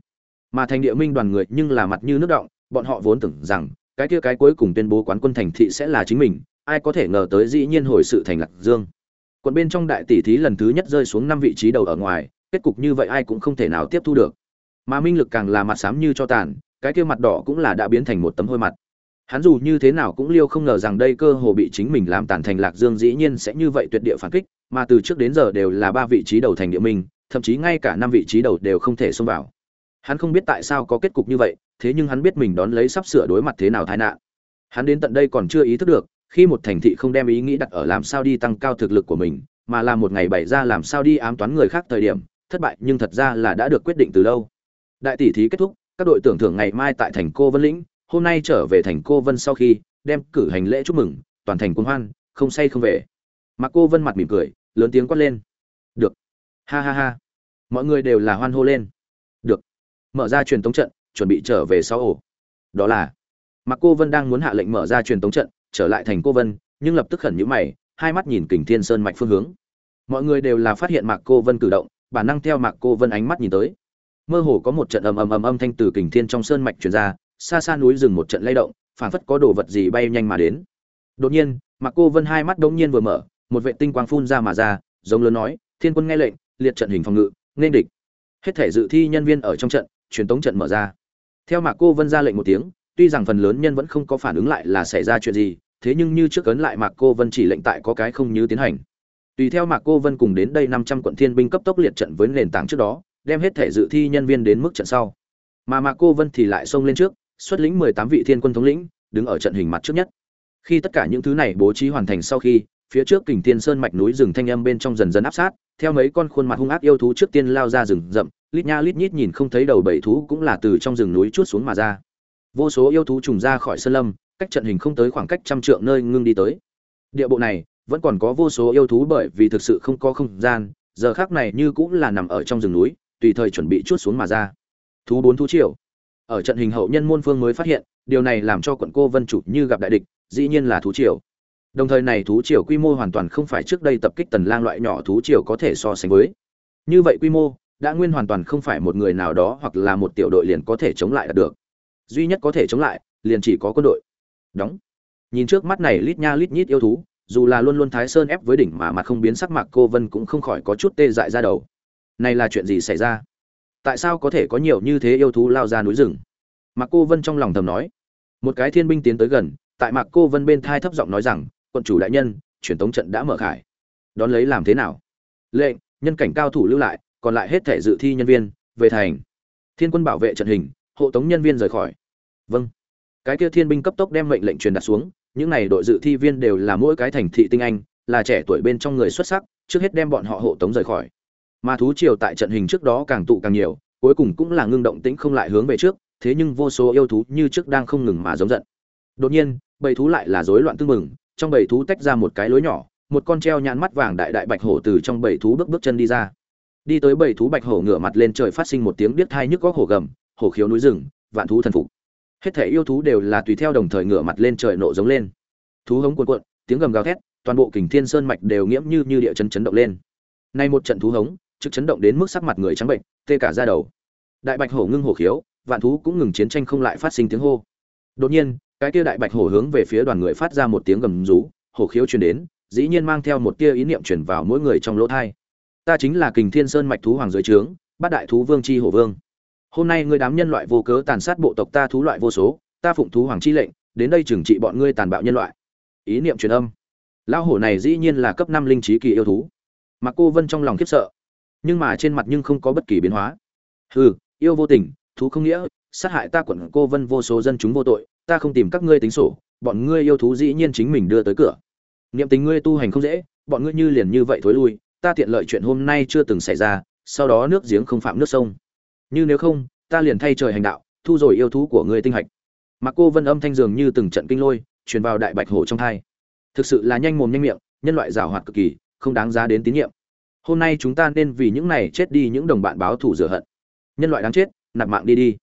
Mà thành địa minh đoàn người nhưng là mặt như nước động bọn họ vốn tưởng rằng, cái kia cái cuối cùng tuyên bố quán quân thành thị sẽ là chính mình, ai có thể ngờ tới dĩ nhiên hồi sự thành lạc dương. Quận bên trong đại tỷ thí lần thứ nhất rơi xuống năm vị trí đầu ở ngoài, kết cục như vậy ai cũng không thể nào tiếp thu được. Mà minh lực càng là mặt xám như cho tàn, cái kia mặt đỏ cũng là đã biến thành một tấm hôi mặt. Hắn dù như thế nào cũng liêu không ngờ rằng đây cơ hồ bị chính mình làm tàn thành lạc dương dĩ nhiên sẽ như vậy tuyệt địa phản kích, mà từ trước đến giờ đều là ba vị trí đầu thành địa minh, thậm chí ngay cả năm vị trí đầu đều không thể xông vào hắn không biết tại sao có kết cục như vậy, thế nhưng hắn biết mình đón lấy sắp sửa đối mặt thế nào tai nạn. Hắn đến tận đây còn chưa ý thức được, khi một thành thị không đem ý nghĩ đặt ở làm sao đi tăng cao thực lực của mình, mà là một ngày bày ra làm sao đi ám toán người khác thời điểm, thất bại nhưng thật ra là đã được quyết định từ lâu. Đại tỷ thí kết thúc, các đội tưởng thưởng ngày mai tại thành cô vân lĩnh, hôm nay trở về thành cô vân sau khi, đem cử hành lễ chúc mừng, toàn thành quân hoan, không say không về. Mà cô vân mặt mỉm cười, lớn tiếng quát lên. Được. Ha ha ha. Mọi người đều là hoan hô lên mở ra truyền tống trận, chuẩn bị trở về sau ổ. Đó là mặc cô vân đang muốn hạ lệnh mở ra truyền tống trận, trở lại thành cô vân, nhưng lập tức khẩn nhữ mày, hai mắt nhìn kình thiên sơn mạch phương hướng. Mọi người đều là phát hiện mạc cô vân cử động, bản năng theo mạc cô vân ánh mắt nhìn tới. Mơ hồ có một trận ầm ầm ầm âm thanh từ kình thiên trong sơn mạch truyền ra, xa xa núi rừng một trận lay động, phảng phất có đồ vật gì bay nhanh mà đến. Đột nhiên, mạc cô vân hai mắt đống nhiên vừa mở, một vệ tinh quang phun ra mà ra, giống lớn nói, thiên quân nghe lệnh, liệt trận hình phòng ngự, nên địch. Hết thể dự thi nhân viên ở trong trận truyền tống trận mở ra. Theo mạc cô vân ra lệnh một tiếng, tuy rằng phần lớn nhân vẫn không có phản ứng lại là xảy ra chuyện gì, thế nhưng như trước ấn lại mạc cô vân chỉ lệnh tại có cái không như tiến hành. Tùy theo mạc cô vân cùng đến đây năm trăm quận thiên binh cấp tốc liệt trận với nền tảng trước đó, đem hết thể dự thi nhân viên đến mức trận sau. Mà mạc cô vân thì lại xông lên trước, xuất lĩnh mười tám vị thiên quân thống lĩnh, đứng ở trận hình mặt trước nhất. Khi tất cả những thứ này bố trí hoàn thành sau khi, phía trước kình tiên sơn mạch núi rừng thanh âm bên trong dần dần áp sát, theo mấy con khuôn mặt hung ác yêu thú trước tiên lao ra rừng rậm lít nha lít nhít nhìn không thấy đầu bảy thú cũng là từ trong rừng núi chuốt xuống mà ra. Vô số yêu thú trùng ra khỏi sơn lâm, cách trận hình không tới khoảng cách trăm trượng nơi ngưng đi tới. Địa bộ này, vẫn còn có vô số yêu thú bởi vì thực sự không có không gian, giờ khác này như cũng là nằm ở trong rừng núi, tùy thời chuẩn bị chuốt xuống mà ra. Thú bốn thú triều. Ở trận hình hậu nhân môn phương mới phát hiện, điều này làm cho quận cô vân chủ như gặp đại địch, dĩ nhiên là thú triều. Đồng thời này thú triều quy mô hoàn toàn không phải trước đây tập kích tần lang loại nhỏ thú triều có thể so sánh với. Như vậy quy mô đã nguyên hoàn toàn không phải một người nào đó hoặc là một tiểu đội liền có thể chống lại được. Duy nhất có thể chống lại, liền chỉ có quân đội. Đóng. Nhìn trước mắt này lít nha lít nhít yêu thú, dù là luôn luôn thái sơn ép với đỉnh mà mặt không biến sắc mặt cô vân cũng không khỏi có chút tê dại ra đầu. Này là chuyện gì xảy ra? Tại sao có thể có nhiều như thế yêu thú lao ra núi rừng? Mặc cô vân trong lòng thầm nói. Một cái thiên binh tiến tới gần, tại mạc cô vân bên thai thấp giọng nói rằng quận chủ đại nhân, truyền tống trận đã mở khải. Đón lấy làm thế nào? Lệnh, nhân cảnh cao thủ lưu lại còn lại hết thể dự thi nhân viên, về thành. Thiên quân bảo vệ trận hình, hộ tống nhân viên rời khỏi. Vâng. Cái kia thiên binh cấp tốc đem mệnh lệnh truyền đạt xuống, những này đội dự thi viên đều là mỗi cái thành thị tinh anh, là trẻ tuổi bên trong người xuất sắc, trước hết đem bọn họ hộ tống rời khỏi. Mà thú triều tại trận hình trước đó càng tụ càng nhiều, cuối cùng cũng là ngưng động tĩnh không lại hướng về trước, thế nhưng vô số yêu thú như trước đang không ngừng mà giống giận. Đột nhiên, bầy thú lại là rối loạn tương mừng trong bầy thú tách ra một cái lối nhỏ, một con treo nhãn mắt vàng đại đại bạch hổ từ trong bầy thú bước bước chân đi ra đi tới bầy thú bạch hổ ngửa mặt lên trời phát sinh một tiếng biết thai nhức góc hổ gầm, hổ khiếu núi rừng, vạn thú thần phục. Hết thể yêu thú đều là tùy theo đồng thời ngửa mặt lên trời nộ giống lên. Thú hống cuộn cuộn, tiếng gầm gào thét, toàn bộ kình thiên sơn mạch đều nghiễm như như địa chấn chấn động lên. Nay một trận thú hống, trực chấn động đến mức sắc mặt người trắng bệnh, tê cả da đầu. Đại bạch hổ ngưng hổ khiếu, vạn thú cũng ngừng chiến tranh không lại phát sinh tiếng hô. Đột nhiên, cái kia đại bạch hổ hướng về phía đoàn người phát ra một tiếng gầm rú, hổ khiếu truyền đến, dĩ nhiên mang theo một tia ý niệm truyền vào mỗi người trong lỗ thai ta chính là kình thiên sơn mạch thú hoàng dưới trướng, bát đại thú vương chi hổ vương. Hôm nay ngươi đám nhân loại vô cớ tàn sát bộ tộc ta thú loại vô số, ta phụng thú hoàng chi lệnh, đến đây trừng trị bọn ngươi tàn bạo nhân loại. Ý niệm truyền âm. Lão hổ này dĩ nhiên là cấp năm linh trí kỳ yêu thú. Mà cô vân trong lòng khiếp sợ. Nhưng mà trên mặt nhưng không có bất kỳ biến hóa. Hừ, yêu vô tình, thú không nghĩa, sát hại ta quận cô vân vô số dân chúng vô tội, ta không tìm các ngươi tính sổ, bọn ngươi yêu thú dĩ nhiên chính mình đưa tới cửa. Niệm tình ngươi tu hành không dễ, bọn ngươi như liền như vậy thối lui ta tiện lợi chuyện hôm nay chưa từng xảy ra, sau đó nước giếng không phạm nước sông. Như nếu không, ta liền thay trời hành đạo, thu rồi yêu thú của ngươi tinh hạch. Mặc cô vân âm thanh dường như từng trận kinh lôi, truyền vào đại bạch hổ trong thai. Thực sự là nhanh mồm nhanh miệng, nhân loại giảo hoạt cực kỳ, không đáng giá đến tín nhiệm. Hôm nay chúng ta nên vì những này chết đi những đồng bạn báo thù rửa hận. Nhân loại đáng chết, nạp mạng đi đi.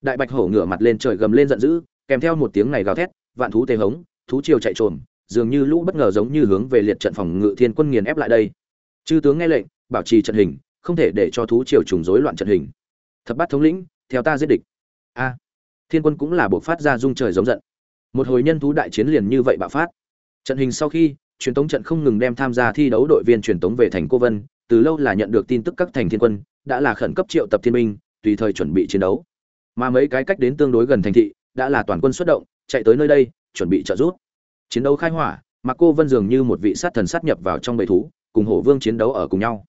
Đại bạch hổ ngửa mặt lên trời gầm lên giận dữ, kèm theo một tiếng này gào thét, vạn thú tê hống, thú triều chạy trồm, dường như lũ bất ngờ giống như hướng về liệt trận phòng ngự thiên quân nghiền ép lại đây chư tướng nghe lệnh, bảo trì trận hình, không thể để cho thú triều trùng rối loạn trận hình. Thập bát thống lĩnh, theo ta giết địch. A. Thiên quân cũng là buộc phát ra dung trời giống giận. Một hồi nhân thú đại chiến liền như vậy bạo phát. Trận hình sau khi, truyền tống trận không ngừng đem tham gia thi đấu đội viên truyền tống về thành cô vân, từ lâu là nhận được tin tức các thành thiên quân, đã là khẩn cấp triệu tập thiên binh, tùy thời chuẩn bị chiến đấu. Mà mấy cái cách đến tương đối gần thành thị, đã là toàn quân xuất động, chạy tới nơi đây, chuẩn bị trợ giúp. Chiến đấu khai hỏa, mà cô vân dường như một vị sát thần sát nhập vào trong bầy thú cùng hổ vương chiến đấu ở cùng nhau.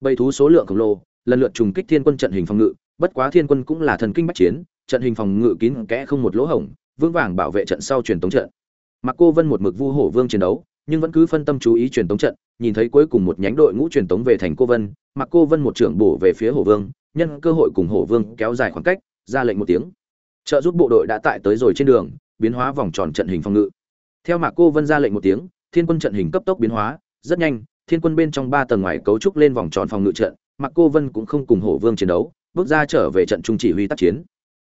Bầy thú số lượng khổng lồ, lần lượt trùng kích thiên quân trận hình phòng ngự, bất quá thiên quân cũng là thần kinh bách chiến, trận hình phòng ngự kín kẽ không một lỗ hổng, vững vàng bảo vệ trận sau truyền tống trận. Mặc cô vân một mực vu hổ vương chiến đấu, nhưng vẫn cứ phân tâm chú ý truyền tống trận, nhìn thấy cuối cùng một nhánh đội ngũ truyền tống về thành cô vân, mặc cô vân một trưởng bổ về phía hổ vương, nhân cơ hội cùng hổ vương kéo dài khoảng cách, ra lệnh một tiếng. Trợ giúp bộ đội đã tại tới rồi trên đường, biến hóa vòng tròn trận hình phòng ngự. Theo mạc cô vân ra lệnh một tiếng, thiên quân trận hình cấp tốc biến hóa, rất nhanh thiên quân bên trong ba tầng ngoài cấu trúc lên vòng tròn phòng ngự trận, mạc cô vân cũng không cùng hổ vương chiến đấu, bước ra trở về trận trung chỉ huy tác chiến.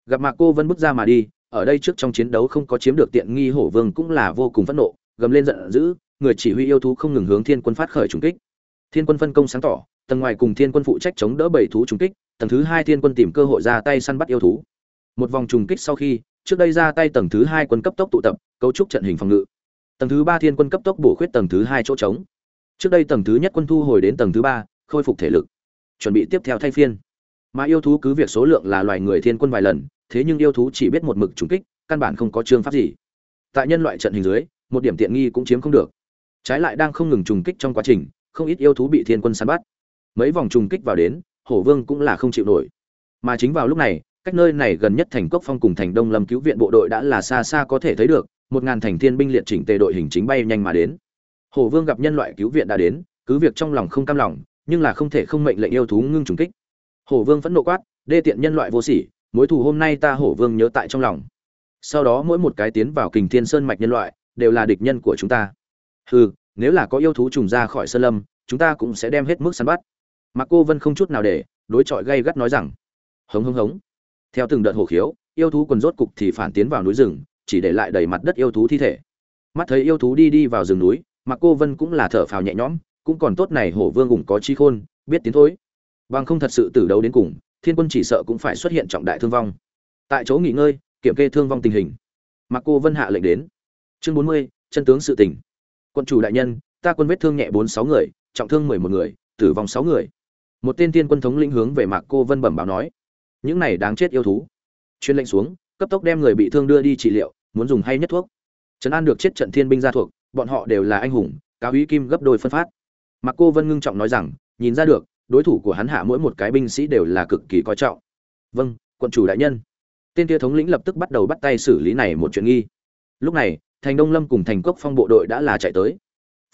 Gặp mạc cô vân bước ra mà đi, ở đây trước trong chiến đấu không có chiếm được tiện nghi hổ vương cũng là vô cùng phẫn nộ, gầm lên giận dữ, người chỉ huy yêu thú không ngừng hướng thiên quân phát khởi trùng kích. Thiên quân phân công sáng tỏ, tầng ngoài cùng thiên quân phụ trách chống đỡ bảy thú trùng kích, tầng thứ hai thiên quân tìm cơ hội ra tay săn bắt yêu thú. Một vòng trùng kích sau khi, trước đây ra tay tầng thứ hai quân cấp tốc tụ tập, cấu trúc trận hình phòng ngự. Tầng thứ ba thiên quân cấp tốc bổ khuyết tầng thứ hai chỗ trống trước đây tầng thứ nhất quân thu hồi đến tầng thứ ba, khôi phục thể lực, chuẩn bị tiếp theo thay phiên. Mà yêu thú cứ việc số lượng là loài người thiên quân vài lần, thế nhưng yêu thú chỉ biết một mực trùng kích, căn bản không có chương pháp gì. Tại nhân loại trận hình dưới, một điểm tiện nghi cũng chiếm không được. Trái lại đang không ngừng trùng kích trong quá trình, không ít yêu thú bị thiên quân săn bắt. Mấy vòng trùng kích vào đến, hổ vương cũng là không chịu nổi. Mà chính vào lúc này, cách nơi này gần nhất thành cốc phong cùng thành đông lâm cứu viện bộ đội đã là xa xa có thể thấy được, một ngàn thành thiên binh liệt chỉnh tề đội hình chính bay nhanh mà đến hổ vương gặp nhân loại cứu viện đã đến, cứ việc trong lòng không cam lòng, nhưng là không thể không mệnh lệnh yêu thú ngưng trùng kích. Hổ vương phẫn nộ quát, đê tiện nhân loại vô sỉ, mối thù hôm nay ta hổ vương nhớ tại trong lòng. Sau đó mỗi một cái tiến vào kình thiên sơn mạch nhân loại, đều là địch nhân của chúng ta. Hừ, nếu là có yêu thú trùng ra khỏi sơn lâm, chúng ta cũng sẽ đem hết mức săn bắt. Mạc cô vân không chút nào để, đối chọi gay gắt nói rằng, hống hống hống. Theo từng đợt hổ khiếu, yêu thú quần rốt cục thì phản tiến vào núi rừng, chỉ để lại đầy mặt đất yêu thú thi thể. Mắt thấy yêu thú đi đi vào rừng núi mà cô vân cũng là thở phào nhẹ nhõm, cũng còn tốt này hổ vương cũng có chi khôn, biết tiến thối. Bằng không thật sự từ đấu đến cùng, thiên quân chỉ sợ cũng phải xuất hiện trọng đại thương vong. Tại chỗ nghỉ ngơi, kiểm kê thương vong tình hình. Mà cô vân hạ lệnh đến. Chương bốn mươi, chân tướng sự tình. Quân chủ đại nhân, ta quân vết thương nhẹ bốn sáu người, trọng thương mười một người, tử vong sáu người. Một tên thiên quân thống lĩnh hướng về mạc cô vân bẩm báo nói. Những này đáng chết yêu thú. Chuyên lệnh xuống, cấp tốc đem người bị thương đưa đi trị liệu, muốn dùng hay nhất thuốc. Trấn an được chết trận thiên binh gia thuộc bọn họ đều là anh hùng cao úy kim gấp đôi phân phát. Mặc cô vân ngưng trọng nói rằng, nhìn ra được, đối thủ của hắn hạ mỗi một cái binh sĩ đều là cực kỳ coi trọng. Vâng quận chủ đại nhân. Tên kia thống lĩnh lập tức bắt đầu bắt tay xử lý này một chuyện nghi. Lúc này, thành đông lâm cùng thành cốc phong bộ đội đã là chạy tới.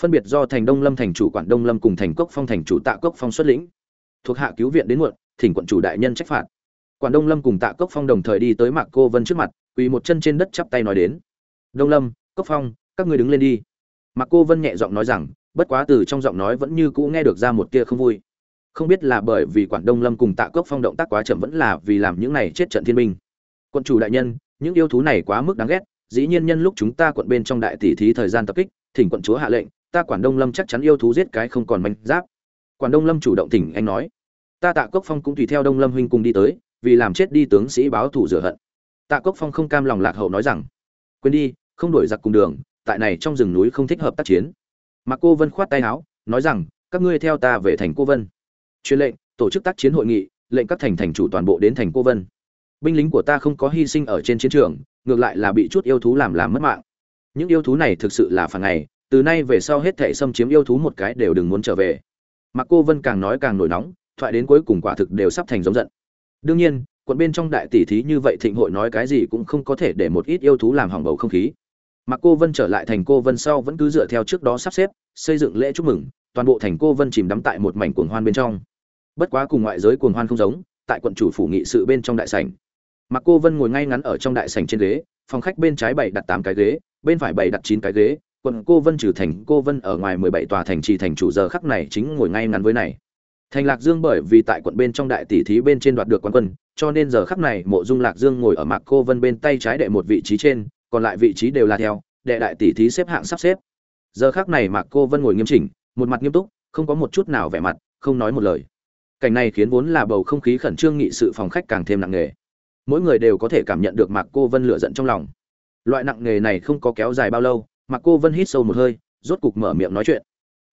Phân biệt do thành đông lâm thành chủ quản đông lâm cùng thành cốc phong thành chủ tạ cốc phong xuất lĩnh. Thuộc hạ cứu viện đến muộn, thỉnh quận chủ đại nhân trách phạt. Quản đông lâm cùng tạ cốc phong đồng thời đi tới mạc cô vân trước mặt, quỳ một chân trên đất chắp tay nói đến. Đông lâm, cốc phong, các người đứng lên đi mạc cô vân nhẹ giọng nói rằng, bất quá từ trong giọng nói vẫn như cũ nghe được ra một tia không vui. Không biết là bởi vì quản đông lâm cùng tạ cốc phong động tác quá chậm vẫn là vì làm những này chết trận thiên binh. Quận chủ đại nhân, những yêu thú này quá mức đáng ghét, dĩ nhiên nhân lúc chúng ta quận bên trong đại tỷ thí thời gian tập kích, thỉnh quận chúa hạ lệnh, ta quản đông lâm chắc chắn yêu thú giết cái không còn manh giáp. Quản đông lâm chủ động thỉnh anh nói. Ta tạ cốc phong cũng tùy theo đông lâm huynh cùng đi tới, vì làm chết đi tướng sĩ báo thù rửa hận. Tạ cốc phong không cam lòng lạc hậu nói rằng, quên đi, không đổi giặc cùng đường tại này trong rừng núi không thích hợp tác chiến. Mà cô vân khoát tay áo, nói rằng, các ngươi theo ta về thành cô vân. Truyền lệnh, tổ chức tác chiến hội nghị, lệnh các thành thành chủ toàn bộ đến thành cô vân. Binh lính của ta không có hy sinh ở trên chiến trường, ngược lại là bị chút yêu thú làm làm mất mạng. Những yêu thú này thực sự là phản ngày, từ nay về sau hết thảy xâm chiếm yêu thú một cái đều đừng muốn trở về. Mặc cô vân càng nói càng nổi nóng, thoại đến cuối cùng quả thực đều sắp thành giống giận. Đương nhiên, quận bên trong đại tỷ thí như vậy thịnh hội nói cái gì cũng không có thể để một ít yêu thú làm hỏng bầu không khí mặc cô vân trở lại thành cô vân sau vẫn cứ dựa theo trước đó sắp xếp, xây dựng lễ chúc mừng, toàn bộ thành cô vân chìm đắm tại một mảnh cuồng hoan bên trong. Bất quá cùng ngoại giới cuồng hoan không giống, tại quận chủ phủ nghị sự bên trong đại sảnh. Mặc cô vân ngồi ngay ngắn ở trong đại sảnh trên ghế, phòng khách bên trái bảy đặt tám cái ghế, bên phải bảy đặt chín cái ghế, quận cô vân trừ thành cô vân ở ngoài mười bảy tòa thành trì thành chủ giờ khắc này chính ngồi ngay ngắn với này. Thành lạc dương bởi vì tại quận bên trong đại tỷ thí bên trên đoạt được quán quân, cho nên giờ khắc này mộ dung lạc dương ngồi ở mạc cô vân bên tay trái đệ một vị trí trên còn lại vị trí đều là theo, đệ đại tỷ thí xếp hạng sắp xếp. Giờ khắc này mạc cô vân ngồi nghiêm chỉnh, một mặt nghiêm túc, không có một chút nào vẻ mặt, không nói một lời. Cảnh này khiến vốn là bầu không khí khẩn trương nghị sự phòng khách càng thêm nặng nề. Mỗi người đều có thể cảm nhận được mạc cô vân lửa giận trong lòng. Loại nặng nề này không có kéo dài bao lâu, mạc cô vân hít sâu một hơi, rốt cục mở miệng nói chuyện.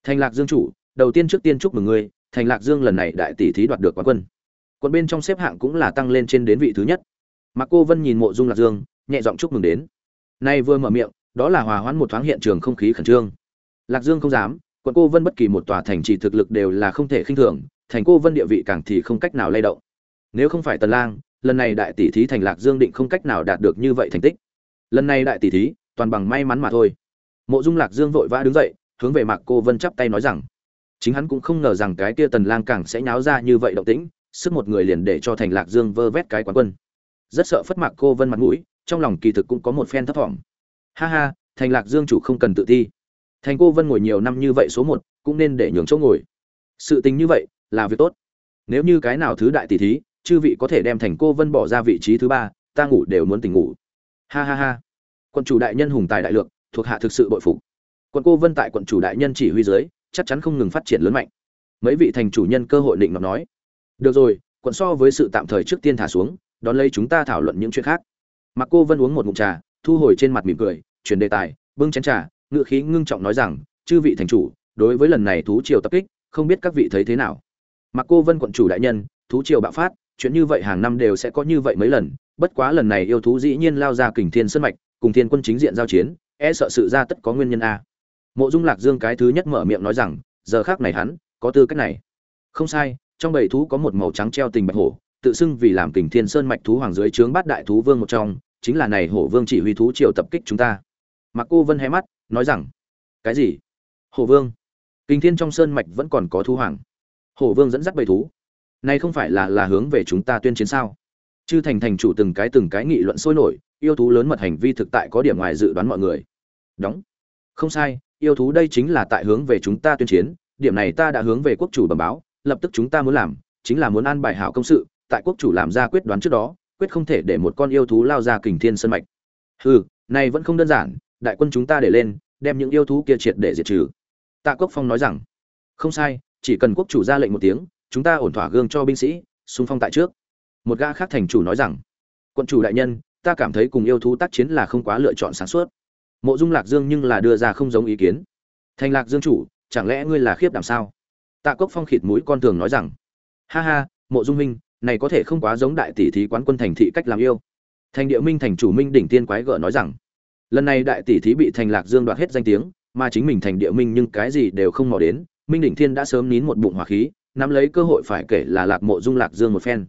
Thành lạc dương chủ, đầu tiên trước tiên chúc mừng ngươi, thành lạc dương lần này đại tỷ thí đoạt được quán quân. Quận bên trong xếp hạng cũng là tăng lên trên đến vị thứ nhất. Mạc cô vân nhìn mộ dung lạc dương, nhẹ giọng chúc mừng đến nay vừa mở miệng, đó là hòa hoãn một thoáng hiện trường không khí khẩn trương. Lạc dương không dám, quận cô vân bất kỳ một tòa thành trì thực lực đều là không thể khinh thường, thành cô vân địa vị càng thì không cách nào lay động. Nếu không phải tần lang, lần này đại tỷ thí thành lạc dương định không cách nào đạt được như vậy thành tích. Lần này đại tỷ thí, toàn bằng may mắn mà thôi. Mộ dung lạc dương vội vã đứng dậy, hướng về mạc cô vân chắp tay nói rằng, chính hắn cũng không ngờ rằng cái kia tần lang càng sẽ nháo ra như vậy động tĩnh, sức một người liền để cho thành lạc dương vơ vét cái quán quân. Rất sợ phất mạc cô vân mặt mũi trong lòng kỳ thực cũng có một phen thấp thỏm. Ha ha, thành lạc dương chủ không cần tự thi. Thành cô vân ngồi nhiều năm như vậy số một, cũng nên để nhường chỗ ngồi. Sự tình như vậy, là việc tốt. Nếu như cái nào thứ đại tỷ thí, chư vị có thể đem thành cô vân bỏ ra vị trí thứ ba, ta ngủ đều muốn tỉnh ngủ. Ha ha ha. Quận chủ đại nhân hùng tài đại lượng, thuộc hạ thực sự bội phục. Quận cô vân tại quận chủ đại nhân chỉ huy dưới, chắc chắn không ngừng phát triển lớn mạnh. Mấy vị thành chủ nhân cơ hội định ngọc nói. Được rồi, quận so với sự tạm thời trước tiên thả xuống, đón lấy chúng ta thảo luận những chuyện khác. Mạc cô vân uống một ngụm trà, thu hồi trên mặt mỉm cười, chuyển đề tài, bưng chén trà, ngựa khí ngưng trọng nói rằng, chư vị thành chủ, đối với lần này thú triều tập kích, không biết các vị thấy thế nào? Mạc cô vân quận chủ đại nhân, thú triều bạo phát, chuyện như vậy hàng năm đều sẽ có như vậy mấy lần, bất quá lần này yêu thú dĩ nhiên lao ra kình thiên sơn mạch, cùng thiên quân chính diện giao chiến e sợ sự ra tất có nguyên nhân a. Mộ dung lạc dương cái thứ nhất mở miệng nói rằng, giờ khác này hắn có tư cách này. Không sai, trong bầy thú có một màu trắng treo tình bạch hổ, tự xưng vì làm kình thiên sơn mạch thú hoàng dưới trướng bát đại thú vương một trong chính là này hổ vương chỉ huy thú triều tập kích chúng ta. Mặc cô vân hé mắt, nói rằng, cái gì? Hổ vương? Kinh thiên trong sơn mạch vẫn còn có thú hoàng. Hổ vương dẫn dắt bầy thú. Này không phải là là hướng về chúng ta tuyên chiến sao? Chư thành thành chủ từng cái từng cái nghị luận sôi nổi, yêu thú lớn mật hành vi thực tại có điểm ngoài dự đoán mọi người. Đóng. Không sai, yêu thú đây chính là tại hướng về chúng ta tuyên chiến, điểm này ta đã hướng về quốc chủ bẩm báo, lập tức chúng ta muốn làm, chính là muốn an bài hảo công sự, tại quốc chủ làm ra quyết đoán trước đó quyết không thể để một con yêu thú lao ra kình thiên sân mạch. Hừ, này vẫn không đơn giản, đại quân chúng ta để lên, đem những yêu thú kia triệt để diệt trừ. Tạ quốc phong nói rằng, không sai, chỉ cần quốc chủ ra lệnh một tiếng, chúng ta ổn thỏa gương cho binh sĩ, xung phong tại trước. Một gã khác thành chủ nói rằng, quận chủ đại nhân, ta cảm thấy cùng yêu thú tác chiến là không quá lựa chọn sáng suốt. Mộ dung lạc dương nhưng là đưa ra không giống ý kiến. Thành lạc dương chủ, chẳng lẽ ngươi là khiếp đảm sao? Tạ cốc phong khịt mũi con thường nói rằng, ha ha, mộ dung minh này có thể không quá giống đại tỷ thí quán quân thành thị cách làm yêu. Thành địa minh thành chủ minh đỉnh tiên quái gở nói rằng, lần này đại tỷ thí bị thành lạc dương đoạt hết danh tiếng, mà chính mình thành địa minh nhưng cái gì đều không mò đến, minh đỉnh thiên đã sớm nín một bụng hỏa khí, nắm lấy cơ hội phải kể là lạc mộ dung lạc dương một phen.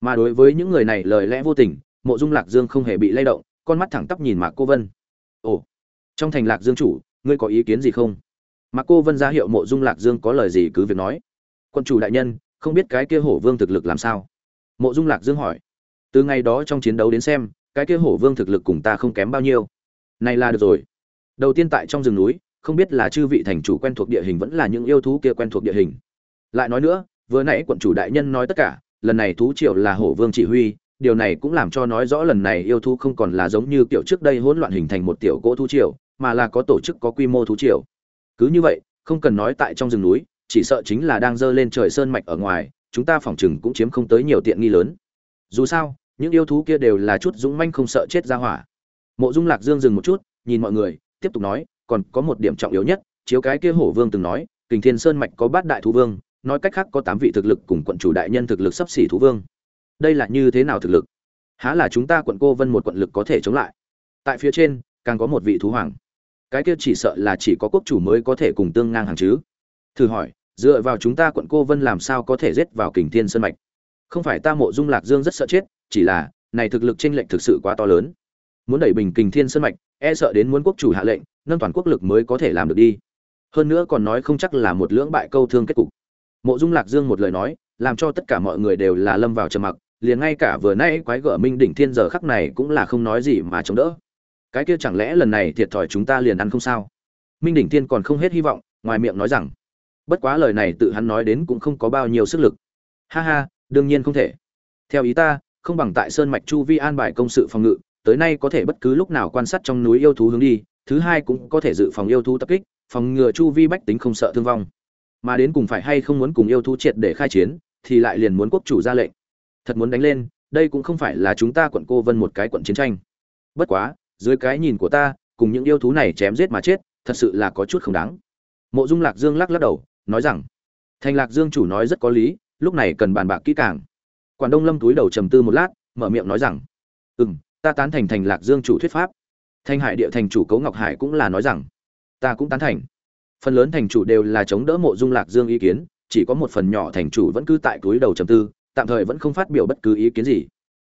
Mà đối với những người này lời lẽ vô tình, mộ dung lạc dương không hề bị lay động, con mắt thẳng tắp nhìn mạc cô vân. Ồ, trong thành lạc dương chủ, ngươi có ý kiến gì không? Mạc cô vân ra hiệu mộ dung lạc dương có lời gì cứ việc nói. Quân chủ đại nhân không biết cái kia hổ vương thực lực làm sao? Mộ dung lạc dương hỏi. Từ ngày đó trong chiến đấu đến xem cái kia hổ vương thực lực cùng ta không kém bao nhiêu. Này là được rồi. Đầu tiên tại trong rừng núi không biết là chư vị thành chủ quen thuộc địa hình vẫn là những yêu thú kia quen thuộc địa hình. Lại nói nữa vừa nãy quận chủ đại nhân nói tất cả lần này thú triệu là hổ vương chỉ huy điều này cũng làm cho nói rõ lần này yêu thú không còn là giống như kiểu trước đây hỗn loạn hình thành một tiểu cỗ thú triều, mà là có tổ chức có quy mô thú triều. Cứ như vậy, không cần nói tại trong rừng núi, chỉ sợ chính là đang dơ lên trời sơn mạch ở ngoài, chúng ta phòng chừng cũng chiếm không tới nhiều tiện nghi lớn. Dù sao, những yêu thú kia đều là chút dũng manh không sợ chết ra hỏa. Mộ Dung Lạc Dương dừng một chút, nhìn mọi người, tiếp tục nói, còn có một điểm trọng yếu nhất, chiếu cái kia hổ vương từng nói, Kình Thiên Sơn mạch có bát đại thú vương, nói cách khác có tám vị thực lực cùng quận chủ đại nhân thực lực sắp xỉ thú vương. Đây là như thế nào thực lực? Há là chúng ta quận cô vân một quận lực có thể chống lại? Tại phía trên càng có một vị thú hoàng. Cái kia chỉ sợ là chỉ có quốc chủ mới có thể cùng tương ngang hàng chứ thử hỏi, dựa vào chúng ta quận cô vân làm sao có thể giết vào kình thiên sơn mạch? Không phải ta mộ dung lạc dương rất sợ chết, chỉ là, này thực lực chênh lệch thực sự quá to lớn. Muốn đẩy bình kình thiên sơn mạch e sợ đến muốn quốc chủ hạ lệnh, nâng toàn quốc lực mới có thể làm được đi. Hơn nữa còn nói không chắc là một lưỡng bại câu thương kết cục. Mộ dung lạc dương một lời nói, làm cho tất cả mọi người đều là lâm vào trầm mặc, liền ngay cả vừa nay quái gở minh đỉnh thiên giờ khắc này cũng là không nói gì mà chống đỡ. Cái kia chẳng lẽ lần này thiệt thòi chúng ta liền ăn không sao? Minh đỉnh thiên còn không hết hy vọng, ngoài miệng nói rằng bất quá lời này tự hắn nói đến cũng không có bao nhiêu sức lực. Ha ha, đương nhiên không thể. Theo ý ta, không bằng tại sơn mạch chu vi an bài công sự phòng ngự, tới nay có thể bất cứ lúc nào quan sát trong núi yêu thú hướng đi, thứ hai cũng có thể dự phòng yêu thú tập kích, phòng ngừa chu vi bách tính không sợ thương vong. Mà đến cùng phải hay không muốn cùng yêu thú triệt để khai chiến, thì lại liền muốn quốc chủ ra lệnh. Thật muốn đánh lên, đây cũng không phải là chúng ta quận cô vân một cái quận chiến tranh. Bất quá, dưới cái nhìn của ta, cùng những yêu thú này chém giết mà chết, thật sự là có chút không đáng. Mộ dung lạc dương lắc lắc đầu nói rằng, thành lạc dương chủ nói rất có lý, lúc này cần bàn bạc kỹ càng. Quản đông lâm túi đầu trầm tư một lát, mở miệng nói rằng ừ m ta tán thành thành lạc dương chủ thuyết pháp. Thanh hải địa thành chủ cấu ngọc hải cũng là nói rằng, ta cũng tán thành. Phần lớn thành chủ đều là chống đỡ mộ dung lạc dương ý kiến, chỉ có một phần nhỏ thành chủ vẫn cứ tại túi đầu trầm tư, tạm thời vẫn không phát biểu bất cứ ý kiến gì.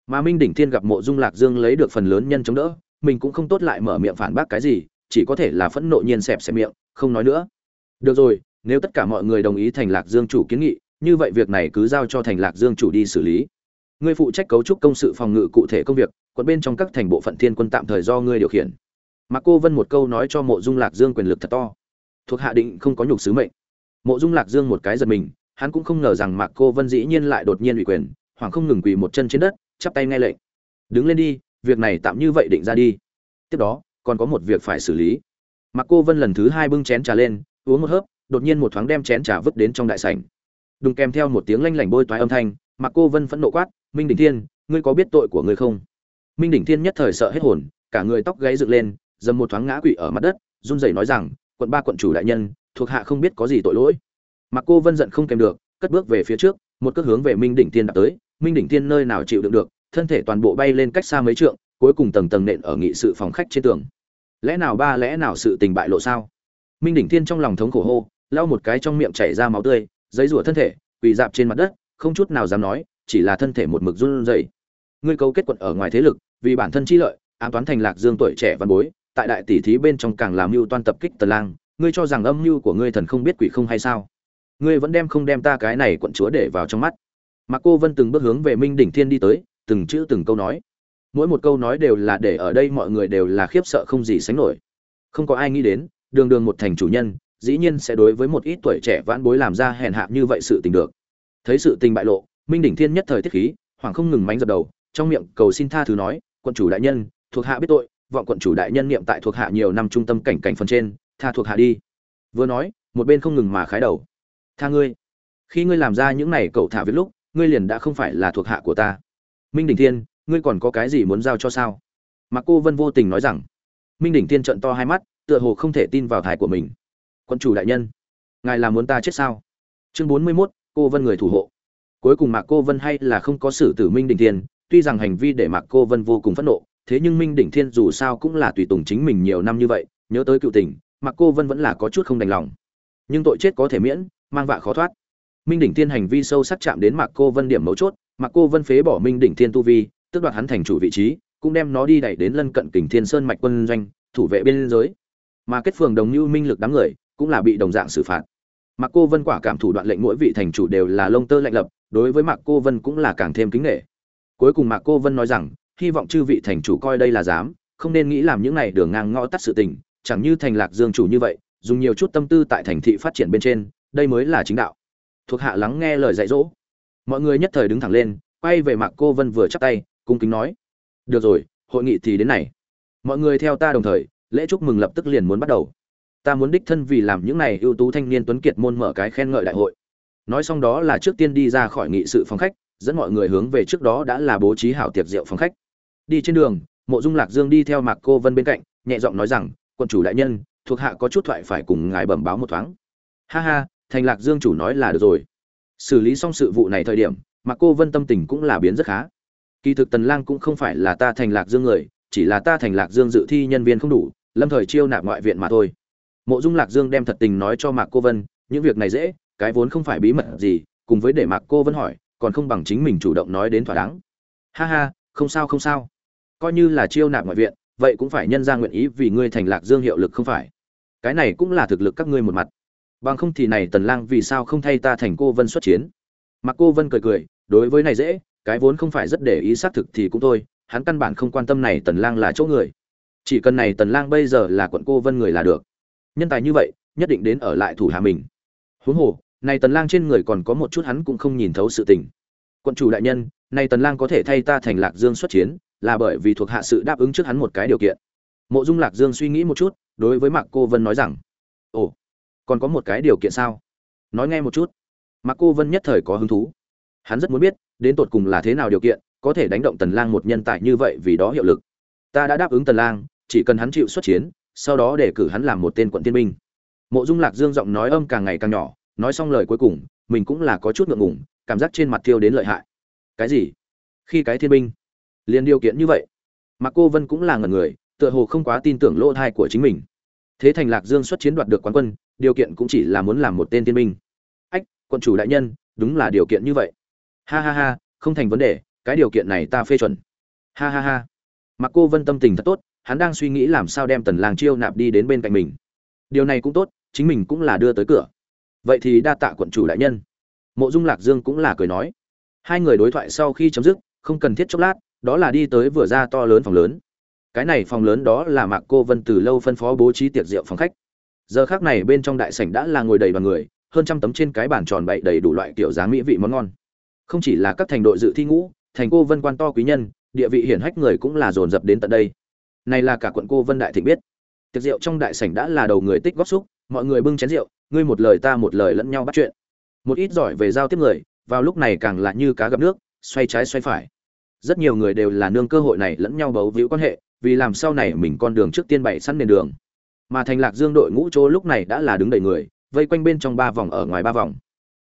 Mà minh đỉnh thiên gặp mộ dung lạc dương lấy được phần lớn nhân chống đỡ, mình cũng không tốt lại mở miệng phản bác cái gì, chỉ có thể là phẫn nộ nhiên xẹp xẹp miệng, không nói nữa. Được rồi nếu tất cả mọi người đồng ý thành lạc dương chủ kiến nghị, như vậy việc này cứ giao cho thành lạc dương chủ đi xử lý. Ngươi phụ trách cấu trúc công sự phòng ngự cụ thể công việc, quận bên trong các thành bộ phận thiên quân tạm thời do ngươi điều khiển. Mà cô vân một câu nói cho mộ dung lạc dương quyền lực thật to. Thuộc hạ định không có nhục sứ mệnh. Mộ dung lạc dương một cái giật mình, hắn cũng không ngờ rằng mạc cô vân dĩ nhiên lại đột nhiên ủy quyền hoàng không ngừng quỳ một chân trên đất, chắp tay nghe lệnh. Đứng lên đi, việc này tạm như vậy định ra đi. Tiếp đó, còn có một việc phải xử lý. Mạc cô vân lần thứ hai bưng chén trà lên, uống một hớp đột nhiên một thoáng đem chén trà vứt đến trong đại sảnh. Đùng kèm theo một tiếng lanh lảnh bôi toái âm thanh, mạc cô vân phẫn nộ quát, minh đỉnh thiên, ngươi có biết tội của ngươi không? Minh đỉnh thiên nhất thời sợ hết hồn, cả người tóc gáy dựng lên, dầm một thoáng ngã quỵ ở mặt đất, run rẩy nói rằng, quận ba quận chủ đại nhân, thuộc hạ không biết có gì tội lỗi. Mạc cô vân giận không kèm được, cất bước về phía trước, một cước hướng về minh đỉnh thiên đạp tới. Minh đỉnh thiên nơi nào chịu đựng được, thân thể toàn bộ bay lên cách xa mấy trượng, cuối cùng tầng tầng nện ở nghị sự phòng khách trên tường. Lẽ nào ba lẽ nào sự tình bại lộ sao? Minh đỉnh thiên trong lòng thống khổ hô lau một cái trong miệng chảy ra máu tươi, giấy rủa thân thể, quỳ dạp trên mặt đất, không chút nào dám nói, chỉ là thân thể một mực run rẩy. Ngươi cấu kết quận ở ngoài thế lực, vì bản thân chi lợi, ám toán thành lạc dương tuổi trẻ văn bối, tại đại tỷ thí bên trong càng làm mưu toan tập kích tần lang, ngươi cho rằng âm mưu của ngươi thần không biết quỷ không hay sao? Ngươi vẫn đem không đem ta cái này quận chúa để vào trong mắt. Mà cô vân từng bước hướng về minh đỉnh thiên đi tới, từng chữ từng câu nói. Mỗi một câu nói đều là để ở đây mọi người đều là khiếp sợ không gì sánh nổi. Không có ai nghĩ đến, đường đường một thành chủ nhân dĩ nhiên sẽ đối với một ít tuổi trẻ vãn bối làm ra hèn hạ như vậy sự tình được. Thấy sự tình bại lộ, minh đỉnh thiên nhất thời tiết khí hoàng không ngừng mánh dập đầu, trong miệng cầu xin tha thứ nói, quận chủ đại nhân, thuộc hạ biết tội, vọng quận chủ đại nhân niệm tại thuộc hạ nhiều năm trung tâm cảnh cảnh phần trên, tha thuộc hạ đi. Vừa nói, một bên không ngừng mà khái đầu. Tha ngươi, khi ngươi làm ra những này cậu thả việc lúc, ngươi liền đã không phải là thuộc hạ của ta. Minh đỉnh thiên, ngươi còn có cái gì muốn giao cho sao? Mà cô vân vô tình nói rằng. Minh đỉnh thiên trận to hai mắt, tựa hồ không thể tin vào thải của mình quân chủ đại nhân, ngài là muốn ta chết sao? Chương bốn mươi mốt, cô vân người thủ hộ. Cuối cùng mạc cô vân hay là không có xử tử minh đỉnh thiên, tuy rằng hành vi để mạc cô vân vô cùng phẫn nộ, thế nhưng minh đỉnh thiên dù sao cũng là tùy tùng chính mình nhiều năm như vậy, nhớ tới cựu tình, mạc cô vân vẫn là có chút không đành lòng. Nhưng tội chết có thể miễn, mang vạ khó thoát. Minh đỉnh thiên hành vi sâu sắc chạm đến mạc cô vân điểm mấu chốt, mạc cô vân phế bỏ minh đỉnh thiên tu vi, tước đoạt hắn thành chủ vị trí, cũng đem nó đi đẩy đến lân cận kình thiên sơn mạch quân doanh, thủ vệ biên giới. Mà kết phường đồng như minh lực đám người cũng là bị đồng dạng xử phạt. Mạc cô vân quả cảm thủ đoạn lệnh mỗi vị thành chủ đều là lông tơ lạnh lập, đối với mạc cô vân cũng là càng thêm kính nghệ cuối cùng mạc cô vân nói rằng, hy vọng chư vị thành chủ coi đây là dám, không nên nghĩ làm những này đường ngang ngõ tắt sự tình, chẳng như thành lạc dương chủ như vậy, dùng nhiều chút tâm tư tại thành thị phát triển bên trên, đây mới là chính đạo. Thuộc hạ lắng nghe lời dạy dỗ. Mọi người nhất thời đứng thẳng lên, quay về mạc cô vân vừa chắp tay, cung kính nói, được rồi, hội nghị thì đến này. Mọi người theo ta đồng thời, lễ chúc mừng lập tức liền muốn bắt đầu ta muốn đích thân vì làm những này ưu tú thanh niên tuấn kiệt môn mở cái khen ngợi đại hội. Nói xong đó là trước tiên đi ra khỏi nghị sự phòng khách, dẫn mọi người hướng về trước đó đã là bố trí hảo tiệc rượu phòng khách. Đi trên đường, mộ dung lạc dương đi theo mạc cô vân bên cạnh, nhẹ giọng nói rằng quân chủ đại nhân, thuộc hạ có chút thoại phải cùng ngài bẩm báo một thoáng. Ha ha, thành lạc dương chủ nói là được rồi. Xử lý xong sự vụ này thời điểm, mạc cô vân tâm tình cũng là biến rất khá. Kỳ thực tần lang cũng không phải là ta thành lạc dương người, chỉ là ta thành lạc dương dự thi nhân viên không đủ, lâm thời chiêu nạp ngoại viện mà thôi mộ dung lạc dương đem thật tình nói cho mạc cô vân, những việc này dễ, cái vốn không phải bí mật gì, cùng với để mạc cô vân hỏi, còn không bằng chính mình chủ động nói đến thỏa đáng. Ha ha, không sao không sao. Coi như là chiêu nạp ngoại viện, vậy cũng phải nhân ra nguyện ý vì ngươi thành lạc dương hiệu lực không phải? Cái này cũng là thực lực các ngươi một mặt. Bằng không thì này tần lang vì sao không thay ta thành cô vân xuất chiến? Mặc cô vân cười cười, đối với này dễ, cái vốn không phải rất để ý xác thực thì cũng thôi, hắn căn bản không quan tâm này tần lang là chỗ người. Chỉ cần này tần lang bây giờ là quận cô vân người là được nhân tài như vậy, nhất định đến ở lại thủ hạ mình. Huống hồ, này tần lang trên người còn có một chút hắn cũng không nhìn thấu sự tình. Quận chủ đại nhân, này tần lang có thể thay ta thành lạc dương xuất chiến, là bởi vì thuộc hạ sự đáp ứng trước hắn một cái điều kiện. Mộ dung lạc dương suy nghĩ một chút, đối với mạc cô vân nói rằng, ồ, còn có một cái điều kiện sao? Nói nghe một chút. Mạc cô vân nhất thời có hứng thú. Hắn rất muốn biết, đến tột cùng là thế nào điều kiện, có thể đánh động tần lang một nhân tài như vậy vì đó hiệu lực. Ta đã đáp ứng tần lang, chỉ cần hắn chịu xuất chiến sau đó để cử hắn làm một tên quận tiên binh. Mộ dung lạc dương giọng nói âm càng ngày càng nhỏ, nói xong lời cuối cùng, mình cũng là có chút ngượng ngùng, cảm giác trên mặt thiêu đến lợi hại. Cái gì? Khi cái thiên binh? Liền điều kiện như vậy. Mà cô vân cũng là ngần người, tựa hồ không quá tin tưởng lỗ thai của chính mình. Thế thành lạc dương xuất chiến đoạt được quán quân, điều kiện cũng chỉ là muốn làm một tên tiên binh. Ách, quận chủ đại nhân, đúng là điều kiện như vậy. Ha ha ha, không thành vấn đề, cái điều kiện này ta phê chuẩn. Ha ha ha. Mặc cô vân tâm tình thật tốt hắn đang suy nghĩ làm sao đem tần lang chiêu nạp đi đến bên cạnh mình. Điều này cũng tốt, chính mình cũng là đưa tới cửa. Vậy thì đa tạ quận chủ đại nhân. Mộ dung lạc dương cũng là cười nói. Hai người đối thoại sau khi chấm dứt, không cần thiết chốc lát, đó là đi tới vừa ra to lớn phòng lớn. Cái này phòng lớn đó là mạc cô vân từ lâu phân phó bố trí tiệc rượu phòng khách. Giờ khác này bên trong đại sảnh đã là ngồi đầy đoàn người, hơn trăm tấm trên cái bàn tròn bậy đầy đủ loại kiểu dáng mỹ vị món ngon. Không chỉ là các thành đội dự thi ngũ, thành cô vân quan to quý nhân, địa vị hiển hách người cũng là dồn dập đến tận đây này là cả quận cô vân đại thịnh biết. Tiệc rượu trong đại sảnh đã là đầu người tích góp xúc, mọi người bưng chén rượu, ngươi một lời ta một lời lẫn nhau bắt chuyện. Một ít giỏi về giao tiếp người, vào lúc này càng là như cá gặp nước, xoay trái xoay phải. Rất nhiều người đều là nương cơ hội này lẫn nhau bấu víu quan hệ, vì làm sau này mình con đường trước tiên bày sẵn nền đường. Mà thành lạc dương đội ngũ chỗ lúc này đã là đứng đầy người, vây quanh bên trong ba vòng ở ngoài ba vòng.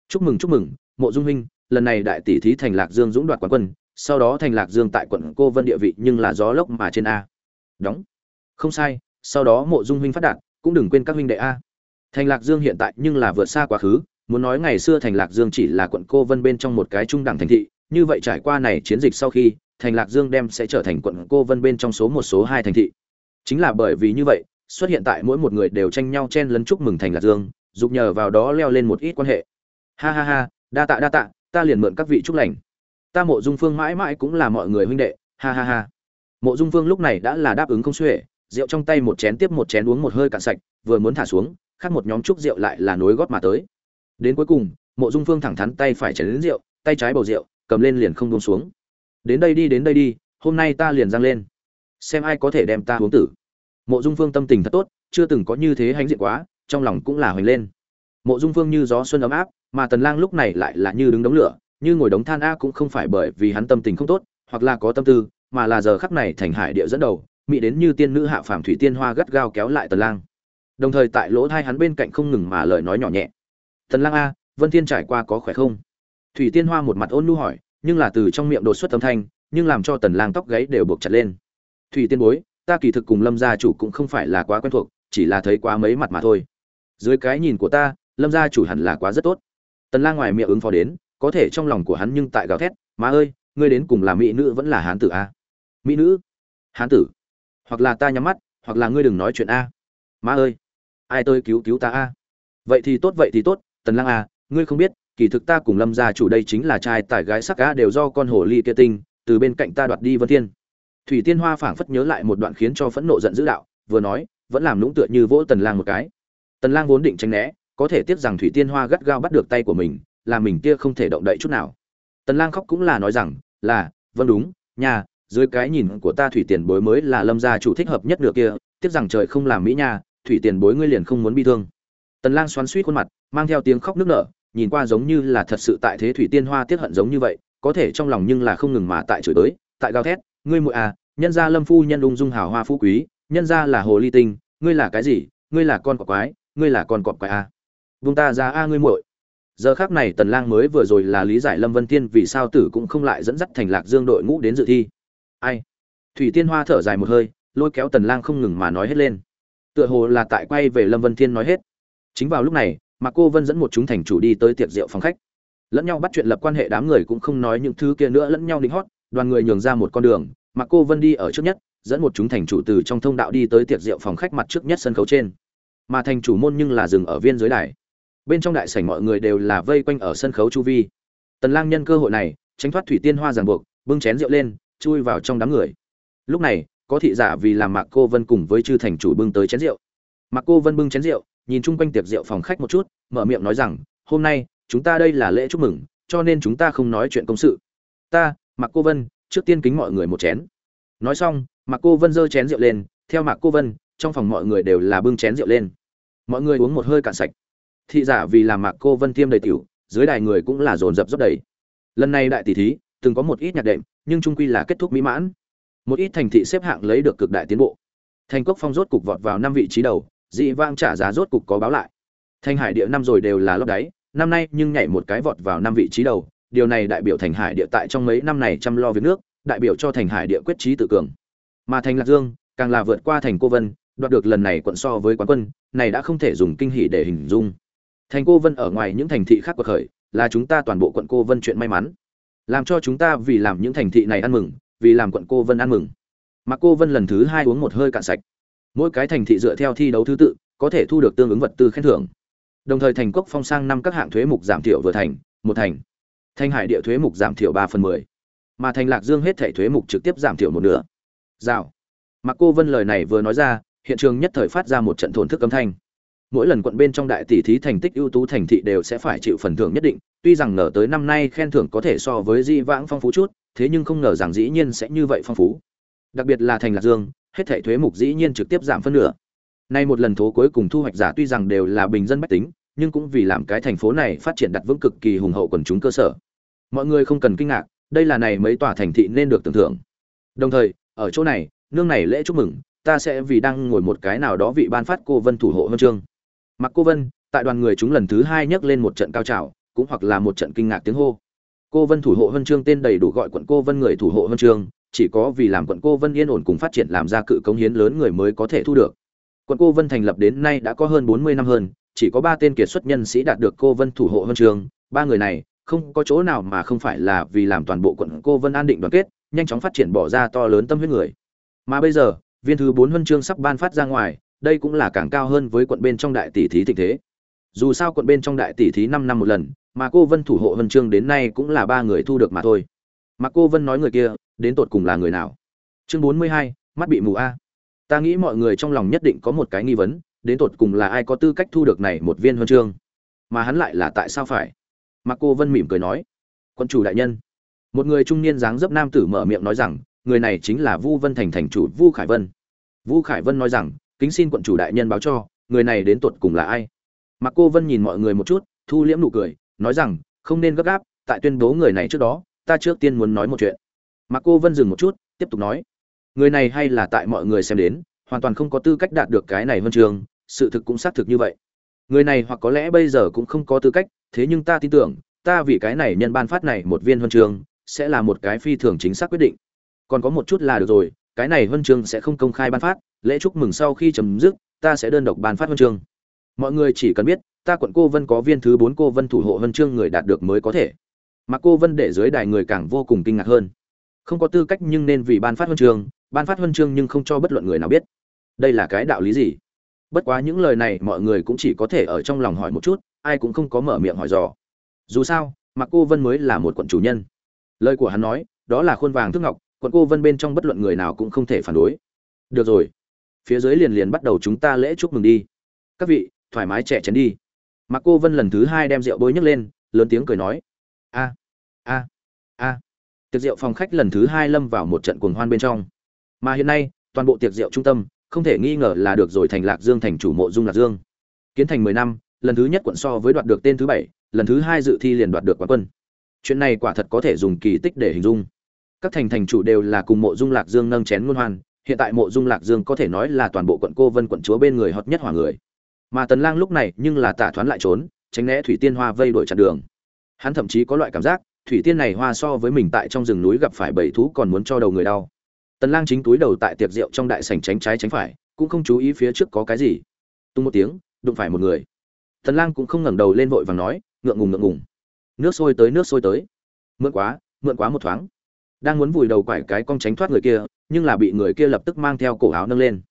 Chúc mừng chúc mừng, mộ dung huynh, lần này đại tỷ thí thành lạc dương dũng đoạt quán quân, sau đó thành lạc dương tại quận cô vân địa vị nhưng là gió lốc mà trên a đóng. Không sai, sau đó mộ dung huynh phát đạt, cũng đừng quên các huynh đệ a. Thành lạc dương hiện tại nhưng là vượt xa quá khứ, muốn nói ngày xưa thành lạc dương chỉ là quận cô vân bên trong một cái trung đẳng thành thị, như vậy trải qua này chiến dịch sau khi, thành lạc dương đem sẽ trở thành quận cô vân bên trong số một, số hai thành thị. Chính là bởi vì như vậy, xuất hiện tại mỗi một người đều tranh nhau chen lấn chúc mừng thành lạc dương, dục nhờ vào đó leo lên một ít quan hệ. Ha ha ha, đa tạ đa tạ, ta liền mượn các vị chúc lành. Ta mộ dung phương mãi mãi cũng là mọi người huynh đệ, ha ha ha mộ dung Vương lúc này đã là đáp ứng không xuể, rượu trong tay một chén tiếp một chén uống một hơi cạn sạch, vừa muốn thả xuống, khác một nhóm chúc rượu lại là nối gót mà tới. Đến cuối cùng, mộ dung phương thẳng thắn tay phải chén đến rượu, tay trái bầu rượu, cầm lên liền không buông xuống. Đến đây đi, đến đây đi, hôm nay ta liền giang lên. Xem ai có thể đem ta uống tử. Mộ dung phương tâm tình thật tốt, chưa từng có như thế hãnh diện quá, trong lòng cũng là hoành lên. Mộ dung phương như gió xuân ấm áp, mà tần lang lúc này lại là như đứng đống lửa, như ngồi đống than a cũng không phải bởi vì hắn tâm tình không tốt, hoặc là có tâm tư mà là giờ khắc này thành hải địa dẫn đầu, mỹ đến như tiên nữ hạ phàm thủy tiên hoa gắt gao kéo lại tần lang. Đồng thời tại lỗ thai hắn bên cạnh không ngừng mà lời nói nhỏ nhẹ. Tần lang a, vân thiên trải qua có khỏe không? Thủy tiên hoa một mặt ôn nhu hỏi, nhưng là từ trong miệng đột xuất âm thanh, nhưng làm cho tần lang tóc gáy đều buộc chặt lên. Thủy tiên bối, ta kỳ thực cùng lâm gia chủ cũng không phải là quá quen thuộc, chỉ là thấy quá mấy mặt mà thôi. Dưới cái nhìn của ta, lâm gia chủ hẳn là quá rất tốt. Tần lang ngoài miệng ứng phó đến, có thể trong lòng của hắn nhưng tại gào thét, má ơi, ngươi đến cùng là mỹ nữ vẫn là hán tử a? Mỹ nữ, hán tử, hoặc là ta nhắm mắt, hoặc là ngươi đừng nói chuyện a. Má ơi, ai tôi cứu cứu ta a? Vậy thì tốt, vậy thì tốt, tần lang a à, ngươi không biết, kỳ thực ta cùng lâm gia chủ đây chính là trai tài gái sắc cá đều do con hồ ly kia tinh, từ bên cạnh ta đoạt đi vân thiên. Thủy tiên hoa phảng phất nhớ lại một đoạn khiến cho phẫn nộ giận dữ đạo, vừa nói, vẫn làm lũng tựa như vỗ tần lang một cái. Tần lang vốn định tránh né, có thể tiếc rằng thủy tiên hoa gắt gao bắt được tay của mình, là mình kia không thể động đậy chút nào. Tần lang khóc cũng là nói rằng, là vâng đúng, nhà dưới cái nhìn của ta thủy tiền bối mới là lâm gia chủ thích hợp nhất nửa kia, tiếc rằng trời không làm mỹ nha, thủy tiền bối ngươi liền không muốn bị thương. Tần lang xoắn xuýt khuôn mặt, mang theo tiếng khóc nước nở, nhìn qua giống như là thật sự tại thế thủy tiên hoa tiết hận giống như vậy, có thể trong lòng nhưng là không ngừng mà tại chửi tới tại gào thét, ngươi muội à nhân gia lâm phu nhân ung dung hào hoa phú quý, nhân gia là hồ ly tinh, ngươi là cái gì? Ngươi là con cọp quái, ngươi là con cọp quái à? Vung ta ra a ngươi muội. Giờ khác này tần lang mới vừa rồi là lý giải lâm vân thiên vì sao tử cũng không lại dẫn dắt thành lạc dương đội ngũ đến dự thi ai? Thủy tiên hoa thở dài một hơi, lôi kéo tần lang không ngừng mà nói hết lên. Tựa hồ là tại quay về lâm vân thiên nói hết. Chính vào lúc này, mà cô vân dẫn một chúng thành chủ đi tới tiệc rượu phòng khách. Lẫn nhau bắt chuyện lập quan hệ đám người cũng không nói những thứ kia nữa, lẫn nhau đính hót, đoàn người nhường ra một con đường, mà cô vân đi ở trước nhất, dẫn một chúng thành chủ từ trong thông đạo đi tới tiệc rượu phòng khách mặt trước nhất sân khấu trên. Mà thành chủ môn nhưng là dừng ở viên dưới đài. Bên trong đại sảnh mọi người đều là vây quanh ở sân khấu chu vi. Tần lang nhân cơ hội này, tránh thoát thủy tiên hoa ràng buộc, bưng chén rượu lên chui vào trong đám người. Lúc này, có thị giả vì làm mạc cô vân cùng với chư thành chủ bưng tới chén rượu. Mạc cô vân bưng chén rượu, nhìn chung quanh tiệc rượu phòng khách một chút, mở miệng nói rằng, hôm nay, chúng ta đây là lễ chúc mừng, cho nên chúng ta không nói chuyện công sự. Ta, mạc cô vân, trước tiên kính mọi người một chén. Nói xong, mạc cô vân giơ chén rượu lên, theo mạc cô vân, trong phòng mọi người đều là bưng chén rượu lên. Mọi người uống một hơi cạn sạch. Thị giả vì làm mạc cô vân tiêm đầy tiểu, dưới đài người cũng là dồn dập rất đầy. Lần này đại tỷ thí từng có một ít nhạc đệm, nhưng trung quy là kết thúc mỹ mãn. Một ít thành thị xếp hạng lấy được cực đại tiến bộ. Thành cốc phong rốt cục vọt vào năm vị trí đầu, dị vang trả giá rốt cục có báo lại. Thành hải địa năm rồi đều là lấp đáy, năm nay nhưng nhảy một cái vọt vào năm vị trí đầu, điều này đại biểu thành hải địa tại trong mấy năm này chăm lo việc nước, đại biểu cho thành hải địa quyết trí tự cường. Mà thành lạc dương, càng là vượt qua thành cô vân, đoạt được lần này quận so với quán quân, này đã không thể dùng kinh hỉ để hình dung. Thành cô vân ở ngoài những thành thị khác của khởi, là chúng ta toàn bộ quận cô vân chuyện may mắn làm cho chúng ta vì làm những thành thị này ăn mừng, vì làm quận cô vân ăn mừng. Mà cô vân lần thứ hai uống một hơi cạn sạch. Mỗi cái thành thị dựa theo thi đấu thứ tự, có thể thu được tương ứng vật tư khen thưởng. Đồng thời thành quốc phong sang năm các hạng thuế mục giảm thiểu vừa thành, một thành. Thanh hải địa thuế mục giảm thiểu ba phần mười. Mà thành lạc dương hết thảy thuế mục trực tiếp giảm thiểu một nửa. Rào. Mặc cô vân lời này vừa nói ra, hiện trường nhất thời phát ra một trận thổn thức âm thanh mỗi lần quận bên trong đại tỷ thí thành tích ưu tú thành thị đều sẽ phải chịu phần thưởng nhất định, tuy rằng ngờ tới năm nay khen thưởng có thể so với di vãng phong phú chút, thế nhưng không ngờ rằng dĩ nhiên sẽ như vậy phong phú. Đặc biệt là thành lạc dương, hết thảy thuế mục dĩ nhiên trực tiếp giảm phân nửa. Nay một lần thố cuối cùng thu hoạch giả tuy rằng đều là bình dân bách tính, nhưng cũng vì làm cái thành phố này phát triển đặt vững cực kỳ hùng hậu quần chúng cơ sở. Mọi người không cần kinh ngạc, đây là này mấy tòa thành thị nên được tưởng thưởng. Đồng thời, ở chỗ này, nương này lễ chúc mừng, ta sẽ vì đang ngồi một cái nào đó vị ban phát cô vân thủ hộ huân chương mặc cô vân, tại đoàn người chúng lần thứ hai nhấc lên một trận cao trào, cũng hoặc là một trận kinh ngạc tiếng hô. Cô vân thủ hộ huân chương tên đầy đủ gọi quận cô vân người thủ hộ huân chương, chỉ có vì làm quận cô vân yên ổn cùng phát triển làm ra cự công hiến lớn người mới có thể thu được. Quận cô vân thành lập đến nay đã có hơn bốn mươi năm hơn, chỉ có ba tên kiệt xuất nhân sĩ đạt được cô vân thủ hộ huân chương. Ba người này, không có chỗ nào mà không phải là vì làm toàn bộ quận cô vân an định đoàn kết, nhanh chóng phát triển bỏ ra to lớn tâm huyết người. Mà bây giờ, viên thứ bốn huân chương sắp ban phát ra ngoài đây cũng là càng cao hơn với quận bên trong đại tỷ thí tình thế. Dù sao quận bên trong đại tỷ thí năm năm một lần, mà cô vân thủ hộ huân chương đến nay cũng là ba người thu được mà thôi. Mà cô vân nói người kia, đến tột cùng là người nào? Chương bốn mươi hai, mắt bị mù a. Ta nghĩ mọi người trong lòng nhất định có một cái nghi vấn, đến tột cùng là ai có tư cách thu được này một viên huân chương? Mà hắn lại là tại sao phải? Mà cô vân mỉm cười nói, quân chủ đại nhân. Một người trung niên dáng dấp nam tử mở miệng nói rằng, người này chính là vu vân thành thành chủ vu khải vân. Vu khải vân nói rằng kính xin quận chủ đại nhân báo cho, người này đến tột cùng là ai? Mặc cô vân nhìn mọi người một chút, thu liễm nụ cười, nói rằng, không nên gấp gáp, tại tuyên bố người này trước đó, ta trước tiên muốn nói một chuyện. Mặc cô vân dừng một chút, tiếp tục nói, người này hay là tại mọi người xem đến, hoàn toàn không có tư cách đạt được cái này huân trường, sự thực cũng xác thực như vậy. Người này hoặc có lẽ bây giờ cũng không có tư cách, thế nhưng ta tin tưởng, ta vì cái này nhân ban phát này một viên huân trường, sẽ là một cái phi thường chính xác quyết định. Còn có một chút là được rồi cái này huân chương sẽ không công khai ban phát, lễ chúc mừng sau khi chấm dứt, ta sẽ đơn độc ban phát huân chương. Mọi người chỉ cần biết, ta quận cô vân có viên thứ bốn cô vân thủ hộ huân chương người đạt được mới có thể. Mà cô vân để dưới đài người càng vô cùng kinh ngạc hơn. Không có tư cách nhưng nên vì ban phát huân chương, ban phát huân chương nhưng không cho bất luận người nào biết. Đây là cái đạo lý gì? Bất quá những lời này mọi người cũng chỉ có thể ở trong lòng hỏi một chút, ai cũng không có mở miệng hỏi dò. Dù sao, mà cô vân mới là một quận chủ nhân. Lời của hắn nói, đó là khuôn vàng thức ngọc quận cô vân bên trong bất luận người nào cũng không thể phản đối. Được rồi. Phía dưới liền liền bắt đầu chúng ta lễ chúc mừng đi. Các vị, thoải mái trẻ chén đi. Mà cô vân lần thứ hai đem rượu bôi nhấc lên, lớn tiếng cười nói. A a a. Tiệc rượu phòng khách lần thứ hai lâm vào một trận cuồng hoan bên trong. Mà hiện nay, toàn bộ tiệc rượu trung tâm, không thể nghi ngờ là được rồi thành lạc dương thành chủ mộ dung lạc dương. Kiến thành mười năm, lần thứ nhất quận so với đoạt được tên thứ bảy, lần thứ hai dự thi liền đoạt được quán quân. Chuyện này quả thật có thể dùng kỳ tích để hình dung các thành thành chủ đều là cùng mộ dung lạc dương nâng chén ngôn hoan, hiện tại mộ dung lạc dương có thể nói là toàn bộ quận cô vân quận chúa bên người hot nhất hỏa người. Mà tần lang lúc này nhưng là tả thoán lại trốn, tránh né thủy tiên hoa vây đuổi chặn đường. Hắn thậm chí có loại cảm giác, thủy tiên này hoa so với mình tại trong rừng núi gặp phải bảy thú còn muốn cho đầu người đau. Tần lang chính túi đầu tại tiệc rượu trong đại sảnh tránh trái tránh phải, cũng không chú ý phía trước có cái gì. Tung một tiếng, đụng phải một người. Tần lang cũng không ngẩng đầu lên vội vàng nói, ngượng ngùng ngượng ngùng. Nước sôi tới, nước sôi tới. Mượn quá mượn quá một thoáng đang muốn vùi đầu quải cái cong tránh thoát người kia, nhưng là bị người kia lập tức mang theo cổ áo nâng lên.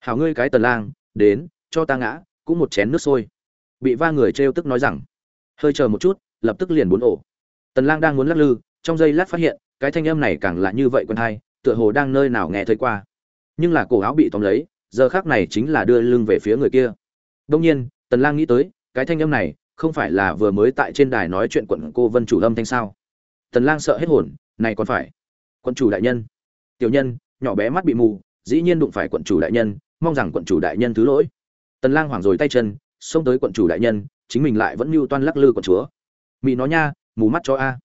Hảo ngươi cái tần lang, đến, cho ta ngã, cũng một chén nước sôi. Bị va người trêu tức nói rằng. Hơi chờ một chút, lập tức liền bốn ổ. Tần lang đang muốn lắc lư, trong giây lát phát hiện, cái thanh âm này càng là như vậy quân hai, tựa hồ đang nơi nào nghe thấy qua. Nhưng là cổ áo bị tóm lấy, giờ khắc này chính là đưa lưng về phía người kia. Đương nhiên, tần lang nghĩ tới, cái thanh âm này không phải là vừa mới tại trên đài nói chuyện quận cô vân chủ âm thanh sao. Tần lang sợ hết hồn này còn phải. Quận chủ đại nhân. Tiểu nhân, nhỏ bé mắt bị mù, dĩ nhiên đụng phải quận chủ đại nhân, mong rằng quận chủ đại nhân thứ lỗi. Tần lang hoảng rồi tay chân, xông tới quận chủ đại nhân, chính mình lại vẫn mưu toan lắc lư quận chúa. Mị nó nha, mù mắt cho a.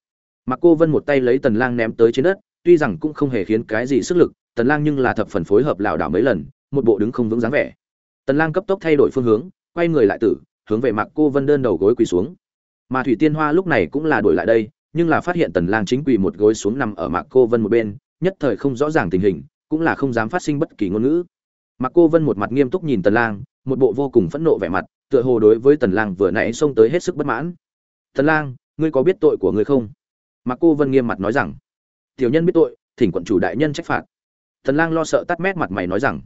Mặc cô vân một tay lấy tần lang ném tới trên đất, tuy rằng cũng không hề khiến cái gì sức lực, tần lang nhưng là thập phần phối hợp lảo đảo mấy lần, một bộ đứng không vững dáng vẻ. Tần lang cấp tốc thay đổi phương hướng, quay người lại tử, hướng về mặc cô vân đơn đầu gối quỳ xuống. Mà thủy tiên hoa lúc này cũng là đổi lại đây nhưng là phát hiện tần lang chính quỳ một gối xuống nằm ở mạc cô vân một bên, nhất thời không rõ ràng tình hình, cũng là không dám phát sinh bất kỳ ngôn ngữ. Mạc cô vân một mặt nghiêm túc nhìn tần lang, một bộ vô cùng phẫn nộ vẻ mặt, tựa hồ đối với tần lang vừa nãy xông tới hết sức bất mãn. Tần lang, ngươi có biết tội của ngươi không? Mạc cô vân nghiêm mặt nói rằng. Tiểu nhân biết tội, thỉnh quận chủ đại nhân trách phạt. Tần lang lo sợ tắt mét mặt mày nói rằng.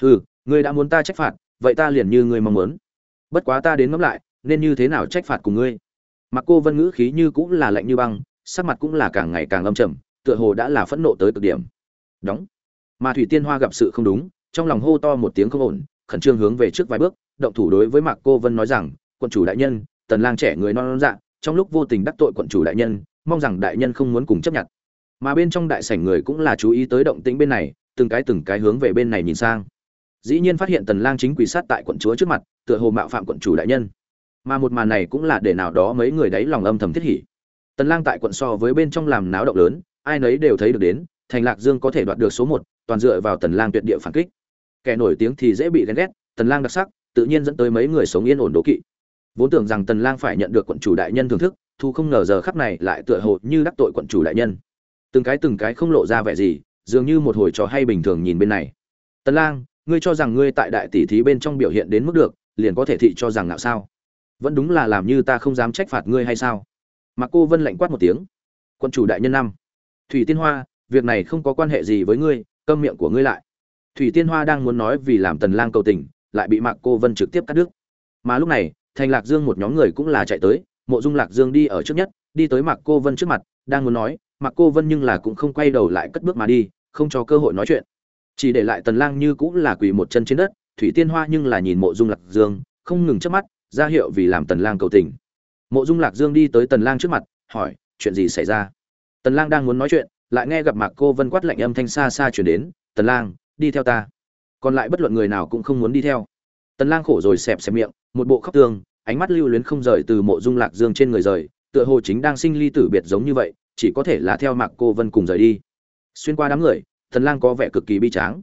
Hừ, ngươi đã muốn ta trách phạt, vậy ta liền như ngươi mong muốn. Bất quá ta đến ngẫm lại, nên như thế nào trách phạt cùng ngươi? Mặc cô vân ngữ khí như cũng là lạnh như băng, sắc mặt cũng là càng ngày càng âm trầm, tựa hồ đã là phẫn nộ tới cực điểm. Đóng. Mà thủy tiên hoa gặp sự không đúng, trong lòng hô to một tiếng không ổn, khẩn trương hướng về trước vài bước, động thủ đối với mạc cô vân nói rằng, quận chủ đại nhân, tần lang trẻ người non non dạ trong lúc vô tình đắc tội quận chủ đại nhân, mong rằng đại nhân không muốn cùng chấp nhận. Mà bên trong đại sảnh người cũng là chú ý tới động tĩnh bên này, từng cái từng cái hướng về bên này nhìn sang. Dĩ nhiên phát hiện tần lang chính quỳ sát tại quận chúa trước mặt, tựa hồ mạo phạm quận chủ đại nhân mà một màn này cũng là để nào đó mấy người đấy lòng âm thầm thiết hỉ. Tần lang tại quận so với bên trong làm náo động lớn ai nấy đều thấy được đến thành lạc dương có thể đoạt được số một, toàn dựa vào tần lang tuyệt địa phản kích. Kẻ nổi tiếng thì dễ bị ghen ghét tần lang đặc sắc tự nhiên dẫn tới mấy người sống yên ổn đố kỵ. Vốn tưởng rằng tần lang phải nhận được quận chủ đại nhân thưởng thức thu không ngờ giờ khắc này lại tựa hồ như đắc tội quận chủ đại nhân. Từng cái từng cái không lộ ra vẻ gì dường như một hồi trò hay bình thường nhìn bên này. Tần lang ngươi cho rằng ngươi tại đại tỷ thí bên trong biểu hiện đến mức được liền có thể thị cho rằng nào sao? Vẫn đúng là làm như ta không dám trách phạt ngươi hay sao? Mà cô vân lạnh quát một tiếng. Quân chủ đại nhân năm. Thủy tiên hoa, việc này không có quan hệ gì với ngươi, câm miệng của ngươi lại. Thủy tiên hoa đang muốn nói vì làm tần lang cầu tình, lại bị mạc cô vân trực tiếp cắt đứt. Mà lúc này, thành lạc dương một nhóm người cũng là chạy tới, mộ dung lạc dương đi ở trước nhất, đi tới mạc cô vân trước mặt, đang muốn nói, mạc cô vân nhưng là cũng không quay đầu lại cất bước mà đi, không cho cơ hội nói chuyện. Chỉ để lại tần lang như cũng là quỳ một chân trên đất, thủy tiên hoa nhưng là nhìn mộ dung lạc dương, không ngừng chớp mắt ra hiệu vì làm tần lang cầu tình. Mộ dung lạc dương đi tới tần lang trước mặt, hỏi, chuyện gì xảy ra? Tần lang đang muốn nói chuyện, lại nghe gặp mạc cô vân quát lạnh âm thanh xa xa truyền đến, tần lang, đi theo ta. Còn lại bất luận người nào cũng không muốn đi theo. Tần lang khổ rồi xẹp xẹp miệng, một bộ khóc tương, ánh mắt lưu luyến không rời từ mộ dung lạc dương trên người rời, tựa hồ chính đang sinh ly tử biệt giống như vậy, chỉ có thể là theo mạc cô vân cùng rời đi. Xuyên qua đám người, tần lang có vẻ cực kỳ bi tráng.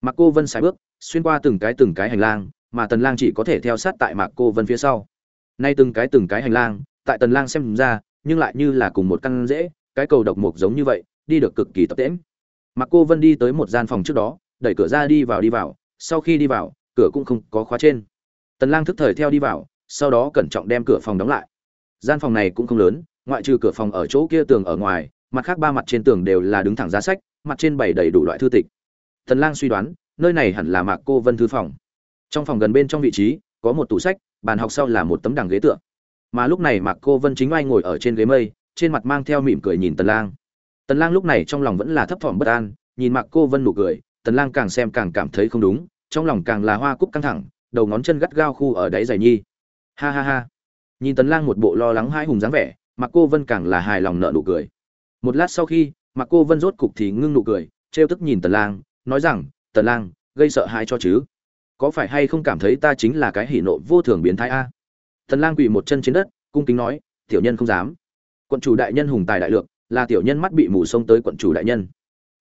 Mạc cô vân sải bước, xuyên qua từng cái từng cái hành lang mà tần lang chỉ có thể theo sát tại mạc cô vân phía sau. Nay từng cái từng cái hành lang, tại tần lang xem ra, nhưng lại như là cùng một căn rễ cái cầu độc mục giống như vậy, đi được cực kỳ tập tễnh. Mạc cô vân đi tới một gian phòng trước đó, đẩy cửa ra đi vào đi vào, sau khi đi vào, cửa cũng không có khóa trên. Tần lang thức thời theo đi vào, sau đó cẩn trọng đem cửa phòng đóng lại. Gian phòng này cũng không lớn, ngoại trừ cửa phòng ở chỗ kia tường ở ngoài, mặt khác ba mặt trên tường đều là đứng thẳng giá sách, mặt trên bày đầy đủ loại thư tịch. Tần lang suy đoán, nơi này hẳn là mạc cô vân thư phòng trong phòng gần bên trong vị trí, có một tủ sách, bàn học sau là một tấm đằng ghế tựa. Mà lúc này mạc cô vân chính oai ngồi ở trên ghế mây, trên mặt mang theo mỉm cười nhìn tần lang. Tần lang lúc này trong lòng vẫn là thấp thỏm bất an, nhìn mạc cô vân nụ cười, tần lang càng xem càng cảm thấy không đúng, trong lòng càng là hoa cúc căng thẳng, đầu ngón chân gắt gao khu ở đáy giày nhi. Ha ha ha. Nhìn tần lang một bộ lo lắng hai hùng dáng vẻ, mạc cô vân càng là hài lòng nở nụ cười. Một lát sau khi, mạc cô vân rốt cục thì ngưng nụ cười, trêu tức nhìn tần lang, nói rằng, tần lang, gây sợ hãi cho chứ? Có phải hay không cảm thấy ta chính là cái hỉ nộ vô thường biến thái a tần lang quỳ một chân trên đất cung kính nói tiểu nhân không dám quận chủ đại nhân hùng tài đại lượng là tiểu nhân mắt bị mù sông tới quận chủ đại nhân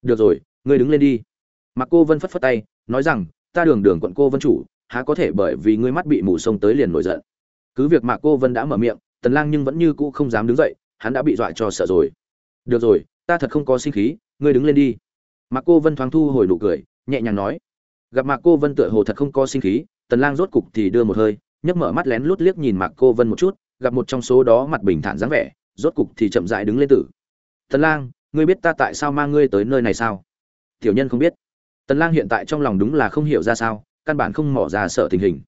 được rồi ngươi đứng lên đi Mặc Cô Vân phất phất tay, nói rằng, ta đường đường quận cô Vân chủ, há có thể bởi vì ngươi mắt bị mù sông tới liền nổi giận. Cứ việc Mạc Cô Vân đã mở miệng, Tần Lang nhưng vẫn như cũ không dám đứng dậy, hắn đã bị dọa cho sợ rồi. Được rồi, ta thật không có sinh khí, ngươi đứng lên đi. Mạc Cô Vân thoáng thu hồi nụ cười, nhẹ nhàng nói. Gặp Mạc Cô Vân tựa hồ thật không có sinh khí, Tần Lang rốt cục thì đưa một hơi, nhấc mở mắt lén lút liếc nhìn Mạc Cô Vân một chút, gặp một trong số đó mặt bình thản dáng vẻ, rốt cục thì chậm rãi đứng lên tử. Tần Lang, ngươi biết ta tại sao mang ngươi tới nơi này sao? Tiểu nhân không biết. Tần Lang hiện tại trong lòng đúng là không hiểu ra sao, căn bản không mò ra sợ tình hình.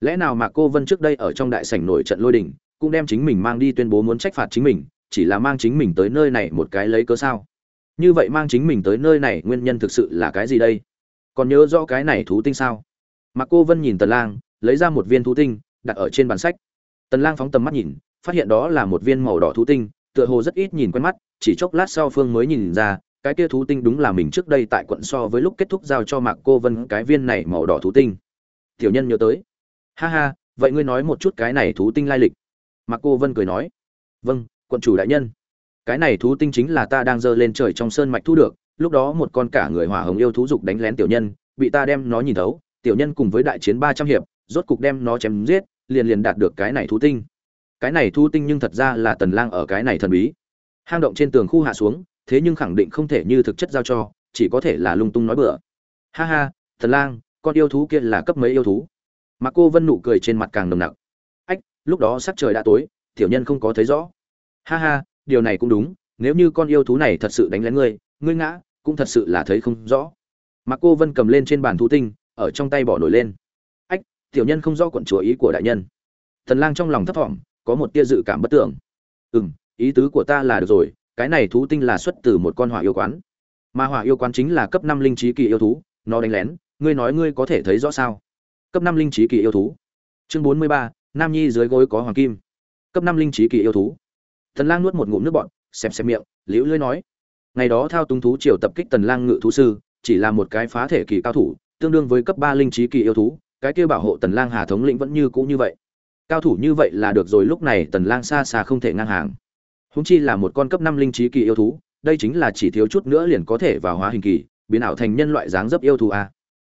Lẽ nào Mạc Cô Vân trước đây ở trong đại sảnh nổi trận lôi đình, cũng đem chính mình mang đi tuyên bố muốn trách phạt chính mình, chỉ là mang chính mình tới nơi này một cái lấy cớ sao? Như vậy mang chính mình tới nơi này nguyên nhân thực sự là cái gì đây? Còn nhớ rõ cái này thú tinh sao? Mặc Cô Vân nhìn Tần Lang, lấy ra một viên thú tinh, đặt ở trên bàn sách. Tần Lang phóng tầm mắt nhìn, phát hiện đó là một viên màu đỏ thú tinh, tựa hồ rất ít nhìn quen mắt, chỉ chốc lát sau Phương mới nhìn ra, cái kia thú tinh đúng là mình trước đây tại quận so với lúc kết thúc giao cho mạc cô vân cái viên này màu đỏ thú tinh. Tiểu nhân nhớ tới. Ha ha vậy ngươi nói một chút cái này thú tinh lai lịch. Mạc cô vân cười nói. Vâng quận chủ đại nhân. Cái này thú tinh chính là ta đang dơ lên trời trong sơn mạch thu được lúc đó một con cả người hỏa hồng yêu thú dục đánh lén tiểu nhân, bị ta đem nó nhìn thấu, tiểu nhân cùng với đại chiến ba trăm hiệp, rốt cục đem nó chém giết, liền liền đạt được cái này thú tinh. Cái này thú tinh nhưng thật ra là tần lang ở cái này thần bí. Hang động trên tường khu hạ xuống, thế nhưng khẳng định không thể như thực chất giao cho, chỉ có thể là lung tung nói bừa. Ha ha, tần lang, con yêu thú kia là cấp mấy yêu thú? Mà cô vân nụ cười trên mặt càng nồng nặc. Ách, lúc đó sắc trời đã tối, tiểu nhân không có thấy rõ. Ha ha, điều này cũng đúng, nếu như con yêu thú này thật sự đánh lén ngươi ngươi ngã, cũng thật sự là thấy không rõ. Mà cô vân cầm lên trên bàn thú tinh, ở trong tay bỏ nổi lên. Ách, tiểu nhân không rõ quận chúa ý của đại nhân. Thần lang trong lòng thấp thỏm, có một tia dự cảm bất tưởng m ý tứ của ta là được rồi, cái này thú tinh là xuất từ một con hỏa yêu quán. Mà hỏa yêu quán chính là cấp năm linh trí kỳ yêu thú, nó đánh lén, ngươi nói ngươi có thể thấy rõ sao? Cấp năm linh trí kỳ yêu thú. Chương bốn mươi ba, nam nhi dưới gối có hoàng kim. Cấp năm linh trí kỳ yêu thú. Thần lang nuốt một ngụm nước bọt xem xem miệng, liễu lưới nói ngày đó thao túng thú triều tập kích tần lang ngự thú sư, chỉ là một cái phá thể kỳ cao thủ, tương đương với cấp ba linh trí kỳ yêu thú, cái kia bảo hộ tần lang hà thống lĩnh vẫn như cũ như vậy. Cao thủ như vậy là được rồi, lúc này tần lang xa xa không thể ngang hàng. Húng chi là một con cấp năm linh trí kỳ yêu thú, đây chính là chỉ thiếu chút nữa liền có thể vào hóa hình kỳ, biến ảo thành nhân loại dáng dấp yêu thú a.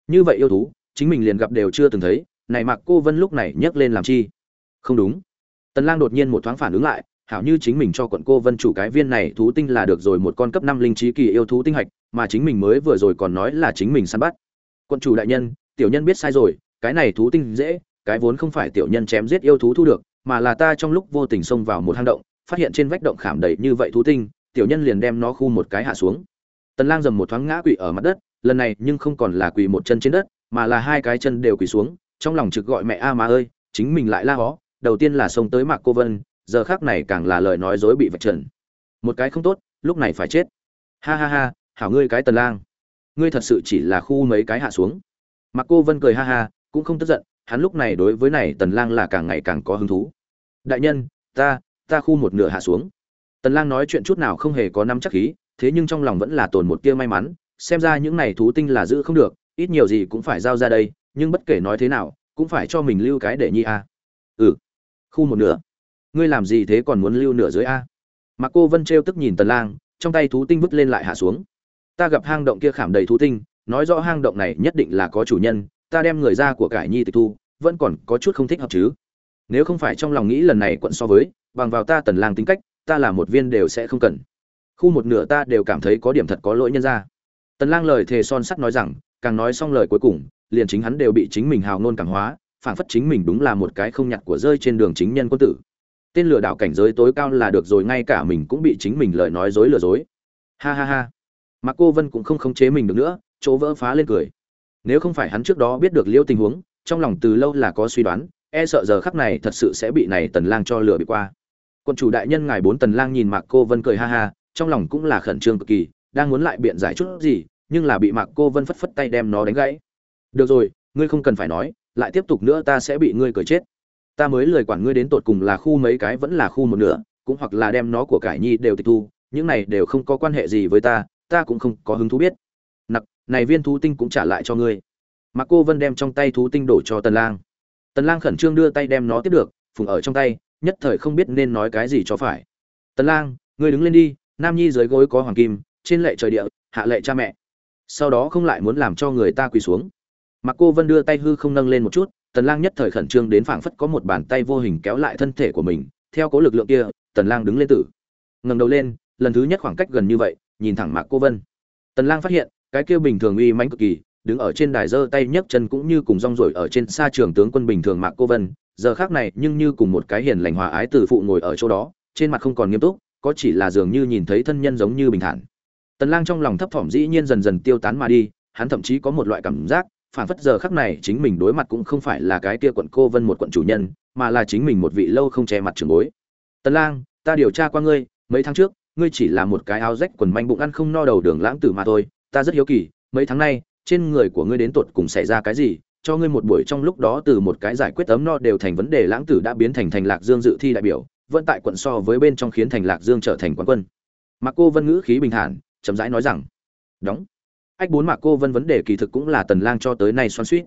Như vậy yêu thú, chính mình liền gặp đều chưa từng thấy, này mặc cô vân lúc này nhấc lên làm chi? Không đúng. Tần lang đột nhiên một thoáng phản ứng lại hảo như chính mình cho quận cô vân chủ cái viên này thú tinh là được rồi, một con cấp năm linh trí kỳ yêu thú tinh hạch, mà chính mình mới vừa rồi còn nói là chính mình săn bắt. Quận chủ đại nhân, tiểu nhân biết sai rồi, cái này thú tinh dễ, cái vốn không phải tiểu nhân chém giết yêu thú thu được, mà là ta trong lúc vô tình xông vào một hang động, phát hiện trên vách động khảm đầy như vậy thú tinh, tiểu nhân liền đem nó khu một cái hạ xuống. Tần lang dầm một thoáng ngã quỵ ở mặt đất, lần này nhưng không còn là quỳ một chân trên đất, mà là hai cái chân đều quỳ xuống, trong lòng trực gọi mẹ a má ơi, chính mình lại la hó, đầu tiên là xông tới mạc cô vân giờ khác này càng là lời nói dối bị vạch trần. Một cái không tốt, lúc này phải chết. Ha ha ha, hảo ngươi cái tần lang. Ngươi thật sự chỉ là khu mấy cái hạ xuống. Mặc cô vân cười ha ha, cũng không tức giận, hắn lúc này đối với này tần lang là càng ngày càng có hứng thú. Đại nhân, ta ta khu một nửa hạ xuống. Tần lang nói chuyện chút nào không hề có nắm chắc khí, thế nhưng trong lòng vẫn là tồn một tia may mắn, xem ra những này thú tinh là giữ không được, ít nhiều gì cũng phải giao ra đây, nhưng bất kể nói thế nào, cũng phải cho mình lưu cái để nhi a. Ừ. Khu một nửa ngươi làm gì thế còn muốn lưu nửa dưới a? Mà cô vân trêu tức nhìn tần lang, trong tay thú tinh vứt lên lại hạ xuống. Ta gặp hang động kia khảm đầy thú tinh, nói rõ hang động này nhất định là có chủ nhân, ta đem người ra của cải nhi tịch thu, vẫn còn có chút không thích hợp chứ. Nếu không phải trong lòng nghĩ lần này quận so với, bằng vào ta tần lang tính cách, ta là một viên đều sẽ không cần. Khu một nửa ta đều cảm thấy có điểm thật có lỗi nhân ra. Tần lang lời thề son sắt nói rằng, càng nói xong lời cuối cùng, liền chính hắn đều bị chính mình hào ngôn cảm hóa phản phất chính mình đúng là một cái không nhặt của rơi trên đường chính nhân quân tử tên lừa đảo cảnh giới tối cao là được rồi, ngay cả mình cũng bị chính mình lời nói dối lừa dối. Ha ha ha. Mà cô vân cũng không khống chế mình được nữa, chỗ vỡ phá lên cười. Nếu không phải hắn trước đó biết được liêu tình huống, trong lòng từ lâu là có suy đoán e sợ giờ khắc này thật sự sẽ bị này tần lang cho lừa bị qua. Quân chủ đại nhân ngài bốn tần lang nhìn mạc cô vân cười ha ha, trong lòng cũng là khẩn trương cực kỳ, đang muốn lại biện giải chút gì, nhưng là bị mạc cô vân phất phất tay đem nó đánh gãy. Được rồi, ngươi không cần phải nói, lại tiếp tục nữa ta sẽ bị ngươi cười chết ta mới lời quản ngươi đến tột cùng là khu mấy cái vẫn là khu một nửa, cũng hoặc là đem nó của cải nhi đều tịch thu, những này đều không có quan hệ gì với ta ta cũng không có hứng thú biết. Nặc, này viên thú tinh cũng trả lại cho ngươi. Mà cô vân đem trong tay thú tinh đổ cho tần lang. Tần lang khẩn trương đưa tay đem nó tiếp được, phùng ở trong tay, nhất thời không biết nên nói cái gì cho phải. Tần lang, ngươi đứng lên đi, nam nhi dưới gối có hoàng kim, trên lệ trời địa, hạ lệ cha mẹ. Sau đó không lại muốn làm cho người ta quỳ xuống. Mặc cô vân đưa tay hư không nâng lên một chút tần lang nhất thời khẩn trương đến phảng phất có một bàn tay vô hình kéo lại thân thể của mình, theo cố lực lượng kia, tần lang đứng lên tử. Ngẩng đầu lên, lần thứ nhất khoảng cách gần như vậy, nhìn thẳng mạc cô vân. Tần lang phát hiện, cái kia bình thường uy mãnh cực kỳ, đứng ở trên đài giơ tay nhấc chân cũng như cùng rong ruổi ở trên xa trường tướng quân bình thường mạc cô vân. Giờ khác này, nhưng như cùng một cái hiền lành hòa ái từ phụ ngồi ở chỗ đó, trên mặt không còn nghiêm túc, có chỉ là dường như nhìn thấy thân nhân giống như bình thản. Tần lang trong lòng thấp thỏm dĩ nhiên dần dần tiêu tán mà đi, hắn thậm chí có một loại cảm giác phản phất giờ khắc này chính mình đối mặt cũng không phải là cái kia quận cô vân một quận chủ nhân, mà là chính mình một vị lâu không che mặt trường bối. Tần lang, ta điều tra qua ngươi, mấy tháng trước, ngươi chỉ là một cái áo rách quần manh bụng ăn không no đầu đường lãng tử mà thôi, ta rất hiếu kỳ, mấy tháng nay, trên người của ngươi đến tột cùng xảy ra cái gì, cho ngươi một buổi trong lúc đó từ một cái giải quyết ấm no đều thành vấn đề lãng tử đã biến thành thành lạc dương dự thi đại biểu, vẫn tại quận so với bên trong khiến thành lạc dương trở thành quán quân. Mà cô vân ngữ khí bình thản, chậm rãi nói rằng, đóng ách bốn mạc cô vân vấn đề kỳ thực cũng là tần lang cho tới nay xoan xuýt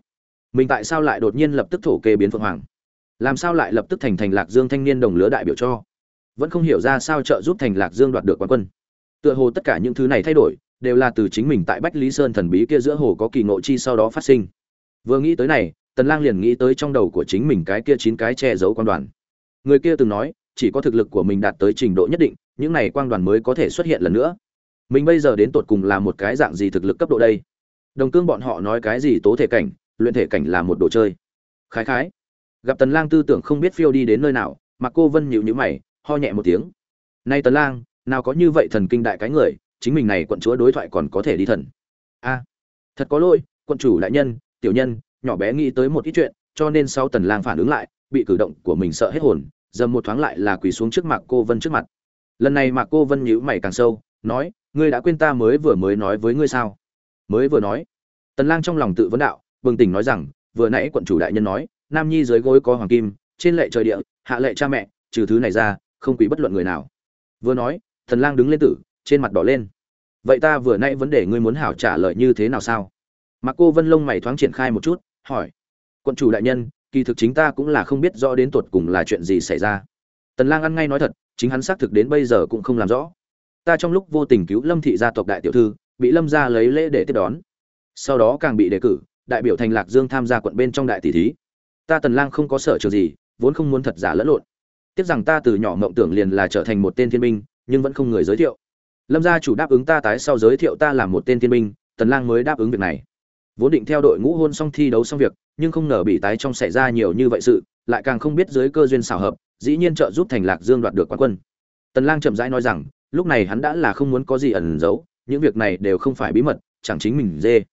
mình tại sao lại đột nhiên lập tức thổ kê biến phượng hoàng? Làm sao lại lập tức thành thành lạc dương thanh niên đồng lứa đại biểu cho? Vẫn không hiểu ra sao trợ giúp thành lạc dương đoạt được quán quân. Tựa hồ tất cả những thứ này thay đổi, đều là từ chính mình tại bách lý sơn thần bí kia giữa hồ có kỳ ngộ chi sau đó phát sinh. Vừa nghĩ tới này, tần lang liền nghĩ tới trong đầu của chính mình cái kia chín cái che giấu quan đoàn. Người kia từng nói, chỉ có thực lực của mình đạt tới trình độ nhất định, những này quang đoàn mới có thể xuất hiện lần nữa mình bây giờ đến tột cùng là một cái dạng gì thực lực cấp độ đây? Đồng cương bọn họ nói cái gì tố thể cảnh, luyện thể cảnh là một đồ chơi. Khái khái. Gặp tần lang tư tưởng không biết phiêu đi đến nơi nào mà cô vân nhịu nhữ mày, ho nhẹ một tiếng. Nay tần lang, nào có như vậy thần kinh đại cái người, chính mình này quận chúa đối thoại còn có thể đi thần. A, thật có lỗi, quận chủ đại nhân, tiểu nhân, nhỏ bé nghĩ tới một ít chuyện, cho nên sau tần lang phản ứng lại, bị cử động của mình sợ hết hồn, dầm một thoáng lại là quỳ xuống trước mặt cô vân trước mặt. Lần này mà cô vân nhíu mày càng sâu, nói ngươi đã quên ta mới vừa mới nói với ngươi sao? Mới vừa nói. Tần lang trong lòng tự vấn đạo, bừng tỉnh nói rằng, vừa nãy quận chủ đại nhân nói, nam nhi dưới gối có hoàng kim, trên lệ trời địa, hạ lệ cha mẹ, trừ thứ này ra, không quỷ bất luận người nào. Vừa nói, tần lang đứng lên tử, trên mặt đỏ lên. Vậy ta vừa nãy vấn đề ngươi muốn hảo trả lời như thế nào sao? Mà cô vân lông mày thoáng triển khai một chút, hỏi. Quận chủ đại nhân, kỳ thực chính ta cũng là không biết rõ đến tuột cùng là chuyện gì xảy ra. Tần lang ăn ngay nói thật, chính hắn xác thực đến bây giờ cũng không làm rõ ta trong lúc vô tình cứu lâm thị gia tộc đại tiểu thư, bị lâm gia lấy lễ để tiếp đón. Sau đó càng bị đề cử, đại biểu thành lạc dương tham gia quận bên trong đại tỷ thí. Ta tần lang không có sở trường gì, vốn không muốn thật giả lẫn lộn. Tiếc rằng ta từ nhỏ mộng tưởng liền là trở thành một tên thiên binh, nhưng vẫn không người giới thiệu. Lâm gia chủ đáp ứng ta tái sau giới thiệu ta làm một tên thiên binh, tần lang mới đáp ứng việc này. Vốn định theo đội ngũ hôn xong thi đấu xong việc, nhưng không ngờ bị tái trong xảy ra nhiều như vậy sự, lại càng không biết dưới cơ duyên xảo hợp, dĩ nhiên trợ giúp thành lạc dương đoạt được quán quân. Tần lang chậm rãi nói rằng lúc này hắn đã là không muốn có gì ẩn giấu, những việc này đều không phải bí mật, chẳng chính mình dê.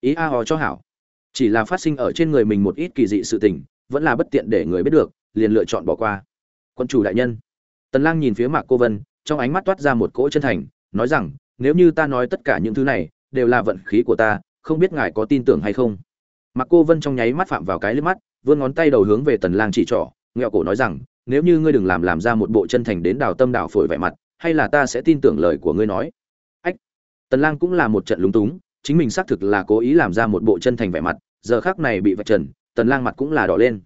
Ý a hò cho hảo. Chỉ là phát sinh ở trên người mình một ít kỳ dị sự tình, vẫn là bất tiện để người biết được, liền lựa chọn bỏ qua. Quân chủ đại nhân. Tần lang nhìn phía mạc cô vân, trong ánh mắt toát ra một cỗ chân thành, nói rằng, nếu như ta nói tất cả những thứ này, đều là vận khí của ta, không biết ngài có tin tưởng hay không? Mạc cô vân trong nháy mắt phạm vào cái lưỡi mắt, vươn ngón tay đầu hướng về tần lang chỉ trỏ ngẹo cổ nói rằng, nếu như ngươi đừng làm làm ra một bộ chân thành đến đào tâm đào phổi vẻ mặt hay là ta sẽ tin tưởng lời của ngươi nói? Ách, tần lang cũng là một trận lúng túng, chính mình xác thực là cố ý làm ra một bộ chân thành vẻ mặt, giờ khắc này bị vạch trần, tần lang mặt cũng là đỏ lên.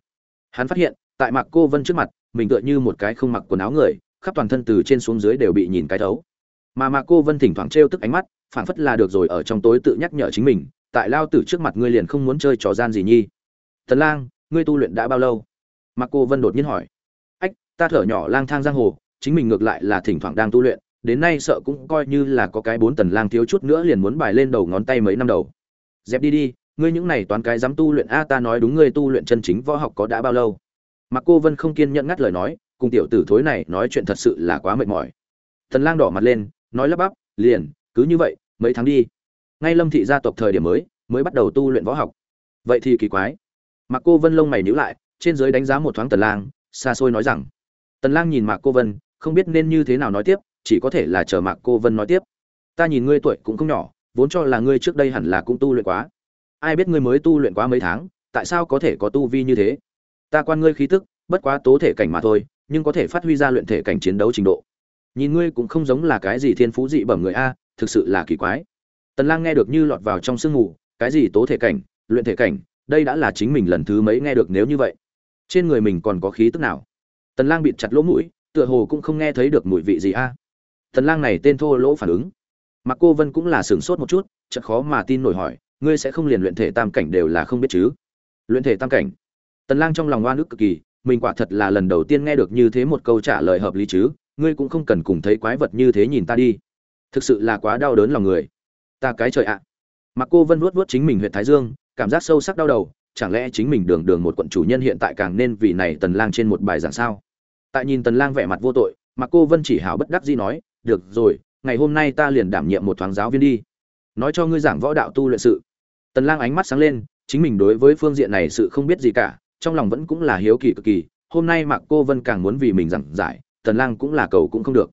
Hắn phát hiện, tại mặc cô vân trước mặt, mình tựa như một cái không mặc quần áo người, khắp toàn thân từ trên xuống dưới đều bị nhìn cái thấu. Mà mặc cô vân thỉnh thoảng trêu tức ánh mắt phản phất là được rồi ở trong tối tự nhắc nhở chính mình, tại lao tử trước mặt ngươi liền không muốn chơi trò gian gì nhi. Tần lang, ngươi tu luyện đã bao lâu? Mặc cô vân đột nhiên hỏi. Ách, ta thở nhỏ lang thang giang hồ chính mình ngược lại là thỉnh thoảng đang tu luyện, đến nay sợ cũng coi như là có cái bốn tần lang thiếu chút nữa liền muốn bài lên đầu ngón tay mấy năm đầu. Dẹp đi đi, ngươi những này toán cái dám tu luyện a, ta nói đúng ngươi tu luyện chân chính võ học có đã bao lâu? Mặc cô vân không kiên nhẫn ngắt lời nói, cùng tiểu tử thối này nói chuyện thật sự là quá mệt mỏi. Tần lang đỏ mặt lên, nói lắp bắp, liền, cứ như vậy, mấy tháng đi. Ngay lâm thị gia tộc thời điểm mới mới bắt đầu tu luyện võ học. Vậy thì kỳ quái. Mặc cô vân lông mày nhíu lại, trên dưới đánh giá một thoáng tần lang, xa xôi nói rằng. Tần lang nhìn mạc cô vân không biết nên như thế nào nói tiếp, chỉ có thể là chờ mạc cô vân nói tiếp. Ta nhìn ngươi tuổi cũng không nhỏ, vốn cho là ngươi trước đây hẳn là cũng tu luyện quá. Ai biết ngươi mới tu luyện quá mấy tháng, tại sao có thể có tu vi như thế? Ta quan ngươi khí tức, bất quá tố thể cảnh mà thôi, nhưng có thể phát huy ra luyện thể cảnh chiến đấu trình độ. Nhìn ngươi cũng không giống là cái gì thiên phú dị bẩm người a, thực sự là kỳ quái. Tần lang nghe được như lọt vào trong sương ngủ cái gì tố thể cảnh, luyện thể cảnh, đây đã là chính mình lần thứ mấy nghe được nếu như vậy? Trên người mình còn có khí tức nào? Tần lang bịt chặt lỗ mũi tựa hồ cũng không nghe thấy được mùi vị gì a. Tần lang này tên thô lỗ phản ứng. Mặc cô vân cũng là sửng sốt một chút, chợt khó mà tin nổi hỏi, ngươi sẽ không liền luyện thể tam cảnh đều là không biết chứ? Luyện thể tam cảnh? Tần lang trong lòng oan ức cực kỳ, mình quả thật là lần đầu tiên nghe được như thế một câu trả lời hợp lý chứ, ngươi cũng không cần cùng thấy quái vật như thế nhìn ta đi. Thực sự là quá đau đớn lòng người. Ta cái trời ạ. À. mặc cô vân vuốt vuốt chính mình huyện thái dương, cảm giác sâu sắc đau đầu, chẳng lẽ chính mình đường đường một quận chủ nhân hiện tại càng nên vì này tần lang trên một bài giảng sao? Tại nhìn tần lang vẻ mặt vô tội mà cô vân chỉ hảo bất đắc dĩ nói được rồi ngày hôm nay ta liền đảm nhiệm một thoáng giáo viên đi. Nói cho ngươi giảng võ đạo tu luyện sự. Tần lang ánh mắt sáng lên chính mình đối với phương diện này sự không biết gì cả trong lòng vẫn cũng là hiếu kỳ cực kỳ hôm nay mạc cô vân càng muốn vì mình giảng giải tần lang cũng là cầu cũng không được.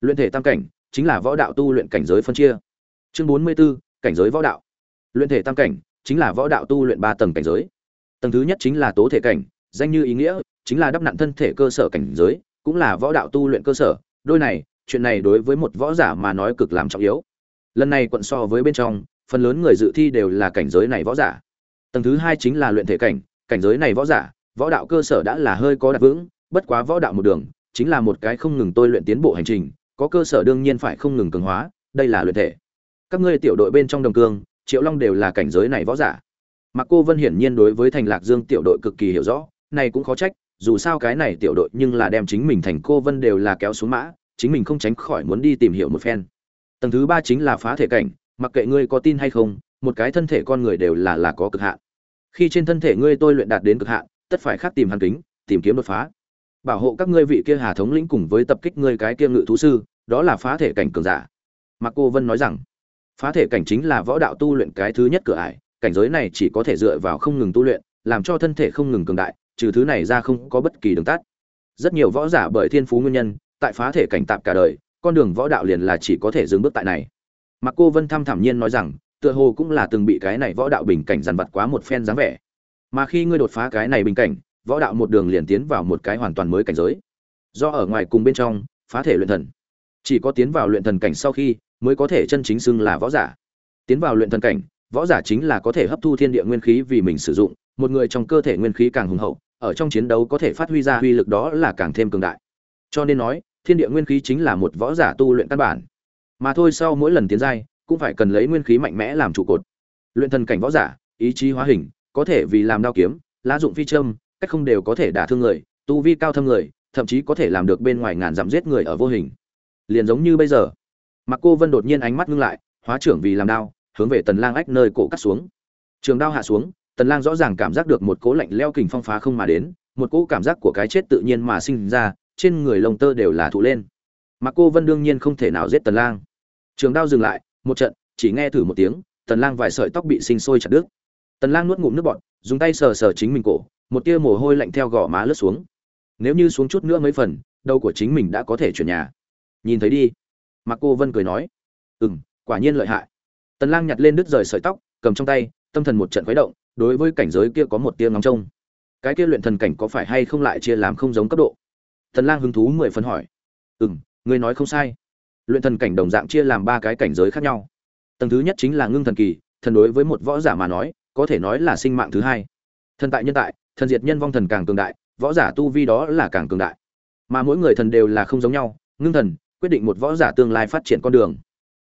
Luyện thể tam cảnh chính là võ đạo tu luyện cảnh giới phân chia. Chương 44, cảnh giới võ đạo. Luyện thể tam cảnh chính là võ đạo tu luyện ba tầng cảnh giới. Tầng thứ nhất chính là tố thể cảnh danh như ý nghĩa chính là đắp nặn thân thể cơ sở cảnh giới, cũng là võ đạo tu luyện cơ sở. Đôi này, chuyện này đối với một võ giả mà nói cực làm trọng yếu. Lần này quận so với bên trong, phần lớn người dự thi đều là cảnh giới này võ giả. Tầng thứ hai chính là luyện thể cảnh cảnh giới này võ giả, võ đạo cơ sở đã là hơi có đạt vững, bất quá võ đạo một đường, chính là một cái không ngừng tôi luyện tiến bộ hành trình, có cơ sở đương nhiên phải không ngừng cường hóa, đây là luyện thể. Các ngươi tiểu đội bên trong đồng cương, triệu long đều là cảnh giới này võ giả. Mà cô vân hiển nhiên đối với thành lạc dương tiểu đội cực kỳ hiểu rõ, này cũng khó trách dù sao cái này tiểu đội nhưng là đem chính mình thành cô vân đều là kéo xuống mã, chính mình không tránh khỏi muốn đi tìm hiểu một phen. Tầng thứ ba chính là phá thể cảnh, mặc kệ ngươi có tin hay không, một cái thân thể con người đều là là có cực hạn. Khi trên thân thể ngươi tôi luyện đạt đến cực hạn, tất phải khắc tìm hàn kính, tìm kiếm đột phá. Bảo hộ các ngươi vị kia hà thống lĩnh cùng với tập kích ngươi cái kia ngự thú sư, đó là phá thể cảnh cường giả. Mặc cô vân nói rằng, phá thể cảnh chính là võ đạo tu luyện cái thứ nhất cửa ải, cảnh giới này chỉ có thể dựa vào không ngừng tu luyện, làm cho thân thể không ngừng cường đại trừ thứ này ra không có bất kỳ đường tắt. Rất nhiều võ giả bởi thiên phú nguyên nhân, tại phá thể cảnh tạp cả đời, con đường võ đạo liền là chỉ có thể dừng bước tại này. Mặc cô vân thăm thẳm nhiên nói rằng, tựa hồ cũng là từng bị cái này võ đạo bình cảnh dằn vặt quá một phen dáng vẻ. Mà khi ngươi đột phá cái này bình cảnh, võ đạo một đường liền tiến vào một cái hoàn toàn mới cảnh giới. Do ở ngoài cùng bên trong, phá thể luyện thần. Chỉ có tiến vào luyện thần cảnh sau khi, mới có thể chân chính xưng là võ giả. Tiến vào luyện thần cảnh, võ giả chính là có thể hấp thu thiên địa nguyên khí vì mình sử dụng, một người trong cơ thể nguyên khí càng hùng hậu ở trong chiến đấu có thể phát huy ra uy lực đó là càng thêm cường đại. Cho nên nói, thiên địa nguyên khí chính là một võ giả tu luyện căn bản. Mà thôi sau mỗi lần tiến giai, cũng phải cần lấy nguyên khí mạnh mẽ làm trụ cột. Luyện thần cảnh võ giả, ý chí hóa hình, có thể vì làm đao kiếm, lá dụng phi châm, cách không đều có thể đả thương người, tu vi cao thâm người, thậm chí có thể làm được bên ngoài ngàn dặm giết người ở vô hình. Liền giống như bây giờ mặc cô vân đột nhiên ánh mắt ngưng lại, hóa trưởng vì làm đao, hướng về tần lang ách nơi cổ cắt xuống. Trường đao hạ xuống tần lang rõ ràng cảm giác được một cỗ lạnh leo kình phong phá không mà đến, một cỗ cảm giác của cái chết tự nhiên mà sinh ra, trên người lông tơ đều là thụ lên. Mặc cô vân đương nhiên không thể nào giết tần lang. Trường đao dừng lại, một trận, chỉ nghe thử một tiếng, tần lang vài sợi tóc bị sinh sôi chặt đứt. Tần lang nuốt ngụm nước bọt, dùng tay sờ sờ chính mình cổ, một tia mồ hôi lạnh theo gò má lướt xuống. Nếu như xuống chút nữa mấy phần, đầu của chính mình đã có thể chuyển nhà. Nhìn thấy đi mặc cô vân cười nói. Ừm, quả nhiên lợi hại. Tần lang nhặt lên đứt rời sợi tóc, cầm trong tay, tâm thần một trận khuấy động đối với cảnh giới kia có một tia ngóng trông. Cái kia luyện thần cảnh có phải hay không lại chia làm không giống cấp độ? Thần lang hứng thú mười phần hỏi. Ừm, ngươi nói không sai. Luyện thần cảnh đồng dạng chia làm ba cái cảnh giới khác nhau. Tầng thứ nhất chính là ngưng thần kỳ, thần đối với một võ giả mà nói, có thể nói là sinh mạng thứ hai. Thần tại nhân tại, thần diệt nhân vong thần càng cường đại, võ giả tu vi đó là càng cường đại. Mà mỗi người thần đều là không giống nhau, ngưng thần, quyết định một võ giả tương lai phát triển con đường.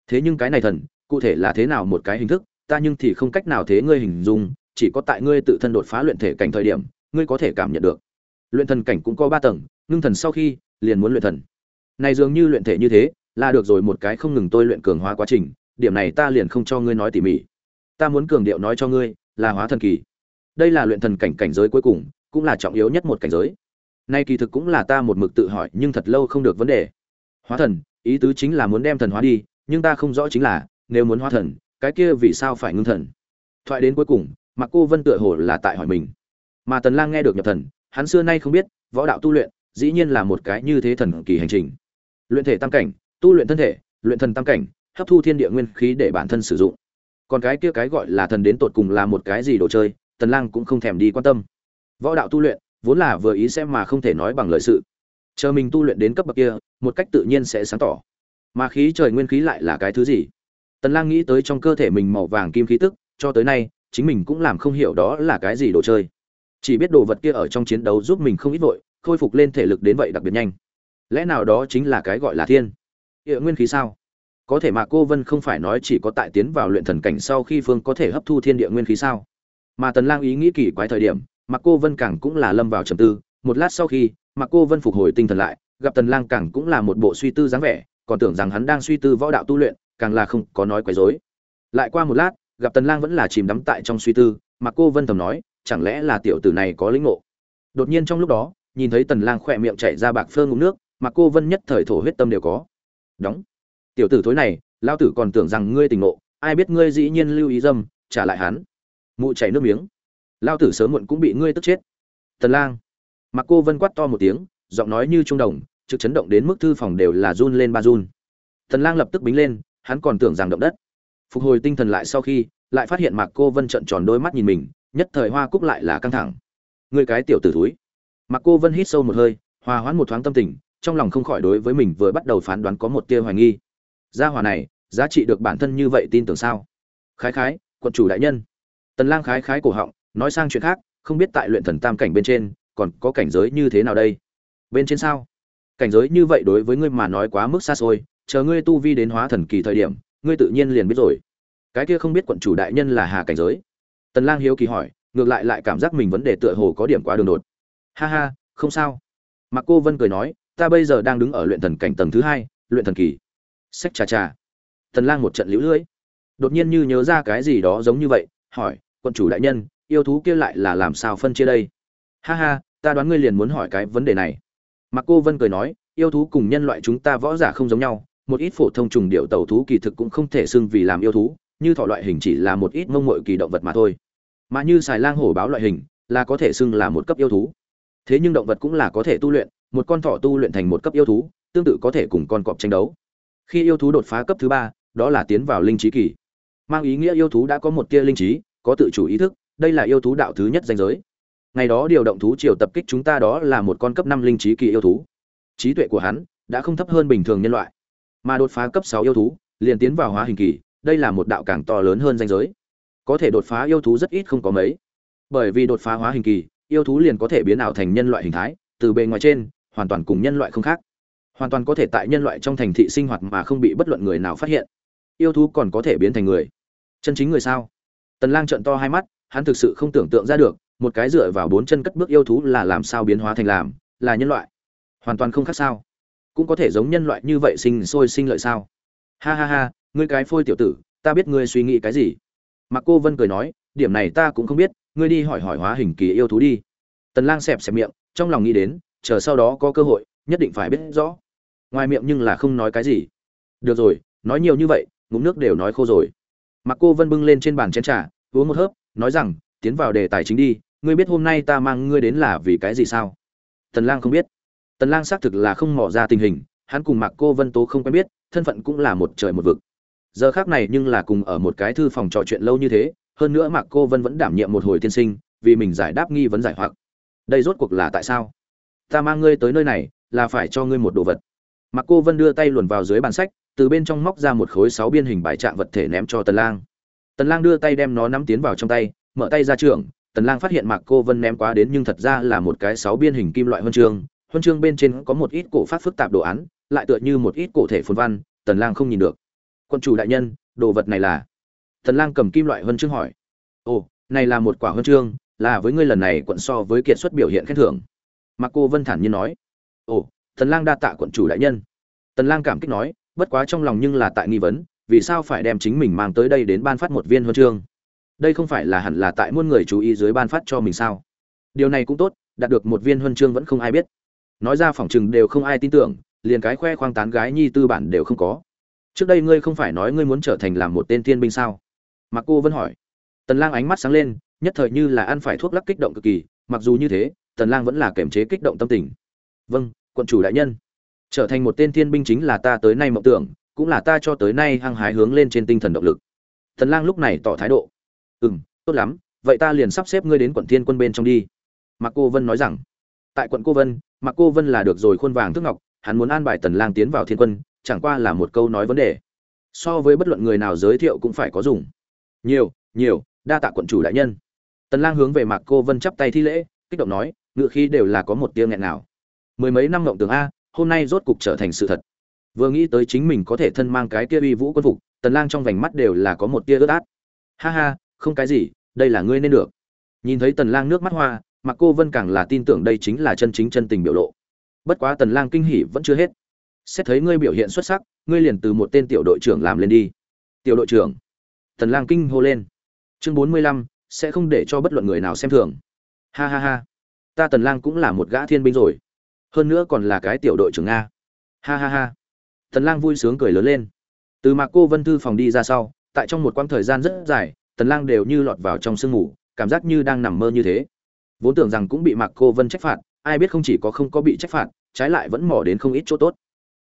Thế nhưng cái này thần, cụ thể là thế nào một cái hình thức, ta nhưng thì không cách nào thế ngươi hình dung chỉ có tại ngươi tự thân đột phá luyện thể cảnh thời điểm, ngươi có thể cảm nhận được. Luyện thần cảnh cũng có ba tầng, ngưng thần sau khi, liền muốn luyện thần. Này dường như luyện thể như thế, là được rồi một cái không ngừng tôi luyện cường hóa quá trình, điểm này ta liền không cho ngươi nói tỉ mỉ. Ta muốn cường điệu nói cho ngươi, là hóa thần kỳ. Đây là luyện thần cảnh cảnh giới cuối cùng, cũng là trọng yếu nhất một cảnh giới. Nay kỳ thực cũng là ta một mực tự hỏi, nhưng thật lâu không được vấn đề. Hóa thần, ý tứ chính là muốn đem thần hóa đi, nhưng ta không rõ chính là, nếu muốn hóa thần, cái kia vì sao phải ngưng thần? Thoại đến cuối cùng mà cô vân tựa hồ là tại hỏi mình. Mà tần lang nghe được nhập thần, hắn xưa nay không biết, võ đạo tu luyện, dĩ nhiên là một cái như thế thần kỳ hành trình. Luyện thể tam cảnh, tu luyện thân thể, luyện thần tam cảnh, hấp thu thiên địa nguyên khí để bản thân sử dụng. Còn cái kia cái gọi là thần đến tột cùng là một cái gì đồ chơi, tần lang cũng không thèm đi quan tâm. Võ đạo tu luyện, vốn là vừa ý xem mà không thể nói bằng lời sự. Chờ mình tu luyện đến cấp bậc kia, một cách tự nhiên sẽ sáng tỏ. Mà khí trời nguyên khí lại là cái thứ gì? Tần lang nghĩ tới trong cơ thể mình màu vàng kim khí tức, cho tới nay chính mình cũng làm không hiểu đó là cái gì đồ chơi. Chỉ biết đồ vật kia ở trong chiến đấu giúp mình không ít vội, khôi phục lên thể lực đến vậy đặc biệt nhanh. Lẽ nào đó chính là cái gọi là thiên? Địa nguyên khí sao? Có thể mà cô vân không phải nói chỉ có tại tiến vào luyện thần cảnh sau khi phương có thể hấp thu thiên địa nguyên khí sao? Mà tần lang ý nghĩ kỳ quái thời điểm, mà cô vân càng cũng là lâm vào trầm tư. Một lát sau khi, mà cô vân phục hồi tinh thần lại, gặp tần lang càng cũng là một bộ suy tư dáng vẻ, còn tưởng rằng hắn đang suy tư võ đạo tu luyện, càng là không có nói quấy rối. Lại qua một lát gặp tần lang vẫn là chìm đắm tại trong suy tư, mà cô vân thầm nói, chẳng lẽ là tiểu tử này có lĩnh ngộ? Đột nhiên trong lúc đó, nhìn thấy tần lang khỏe miệng chảy ra bạc phơ ngụm nước, mà cô vân nhất thời thổ huyết tâm đều có. Đóng. Tiểu tử thối này lao tử còn tưởng rằng ngươi tình ngộ, ai biết ngươi dĩ nhiên lưu ý dâm, trả lại hắn. Mụ chảy nước miếng. Lao tử sớm muộn cũng bị ngươi tức chết. Tần lang. Mặc cô vân quát to một tiếng, giọng nói như trung đồng, trực chấn động đến mức thư phòng đều là run lên ba run. Tần lang lập tức bính lên, hắn còn tưởng rằng động đất phục hồi tinh thần lại sau khi, lại phát hiện mạc cô vân trợn tròn đôi mắt nhìn mình, nhất thời hoa cúc lại là căng thẳng. Ngươi cái tiểu tử thúi. Mạc cô vân hít sâu một hơi, hòa hoãn một thoáng tâm tình, trong lòng không khỏi đối với mình vừa bắt đầu phán đoán có một tia hoài nghi. Gia hỏa này, giá trị được bản thân như vậy tin tưởng sao? Khái khái, quận chủ đại nhân. Tần lang khái khái cổ họng, nói sang chuyện khác, không biết tại luyện thần tam cảnh bên trên, còn có cảnh giới như thế nào đây? Bên trên sao? Cảnh giới như vậy đối với ngươi mà nói quá mức xa xôi, chờ ngươi tu vi đến hóa thần kỳ thời điểm ngươi tự nhiên liền biết rồi. Cái kia không biết quận chủ đại nhân là hà cảnh giới. Tần lang hiếu kỳ hỏi, ngược lại lại cảm giác mình vấn đề tựa hồ có điểm quá đường đột. Ha ha, không sao. Mặc cô vân cười nói, ta bây giờ đang đứng ở luyện thần cảnh tầng thứ hai, luyện thần kỳ. Sách trà trà tần lang một trận liễu lưỡi. Đột nhiên như nhớ ra cái gì đó giống như vậy, hỏi, quận chủ đại nhân, yêu thú kia lại là làm sao phân chia đây? Ha ha, ta đoán ngươi liền muốn hỏi cái vấn đề này. Mặc cô vân cười nói, yêu thú cùng nhân loại chúng ta võ giả không giống nhau một ít phổ thông trùng điệu tẩu thú kỳ thực cũng không thể xưng vì làm yêu thú, như thỏ loại hình chỉ là một ít mông mội kỳ động vật mà thôi. Mà như xài lang hổ báo loại hình, là có thể xưng là một cấp yêu thú. Thế nhưng động vật cũng là có thể tu luyện, một con thỏ tu luyện thành một cấp yêu thú, tương tự có thể cùng con cọp tranh đấu. Khi yêu thú đột phá cấp thứ ba, đó là tiến vào linh trí kỳ. Mang ý nghĩa yêu thú đã có một tia linh trí, có tự chủ ý thức, đây là yêu thú đạo thứ nhất danh giới. Ngày đó điều động thú triều tập kích chúng ta đó là một con cấp năm linh trí kỳ yêu thú. Trí tuệ của hắn đã không thấp hơn bình thường nhân loại mà đột phá cấp sáu yêu thú, liền tiến vào hóa hình kỳ, đây là một đạo càng to lớn hơn danh giới. Có thể đột phá yêu thú rất ít không có mấy. Bởi vì đột phá hóa hình kỳ, yêu thú liền có thể biến ảo thành nhân loại hình thái, từ bề ngoài trên, hoàn toàn cùng nhân loại không khác. Hoàn toàn có thể tại nhân loại trong thành thị sinh hoạt mà không bị bất luận người nào phát hiện. Yêu thú còn có thể biến thành người. Chân chính người sao? Tần lang trợn to hai mắt, hắn thực sự không tưởng tượng ra được, một cái dựa vào bốn chân cất bước yêu thú là làm sao biến hóa thành làm, là nhân loại. Hoàn toàn không khác sao cũng có thể giống nhân loại như vậy sinh sôi sinh lợi sao? Ha ha ha, ngươi cái phôi tiểu tử, ta biết ngươi suy nghĩ cái gì. Mặc cô vân cười nói, điểm này ta cũng không biết, ngươi đi hỏi hỏi hóa hình kỳ yêu thú đi. Tần lang xẹp xẹp miệng, trong lòng nghĩ đến, chờ sau đó có cơ hội, nhất định phải biết rõ. Ngoài miệng nhưng là không nói cái gì. Được rồi, nói nhiều như vậy, ngụm nước đều nói khô rồi. Mặc cô vân bưng lên trên bàn chén trà, uống một hớp, nói rằng, tiến vào đề tài chính đi, ngươi biết hôm nay ta mang ngươi đến là vì cái gì sao? Tần lang không biết tần lang xác thực là không mò ra tình hình, hắn cùng mặc cô vân tố không quen biết, thân phận cũng là một trời một vực. Giờ khác này nhưng là cùng ở một cái thư phòng trò chuyện lâu như thế, hơn nữa mặc cô vân vẫn đảm nhiệm một hồi tiên sinh, vì mình giải đáp nghi vấn giải hoặc. Đây rốt cuộc là tại sao? Ta mang ngươi tới nơi này, là phải cho ngươi một đồ vật. Mặc cô vân đưa tay luồn vào dưới bàn sách, từ bên trong móc ra một khối sáu biên hình bài trạng vật thể ném cho tần lang. Tần lang đưa tay đem nó nắm tiến vào trong tay, mở tay ra trường, tần lang phát hiện mặc cô vân ném quá đến nhưng thật ra là một cái sáu biên hình kim loại huân chương huân chương bên trên có một ít cổ phát phức tạp đồ án, lại tựa như một ít cổ thể phồn văn, tần lang không nhìn được. Quân chủ đại nhân, đồ vật này là? Tần lang cầm kim loại huân chương hỏi. Ồ, này là một quả huân chương, là với ngươi lần này quận so với kiệt xuất biểu hiện khen thưởng. Mặc cô vân thản nhiên nói. Ồ, tần lang đa tạ quận chủ đại nhân. Tần lang cảm kích nói, bất quá trong lòng nhưng là tại nghi vấn, vì sao phải đem chính mình mang tới đây đến ban phát một viên huân chương? Đây không phải là hẳn là tại muôn người chú ý dưới ban phát cho mình sao? Điều này cũng tốt, đạt được một viên huân chương vẫn không ai biết nói ra phỏng chừng đều không ai tin tưởng, liền cái khoe khoang tán gái nhi tư bản đều không có. Trước đây ngươi không phải nói ngươi muốn trở thành làm một tên thiên binh sao? Mặc cô vẫn hỏi. Tần lang ánh mắt sáng lên, nhất thời như là ăn phải thuốc lắc kích động cực kỳ, mặc dù như thế, tần lang vẫn là kiềm chế kích động tâm tình. Vâng quận chủ đại nhân. Trở thành một tên thiên binh chính là ta tới nay mộng tưởng, cũng là ta cho tới nay hăng hái hướng lên trên tinh thần động lực. Tần lang lúc này tỏ thái độ. Ừm, tốt lắm, vậy ta liền sắp xếp ngươi đến quận thiên quân bên trong đi. Mặc cô vân nói rằng tại quận cô vân mặc cô vân là được rồi khuôn vàng thước ngọc, hắn muốn an bài tần lang tiến vào thiên quân, chẳng qua là một câu nói vấn đề. So với bất luận người nào giới thiệu cũng phải có dùng. Nhiều nhiều, đa tạ quận chủ đại nhân. Tần lang hướng về mạc cô vân chắp tay thi lễ, kích động nói, ngựa khí đều là có một tia nghẹn nào mười mấy năm ngộng tưởng a, hôm nay rốt cục trở thành sự thật. Vừa nghĩ tới chính mình có thể thân mang cái kia uy vũ quân phục, tần lang trong vành mắt đều là có một tia ướt át. Ha ha, không cái gì, đây là ngươi nên được. Nhìn thấy tần lang nước mắt hoa mà cô vân càng là tin tưởng đây chính là chân chính chân tình biểu lộ. Bất quá tần lang kinh hỉ vẫn chưa hết. Xét thấy ngươi biểu hiện xuất sắc ngươi liền từ một tên tiểu đội trưởng làm lên đi. Tiểu đội trưởng. Tần lang kinh hô lên. Chương 45, sẽ không để cho bất luận người nào xem thường. Ha ha ha. Ta tần lang cũng là một gã thiên binh rồi. Hơn nữa còn là cái tiểu đội trưởng nga ha ha ha. Tần lang vui sướng cười lớn lên. Từ mạc cô vân thư phòng đi ra sau tại trong một quãng thời gian rất dài tần lang đều như lọt vào trong sương ngủ cảm giác như đang nằm mơ như thế vốn tưởng rằng cũng bị mạc cô vân trách phạt, ai biết không chỉ có không có bị trách phạt, trái lại vẫn mò đến không ít chỗ tốt.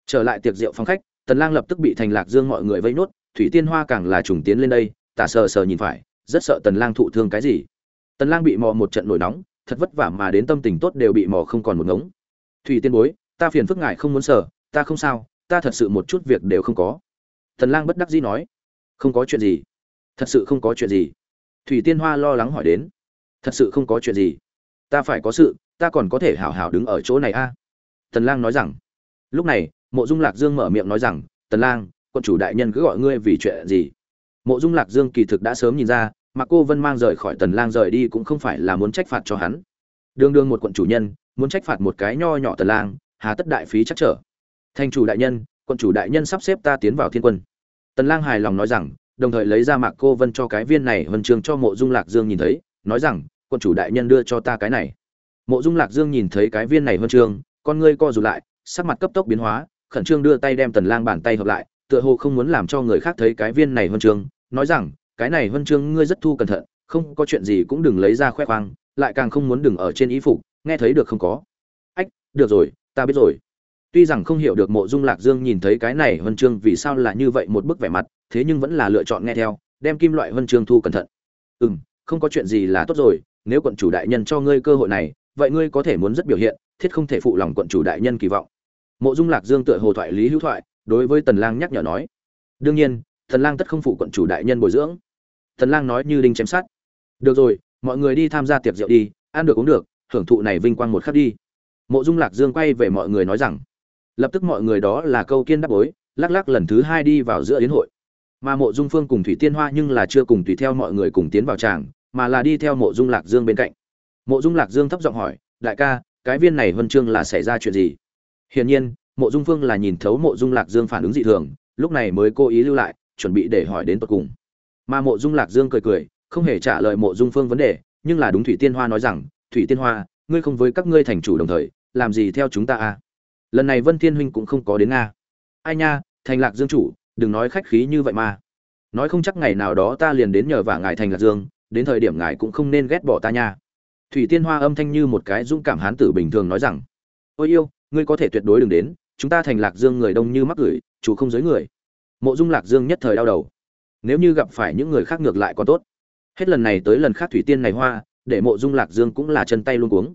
Trở lại tiệc rượu phòng khách, tần lang lập tức bị thành lạc dương mọi người vây nốt, thủy tiên hoa càng là trùng tiến lên đây, tả sờ sờ nhìn phải, rất sợ tần lang thụ thương cái gì. Tần lang bị mò một trận nổi nóng, thật vất vả mà đến tâm tình tốt đều bị mò không còn một ngống. Thủy tiên bối, ta phiền phức ngại không muốn sờ, ta không sao, ta thật sự một chút việc đều không có. Tần lang bất đắc dĩ nói, không có chuyện gì. Thật sự không có chuyện gì. Thủy tiên hoa lo lắng hỏi đến, thật sự không có chuyện gì ta phải có sự, ta còn có thể hảo hảo đứng ở chỗ này a. Tần lang nói rằng. Lúc này, mộ dung lạc dương mở miệng nói rằng, tần lang quân chủ đại nhân cứ gọi ngươi vì chuyện gì? Mộ dung lạc dương kỳ thực đã sớm nhìn ra, mà cô vân mang rời khỏi tần lang rời đi cũng không phải là muốn trách phạt cho hắn. Đương đương một quận chủ nhân, muốn trách phạt một cái nho nhỏ tần lang, hà tất đại phí chắc trở. Thành chủ đại nhân, quận chủ đại nhân sắp xếp ta tiến vào thiên quân. Tần lang hài lòng nói rằng, đồng thời lấy ra mạc cô vân cho cái viên này vân trường cho mộ dung lạc dương nhìn thấy, nói rằng quân chủ đại nhân đưa cho ta cái này. Mộ dung lạc dương nhìn thấy cái viên này vân trường con ngươi co rụt lại, sắc mặt cấp tốc biến hóa, khẩn trương đưa tay đem tần lang bàn tay hợp lại, tựa hồ không muốn làm cho người khác thấy cái viên này huân chương, nói rằng, cái này huân chương ngươi rất thu cẩn thận, không có chuyện gì cũng đừng lấy ra khoe khoang, lại càng không muốn đừng ở trên ý phục, nghe thấy được không có? Ách, được rồi, ta biết rồi. Tuy rằng không hiểu được mộ dung lạc dương nhìn thấy cái này huân chương vì sao là như vậy một bức vẻ mặt, thế nhưng vẫn là lựa chọn nghe theo, đem kim loại huân chương thu cẩn thận. Ừ không có chuyện gì là tốt rồi nếu quận chủ đại nhân cho ngươi cơ hội này, vậy ngươi có thể muốn rất biểu hiện, thiết không thể phụ lòng quận chủ đại nhân kỳ vọng. Mộ dung lạc dương tựa hồ thoại lý hữu thoại, đối với tần lang nhắc nhở nói, đương nhiên, tần lang tất không phụ quận chủ đại nhân bồi dưỡng. Tần lang nói như đinh chém sắt, được rồi, mọi người đi tham gia tiệc rượu đi, ăn được uống được, hưởng thụ này vinh quang một khắc đi. Mộ dung lạc dương quay về mọi người nói rằng, lập tức mọi người đó là câu kiên đáp bối, lắc lắc lần thứ hai đi vào giữa yến hội. Mà mộ dung phương cùng thủy tiên hoa nhưng là chưa cùng tùy theo mọi người cùng tiến vào tràng mà là đi theo mộ dung lạc dương bên cạnh. Mộ dung lạc dương thấp giọng hỏi, đại ca, cái viên này huân chương là xảy ra chuyện gì? Hiển nhiên, mộ dung phương là nhìn thấu mộ dung lạc dương phản ứng dị thường, lúc này mới cố ý lưu lại, chuẩn bị để hỏi đến tận cùng. Mà mộ dung lạc dương cười cười, không hề trả lời mộ dung phương vấn đề, nhưng là đúng thủy tiên hoa nói rằng, thủy tiên hoa, ngươi không với các ngươi thành chủ đồng thời, làm gì theo chúng ta à? Lần này vân thiên huynh cũng không có đến nga. Ai nha, thành lạc dương chủ, đừng nói khách khí như vậy mà. Nói không chắc ngày nào đó ta liền đến nhờ vả ngài thành lạc dương đến thời điểm ngài cũng không nên ghét bỏ ta nha. Thủy tiên hoa âm thanh như một cái dũng cảm hán tử bình thường nói rằng, ôi yêu, ngươi có thể tuyệt đối đừng đến, chúng ta thành lạc dương người đông như mắc gửi, chủ không giới người. Mộ dung lạc dương nhất thời đau đầu. Nếu như gặp phải những người khác ngược lại còn tốt. Hết lần này tới lần khác thủy tiên này hoa, để mộ dung lạc dương cũng là chân tay luôn cuống.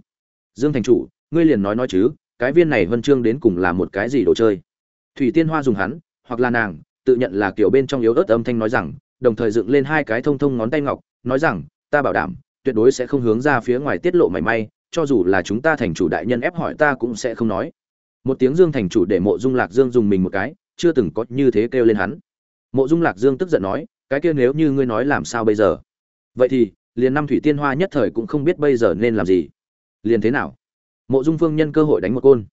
Dương thành chủ, ngươi liền nói nói chứ, cái viên này vân chương đến cùng là một cái gì đồ chơi? Thủy tiên hoa dùng hắn, hoặc là nàng, tự nhận là kiểu bên trong yếu ớt âm thanh nói rằng đồng thời dựng lên hai cái thông thông ngón tay ngọc, nói rằng, ta bảo đảm, tuyệt đối sẽ không hướng ra phía ngoài tiết lộ mảy may, cho dù là chúng ta thành chủ đại nhân ép hỏi ta cũng sẽ không nói. Một tiếng dương thành chủ để mộ dung lạc dương dùng mình một cái, chưa từng có như thế kêu lên hắn. Mộ dung lạc dương tức giận nói, cái kia nếu như ngươi nói làm sao bây giờ? Vậy thì, liền năm thủy tiên hoa nhất thời cũng không biết bây giờ nên làm gì. Liền thế nào? Mộ dung phương nhân cơ hội đánh một côn.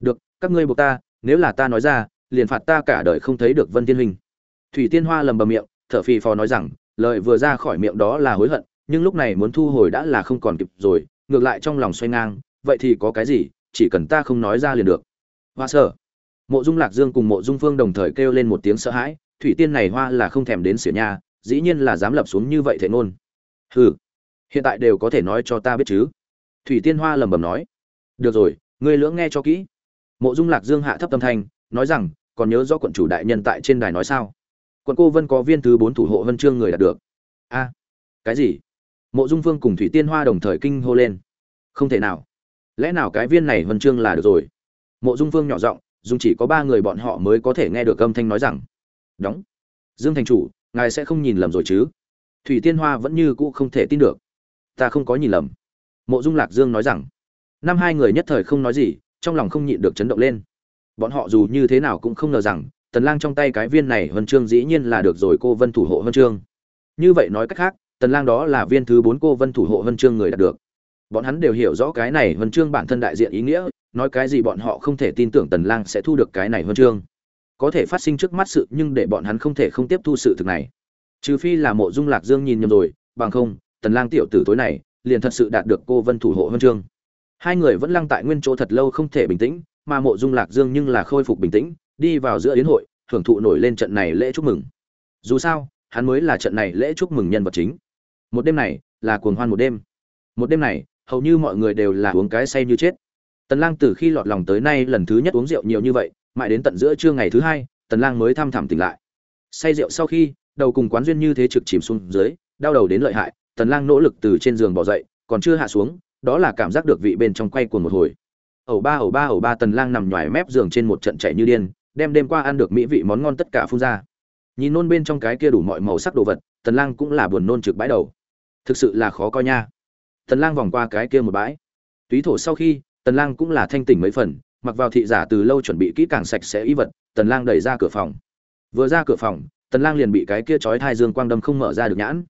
Được, các ngươi buộc ta, nếu là ta nói ra, liền phạt ta cả đời không thấy được vân tiên huynh. Thủy tiên hoa lầm bầm miệng thở phì phò nói rằng, lời vừa ra khỏi miệng đó là hối hận, nhưng lúc này muốn thu hồi đã là không còn kịp rồi, ngược lại trong lòng xoay ngang, vậy thì có cái gì, chỉ cần ta không nói ra liền được. Hoa sở mộ dung lạc dương cùng mộ dung phương đồng thời kêu lên một tiếng sợ hãi, thủy tiên này hoa là không thèm đến sửa nha dĩ nhiên là dám lập xuống như vậy thể ngôn. Hừ. Hiện tại đều có thể nói cho ta biết chứ. Thủy tiên hoa lẩm bẩm nói. Được rồi, ngươi lưỡng nghe cho kỹ. Mộ dung lạc dương hạ thấp tâm thanh, nói rằng, còn nhớ do quận chủ đại nhân tại trên đài nói sao? Quận cô vân có viên thứ bốn thủ hộ vân chương người đạt được. A, cái gì? Mộ dung vương cùng thủy tiên hoa đồng thời kinh hô lên. Không thể nào. Lẽ nào cái viên này vân chương là được rồi? Mộ dung vương nhỏ giọng dùng chỉ có ba người bọn họ mới có thể nghe được âm thanh nói rằng, đóng. Dương thành chủ, ngài sẽ không nhìn lầm rồi chứ? Thủy tiên hoa vẫn như cũ không thể tin được. Ta không có nhìn lầm. Mộ dung lạc dương nói rằng. Năm hai người nhất thời không nói gì, trong lòng không nhịn được chấn động lên. Bọn họ dù như thế nào cũng không ngờ rằng tần lang trong tay cái viên này huân chương dĩ nhiên là được rồi, cô vân thủ hộ huân chương. Như vậy nói cách khác, tần lang đó là viên thứ bốn cô vân thủ hộ huân chương người đạt được. Bọn hắn đều hiểu rõ cái này huân chương bản thân đại diện ý nghĩa, nói cái gì bọn họ không thể tin tưởng tần lang sẽ thu được cái này huân chương. Có thể phát sinh trước mắt sự, nhưng để bọn hắn không thể không tiếp thu sự thực này. Trừ phi là mộ dung lạc dương nhìn nhầm rồi, bằng không, tần lang tiểu tử tối này, liền thật sự đạt được cô vân thủ hộ huân chương. Hai người vẫn lăng tại nguyên chỗ thật lâu không thể bình tĩnh, mà mộ dung lạc dương nhưng là khôi phục bình tĩnh đi vào giữa yến hội, hưởng thụ nổi lên trận này lễ chúc mừng. Dù sao, hắn mới là trận này lễ chúc mừng nhân vật chính. Một đêm này là cuồng hoan một đêm. Một đêm này, hầu như mọi người đều là uống cái say như chết. Tần lang từ khi lọt lòng tới nay lần thứ nhất uống rượu nhiều như vậy, mãi đến tận giữa trưa ngày thứ hai, tần lang mới thăm thẳm tỉnh lại. Say rượu sau khi, đầu cùng quán duyên như thế trực chìm xuống dưới, đau đầu đến lợi hại, tần lang nỗ lực từ trên giường bò dậy, còn chưa hạ xuống, đó là cảm giác được vị bên trong quay cuồng một hồi. Ẩu ba ẩu ba ẩu ba, tần lang nằm nhòi mép giường trên một trận chạy như điên đem đêm qua ăn được mỹ vị món ngon tất cả phun ra. Nhìn nôn bên trong cái kia đủ mọi màu sắc đồ vật, tần lang cũng là buồn nôn trực bãi đầu. Thực sự là khó coi nha. Tần lang vòng qua cái kia một bãi. Túy thổ sau khi, tần lang cũng là thanh tỉnh mấy phần, mặc vào thị giả từ lâu chuẩn bị kỹ càng sạch sẽ y vật, tần lang đẩy ra cửa phòng. Vừa ra cửa phòng, tần lang liền bị cái kia chói thai dương quang đâm không mở ra được nhãn.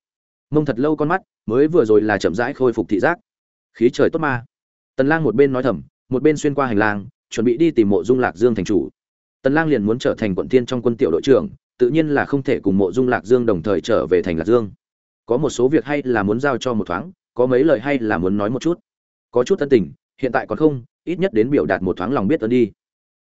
Mông thật lâu con mắt, mới vừa rồi là chậm rãi khôi phục thị giác. Khí trời tốt ma. Tần lang một bên nói thầm, một bên xuyên qua hành lang, chuẩn bị đi tìm mộ dung lạc dương thành chủ tần lang liền muốn trở thành quận tiên trong quân tiểu đội trưởng, tự nhiên là không thể cùng mộ dung lạc dương đồng thời trở về thành lạc dương. Có một số việc hay là muốn giao cho một thoáng, có mấy lời hay là muốn nói một chút. Có chút tân tình, hiện tại còn không, ít nhất đến biểu đạt một thoáng lòng biết ơn đi.